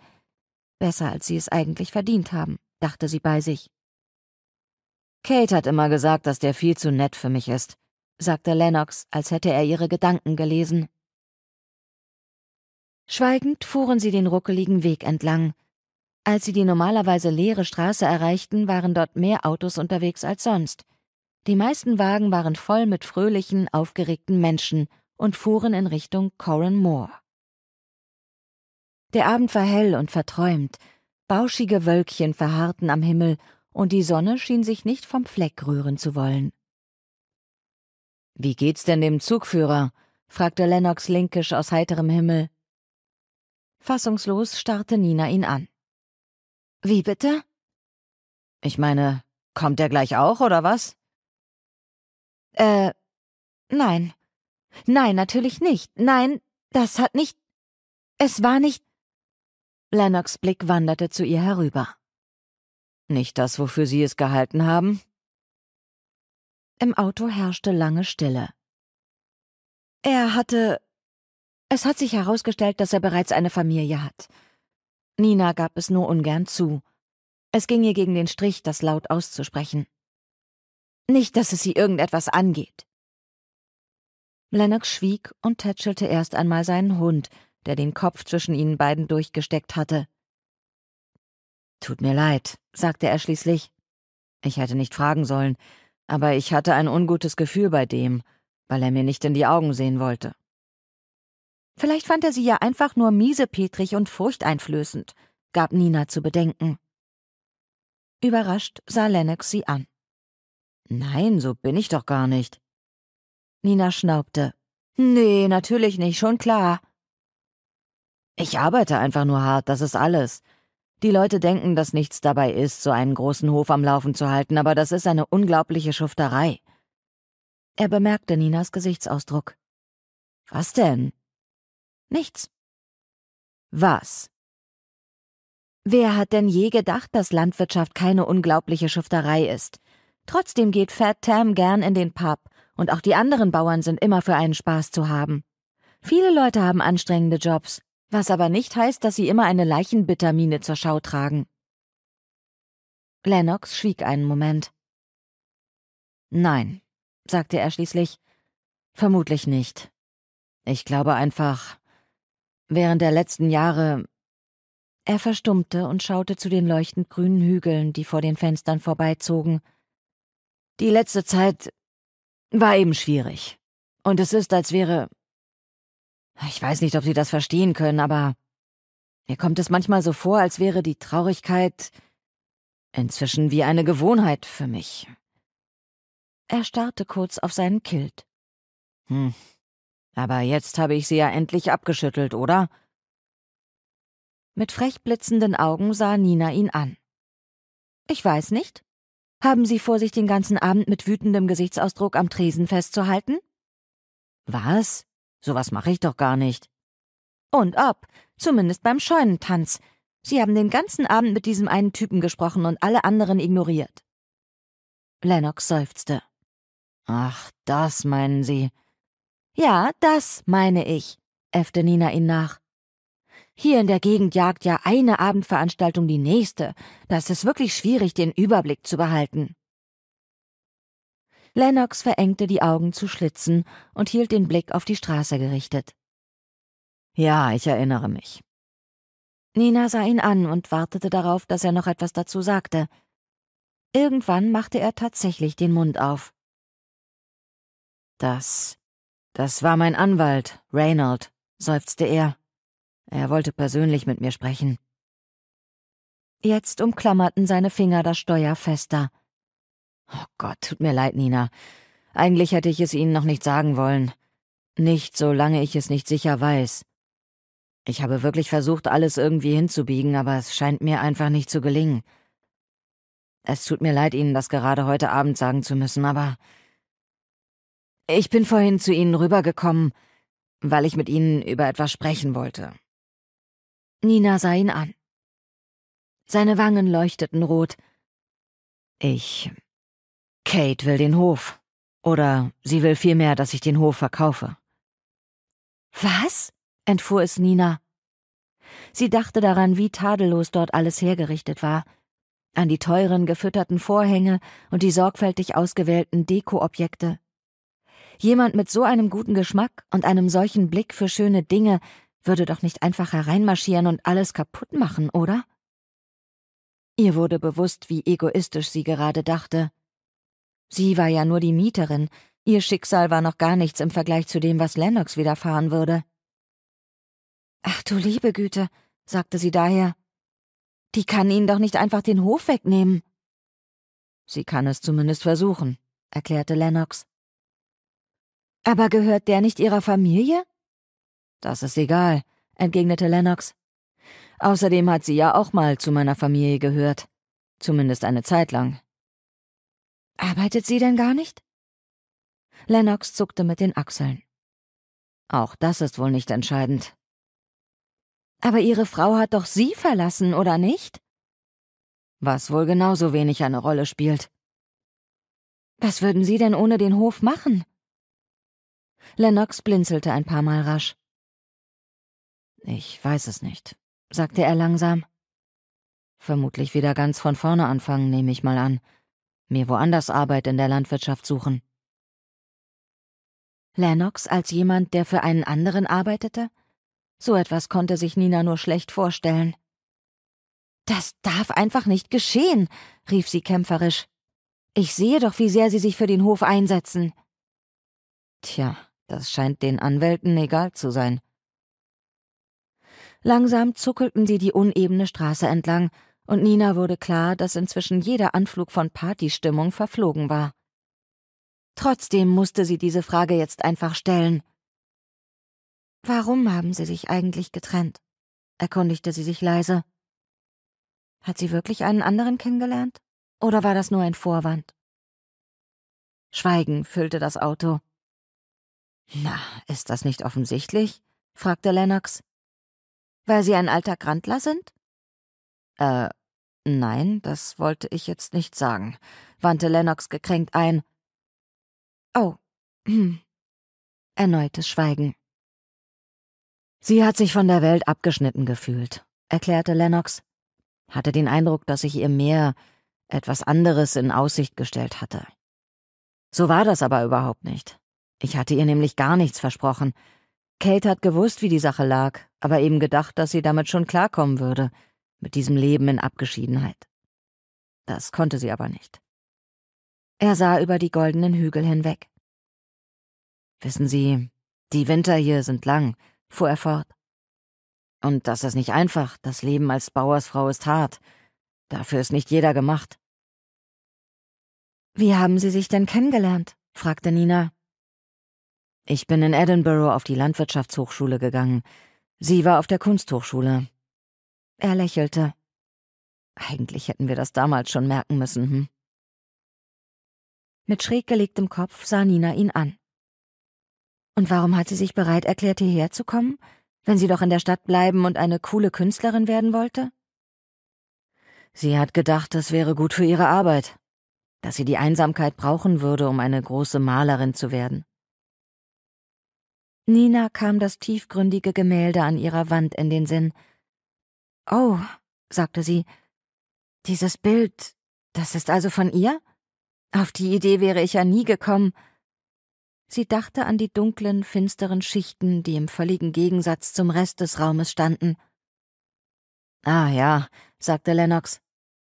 Besser, als sie es eigentlich verdient haben, dachte sie bei sich. Kate hat immer gesagt, dass der viel zu nett für mich ist, sagte Lennox, als hätte er ihre Gedanken gelesen. Schweigend fuhren sie den ruckeligen Weg entlang, als sie die normalerweise leere Straße erreichten, waren dort mehr Autos unterwegs als sonst. Die meisten Wagen waren voll mit fröhlichen, aufgeregten Menschen und fuhren in Richtung Coran Moor. Der Abend war hell und verträumt, bauschige Wölkchen verharrten am Himmel, und die Sonne schien sich nicht vom Fleck rühren zu wollen. Wie geht's denn dem Zugführer? fragte Lennox Linkisch aus heiterem Himmel. Fassungslos starrte Nina ihn an. Wie bitte? Ich meine, kommt er gleich auch, oder was? Äh, nein. Nein, natürlich nicht. Nein, das hat nicht. Es war nicht. Lennox Blick wanderte zu ihr herüber. Nicht das, wofür Sie es gehalten haben? Im Auto herrschte lange Stille. Er hatte. Es hat sich herausgestellt, dass er bereits eine Familie hat. Nina gab es nur ungern zu. Es ging ihr gegen den Strich, das laut auszusprechen. Nicht, dass es sie irgendetwas angeht. Lennox schwieg und tätschelte erst einmal seinen Hund, der den Kopf zwischen ihnen beiden durchgesteckt hatte. Tut mir leid, sagte er schließlich. Ich hätte nicht fragen sollen, aber ich hatte ein ungutes Gefühl bei dem, weil er mir nicht in die Augen sehen wollte. Vielleicht fand er sie ja einfach nur miesepetrig und furchteinflößend, gab Nina zu bedenken. Überrascht sah Lennox sie an. Nein, so bin ich doch gar nicht. Nina schnaubte. Nee, natürlich nicht, schon klar. Ich arbeite einfach nur hart, das ist alles. Die Leute denken, dass nichts dabei ist, so einen großen Hof am Laufen zu halten, aber das ist eine unglaubliche Schufterei. Er bemerkte Ninas Gesichtsausdruck. Was denn? Nichts. Was? Wer hat denn je gedacht, dass Landwirtschaft keine unglaubliche Schufterei ist? Trotzdem geht Fat Tam gern in den Pub, und auch die anderen Bauern sind immer für einen Spaß zu haben. Viele Leute haben anstrengende Jobs, Was aber nicht heißt, dass Sie immer eine Leichenbittermine zur Schau tragen. Lennox schwieg einen Moment. Nein, sagte er schließlich, vermutlich nicht. Ich glaube einfach, während der letzten Jahre. Er verstummte und schaute zu den leuchtend grünen Hügeln, die vor den Fenstern vorbeizogen. Die letzte Zeit war eben schwierig. Und es ist, als wäre. Ich weiß nicht, ob Sie das verstehen können, aber mir kommt es manchmal so vor, als wäre die Traurigkeit inzwischen wie eine Gewohnheit für mich. Er starrte kurz auf seinen Kilt. Hm. Aber jetzt habe ich sie ja endlich abgeschüttelt, oder? Mit frech blitzenden Augen sah Nina ihn an. Ich weiß nicht. Haben Sie vor, sich den ganzen Abend mit wütendem Gesichtsausdruck am Tresen festzuhalten? Was? Sowas mache ich doch gar nicht. Und ob, zumindest beim Scheunentanz. Sie haben den ganzen Abend mit diesem einen Typen gesprochen und alle anderen ignoriert. Lennox seufzte. Ach, das meinen Sie. Ja, das meine ich, äffte Nina ihn nach. Hier in der Gegend jagt ja eine Abendveranstaltung die nächste. Das ist wirklich schwierig, den Überblick zu behalten. Lennox verengte die Augen zu Schlitzen und hielt den Blick auf die Straße gerichtet. Ja, ich erinnere mich. Nina sah ihn an und wartete darauf, dass er noch etwas dazu sagte. Irgendwann machte er tatsächlich den Mund auf. Das, das war mein Anwalt, Reynold, seufzte er. Er wollte persönlich mit mir sprechen. Jetzt umklammerten seine Finger das Steuer fester. Oh Gott, tut mir leid, Nina. Eigentlich hätte ich es Ihnen noch nicht sagen wollen. Nicht, solange ich es nicht sicher weiß. Ich habe wirklich versucht, alles irgendwie hinzubiegen, aber es scheint mir einfach nicht zu gelingen. Es tut mir leid, Ihnen das gerade heute Abend sagen zu müssen, aber ich bin vorhin zu Ihnen rübergekommen, weil ich mit Ihnen über etwas sprechen wollte. Nina sah ihn an. Seine Wangen leuchteten rot. Ich. Kate will den Hof. Oder sie will vielmehr, dass ich den Hof verkaufe. Was? entfuhr es Nina. Sie dachte daran, wie tadellos dort alles hergerichtet war, an die teuren, gefütterten Vorhänge und die sorgfältig ausgewählten Dekoobjekte. Jemand mit so einem guten Geschmack und einem solchen Blick für schöne Dinge würde doch nicht einfach hereinmarschieren und alles kaputt machen, oder? Ihr wurde bewusst, wie egoistisch sie gerade dachte. Sie war ja nur die Mieterin, ihr Schicksal war noch gar nichts im Vergleich zu dem, was Lennox widerfahren würde. Ach du liebe Güte, sagte sie daher. Die kann Ihnen doch nicht einfach den Hof wegnehmen. Sie kann es zumindest versuchen, erklärte Lennox. Aber gehört der nicht Ihrer Familie? Das ist egal, entgegnete Lennox. Außerdem hat sie ja auch mal zu meiner Familie gehört. Zumindest eine Zeit lang. Arbeitet sie denn gar nicht? Lennox zuckte mit den Achseln. Auch das ist wohl nicht entscheidend. Aber Ihre Frau hat doch Sie verlassen, oder nicht? Was wohl genauso wenig eine Rolle spielt. Was würden Sie denn ohne den Hof machen? Lennox blinzelte ein paar Mal rasch. Ich weiß es nicht, sagte er langsam. Vermutlich wieder ganz von vorne anfangen, nehme ich mal an. Mir woanders Arbeit in der Landwirtschaft suchen. Lennox als jemand, der für einen anderen arbeitete? So etwas konnte sich Nina nur schlecht vorstellen. Das darf einfach nicht geschehen, rief sie kämpferisch. Ich sehe doch, wie sehr Sie sich für den Hof einsetzen. Tja, das scheint den Anwälten egal zu sein. Langsam zuckelten sie die unebene Straße entlang, und Nina wurde klar, dass inzwischen jeder Anflug von Partystimmung verflogen war. Trotzdem musste sie diese Frage jetzt einfach stellen. Warum haben sie sich eigentlich getrennt? erkundigte sie sich leise. Hat sie wirklich einen anderen kennengelernt? Oder war das nur ein Vorwand? Schweigen füllte das Auto. Na, ist das nicht offensichtlich? fragte Lennox. Weil Sie ein alter Grandler sind? Äh, nein, das wollte ich jetzt nicht sagen, wandte Lennox gekränkt ein. Oh, hm. Erneutes Schweigen. Sie hat sich von der Welt abgeschnitten gefühlt, erklärte Lennox. Hatte den Eindruck, dass ich ihr mehr etwas anderes in Aussicht gestellt hatte. So war das aber überhaupt nicht. Ich hatte ihr nämlich gar nichts versprochen. Kate hat gewusst, wie die Sache lag, aber eben gedacht, dass sie damit schon klarkommen würde, mit diesem Leben in Abgeschiedenheit. Das konnte sie aber nicht. Er sah über die goldenen Hügel hinweg. Wissen Sie, die Winter hier sind lang, fuhr er fort. Und das ist nicht einfach, das Leben als Bauersfrau ist hart. Dafür ist nicht jeder gemacht. Wie haben Sie sich denn kennengelernt? fragte Nina. Ich bin in Edinburgh auf die Landwirtschaftshochschule gegangen. Sie war auf der Kunsthochschule. Er lächelte. Eigentlich hätten wir das damals schon merken müssen, hm? Mit schräg gelegtem Kopf sah Nina ihn an. Und warum hat sie sich bereit erklärt, hierher zu kommen, wenn sie doch in der Stadt bleiben und eine coole Künstlerin werden wollte? Sie hat gedacht, das wäre gut für ihre Arbeit, dass sie die Einsamkeit brauchen würde, um eine große Malerin zu werden. Nina kam das tiefgründige Gemälde an ihrer Wand in den Sinn. Oh, sagte sie, dieses Bild, das ist also von ihr? Auf die Idee wäre ich ja nie gekommen. Sie dachte an die dunklen, finsteren Schichten, die im völligen Gegensatz zum Rest des Raumes standen. Ah ja, sagte Lennox.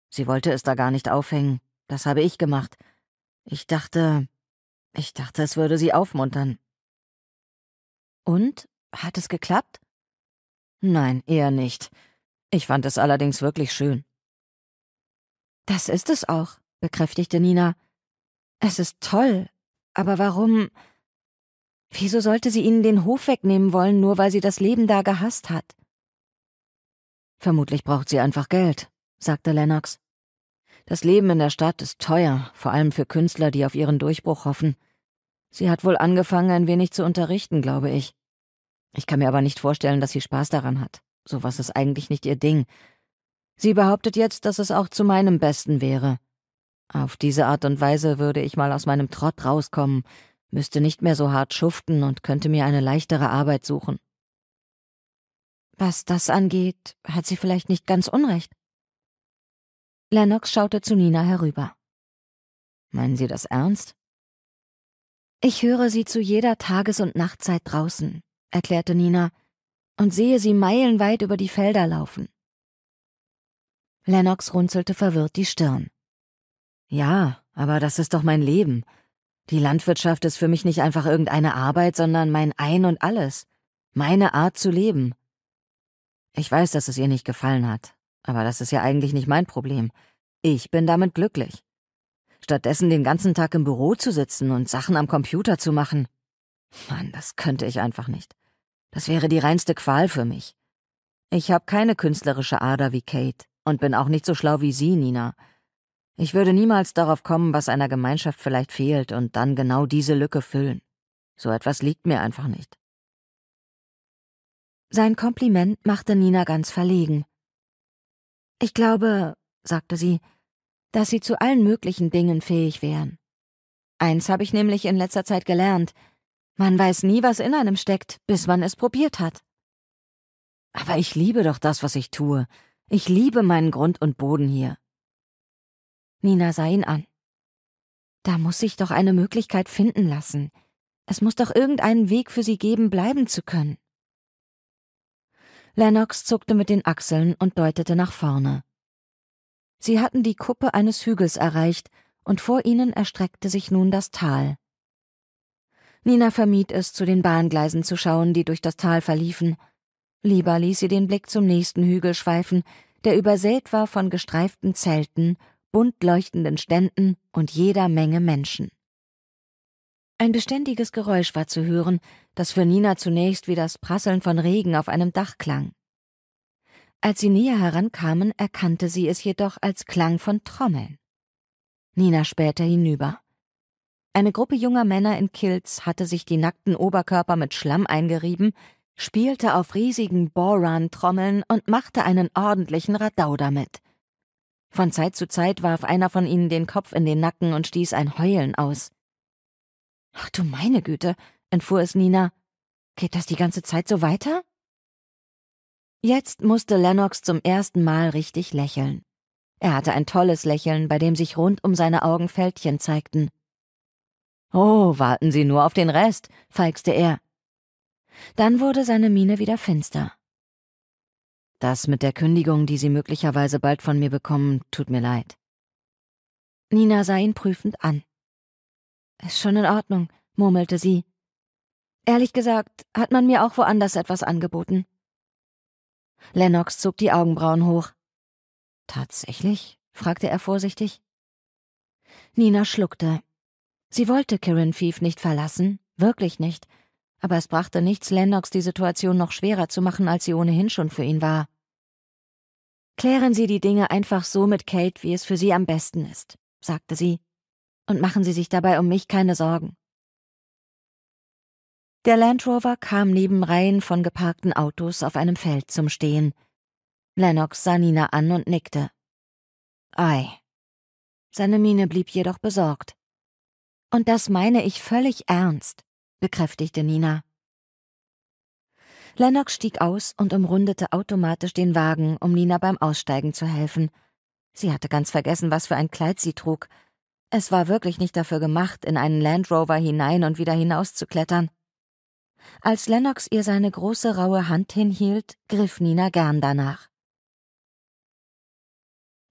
Sie wollte es da gar nicht aufhängen. Das habe ich gemacht. Ich dachte, ich dachte, es würde sie aufmuntern. Und? Hat es geklappt? Nein, eher nicht. Ich fand es allerdings wirklich schön. Das ist es auch, bekräftigte Nina. Es ist toll, aber warum? Wieso sollte sie ihnen den Hof wegnehmen wollen, nur weil sie das Leben da gehasst hat? Vermutlich braucht sie einfach Geld, sagte Lennox. Das Leben in der Stadt ist teuer, vor allem für Künstler, die auf ihren Durchbruch hoffen. Sie hat wohl angefangen, ein wenig zu unterrichten, glaube ich. Ich kann mir aber nicht vorstellen, dass sie Spaß daran hat. Sowas ist eigentlich nicht ihr Ding. Sie behauptet jetzt, dass es auch zu meinem Besten wäre. Auf diese Art und Weise würde ich mal aus meinem Trott rauskommen, müsste nicht mehr so hart schuften und könnte mir eine leichtere Arbeit suchen. Was das angeht, hat sie vielleicht nicht ganz unrecht. Lennox schaute zu Nina herüber. Meinen Sie das ernst? Ich höre sie zu jeder Tages- und Nachtzeit draußen, erklärte Nina, und sehe sie meilenweit über die Felder laufen. Lennox runzelte verwirrt die Stirn. Ja, aber das ist doch mein Leben. Die Landwirtschaft ist für mich nicht einfach irgendeine Arbeit, sondern mein Ein und alles. Meine Art zu leben. Ich weiß, dass es ihr nicht gefallen hat, aber das ist ja eigentlich nicht mein Problem. Ich bin damit glücklich. Stattdessen den ganzen Tag im Büro zu sitzen und Sachen am Computer zu machen. Mann, das könnte ich einfach nicht. Das wäre die reinste Qual für mich. Ich habe keine künstlerische Ader wie Kate und bin auch nicht so schlau wie Sie, Nina. Ich würde niemals darauf kommen, was einer Gemeinschaft vielleicht fehlt und dann genau diese Lücke füllen. So etwas liegt mir einfach nicht. Sein Kompliment machte Nina ganz verlegen. Ich glaube, sagte sie, dass Sie zu allen möglichen Dingen fähig wären. Eins habe ich nämlich in letzter Zeit gelernt. Man weiß nie, was in einem steckt, bis man es probiert hat. Aber ich liebe doch das, was ich tue. Ich liebe meinen Grund und Boden hier. Nina sah ihn an. Da muss sich doch eine Möglichkeit finden lassen. Es muss doch irgendeinen Weg für sie geben, bleiben zu können. Lennox zuckte mit den Achseln und deutete nach vorne. Sie hatten die Kuppe eines Hügels erreicht, und vor ihnen erstreckte sich nun das Tal. Nina vermied es, zu den Bahngleisen zu schauen, die durch das Tal verliefen. Lieber ließ sie den Blick zum nächsten Hügel schweifen, der übersät war von gestreiften Zelten bunt leuchtenden Ständen und jeder Menge Menschen. Ein beständiges Geräusch war zu hören, das für Nina zunächst wie das Prasseln von Regen auf einem Dach klang. Als sie näher herankamen, erkannte sie es jedoch als Klang von Trommeln. Nina spähte hinüber. Eine Gruppe junger Männer in Kilts hatte sich die nackten Oberkörper mit Schlamm eingerieben, spielte auf riesigen Boran-Trommeln und machte einen ordentlichen Radau damit. Von Zeit zu Zeit warf einer von ihnen den Kopf in den Nacken und stieß ein Heulen aus. Ach du meine Güte, entfuhr es Nina. Geht das die ganze Zeit so weiter? Jetzt musste Lennox zum ersten Mal richtig lächeln. Er hatte ein tolles Lächeln, bei dem sich rund um seine Augen Fältchen zeigten. Oh, warten Sie nur auf den Rest, feixte er. Dann wurde seine Miene wieder finster. Das mit der Kündigung, die Sie möglicherweise bald von mir bekommen, tut mir leid. Nina sah ihn prüfend an. Ist schon in Ordnung, murmelte sie. Ehrlich gesagt, hat man mir auch woanders etwas angeboten. Lennox zog die Augenbrauen hoch. Tatsächlich? fragte er vorsichtig. Nina schluckte. Sie wollte Kirin Fief nicht verlassen, wirklich nicht, aber es brachte nichts, Lennox die Situation noch schwerer zu machen, als sie ohnehin schon für ihn war. Klären Sie die Dinge einfach so mit Kate, wie es für Sie am besten ist, sagte sie, und machen Sie sich dabei um mich keine Sorgen. Der Land Rover kam neben Reihen von geparkten Autos auf einem Feld zum Stehen. Lennox sah Nina an und nickte. Ei. Seine Miene blieb jedoch besorgt. Und das meine ich völlig ernst, bekräftigte Nina. Lennox stieg aus und umrundete automatisch den Wagen, um Nina beim Aussteigen zu helfen. Sie hatte ganz vergessen, was für ein Kleid sie trug. Es war wirklich nicht dafür gemacht, in einen Land Rover hinein und wieder hinauszuklettern. Als Lennox ihr seine große raue Hand hinhielt, griff Nina gern danach.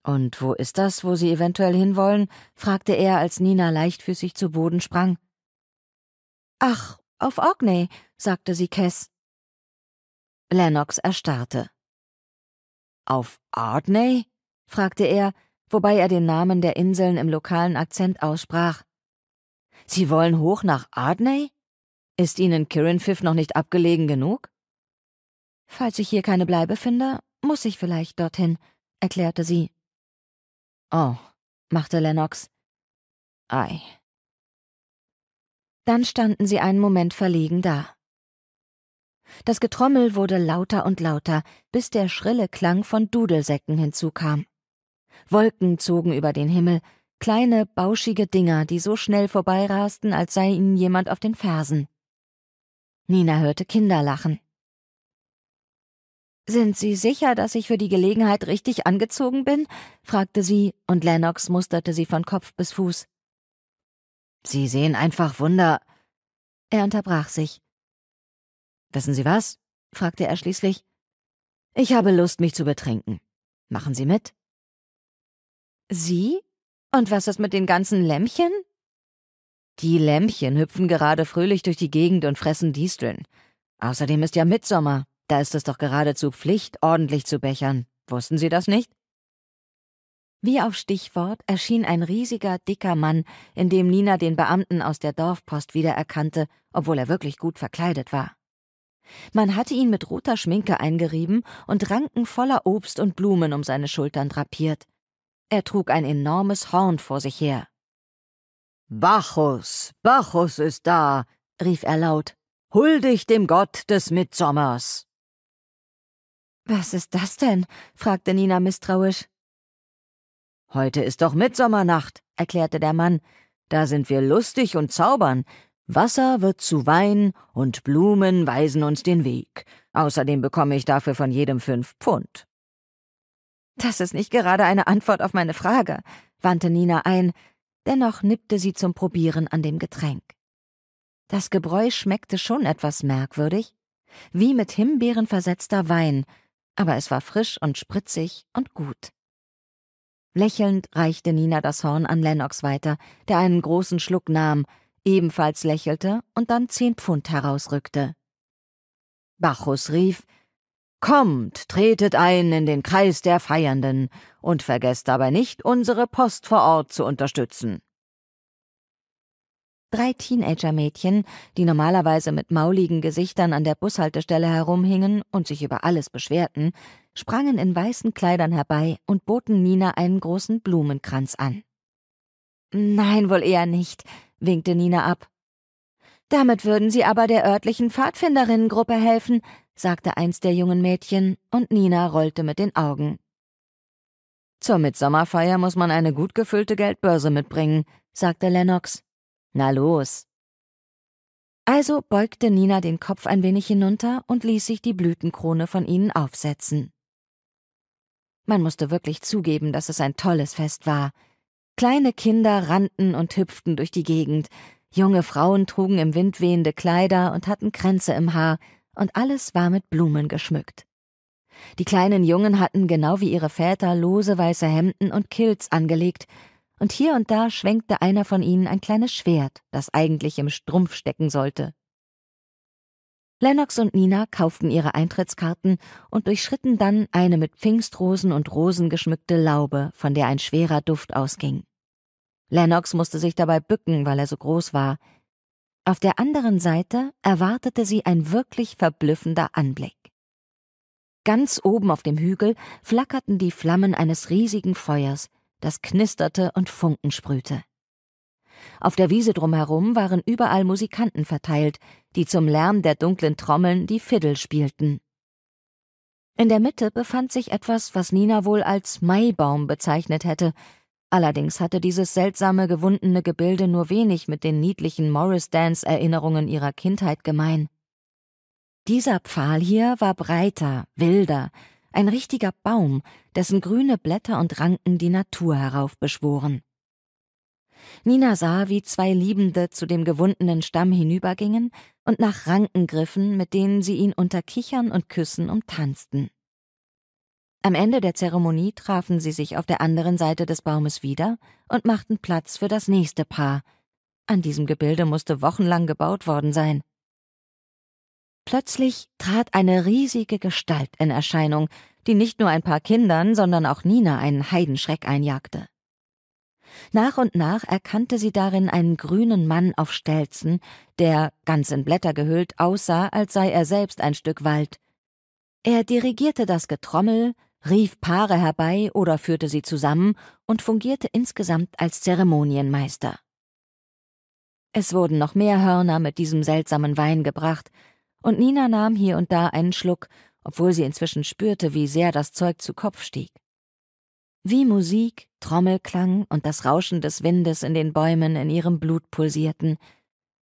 Und wo ist das, wo Sie eventuell hinwollen? fragte er, als Nina leichtfüßig zu Boden sprang. Ach, auf Orkney, sagte sie Kess. Lennox erstarrte. Auf Ardney? fragte er, wobei er den Namen der Inseln im lokalen Akzent aussprach. Sie wollen hoch nach Ardney? Ist Ihnen Kirinfiff noch nicht abgelegen genug? Falls ich hier keine Bleibe finde, muss ich vielleicht dorthin, erklärte sie. Oh, machte Lennox. Ei. Dann standen sie einen Moment verlegen da. Das Getrommel wurde lauter und lauter, bis der schrille Klang von Dudelsäcken hinzukam. Wolken zogen über den Himmel, kleine, bauschige Dinger, die so schnell vorbeirasten, als sei ihnen jemand auf den Fersen. Nina hörte Kinder lachen. Sind Sie sicher, dass ich für die Gelegenheit richtig angezogen bin? fragte sie, und Lennox musterte sie von Kopf bis Fuß. Sie sehen einfach wunder. Er unterbrach sich. Wissen Sie was? fragte er schließlich. Ich habe Lust, mich zu betrinken. Machen Sie mit? Sie? Und was ist mit den ganzen Lämmchen? Die Lämmchen hüpfen gerade fröhlich durch die Gegend und fressen Disteln. Außerdem ist ja Mitsommer. Da ist es doch geradezu Pflicht, ordentlich zu bechern. Wussten Sie das nicht? Wie auf Stichwort erschien ein riesiger, dicker Mann, in dem Nina den Beamten aus der Dorfpost wiedererkannte, obwohl er wirklich gut verkleidet war. Man hatte ihn mit roter Schminke eingerieben und Ranken voller Obst und Blumen um seine Schultern drapiert. Er trug ein enormes Horn vor sich her. Bacchus, Bacchus ist da, rief er laut. Huldig dem Gott des Mitsommers. Was ist das denn? fragte Nina misstrauisch. Heute ist doch Mitsommernacht, erklärte der Mann. Da sind wir lustig und zaubern. Wasser wird zu Wein und Blumen weisen uns den Weg. Außerdem bekomme ich dafür von jedem fünf Pfund. Das ist nicht gerade eine Antwort auf meine Frage, wandte Nina ein, dennoch nippte sie zum Probieren an dem Getränk. Das Gebräu schmeckte schon etwas merkwürdig, wie mit Himbeeren versetzter Wein, aber es war frisch und spritzig und gut. Lächelnd reichte Nina das Horn an Lennox weiter, der einen großen Schluck nahm, ebenfalls lächelte und dann zehn Pfund herausrückte. Bacchus rief Kommt, tretet ein in den Kreis der Feiernden und vergesst dabei nicht, unsere Post vor Ort zu unterstützen. Drei Teenager-Mädchen, die normalerweise mit mauligen Gesichtern an der Bushaltestelle herumhingen und sich über alles beschwerten, sprangen in weißen Kleidern herbei und boten Nina einen großen Blumenkranz an. Nein, wohl eher nicht, winkte Nina ab. Damit würden Sie aber der örtlichen Pfadfinderinnengruppe helfen, sagte eins der jungen Mädchen, und Nina rollte mit den Augen. Zur Mitsommerfeier muss man eine gut gefüllte Geldbörse mitbringen, sagte Lennox. Na los. Also beugte Nina den Kopf ein wenig hinunter und ließ sich die Blütenkrone von ihnen aufsetzen. Man musste wirklich zugeben, dass es ein tolles Fest war. Kleine Kinder rannten und hüpften durch die Gegend, junge Frauen trugen im Wind wehende Kleider und hatten Kränze im Haar, und alles war mit Blumen geschmückt. Die kleinen Jungen hatten genau wie ihre Väter lose weiße Hemden und Kilts angelegt, und hier und da schwenkte einer von ihnen ein kleines Schwert, das eigentlich im Strumpf stecken sollte. Lennox und Nina kauften ihre Eintrittskarten und durchschritten dann eine mit Pfingstrosen und Rosen geschmückte Laube, von der ein schwerer Duft ausging. Lennox musste sich dabei bücken, weil er so groß war. Auf der anderen Seite erwartete sie ein wirklich verblüffender Anblick. Ganz oben auf dem Hügel flackerten die Flammen eines riesigen Feuers, das knisterte und Funken sprühte. Auf der Wiese drumherum waren überall Musikanten verteilt, die zum Lärm der dunklen Trommeln die Fiddle spielten. In der Mitte befand sich etwas, was Nina wohl als Maibaum bezeichnet hätte, allerdings hatte dieses seltsame gewundene Gebilde nur wenig mit den niedlichen Morris-Dance-Erinnerungen ihrer Kindheit gemein. Dieser Pfahl hier war breiter, wilder, ein richtiger Baum, dessen grüne Blätter und Ranken die Natur heraufbeschworen. Nina sah, wie zwei Liebende zu dem gewundenen Stamm hinübergingen und nach Ranken griffen, mit denen sie ihn unter Kichern und Küssen umtanzten. Am Ende der Zeremonie trafen sie sich auf der anderen Seite des Baumes wieder und machten Platz für das nächste Paar. An diesem Gebilde musste wochenlang gebaut worden sein. Plötzlich trat eine riesige Gestalt in Erscheinung, die nicht nur ein paar Kindern, sondern auch Nina einen Heidenschreck einjagte. Nach und nach erkannte sie darin einen grünen Mann auf Stelzen, der, ganz in Blätter gehüllt, aussah, als sei er selbst ein Stück Wald. Er dirigierte das Getrommel, rief Paare herbei oder führte sie zusammen und fungierte insgesamt als Zeremonienmeister. Es wurden noch mehr Hörner mit diesem seltsamen Wein gebracht, und Nina nahm hier und da einen Schluck, obwohl sie inzwischen spürte, wie sehr das Zeug zu Kopf stieg. Wie Musik, Trommelklang und das Rauschen des Windes in den Bäumen in ihrem Blut pulsierten.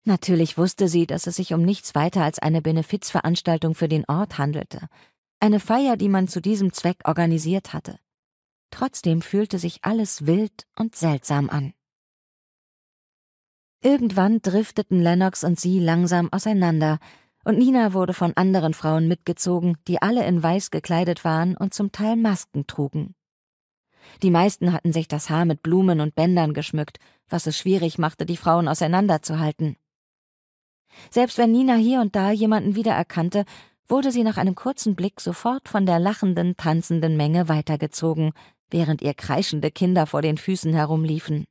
Natürlich wusste sie, dass es sich um nichts weiter als eine Benefizveranstaltung für den Ort handelte, eine Feier, die man zu diesem Zweck organisiert hatte. Trotzdem fühlte sich alles wild und seltsam an. Irgendwann drifteten Lennox und sie langsam auseinander, und Nina wurde von anderen Frauen mitgezogen, die alle in weiß gekleidet waren und zum Teil Masken trugen. Die meisten hatten sich das Haar mit Blumen und Bändern geschmückt, was es schwierig machte, die Frauen auseinanderzuhalten. Selbst wenn Nina hier und da jemanden wiedererkannte, wurde sie nach einem kurzen Blick sofort von der lachenden, tanzenden Menge weitergezogen, während ihr kreischende Kinder vor den Füßen herumliefen.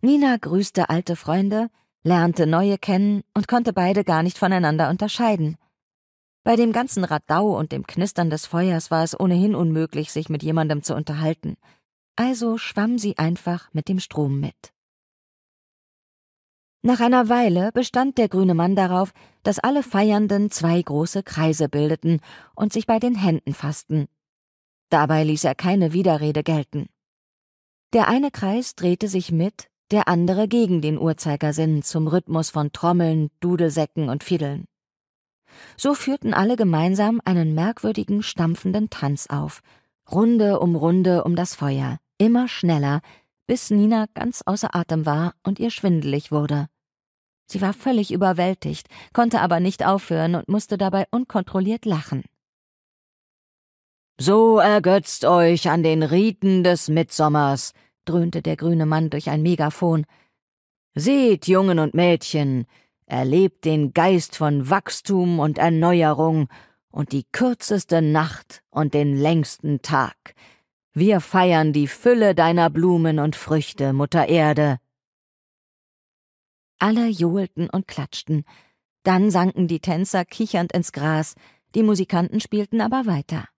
Nina grüßte alte Freunde, lernte neue kennen und konnte beide gar nicht voneinander unterscheiden. Bei dem ganzen Radau und dem Knistern des Feuers war es ohnehin unmöglich, sich mit jemandem zu unterhalten, also schwamm sie einfach mit dem Strom mit. Nach einer Weile bestand der grüne Mann darauf, dass alle Feiernden zwei große Kreise bildeten und sich bei den Händen fassten. Dabei ließ er keine Widerrede gelten. Der eine Kreis drehte sich mit, der andere gegen den Uhrzeigersinn zum Rhythmus von Trommeln, Dudelsäcken und Fiedeln. So führten alle gemeinsam einen merkwürdigen, stampfenden Tanz auf, Runde um Runde um das Feuer, immer schneller, bis Nina ganz außer Atem war und ihr schwindelig wurde. Sie war völlig überwältigt, konnte aber nicht aufhören und musste dabei unkontrolliert lachen. So ergötzt euch an den Riten des Mitsommers, dröhnte der grüne Mann durch ein Megafon. Seht, Jungen und Mädchen, erlebt den Geist von Wachstum und Erneuerung und die kürzeste Nacht und den längsten Tag. Wir feiern die Fülle deiner Blumen und Früchte, Mutter Erde. Alle johlten und klatschten. Dann sanken die Tänzer kichernd ins Gras, die Musikanten spielten aber weiter.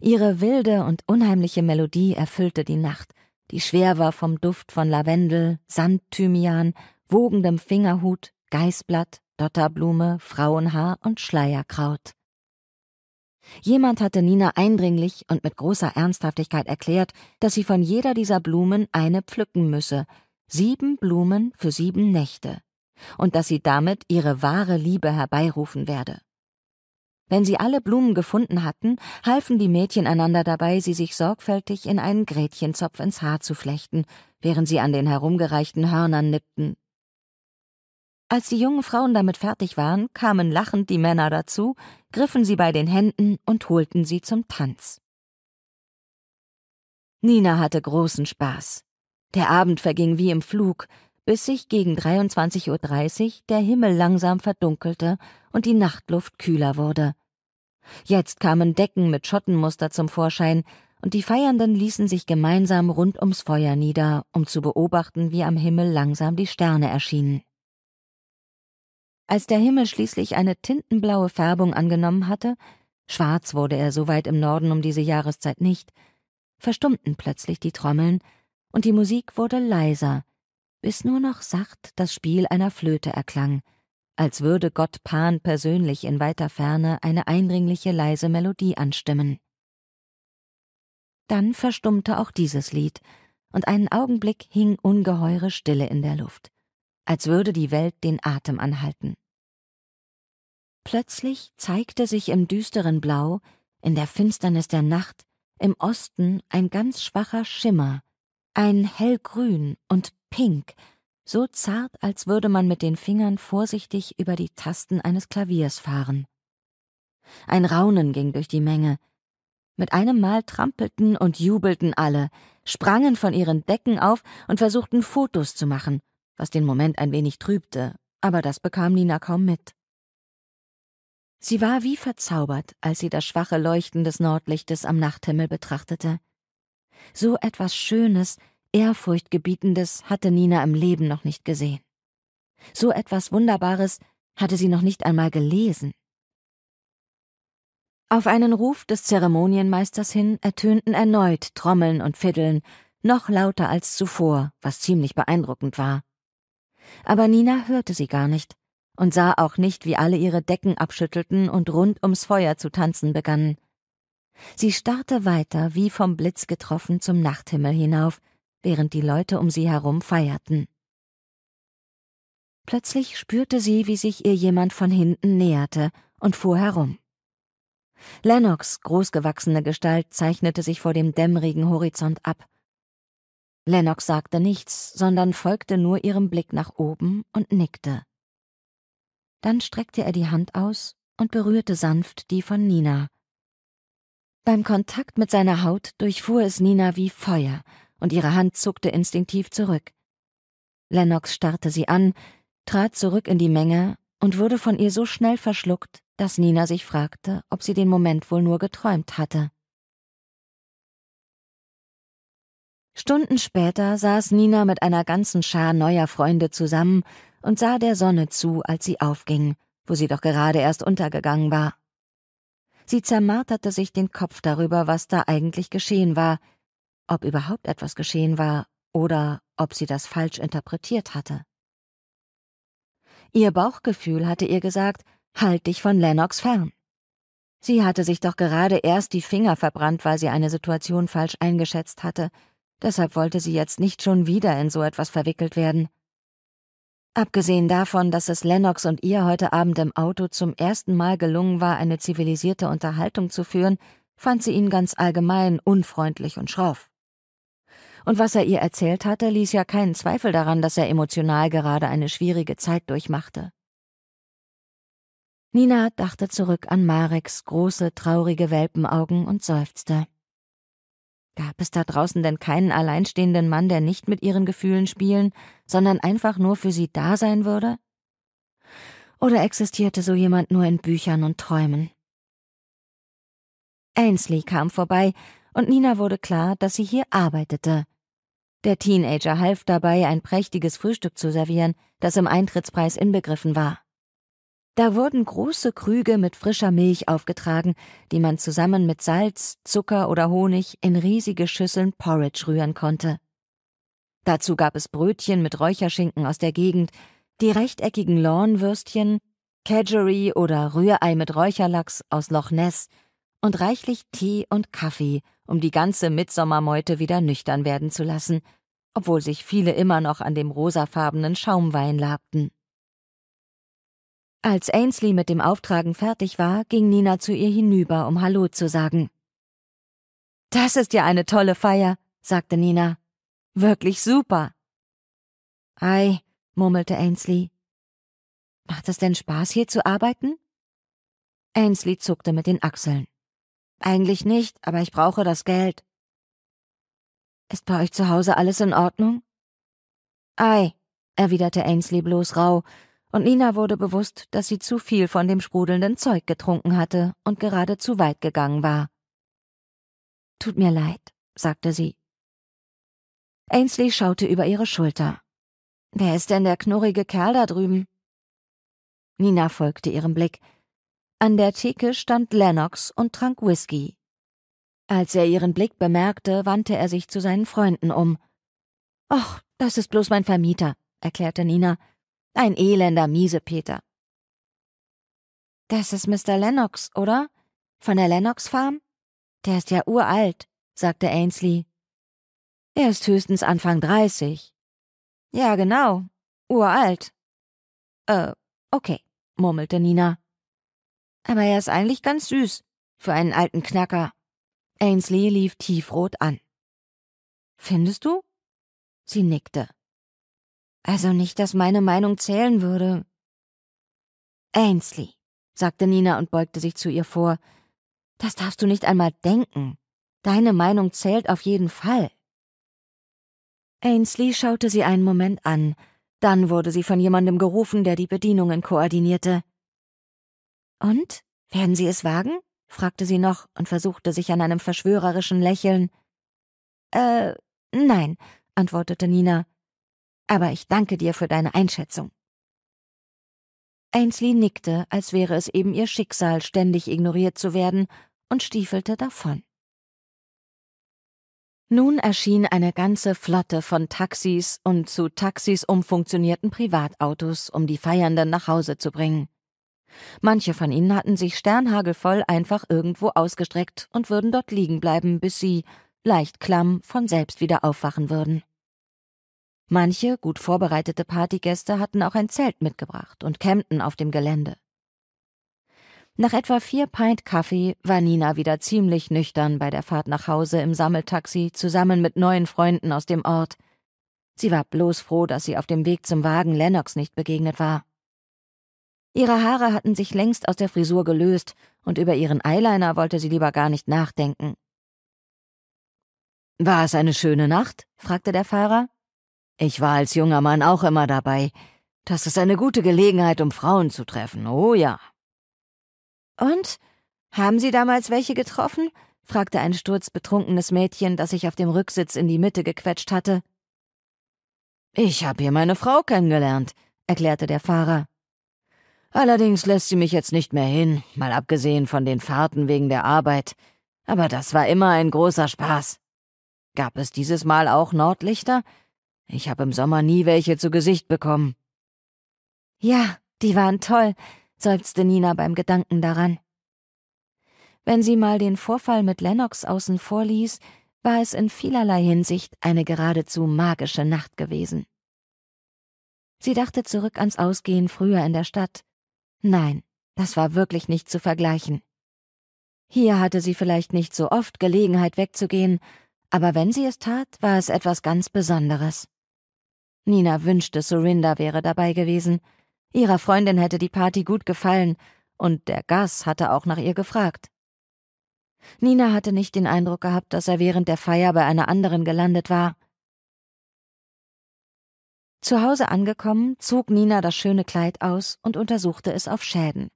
Ihre wilde und unheimliche Melodie erfüllte die Nacht, die schwer war vom Duft von Lavendel, Sandthymian, wogendem Fingerhut, Geißblatt, Dotterblume, Frauenhaar und Schleierkraut. Jemand hatte Nina eindringlich und mit großer Ernsthaftigkeit erklärt, dass sie von jeder dieser Blumen eine pflücken müsse, sieben Blumen für sieben Nächte. und dass sie damit ihre wahre Liebe herbeirufen werde. Wenn sie alle Blumen gefunden hatten, halfen die Mädchen einander dabei, sie sich sorgfältig in einen Gretchenzopf ins Haar zu flechten, während sie an den herumgereichten Hörnern nippten. Als die jungen Frauen damit fertig waren, kamen lachend die Männer dazu, griffen sie bei den Händen und holten sie zum Tanz. Nina hatte großen Spaß. Der Abend verging wie im Flug, bis sich gegen 23.30 Uhr der Himmel langsam verdunkelte und die Nachtluft kühler wurde. Jetzt kamen Decken mit Schottenmuster zum Vorschein, und die Feiernden ließen sich gemeinsam rund ums Feuer nieder, um zu beobachten, wie am Himmel langsam die Sterne erschienen. Als der Himmel schließlich eine tintenblaue Färbung angenommen hatte, schwarz wurde er so weit im Norden um diese Jahreszeit nicht, verstummten plötzlich die Trommeln, und die Musik wurde leiser, bis nur noch sacht das Spiel einer Flöte erklang, als würde Gott Pan persönlich in weiter Ferne eine eindringliche leise Melodie anstimmen. Dann verstummte auch dieses Lied, und einen Augenblick hing ungeheure Stille in der Luft, als würde die Welt den Atem anhalten. Plötzlich zeigte sich im düsteren Blau, in der Finsternis der Nacht, im Osten ein ganz schwacher Schimmer, ein hellgrün und pink, so zart, als würde man mit den Fingern vorsichtig über die Tasten eines Klaviers fahren. Ein Raunen ging durch die Menge. Mit einem Mal trampelten und jubelten alle, sprangen von ihren Decken auf und versuchten Fotos zu machen, was den Moment ein wenig trübte, aber das bekam Nina kaum mit. Sie war wie verzaubert, als sie das schwache Leuchten des Nordlichtes am Nachthimmel betrachtete. So etwas Schönes, Ehrfurchtgebietendes hatte Nina im Leben noch nicht gesehen. So etwas Wunderbares hatte sie noch nicht einmal gelesen. Auf einen Ruf des Zeremonienmeisters hin ertönten erneut Trommeln und Fiddeln, noch lauter als zuvor, was ziemlich beeindruckend war. Aber Nina hörte sie gar nicht und sah auch nicht, wie alle ihre Decken abschüttelten und rund ums Feuer zu tanzen begannen. Sie starrte weiter, wie vom Blitz getroffen, zum Nachthimmel hinauf, während die Leute um sie herum feierten. Plötzlich spürte sie, wie sich ihr jemand von hinten näherte und fuhr herum. Lennox großgewachsene Gestalt zeichnete sich vor dem dämmerigen Horizont ab. Lennox sagte nichts, sondern folgte nur ihrem Blick nach oben und nickte. Dann streckte er die Hand aus und berührte sanft die von Nina. Beim Kontakt mit seiner Haut durchfuhr es Nina wie Feuer, und ihre Hand zuckte instinktiv zurück. Lennox starrte sie an, trat zurück in die Menge und wurde von ihr so schnell verschluckt, dass Nina sich fragte, ob sie den Moment wohl nur geträumt hatte. Stunden später saß Nina mit einer ganzen Schar neuer Freunde zusammen und sah der Sonne zu, als sie aufging, wo sie doch gerade erst untergegangen war. Sie zermarterte sich den Kopf darüber, was da eigentlich geschehen war, ob überhaupt etwas geschehen war oder ob sie das falsch interpretiert hatte. Ihr Bauchgefühl hatte ihr gesagt, halt dich von Lennox fern. Sie hatte sich doch gerade erst die Finger verbrannt, weil sie eine Situation falsch eingeschätzt hatte, deshalb wollte sie jetzt nicht schon wieder in so etwas verwickelt werden. Abgesehen davon, dass es Lennox und ihr heute Abend im Auto zum ersten Mal gelungen war, eine zivilisierte Unterhaltung zu führen, fand sie ihn ganz allgemein unfreundlich und schroff. Und was er ihr erzählt hatte, ließ ja keinen Zweifel daran, dass er emotional gerade eine schwierige Zeit durchmachte. Nina dachte zurück an Mareks große, traurige Welpenaugen und seufzte. Gab es da draußen denn keinen alleinstehenden Mann, der nicht mit ihren Gefühlen spielen, sondern einfach nur für sie da sein würde? Oder existierte so jemand nur in Büchern und Träumen? Ainsley kam vorbei, und Nina wurde klar, dass sie hier arbeitete, der Teenager half dabei, ein prächtiges Frühstück zu servieren, das im Eintrittspreis inbegriffen war. Da wurden große Krüge mit frischer Milch aufgetragen, die man zusammen mit Salz, Zucker oder Honig in riesige Schüsseln Porridge rühren konnte. Dazu gab es Brötchen mit Räucherschinken aus der Gegend, die rechteckigen Lawnwürstchen, Kedgeree oder Rührei mit Räucherlachs aus Loch Ness und reichlich Tee und Kaffee, um die ganze Mitsommermeute wieder nüchtern werden zu lassen, obwohl sich viele immer noch an dem rosafarbenen Schaumwein labten. Als Ainsley mit dem Auftragen fertig war, ging Nina zu ihr hinüber, um Hallo zu sagen. Das ist ja eine tolle Feier, sagte Nina. Wirklich super. Ei, murmelte Ainsley. Macht es denn Spaß, hier zu arbeiten? Ainsley zuckte mit den Achseln. Eigentlich nicht, aber ich brauche das Geld. Ist bei euch zu Hause alles in Ordnung? Ei, erwiderte Ainsley bloß rau und Nina wurde bewusst, dass sie zu viel von dem sprudelnden Zeug getrunken hatte und gerade zu weit gegangen war. Tut mir leid, sagte sie. Ainsley schaute über ihre Schulter. Wer ist denn der knurrige Kerl da drüben? Nina folgte ihrem Blick. An der Theke stand Lennox und trank Whisky. Als er ihren Blick bemerkte, wandte er sich zu seinen Freunden um. Och, das ist bloß mein Vermieter, erklärte Nina ein elender Miesepeter. Das ist Mr. Lennox, oder? Von der Lennox Farm? Der ist ja uralt, sagte Ainsley. Er ist höchstens Anfang dreißig. Ja, genau. Uralt. Äh, okay, murmelte Nina. Aber er ist eigentlich ganz süß. Für einen alten Knacker. Ainsley lief tiefrot an. Findest du? Sie nickte. Also nicht, dass meine Meinung zählen würde. Ainsley, sagte Nina und beugte sich zu ihr vor, das darfst du nicht einmal denken. Deine Meinung zählt auf jeden Fall. Ainsley schaute sie einen Moment an, dann wurde sie von jemandem gerufen, der die Bedienungen koordinierte. Und? Werden Sie es wagen? fragte sie noch und versuchte sich an einem verschwörerischen Lächeln. Äh, nein, antwortete Nina aber ich danke dir für deine Einschätzung. Ainsley nickte, als wäre es eben ihr Schicksal, ständig ignoriert zu werden, und stiefelte davon. Nun erschien eine ganze Flotte von Taxis und zu Taxis umfunktionierten Privatautos, um die Feiernden nach Hause zu bringen. Manche von ihnen hatten sich sternhagelvoll einfach irgendwo ausgestreckt und würden dort liegen bleiben, bis sie, leicht klamm, von selbst wieder aufwachen würden. Manche gut vorbereitete Partygäste hatten auch ein Zelt mitgebracht und campten auf dem Gelände. Nach etwa vier Pint Kaffee war Nina wieder ziemlich nüchtern bei der Fahrt nach Hause im Sammeltaxi zusammen mit neuen Freunden aus dem Ort. Sie war bloß froh, dass sie auf dem Weg zum Wagen Lennox nicht begegnet war. Ihre Haare hatten sich längst aus der Frisur gelöst und über ihren Eyeliner wollte sie lieber gar nicht nachdenken. War es eine schöne Nacht? fragte der Fahrer. Ich war als junger Mann auch immer dabei. Das ist eine gute Gelegenheit, um Frauen zu treffen, oh ja. Und? Haben Sie damals welche getroffen? fragte ein sturzbetrunkenes Mädchen, das sich auf dem Rücksitz in die Mitte gequetscht hatte. Ich habe hier meine Frau kennengelernt, erklärte der Fahrer. Allerdings lässt sie mich jetzt nicht mehr hin, mal abgesehen von den Fahrten wegen der Arbeit. Aber das war immer ein großer Spaß. Gab es dieses Mal auch Nordlichter? Ich habe im Sommer nie welche zu Gesicht bekommen. Ja, die waren toll, seufzte Nina beim Gedanken daran. Wenn sie mal den Vorfall mit Lennox außen vor ließ, war es in vielerlei Hinsicht eine geradezu magische Nacht gewesen. Sie dachte zurück ans Ausgehen früher in der Stadt. Nein, das war wirklich nicht zu vergleichen. Hier hatte sie vielleicht nicht so oft Gelegenheit wegzugehen, aber wenn sie es tat, war es etwas ganz Besonderes. Nina wünschte, Sorinda wäre dabei gewesen. Ihrer Freundin hätte die Party gut gefallen, und der Gas hatte auch nach ihr gefragt. Nina hatte nicht den Eindruck gehabt, dass er während der Feier bei einer anderen gelandet war. Zu Hause angekommen, zog Nina das schöne Kleid aus und untersuchte es auf Schäden.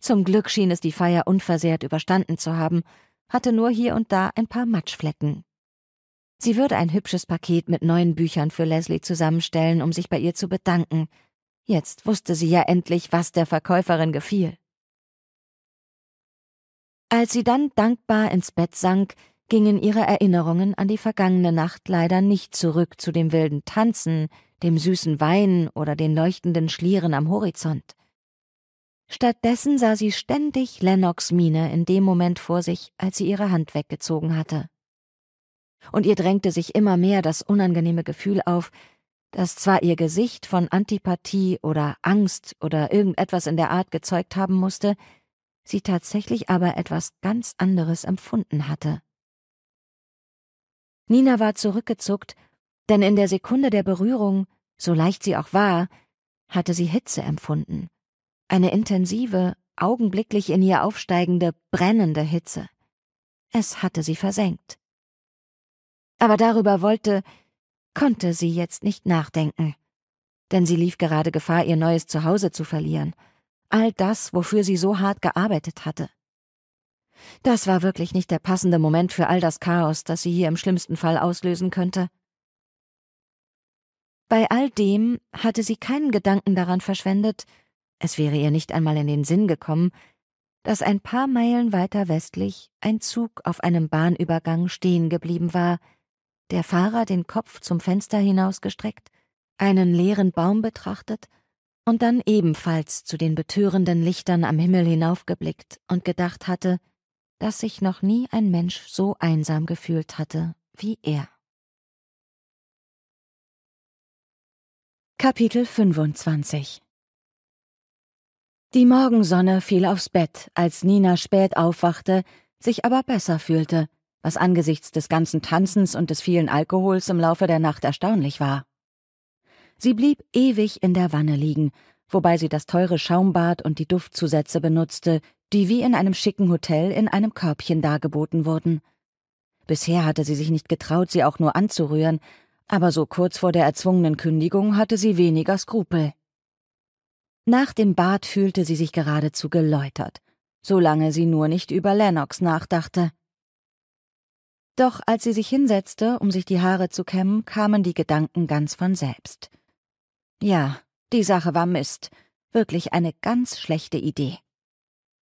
Zum Glück schien es die Feier unversehrt überstanden zu haben, hatte nur hier und da ein paar Matschflecken. Sie würde ein hübsches Paket mit neuen Büchern für Leslie zusammenstellen, um sich bei ihr zu bedanken. Jetzt wusste sie ja endlich, was der Verkäuferin gefiel. Als sie dann dankbar ins Bett sank, gingen ihre Erinnerungen an die vergangene Nacht leider nicht zurück zu dem wilden Tanzen, dem süßen Wein oder den leuchtenden Schlieren am Horizont. Stattdessen sah sie ständig Lennox Miene in dem Moment vor sich, als sie ihre Hand weggezogen hatte und ihr drängte sich immer mehr das unangenehme Gefühl auf, das zwar ihr Gesicht von Antipathie oder Angst oder irgendetwas in der Art gezeugt haben musste, sie tatsächlich aber etwas ganz anderes empfunden hatte. Nina war zurückgezuckt, denn in der Sekunde der Berührung, so leicht sie auch war, hatte sie Hitze empfunden. Eine intensive, augenblicklich in ihr aufsteigende, brennende Hitze. Es hatte sie versenkt. Aber darüber wollte, konnte sie jetzt nicht nachdenken. Denn sie lief gerade Gefahr, ihr neues Zuhause zu verlieren. All das, wofür sie so hart gearbeitet hatte. Das war wirklich nicht der passende Moment für all das Chaos, das sie hier im schlimmsten Fall auslösen könnte. Bei all dem hatte sie keinen Gedanken daran verschwendet, es wäre ihr nicht einmal in den Sinn gekommen, dass ein paar Meilen weiter westlich ein Zug auf einem Bahnübergang stehen geblieben war, der Fahrer den Kopf zum Fenster hinausgestreckt, einen leeren Baum betrachtet und dann ebenfalls zu den betörenden Lichtern am Himmel hinaufgeblickt und gedacht hatte, dass sich noch nie ein Mensch so einsam gefühlt hatte wie er. Kapitel 25 Die Morgensonne fiel aufs Bett, als Nina spät aufwachte, sich aber besser fühlte, was angesichts des ganzen Tanzens und des vielen Alkohols im Laufe der Nacht erstaunlich war. Sie blieb ewig in der Wanne liegen, wobei sie das teure Schaumbad und die Duftzusätze benutzte, die wie in einem schicken Hotel in einem Körbchen dargeboten wurden. Bisher hatte sie sich nicht getraut, sie auch nur anzurühren, aber so kurz vor der erzwungenen Kündigung hatte sie weniger Skrupel. Nach dem Bad fühlte sie sich geradezu geläutert, solange sie nur nicht über Lennox nachdachte. Doch als sie sich hinsetzte, um sich die Haare zu kämmen, kamen die Gedanken ganz von selbst. Ja, die Sache war Mist, wirklich eine ganz schlechte Idee.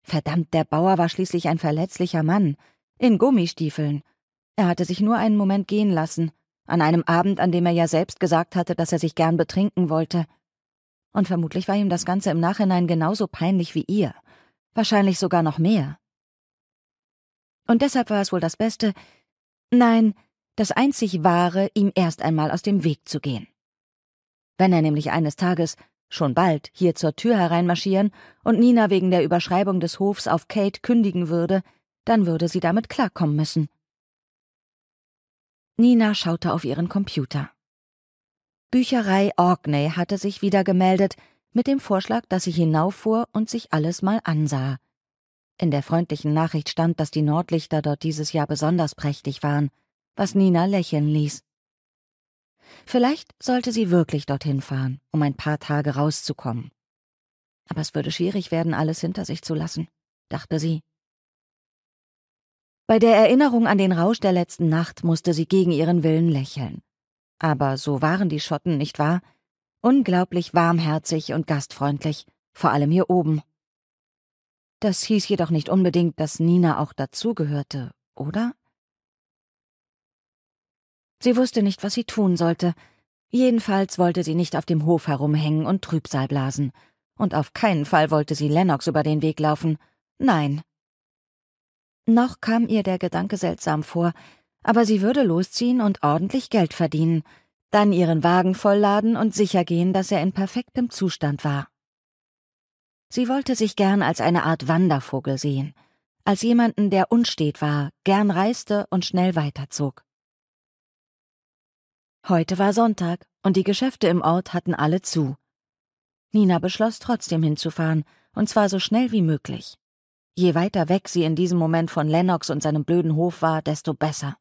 Verdammt, der Bauer war schließlich ein verletzlicher Mann, in Gummistiefeln. Er hatte sich nur einen Moment gehen lassen, an einem Abend, an dem er ja selbst gesagt hatte, dass er sich gern betrinken wollte. Und vermutlich war ihm das Ganze im Nachhinein genauso peinlich wie ihr, wahrscheinlich sogar noch mehr. Und deshalb war es wohl das Beste, nein, das einzig Wahre, ihm erst einmal aus dem Weg zu gehen. Wenn er nämlich eines Tages schon bald hier zur Tür hereinmarschieren und Nina wegen der Überschreibung des Hofs auf Kate kündigen würde, dann würde sie damit klarkommen müssen. Nina schaute auf ihren Computer. Bücherei Orkney hatte sich wieder gemeldet mit dem Vorschlag, dass sie hinauffuhr und sich alles mal ansah. In der freundlichen Nachricht stand, dass die Nordlichter dort dieses Jahr besonders prächtig waren, was Nina lächeln ließ. Vielleicht sollte sie wirklich dorthin fahren, um ein paar Tage rauszukommen. Aber es würde schwierig werden, alles hinter sich zu lassen, dachte sie. Bei der Erinnerung an den Rausch der letzten Nacht musste sie gegen ihren Willen lächeln. Aber so waren die Schotten, nicht wahr? Unglaublich warmherzig und gastfreundlich, vor allem hier oben. Das hieß jedoch nicht unbedingt, dass Nina auch dazugehörte, oder? Sie wusste nicht, was sie tun sollte. Jedenfalls wollte sie nicht auf dem Hof herumhängen und Trübsal blasen. Und auf keinen Fall wollte sie Lennox über den Weg laufen. Nein. Noch kam ihr der Gedanke seltsam vor, aber sie würde losziehen und ordentlich Geld verdienen, dann ihren Wagen vollladen und sicher gehen, dass er in perfektem Zustand war. Sie wollte sich gern als eine Art Wandervogel sehen, als jemanden, der unstet war, gern reiste und schnell weiterzog. Heute war Sonntag und die Geschäfte im Ort hatten alle zu. Nina beschloss trotzdem hinzufahren, und zwar so schnell wie möglich. Je weiter weg sie in diesem Moment von Lennox und seinem blöden Hof war, desto besser.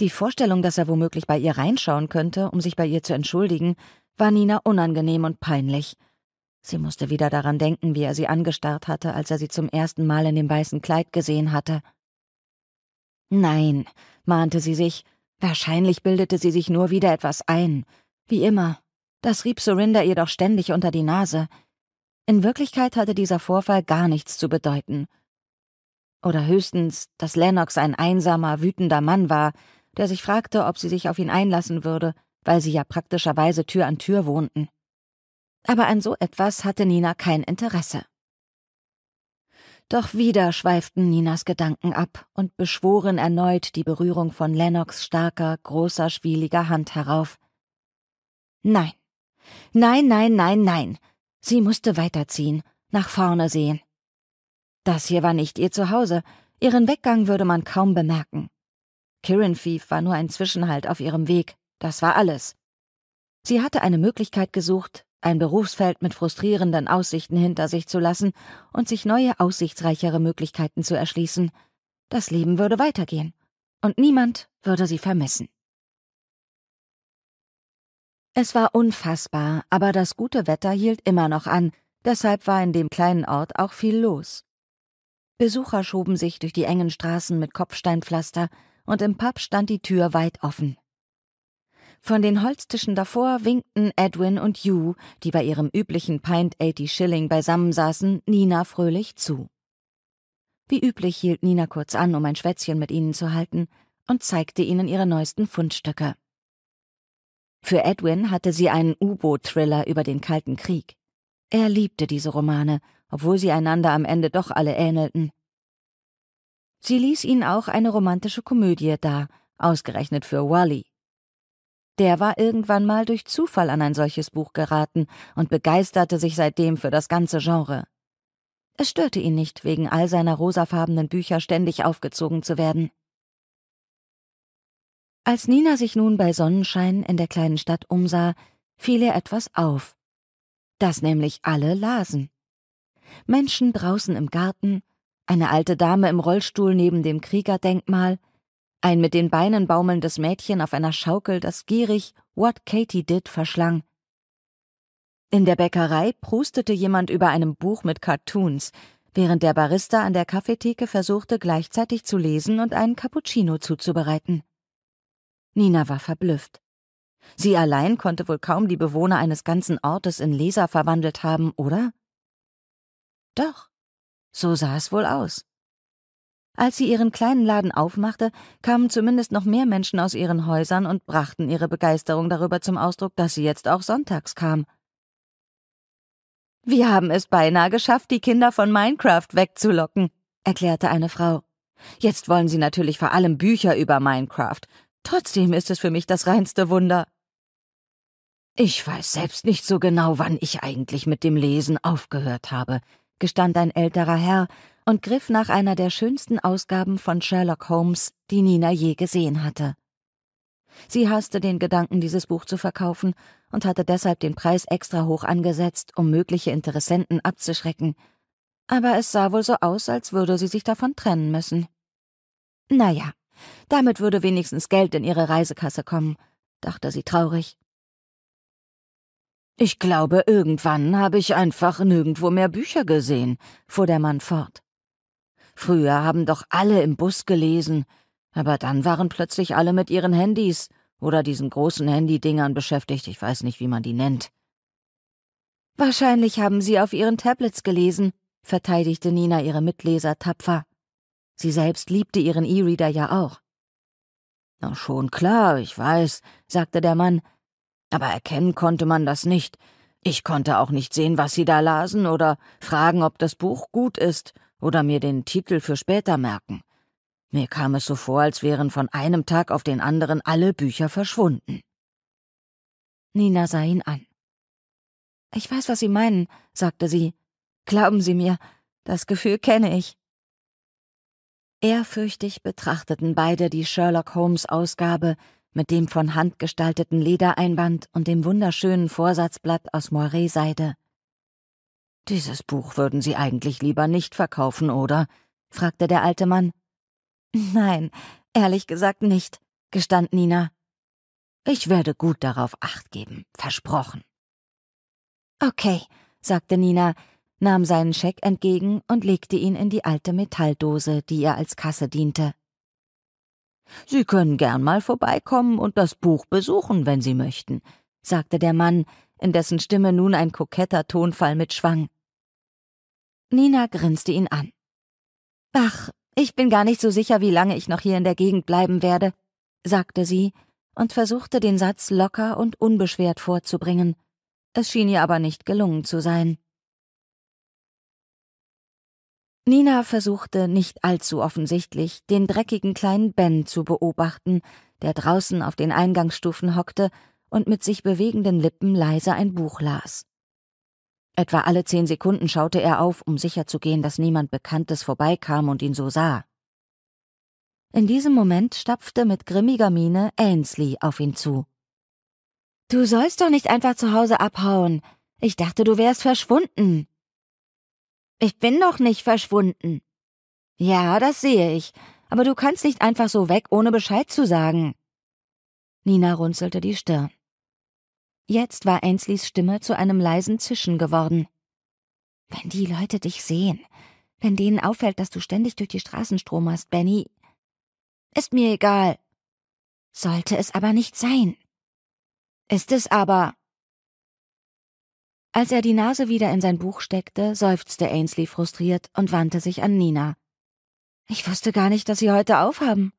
Die Vorstellung, dass er womöglich bei ihr reinschauen könnte, um sich bei ihr zu entschuldigen, war Nina unangenehm und peinlich. Sie musste wieder daran denken, wie er sie angestarrt hatte, als er sie zum ersten Mal in dem weißen Kleid gesehen hatte. Nein, mahnte sie sich, Wahrscheinlich bildete sie sich nur wieder etwas ein. Wie immer. Das rieb Surinder ihr doch ständig unter die Nase. In Wirklichkeit hatte dieser Vorfall gar nichts zu bedeuten. Oder höchstens, dass Lennox ein einsamer, wütender Mann war, der sich fragte, ob sie sich auf ihn einlassen würde, weil sie ja praktischerweise Tür an Tür wohnten. Aber an so etwas hatte Nina kein Interesse. Doch wieder schweiften Ninas Gedanken ab und beschworen erneut die Berührung von Lennox starker, großer, schwieliger Hand herauf. Nein. Nein, nein, nein, nein. Sie musste weiterziehen, nach vorne sehen. Das hier war nicht ihr Zuhause, ihren Weggang würde man kaum bemerken. Kirin Thief war nur ein Zwischenhalt auf ihrem Weg, das war alles. Sie hatte eine Möglichkeit gesucht, ein Berufsfeld mit frustrierenden Aussichten hinter sich zu lassen und sich neue, aussichtsreichere Möglichkeiten zu erschließen. Das Leben würde weitergehen, und niemand würde sie vermissen. Es war unfassbar, aber das gute Wetter hielt immer noch an, deshalb war in dem kleinen Ort auch viel los. Besucher schoben sich durch die engen Straßen mit Kopfsteinpflaster, und im Pub stand die Tür weit offen. Von den Holztischen davor winkten Edwin und Hugh, die bei ihrem üblichen Pint 80 Schilling beisammensaßen, Nina fröhlich zu. Wie üblich hielt Nina kurz an, um ein Schwätzchen mit ihnen zu halten, und zeigte ihnen ihre neuesten Fundstücke. Für Edwin hatte sie einen U-Boot-Thriller über den Kalten Krieg. Er liebte diese Romane, obwohl sie einander am Ende doch alle ähnelten. Sie ließ ihn auch eine romantische Komödie da, ausgerechnet für Wally. Der war irgendwann mal durch Zufall an ein solches Buch geraten und begeisterte sich seitdem für das ganze Genre. Es störte ihn nicht, wegen all seiner rosafarbenen Bücher ständig aufgezogen zu werden. Als Nina sich nun bei Sonnenschein in der kleinen Stadt umsah, fiel ihr etwas auf. Dass nämlich alle lasen. Menschen draußen im Garten, eine alte Dame im Rollstuhl neben dem Kriegerdenkmal, ein mit den Beinen baumelndes Mädchen auf einer Schaukel, das gierig What Katie Did verschlang. In der Bäckerei prustete jemand über einem Buch mit Cartoons, während der Barista an der Kaffeetheke versuchte gleichzeitig zu lesen und einen Cappuccino zuzubereiten. Nina war verblüfft. Sie allein konnte wohl kaum die Bewohner eines ganzen Ortes in Leser verwandelt haben, oder? Doch, so sah es wohl aus. Als sie ihren kleinen Laden aufmachte, kamen zumindest noch mehr Menschen aus ihren Häusern und brachten ihre Begeisterung darüber zum Ausdruck, dass sie jetzt auch sonntags kam. Wir haben es beinahe geschafft, die Kinder von Minecraft wegzulocken, erklärte eine Frau. Jetzt wollen sie natürlich vor allem Bücher über Minecraft. Trotzdem ist es für mich das reinste Wunder. Ich weiß selbst nicht so genau, wann ich eigentlich mit dem Lesen aufgehört habe, gestand ein älterer Herr und griff nach einer der schönsten Ausgaben von Sherlock Holmes, die Nina je gesehen hatte. Sie hasste den Gedanken, dieses Buch zu verkaufen und hatte deshalb den Preis extra hoch angesetzt, um mögliche Interessenten abzuschrecken. Aber es sah wohl so aus, als würde sie sich davon trennen müssen. Na ja, damit würde wenigstens Geld in ihre Reisekasse kommen, dachte sie traurig. Ich glaube, irgendwann habe ich einfach nirgendwo mehr Bücher gesehen, fuhr der Mann fort. Früher haben doch alle im Bus gelesen, aber dann waren plötzlich alle mit ihren Handys oder diesen großen Handydingern beschäftigt, ich weiß nicht, wie man die nennt. Wahrscheinlich haben sie auf ihren Tablets gelesen, verteidigte Nina ihre Mitleser tapfer. Sie selbst liebte ihren E-Reader ja auch. Na schon klar, ich weiß, sagte der Mann, aber erkennen konnte man das nicht. Ich konnte auch nicht sehen, was Sie da lasen oder fragen, ob das Buch gut ist oder mir den Titel für später merken. Mir kam es so vor, als wären von einem Tag auf den anderen alle Bücher verschwunden. Nina sah ihn an. Ich weiß, was Sie meinen, sagte sie. Glauben Sie mir, das Gefühl kenne ich. Ehrfürchtig betrachteten beide die Sherlock Holmes Ausgabe, mit dem von Hand gestalteten Ledereinband und dem wunderschönen Vorsatzblatt aus Moiré-Seide. Dieses Buch würden Sie eigentlich lieber nicht verkaufen, oder? fragte der alte Mann. Nein, ehrlich gesagt nicht, gestand Nina. Ich werde gut darauf acht geben, versprochen. Okay, sagte Nina, nahm seinen Scheck entgegen und legte ihn in die alte Metalldose, die ihr als Kasse diente. Sie können gern mal vorbeikommen und das Buch besuchen, wenn Sie möchten, sagte der Mann, in dessen Stimme nun ein koketter Tonfall mitschwang. Nina grinste ihn an. Ach, ich bin gar nicht so sicher, wie lange ich noch hier in der Gegend bleiben werde, sagte sie und versuchte den Satz locker und unbeschwert vorzubringen. Es schien ihr aber nicht gelungen zu sein. Nina versuchte nicht allzu offensichtlich, den dreckigen kleinen Ben zu beobachten, der draußen auf den Eingangsstufen hockte und mit sich bewegenden Lippen leise ein Buch las. Etwa alle zehn Sekunden schaute er auf, um sicherzugehen, dass niemand Bekanntes vorbeikam und ihn so sah. In diesem Moment stapfte mit grimmiger Miene Ainsley auf ihn zu. Du sollst doch nicht einfach zu Hause abhauen. Ich dachte, du wärst verschwunden. Ich bin doch nicht verschwunden. Ja, das sehe ich, aber du kannst nicht einfach so weg, ohne Bescheid zu sagen. Nina runzelte die Stirn. Jetzt war Ainsleys Stimme zu einem leisen Zischen geworden. Wenn die Leute dich sehen, wenn denen auffällt, dass du ständig durch die Straßen stromerst, Benny. Ist mir egal. Sollte es aber nicht sein. Ist es aber. Als er die Nase wieder in sein Buch steckte, seufzte Ainsley frustriert und wandte sich an Nina. Ich wusste gar nicht, dass Sie heute aufhaben.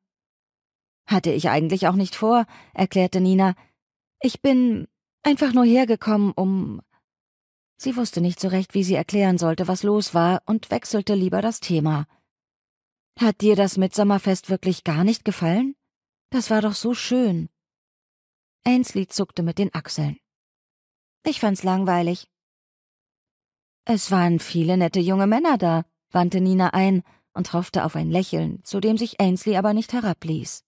Hatte ich eigentlich auch nicht vor, erklärte Nina. Ich bin Einfach nur hergekommen, um. Sie wusste nicht so recht, wie sie erklären sollte, was los war, und wechselte lieber das Thema. Hat dir das Mitsommerfest wirklich gar nicht gefallen? Das war doch so schön. Ainsley zuckte mit den Achseln. Ich fand's langweilig. Es waren viele nette junge Männer da, wandte Nina ein und hoffte auf ein Lächeln, zu dem sich Ainsley aber nicht herabließ.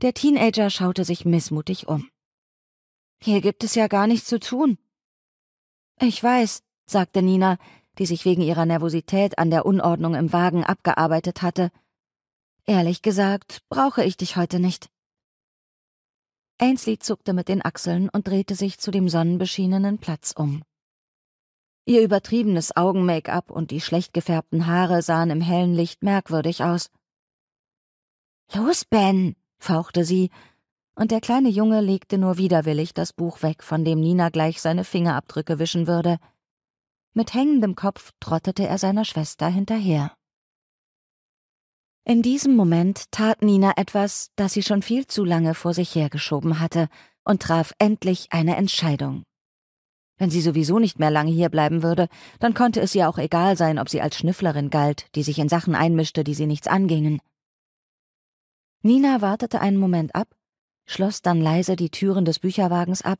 Der Teenager schaute sich missmutig um. Hier gibt es ja gar nichts zu tun. Ich weiß, sagte Nina, die sich wegen ihrer Nervosität an der Unordnung im Wagen abgearbeitet hatte. Ehrlich gesagt, brauche ich dich heute nicht. Ainsley zuckte mit den Achseln und drehte sich zu dem sonnenbeschienenen Platz um. Ihr übertriebenes Augen-Make-up und die schlecht gefärbten Haare sahen im hellen Licht merkwürdig aus. Los, Ben, fauchte sie und der kleine Junge legte nur widerwillig das Buch weg, von dem Nina gleich seine Fingerabdrücke wischen würde. Mit hängendem Kopf trottete er seiner Schwester hinterher. In diesem Moment tat Nina etwas, das sie schon viel zu lange vor sich hergeschoben hatte, und traf endlich eine Entscheidung. Wenn sie sowieso nicht mehr lange hierbleiben würde, dann konnte es ihr auch egal sein, ob sie als Schnüfflerin galt, die sich in Sachen einmischte, die sie nichts angingen. Nina wartete einen Moment ab schloss dann leise die Türen des Bücherwagens ab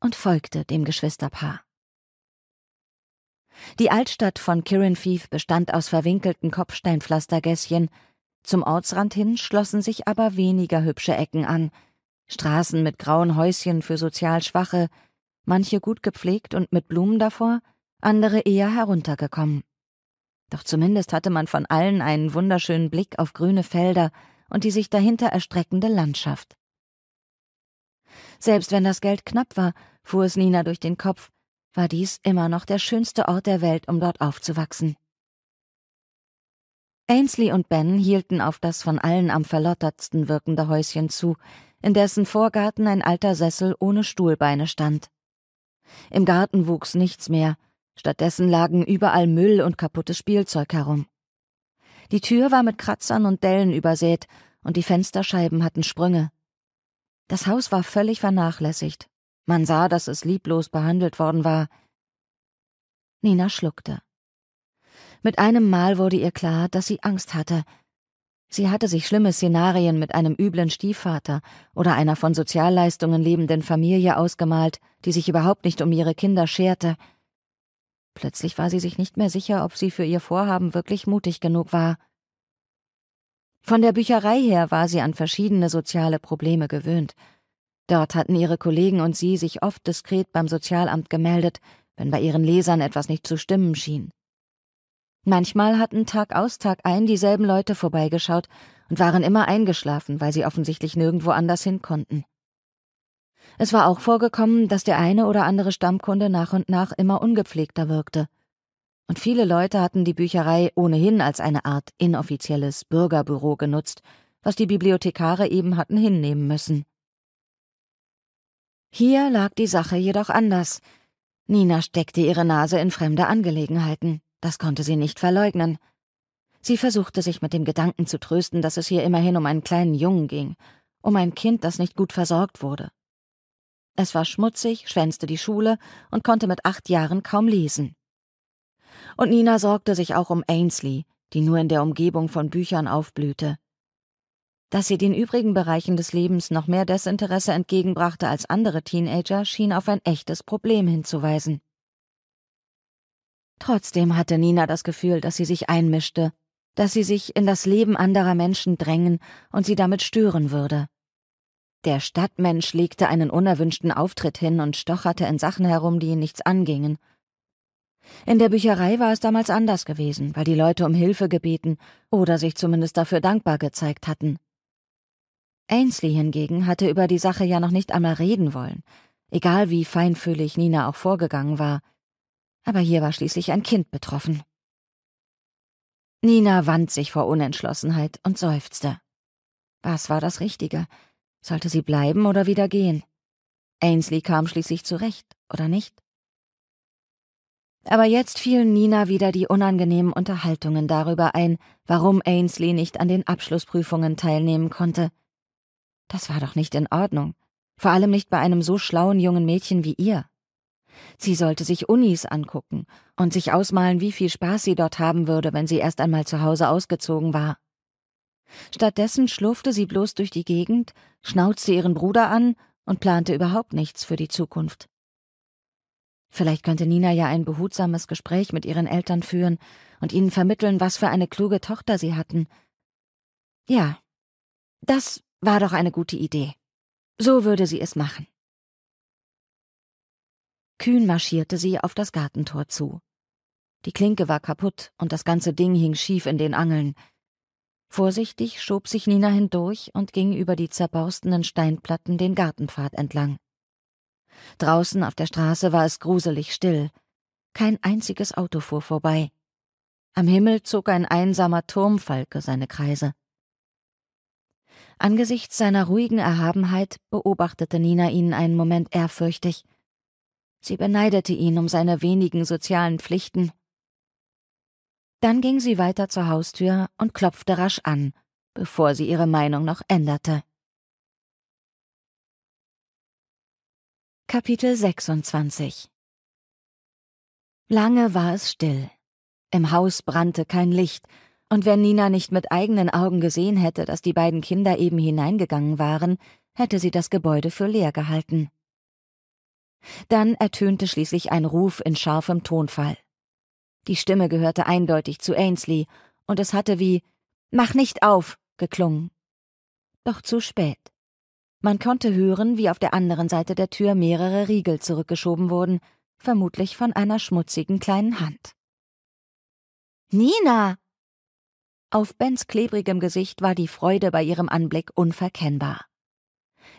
und folgte dem Geschwisterpaar. Die Altstadt von Kirinfief bestand aus verwinkelten Kopfsteinpflastergässchen, zum Ortsrand hin schlossen sich aber weniger hübsche Ecken an, Straßen mit grauen Häuschen für sozial Schwache, manche gut gepflegt und mit Blumen davor, andere eher heruntergekommen. Doch zumindest hatte man von allen einen wunderschönen Blick auf grüne Felder und die sich dahinter erstreckende Landschaft. Selbst wenn das Geld knapp war, fuhr es Nina durch den Kopf, war dies immer noch der schönste Ort der Welt, um dort aufzuwachsen. Ainsley und Ben hielten auf das von allen am verlottertsten wirkende Häuschen zu, in dessen Vorgarten ein alter Sessel ohne Stuhlbeine stand. Im Garten wuchs nichts mehr, stattdessen lagen überall Müll und kaputtes Spielzeug herum. Die Tür war mit Kratzern und Dellen übersät, und die Fensterscheiben hatten Sprünge. Das Haus war völlig vernachlässigt. Man sah, dass es lieblos behandelt worden war. Nina schluckte. Mit einem Mal wurde ihr klar, dass sie Angst hatte. Sie hatte sich schlimme Szenarien mit einem üblen Stiefvater oder einer von Sozialleistungen lebenden Familie ausgemalt, die sich überhaupt nicht um ihre Kinder scherte. Plötzlich war sie sich nicht mehr sicher, ob sie für ihr Vorhaben wirklich mutig genug war. Von der Bücherei her war sie an verschiedene soziale Probleme gewöhnt. Dort hatten ihre Kollegen und sie sich oft diskret beim Sozialamt gemeldet, wenn bei ihren Lesern etwas nicht zu stimmen schien. Manchmal hatten Tag aus Tag ein dieselben Leute vorbeigeschaut und waren immer eingeschlafen, weil sie offensichtlich nirgendwo anders hin konnten. Es war auch vorgekommen, dass der eine oder andere Stammkunde nach und nach immer ungepflegter wirkte und viele Leute hatten die Bücherei ohnehin als eine Art inoffizielles Bürgerbüro genutzt, was die Bibliothekare eben hatten hinnehmen müssen. Hier lag die Sache jedoch anders. Nina steckte ihre Nase in fremde Angelegenheiten, das konnte sie nicht verleugnen. Sie versuchte sich mit dem Gedanken zu trösten, dass es hier immerhin um einen kleinen Jungen ging, um ein Kind, das nicht gut versorgt wurde. Es war schmutzig, schwänzte die Schule und konnte mit acht Jahren kaum lesen. Und Nina sorgte sich auch um Ainsley, die nur in der Umgebung von Büchern aufblühte. Dass sie den übrigen Bereichen des Lebens noch mehr Desinteresse entgegenbrachte als andere Teenager, schien auf ein echtes Problem hinzuweisen. Trotzdem hatte Nina das Gefühl, dass sie sich einmischte, dass sie sich in das Leben anderer Menschen drängen und sie damit stören würde. Der Stadtmensch legte einen unerwünschten Auftritt hin und stocherte in Sachen herum, die ihn nichts angingen. In der Bücherei war es damals anders gewesen, weil die Leute um Hilfe gebeten oder sich zumindest dafür dankbar gezeigt hatten. Ainsley hingegen hatte über die Sache ja noch nicht einmal reden wollen, egal wie feinfühlig Nina auch vorgegangen war. Aber hier war schließlich ein Kind betroffen. Nina wand sich vor Unentschlossenheit und seufzte. Was war das Richtige? Sollte sie bleiben oder wieder gehen? Ainsley kam schließlich zurecht, oder nicht? Aber jetzt fielen Nina wieder die unangenehmen Unterhaltungen darüber ein, warum Ainsley nicht an den Abschlussprüfungen teilnehmen konnte. Das war doch nicht in Ordnung, vor allem nicht bei einem so schlauen jungen Mädchen wie ihr. Sie sollte sich Unis angucken und sich ausmalen, wie viel Spaß sie dort haben würde, wenn sie erst einmal zu Hause ausgezogen war. Stattdessen schlurfte sie bloß durch die Gegend, schnauzte ihren Bruder an und plante überhaupt nichts für die Zukunft. Vielleicht könnte Nina ja ein behutsames Gespräch mit ihren Eltern führen und ihnen vermitteln, was für eine kluge Tochter sie hatten. Ja, das war doch eine gute Idee. So würde sie es machen. Kühn marschierte sie auf das Gartentor zu. Die Klinke war kaputt und das ganze Ding hing schief in den Angeln. Vorsichtig schob sich Nina hindurch und ging über die zerborstenen Steinplatten den Gartenpfad entlang. Draußen auf der Straße war es gruselig still. Kein einziges Auto fuhr vorbei. Am Himmel zog ein einsamer Turmfalke seine Kreise. Angesichts seiner ruhigen Erhabenheit beobachtete Nina ihn einen Moment ehrfürchtig. Sie beneidete ihn um seine wenigen sozialen Pflichten. Dann ging sie weiter zur Haustür und klopfte rasch an, bevor sie ihre Meinung noch änderte. Kapitel 26 Lange war es still. Im Haus brannte kein Licht, und wenn Nina nicht mit eigenen Augen gesehen hätte, dass die beiden Kinder eben hineingegangen waren, hätte sie das Gebäude für leer gehalten. Dann ertönte schließlich ein Ruf in scharfem Tonfall. Die Stimme gehörte eindeutig zu Ainsley, und es hatte wie Mach nicht auf geklungen. Doch zu spät. Man konnte hören, wie auf der anderen Seite der Tür mehrere Riegel zurückgeschoben wurden, vermutlich von einer schmutzigen kleinen Hand. Nina! Auf Bens klebrigem Gesicht war die Freude bei ihrem Anblick unverkennbar.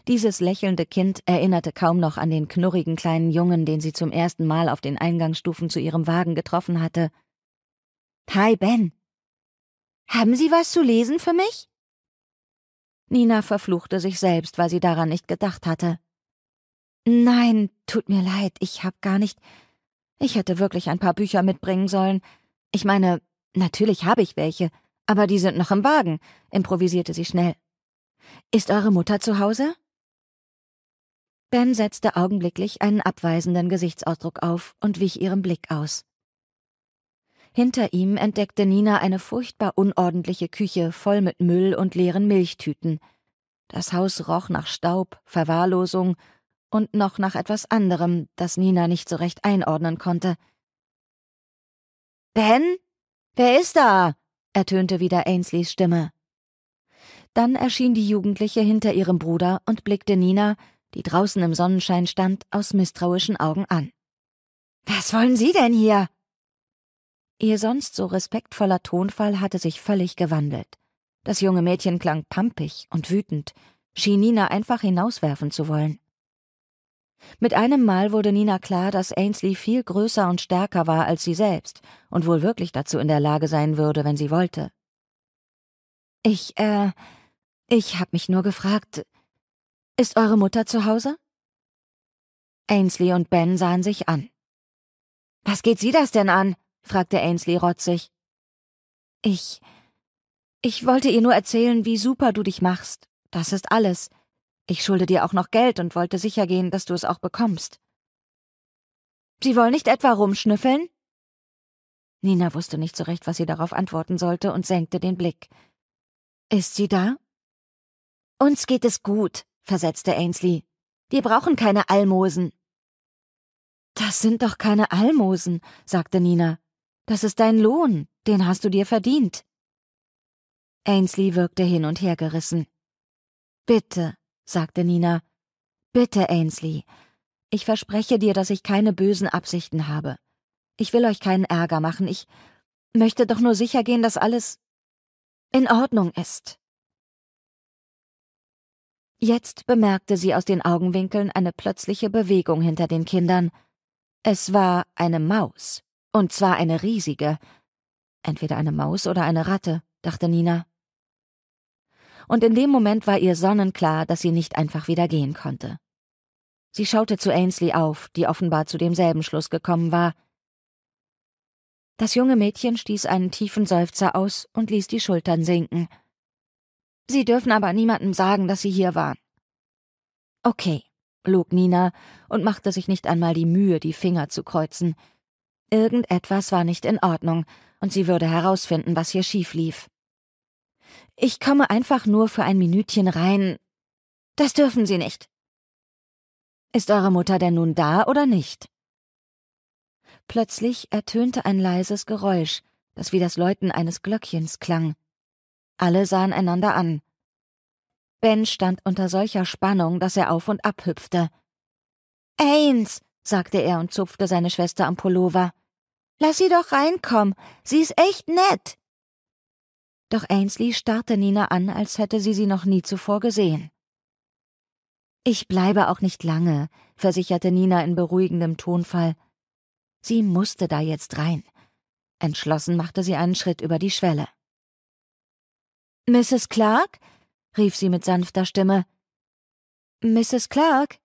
Dieses lächelnde Kind erinnerte kaum noch an den knurrigen kleinen Jungen, den sie zum ersten Mal auf den Eingangsstufen zu ihrem Wagen getroffen hatte. Hi, Ben. Haben Sie was zu lesen für mich? Nina verfluchte sich selbst, weil sie daran nicht gedacht hatte. Nein, tut mir leid, ich hab gar nicht. Ich hätte wirklich ein paar Bücher mitbringen sollen. Ich meine, natürlich habe ich welche, aber die sind noch im Wagen, improvisierte sie schnell. Ist eure Mutter zu Hause? Ben setzte augenblicklich einen abweisenden Gesichtsausdruck auf und wich ihrem Blick aus. Hinter ihm entdeckte Nina eine furchtbar unordentliche Küche voll mit Müll und leeren Milchtüten. Das Haus roch nach Staub, Verwahrlosung und noch nach etwas anderem, das Nina nicht so recht einordnen konnte. Ben? Wer ist da? ertönte wieder Ainsleys Stimme. Dann erschien die Jugendliche hinter ihrem Bruder und blickte Nina, die draußen im Sonnenschein stand, aus misstrauischen Augen an. Was wollen Sie denn hier? Ihr sonst so respektvoller Tonfall hatte sich völlig gewandelt. Das junge Mädchen klang pampig und wütend, schien Nina einfach hinauswerfen zu wollen. Mit einem Mal wurde Nina klar, dass Ainsley viel größer und stärker war als sie selbst und wohl wirklich dazu in der Lage sein würde, wenn sie wollte. Ich, äh, ich hab mich nur gefragt, ist eure Mutter zu Hause? Ainsley und Ben sahen sich an. Was geht Sie das denn an? fragte Ainsley rotzig. Ich. Ich wollte ihr nur erzählen, wie super du dich machst. Das ist alles. Ich schulde dir auch noch Geld und wollte sicher gehen, dass du es auch bekommst. Sie wollen nicht etwa rumschnüffeln? Nina wusste nicht so recht, was sie darauf antworten sollte und senkte den Blick. Ist sie da? Uns geht es gut, versetzte Ainsley. Wir brauchen keine Almosen. Das sind doch keine Almosen, sagte Nina. Das ist dein Lohn, den hast du dir verdient. Ainsley wirkte hin und her gerissen. Bitte, sagte Nina. Bitte, Ainsley. Ich verspreche dir, dass ich keine bösen Absichten habe. Ich will euch keinen Ärger machen. Ich möchte doch nur sicher gehen, dass alles in Ordnung ist. Jetzt bemerkte sie aus den Augenwinkeln eine plötzliche Bewegung hinter den Kindern. Es war eine Maus, und zwar eine riesige. Entweder eine Maus oder eine Ratte, dachte Nina. Und in dem Moment war ihr sonnenklar, dass sie nicht einfach wieder gehen konnte. Sie schaute zu Ainsley auf, die offenbar zu demselben Schluss gekommen war. Das junge Mädchen stieß einen tiefen Seufzer aus und ließ die Schultern sinken. Sie dürfen aber niemandem sagen, dass Sie hier waren. Okay, log Nina und machte sich nicht einmal die Mühe, die Finger zu kreuzen. Irgendetwas war nicht in Ordnung, und sie würde herausfinden, was hier schief lief. Ich komme einfach nur für ein Minütchen rein. Das dürfen Sie nicht. Ist eure Mutter denn nun da oder nicht? Plötzlich ertönte ein leises Geräusch, das wie das Läuten eines Glöckchens klang. Alle sahen einander an. Ben stand unter solcher Spannung, dass er auf und ab hüpfte. Eins, sagte er und zupfte seine Schwester am Pullover. Lass sie doch reinkommen. Sie ist echt nett. Doch Ainsley starrte Nina an, als hätte sie sie noch nie zuvor gesehen. Ich bleibe auch nicht lange, versicherte Nina in beruhigendem Tonfall. Sie musste da jetzt rein. Entschlossen machte sie einen Schritt über die Schwelle. Mrs. Clark? rief sie mit sanfter Stimme. Mrs. Clark?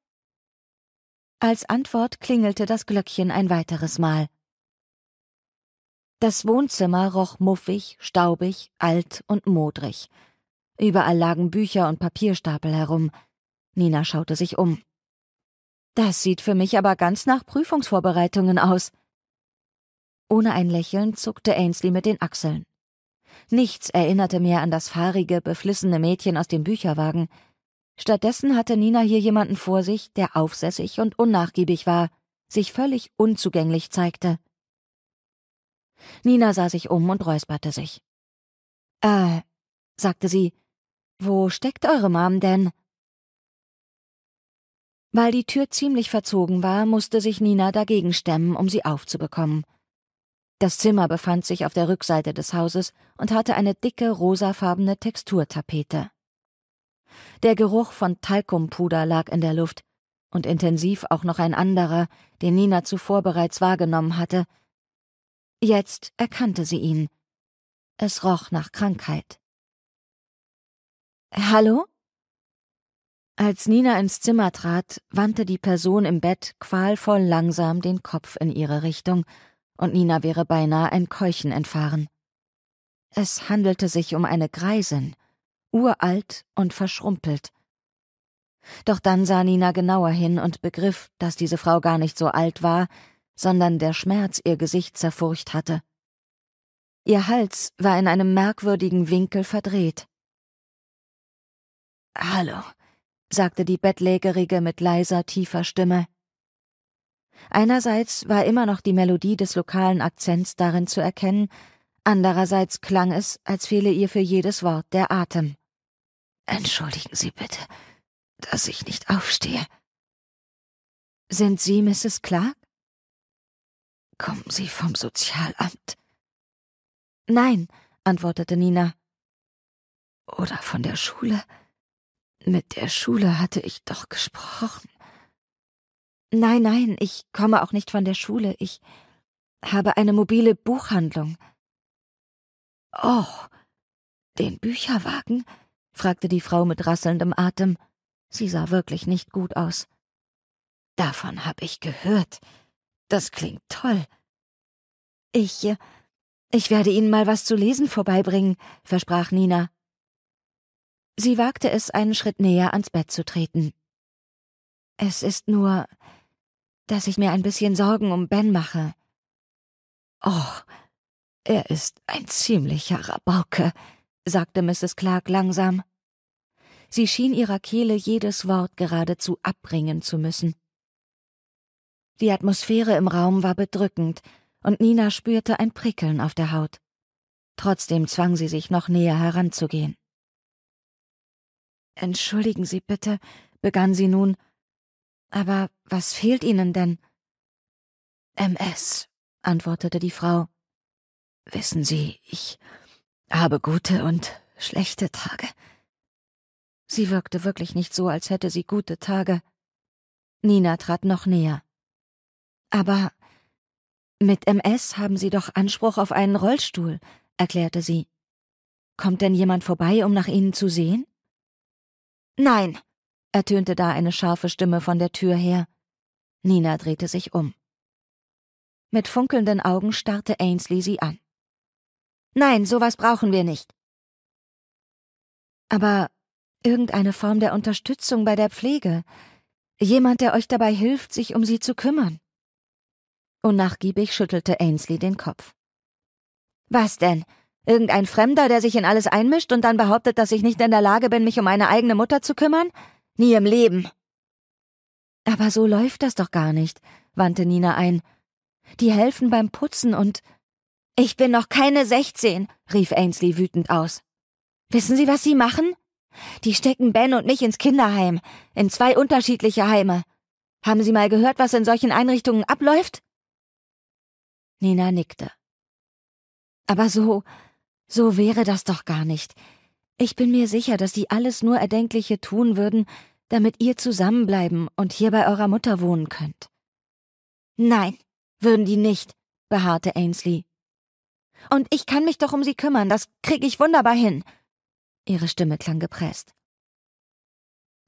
Als Antwort klingelte das Glöckchen ein weiteres Mal. Das Wohnzimmer roch muffig, staubig, alt und modrig. Überall lagen Bücher und Papierstapel herum. Nina schaute sich um. Das sieht für mich aber ganz nach Prüfungsvorbereitungen aus. Ohne ein Lächeln zuckte Ainsley mit den Achseln. Nichts erinnerte mehr an das fahrige, beflissene Mädchen aus dem Bücherwagen. Stattdessen hatte Nina hier jemanden vor sich, der aufsässig und unnachgiebig war, sich völlig unzugänglich zeigte. Nina sah sich um und räusperte sich. Äh, sagte sie, wo steckt eure Mom denn? Weil die Tür ziemlich verzogen war, musste sich Nina dagegen stemmen, um sie aufzubekommen. Das Zimmer befand sich auf der Rückseite des Hauses und hatte eine dicke rosafarbene Texturtapete. Der Geruch von Talkumpuder lag in der Luft, und intensiv auch noch ein anderer, den Nina zuvor bereits wahrgenommen hatte. Jetzt erkannte sie ihn. Es roch nach Krankheit. Hallo? Als Nina ins Zimmer trat, wandte die Person im Bett qualvoll langsam den Kopf in ihre Richtung und Nina wäre beinahe ein Keuchen entfahren. Es handelte sich um eine Greisin, uralt und verschrumpelt. Doch dann sah Nina genauer hin und begriff, dass diese Frau gar nicht so alt war, sondern der Schmerz ihr Gesicht zerfurcht hatte. Ihr Hals war in einem merkwürdigen Winkel verdreht. Hallo, sagte die Bettlägerige mit leiser, tiefer Stimme. Einerseits war immer noch die Melodie des lokalen Akzents darin zu erkennen, andererseits klang es, als fehle ihr für jedes Wort der Atem. Entschuldigen Sie bitte, dass ich nicht aufstehe. Sind Sie Mrs. Clark? Kommen Sie vom Sozialamt? Nein, antwortete Nina. Oder von der Schule? Mit der Schule hatte ich doch gesprochen. Nein, nein, ich komme auch nicht von der Schule. Ich habe eine mobile Buchhandlung. Oh, den Bücherwagen? fragte die Frau mit rasselndem Atem. Sie sah wirklich nicht gut aus. Davon habe ich gehört. Das klingt toll. Ich. Ich werde Ihnen mal was zu lesen vorbeibringen, versprach Nina. Sie wagte es, einen Schritt näher ans Bett zu treten. Es ist nur dass ich mir ein bisschen Sorgen um Ben mache. Oh, er ist ein ziemlicher Rabauke, sagte Mrs. Clark langsam. Sie schien ihrer Kehle jedes Wort geradezu abbringen zu müssen. Die Atmosphäre im Raum war bedrückend, und Nina spürte ein Prickeln auf der Haut. Trotzdem zwang sie sich noch näher heranzugehen. Entschuldigen Sie bitte, begann sie nun, aber was fehlt Ihnen denn? MS, antwortete die Frau. Wissen Sie, ich habe gute und schlechte Tage. Sie wirkte wirklich nicht so, als hätte sie gute Tage. Nina trat noch näher. Aber mit MS haben Sie doch Anspruch auf einen Rollstuhl, erklärte sie. Kommt denn jemand vorbei, um nach Ihnen zu sehen? Nein, ertönte da eine scharfe Stimme von der Tür her. Nina drehte sich um. Mit funkelnden Augen starrte Ainsley sie an. Nein, sowas brauchen wir nicht. Aber irgendeine Form der Unterstützung bei der Pflege. Jemand, der euch dabei hilft, sich um sie zu kümmern. Unnachgiebig schüttelte Ainsley den Kopf. Was denn? Irgendein Fremder, der sich in alles einmischt und dann behauptet, dass ich nicht in der Lage bin, mich um meine eigene Mutter zu kümmern? Nie im Leben. Aber so läuft das doch gar nicht, wandte Nina ein. Die helfen beim Putzen und. Ich bin noch keine sechzehn, rief Ainsley wütend aus. Wissen Sie, was Sie machen? Die stecken Ben und mich ins Kinderheim, in zwei unterschiedliche Heime. Haben Sie mal gehört, was in solchen Einrichtungen abläuft? Nina nickte. Aber so, so wäre das doch gar nicht. Ich bin mir sicher, dass die alles nur Erdenkliche tun würden, damit ihr zusammenbleiben und hier bei eurer Mutter wohnen könnt. Nein, würden die nicht, beharrte Ainsley. Und ich kann mich doch um sie kümmern, das krieg ich wunderbar hin. Ihre Stimme klang gepresst.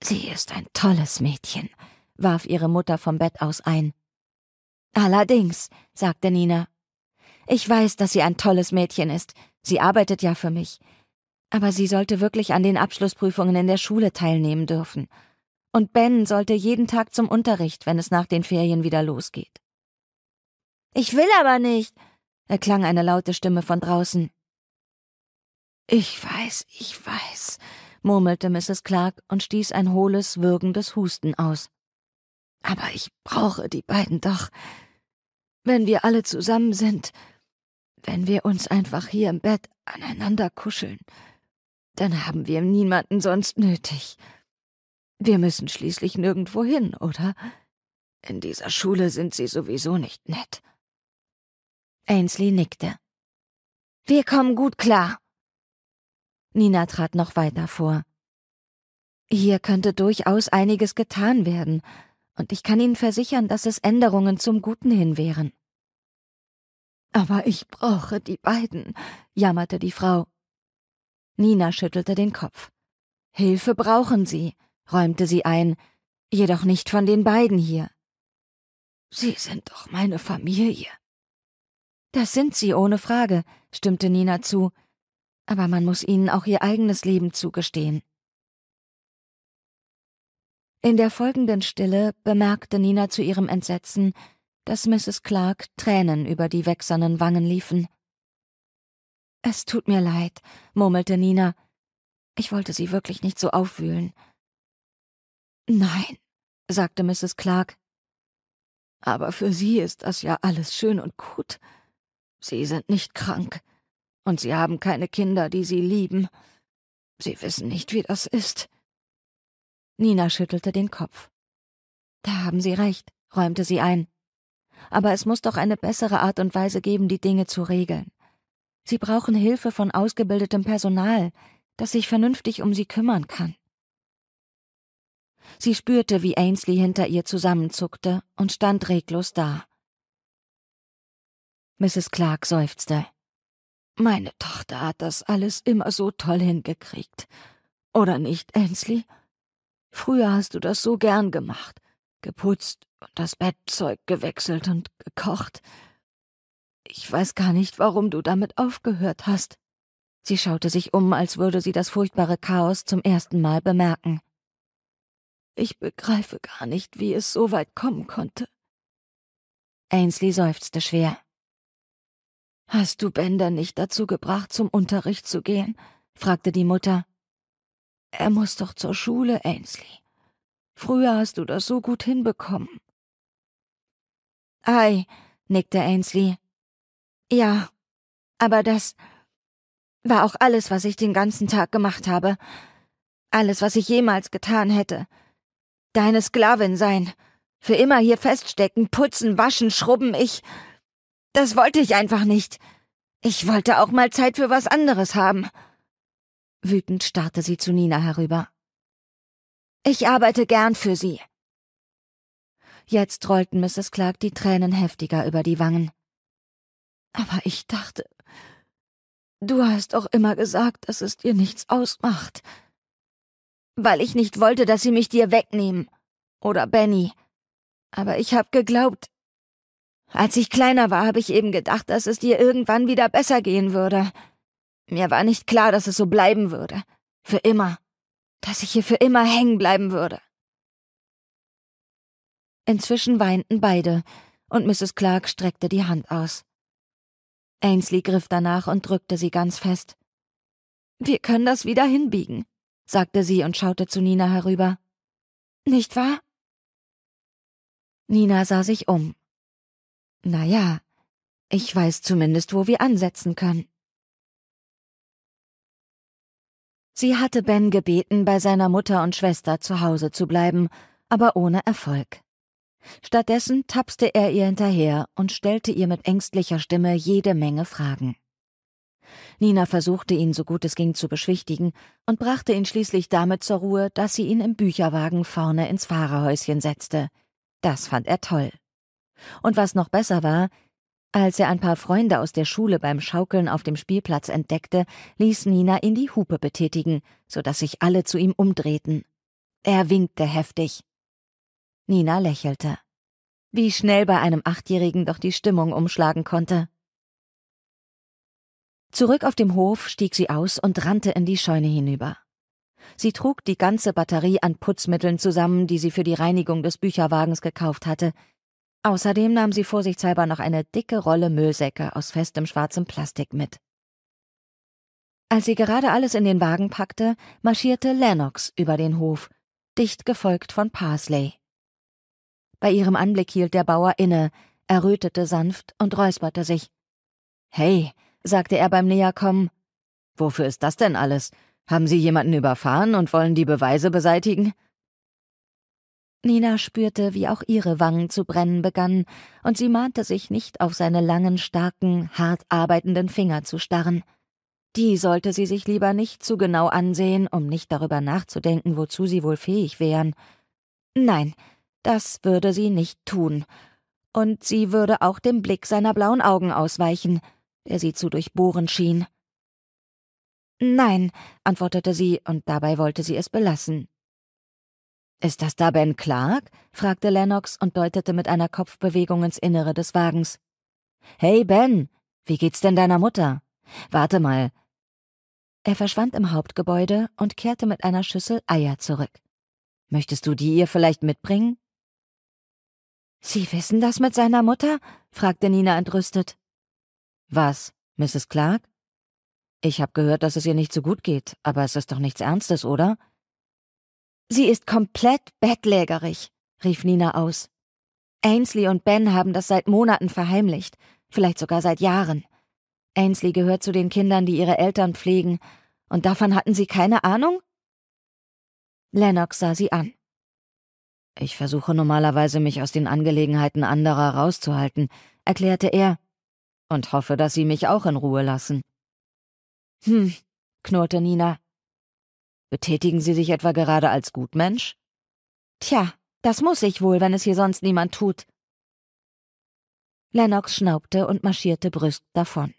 Sie ist ein tolles Mädchen, warf ihre Mutter vom Bett aus ein. Allerdings, sagte Nina. Ich weiß, dass sie ein tolles Mädchen ist. Sie arbeitet ja für mich. Aber sie sollte wirklich an den Abschlussprüfungen in der Schule teilnehmen dürfen. Und Ben sollte jeden Tag zum Unterricht, wenn es nach den Ferien wieder losgeht. Ich will aber nicht, erklang eine laute Stimme von draußen. Ich weiß, ich weiß, murmelte Mrs. Clark und stieß ein hohles, würgendes Husten aus. Aber ich brauche die beiden doch. Wenn wir alle zusammen sind, wenn wir uns einfach hier im Bett aneinander kuscheln, dann haben wir niemanden sonst nötig. Wir müssen schließlich nirgendwo hin, oder? In dieser Schule sind sie sowieso nicht nett. Ainsley nickte. Wir kommen gut klar. Nina trat noch weiter vor. Hier könnte durchaus einiges getan werden, und ich kann Ihnen versichern, dass es Änderungen zum Guten hin wären. Aber ich brauche die beiden, jammerte die Frau. Nina schüttelte den Kopf. Hilfe brauchen sie, räumte sie ein, jedoch nicht von den beiden hier. Sie sind doch meine Familie. Das sind sie, ohne Frage, stimmte Nina zu, aber man muss ihnen auch ihr eigenes Leben zugestehen. In der folgenden Stille bemerkte Nina zu ihrem Entsetzen, dass Mrs. Clark Tränen über die wächsernen Wangen liefen. Es tut mir leid, murmelte Nina. Ich wollte sie wirklich nicht so aufwühlen. Nein, sagte Mrs. Clark. Aber für Sie ist das ja alles schön und gut. Sie sind nicht krank, und Sie haben keine Kinder, die Sie lieben. Sie wissen nicht, wie das ist. Nina schüttelte den Kopf. Da haben Sie recht, räumte sie ein aber es muss doch eine bessere Art und Weise geben, die Dinge zu regeln. Sie brauchen Hilfe von ausgebildetem Personal, das sich vernünftig um sie kümmern kann. Sie spürte, wie Ainsley hinter ihr zusammenzuckte und stand reglos da. Mrs. Clark seufzte. Meine Tochter hat das alles immer so toll hingekriegt. Oder nicht, Ainsley? Früher hast du das so gern gemacht geputzt und das Bettzeug gewechselt und gekocht. Ich weiß gar nicht, warum du damit aufgehört hast. Sie schaute sich um, als würde sie das furchtbare Chaos zum ersten Mal bemerken. Ich begreife gar nicht, wie es so weit kommen konnte. Ainsley seufzte schwer. Hast du Ben denn nicht dazu gebracht, zum Unterricht zu gehen? fragte die Mutter. Er muss doch zur Schule, Ainsley. Früher hast du das so gut hinbekommen. Ei, nickte Ainsley. Ja, aber das war auch alles, was ich den ganzen Tag gemacht habe. Alles, was ich jemals getan hätte. Deine Sklavin sein. Für immer hier feststecken, putzen, waschen, schrubben, ich. Das wollte ich einfach nicht. Ich wollte auch mal Zeit für was anderes haben. Wütend starrte sie zu Nina herüber. Ich arbeite gern für Sie. Jetzt rollten Mrs. Clark die Tränen heftiger über die Wangen. Aber ich dachte, du hast doch immer gesagt, dass es dir nichts ausmacht. Weil ich nicht wollte, dass sie mich dir wegnehmen. Oder Benny. Aber ich hab geglaubt. Als ich kleiner war, habe ich eben gedacht, dass es dir irgendwann wieder besser gehen würde. Mir war nicht klar, dass es so bleiben würde. Für immer. Dass ich hier für immer hängen bleiben würde. Inzwischen weinten beide, und Mrs. Clark streckte die Hand aus. Ainsley griff danach und drückte sie ganz fest. Wir können das wieder hinbiegen, sagte sie und schaute zu Nina herüber. Nicht wahr? Nina sah sich um. Na ja, ich weiß zumindest, wo wir ansetzen können. Sie hatte Ben gebeten, bei seiner Mutter und Schwester zu Hause zu bleiben, aber ohne Erfolg. Stattdessen tapste er ihr hinterher und stellte ihr mit ängstlicher Stimme jede Menge Fragen. Nina versuchte ihn so gut es ging zu beschwichtigen und brachte ihn schließlich damit zur Ruhe, dass sie ihn im Bücherwagen vorne ins Fahrerhäuschen setzte. Das fand er toll. Und was noch besser war, als er ein paar Freunde aus der Schule beim Schaukeln auf dem Spielplatz entdeckte, ließ Nina ihn die Hupe betätigen, so dass sich alle zu ihm umdrehten. Er winkte heftig. Nina lächelte. Wie schnell bei einem Achtjährigen doch die Stimmung umschlagen konnte. Zurück auf dem Hof stieg sie aus und rannte in die Scheune hinüber. Sie trug die ganze Batterie an Putzmitteln zusammen, die sie für die Reinigung des Bücherwagens gekauft hatte. Außerdem nahm sie vorsichtshalber noch eine dicke Rolle Müllsäcke aus festem schwarzem Plastik mit. Als sie gerade alles in den Wagen packte, marschierte Lennox über den Hof, dicht gefolgt von Parsley. Bei ihrem Anblick hielt der Bauer inne, errötete sanft und räusperte sich. Hey, sagte er beim Näherkommen. Wofür ist das denn alles? Haben Sie jemanden überfahren und wollen die Beweise beseitigen? Nina spürte, wie auch ihre Wangen zu brennen begannen, und sie mahnte sich nicht auf seine langen, starken, hart arbeitenden Finger zu starren. Die sollte sie sich lieber nicht zu genau ansehen, um nicht darüber nachzudenken, wozu sie wohl fähig wären. Nein, das würde sie nicht tun. Und sie würde auch dem Blick seiner blauen Augen ausweichen, der sie zu durchbohren schien. Nein, antwortete sie, und dabei wollte sie es belassen. Ist das da Ben Clark? fragte Lennox und deutete mit einer Kopfbewegung ins Innere des Wagens. Hey Ben, wie geht's denn deiner Mutter? Warte mal. Er verschwand im Hauptgebäude und kehrte mit einer Schüssel Eier zurück. Möchtest du die ihr vielleicht mitbringen? Sie wissen das mit seiner Mutter? fragte Nina entrüstet. Was, Mrs. Clark? Ich habe gehört, dass es ihr nicht so gut geht, aber es ist doch nichts Ernstes, oder? Sie ist komplett bettlägerig, rief Nina aus. Ainsley und Ben haben das seit Monaten verheimlicht, vielleicht sogar seit Jahren. Ainsley gehört zu den Kindern, die ihre Eltern pflegen, und davon hatten sie keine Ahnung? Lennox sah sie an. Ich versuche normalerweise, mich aus den Angelegenheiten anderer rauszuhalten, erklärte er, und hoffe, dass Sie mich auch in Ruhe lassen. Hm, knurrte Nina. Betätigen Sie sich etwa gerade als Gutmensch? Tja, das muss ich wohl, wenn es hier sonst niemand tut. Lennox schnaubte und marschierte brüsk davon.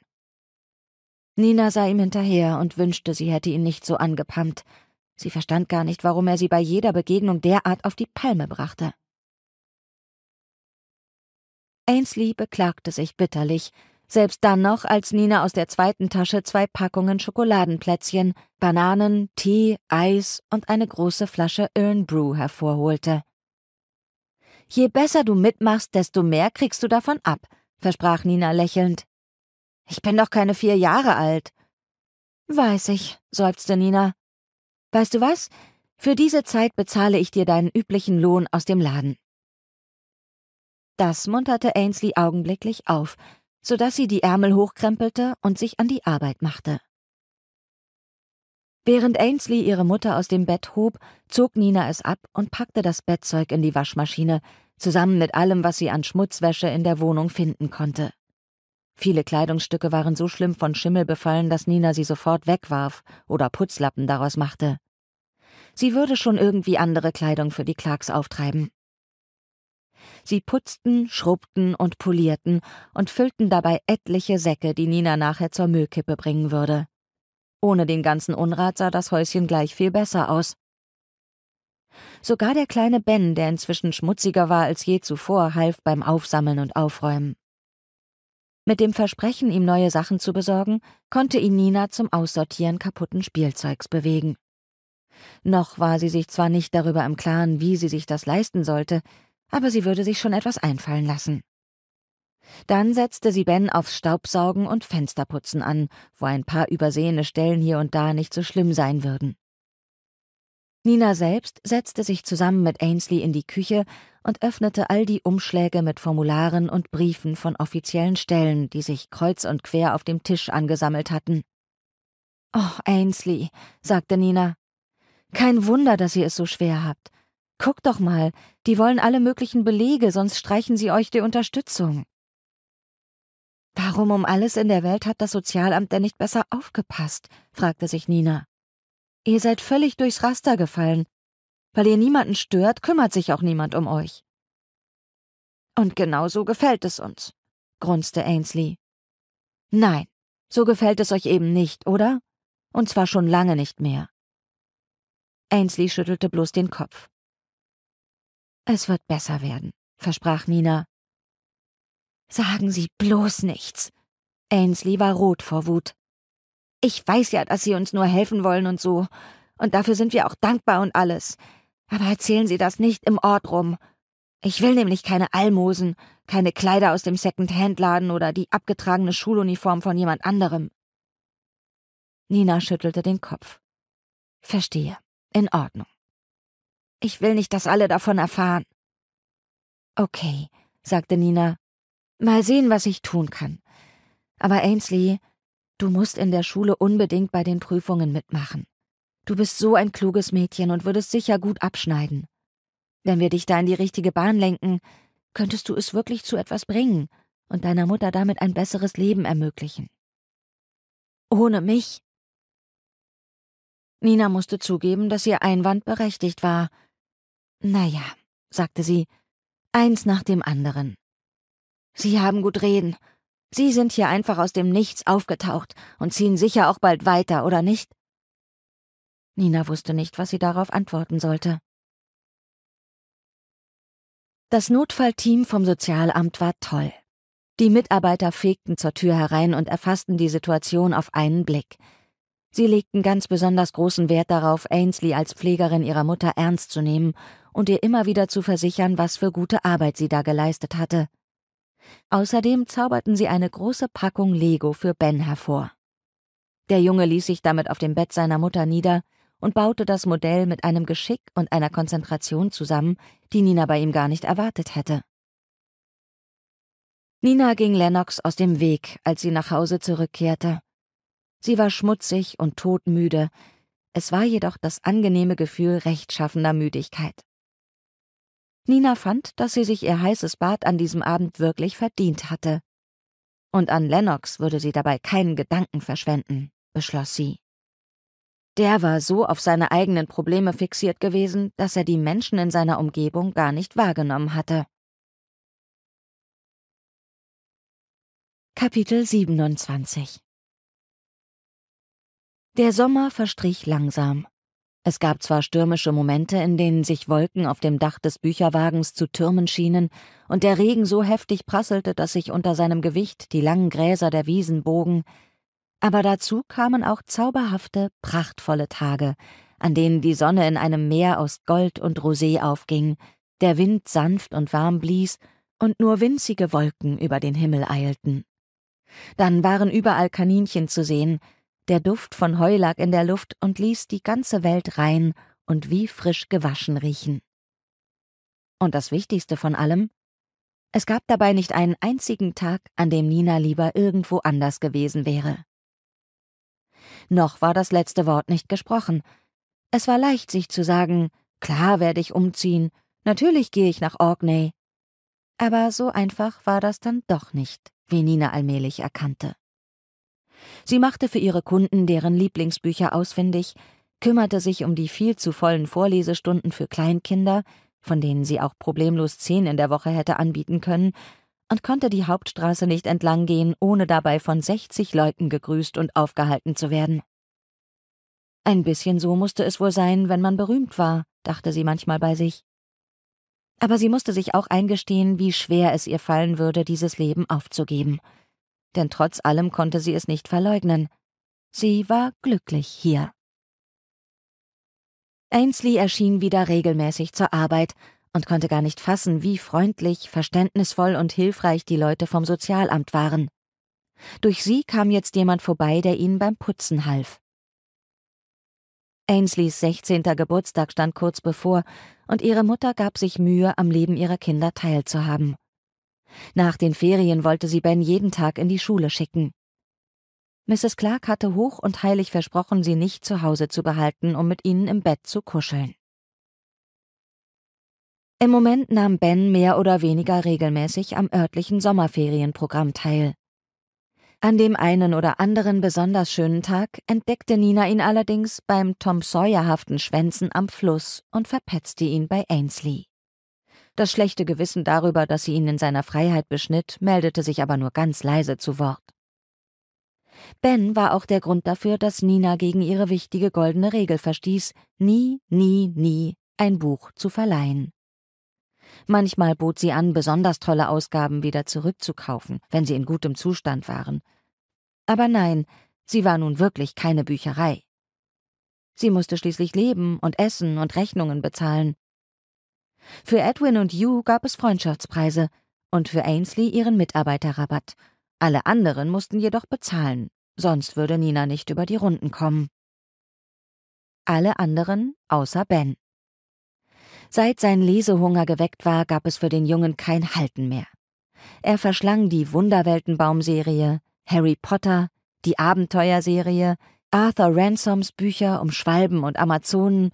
Nina sah ihm hinterher und wünschte, sie hätte ihn nicht so angepammt, Sie verstand gar nicht, warum er sie bei jeder Begegnung derart auf die Palme brachte. Ainsley beklagte sich bitterlich, selbst dann noch, als Nina aus der zweiten Tasche zwei Packungen Schokoladenplätzchen, Bananen, Tee, Eis und eine große Flasche Earn Brew hervorholte. Je besser du mitmachst, desto mehr kriegst du davon ab, versprach Nina lächelnd. Ich bin doch keine vier Jahre alt. Weiß ich, seufzte Nina. Weißt du was? Für diese Zeit bezahle ich dir deinen üblichen Lohn aus dem Laden. Das munterte Ainsley augenblicklich auf, so dass sie die Ärmel hochkrempelte und sich an die Arbeit machte. Während Ainsley ihre Mutter aus dem Bett hob, zog Nina es ab und packte das Bettzeug in die Waschmaschine, zusammen mit allem, was sie an Schmutzwäsche in der Wohnung finden konnte. Viele Kleidungsstücke waren so schlimm von Schimmel befallen, dass Nina sie sofort wegwarf oder Putzlappen daraus machte. Sie würde schon irgendwie andere Kleidung für die Clarks auftreiben. Sie putzten, schrubbten und polierten und füllten dabei etliche Säcke, die Nina nachher zur Müllkippe bringen würde. Ohne den ganzen Unrat sah das Häuschen gleich viel besser aus. Sogar der kleine Ben, der inzwischen schmutziger war als je zuvor, half beim Aufsammeln und Aufräumen. Mit dem Versprechen, ihm neue Sachen zu besorgen, konnte ihn Nina zum Aussortieren kaputten Spielzeugs bewegen. Noch war sie sich zwar nicht darüber im Klaren, wie sie sich das leisten sollte, aber sie würde sich schon etwas einfallen lassen. Dann setzte sie Ben aufs Staubsaugen und Fensterputzen an, wo ein paar übersehene Stellen hier und da nicht so schlimm sein würden. Nina selbst setzte sich zusammen mit Ainsley in die Küche und öffnete all die Umschläge mit Formularen und Briefen von offiziellen Stellen, die sich kreuz und quer auf dem Tisch angesammelt hatten. Oh, Ainsley, sagte Nina. Kein Wunder, dass ihr es so schwer habt. Guckt doch mal, die wollen alle möglichen Belege, sonst streichen sie euch die Unterstützung. Warum um alles in der Welt hat das Sozialamt denn nicht besser aufgepasst? fragte sich Nina. Ihr seid völlig durchs Raster gefallen. Weil ihr niemanden stört, kümmert sich auch niemand um euch. Und genau so gefällt es uns, grunzte Ainsley. Nein, so gefällt es euch eben nicht, oder? Und zwar schon lange nicht mehr. Ainsley schüttelte bloß den Kopf. Es wird besser werden, versprach Nina Sagen Sie bloß nichts. Ainsley war rot vor Wut. Ich weiß ja, dass Sie uns nur helfen wollen und so, und dafür sind wir auch dankbar und alles. Aber erzählen Sie das nicht im Ort rum. Ich will nämlich keine Almosen, keine Kleider aus dem Second-Hand-Laden oder die abgetragene Schuluniform von jemand anderem. Nina schüttelte den Kopf. Verstehe. In Ordnung. Ich will nicht, dass alle davon erfahren. Okay, sagte Nina Mal sehen, was ich tun kann. Aber Ainsley, du musst in der Schule unbedingt bei den Prüfungen mitmachen. Du bist so ein kluges Mädchen und würdest sicher gut abschneiden. Wenn wir dich da in die richtige Bahn lenken, könntest du es wirklich zu etwas bringen und deiner Mutter damit ein besseres Leben ermöglichen. Ohne mich? Nina musste zugeben, dass ihr Einwand berechtigt war. Na ja, sagte sie, eins nach dem anderen. Sie haben gut reden. Sie sind hier einfach aus dem Nichts aufgetaucht und ziehen sicher auch bald weiter, oder nicht? Nina wusste nicht, was sie darauf antworten sollte. Das Notfallteam vom Sozialamt war toll. Die Mitarbeiter fegten zur Tür herein und erfassten die Situation auf einen Blick. Sie legten ganz besonders großen Wert darauf, Ainsley als Pflegerin ihrer Mutter ernst zu nehmen und ihr immer wieder zu versichern, was für gute Arbeit sie da geleistet hatte. Außerdem zauberten sie eine große Packung Lego für Ben hervor. Der Junge ließ sich damit auf dem Bett seiner Mutter nieder und baute das Modell mit einem Geschick und einer Konzentration zusammen, die Nina bei ihm gar nicht erwartet hätte. Nina ging Lennox aus dem Weg, als sie nach Hause zurückkehrte. Sie war schmutzig und todmüde, es war jedoch das angenehme Gefühl rechtschaffender Müdigkeit. Nina fand, dass sie sich ihr heißes Bad an diesem Abend wirklich verdient hatte. Und an Lennox würde sie dabei keinen Gedanken verschwenden, beschloss sie. Der war so auf seine eigenen Probleme fixiert gewesen, dass er die Menschen in seiner Umgebung gar nicht wahrgenommen hatte. Kapitel 27 Der Sommer verstrich langsam. Es gab zwar stürmische Momente, in denen sich Wolken auf dem Dach des Bücherwagens zu Türmen schienen und der Regen so heftig prasselte, dass sich unter seinem Gewicht die langen Gräser der Wiesen bogen, aber dazu kamen auch zauberhafte, prachtvolle Tage, an denen die Sonne in einem Meer aus Gold und Rosé aufging, der Wind sanft und warm blies und nur winzige Wolken über den Himmel eilten. Dann waren überall Kaninchen zu sehen, Der Duft von Heu lag in der Luft und ließ die ganze Welt rein und wie frisch gewaschen riechen. Und das Wichtigste von allem, es gab dabei nicht einen einzigen Tag, an dem Nina lieber irgendwo anders gewesen wäre. Noch war das letzte Wort nicht gesprochen. Es war leicht, sich zu sagen, klar werde ich umziehen, natürlich gehe ich nach Orkney. Aber so einfach war das dann doch nicht, wie Nina allmählich erkannte. Sie machte für ihre Kunden deren Lieblingsbücher ausfindig, kümmerte sich um die viel zu vollen Vorlesestunden für Kleinkinder, von denen sie auch problemlos zehn in der Woche hätte anbieten können, und konnte die Hauptstraße nicht entlang gehen, ohne dabei von sechzig Leuten gegrüßt und aufgehalten zu werden. Ein bisschen so musste es wohl sein, wenn man berühmt war, dachte sie manchmal bei sich. Aber sie musste sich auch eingestehen, wie schwer es ihr fallen würde, dieses Leben aufzugeben. Denn trotz allem konnte sie es nicht verleugnen. Sie war glücklich hier. Ainsley erschien wieder regelmäßig zur Arbeit und konnte gar nicht fassen, wie freundlich, verständnisvoll und hilfreich die Leute vom Sozialamt waren. Durch sie kam jetzt jemand vorbei, der ihnen beim Putzen half. Ainsleys 16. Geburtstag stand kurz bevor, und ihre Mutter gab sich Mühe, am Leben ihrer Kinder teilzuhaben. Nach den Ferien wollte sie Ben jeden Tag in die Schule schicken. Mrs. Clark hatte hoch und heilig versprochen, sie nicht zu Hause zu behalten, um mit ihnen im Bett zu kuscheln. Im Moment nahm Ben mehr oder weniger regelmäßig am örtlichen Sommerferienprogramm teil. An dem einen oder anderen besonders schönen Tag entdeckte Nina ihn allerdings beim Tom Sawyerhaften Schwänzen am Fluss und verpetzte ihn bei Ainsley. Das schlechte Gewissen darüber, dass sie ihn in seiner Freiheit beschnitt, meldete sich aber nur ganz leise zu Wort. Ben war auch der Grund dafür, dass Nina gegen ihre wichtige goldene Regel verstieß, nie, nie, nie ein Buch zu verleihen. Manchmal bot sie an, besonders tolle Ausgaben wieder zurückzukaufen, wenn sie in gutem Zustand waren. Aber nein, sie war nun wirklich keine Bücherei. Sie musste schließlich leben und essen und Rechnungen bezahlen. Für Edwin und Hugh gab es Freundschaftspreise und für Ainsley ihren Mitarbeiterrabatt, alle anderen mussten jedoch bezahlen, sonst würde Nina nicht über die Runden kommen. Alle anderen außer Ben. Seit sein Lesehunger geweckt war, gab es für den Jungen kein Halten mehr. Er verschlang die Wunderweltenbaum-Serie, Harry Potter, die Abenteuerserie, Arthur Ransoms Bücher um Schwalben und Amazonen.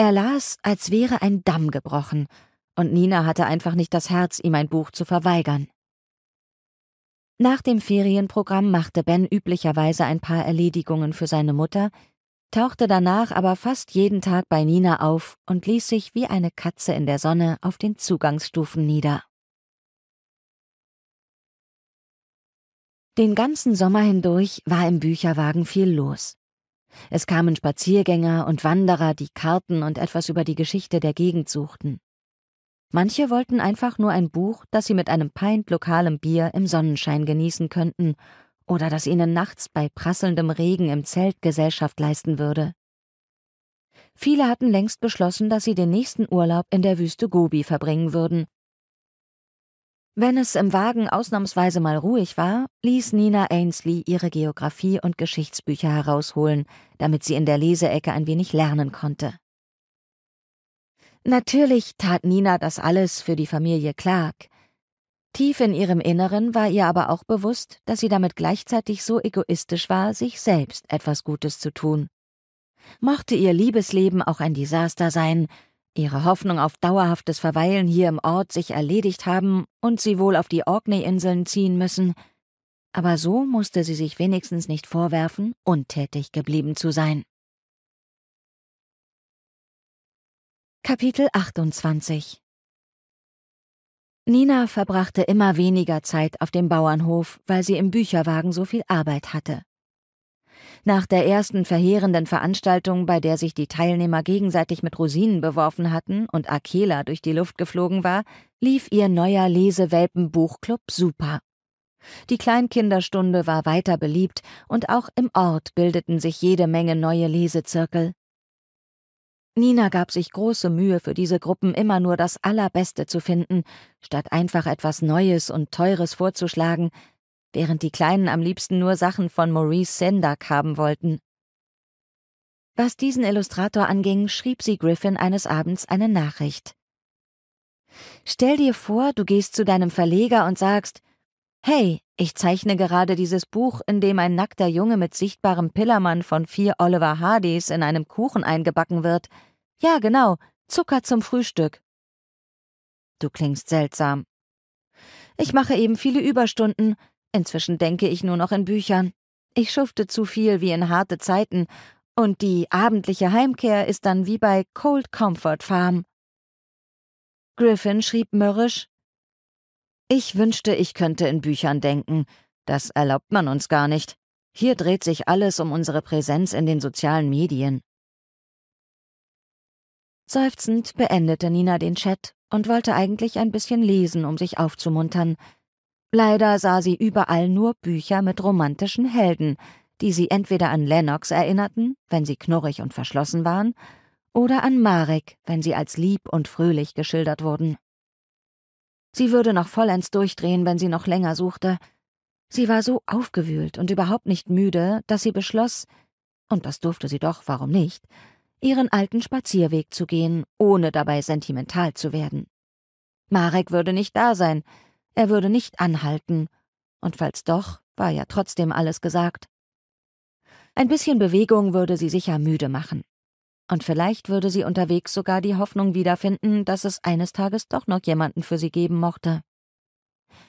Er las, als wäre ein Damm gebrochen, und Nina hatte einfach nicht das Herz, ihm ein Buch zu verweigern. Nach dem Ferienprogramm machte Ben üblicherweise ein paar Erledigungen für seine Mutter, tauchte danach aber fast jeden Tag bei Nina auf und ließ sich wie eine Katze in der Sonne auf den Zugangsstufen nieder. Den ganzen Sommer hindurch war im Bücherwagen viel los. Es kamen Spaziergänger und Wanderer, die Karten und etwas über die Geschichte der Gegend suchten. Manche wollten einfach nur ein Buch, das sie mit einem Pint lokalem Bier im Sonnenschein genießen könnten oder das ihnen nachts bei prasselndem Regen im Zelt Gesellschaft leisten würde. Viele hatten längst beschlossen, dass sie den nächsten Urlaub in der Wüste Gobi verbringen würden. Wenn es im Wagen ausnahmsweise mal ruhig war, ließ Nina Ainsley ihre Geographie- und Geschichtsbücher herausholen, damit sie in der Leseecke ein wenig lernen konnte. Natürlich tat Nina das alles für die Familie Clark. Tief in ihrem Inneren war ihr aber auch bewusst, dass sie damit gleichzeitig so egoistisch war, sich selbst etwas Gutes zu tun. Mochte ihr Liebesleben auch ein Desaster sein, ihre Hoffnung auf dauerhaftes Verweilen hier im Ort sich erledigt haben und sie wohl auf die Orkney-Inseln ziehen müssen, aber so musste sie sich wenigstens nicht vorwerfen, untätig geblieben zu sein. Kapitel 28 Nina verbrachte immer weniger Zeit auf dem Bauernhof, weil sie im Bücherwagen so viel Arbeit hatte. Nach der ersten verheerenden Veranstaltung, bei der sich die Teilnehmer gegenseitig mit Rosinen beworfen hatten und Akela durch die Luft geflogen war, lief ihr neuer Lesewelpen-Buchclub super. Die Kleinkinderstunde war weiter beliebt und auch im Ort bildeten sich jede Menge neue Lesezirkel. Nina gab sich große Mühe, für diese Gruppen immer nur das Allerbeste zu finden, statt einfach etwas Neues und Teures vorzuschlagen, während die Kleinen am liebsten nur Sachen von Maurice Sendak haben wollten. Was diesen Illustrator anging, schrieb sie Griffin eines Abends eine Nachricht. Stell dir vor, du gehst zu deinem Verleger und sagst, Hey, ich zeichne gerade dieses Buch, in dem ein nackter Junge mit sichtbarem Pillermann von vier Oliver Hardys in einem Kuchen eingebacken wird. Ja, genau, Zucker zum Frühstück. Du klingst seltsam. Ich mache eben viele Überstunden. Inzwischen denke ich nur noch in Büchern. Ich schufte zu viel wie in harte Zeiten, und die abendliche Heimkehr ist dann wie bei Cold Comfort Farm. Griffin schrieb mürrisch Ich wünschte, ich könnte in Büchern denken. Das erlaubt man uns gar nicht. Hier dreht sich alles um unsere Präsenz in den sozialen Medien. Seufzend beendete Nina den Chat und wollte eigentlich ein bisschen lesen, um sich aufzumuntern. Leider sah sie überall nur Bücher mit romantischen Helden, die sie entweder an Lennox erinnerten, wenn sie knurrig und verschlossen waren, oder an Marek, wenn sie als lieb und fröhlich geschildert wurden. Sie würde noch vollends durchdrehen, wenn sie noch länger suchte. Sie war so aufgewühlt und überhaupt nicht müde, dass sie beschloss, und das durfte sie doch, warum nicht, ihren alten Spazierweg zu gehen, ohne dabei sentimental zu werden. Marek würde nicht da sein, er würde nicht anhalten, und falls doch, war ja trotzdem alles gesagt. Ein bisschen Bewegung würde sie sicher müde machen. Und vielleicht würde sie unterwegs sogar die Hoffnung wiederfinden, dass es eines Tages doch noch jemanden für sie geben mochte.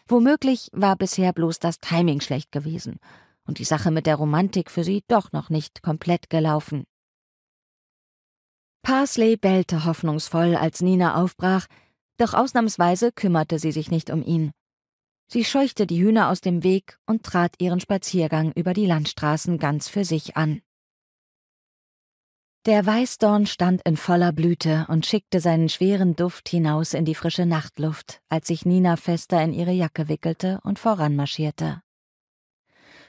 Womöglich war bisher bloß das Timing schlecht gewesen und die Sache mit der Romantik für sie doch noch nicht komplett gelaufen. Parsley bellte hoffnungsvoll, als Nina aufbrach, doch ausnahmsweise kümmerte sie sich nicht um ihn. Sie scheuchte die Hühner aus dem Weg und trat ihren Spaziergang über die Landstraßen ganz für sich an. Der Weißdorn stand in voller Blüte und schickte seinen schweren Duft hinaus in die frische Nachtluft, als sich Nina fester in ihre Jacke wickelte und voranmarschierte.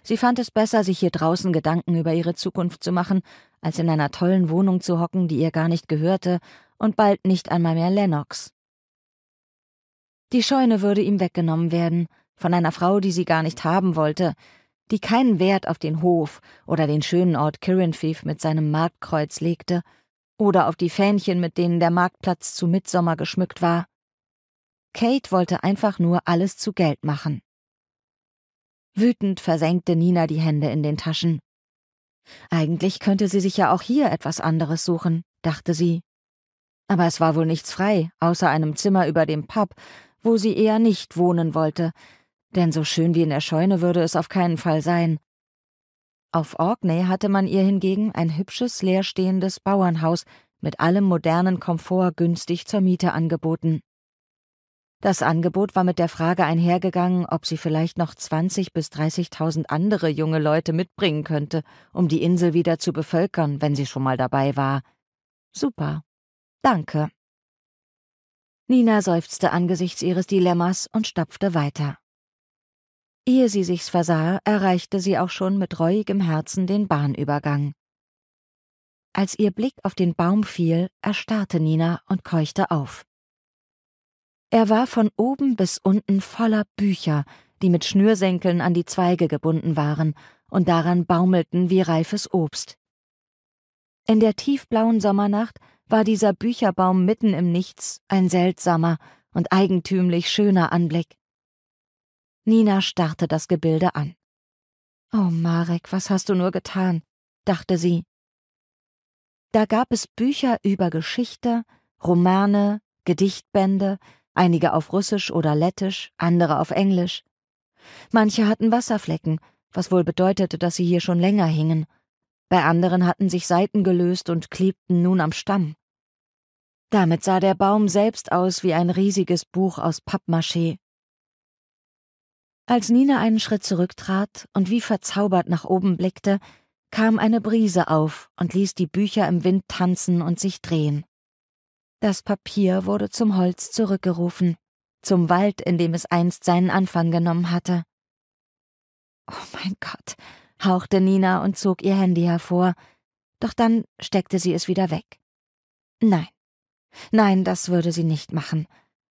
Sie fand es besser, sich hier draußen Gedanken über ihre Zukunft zu machen, als in einer tollen Wohnung zu hocken, die ihr gar nicht gehörte und bald nicht einmal mehr Lennox. Die Scheune würde ihm weggenommen werden, von einer Frau, die sie gar nicht haben wollte, die keinen Wert auf den Hof oder den schönen Ort Kirinfief mit seinem Marktkreuz legte, oder auf die Fähnchen, mit denen der Marktplatz zu Mitsommer geschmückt war. Kate wollte einfach nur alles zu Geld machen. Wütend versenkte Nina die Hände in den Taschen. Eigentlich könnte sie sich ja auch hier etwas anderes suchen, dachte sie. Aber es war wohl nichts frei, außer einem Zimmer über dem Pub, wo sie eher nicht wohnen wollte, denn so schön wie in der Scheune würde es auf keinen Fall sein. Auf Orkney hatte man ihr hingegen ein hübsches, leerstehendes Bauernhaus mit allem modernen Komfort günstig zur Miete angeboten. Das Angebot war mit der Frage einhergegangen, ob sie vielleicht noch 20 bis 30.000 andere junge Leute mitbringen könnte, um die Insel wieder zu bevölkern, wenn sie schon mal dabei war. Super. Danke. Nina seufzte angesichts ihres Dilemmas und stapfte weiter. Ehe sie sich's versah, erreichte sie auch schon mit reuigem Herzen den Bahnübergang. Als ihr Blick auf den Baum fiel, erstarrte Nina und keuchte auf. Er war von oben bis unten voller Bücher, die mit Schnürsenkeln an die Zweige gebunden waren und daran baumelten wie reifes Obst. In der tiefblauen Sommernacht war dieser Bücherbaum mitten im Nichts ein seltsamer und eigentümlich schöner Anblick. Nina starrte das Gebilde an. Oh, Marek, was hast du nur getan? dachte sie. Da gab es Bücher über Geschichte, Romane, Gedichtbände, einige auf Russisch oder Lettisch, andere auf Englisch. Manche hatten Wasserflecken, was wohl bedeutete, dass sie hier schon länger hingen. Bei anderen hatten sich Seiten gelöst und klebten nun am Stamm. Damit sah der Baum selbst aus wie ein riesiges Buch aus Pappmaché. Als Nina einen Schritt zurücktrat und wie verzaubert nach oben blickte, kam eine Brise auf und ließ die Bücher im Wind tanzen und sich drehen. Das Papier wurde zum Holz zurückgerufen, zum Wald, in dem es einst seinen Anfang genommen hatte. Oh mein Gott, hauchte Nina und zog ihr Handy hervor, doch dann steckte sie es wieder weg. Nein, Nein, das würde sie nicht machen.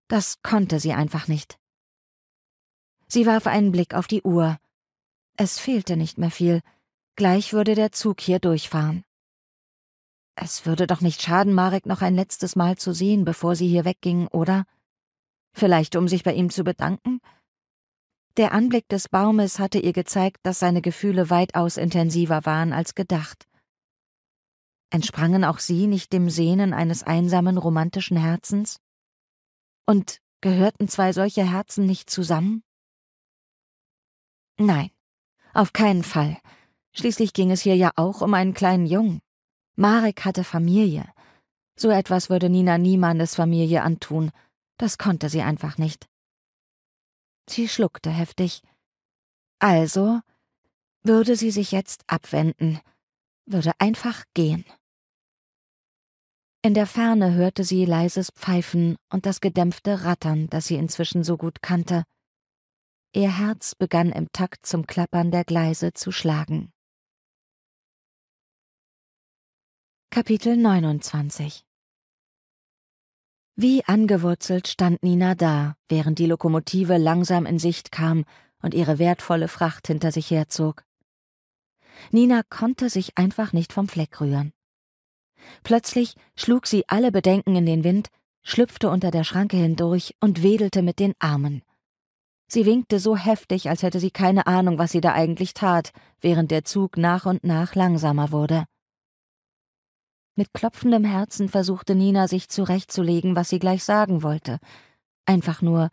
Das konnte sie einfach nicht. Sie warf einen Blick auf die Uhr, Es fehlte nicht mehr viel. Gleich würde der Zug hier durchfahren. Es würde doch nicht schaden, Marek noch ein letztes Mal zu sehen, bevor sie hier wegging, oder? Vielleicht um sich bei ihm zu bedanken? Der Anblick des Baumes hatte ihr gezeigt, dass seine Gefühle weitaus intensiver waren als gedacht. Entsprangen auch sie nicht dem Sehnen eines einsamen romantischen Herzens? Und gehörten zwei solche Herzen nicht zusammen? Nein, auf keinen Fall. Schließlich ging es hier ja auch um einen kleinen Jungen. Marek hatte Familie. So etwas würde Nina niemandes Familie antun. Das konnte sie einfach nicht. Sie schluckte heftig. Also würde sie sich jetzt abwenden, würde einfach gehen. In der Ferne hörte sie leises Pfeifen und das gedämpfte Rattern, das sie inzwischen so gut kannte. Ihr Herz begann im Takt zum Klappern der Gleise zu schlagen. Kapitel 29 Wie angewurzelt stand Nina da, während die Lokomotive langsam in Sicht kam und ihre wertvolle Fracht hinter sich herzog. Nina konnte sich einfach nicht vom Fleck rühren. Plötzlich schlug sie alle Bedenken in den Wind, schlüpfte unter der Schranke hindurch und wedelte mit den Armen. Sie winkte so heftig, als hätte sie keine Ahnung, was sie da eigentlich tat, während der Zug nach und nach langsamer wurde. Mit klopfendem Herzen versuchte Nina sich zurechtzulegen, was sie gleich sagen wollte. Einfach nur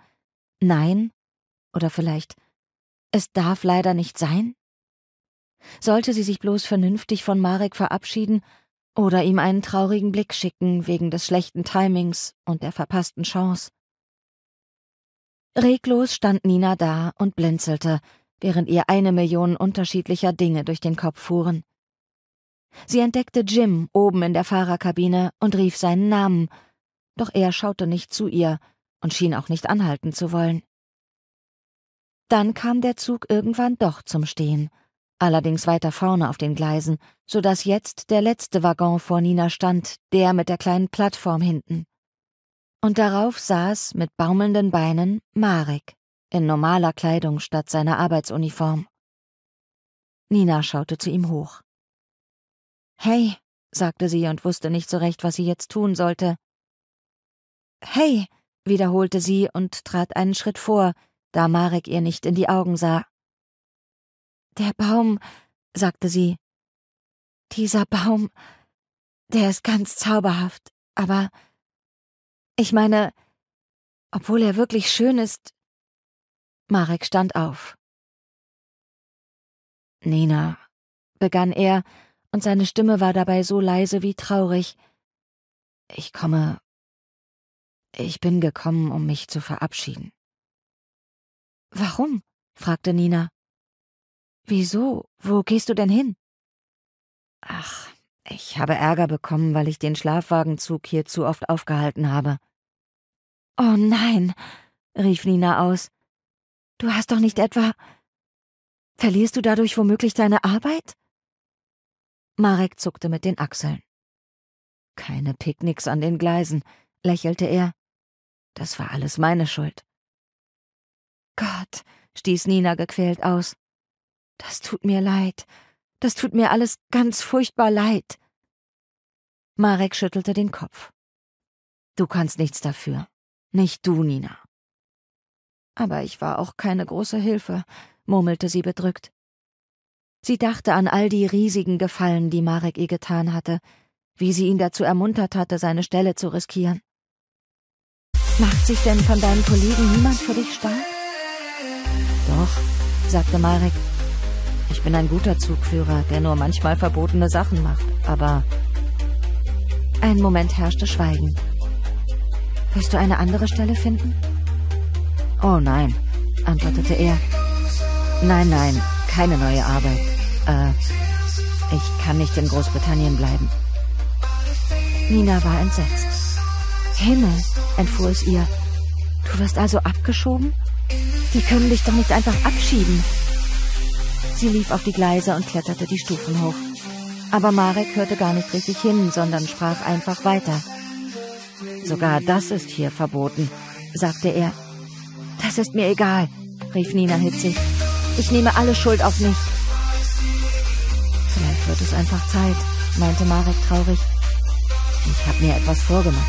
Nein oder vielleicht Es darf leider nicht sein? Sollte sie sich bloß vernünftig von Marek verabschieden oder ihm einen traurigen Blick schicken wegen des schlechten Timings und der verpassten Chance? Reglos stand Nina da und blinzelte, während ihr eine Million unterschiedlicher Dinge durch den Kopf fuhren. Sie entdeckte Jim oben in der Fahrerkabine und rief seinen Namen, doch er schaute nicht zu ihr und schien auch nicht anhalten zu wollen. Dann kam der Zug irgendwann doch zum Stehen allerdings weiter vorne auf den Gleisen, so dass jetzt der letzte Waggon vor Nina stand, der mit der kleinen Plattform hinten. Und darauf saß mit baumelnden Beinen Marek, in normaler Kleidung statt seiner Arbeitsuniform. Nina schaute zu ihm hoch. Hey, sagte sie und wusste nicht so recht, was sie jetzt tun sollte. Hey, wiederholte sie und trat einen Schritt vor, da Marek ihr nicht in die Augen sah. Der Baum, sagte sie. Dieser Baum, der ist ganz zauberhaft, aber ich meine, obwohl er wirklich schön ist. Marek stand auf. Nina, begann er, und seine Stimme war dabei so leise wie traurig. Ich komme. Ich bin gekommen, um mich zu verabschieden. Warum? fragte Nina. Wieso? Wo gehst du denn hin? Ach, ich habe Ärger bekommen, weil ich den Schlafwagenzug hier zu oft aufgehalten habe. Oh nein, rief Nina aus. Du hast doch nicht etwa. Verlierst du dadurch womöglich deine Arbeit? Marek zuckte mit den Achseln. Keine Picknicks an den Gleisen, lächelte er. Das war alles meine Schuld. Gott, stieß Nina gequält aus. Das tut mir leid. Das tut mir alles ganz furchtbar leid. Marek schüttelte den Kopf. Du kannst nichts dafür. Nicht du, Nina. Aber ich war auch keine große Hilfe, murmelte sie bedrückt. Sie dachte an all die riesigen Gefallen, die Marek ihr getan hatte, wie sie ihn dazu ermuntert hatte, seine Stelle zu riskieren. Macht sich denn von deinen Kollegen niemand für dich stark? Doch, sagte Marek ich bin ein guter Zugführer, der nur manchmal verbotene Sachen macht, aber... Ein Moment herrschte Schweigen. Willst du eine andere Stelle finden? Oh nein, antwortete er. Nein, nein, keine neue Arbeit. Äh, ich kann nicht in Großbritannien bleiben. Nina war entsetzt. Himmel, entfuhr es ihr. Du wirst also abgeschoben? Die können dich doch nicht einfach abschieben. Sie lief auf die Gleise und kletterte die Stufen hoch. Aber Marek hörte gar nicht richtig hin, sondern sprach einfach weiter. Sogar das ist hier verboten, sagte er. Das ist mir egal, rief Nina hitzig. Ich nehme alle Schuld auf mich. Vielleicht wird es einfach Zeit, meinte Marek traurig. Ich habe mir etwas vorgemacht.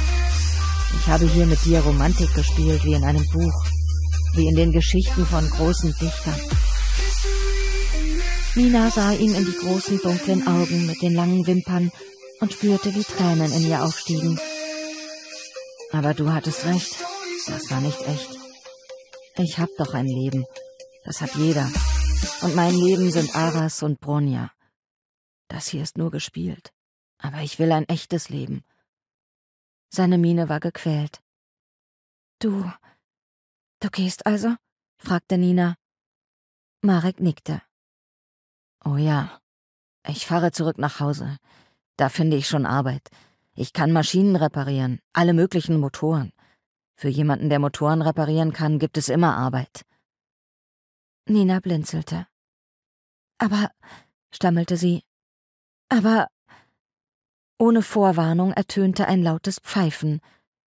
Ich habe hier mit dir Romantik gespielt wie in einem Buch, wie in den Geschichten von großen Dichtern. Nina sah ihm in die großen dunklen Augen mit den langen Wimpern und spürte, wie Tränen in ihr aufstiegen. Aber du hattest recht, das war nicht echt. Ich hab doch ein Leben, das hat jeder. Und mein Leben sind Aras und Bronja. Das hier ist nur gespielt, aber ich will ein echtes Leben. Seine Miene war gequält. Du. Du gehst also? fragte Nina. Marek nickte. Oh ja. Ich fahre zurück nach Hause. Da finde ich schon Arbeit. Ich kann Maschinen reparieren, alle möglichen Motoren. Für jemanden, der Motoren reparieren kann, gibt es immer Arbeit. Nina blinzelte. Aber, stammelte sie, aber. Ohne Vorwarnung ertönte ein lautes Pfeifen.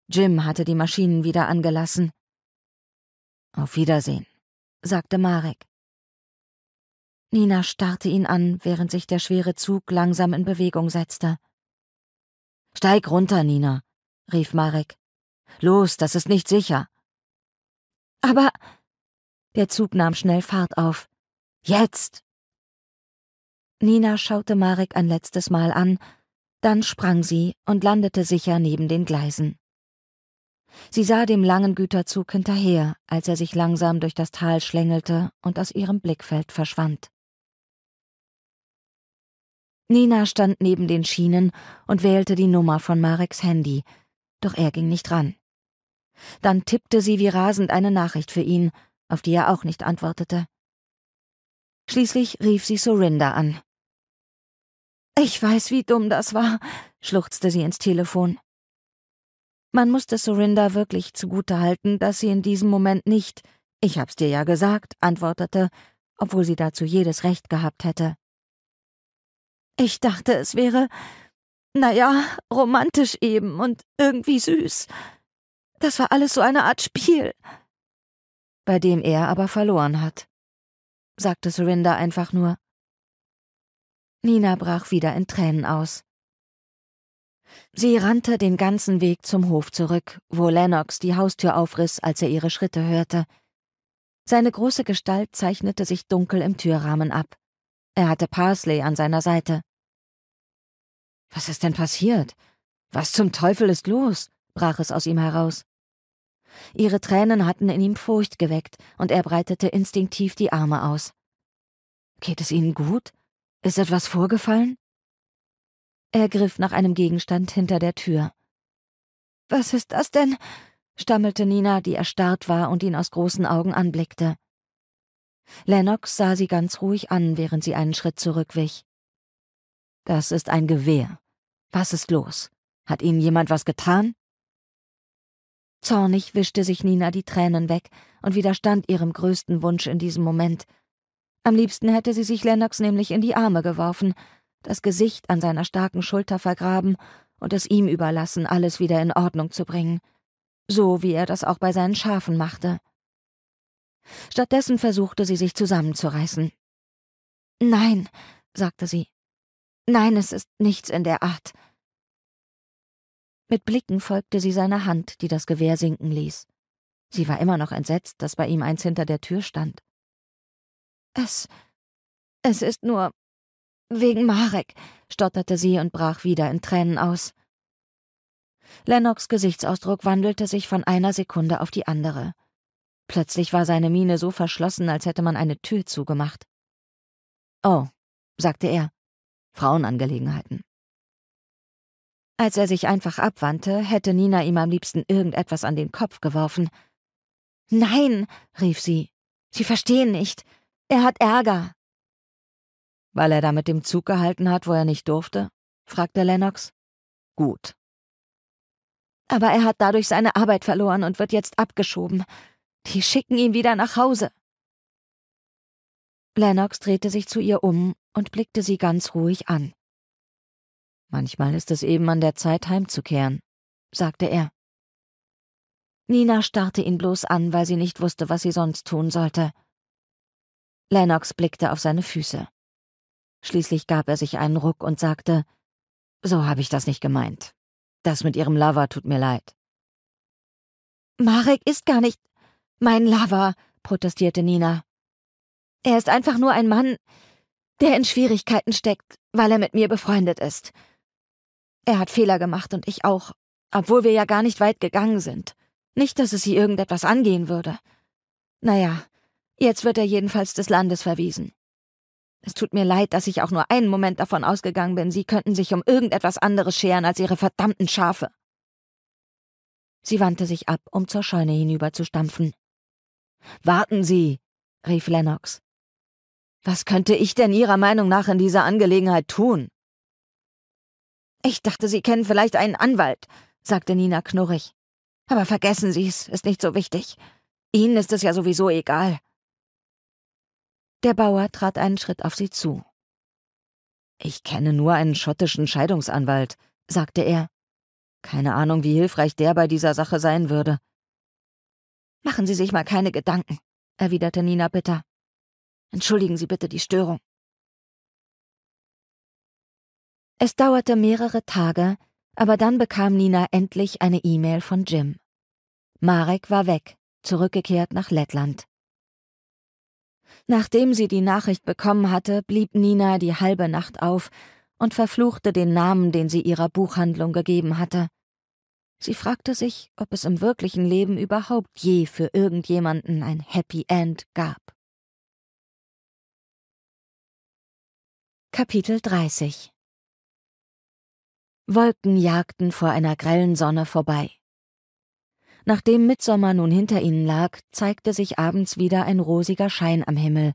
Jim hatte die Maschinen wieder angelassen. Auf Wiedersehen, sagte Marek. Nina starrte ihn an, während sich der schwere Zug langsam in Bewegung setzte. Steig runter, Nina, rief Marek. Los, das ist nicht sicher. Aber der Zug nahm schnell Fahrt auf. Jetzt! Nina schaute Marek ein letztes Mal an, dann sprang sie und landete sicher neben den Gleisen. Sie sah dem langen Güterzug hinterher, als er sich langsam durch das Tal schlängelte und aus ihrem Blickfeld verschwand. Nina stand neben den Schienen und wählte die Nummer von Mareks Handy, doch er ging nicht ran. Dann tippte sie wie rasend eine Nachricht für ihn, auf die er auch nicht antwortete. Schließlich rief sie Sorinda an. Ich weiß, wie dumm das war, schluchzte sie ins Telefon. Man musste Sorinda wirklich zugutehalten, dass sie in diesem Moment nicht, ich hab's dir ja gesagt, antwortete, obwohl sie dazu jedes Recht gehabt hätte. Ich dachte, es wäre, naja, romantisch eben und irgendwie süß. Das war alles so eine Art Spiel. Bei dem er aber verloren hat, sagte Surinder einfach nur. Nina brach wieder in Tränen aus. Sie rannte den ganzen Weg zum Hof zurück, wo Lennox die Haustür aufriss, als er ihre Schritte hörte. Seine große Gestalt zeichnete sich dunkel im Türrahmen ab. Er hatte Parsley an seiner Seite. Was ist denn passiert? Was zum Teufel ist los? brach es aus ihm heraus. Ihre Tränen hatten in ihm Furcht geweckt, und er breitete instinktiv die Arme aus. Geht es Ihnen gut? Ist etwas vorgefallen? Er griff nach einem Gegenstand hinter der Tür. Was ist das denn? stammelte Nina, die erstarrt war und ihn aus großen Augen anblickte. Lennox sah sie ganz ruhig an, während sie einen Schritt zurückwich. Das ist ein Gewehr. Was ist los? Hat Ihnen jemand was getan? Zornig wischte sich Nina die Tränen weg und widerstand ihrem größten Wunsch in diesem Moment. Am liebsten hätte sie sich Lennox nämlich in die Arme geworfen, das Gesicht an seiner starken Schulter vergraben und es ihm überlassen, alles wieder in Ordnung zu bringen, so wie er das auch bei seinen Schafen machte. Stattdessen versuchte sie sich zusammenzureißen. Nein, sagte sie, Nein, es ist nichts in der Art. Mit Blicken folgte sie seiner Hand, die das Gewehr sinken ließ. Sie war immer noch entsetzt, dass bei ihm eins hinter der Tür stand. Es. Es ist nur. wegen Marek, stotterte sie und brach wieder in Tränen aus. Lennox Gesichtsausdruck wandelte sich von einer Sekunde auf die andere. Plötzlich war seine Miene so verschlossen, als hätte man eine Tür zugemacht. Oh, sagte er. Frauenangelegenheiten. Als er sich einfach abwandte, hätte Nina ihm am liebsten irgendetwas an den Kopf geworfen. Nein, rief sie. Sie verstehen nicht. Er hat Ärger. Weil er da mit dem Zug gehalten hat, wo er nicht durfte? fragte Lennox. Gut. Aber er hat dadurch seine Arbeit verloren und wird jetzt abgeschoben. Die schicken ihn wieder nach Hause. Lennox drehte sich zu ihr um und blickte sie ganz ruhig an. Manchmal ist es eben an der Zeit, heimzukehren, sagte er. Nina starrte ihn bloß an, weil sie nicht wusste, was sie sonst tun sollte. Lennox blickte auf seine Füße. Schließlich gab er sich einen Ruck und sagte, so habe ich das nicht gemeint. Das mit Ihrem Lover tut mir leid. Marek ist gar nicht mein Lover, protestierte Nina. Er ist einfach nur ein Mann, der in Schwierigkeiten steckt, weil er mit mir befreundet ist. Er hat Fehler gemacht und ich auch, obwohl wir ja gar nicht weit gegangen sind. Nicht, dass es sie irgendetwas angehen würde. Naja, jetzt wird er jedenfalls des Landes verwiesen. Es tut mir leid, dass ich auch nur einen Moment davon ausgegangen bin, Sie könnten sich um irgendetwas anderes scheren als Ihre verdammten Schafe. Sie wandte sich ab, um zur Scheune hinüberzustampfen. Warten Sie, rief Lennox. Was könnte ich denn Ihrer Meinung nach in dieser Angelegenheit tun? Ich dachte, Sie kennen vielleicht einen Anwalt, sagte Nina knurrig. Aber vergessen Sie es, ist nicht so wichtig. Ihnen ist es ja sowieso egal. Der Bauer trat einen Schritt auf sie zu. Ich kenne nur einen schottischen Scheidungsanwalt, sagte er. Keine Ahnung, wie hilfreich der bei dieser Sache sein würde. Machen Sie sich mal keine Gedanken, erwiderte Nina bitter. Entschuldigen Sie bitte die Störung. Es dauerte mehrere Tage, aber dann bekam Nina endlich eine E-Mail von Jim. Marek war weg, zurückgekehrt nach Lettland. Nachdem sie die Nachricht bekommen hatte, blieb Nina die halbe Nacht auf und verfluchte den Namen, den sie ihrer Buchhandlung gegeben hatte. Sie fragte sich, ob es im wirklichen Leben überhaupt je für irgendjemanden ein Happy End gab. Kapitel 30 Wolken jagten vor einer grellen Sonne vorbei. Nachdem Mitsommer nun hinter ihnen lag, zeigte sich abends wieder ein rosiger Schein am Himmel,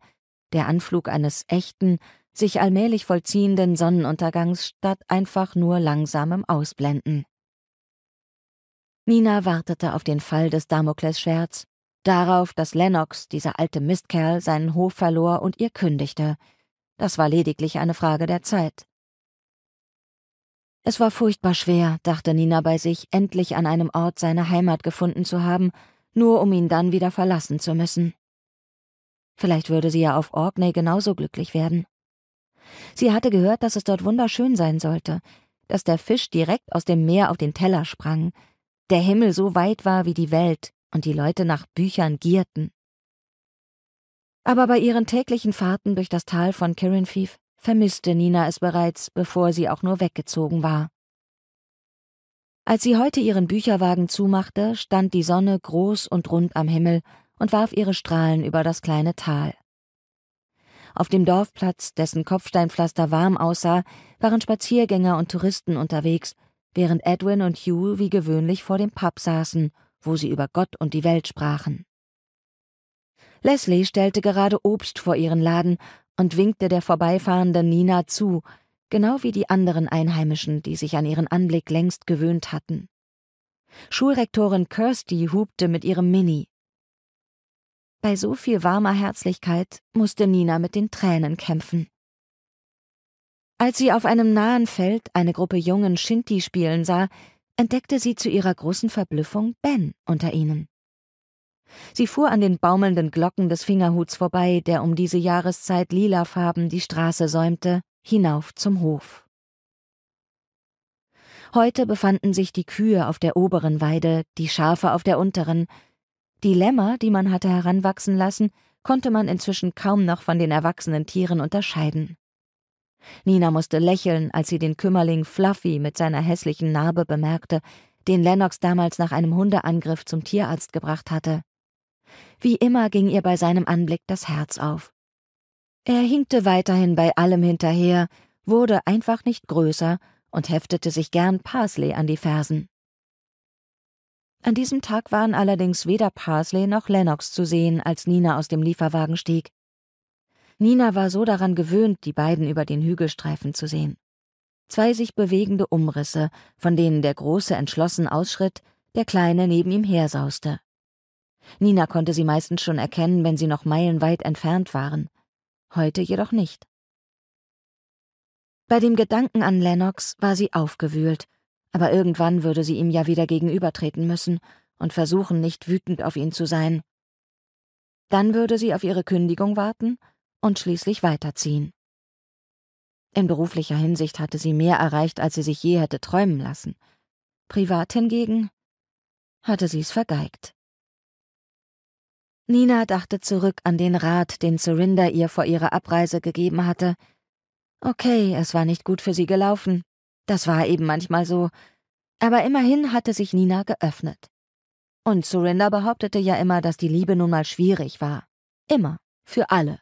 der Anflug eines echten, sich allmählich vollziehenden Sonnenuntergangs statt einfach nur langsamem Ausblenden. Nina wartete auf den Fall des Damoklesschwerts, darauf, dass Lennox, dieser alte Mistkerl, seinen Hof verlor und ihr kündigte. Das war lediglich eine Frage der Zeit. Es war furchtbar schwer, dachte Nina bei sich, endlich an einem Ort seine Heimat gefunden zu haben, nur um ihn dann wieder verlassen zu müssen. Vielleicht würde sie ja auf Orkney genauso glücklich werden. Sie hatte gehört, dass es dort wunderschön sein sollte, dass der Fisch direkt aus dem Meer auf den Teller sprang, der Himmel so weit war wie die Welt und die Leute nach Büchern gierten. Aber bei ihren täglichen Fahrten durch das Tal von Kirinfief vermisste Nina es bereits, bevor sie auch nur weggezogen war. Als sie heute ihren Bücherwagen zumachte, stand die Sonne groß und rund am Himmel und warf ihre Strahlen über das kleine Tal. Auf dem Dorfplatz, dessen Kopfsteinpflaster warm aussah, waren Spaziergänger und Touristen unterwegs, während Edwin und Hugh wie gewöhnlich vor dem Pub saßen, wo sie über Gott und die Welt sprachen. Leslie stellte gerade Obst vor ihren Laden und winkte der vorbeifahrenden Nina zu, genau wie die anderen Einheimischen, die sich an ihren Anblick längst gewöhnt hatten. Schulrektorin Kirsty hubte mit ihrem Mini. Bei so viel warmer Herzlichkeit musste Nina mit den Tränen kämpfen. Als sie auf einem nahen Feld eine Gruppe Jungen Shinty spielen sah, entdeckte sie zu ihrer großen Verblüffung Ben unter ihnen. Sie fuhr an den baumelnden Glocken des Fingerhuts vorbei, der um diese Jahreszeit lilafarben die Straße säumte, hinauf zum Hof. Heute befanden sich die Kühe auf der oberen Weide, die Schafe auf der unteren. Die Lämmer, die man hatte heranwachsen lassen, konnte man inzwischen kaum noch von den erwachsenen Tieren unterscheiden. Nina musste lächeln, als sie den Kümmerling Fluffy mit seiner hässlichen Narbe bemerkte, den Lennox damals nach einem Hundeangriff zum Tierarzt gebracht hatte. Wie immer ging ihr bei seinem Anblick das Herz auf. Er hinkte weiterhin bei allem hinterher, wurde einfach nicht größer und heftete sich gern Parsley an die Fersen. An diesem Tag waren allerdings weder Parsley noch Lennox zu sehen, als Nina aus dem Lieferwagen stieg. Nina war so daran gewöhnt, die beiden über den Hügelstreifen zu sehen. Zwei sich bewegende Umrisse, von denen der Große entschlossen ausschritt, der Kleine neben ihm hersauste. Nina konnte sie meistens schon erkennen, wenn sie noch meilenweit entfernt waren. Heute jedoch nicht. Bei dem Gedanken an Lennox war sie aufgewühlt, aber irgendwann würde sie ihm ja wieder gegenübertreten müssen und versuchen, nicht wütend auf ihn zu sein. Dann würde sie auf ihre Kündigung warten und schließlich weiterziehen. In beruflicher Hinsicht hatte sie mehr erreicht, als sie sich je hätte träumen lassen. Privat hingegen hatte sie es vergeigt. Nina dachte zurück an den Rat, den Surinder ihr vor ihrer Abreise gegeben hatte. Okay, es war nicht gut für sie gelaufen. Das war eben manchmal so. Aber immerhin hatte sich Nina geöffnet. Und Surinder behauptete ja immer, dass die Liebe nun mal schwierig war. Immer. Für alle.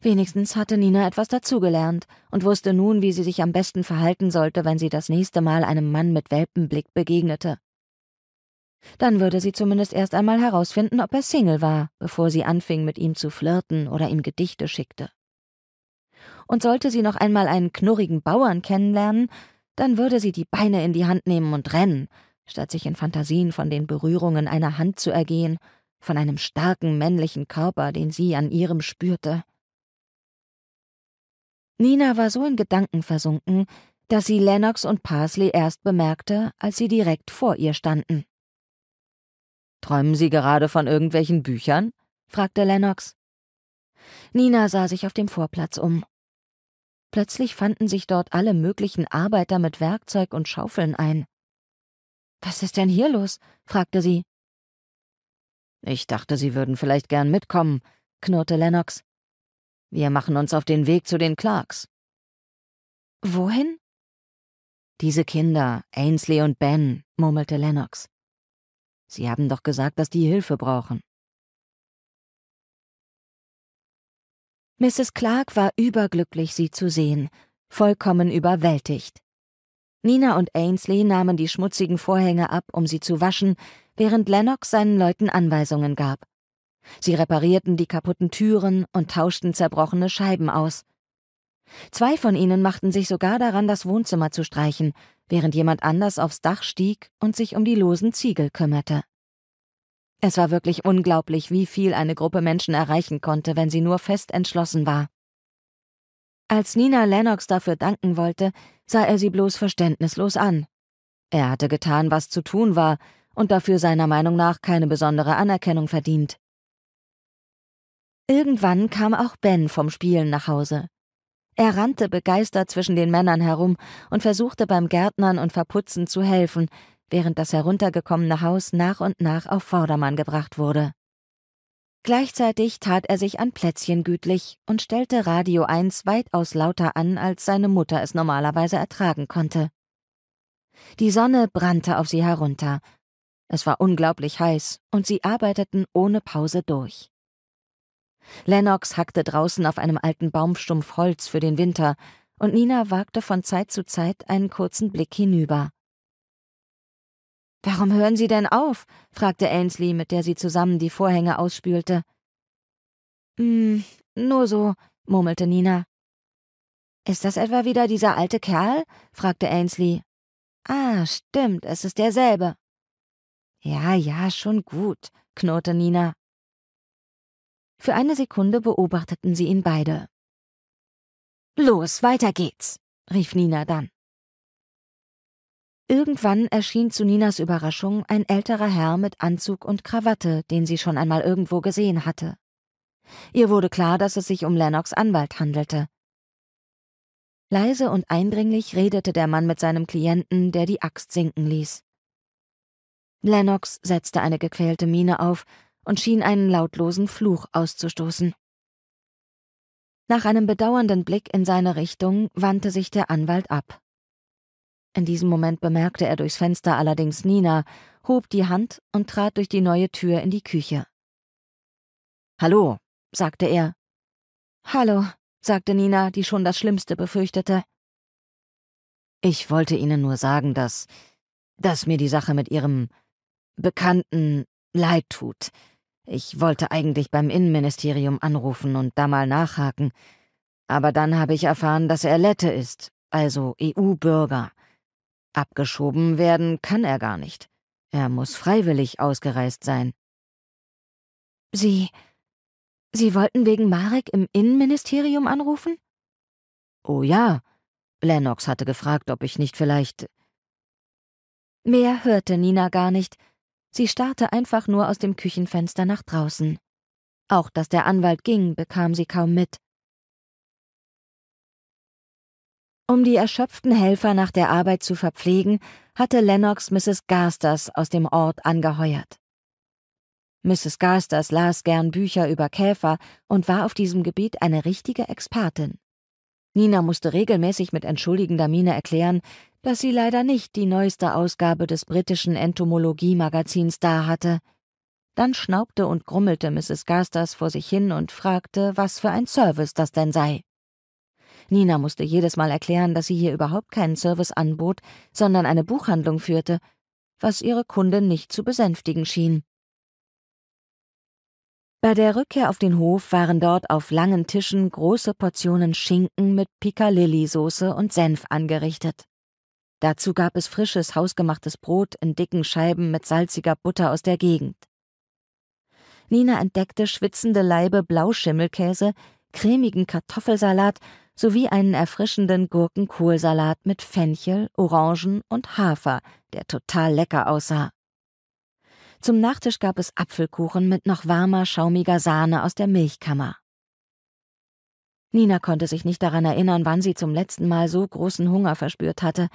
Wenigstens hatte Nina etwas dazugelernt und wusste nun, wie sie sich am besten verhalten sollte, wenn sie das nächste Mal einem Mann mit Welpenblick begegnete. Dann würde sie zumindest erst einmal herausfinden, ob er Single war, bevor sie anfing, mit ihm zu flirten oder ihm Gedichte schickte. Und sollte sie noch einmal einen knurrigen Bauern kennenlernen, dann würde sie die Beine in die Hand nehmen und rennen, statt sich in Fantasien von den Berührungen einer Hand zu ergehen, von einem starken männlichen Körper, den sie an ihrem spürte. Nina war so in Gedanken versunken, dass sie Lennox und Parsley erst bemerkte, als sie direkt vor ihr standen. Träumen Sie gerade von irgendwelchen Büchern? fragte Lennox. Nina sah sich auf dem Vorplatz um. Plötzlich fanden sich dort alle möglichen Arbeiter mit Werkzeug und Schaufeln ein. Was ist denn hier los? fragte sie. Ich dachte, Sie würden vielleicht gern mitkommen, knurrte Lennox. Wir machen uns auf den Weg zu den Clarks. Wohin? Diese Kinder, Ainsley und Ben, murmelte Lennox. Sie haben doch gesagt, dass die Hilfe brauchen. Mrs. Clark war überglücklich, sie zu sehen, vollkommen überwältigt. Nina und Ainsley nahmen die schmutzigen Vorhänge ab, um sie zu waschen, während Lennox seinen Leuten Anweisungen gab. Sie reparierten die kaputten Türen und tauschten zerbrochene Scheiben aus. Zwei von ihnen machten sich sogar daran, das Wohnzimmer zu streichen, während jemand anders aufs Dach stieg und sich um die losen Ziegel kümmerte. Es war wirklich unglaublich, wie viel eine Gruppe Menschen erreichen konnte, wenn sie nur fest entschlossen war. Als Nina Lennox dafür danken wollte, sah er sie bloß verständnislos an. Er hatte getan, was zu tun war, und dafür seiner Meinung nach keine besondere Anerkennung verdient. Irgendwann kam auch Ben vom Spielen nach Hause. Er rannte begeistert zwischen den Männern herum und versuchte beim Gärtnern und Verputzen zu helfen, während das heruntergekommene Haus nach und nach auf Vordermann gebracht wurde. Gleichzeitig tat er sich an Plätzchen gütlich und stellte Radio 1 weitaus lauter an, als seine Mutter es normalerweise ertragen konnte. Die Sonne brannte auf sie herunter. Es war unglaublich heiß, und sie arbeiteten ohne Pause durch. Lennox hackte draußen auf einem alten Baumstumpf Holz für den Winter, und Nina wagte von Zeit zu Zeit einen kurzen Blick hinüber. Warum hören Sie denn auf? fragte Ainsley, mit der sie zusammen die Vorhänge ausspülte. Hm, nur so, murmelte Nina. Ist das etwa wieder dieser alte Kerl? fragte Ainsley. Ah, stimmt, es ist derselbe. Ja, ja, schon gut, knurrte Nina. Für eine Sekunde beobachteten sie ihn beide. Los, weiter geht's, rief Nina dann. Irgendwann erschien zu Ninas Überraschung ein älterer Herr mit Anzug und Krawatte, den sie schon einmal irgendwo gesehen hatte. Ihr wurde klar, dass es sich um Lennox Anwalt handelte. Leise und eindringlich redete der Mann mit seinem Klienten, der die Axt sinken ließ. Lennox setzte eine gequälte Miene auf und schien einen lautlosen Fluch auszustoßen. Nach einem bedauernden Blick in seine Richtung wandte sich der Anwalt ab. In diesem Moment bemerkte er durchs Fenster allerdings Nina, hob die Hand und trat durch die neue Tür in die Küche. Hallo, sagte er. Hallo, sagte Nina, die schon das Schlimmste befürchtete. Ich wollte Ihnen nur sagen, dass, dass mir die Sache mit Ihrem Bekannten leid tut. Ich wollte eigentlich beim Innenministerium anrufen und da mal nachhaken, aber dann habe ich erfahren, dass er Lette ist, also EU-Bürger. Abgeschoben werden kann er gar nicht. Er muss freiwillig ausgereist sein. Sie. Sie wollten wegen Marek im Innenministerium anrufen? Oh ja. Lennox hatte gefragt, ob ich nicht vielleicht. Mehr hörte Nina gar nicht, Sie starrte einfach nur aus dem Küchenfenster nach draußen. Auch dass der Anwalt ging, bekam sie kaum mit. Um die erschöpften Helfer nach der Arbeit zu verpflegen, hatte Lennox Mrs. Garsters aus dem Ort angeheuert. Mrs. Garsters las gern Bücher über Käfer und war auf diesem Gebiet eine richtige Expertin. Nina musste regelmäßig mit entschuldigender Miene erklären, dass sie leider nicht die neueste Ausgabe des britischen Entomologie-Magazins da hatte. Dann schnaubte und grummelte Mrs. Garsters vor sich hin und fragte, was für ein Service das denn sei. Nina musste jedes Mal erklären, dass sie hier überhaupt keinen Service anbot, sondern eine Buchhandlung führte, was ihre Kundin nicht zu besänftigen schien. Bei der Rückkehr auf den Hof waren dort auf langen Tischen große Portionen Schinken mit Piccalilli-Soße und Senf angerichtet. Dazu gab es frisches, hausgemachtes Brot in dicken Scheiben mit salziger Butter aus der Gegend. Nina entdeckte schwitzende Laibe Blauschimmelkäse, cremigen Kartoffelsalat sowie einen erfrischenden Gurkenkohlsalat mit Fenchel, Orangen und Hafer, der total lecker aussah. Zum Nachtisch gab es Apfelkuchen mit noch warmer, schaumiger Sahne aus der Milchkammer. Nina konnte sich nicht daran erinnern, wann sie zum letzten Mal so großen Hunger verspürt hatte,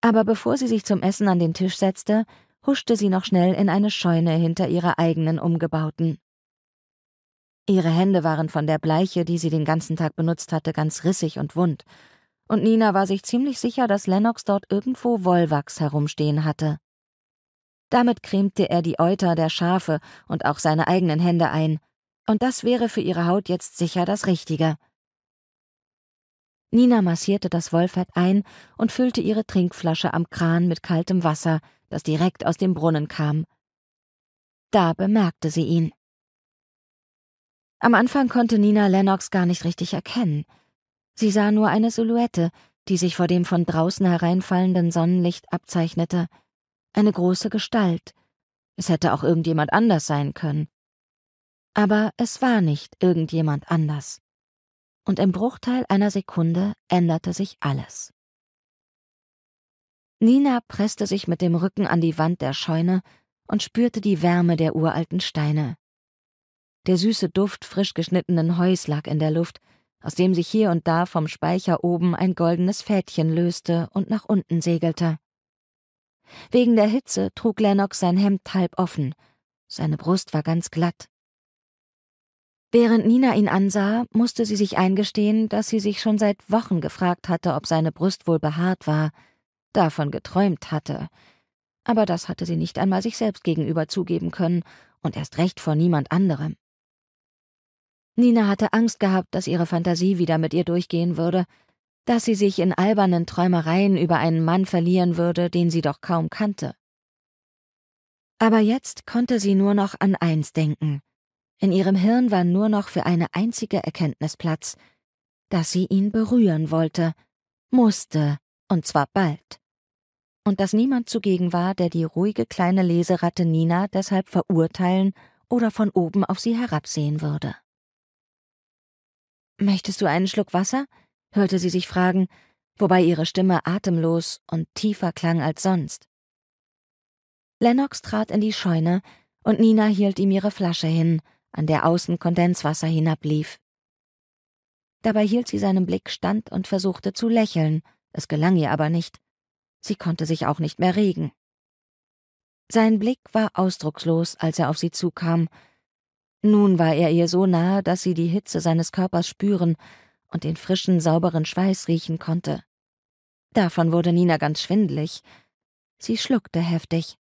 aber bevor sie sich zum Essen an den Tisch setzte, huschte sie noch schnell in eine Scheune hinter ihrer eigenen umgebauten. Ihre Hände waren von der Bleiche, die sie den ganzen Tag benutzt hatte, ganz rissig und wund, und Nina war sich ziemlich sicher, dass Lennox dort irgendwo Wollwachs herumstehen hatte. Damit cremte er die Euter der Schafe und auch seine eigenen Hände ein, und das wäre für ihre Haut jetzt sicher das Richtige. Nina massierte das Wollfett ein und füllte ihre Trinkflasche am Kran mit kaltem Wasser, das direkt aus dem Brunnen kam. Da bemerkte sie ihn. Am Anfang konnte Nina Lennox gar nicht richtig erkennen. Sie sah nur eine Silhouette, die sich vor dem von draußen hereinfallenden Sonnenlicht abzeichnete – eine große Gestalt. Es hätte auch irgendjemand anders sein können. Aber es war nicht irgendjemand anders. Und im Bruchteil einer Sekunde änderte sich alles. Nina presste sich mit dem Rücken an die Wand der Scheune und spürte die Wärme der uralten Steine. Der süße Duft frisch geschnittenen Heus lag in der Luft, aus dem sich hier und da vom Speicher oben ein goldenes Fädchen löste und nach unten segelte. Wegen der Hitze trug Lennox sein Hemd halb offen. Seine Brust war ganz glatt. Während Nina ihn ansah, musste sie sich eingestehen, dass sie sich schon seit Wochen gefragt hatte, ob seine Brust wohl behaart war, davon geträumt hatte. Aber das hatte sie nicht einmal sich selbst gegenüber zugeben können und erst recht vor niemand anderem. Nina hatte Angst gehabt, dass ihre Fantasie wieder mit ihr durchgehen würde, dass sie sich in albernen Träumereien über einen Mann verlieren würde, den sie doch kaum kannte. Aber jetzt konnte sie nur noch an eins denken. In ihrem Hirn war nur noch für eine einzige Erkenntnis Platz, dass sie ihn berühren wollte, musste, und zwar bald. Und dass niemand zugegen war, der die ruhige kleine Leseratte Nina deshalb verurteilen oder von oben auf sie herabsehen würde. Möchtest du einen Schluck Wasser? Hörte sie sich fragen, wobei ihre Stimme atemlos und tiefer klang als sonst. Lennox trat in die Scheune und Nina hielt ihm ihre Flasche hin, an der außen Kondenswasser hinablief. Dabei hielt sie seinen Blick stand und versuchte zu lächeln, es gelang ihr aber nicht. Sie konnte sich auch nicht mehr regen. Sein Blick war ausdruckslos, als er auf sie zukam. Nun war er ihr so nahe, dass sie die Hitze seines Körpers spüren und den frischen, sauberen Schweiß riechen konnte. Davon wurde Nina ganz schwindlig. Sie schluckte heftig.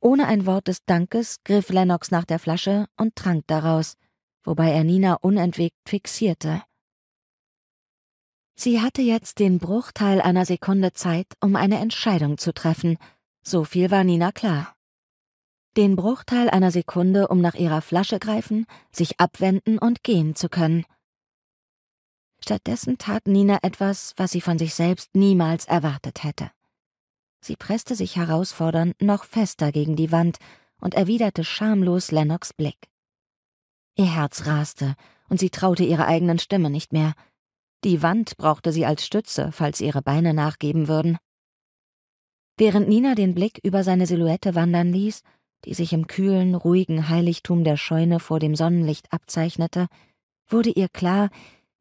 Ohne ein Wort des Dankes griff Lennox nach der Flasche und trank daraus, wobei er Nina unentwegt fixierte. Sie hatte jetzt den Bruchteil einer Sekunde Zeit, um eine Entscheidung zu treffen, so viel war Nina klar. Den Bruchteil einer Sekunde, um nach ihrer Flasche greifen, sich abwenden und gehen zu können. Stattdessen tat Nina etwas, was sie von sich selbst niemals erwartet hätte. Sie presste sich herausfordernd noch fester gegen die Wand und erwiderte schamlos Lennox Blick. Ihr Herz raste, und sie traute ihrer eigenen Stimme nicht mehr. Die Wand brauchte sie als Stütze, falls ihre Beine nachgeben würden. Während Nina den Blick über seine Silhouette wandern ließ, die sich im kühlen, ruhigen Heiligtum der Scheune vor dem Sonnenlicht abzeichnete, wurde ihr klar,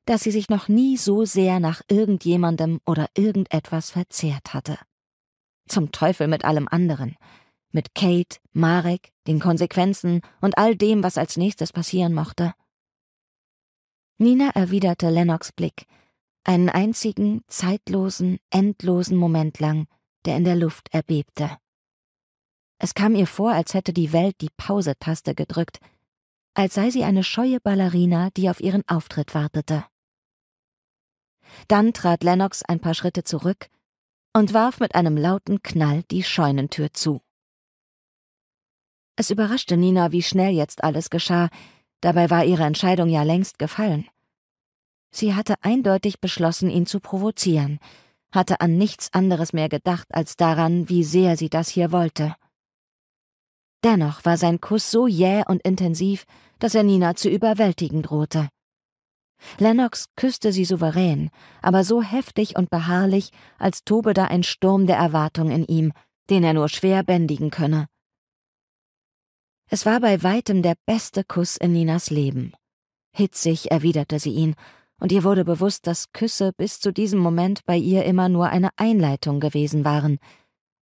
dass sie sich noch nie so sehr nach irgendjemandem oder irgendetwas verzehrt hatte. Zum Teufel mit allem anderen, mit Kate, Marek, den Konsequenzen und all dem, was als nächstes passieren mochte. Nina erwiderte Lennox Blick, einen einzigen, zeitlosen, endlosen Moment lang, der in der Luft erbebte. Es kam ihr vor, als hätte die Welt die Pause-Taste gedrückt, als sei sie eine scheue Ballerina, die auf ihren Auftritt wartete. Dann trat Lennox ein paar Schritte zurück und warf mit einem lauten Knall die Scheunentür zu. Es überraschte Nina, wie schnell jetzt alles geschah, dabei war ihre Entscheidung ja längst gefallen. Sie hatte eindeutig beschlossen, ihn zu provozieren, hatte an nichts anderes mehr gedacht als daran, wie sehr sie das hier wollte. Dennoch war sein Kuss so jäh und intensiv, dass er Nina zu überwältigen drohte. Lennox küsste sie souverän, aber so heftig und beharrlich, als tobe da ein Sturm der Erwartung in ihm, den er nur schwer bändigen könne. Es war bei weitem der beste Kuss in Ninas Leben. Hitzig erwiderte sie ihn, und ihr wurde bewusst, dass Küsse bis zu diesem Moment bei ihr immer nur eine Einleitung gewesen waren,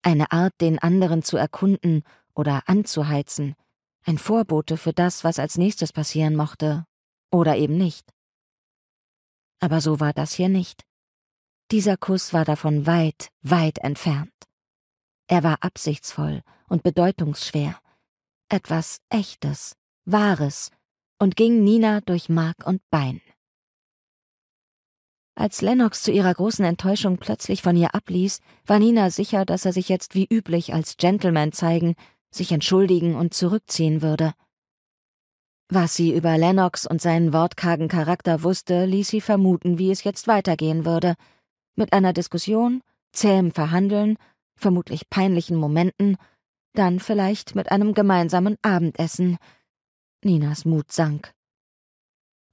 eine Art, den anderen zu erkunden oder anzuheizen, ein Vorbote für das, was als nächstes passieren mochte, oder eben nicht. Aber so war das hier nicht. Dieser Kuss war davon weit, weit entfernt. Er war absichtsvoll und bedeutungsschwer, etwas Echtes, Wahres, und ging Nina durch Mark und Bein. Als Lennox zu ihrer großen Enttäuschung plötzlich von ihr abließ, war Nina sicher, dass er sich jetzt wie üblich als Gentleman zeigen sich entschuldigen und zurückziehen würde. Was sie über Lennox und seinen wortkargen Charakter wusste, ließ sie vermuten, wie es jetzt weitergehen würde. Mit einer Diskussion, zähem Verhandeln, vermutlich peinlichen Momenten, dann vielleicht mit einem gemeinsamen Abendessen. Ninas Mut sank.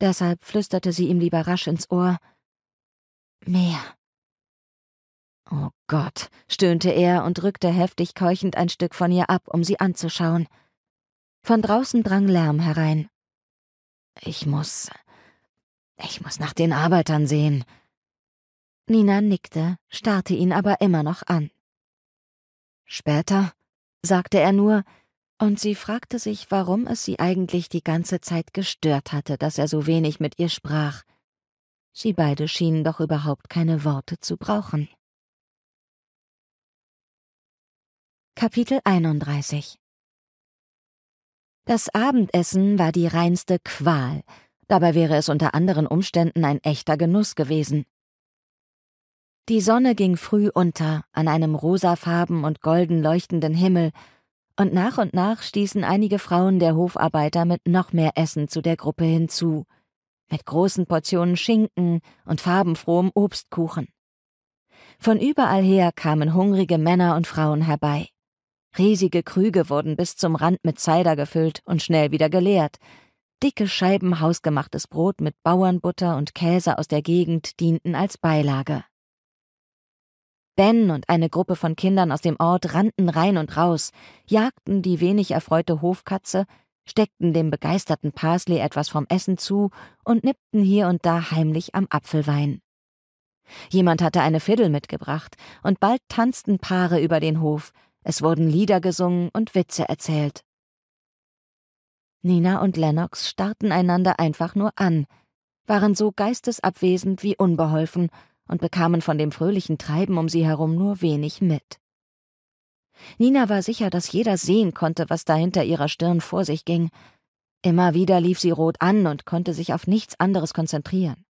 Deshalb flüsterte sie ihm lieber rasch ins Ohr. Mehr. Oh Gott, stöhnte er und rückte heftig keuchend ein Stück von ihr ab, um sie anzuschauen. Von draußen drang Lärm herein. Ich muss. Ich muss nach den Arbeitern sehen. Nina nickte, starrte ihn aber immer noch an. Später, sagte er nur, und sie fragte sich, warum es sie eigentlich die ganze Zeit gestört hatte, dass er so wenig mit ihr sprach. Sie beide schienen doch überhaupt keine Worte zu brauchen. Kapitel 31 Das Abendessen war die reinste Qual, dabei wäre es unter anderen Umständen ein echter Genuss gewesen. Die Sonne ging früh unter an einem rosafarben und golden leuchtenden Himmel, und nach und nach stießen einige Frauen der Hofarbeiter mit noch mehr Essen zu der Gruppe hinzu, mit großen Portionen Schinken und farbenfrohem Obstkuchen. Von überall her kamen hungrige Männer und Frauen herbei. Riesige Krüge wurden bis zum Rand mit Cider gefüllt und schnell wieder geleert. Dicke Scheiben hausgemachtes Brot mit Bauernbutter und Käse aus der Gegend dienten als Beilage. Ben und eine Gruppe von Kindern aus dem Ort rannten rein und raus, jagten die wenig erfreute Hofkatze, steckten dem begeisterten Parsley etwas vom Essen zu und nippten hier und da heimlich am Apfelwein. Jemand hatte eine Fiddel mitgebracht, und bald tanzten Paare über den Hof, es wurden Lieder gesungen und Witze erzählt. Nina und Lennox starrten einander einfach nur an, waren so geistesabwesend wie unbeholfen und bekamen von dem fröhlichen Treiben um sie herum nur wenig mit. Nina war sicher, dass jeder sehen konnte, was da hinter ihrer Stirn vor sich ging. Immer wieder lief sie rot an und konnte sich auf nichts anderes konzentrieren.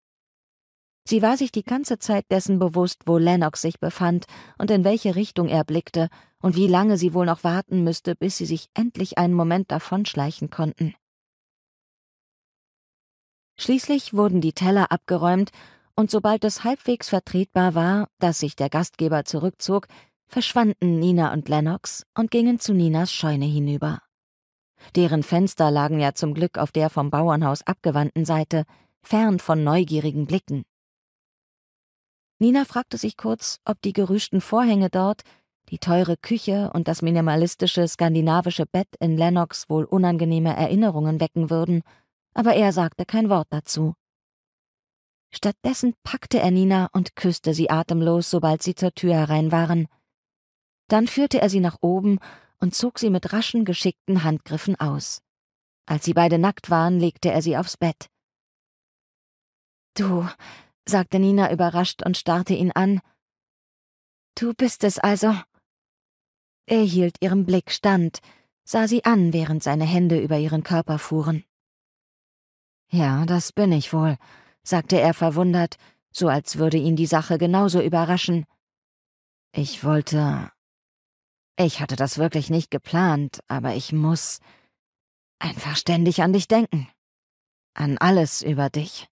Sie war sich die ganze Zeit dessen bewusst, wo Lennox sich befand und in welche Richtung er blickte und wie lange sie wohl noch warten müsste, bis sie sich endlich einen Moment davonschleichen konnten. Schließlich wurden die Teller abgeräumt, und sobald es halbwegs vertretbar war, dass sich der Gastgeber zurückzog, verschwanden Nina und Lennox und gingen zu Ninas Scheune hinüber. Deren Fenster lagen ja zum Glück auf der vom Bauernhaus abgewandten Seite, fern von neugierigen Blicken. Nina fragte sich kurz, ob die gerüschten Vorhänge dort, die teure Küche und das minimalistische skandinavische Bett in Lennox wohl unangenehme Erinnerungen wecken würden, aber er sagte kein Wort dazu. Stattdessen packte er Nina und küsste sie atemlos, sobald sie zur Tür herein waren. Dann führte er sie nach oben und zog sie mit raschen, geschickten Handgriffen aus. Als sie beide nackt waren, legte er sie aufs Bett. Du, sagte Nina überrascht und starrte ihn an. Du bist es also. Er hielt ihrem Blick stand, sah sie an, während seine Hände über ihren Körper fuhren. Ja, das bin ich wohl, sagte er verwundert, so als würde ihn die Sache genauso überraschen. Ich wollte. Ich hatte das wirklich nicht geplant, aber ich muss einfach ständig an dich denken. An alles über dich.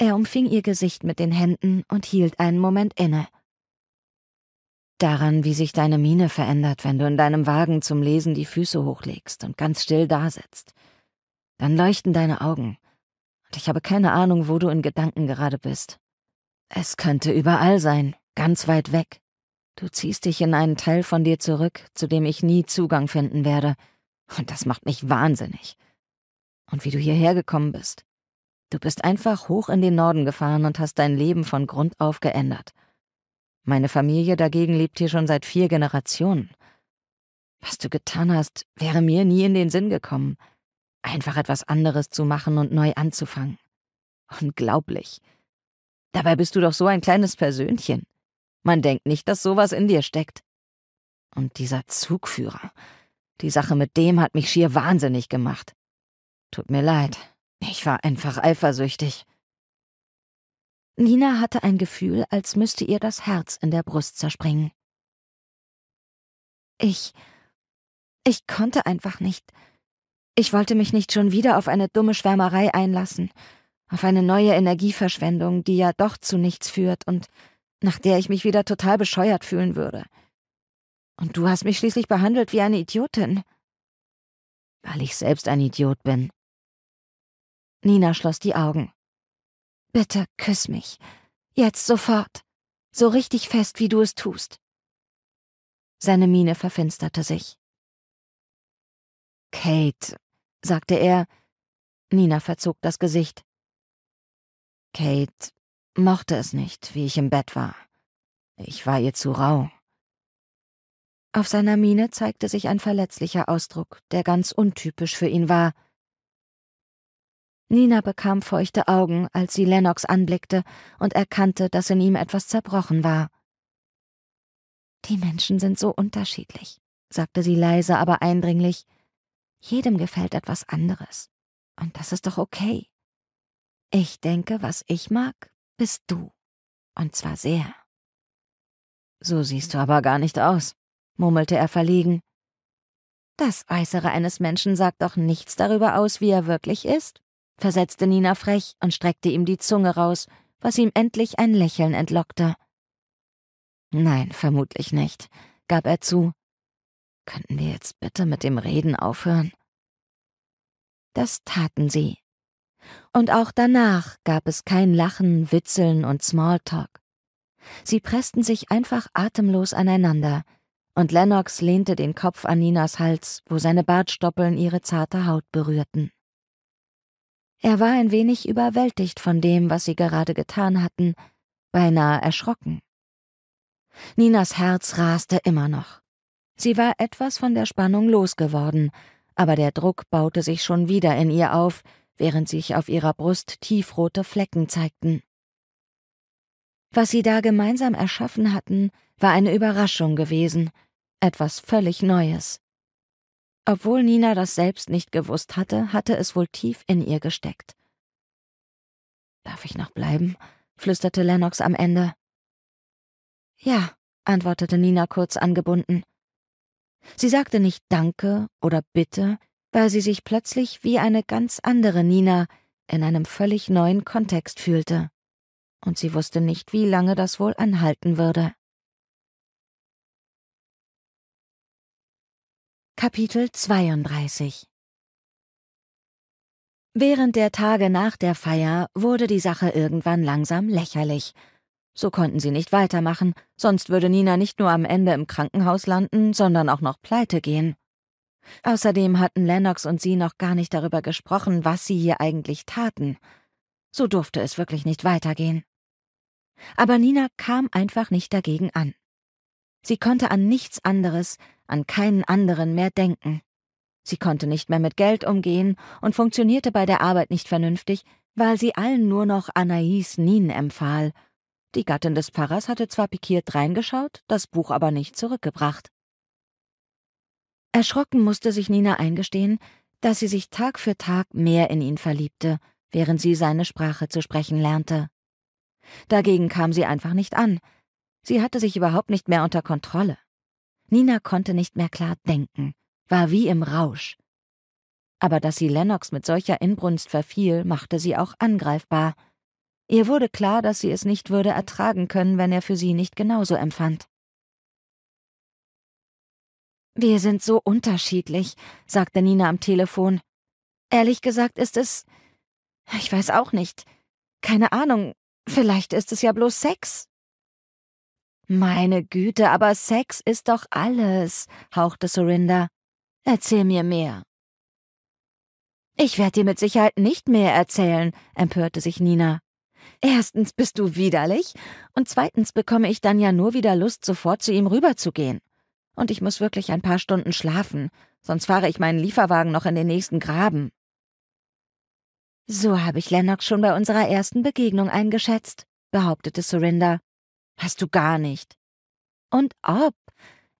Er umfing ihr Gesicht mit den Händen und hielt einen Moment inne. Daran, wie sich deine Miene verändert, wenn du in deinem Wagen zum Lesen die Füße hochlegst und ganz still dasitzt. Dann leuchten deine Augen, und ich habe keine Ahnung, wo du in Gedanken gerade bist. Es könnte überall sein, ganz weit weg. Du ziehst dich in einen Teil von dir zurück, zu dem ich nie Zugang finden werde, und das macht mich wahnsinnig. Und wie du hierher gekommen bist. Du bist einfach hoch in den Norden gefahren und hast dein Leben von Grund auf geändert. Meine Familie dagegen lebt hier schon seit vier Generationen. Was du getan hast, wäre mir nie in den Sinn gekommen einfach etwas anderes zu machen und neu anzufangen. Unglaublich. Dabei bist du doch so ein kleines Persönchen. Man denkt nicht, dass sowas in dir steckt. Und dieser Zugführer, die Sache mit dem hat mich schier wahnsinnig gemacht. Tut mir leid, ich war einfach eifersüchtig. Nina hatte ein Gefühl, als müsste ihr das Herz in der Brust zerspringen. Ich. Ich konnte einfach nicht. Ich wollte mich nicht schon wieder auf eine dumme Schwärmerei einlassen, auf eine neue Energieverschwendung, die ja doch zu nichts führt und nach der ich mich wieder total bescheuert fühlen würde. Und du hast mich schließlich behandelt wie eine Idiotin. Weil ich selbst ein Idiot bin. Nina schloss die Augen. Bitte küss mich. Jetzt sofort. So richtig fest, wie du es tust. Seine Miene verfinsterte sich. Kate, sagte er. Nina verzog das Gesicht. Kate mochte es nicht, wie ich im Bett war. Ich war ihr zu rau. Auf seiner Miene zeigte sich ein verletzlicher Ausdruck, der ganz untypisch für ihn war. Nina bekam feuchte Augen, als sie Lennox anblickte und erkannte, dass in ihm etwas zerbrochen war. Die Menschen sind so unterschiedlich, sagte sie leise, aber eindringlich. Jedem gefällt etwas anderes. Und das ist doch okay. Ich denke, was ich mag, bist du. Und zwar sehr. So siehst du aber gar nicht aus, murmelte er verlegen. Das Äußere eines Menschen sagt doch nichts darüber aus, wie er wirklich ist, versetzte Nina frech und streckte ihm die Zunge raus, was ihm endlich ein Lächeln entlockte. Nein, vermutlich nicht, gab er zu Könnten wir jetzt bitte mit dem Reden aufhören? Das taten sie. Und auch danach gab es kein Lachen, Witzeln und Smalltalk. Sie pressten sich einfach atemlos aneinander, und Lennox lehnte den Kopf an Ninas Hals, wo seine Bartstoppeln ihre zarte Haut berührten. Er war ein wenig überwältigt von dem, was sie gerade getan hatten, beinahe erschrocken. Ninas Herz raste immer noch. Sie war etwas von der Spannung losgeworden, aber der Druck baute sich schon wieder in ihr auf, während sich auf ihrer Brust tiefrote Flecken zeigten. Was sie da gemeinsam erschaffen hatten, war eine Überraschung gewesen, etwas völlig Neues. Obwohl Nina das selbst nicht gewusst hatte, hatte es wohl tief in ihr gesteckt. Darf ich noch bleiben? flüsterte Lennox am Ende. Ja, antwortete Nina kurz angebunden. Sie sagte nicht Danke oder Bitte, weil sie sich plötzlich wie eine ganz andere Nina in einem völlig neuen Kontext fühlte. Und sie wusste nicht, wie lange das wohl anhalten würde. Kapitel 32 Während der Tage nach der Feier wurde die Sache irgendwann langsam lächerlich. So konnten sie nicht weitermachen, sonst würde Nina nicht nur am Ende im Krankenhaus landen, sondern auch noch pleite gehen. Außerdem hatten Lennox und sie noch gar nicht darüber gesprochen, was sie hier eigentlich taten. So durfte es wirklich nicht weitergehen. Aber Nina kam einfach nicht dagegen an. Sie konnte an nichts anderes, an keinen anderen mehr denken. Sie konnte nicht mehr mit Geld umgehen und funktionierte bei der Arbeit nicht vernünftig, weil sie allen nur noch Anais Nin empfahl. Die Gattin des Pfarrers hatte zwar pikiert reingeschaut, das Buch aber nicht zurückgebracht. Erschrocken musste sich Nina eingestehen, dass sie sich Tag für Tag mehr in ihn verliebte, während sie seine Sprache zu sprechen lernte. Dagegen kam sie einfach nicht an. Sie hatte sich überhaupt nicht mehr unter Kontrolle. Nina konnte nicht mehr klar denken, war wie im Rausch. Aber dass sie Lennox mit solcher Inbrunst verfiel, machte sie auch angreifbar. Ihr wurde klar, dass sie es nicht würde ertragen können, wenn er für sie nicht genauso empfand. Wir sind so unterschiedlich, sagte Nina am Telefon. Ehrlich gesagt ist es. Ich weiß auch nicht. Keine Ahnung. Vielleicht ist es ja bloß Sex. Meine Güte, aber Sex ist doch alles, hauchte Surinder. Erzähl mir mehr. Ich werde dir mit Sicherheit nicht mehr erzählen, empörte sich Nina. Erstens bist du widerlich und zweitens bekomme ich dann ja nur wieder Lust, sofort zu ihm rüberzugehen und ich muss wirklich ein paar Stunden schlafen, sonst fahre ich meinen Lieferwagen noch in den nächsten Graben. So habe ich Lennox schon bei unserer ersten Begegnung eingeschätzt, behauptete Surinder. Hast du gar nicht. Und ob.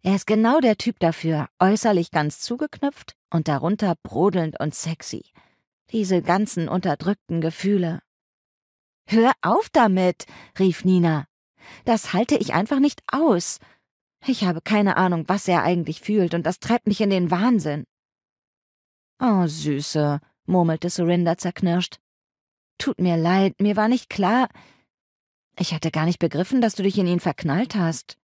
Er ist genau der Typ dafür, äußerlich ganz zugeknüpft und darunter brodelnd und sexy. Diese ganzen unterdrückten Gefühle. Hör auf damit, rief Nina. Das halte ich einfach nicht aus. Ich habe keine Ahnung, was er eigentlich fühlt, und das treibt mich in den Wahnsinn. Oh, Süße, murmelte Surinder zerknirscht. Tut mir leid, mir war nicht klar. Ich hatte gar nicht begriffen, dass du dich in ihn verknallt hast.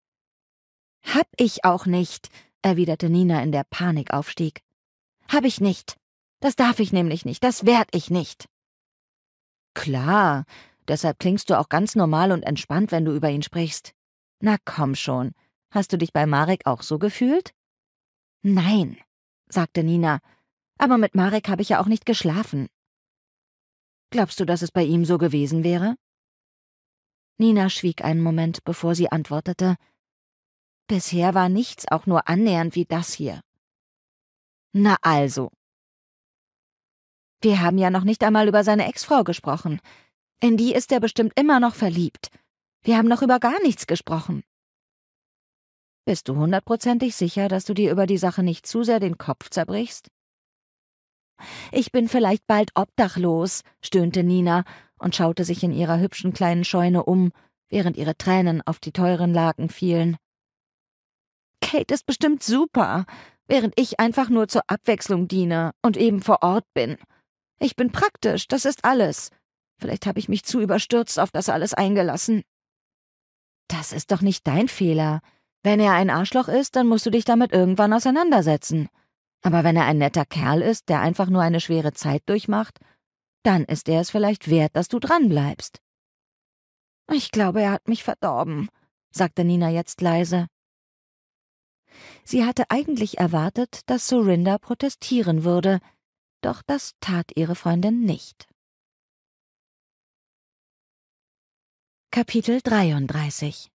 Hab ich auch nicht, erwiderte Nina in der Panik aufstieg. Hab ich nicht. Das darf ich nämlich nicht, das werd ich nicht. Klar, deshalb klingst du auch ganz normal und entspannt, wenn du über ihn sprichst. Na komm schon, Hast du dich bei Marek auch so gefühlt? Nein, sagte Nina, aber mit Marek habe ich ja auch nicht geschlafen. Glaubst du, dass es bei ihm so gewesen wäre? Nina schwieg einen Moment, bevor sie antwortete. Bisher war nichts auch nur annähernd wie das hier. Na also. Wir haben ja noch nicht einmal über seine Ex-Frau gesprochen. In die ist er bestimmt immer noch verliebt. Wir haben noch über gar nichts gesprochen. Bist du hundertprozentig sicher, dass du dir über die Sache nicht zu sehr den Kopf zerbrichst? Ich bin vielleicht bald obdachlos, stöhnte Nina und schaute sich in ihrer hübschen kleinen Scheune um, während ihre Tränen auf die teuren Laken fielen. Kate ist bestimmt super, während ich einfach nur zur Abwechslung diene und eben vor Ort bin. Ich bin praktisch, das ist alles. Vielleicht habe ich mich zu überstürzt auf das alles eingelassen. Das ist doch nicht dein Fehler. Wenn er ein Arschloch ist, dann musst du dich damit irgendwann auseinandersetzen. Aber wenn er ein netter Kerl ist, der einfach nur eine schwere Zeit durchmacht, dann ist er es vielleicht wert, dass du dranbleibst. Ich glaube, er hat mich verdorben, sagte Nina jetzt leise. Sie hatte eigentlich erwartet, dass Surinder protestieren würde, doch das tat ihre Freundin nicht. Kapitel 33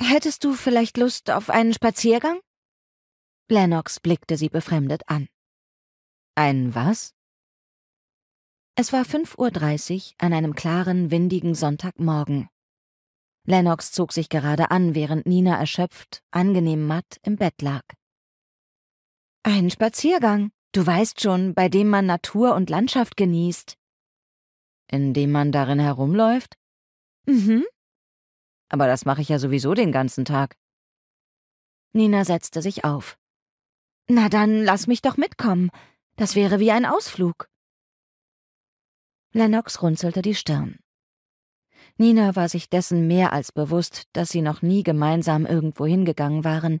Hättest du vielleicht Lust auf einen Spaziergang? Lennox blickte sie befremdet an. Ein was? Es war fünf Uhr dreißig an einem klaren, windigen Sonntagmorgen. Lennox zog sich gerade an, während Nina erschöpft, angenehm matt im Bett lag. Ein Spaziergang, du weißt schon, bei dem man Natur und Landschaft genießt. In dem man darin herumläuft? Mhm, aber das mache ich ja sowieso den ganzen Tag. Nina setzte sich auf. Na dann lass mich doch mitkommen. Das wäre wie ein Ausflug. Lennox runzelte die Stirn. Nina war sich dessen mehr als bewusst, dass sie noch nie gemeinsam irgendwo hingegangen waren.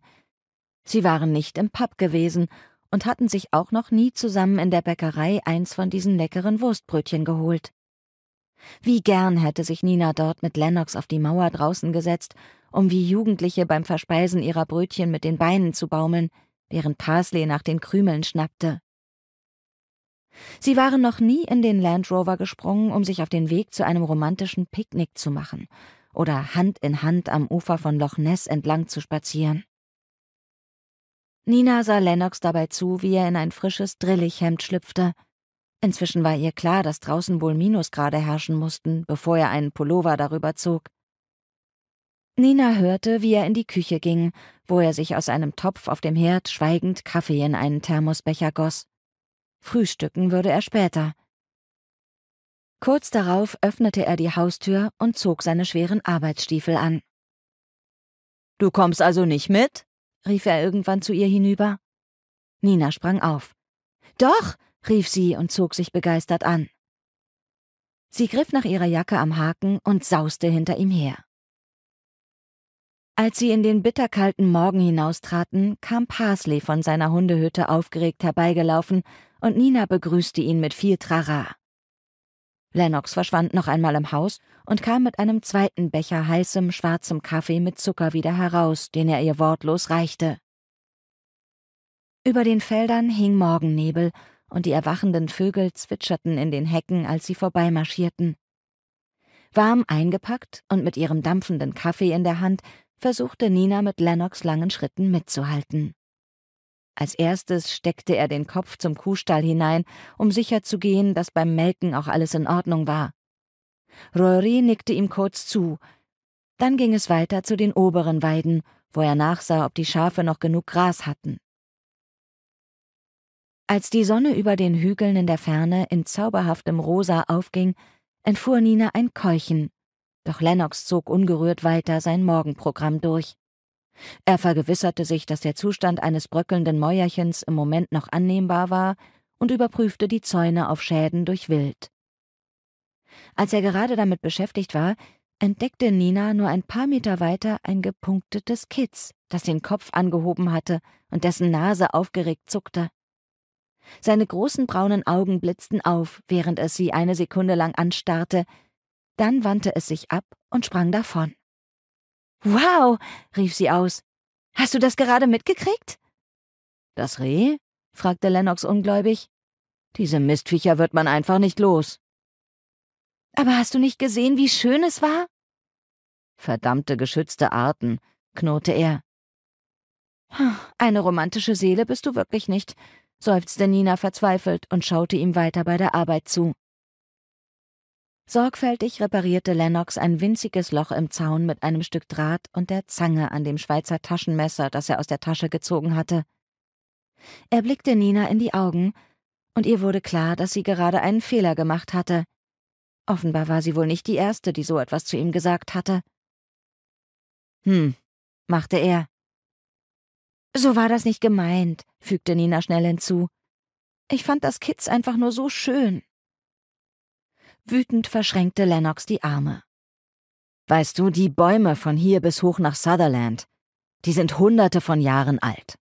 Sie waren nicht im Pub gewesen und hatten sich auch noch nie zusammen in der Bäckerei eins von diesen leckeren Wurstbrötchen geholt. Wie gern hätte sich Nina dort mit Lennox auf die Mauer draußen gesetzt, um wie Jugendliche beim Verspeisen ihrer Brötchen mit den Beinen zu baumeln, während Parsley nach den Krümeln schnappte. Sie waren noch nie in den Land Rover gesprungen, um sich auf den Weg zu einem romantischen Picknick zu machen oder Hand in Hand am Ufer von Loch Ness entlang zu spazieren. Nina sah Lennox dabei zu, wie er in ein frisches Drillichhemd schlüpfte. Inzwischen war ihr klar, dass draußen wohl Minusgrade herrschen mussten, bevor er einen Pullover darüber zog. Nina hörte, wie er in die Küche ging, wo er sich aus einem Topf auf dem Herd schweigend Kaffee in einen Thermosbecher goss. Frühstücken würde er später. Kurz darauf öffnete er die Haustür und zog seine schweren Arbeitsstiefel an. Du kommst also nicht mit? rief er irgendwann zu ihr hinüber. Nina sprang auf. Doch, rief sie und zog sich begeistert an. Sie griff nach ihrer Jacke am Haken und sauste hinter ihm her. Als sie in den bitterkalten Morgen hinaustraten, kam Parsley von seiner Hundehütte aufgeregt herbeigelaufen und Nina begrüßte ihn mit viel Trara. Lennox verschwand noch einmal im Haus und kam mit einem zweiten Becher heißem, schwarzem Kaffee mit Zucker wieder heraus, den er ihr wortlos reichte. Über den Feldern hing Morgennebel, und die erwachenden Vögel zwitscherten in den Hecken, als sie vorbeimarschierten. Warm eingepackt und mit ihrem dampfenden Kaffee in der Hand versuchte Nina mit Lennox langen Schritten mitzuhalten. Als erstes steckte er den Kopf zum Kuhstall hinein, um sicherzugehen, dass beim Melken auch alles in Ordnung war. Rory nickte ihm kurz zu. Dann ging es weiter zu den oberen Weiden, wo er nachsah, ob die Schafe noch genug Gras hatten. Als die Sonne über den Hügeln in der Ferne in zauberhaftem Rosa aufging, entfuhr Nina ein Keuchen, doch Lennox zog ungerührt weiter sein Morgenprogramm durch. Er vergewisserte sich, dass der Zustand eines bröckelnden Mäuerchens im Moment noch annehmbar war und überprüfte die Zäune auf Schäden durch Wild. Als er gerade damit beschäftigt war, entdeckte Nina nur ein paar Meter weiter ein gepunktetes Kitz, das den Kopf angehoben hatte und dessen Nase aufgeregt zuckte. Seine großen braunen Augen blitzten auf, während es sie eine Sekunde lang anstarrte, dann wandte es sich ab und sprang davon. Wow, rief sie aus. Hast du das gerade mitgekriegt? Das Reh? fragte Lennox ungläubig. Diese Mistviecher wird man einfach nicht los. Aber hast du nicht gesehen, wie schön es war? Verdammte geschützte Arten, knurrte er. Eine romantische Seele bist du wirklich nicht, seufzte Nina verzweifelt und schaute ihm weiter bei der Arbeit zu. Sorgfältig reparierte Lennox ein winziges Loch im Zaun mit einem Stück Draht und der Zange an dem Schweizer Taschenmesser, das er aus der Tasche gezogen hatte. Er blickte Nina in die Augen, und ihr wurde klar, dass sie gerade einen Fehler gemacht hatte. Offenbar war sie wohl nicht die Erste, die so etwas zu ihm gesagt hatte. Hm, machte er. So war das nicht gemeint, fügte Nina schnell hinzu. Ich fand das Kitz einfach nur so schön. Wütend verschränkte Lennox die Arme. Weißt du, die Bäume von hier bis hoch nach Sutherland, die sind hunderte von Jahren alt.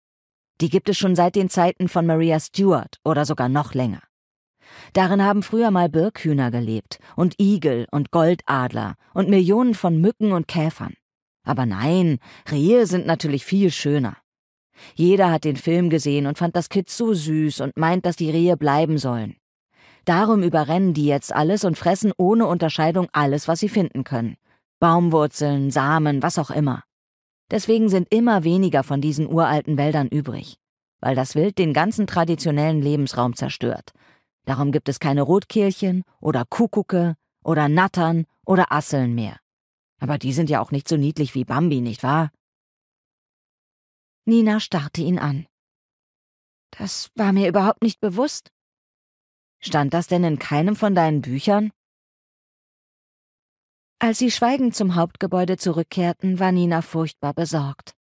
Die gibt es schon seit den Zeiten von Maria Stuart oder sogar noch länger. Darin haben früher mal Birkhühner gelebt und Igel und Goldadler und Millionen von Mücken und Käfern. Aber nein, Rehe sind natürlich viel schöner. Jeder hat den Film gesehen und fand das Kitz so süß und meint, dass die Rehe bleiben sollen. Darum überrennen die jetzt alles und fressen ohne Unterscheidung alles, was sie finden können. Baumwurzeln, Samen, was auch immer. Deswegen sind immer weniger von diesen uralten Wäldern übrig, weil das Wild den ganzen traditionellen Lebensraum zerstört. Darum gibt es keine Rotkehlchen oder Kuckucke oder Nattern oder Asseln mehr. Aber die sind ja auch nicht so niedlich wie Bambi, nicht wahr? Nina starrte ihn an. Das war mir überhaupt nicht bewusst. Stand das denn in keinem von deinen Büchern? Als sie schweigend zum Hauptgebäude zurückkehrten, war Nina furchtbar besorgt.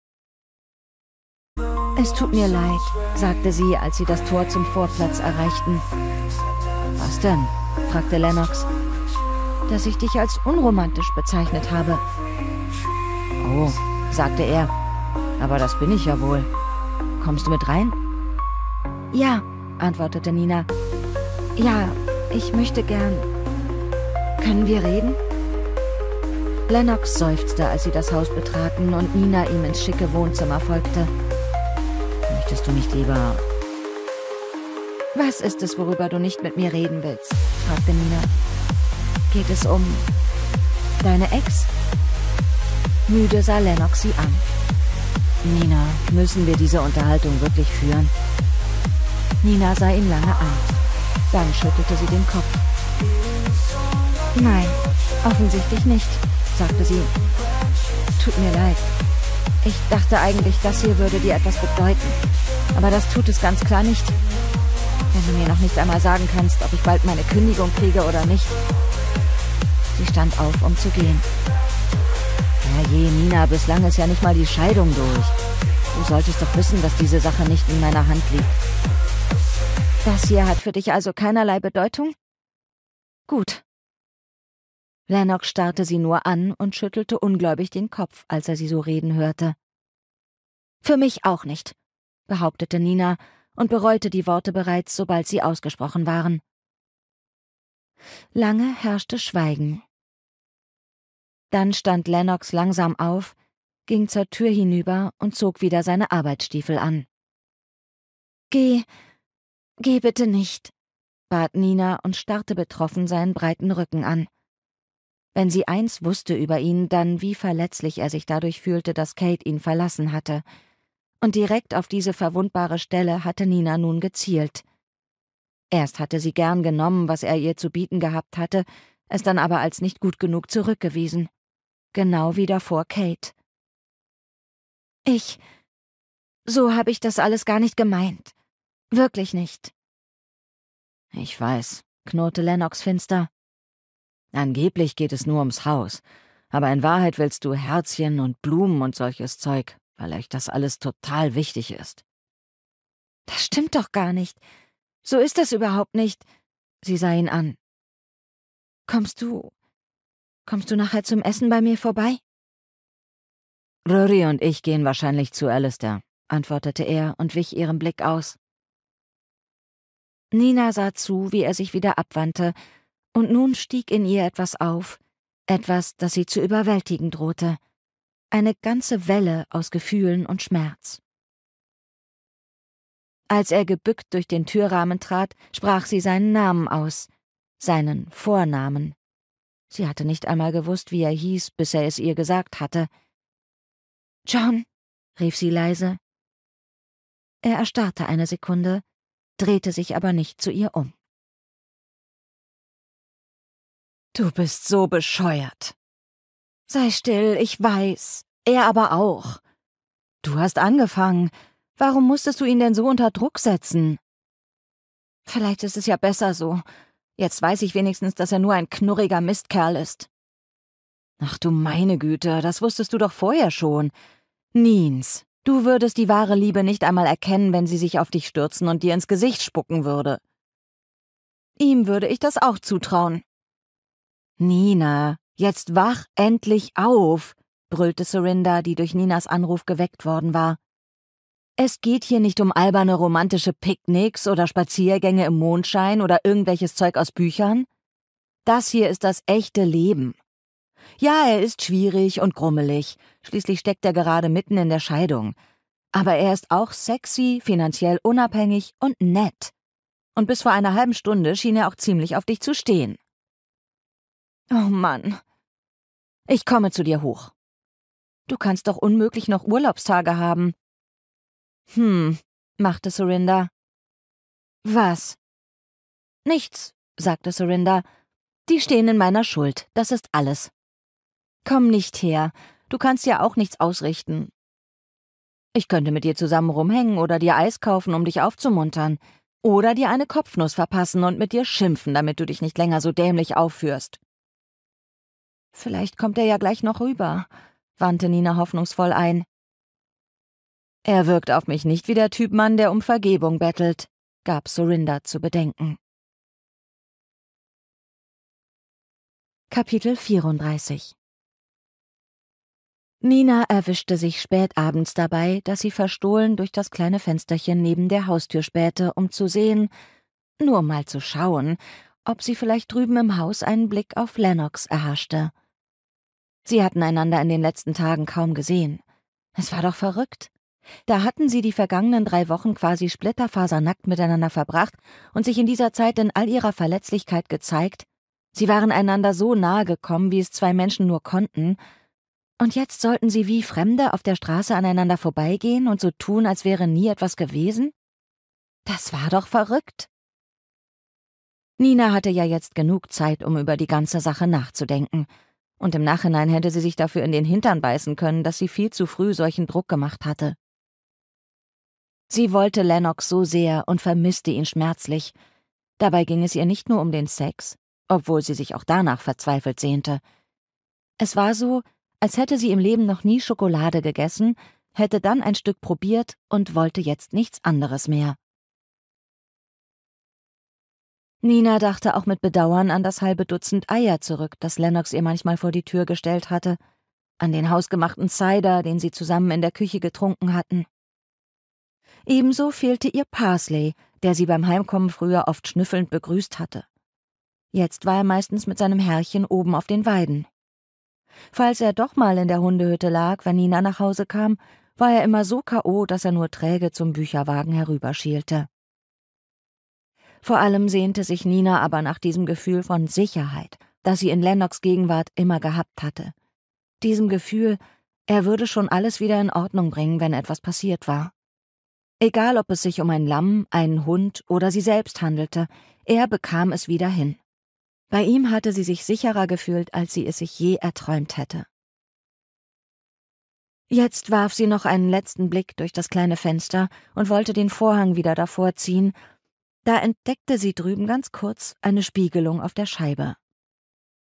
Es tut mir leid, sagte sie, als sie das Tor zum Vorplatz erreichten. Was denn? fragte Lennox. Dass ich dich als unromantisch bezeichnet habe. Oh, sagte er. Aber das bin ich ja wohl. Kommst du mit rein? Ja, antwortete Nina. Ja, ich möchte gern. Können wir reden? Lennox seufzte, als sie das Haus betraten und Nina ihm ins schicke Wohnzimmer folgte. Möchtest du nicht lieber... Was ist es, worüber du nicht mit mir reden willst? fragte Nina. Geht es um deine Ex? Müde sah Lennox sie an. Nina, müssen wir diese Unterhaltung wirklich führen? Nina sah ihn lange an. Dann schüttelte sie den Kopf. Nein, offensichtlich nicht sagte sie. Tut mir leid. Ich dachte eigentlich, das hier würde dir etwas bedeuten. Aber das tut es ganz klar nicht. Wenn du mir noch nicht einmal sagen kannst, ob ich bald meine Kündigung kriege oder nicht. Sie stand auf, um zu gehen. Ja je, Nina, bislang ist ja nicht mal die Scheidung durch. Du solltest doch wissen, dass diese Sache nicht in meiner Hand liegt. Das hier hat für dich also keinerlei Bedeutung? Gut, Lennox starrte sie nur an und schüttelte ungläubig den Kopf, als er sie so reden hörte. Für mich auch nicht, behauptete Nina und bereute die Worte bereits, sobald sie ausgesprochen waren. Lange herrschte Schweigen. Dann stand Lennox langsam auf, ging zur Tür hinüber und zog wieder seine Arbeitsstiefel an. Geh, geh bitte nicht, bat Nina und starrte betroffen seinen breiten Rücken an. Wenn sie eins wusste über ihn, dann wie verletzlich er sich dadurch fühlte, dass Kate ihn verlassen hatte. Und direkt auf diese verwundbare Stelle hatte Nina nun gezielt. Erst hatte sie gern genommen, was er ihr zu bieten gehabt hatte, es dann aber als nicht gut genug zurückgewiesen. Genau wie davor Kate. Ich. So habe ich das alles gar nicht gemeint. Wirklich nicht. Ich weiß, knurrte Lennox finster. Angeblich geht es nur ums Haus, aber in Wahrheit willst du Herzchen und Blumen und solches Zeug, weil euch das alles total wichtig ist. Das stimmt doch gar nicht. So ist es überhaupt nicht. Sie sah ihn an. Kommst du. Kommst du nachher zum Essen bei mir vorbei? Rory und ich gehen wahrscheinlich zu Alistair, antwortete er und wich ihrem Blick aus. Nina sah zu, wie er sich wieder abwandte und nun stieg in ihr etwas auf, etwas, das sie zu überwältigen drohte, eine ganze Welle aus Gefühlen und Schmerz. Als er gebückt durch den Türrahmen trat, sprach sie seinen Namen aus, seinen Vornamen. Sie hatte nicht einmal gewusst, wie er hieß, bis er es ihr gesagt hatte. John, rief sie leise. Er erstarrte eine Sekunde, drehte sich aber nicht zu ihr um. Du bist so bescheuert. Sei still, ich weiß. Er aber auch. Du hast angefangen. Warum musstest du ihn denn so unter Druck setzen? Vielleicht ist es ja besser so. Jetzt weiß ich wenigstens, dass er nur ein knurriger Mistkerl ist. Ach du meine Güte, das wusstest du doch vorher schon. Niens, du würdest die wahre Liebe nicht einmal erkennen, wenn sie sich auf dich stürzen und dir ins Gesicht spucken würde. Ihm würde ich das auch zutrauen. Nina, jetzt wach endlich auf, brüllte Sorinda, die durch Ninas Anruf geweckt worden war. Es geht hier nicht um alberne romantische Picknicks oder Spaziergänge im Mondschein oder irgendwelches Zeug aus Büchern. Das hier ist das echte Leben. Ja, er ist schwierig und grummelig, schließlich steckt er gerade mitten in der Scheidung. Aber er ist auch sexy, finanziell unabhängig und nett. Und bis vor einer halben Stunde schien er auch ziemlich auf dich zu stehen. Oh Mann. Ich komme zu dir hoch. Du kannst doch unmöglich noch Urlaubstage haben. Hm, machte Sorinda. Was? Nichts, sagte Sorinda. Die stehen in meiner Schuld, das ist alles. Komm nicht her, du kannst ja auch nichts ausrichten. Ich könnte mit dir zusammen rumhängen oder dir Eis kaufen, um dich aufzumuntern. Oder dir eine Kopfnuss verpassen und mit dir schimpfen, damit du dich nicht länger so dämlich aufführst. Vielleicht kommt er ja gleich noch rüber, wandte Nina hoffnungsvoll ein. Er wirkt auf mich nicht wie der Typ Mann, der um Vergebung bettelt, gab Sorinda zu bedenken. Kapitel 34 Nina erwischte sich spätabends dabei, dass sie verstohlen durch das kleine Fensterchen neben der Haustür spähte, um zu sehen, nur mal zu schauen, ob sie vielleicht drüben im Haus einen Blick auf Lennox erhaschte. Sie hatten einander in den letzten Tagen kaum gesehen. Es war doch verrückt. Da hatten sie die vergangenen drei Wochen quasi splitterfasernackt miteinander verbracht und sich in dieser Zeit in all ihrer Verletzlichkeit gezeigt. Sie waren einander so nahe gekommen, wie es zwei Menschen nur konnten, und jetzt sollten sie wie Fremde auf der Straße aneinander vorbeigehen und so tun, als wäre nie etwas gewesen? Das war doch verrückt. Nina hatte ja jetzt genug Zeit, um über die ganze Sache nachzudenken, und im Nachhinein hätte sie sich dafür in den Hintern beißen können, dass sie viel zu früh solchen Druck gemacht hatte. Sie wollte Lennox so sehr und vermisste ihn schmerzlich. Dabei ging es ihr nicht nur um den Sex, obwohl sie sich auch danach verzweifelt sehnte. Es war so, als hätte sie im Leben noch nie Schokolade gegessen, hätte dann ein Stück probiert und wollte jetzt nichts anderes mehr. Nina dachte auch mit Bedauern an das halbe Dutzend Eier zurück, das Lennox ihr manchmal vor die Tür gestellt hatte, an den hausgemachten Cider, den sie zusammen in der Küche getrunken hatten. Ebenso fehlte ihr Parsley, der sie beim Heimkommen früher oft schnüffelnd begrüßt hatte. Jetzt war er meistens mit seinem Herrchen oben auf den Weiden. Falls er doch mal in der Hundehütte lag, wenn Nina nach Hause kam, war er immer so K.O., dass er nur träge zum Bücherwagen herüberschielte. Vor allem sehnte sich Nina aber nach diesem Gefühl von Sicherheit, das sie in Lennox Gegenwart immer gehabt hatte. Diesem Gefühl, er würde schon alles wieder in Ordnung bringen, wenn etwas passiert war. Egal, ob es sich um ein Lamm, einen Hund oder sie selbst handelte, er bekam es wieder hin. Bei ihm hatte sie sich sicherer gefühlt, als sie es sich je erträumt hätte. Jetzt warf sie noch einen letzten Blick durch das kleine Fenster und wollte den Vorhang wieder davor ziehen, da entdeckte sie drüben ganz kurz eine Spiegelung auf der Scheibe.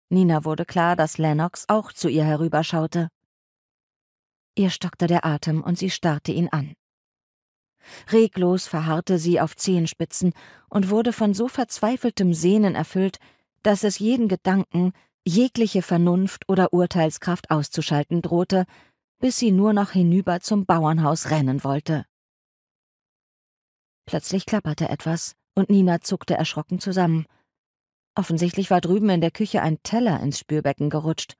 Nina wurde klar, dass Lennox auch zu ihr herüberschaute. Ihr stockte der Atem und sie starrte ihn an. Reglos verharrte sie auf Zehenspitzen und wurde von so verzweifeltem Sehnen erfüllt, dass es jeden Gedanken, jegliche Vernunft oder Urteilskraft auszuschalten drohte, bis sie nur noch hinüber zum Bauernhaus rennen wollte. Plötzlich klapperte etwas, und Nina zuckte erschrocken zusammen. Offensichtlich war drüben in der Küche ein Teller ins Spülbecken gerutscht.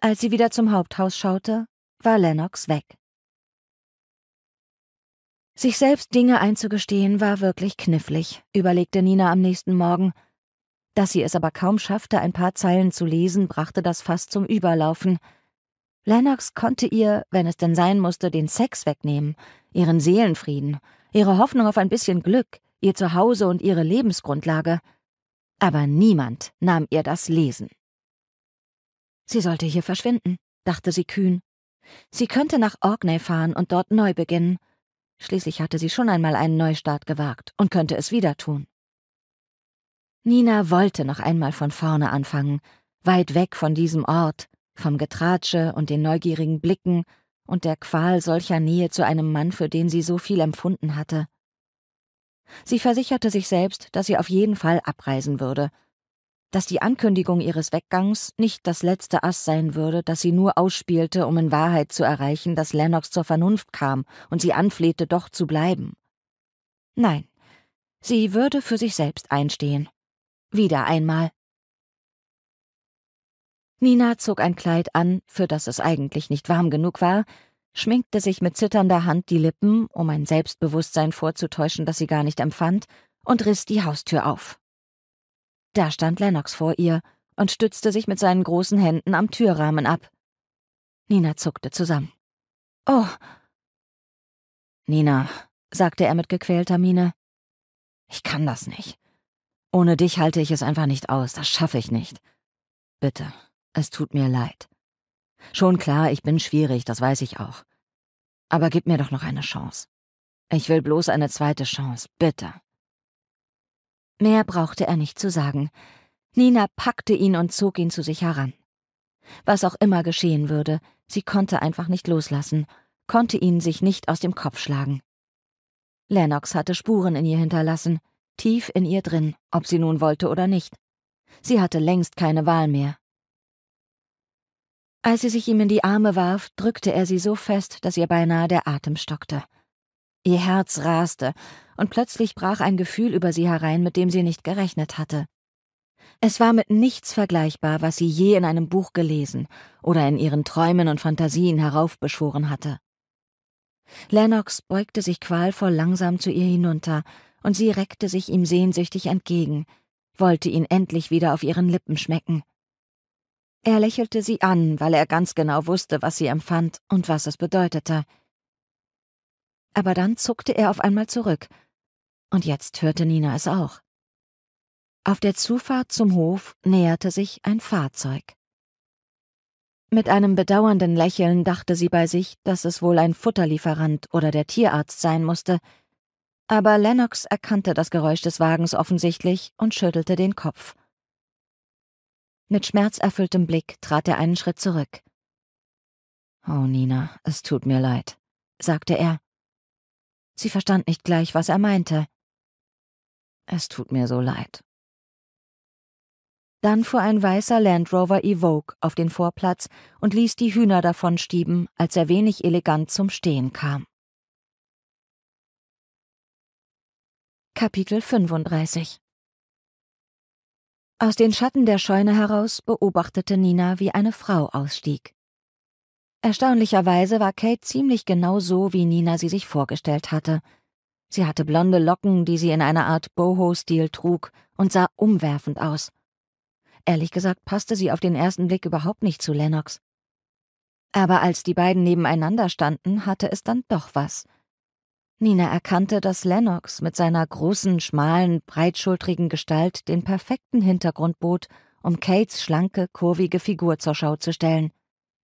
Als sie wieder zum Haupthaus schaute, war Lennox weg. Sich selbst Dinge einzugestehen war wirklich knifflig, überlegte Nina am nächsten Morgen. Dass sie es aber kaum schaffte, ein paar Zeilen zu lesen, brachte das fast zum Überlaufen. Lennox konnte ihr, wenn es denn sein musste, den Sex wegnehmen, ihren Seelenfrieden, ihre Hoffnung auf ein bisschen Glück, ihr Zuhause und ihre Lebensgrundlage. Aber niemand nahm ihr das Lesen. Sie sollte hier verschwinden, dachte sie kühn. Sie könnte nach Orkney fahren und dort neu beginnen. Schließlich hatte sie schon einmal einen Neustart gewagt und könnte es wieder tun. Nina wollte noch einmal von vorne anfangen, weit weg von diesem Ort, vom Getratsche und den neugierigen Blicken und der Qual solcher Nähe zu einem Mann, für den sie so viel empfunden hatte. Sie versicherte sich selbst, dass sie auf jeden Fall abreisen würde, dass die Ankündigung ihres Weggangs nicht das letzte Ass sein würde, das sie nur ausspielte, um in Wahrheit zu erreichen, dass Lennox zur Vernunft kam und sie anflehte, doch zu bleiben. Nein, sie würde für sich selbst einstehen. Wieder einmal. Nina zog ein Kleid an, für das es eigentlich nicht warm genug war, schminkte sich mit zitternder Hand die Lippen, um ein Selbstbewusstsein vorzutäuschen, das sie gar nicht empfand, und riss die Haustür auf. Da stand Lennox vor ihr und stützte sich mit seinen großen Händen am Türrahmen ab. Nina zuckte zusammen. Oh. Nina, sagte er mit gequälter Miene, ich kann das nicht. Ohne dich halte ich es einfach nicht aus, das schaffe ich nicht. Bitte, es tut mir leid. Schon klar, ich bin schwierig, das weiß ich auch. Aber gib mir doch noch eine Chance. Ich will bloß eine zweite Chance, bitte. Mehr brauchte er nicht zu sagen. Nina packte ihn und zog ihn zu sich heran. Was auch immer geschehen würde, sie konnte einfach nicht loslassen, konnte ihn sich nicht aus dem Kopf schlagen. Lennox hatte Spuren in ihr hinterlassen, tief in ihr drin, ob sie nun wollte oder nicht. Sie hatte längst keine Wahl mehr. Als sie sich ihm in die Arme warf, drückte er sie so fest, dass ihr beinahe der Atem stockte. Ihr Herz raste, und plötzlich brach ein Gefühl über sie herein, mit dem sie nicht gerechnet hatte. Es war mit nichts vergleichbar, was sie je in einem Buch gelesen oder in ihren Träumen und Fantasien heraufbeschworen hatte. Lennox beugte sich qualvoll langsam zu ihr hinunter, und sie reckte sich ihm sehnsüchtig entgegen, wollte ihn endlich wieder auf ihren Lippen schmecken. Er lächelte sie an, weil er ganz genau wusste, was sie empfand und was es bedeutete. Aber dann zuckte er auf einmal zurück, und jetzt hörte Nina es auch. Auf der Zufahrt zum Hof näherte sich ein Fahrzeug. Mit einem bedauernden Lächeln dachte sie bei sich, dass es wohl ein Futterlieferant oder der Tierarzt sein musste, aber Lennox erkannte das Geräusch des Wagens offensichtlich und schüttelte den Kopf. Mit schmerzerfülltem Blick trat er einen Schritt zurück. Oh, Nina, es tut mir leid, sagte er. Sie verstand nicht gleich, was er meinte. Es tut mir so leid, dann fuhr ein weißer Land Rover Evoque auf den Vorplatz und ließ die Hühner davonstieben, als er wenig elegant zum Stehen kam. Kapitel 35 Aus den Schatten der Scheune heraus beobachtete Nina, wie eine Frau ausstieg. Erstaunlicherweise war Kate ziemlich genau so, wie Nina sie sich vorgestellt hatte. Sie hatte blonde Locken, die sie in einer Art Boho-Stil trug, und sah umwerfend aus. Ehrlich gesagt passte sie auf den ersten Blick überhaupt nicht zu Lennox. Aber als die beiden nebeneinander standen, hatte es dann doch was. Nina erkannte, dass Lennox mit seiner großen, schmalen, breitschultrigen Gestalt den perfekten Hintergrund bot, um Kates schlanke, kurvige Figur zur Schau zu stellen.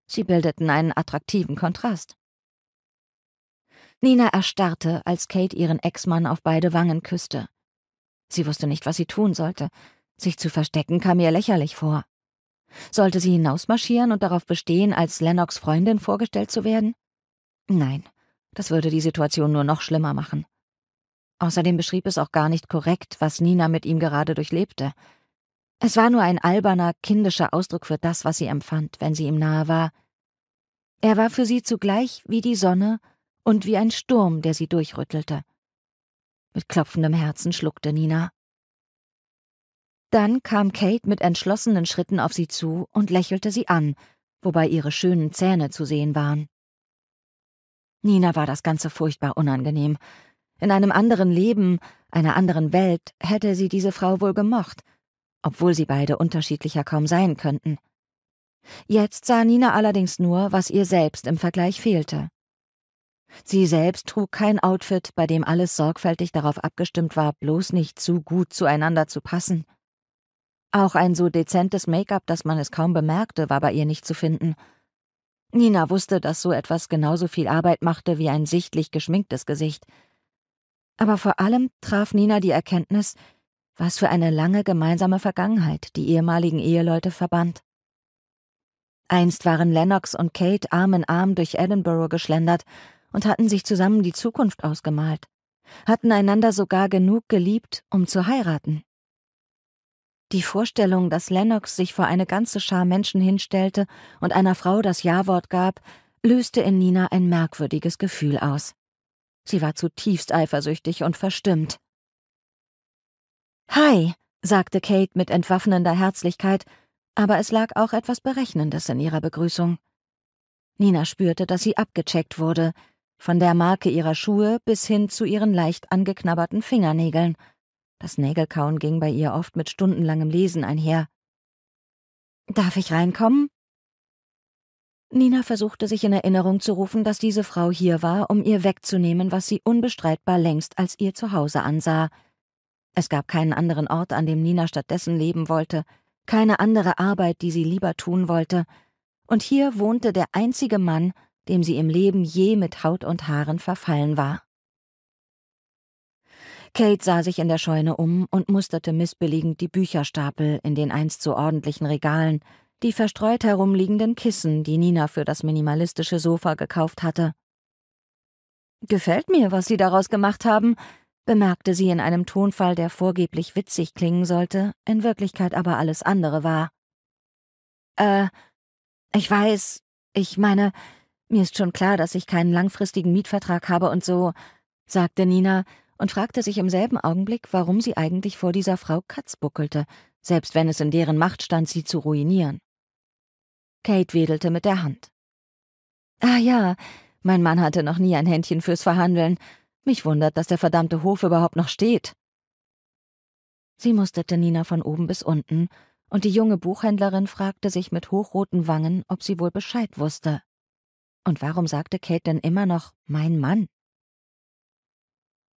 Sie bildeten einen attraktiven Kontrast. Nina erstarrte, als Kate ihren Ex-Mann auf beide Wangen küsste. Sie wusste nicht, was sie tun sollte. Sich zu verstecken kam ihr lächerlich vor. Sollte sie hinausmarschieren und darauf bestehen, als Lennox Freundin vorgestellt zu werden? Nein, das würde die Situation nur noch schlimmer machen. Außerdem beschrieb es auch gar nicht korrekt, was Nina mit ihm gerade durchlebte. Es war nur ein alberner, kindischer Ausdruck für das, was sie empfand, wenn sie ihm nahe war. Er war für sie zugleich wie die Sonne und wie ein Sturm, der sie durchrüttelte. Mit klopfendem Herzen schluckte Nina. Dann kam Kate mit entschlossenen Schritten auf sie zu und lächelte sie an, wobei ihre schönen Zähne zu sehen waren. Nina war das Ganze furchtbar unangenehm. In einem anderen Leben, einer anderen Welt hätte sie diese Frau wohl gemocht, obwohl sie beide unterschiedlicher kaum sein könnten. Jetzt sah Nina allerdings nur, was ihr selbst im Vergleich fehlte. Sie selbst trug kein Outfit, bei dem alles sorgfältig darauf abgestimmt war, bloß nicht zu gut zueinander zu passen. Auch ein so dezentes Make-up, dass man es kaum bemerkte, war bei ihr nicht zu finden. Nina wusste, dass so etwas genauso viel Arbeit machte wie ein sichtlich geschminktes Gesicht. Aber vor allem traf Nina die Erkenntnis, was für eine lange gemeinsame Vergangenheit die ehemaligen Eheleute verband. Einst waren Lennox und Kate Arm in Arm durch Edinburgh geschlendert und hatten sich zusammen die Zukunft ausgemalt, hatten einander sogar genug geliebt, um zu heiraten. Die Vorstellung, dass Lennox sich vor eine ganze Schar Menschen hinstellte und einer Frau das Ja-Wort gab, löste in Nina ein merkwürdiges Gefühl aus. Sie war zutiefst eifersüchtig und verstimmt. Hi, sagte Kate mit entwaffnender Herzlichkeit, aber es lag auch etwas Berechnendes in ihrer Begrüßung. Nina spürte, dass sie abgecheckt wurde, von der Marke ihrer Schuhe bis hin zu ihren leicht angeknabberten Fingernägeln. Das Nägelkauen ging bei ihr oft mit stundenlangem Lesen einher. Darf ich reinkommen? Nina versuchte sich in Erinnerung zu rufen, dass diese Frau hier war, um ihr wegzunehmen, was sie unbestreitbar längst als ihr Zuhause ansah. Es gab keinen anderen Ort, an dem Nina stattdessen leben wollte, keine andere Arbeit, die sie lieber tun wollte, und hier wohnte der einzige Mann, dem sie im Leben je mit Haut und Haaren verfallen war. Kate sah sich in der Scheune um und musterte missbilligend die Bücherstapel in den einst so ordentlichen Regalen, die verstreut herumliegenden Kissen, die Nina für das minimalistische Sofa gekauft hatte. Gefällt mir, was Sie daraus gemacht haben, bemerkte sie in einem Tonfall, der vorgeblich witzig klingen sollte, in Wirklichkeit aber alles andere war. Äh, ich weiß, ich meine, mir ist schon klar, dass ich keinen langfristigen Mietvertrag habe und so, sagte Nina und fragte sich im selben Augenblick, warum sie eigentlich vor dieser Frau Katz buckelte, selbst wenn es in deren Macht stand, sie zu ruinieren. Kate wedelte mit der Hand. Ah ja, mein Mann hatte noch nie ein Händchen fürs Verhandeln. Mich wundert, dass der verdammte Hof überhaupt noch steht. Sie musterte Nina von oben bis unten, und die junge Buchhändlerin fragte sich mit hochroten Wangen, ob sie wohl Bescheid wusste. Und warum sagte Kate denn immer noch mein Mann?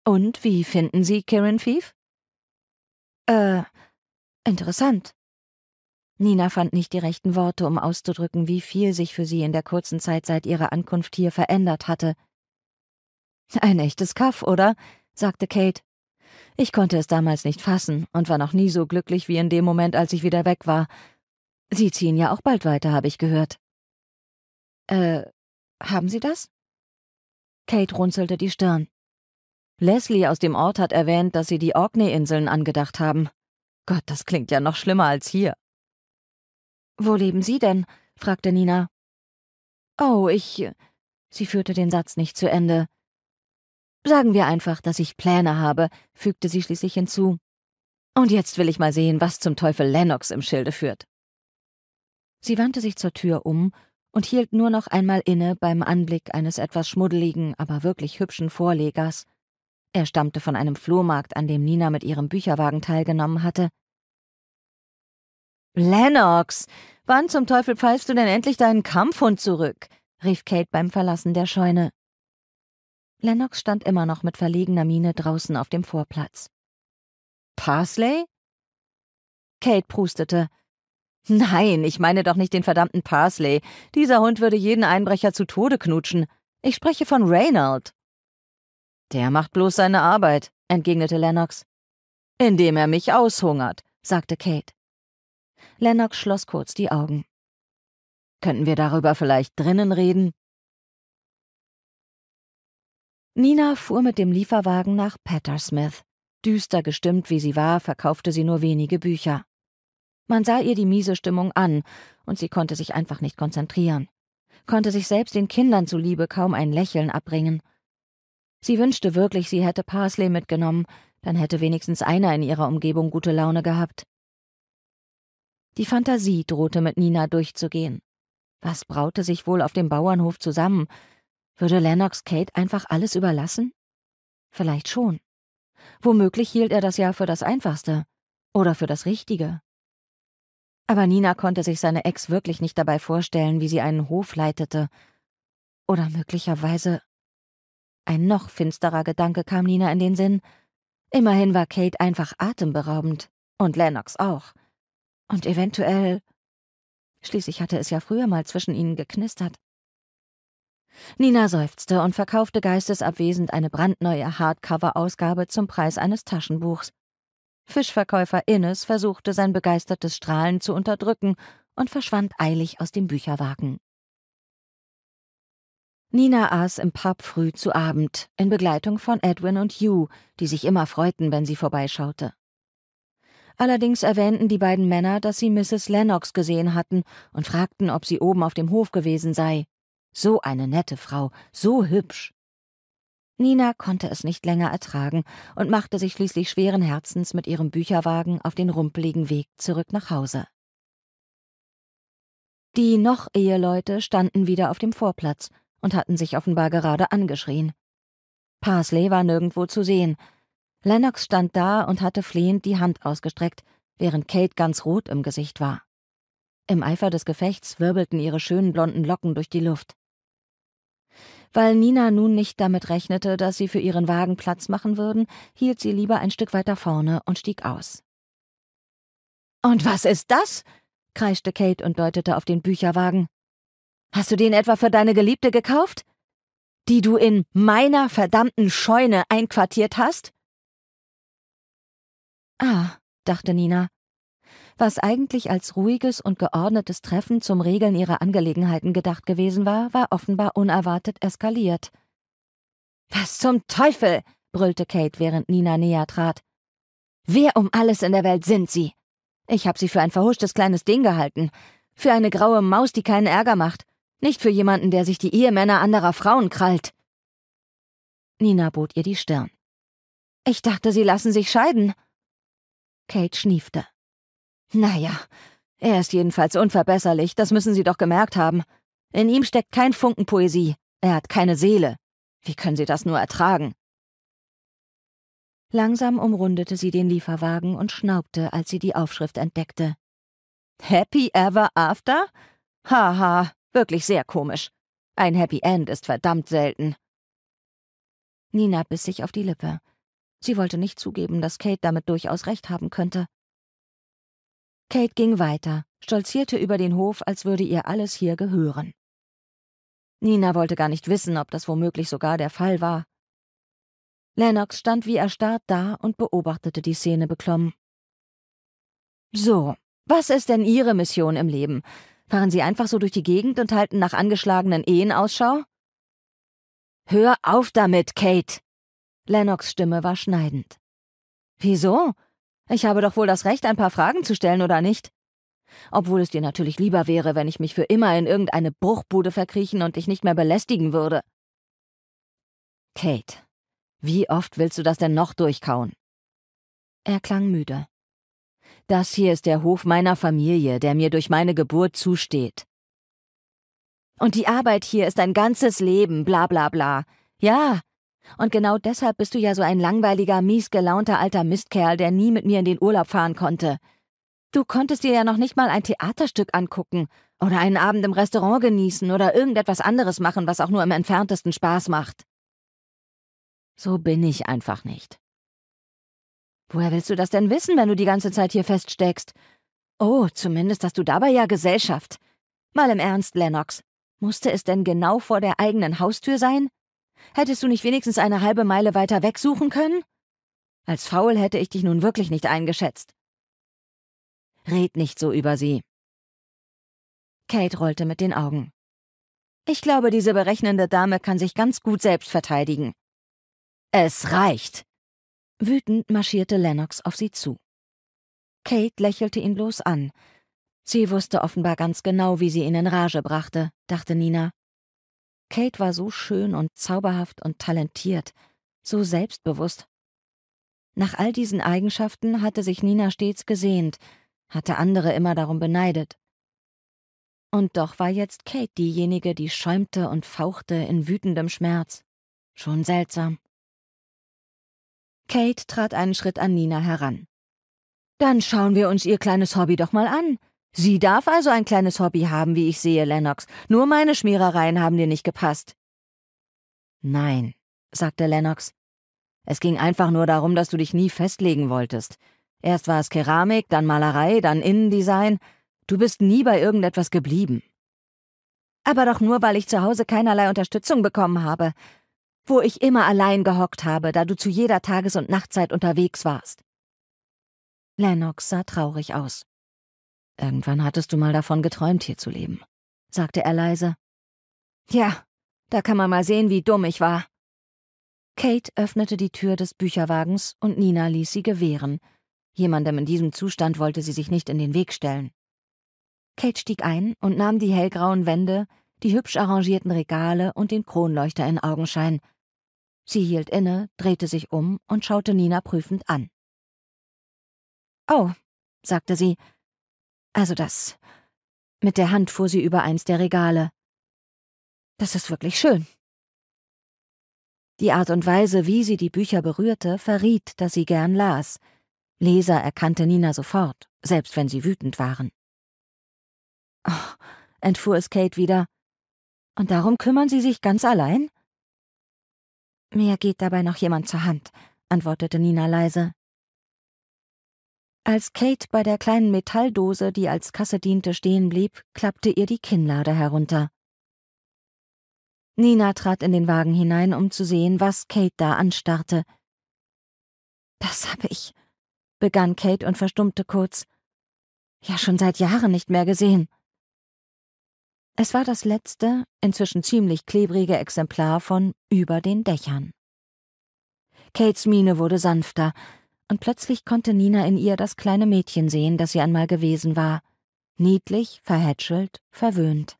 Und wie finden Sie Kirin Thief? Äh, interessant. Nina fand nicht die rechten Worte, um auszudrücken, wie viel sich für sie in der kurzen Zeit seit ihrer Ankunft hier verändert hatte. Ein echtes Kaff, oder? sagte Kate. Ich konnte es damals nicht fassen und war noch nie so glücklich wie in dem Moment, als ich wieder weg war. Sie ziehen ja auch bald weiter, habe ich gehört. Äh, haben Sie das? Kate runzelte die Stirn. Leslie aus dem Ort hat erwähnt, dass Sie die Orkney-Inseln angedacht haben. Gott, das klingt ja noch schlimmer als hier. Wo leben Sie denn? fragte Nina. Oh, ich. Sie führte den Satz nicht zu Ende. Sagen wir einfach, dass ich Pläne habe, fügte sie schließlich hinzu. Und jetzt will ich mal sehen, was zum Teufel Lennox im Schilde führt. Sie wandte sich zur Tür um und hielt nur noch einmal inne beim Anblick eines etwas schmuddeligen, aber wirklich hübschen Vorlegers. Er stammte von einem Flohmarkt, an dem Nina mit ihrem Bücherwagen teilgenommen hatte. Lennox, wann zum Teufel pfeifst du denn endlich deinen Kampfhund zurück? rief Kate beim Verlassen der Scheune. Lennox stand immer noch mit verlegener Miene draußen auf dem Vorplatz. Parsley? Kate prustete. Nein, ich meine doch nicht den verdammten Parsley. Dieser Hund würde jeden Einbrecher zu Tode knutschen. Ich spreche von Reynald. Der macht bloß seine Arbeit, entgegnete Lennox. Indem er mich aushungert, sagte Kate. Lennox schloss kurz die Augen. Könnten wir darüber vielleicht drinnen reden? Nina fuhr mit dem Lieferwagen nach Pattersmith. Düster gestimmt wie sie war, verkaufte sie nur wenige Bücher. Man sah ihr die miese Stimmung an, und sie konnte sich einfach nicht konzentrieren, konnte sich selbst den Kindern zuliebe kaum ein Lächeln abbringen. Sie wünschte wirklich, sie hätte Parsley mitgenommen, dann hätte wenigstens einer in ihrer Umgebung gute Laune gehabt. Die Fantasie drohte mit Nina durchzugehen. Was braute sich wohl auf dem Bauernhof zusammen? Würde Lennox Kate einfach alles überlassen? Vielleicht schon. Womöglich hielt er das ja für das Einfachste oder für das Richtige. Aber Nina konnte sich seine Ex wirklich nicht dabei vorstellen, wie sie einen Hof leitete. Oder möglicherweise. Ein noch finsterer Gedanke kam Nina in den Sinn. Immerhin war Kate einfach atemberaubend. Und Lennox auch. Und eventuell. Schließlich hatte es ja früher mal zwischen ihnen geknistert. Nina seufzte und verkaufte geistesabwesend eine brandneue Hardcover-Ausgabe zum Preis eines Taschenbuchs. Fischverkäufer Innes versuchte sein begeistertes Strahlen zu unterdrücken und verschwand eilig aus dem Bücherwagen. Nina aß im Pub früh zu Abend, in Begleitung von Edwin und Hugh, die sich immer freuten, wenn sie vorbeischaute. Allerdings erwähnten die beiden Männer, dass sie Mrs. Lennox gesehen hatten und fragten, ob sie oben auf dem Hof gewesen sei. So eine nette Frau, so hübsch. Nina konnte es nicht länger ertragen und machte sich schließlich schweren Herzens mit ihrem Bücherwagen auf den rumpeligen Weg zurück nach Hause. Die Noch-Eheleute standen wieder auf dem Vorplatz und hatten sich offenbar gerade angeschrien. Parsley war nirgendwo zu sehen, Lennox stand da und hatte flehend die Hand ausgestreckt, während Kate ganz rot im Gesicht war. Im Eifer des Gefechts wirbelten ihre schönen blonden Locken durch die Luft. Weil Nina nun nicht damit rechnete, dass sie für ihren Wagen Platz machen würden, hielt sie lieber ein Stück weiter vorne und stieg aus. Und was ist das? kreischte Kate und deutete auf den Bücherwagen. Hast du den etwa für deine Geliebte gekauft? Die du in meiner verdammten Scheune einquartiert hast? Ah, dachte Nina. Was eigentlich als ruhiges und geordnetes Treffen zum Regeln ihrer Angelegenheiten gedacht gewesen war, war offenbar unerwartet eskaliert. Was zum Teufel? brüllte Kate, während Nina näher trat. Wer um alles in der Welt sind Sie? Ich hab Sie für ein verhuschtes kleines Ding gehalten. Für eine graue Maus, die keinen Ärger macht. Nicht für jemanden, der sich die Ehemänner anderer Frauen krallt. Nina bot ihr die Stirn. Ich dachte, Sie lassen sich scheiden. Kate schniefte. Naja, er ist jedenfalls unverbesserlich, das müssen Sie doch gemerkt haben. In ihm steckt kein Funken Poesie. Er hat keine Seele. Wie können Sie das nur ertragen? Langsam umrundete sie den Lieferwagen und schnaubte, als sie die Aufschrift entdeckte. Happy Ever After? Haha, wirklich sehr komisch. Ein Happy End ist verdammt selten. Nina biss sich auf die Lippe. Sie wollte nicht zugeben, dass Kate damit durchaus recht haben könnte. Kate ging weiter, stolzierte über den Hof, als würde ihr alles hier gehören. Nina wollte gar nicht wissen, ob das womöglich sogar der Fall war. Lennox stand wie erstarrt da und beobachtete die Szene beklommen. So, was ist denn Ihre Mission im Leben? Fahren Sie einfach so durch die Gegend und halten nach angeschlagenen Ehen Ausschau? Hör auf damit, Kate! Lennox Stimme war schneidend. Wieso? Ich habe doch wohl das Recht, ein paar Fragen zu stellen, oder nicht? Obwohl es dir natürlich lieber wäre, wenn ich mich für immer in irgendeine Bruchbude verkriechen und dich nicht mehr belästigen würde. Kate, wie oft willst du das denn noch durchkauen? Er klang müde. Das hier ist der Hof meiner Familie, der mir durch meine Geburt zusteht. Und die Arbeit hier ist ein ganzes Leben, bla bla bla. Ja, und genau deshalb bist du ja so ein langweiliger, miesgelaunter alter Mistkerl, der nie mit mir in den Urlaub fahren konnte. Du konntest dir ja noch nicht mal ein Theaterstück angucken oder einen Abend im Restaurant genießen oder irgendetwas anderes machen, was auch nur im entferntesten Spaß macht. So bin ich einfach nicht. Woher willst du das denn wissen, wenn du die ganze Zeit hier feststeckst? Oh, zumindest hast du dabei ja Gesellschaft. Mal im Ernst, Lennox. Musste es denn genau vor der eigenen Haustür sein? Hättest du nicht wenigstens eine halbe Meile weiter wegsuchen können? Als faul hätte ich dich nun wirklich nicht eingeschätzt. Red nicht so über sie. Kate rollte mit den Augen. Ich glaube, diese berechnende Dame kann sich ganz gut selbst verteidigen. Es reicht. Wütend marschierte Lennox auf sie zu. Kate lächelte ihn bloß an. Sie wusste offenbar ganz genau, wie sie ihn in Rage brachte, dachte Nina. Kate war so schön und zauberhaft und talentiert, so selbstbewusst. Nach all diesen Eigenschaften hatte sich Nina stets gesehnt, hatte andere immer darum beneidet. Und doch war jetzt Kate diejenige, die schäumte und fauchte in wütendem Schmerz. Schon seltsam. Kate trat einen Schritt an Nina heran. Dann schauen wir uns ihr kleines Hobby doch mal an. Sie darf also ein kleines Hobby haben, wie ich sehe, Lennox. Nur meine Schmierereien haben dir nicht gepasst. Nein, sagte Lennox. Es ging einfach nur darum, dass du dich nie festlegen wolltest. Erst war es Keramik, dann Malerei, dann Innendesign. Du bist nie bei irgendetwas geblieben. Aber doch nur, weil ich zu Hause keinerlei Unterstützung bekommen habe. Wo ich immer allein gehockt habe, da du zu jeder Tages- und Nachtzeit unterwegs warst. Lennox sah traurig aus. Irgendwann hattest du mal davon geträumt, hier zu leben, sagte er leise. Ja, da kann man mal sehen, wie dumm ich war. Kate öffnete die Tür des Bücherwagens und Nina ließ sie gewähren. Jemandem in diesem Zustand wollte sie sich nicht in den Weg stellen. Kate stieg ein und nahm die hellgrauen Wände, die hübsch arrangierten Regale und den Kronleuchter in Augenschein. Sie hielt inne, drehte sich um und schaute Nina prüfend an. Oh, sagte sie, also das. Mit der Hand fuhr sie über eins der Regale. Das ist wirklich schön. Die Art und Weise, wie sie die Bücher berührte, verriet, dass sie gern las. Leser erkannte Nina sofort, selbst wenn sie wütend waren. Oh, entfuhr es Kate wieder. Und darum kümmern Sie sich ganz allein? Mir geht dabei noch jemand zur Hand, antwortete Nina leise. Als Kate bei der kleinen Metalldose, die als Kasse diente, stehen blieb, klappte ihr die Kinnlade herunter. Nina trat in den Wagen hinein, um zu sehen, was Kate da anstarrte. Das habe ich, begann Kate und verstummte kurz. Ja, schon seit Jahren nicht mehr gesehen. Es war das letzte, inzwischen ziemlich klebrige Exemplar von Über den Dächern. Kates Miene wurde sanfter, und plötzlich konnte Nina in ihr das kleine Mädchen sehen, das sie einmal gewesen war. Niedlich, verhätschelt, verwöhnt.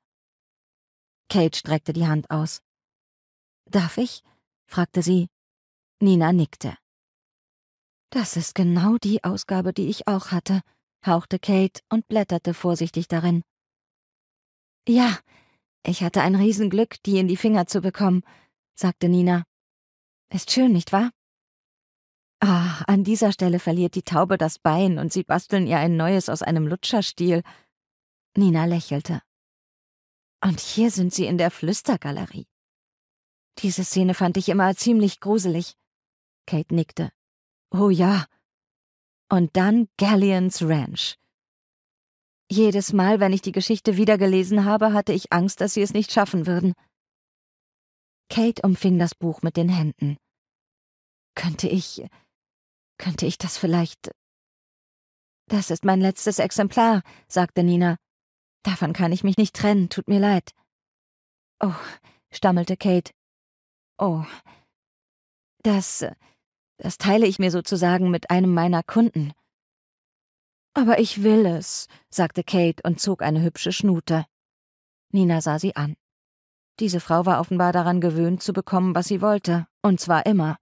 Kate streckte die Hand aus. Darf ich? fragte sie. Nina nickte. Das ist genau die Ausgabe, die ich auch hatte, hauchte Kate und blätterte vorsichtig darin. Ja, ich hatte ein Riesenglück, die in die Finger zu bekommen, sagte Nina. Ist schön, nicht wahr? Ah, an dieser Stelle verliert die Taube das Bein und sie basteln ihr ein neues aus einem Lutscherstiel. Nina lächelte. Und hier sind sie in der Flüstergalerie. Diese Szene fand ich immer ziemlich gruselig. Kate nickte. Oh ja. Und dann Galleons Ranch. Jedes Mal, wenn ich die Geschichte wiedergelesen habe, hatte ich Angst, dass sie es nicht schaffen würden. Kate umfing das Buch mit den Händen. Könnte ich. könnte ich das vielleicht. Das ist mein letztes Exemplar, sagte Nina. Davon kann ich mich nicht trennen, tut mir leid. Oh, stammelte Kate. Oh. Das. das teile ich mir sozusagen mit einem meiner Kunden. Aber ich will es, sagte Kate und zog eine hübsche Schnute. Nina sah sie an. Diese Frau war offenbar daran gewöhnt, zu bekommen, was sie wollte, und zwar immer.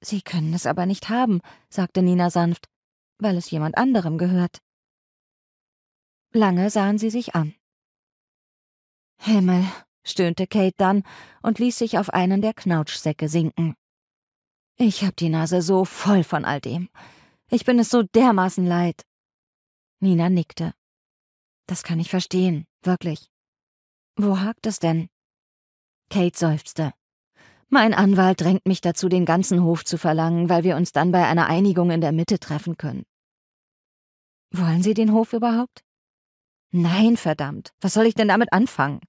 Sie können es aber nicht haben, sagte Nina sanft, weil es jemand anderem gehört. Lange sahen sie sich an. Himmel, stöhnte Kate dann und ließ sich auf einen der Knautschsäcke sinken. Ich hab die Nase so voll von all dem. Ich bin es so dermaßen leid. Nina nickte. Das kann ich verstehen, wirklich. Wo hakt es denn? Kate seufzte. Mein Anwalt drängt mich dazu, den ganzen Hof zu verlangen, weil wir uns dann bei einer Einigung in der Mitte treffen können. Wollen Sie den Hof überhaupt? Nein, verdammt. Was soll ich denn damit anfangen?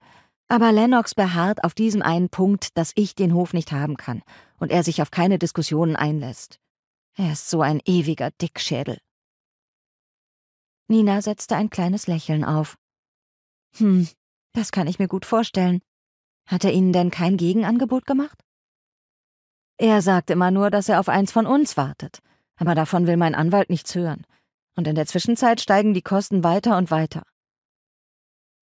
Aber Lennox beharrt auf diesem einen Punkt, dass ich den Hof nicht haben kann und er sich auf keine Diskussionen einlässt. Er ist so ein ewiger Dickschädel. Nina setzte ein kleines Lächeln auf. Hm, das kann ich mir gut vorstellen. Hat er Ihnen denn kein Gegenangebot gemacht? Er sagt immer nur, dass er auf eins von uns wartet. Aber davon will mein Anwalt nichts hören. Und in der Zwischenzeit steigen die Kosten weiter und weiter.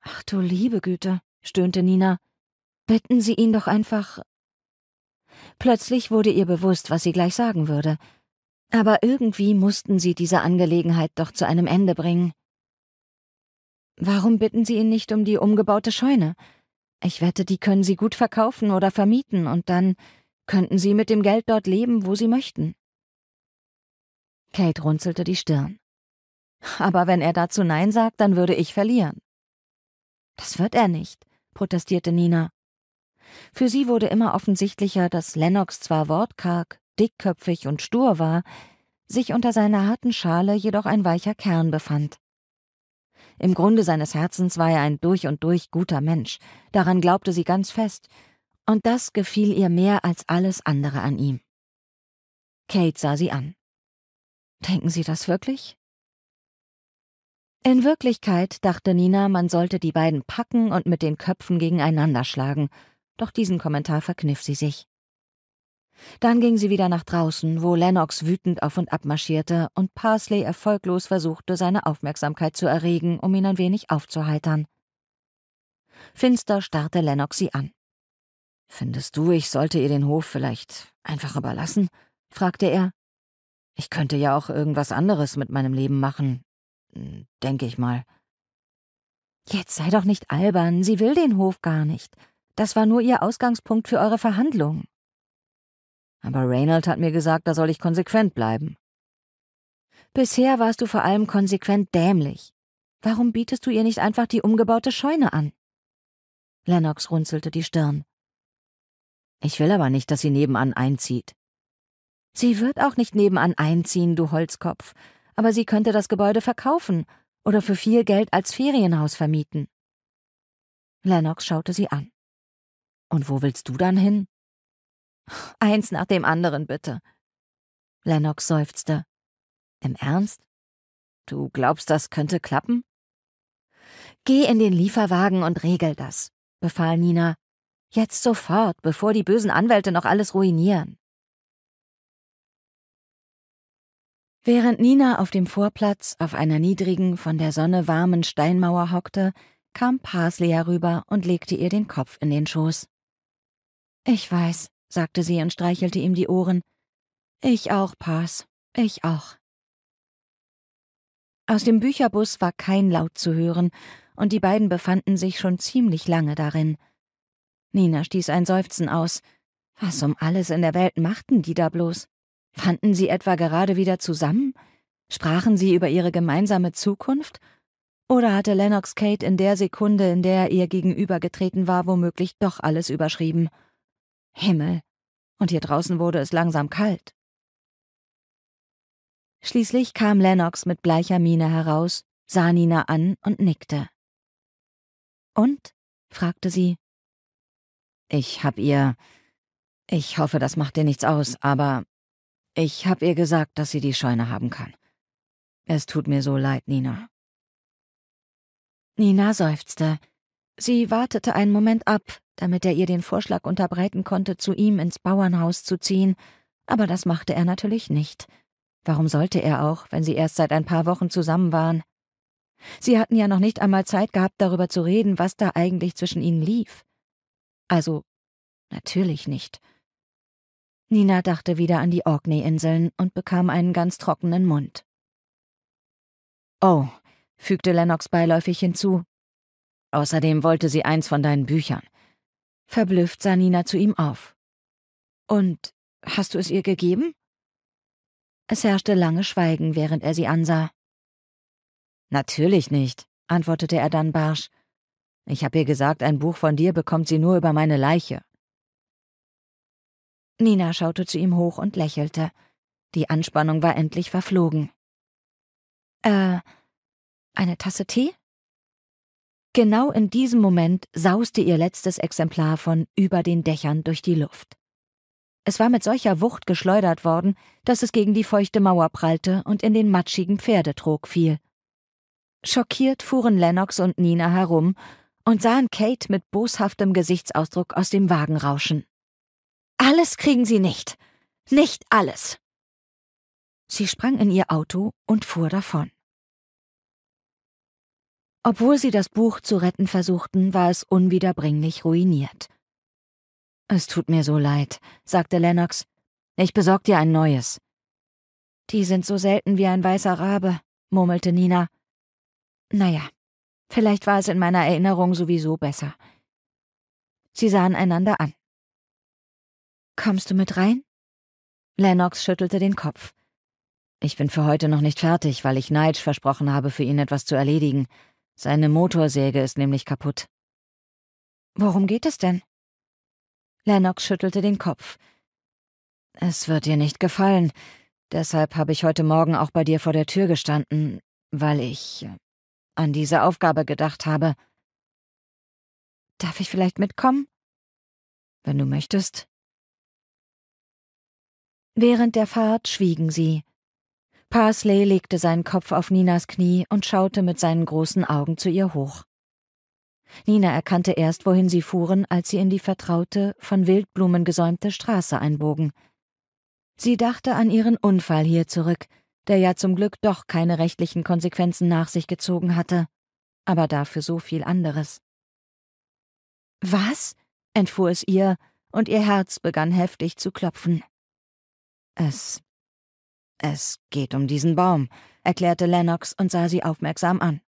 Ach du liebe Güte, stöhnte Nina. Bitten Sie ihn doch einfach. Plötzlich wurde ihr bewusst, was sie gleich sagen würde. Aber irgendwie mussten sie diese Angelegenheit doch zu einem Ende bringen. Warum bitten Sie ihn nicht um die umgebaute Scheune? Ich wette, die können Sie gut verkaufen oder vermieten, und dann könnten Sie mit dem Geld dort leben, wo Sie möchten. Kate runzelte die Stirn. Aber wenn er dazu Nein sagt, dann würde ich verlieren. Das wird er nicht, protestierte Nina. Für sie wurde immer offensichtlicher, dass Lennox zwar wortkarg, dickköpfig und stur war, sich unter seiner harten Schale jedoch ein weicher Kern befand. Im Grunde seines Herzens war er ein durch und durch guter Mensch, daran glaubte sie ganz fest, und das gefiel ihr mehr als alles andere an ihm. Kate sah sie an. Denken Sie das wirklich? In Wirklichkeit dachte Nina, man sollte die beiden packen und mit den Köpfen gegeneinander schlagen, doch diesen Kommentar verkniff sie sich. Dann ging sie wieder nach draußen, wo Lennox wütend auf und ab marschierte und Parsley erfolglos versuchte, seine Aufmerksamkeit zu erregen, um ihn ein wenig aufzuheitern. Finster starrte Lennox sie an. Findest du, ich sollte ihr den Hof vielleicht einfach überlassen? fragte er. Ich könnte ja auch irgendwas anderes mit meinem Leben machen, denke ich mal. Jetzt sei doch nicht albern, sie will den Hof gar nicht. Das war nur ihr Ausgangspunkt für eure Verhandlungen. Aber Reynold hat mir gesagt, da soll ich konsequent bleiben. Bisher warst du vor allem konsequent dämlich. Warum bietest du ihr nicht einfach die umgebaute Scheune an? Lennox runzelte die Stirn. Ich will aber nicht, dass sie nebenan einzieht. Sie wird auch nicht nebenan einziehen, du Holzkopf aber sie könnte das Gebäude verkaufen oder für viel Geld als Ferienhaus vermieten. Lennox schaute sie an. Und wo willst du dann hin? Eins nach dem anderen, bitte. Lennox seufzte. Im Ernst? Du glaubst, das könnte klappen? Geh in den Lieferwagen und regel das, befahl Nina. Jetzt sofort, bevor die bösen Anwälte noch alles ruinieren. Während Nina auf dem Vorplatz auf einer niedrigen, von der Sonne warmen Steinmauer hockte, kam Parsley herüber und legte ihr den Kopf in den Schoß. Ich weiß, sagte sie und streichelte ihm die Ohren. Ich auch, Pass. Ich auch. Aus dem Bücherbus war kein Laut zu hören, und die beiden befanden sich schon ziemlich lange darin. Nina stieß ein Seufzen aus. Was um alles in der Welt machten die da bloß? Fanden sie etwa gerade wieder zusammen? Sprachen sie über ihre gemeinsame Zukunft? Oder hatte Lennox Kate in der Sekunde, in der er ihr gegenübergetreten war, womöglich doch alles überschrieben? Himmel. Und hier draußen wurde es langsam kalt. Schließlich kam Lennox mit bleicher Miene heraus, sah Nina an und nickte. Und? fragte sie. Ich hab ihr. Ich hoffe, das macht dir nichts aus, aber ich hab ihr gesagt, dass sie die Scheune haben kann. Es tut mir so leid, Nina. Nina seufzte. Sie wartete einen Moment ab, damit er ihr den Vorschlag unterbreiten konnte, zu ihm ins Bauernhaus zu ziehen, aber das machte er natürlich nicht. Warum sollte er auch, wenn sie erst seit ein paar Wochen zusammen waren? Sie hatten ja noch nicht einmal Zeit gehabt, darüber zu reden, was da eigentlich zwischen ihnen lief. Also, natürlich nicht. Nina dachte wieder an die Orkney-Inseln und bekam einen ganz trockenen Mund. Oh, fügte Lennox beiläufig hinzu. Außerdem wollte sie eins von deinen Büchern. Verblüfft sah Nina zu ihm auf. Und hast du es ihr gegeben? Es herrschte lange Schweigen, während er sie ansah. Natürlich nicht, antwortete er dann barsch. Ich habe ihr gesagt, ein Buch von dir bekommt sie nur über meine Leiche. Nina schaute zu ihm hoch und lächelte. Die Anspannung war endlich verflogen. Äh, eine Tasse Tee? Genau in diesem Moment sauste ihr letztes Exemplar von über den Dächern durch die Luft. Es war mit solcher Wucht geschleudert worden, dass es gegen die feuchte Mauer prallte und in den matschigen Pferdetrog fiel. Schockiert fuhren Lennox und Nina herum und sahen Kate mit boshaftem Gesichtsausdruck aus dem Wagen rauschen. Alles kriegen Sie nicht. Nicht alles. Sie sprang in ihr Auto und fuhr davon. Obwohl sie das Buch zu retten versuchten, war es unwiederbringlich ruiniert. Es tut mir so leid, sagte Lennox. Ich besorg dir ein neues. Die sind so selten wie ein weißer Rabe, murmelte Nina. Naja, vielleicht war es in meiner Erinnerung sowieso besser. Sie sahen einander an. Kommst du mit rein? Lennox schüttelte den Kopf. Ich bin für heute noch nicht fertig, weil ich Nigel versprochen habe, für ihn etwas zu erledigen. Seine Motorsäge ist nämlich kaputt. Worum geht es denn? Lennox schüttelte den Kopf. Es wird dir nicht gefallen. Deshalb habe ich heute Morgen auch bei dir vor der Tür gestanden, weil ich äh, an diese Aufgabe gedacht habe. Darf ich vielleicht mitkommen? Wenn du möchtest. Während der Fahrt schwiegen sie. Parsley legte seinen Kopf auf Ninas Knie und schaute mit seinen großen Augen zu ihr hoch. Nina erkannte erst, wohin sie fuhren, als sie in die vertraute, von Wildblumen gesäumte Straße einbogen. Sie dachte an ihren Unfall hier zurück, der ja zum Glück doch keine rechtlichen Konsequenzen nach sich gezogen hatte, aber dafür so viel anderes. Was? entfuhr es ihr, und ihr Herz begann heftig zu klopfen. Es es geht um diesen Baum, erklärte Lennox und sah sie aufmerksam an.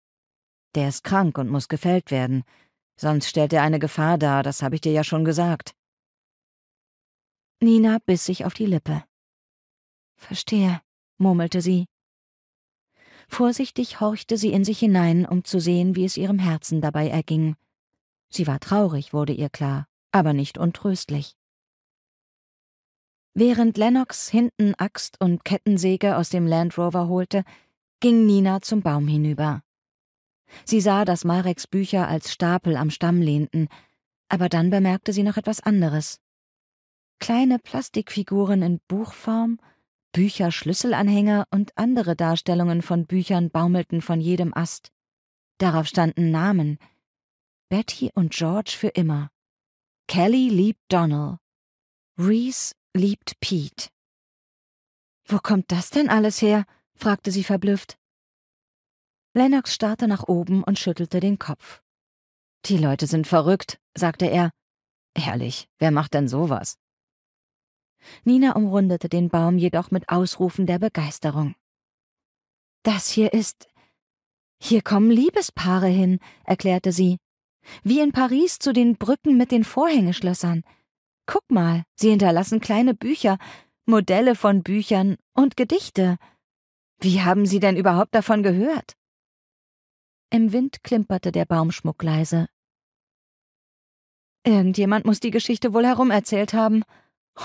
Der ist krank und muss gefällt werden. Sonst stellt er eine Gefahr dar, das habe ich dir ja schon gesagt. Nina biss sich auf die Lippe. Verstehe, murmelte sie. Vorsichtig horchte sie in sich hinein, um zu sehen, wie es ihrem Herzen dabei erging. Sie war traurig, wurde ihr klar, aber nicht untröstlich. Während Lennox hinten Axt und Kettensäge aus dem Land Rover holte, ging Nina zum Baum hinüber. Sie sah, dass Mareks Bücher als Stapel am Stamm lehnten, aber dann bemerkte sie noch etwas anderes. Kleine Plastikfiguren in Buchform, Bücherschlüsselanhänger und andere Darstellungen von Büchern baumelten von jedem Ast. Darauf standen Namen. Betty und George für immer. Kelly liebt Donald. Reese liebt Pete. Wo kommt das denn alles her? fragte sie verblüfft. Lennox starrte nach oben und schüttelte den Kopf. Die Leute sind verrückt, sagte er. Ehrlich, wer macht denn sowas? Nina umrundete den Baum jedoch mit Ausrufen der Begeisterung. Das hier ist. Hier kommen Liebespaare hin, erklärte sie. Wie in Paris zu den Brücken mit den Vorhängeschlössern. Guck mal, sie hinterlassen kleine Bücher, Modelle von Büchern und Gedichte. Wie haben Sie denn überhaupt davon gehört? Im Wind klimperte der Baumschmuck leise. Irgendjemand muss die Geschichte wohl herumerzählt haben.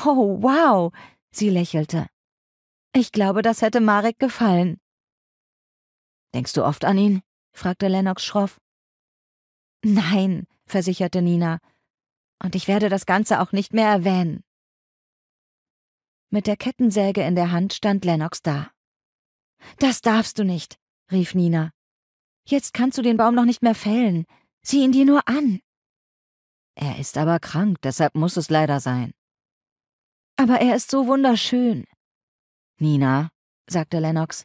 Oh, wow! Sie lächelte. Ich glaube, das hätte Marek gefallen. Denkst du oft an ihn? fragte Lennox schroff. Nein, versicherte Nina. Und ich werde das Ganze auch nicht mehr erwähnen. Mit der Kettensäge in der Hand stand Lennox da. Das darfst du nicht, rief Nina. Jetzt kannst du den Baum noch nicht mehr fällen. Sieh ihn dir nur an. Er ist aber krank, deshalb muss es leider sein. Aber er ist so wunderschön. Nina, sagte Lennox,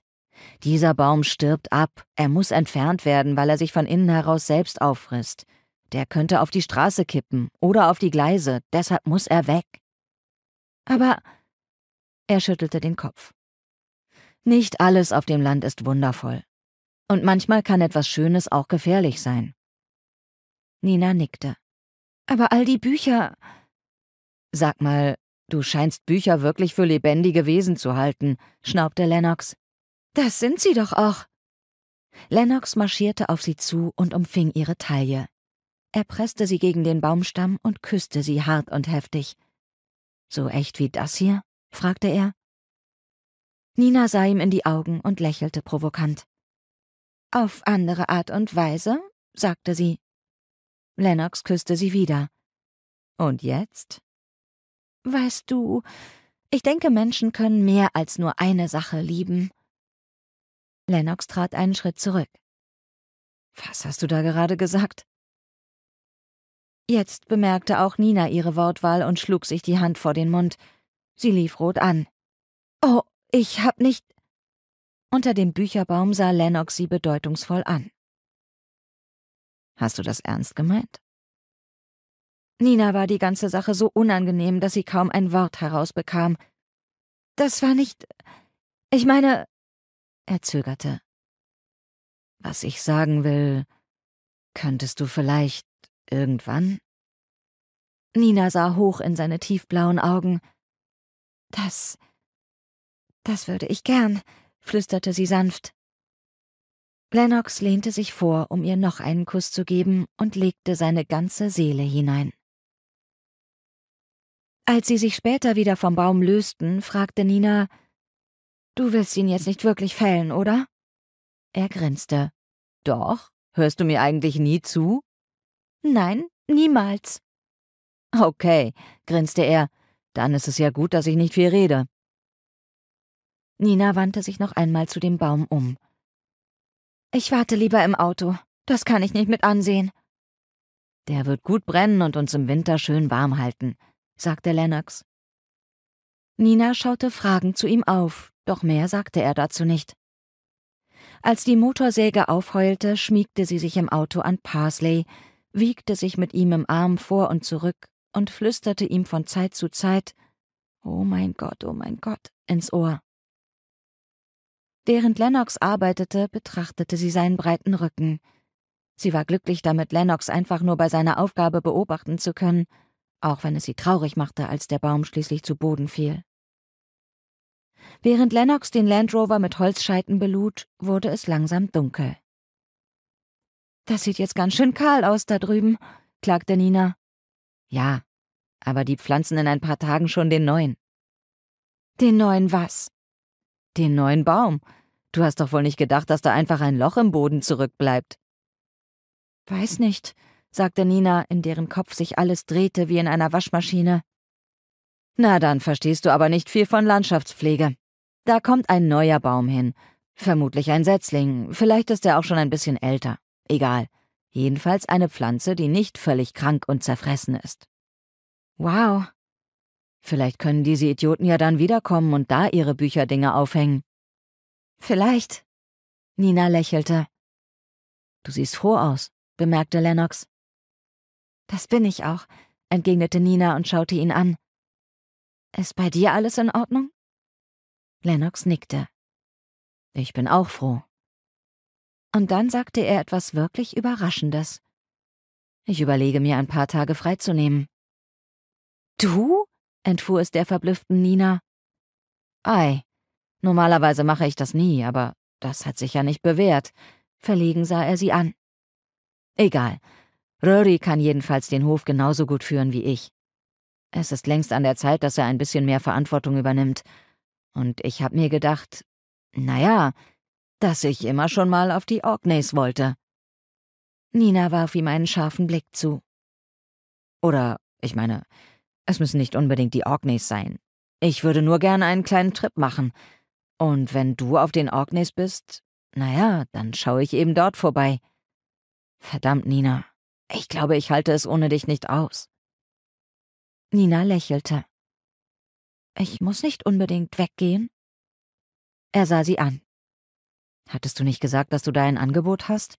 dieser Baum stirbt ab. Er muss entfernt werden, weil er sich von innen heraus selbst auffrisst. Der könnte auf die Straße kippen oder auf die Gleise, deshalb muss er weg. Aber er schüttelte den Kopf. Nicht alles auf dem Land ist wundervoll. Und manchmal kann etwas Schönes auch gefährlich sein. Nina nickte. Aber all die Bücher. Sag mal, du scheinst Bücher wirklich für lebendige Wesen zu halten, schnaubte Lennox. Das sind sie doch auch. Lennox marschierte auf sie zu und umfing ihre Taille. Er presste sie gegen den Baumstamm und küsste sie hart und heftig. So echt wie das hier? fragte er. Nina sah ihm in die Augen und lächelte provokant. Auf andere Art und Weise, sagte sie. Lennox küsste sie wieder. Und jetzt? Weißt du, ich denke, Menschen können mehr als nur eine Sache lieben. Lennox trat einen Schritt zurück. Was hast du da gerade gesagt? Jetzt bemerkte auch Nina ihre Wortwahl und schlug sich die Hand vor den Mund. Sie lief rot an. Oh, ich hab nicht. Unter dem Bücherbaum sah Lennox sie bedeutungsvoll an. Hast du das ernst gemeint? Nina war die ganze Sache so unangenehm, dass sie kaum ein Wort herausbekam. Das war nicht. Ich meine. Er zögerte. Was ich sagen will, könntest du vielleicht irgendwann? Nina sah hoch in seine tiefblauen Augen. Das. Das würde ich gern, flüsterte sie sanft. Lennox lehnte sich vor, um ihr noch einen Kuss zu geben und legte seine ganze Seele hinein. Als sie sich später wieder vom Baum lösten, fragte Nina, Du willst ihn jetzt nicht wirklich fällen, oder? Er grinste. Doch, hörst du mir eigentlich nie zu? Nein, niemals. Okay, grinste er, dann ist es ja gut, dass ich nicht viel rede. Nina wandte sich noch einmal zu dem Baum um. Ich warte lieber im Auto. Das kann ich nicht mit ansehen. Der wird gut brennen und uns im Winter schön warm halten, sagte Lennox. Nina schaute fragend zu ihm auf, doch mehr sagte er dazu nicht. Als die Motorsäge aufheulte, schmiegte sie sich im Auto an Parsley, wiegte sich mit ihm im Arm vor und zurück und flüsterte ihm von Zeit zu Zeit Oh mein Gott, oh mein Gott ins Ohr. Während Lennox arbeitete, betrachtete sie seinen breiten Rücken. Sie war glücklich damit, Lennox einfach nur bei seiner Aufgabe beobachten zu können, auch wenn es sie traurig machte, als der Baum schließlich zu Boden fiel. Während Lennox den Land Rover mit Holzscheiten belud, wurde es langsam dunkel. Das sieht jetzt ganz schön kahl aus da drüben, klagte Nina. Ja, aber die pflanzen in ein paar Tagen schon den neuen. Den neuen was? Den neuen Baum. Du hast doch wohl nicht gedacht, dass da einfach ein Loch im Boden zurückbleibt. Weiß nicht, sagte Nina, in deren Kopf sich alles drehte wie in einer Waschmaschine. Na, dann verstehst du aber nicht viel von Landschaftspflege. Da kommt ein neuer Baum hin. Vermutlich ein Setzling, vielleicht ist er auch schon ein bisschen älter. Egal. Jedenfalls eine Pflanze, die nicht völlig krank und zerfressen ist. Wow. Vielleicht können diese Idioten ja dann wiederkommen und da ihre Bücherdinge aufhängen. Vielleicht. Nina lächelte. Du siehst froh aus, bemerkte Lennox. Das bin ich auch, entgegnete Nina und schaute ihn an. Ist bei dir alles in Ordnung? Lennox nickte. Ich bin auch froh. Und dann sagte er etwas wirklich Überraschendes. Ich überlege mir ein paar Tage freizunehmen. Du? entfuhr es der verblüfften Nina. Ei, normalerweise mache ich das nie, aber das hat sich ja nicht bewährt. Verlegen sah er sie an. Egal. Rory kann jedenfalls den Hof genauso gut führen wie ich. Es ist längst an der Zeit, dass er ein bisschen mehr Verantwortung übernimmt. Und ich hab mir gedacht, naja, dass ich immer schon mal auf die Orkneys wollte. Nina warf ihm einen scharfen Blick zu. Oder, ich meine, es müssen nicht unbedingt die Orkneys sein. Ich würde nur gerne einen kleinen Trip machen. Und wenn du auf den Orkneys bist, naja, dann schaue ich eben dort vorbei. Verdammt, Nina. Ich glaube, ich halte es ohne dich nicht aus. Nina lächelte. Ich muss nicht unbedingt weggehen. Er sah sie an. Hattest du nicht gesagt, dass du da ein Angebot hast?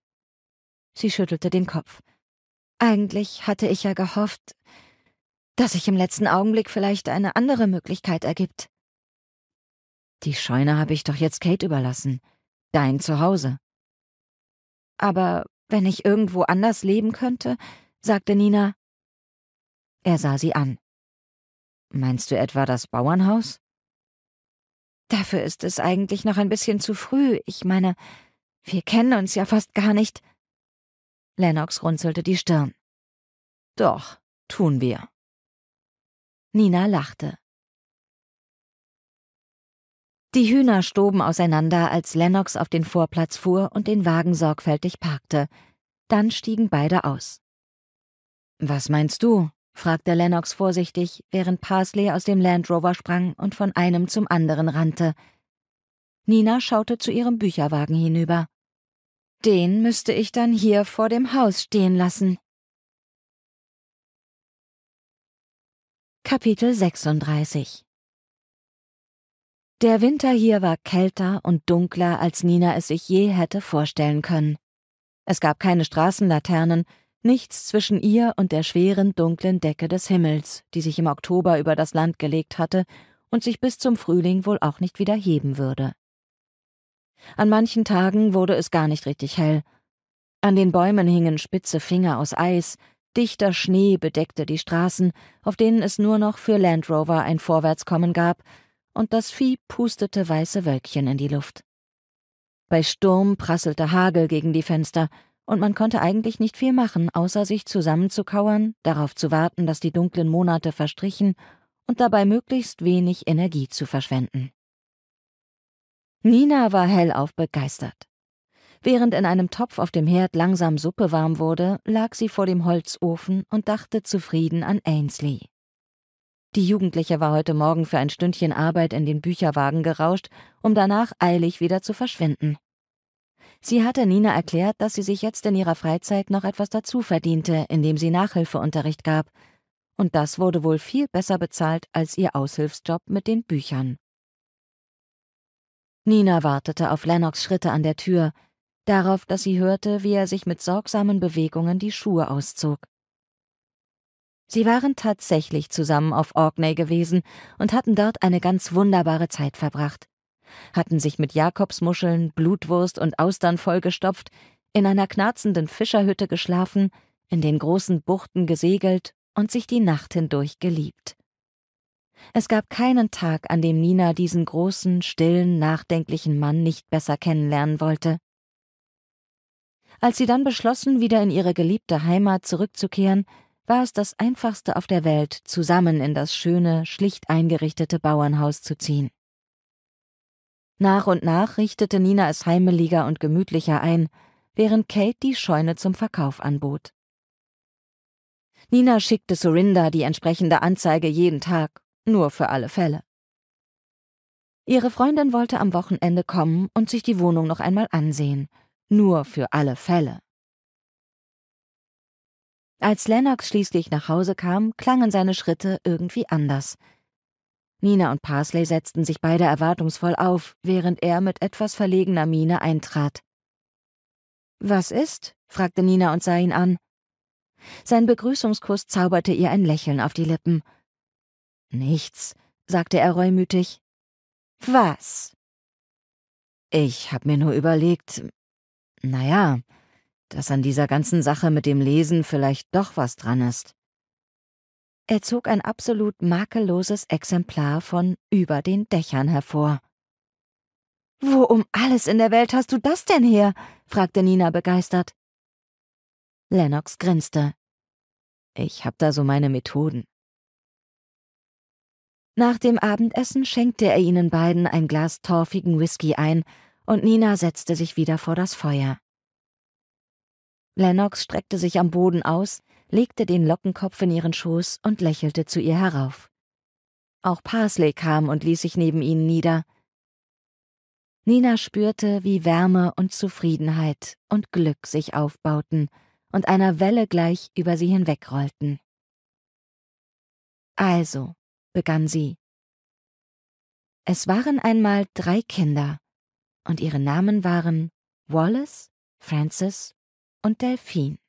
Sie schüttelte den Kopf. Eigentlich hatte ich ja gehofft, dass sich im letzten Augenblick vielleicht eine andere Möglichkeit ergibt. Die Scheune habe ich doch jetzt Kate überlassen. Dein Zuhause. Aber wenn ich irgendwo anders leben könnte, sagte Nina. Er sah sie an. Meinst du etwa das Bauernhaus? Dafür ist es eigentlich noch ein bisschen zu früh. Ich meine, wir kennen uns ja fast gar nicht. Lennox runzelte die Stirn. Doch, tun wir. Nina lachte. Die Hühner stoben auseinander, als Lennox auf den Vorplatz fuhr und den Wagen sorgfältig parkte. Dann stiegen beide aus. Was meinst du? Fragte Lennox vorsichtig, während Parsley aus dem Land Rover sprang und von einem zum anderen rannte. Nina schaute zu ihrem Bücherwagen hinüber. Den müsste ich dann hier vor dem Haus stehen lassen. Kapitel 36 Der Winter hier war kälter und dunkler, als Nina es sich je hätte vorstellen können. Es gab keine Straßenlaternen, nichts zwischen ihr und der schweren, dunklen Decke des Himmels, die sich im Oktober über das Land gelegt hatte und sich bis zum Frühling wohl auch nicht wieder heben würde. An manchen Tagen wurde es gar nicht richtig hell. An den Bäumen hingen spitze Finger aus Eis, dichter Schnee bedeckte die Straßen, auf denen es nur noch für Land Rover ein Vorwärtskommen gab, und das Vieh pustete weiße Wölkchen in die Luft. Bei Sturm prasselte Hagel gegen die Fenster, und man konnte eigentlich nicht viel machen, außer sich zusammenzukauern, darauf zu warten, dass die dunklen Monate verstrichen und dabei möglichst wenig Energie zu verschwenden. Nina war hellauf begeistert. Während in einem Topf auf dem Herd langsam Suppe warm wurde, lag sie vor dem Holzofen und dachte zufrieden an Ainsley. Die Jugendliche war heute Morgen für ein Stündchen Arbeit in den Bücherwagen gerauscht, um danach eilig wieder zu verschwinden. Sie hatte Nina erklärt, dass sie sich jetzt in ihrer Freizeit noch etwas dazu verdiente, indem sie Nachhilfeunterricht gab, und das wurde wohl viel besser bezahlt als ihr Aushilfsjob mit den Büchern. Nina wartete auf Lennox Schritte an der Tür, darauf, dass sie hörte, wie er sich mit sorgsamen Bewegungen die Schuhe auszog. Sie waren tatsächlich zusammen auf Orkney gewesen und hatten dort eine ganz wunderbare Zeit verbracht hatten sich mit Jakobsmuscheln, Blutwurst und Austern vollgestopft, in einer knarzenden Fischerhütte geschlafen, in den großen Buchten gesegelt und sich die Nacht hindurch geliebt. Es gab keinen Tag, an dem Nina diesen großen, stillen, nachdenklichen Mann nicht besser kennenlernen wollte. Als sie dann beschlossen, wieder in ihre geliebte Heimat zurückzukehren, war es das Einfachste auf der Welt, zusammen in das schöne, schlicht eingerichtete Bauernhaus zu ziehen. Nach und nach richtete Nina es heimeliger und gemütlicher ein, während Kate die Scheune zum Verkauf anbot. Nina schickte Sorinda die entsprechende Anzeige jeden Tag, nur für alle Fälle. Ihre Freundin wollte am Wochenende kommen und sich die Wohnung noch einmal ansehen, nur für alle Fälle. Als Lennox schließlich nach Hause kam, klangen seine Schritte irgendwie anders – Nina und Parsley setzten sich beide erwartungsvoll auf, während er mit etwas verlegener Miene eintrat. Was ist? fragte Nina und sah ihn an. Sein Begrüßungskuss zauberte ihr ein Lächeln auf die Lippen. Nichts, sagte er reumütig. Was? Ich hab mir nur überlegt, naja, dass an dieser ganzen Sache mit dem Lesen vielleicht doch was dran ist. Er zog ein absolut makelloses Exemplar von Über den Dächern hervor. Wo um alles in der Welt hast du das denn her? fragte Nina begeistert. Lennox grinste. Ich hab da so meine Methoden. Nach dem Abendessen schenkte er ihnen beiden ein Glas torfigen Whisky ein, und Nina setzte sich wieder vor das Feuer. Lennox streckte sich am Boden aus, legte den Lockenkopf in ihren Schoß und lächelte zu ihr herauf. Auch Parsley kam und ließ sich neben ihnen nieder. Nina spürte, wie Wärme und Zufriedenheit und Glück sich aufbauten und einer Welle gleich über sie hinwegrollten. Also, begann sie. Es waren einmal drei Kinder, und ihre Namen waren Wallace, Francis und Delphine.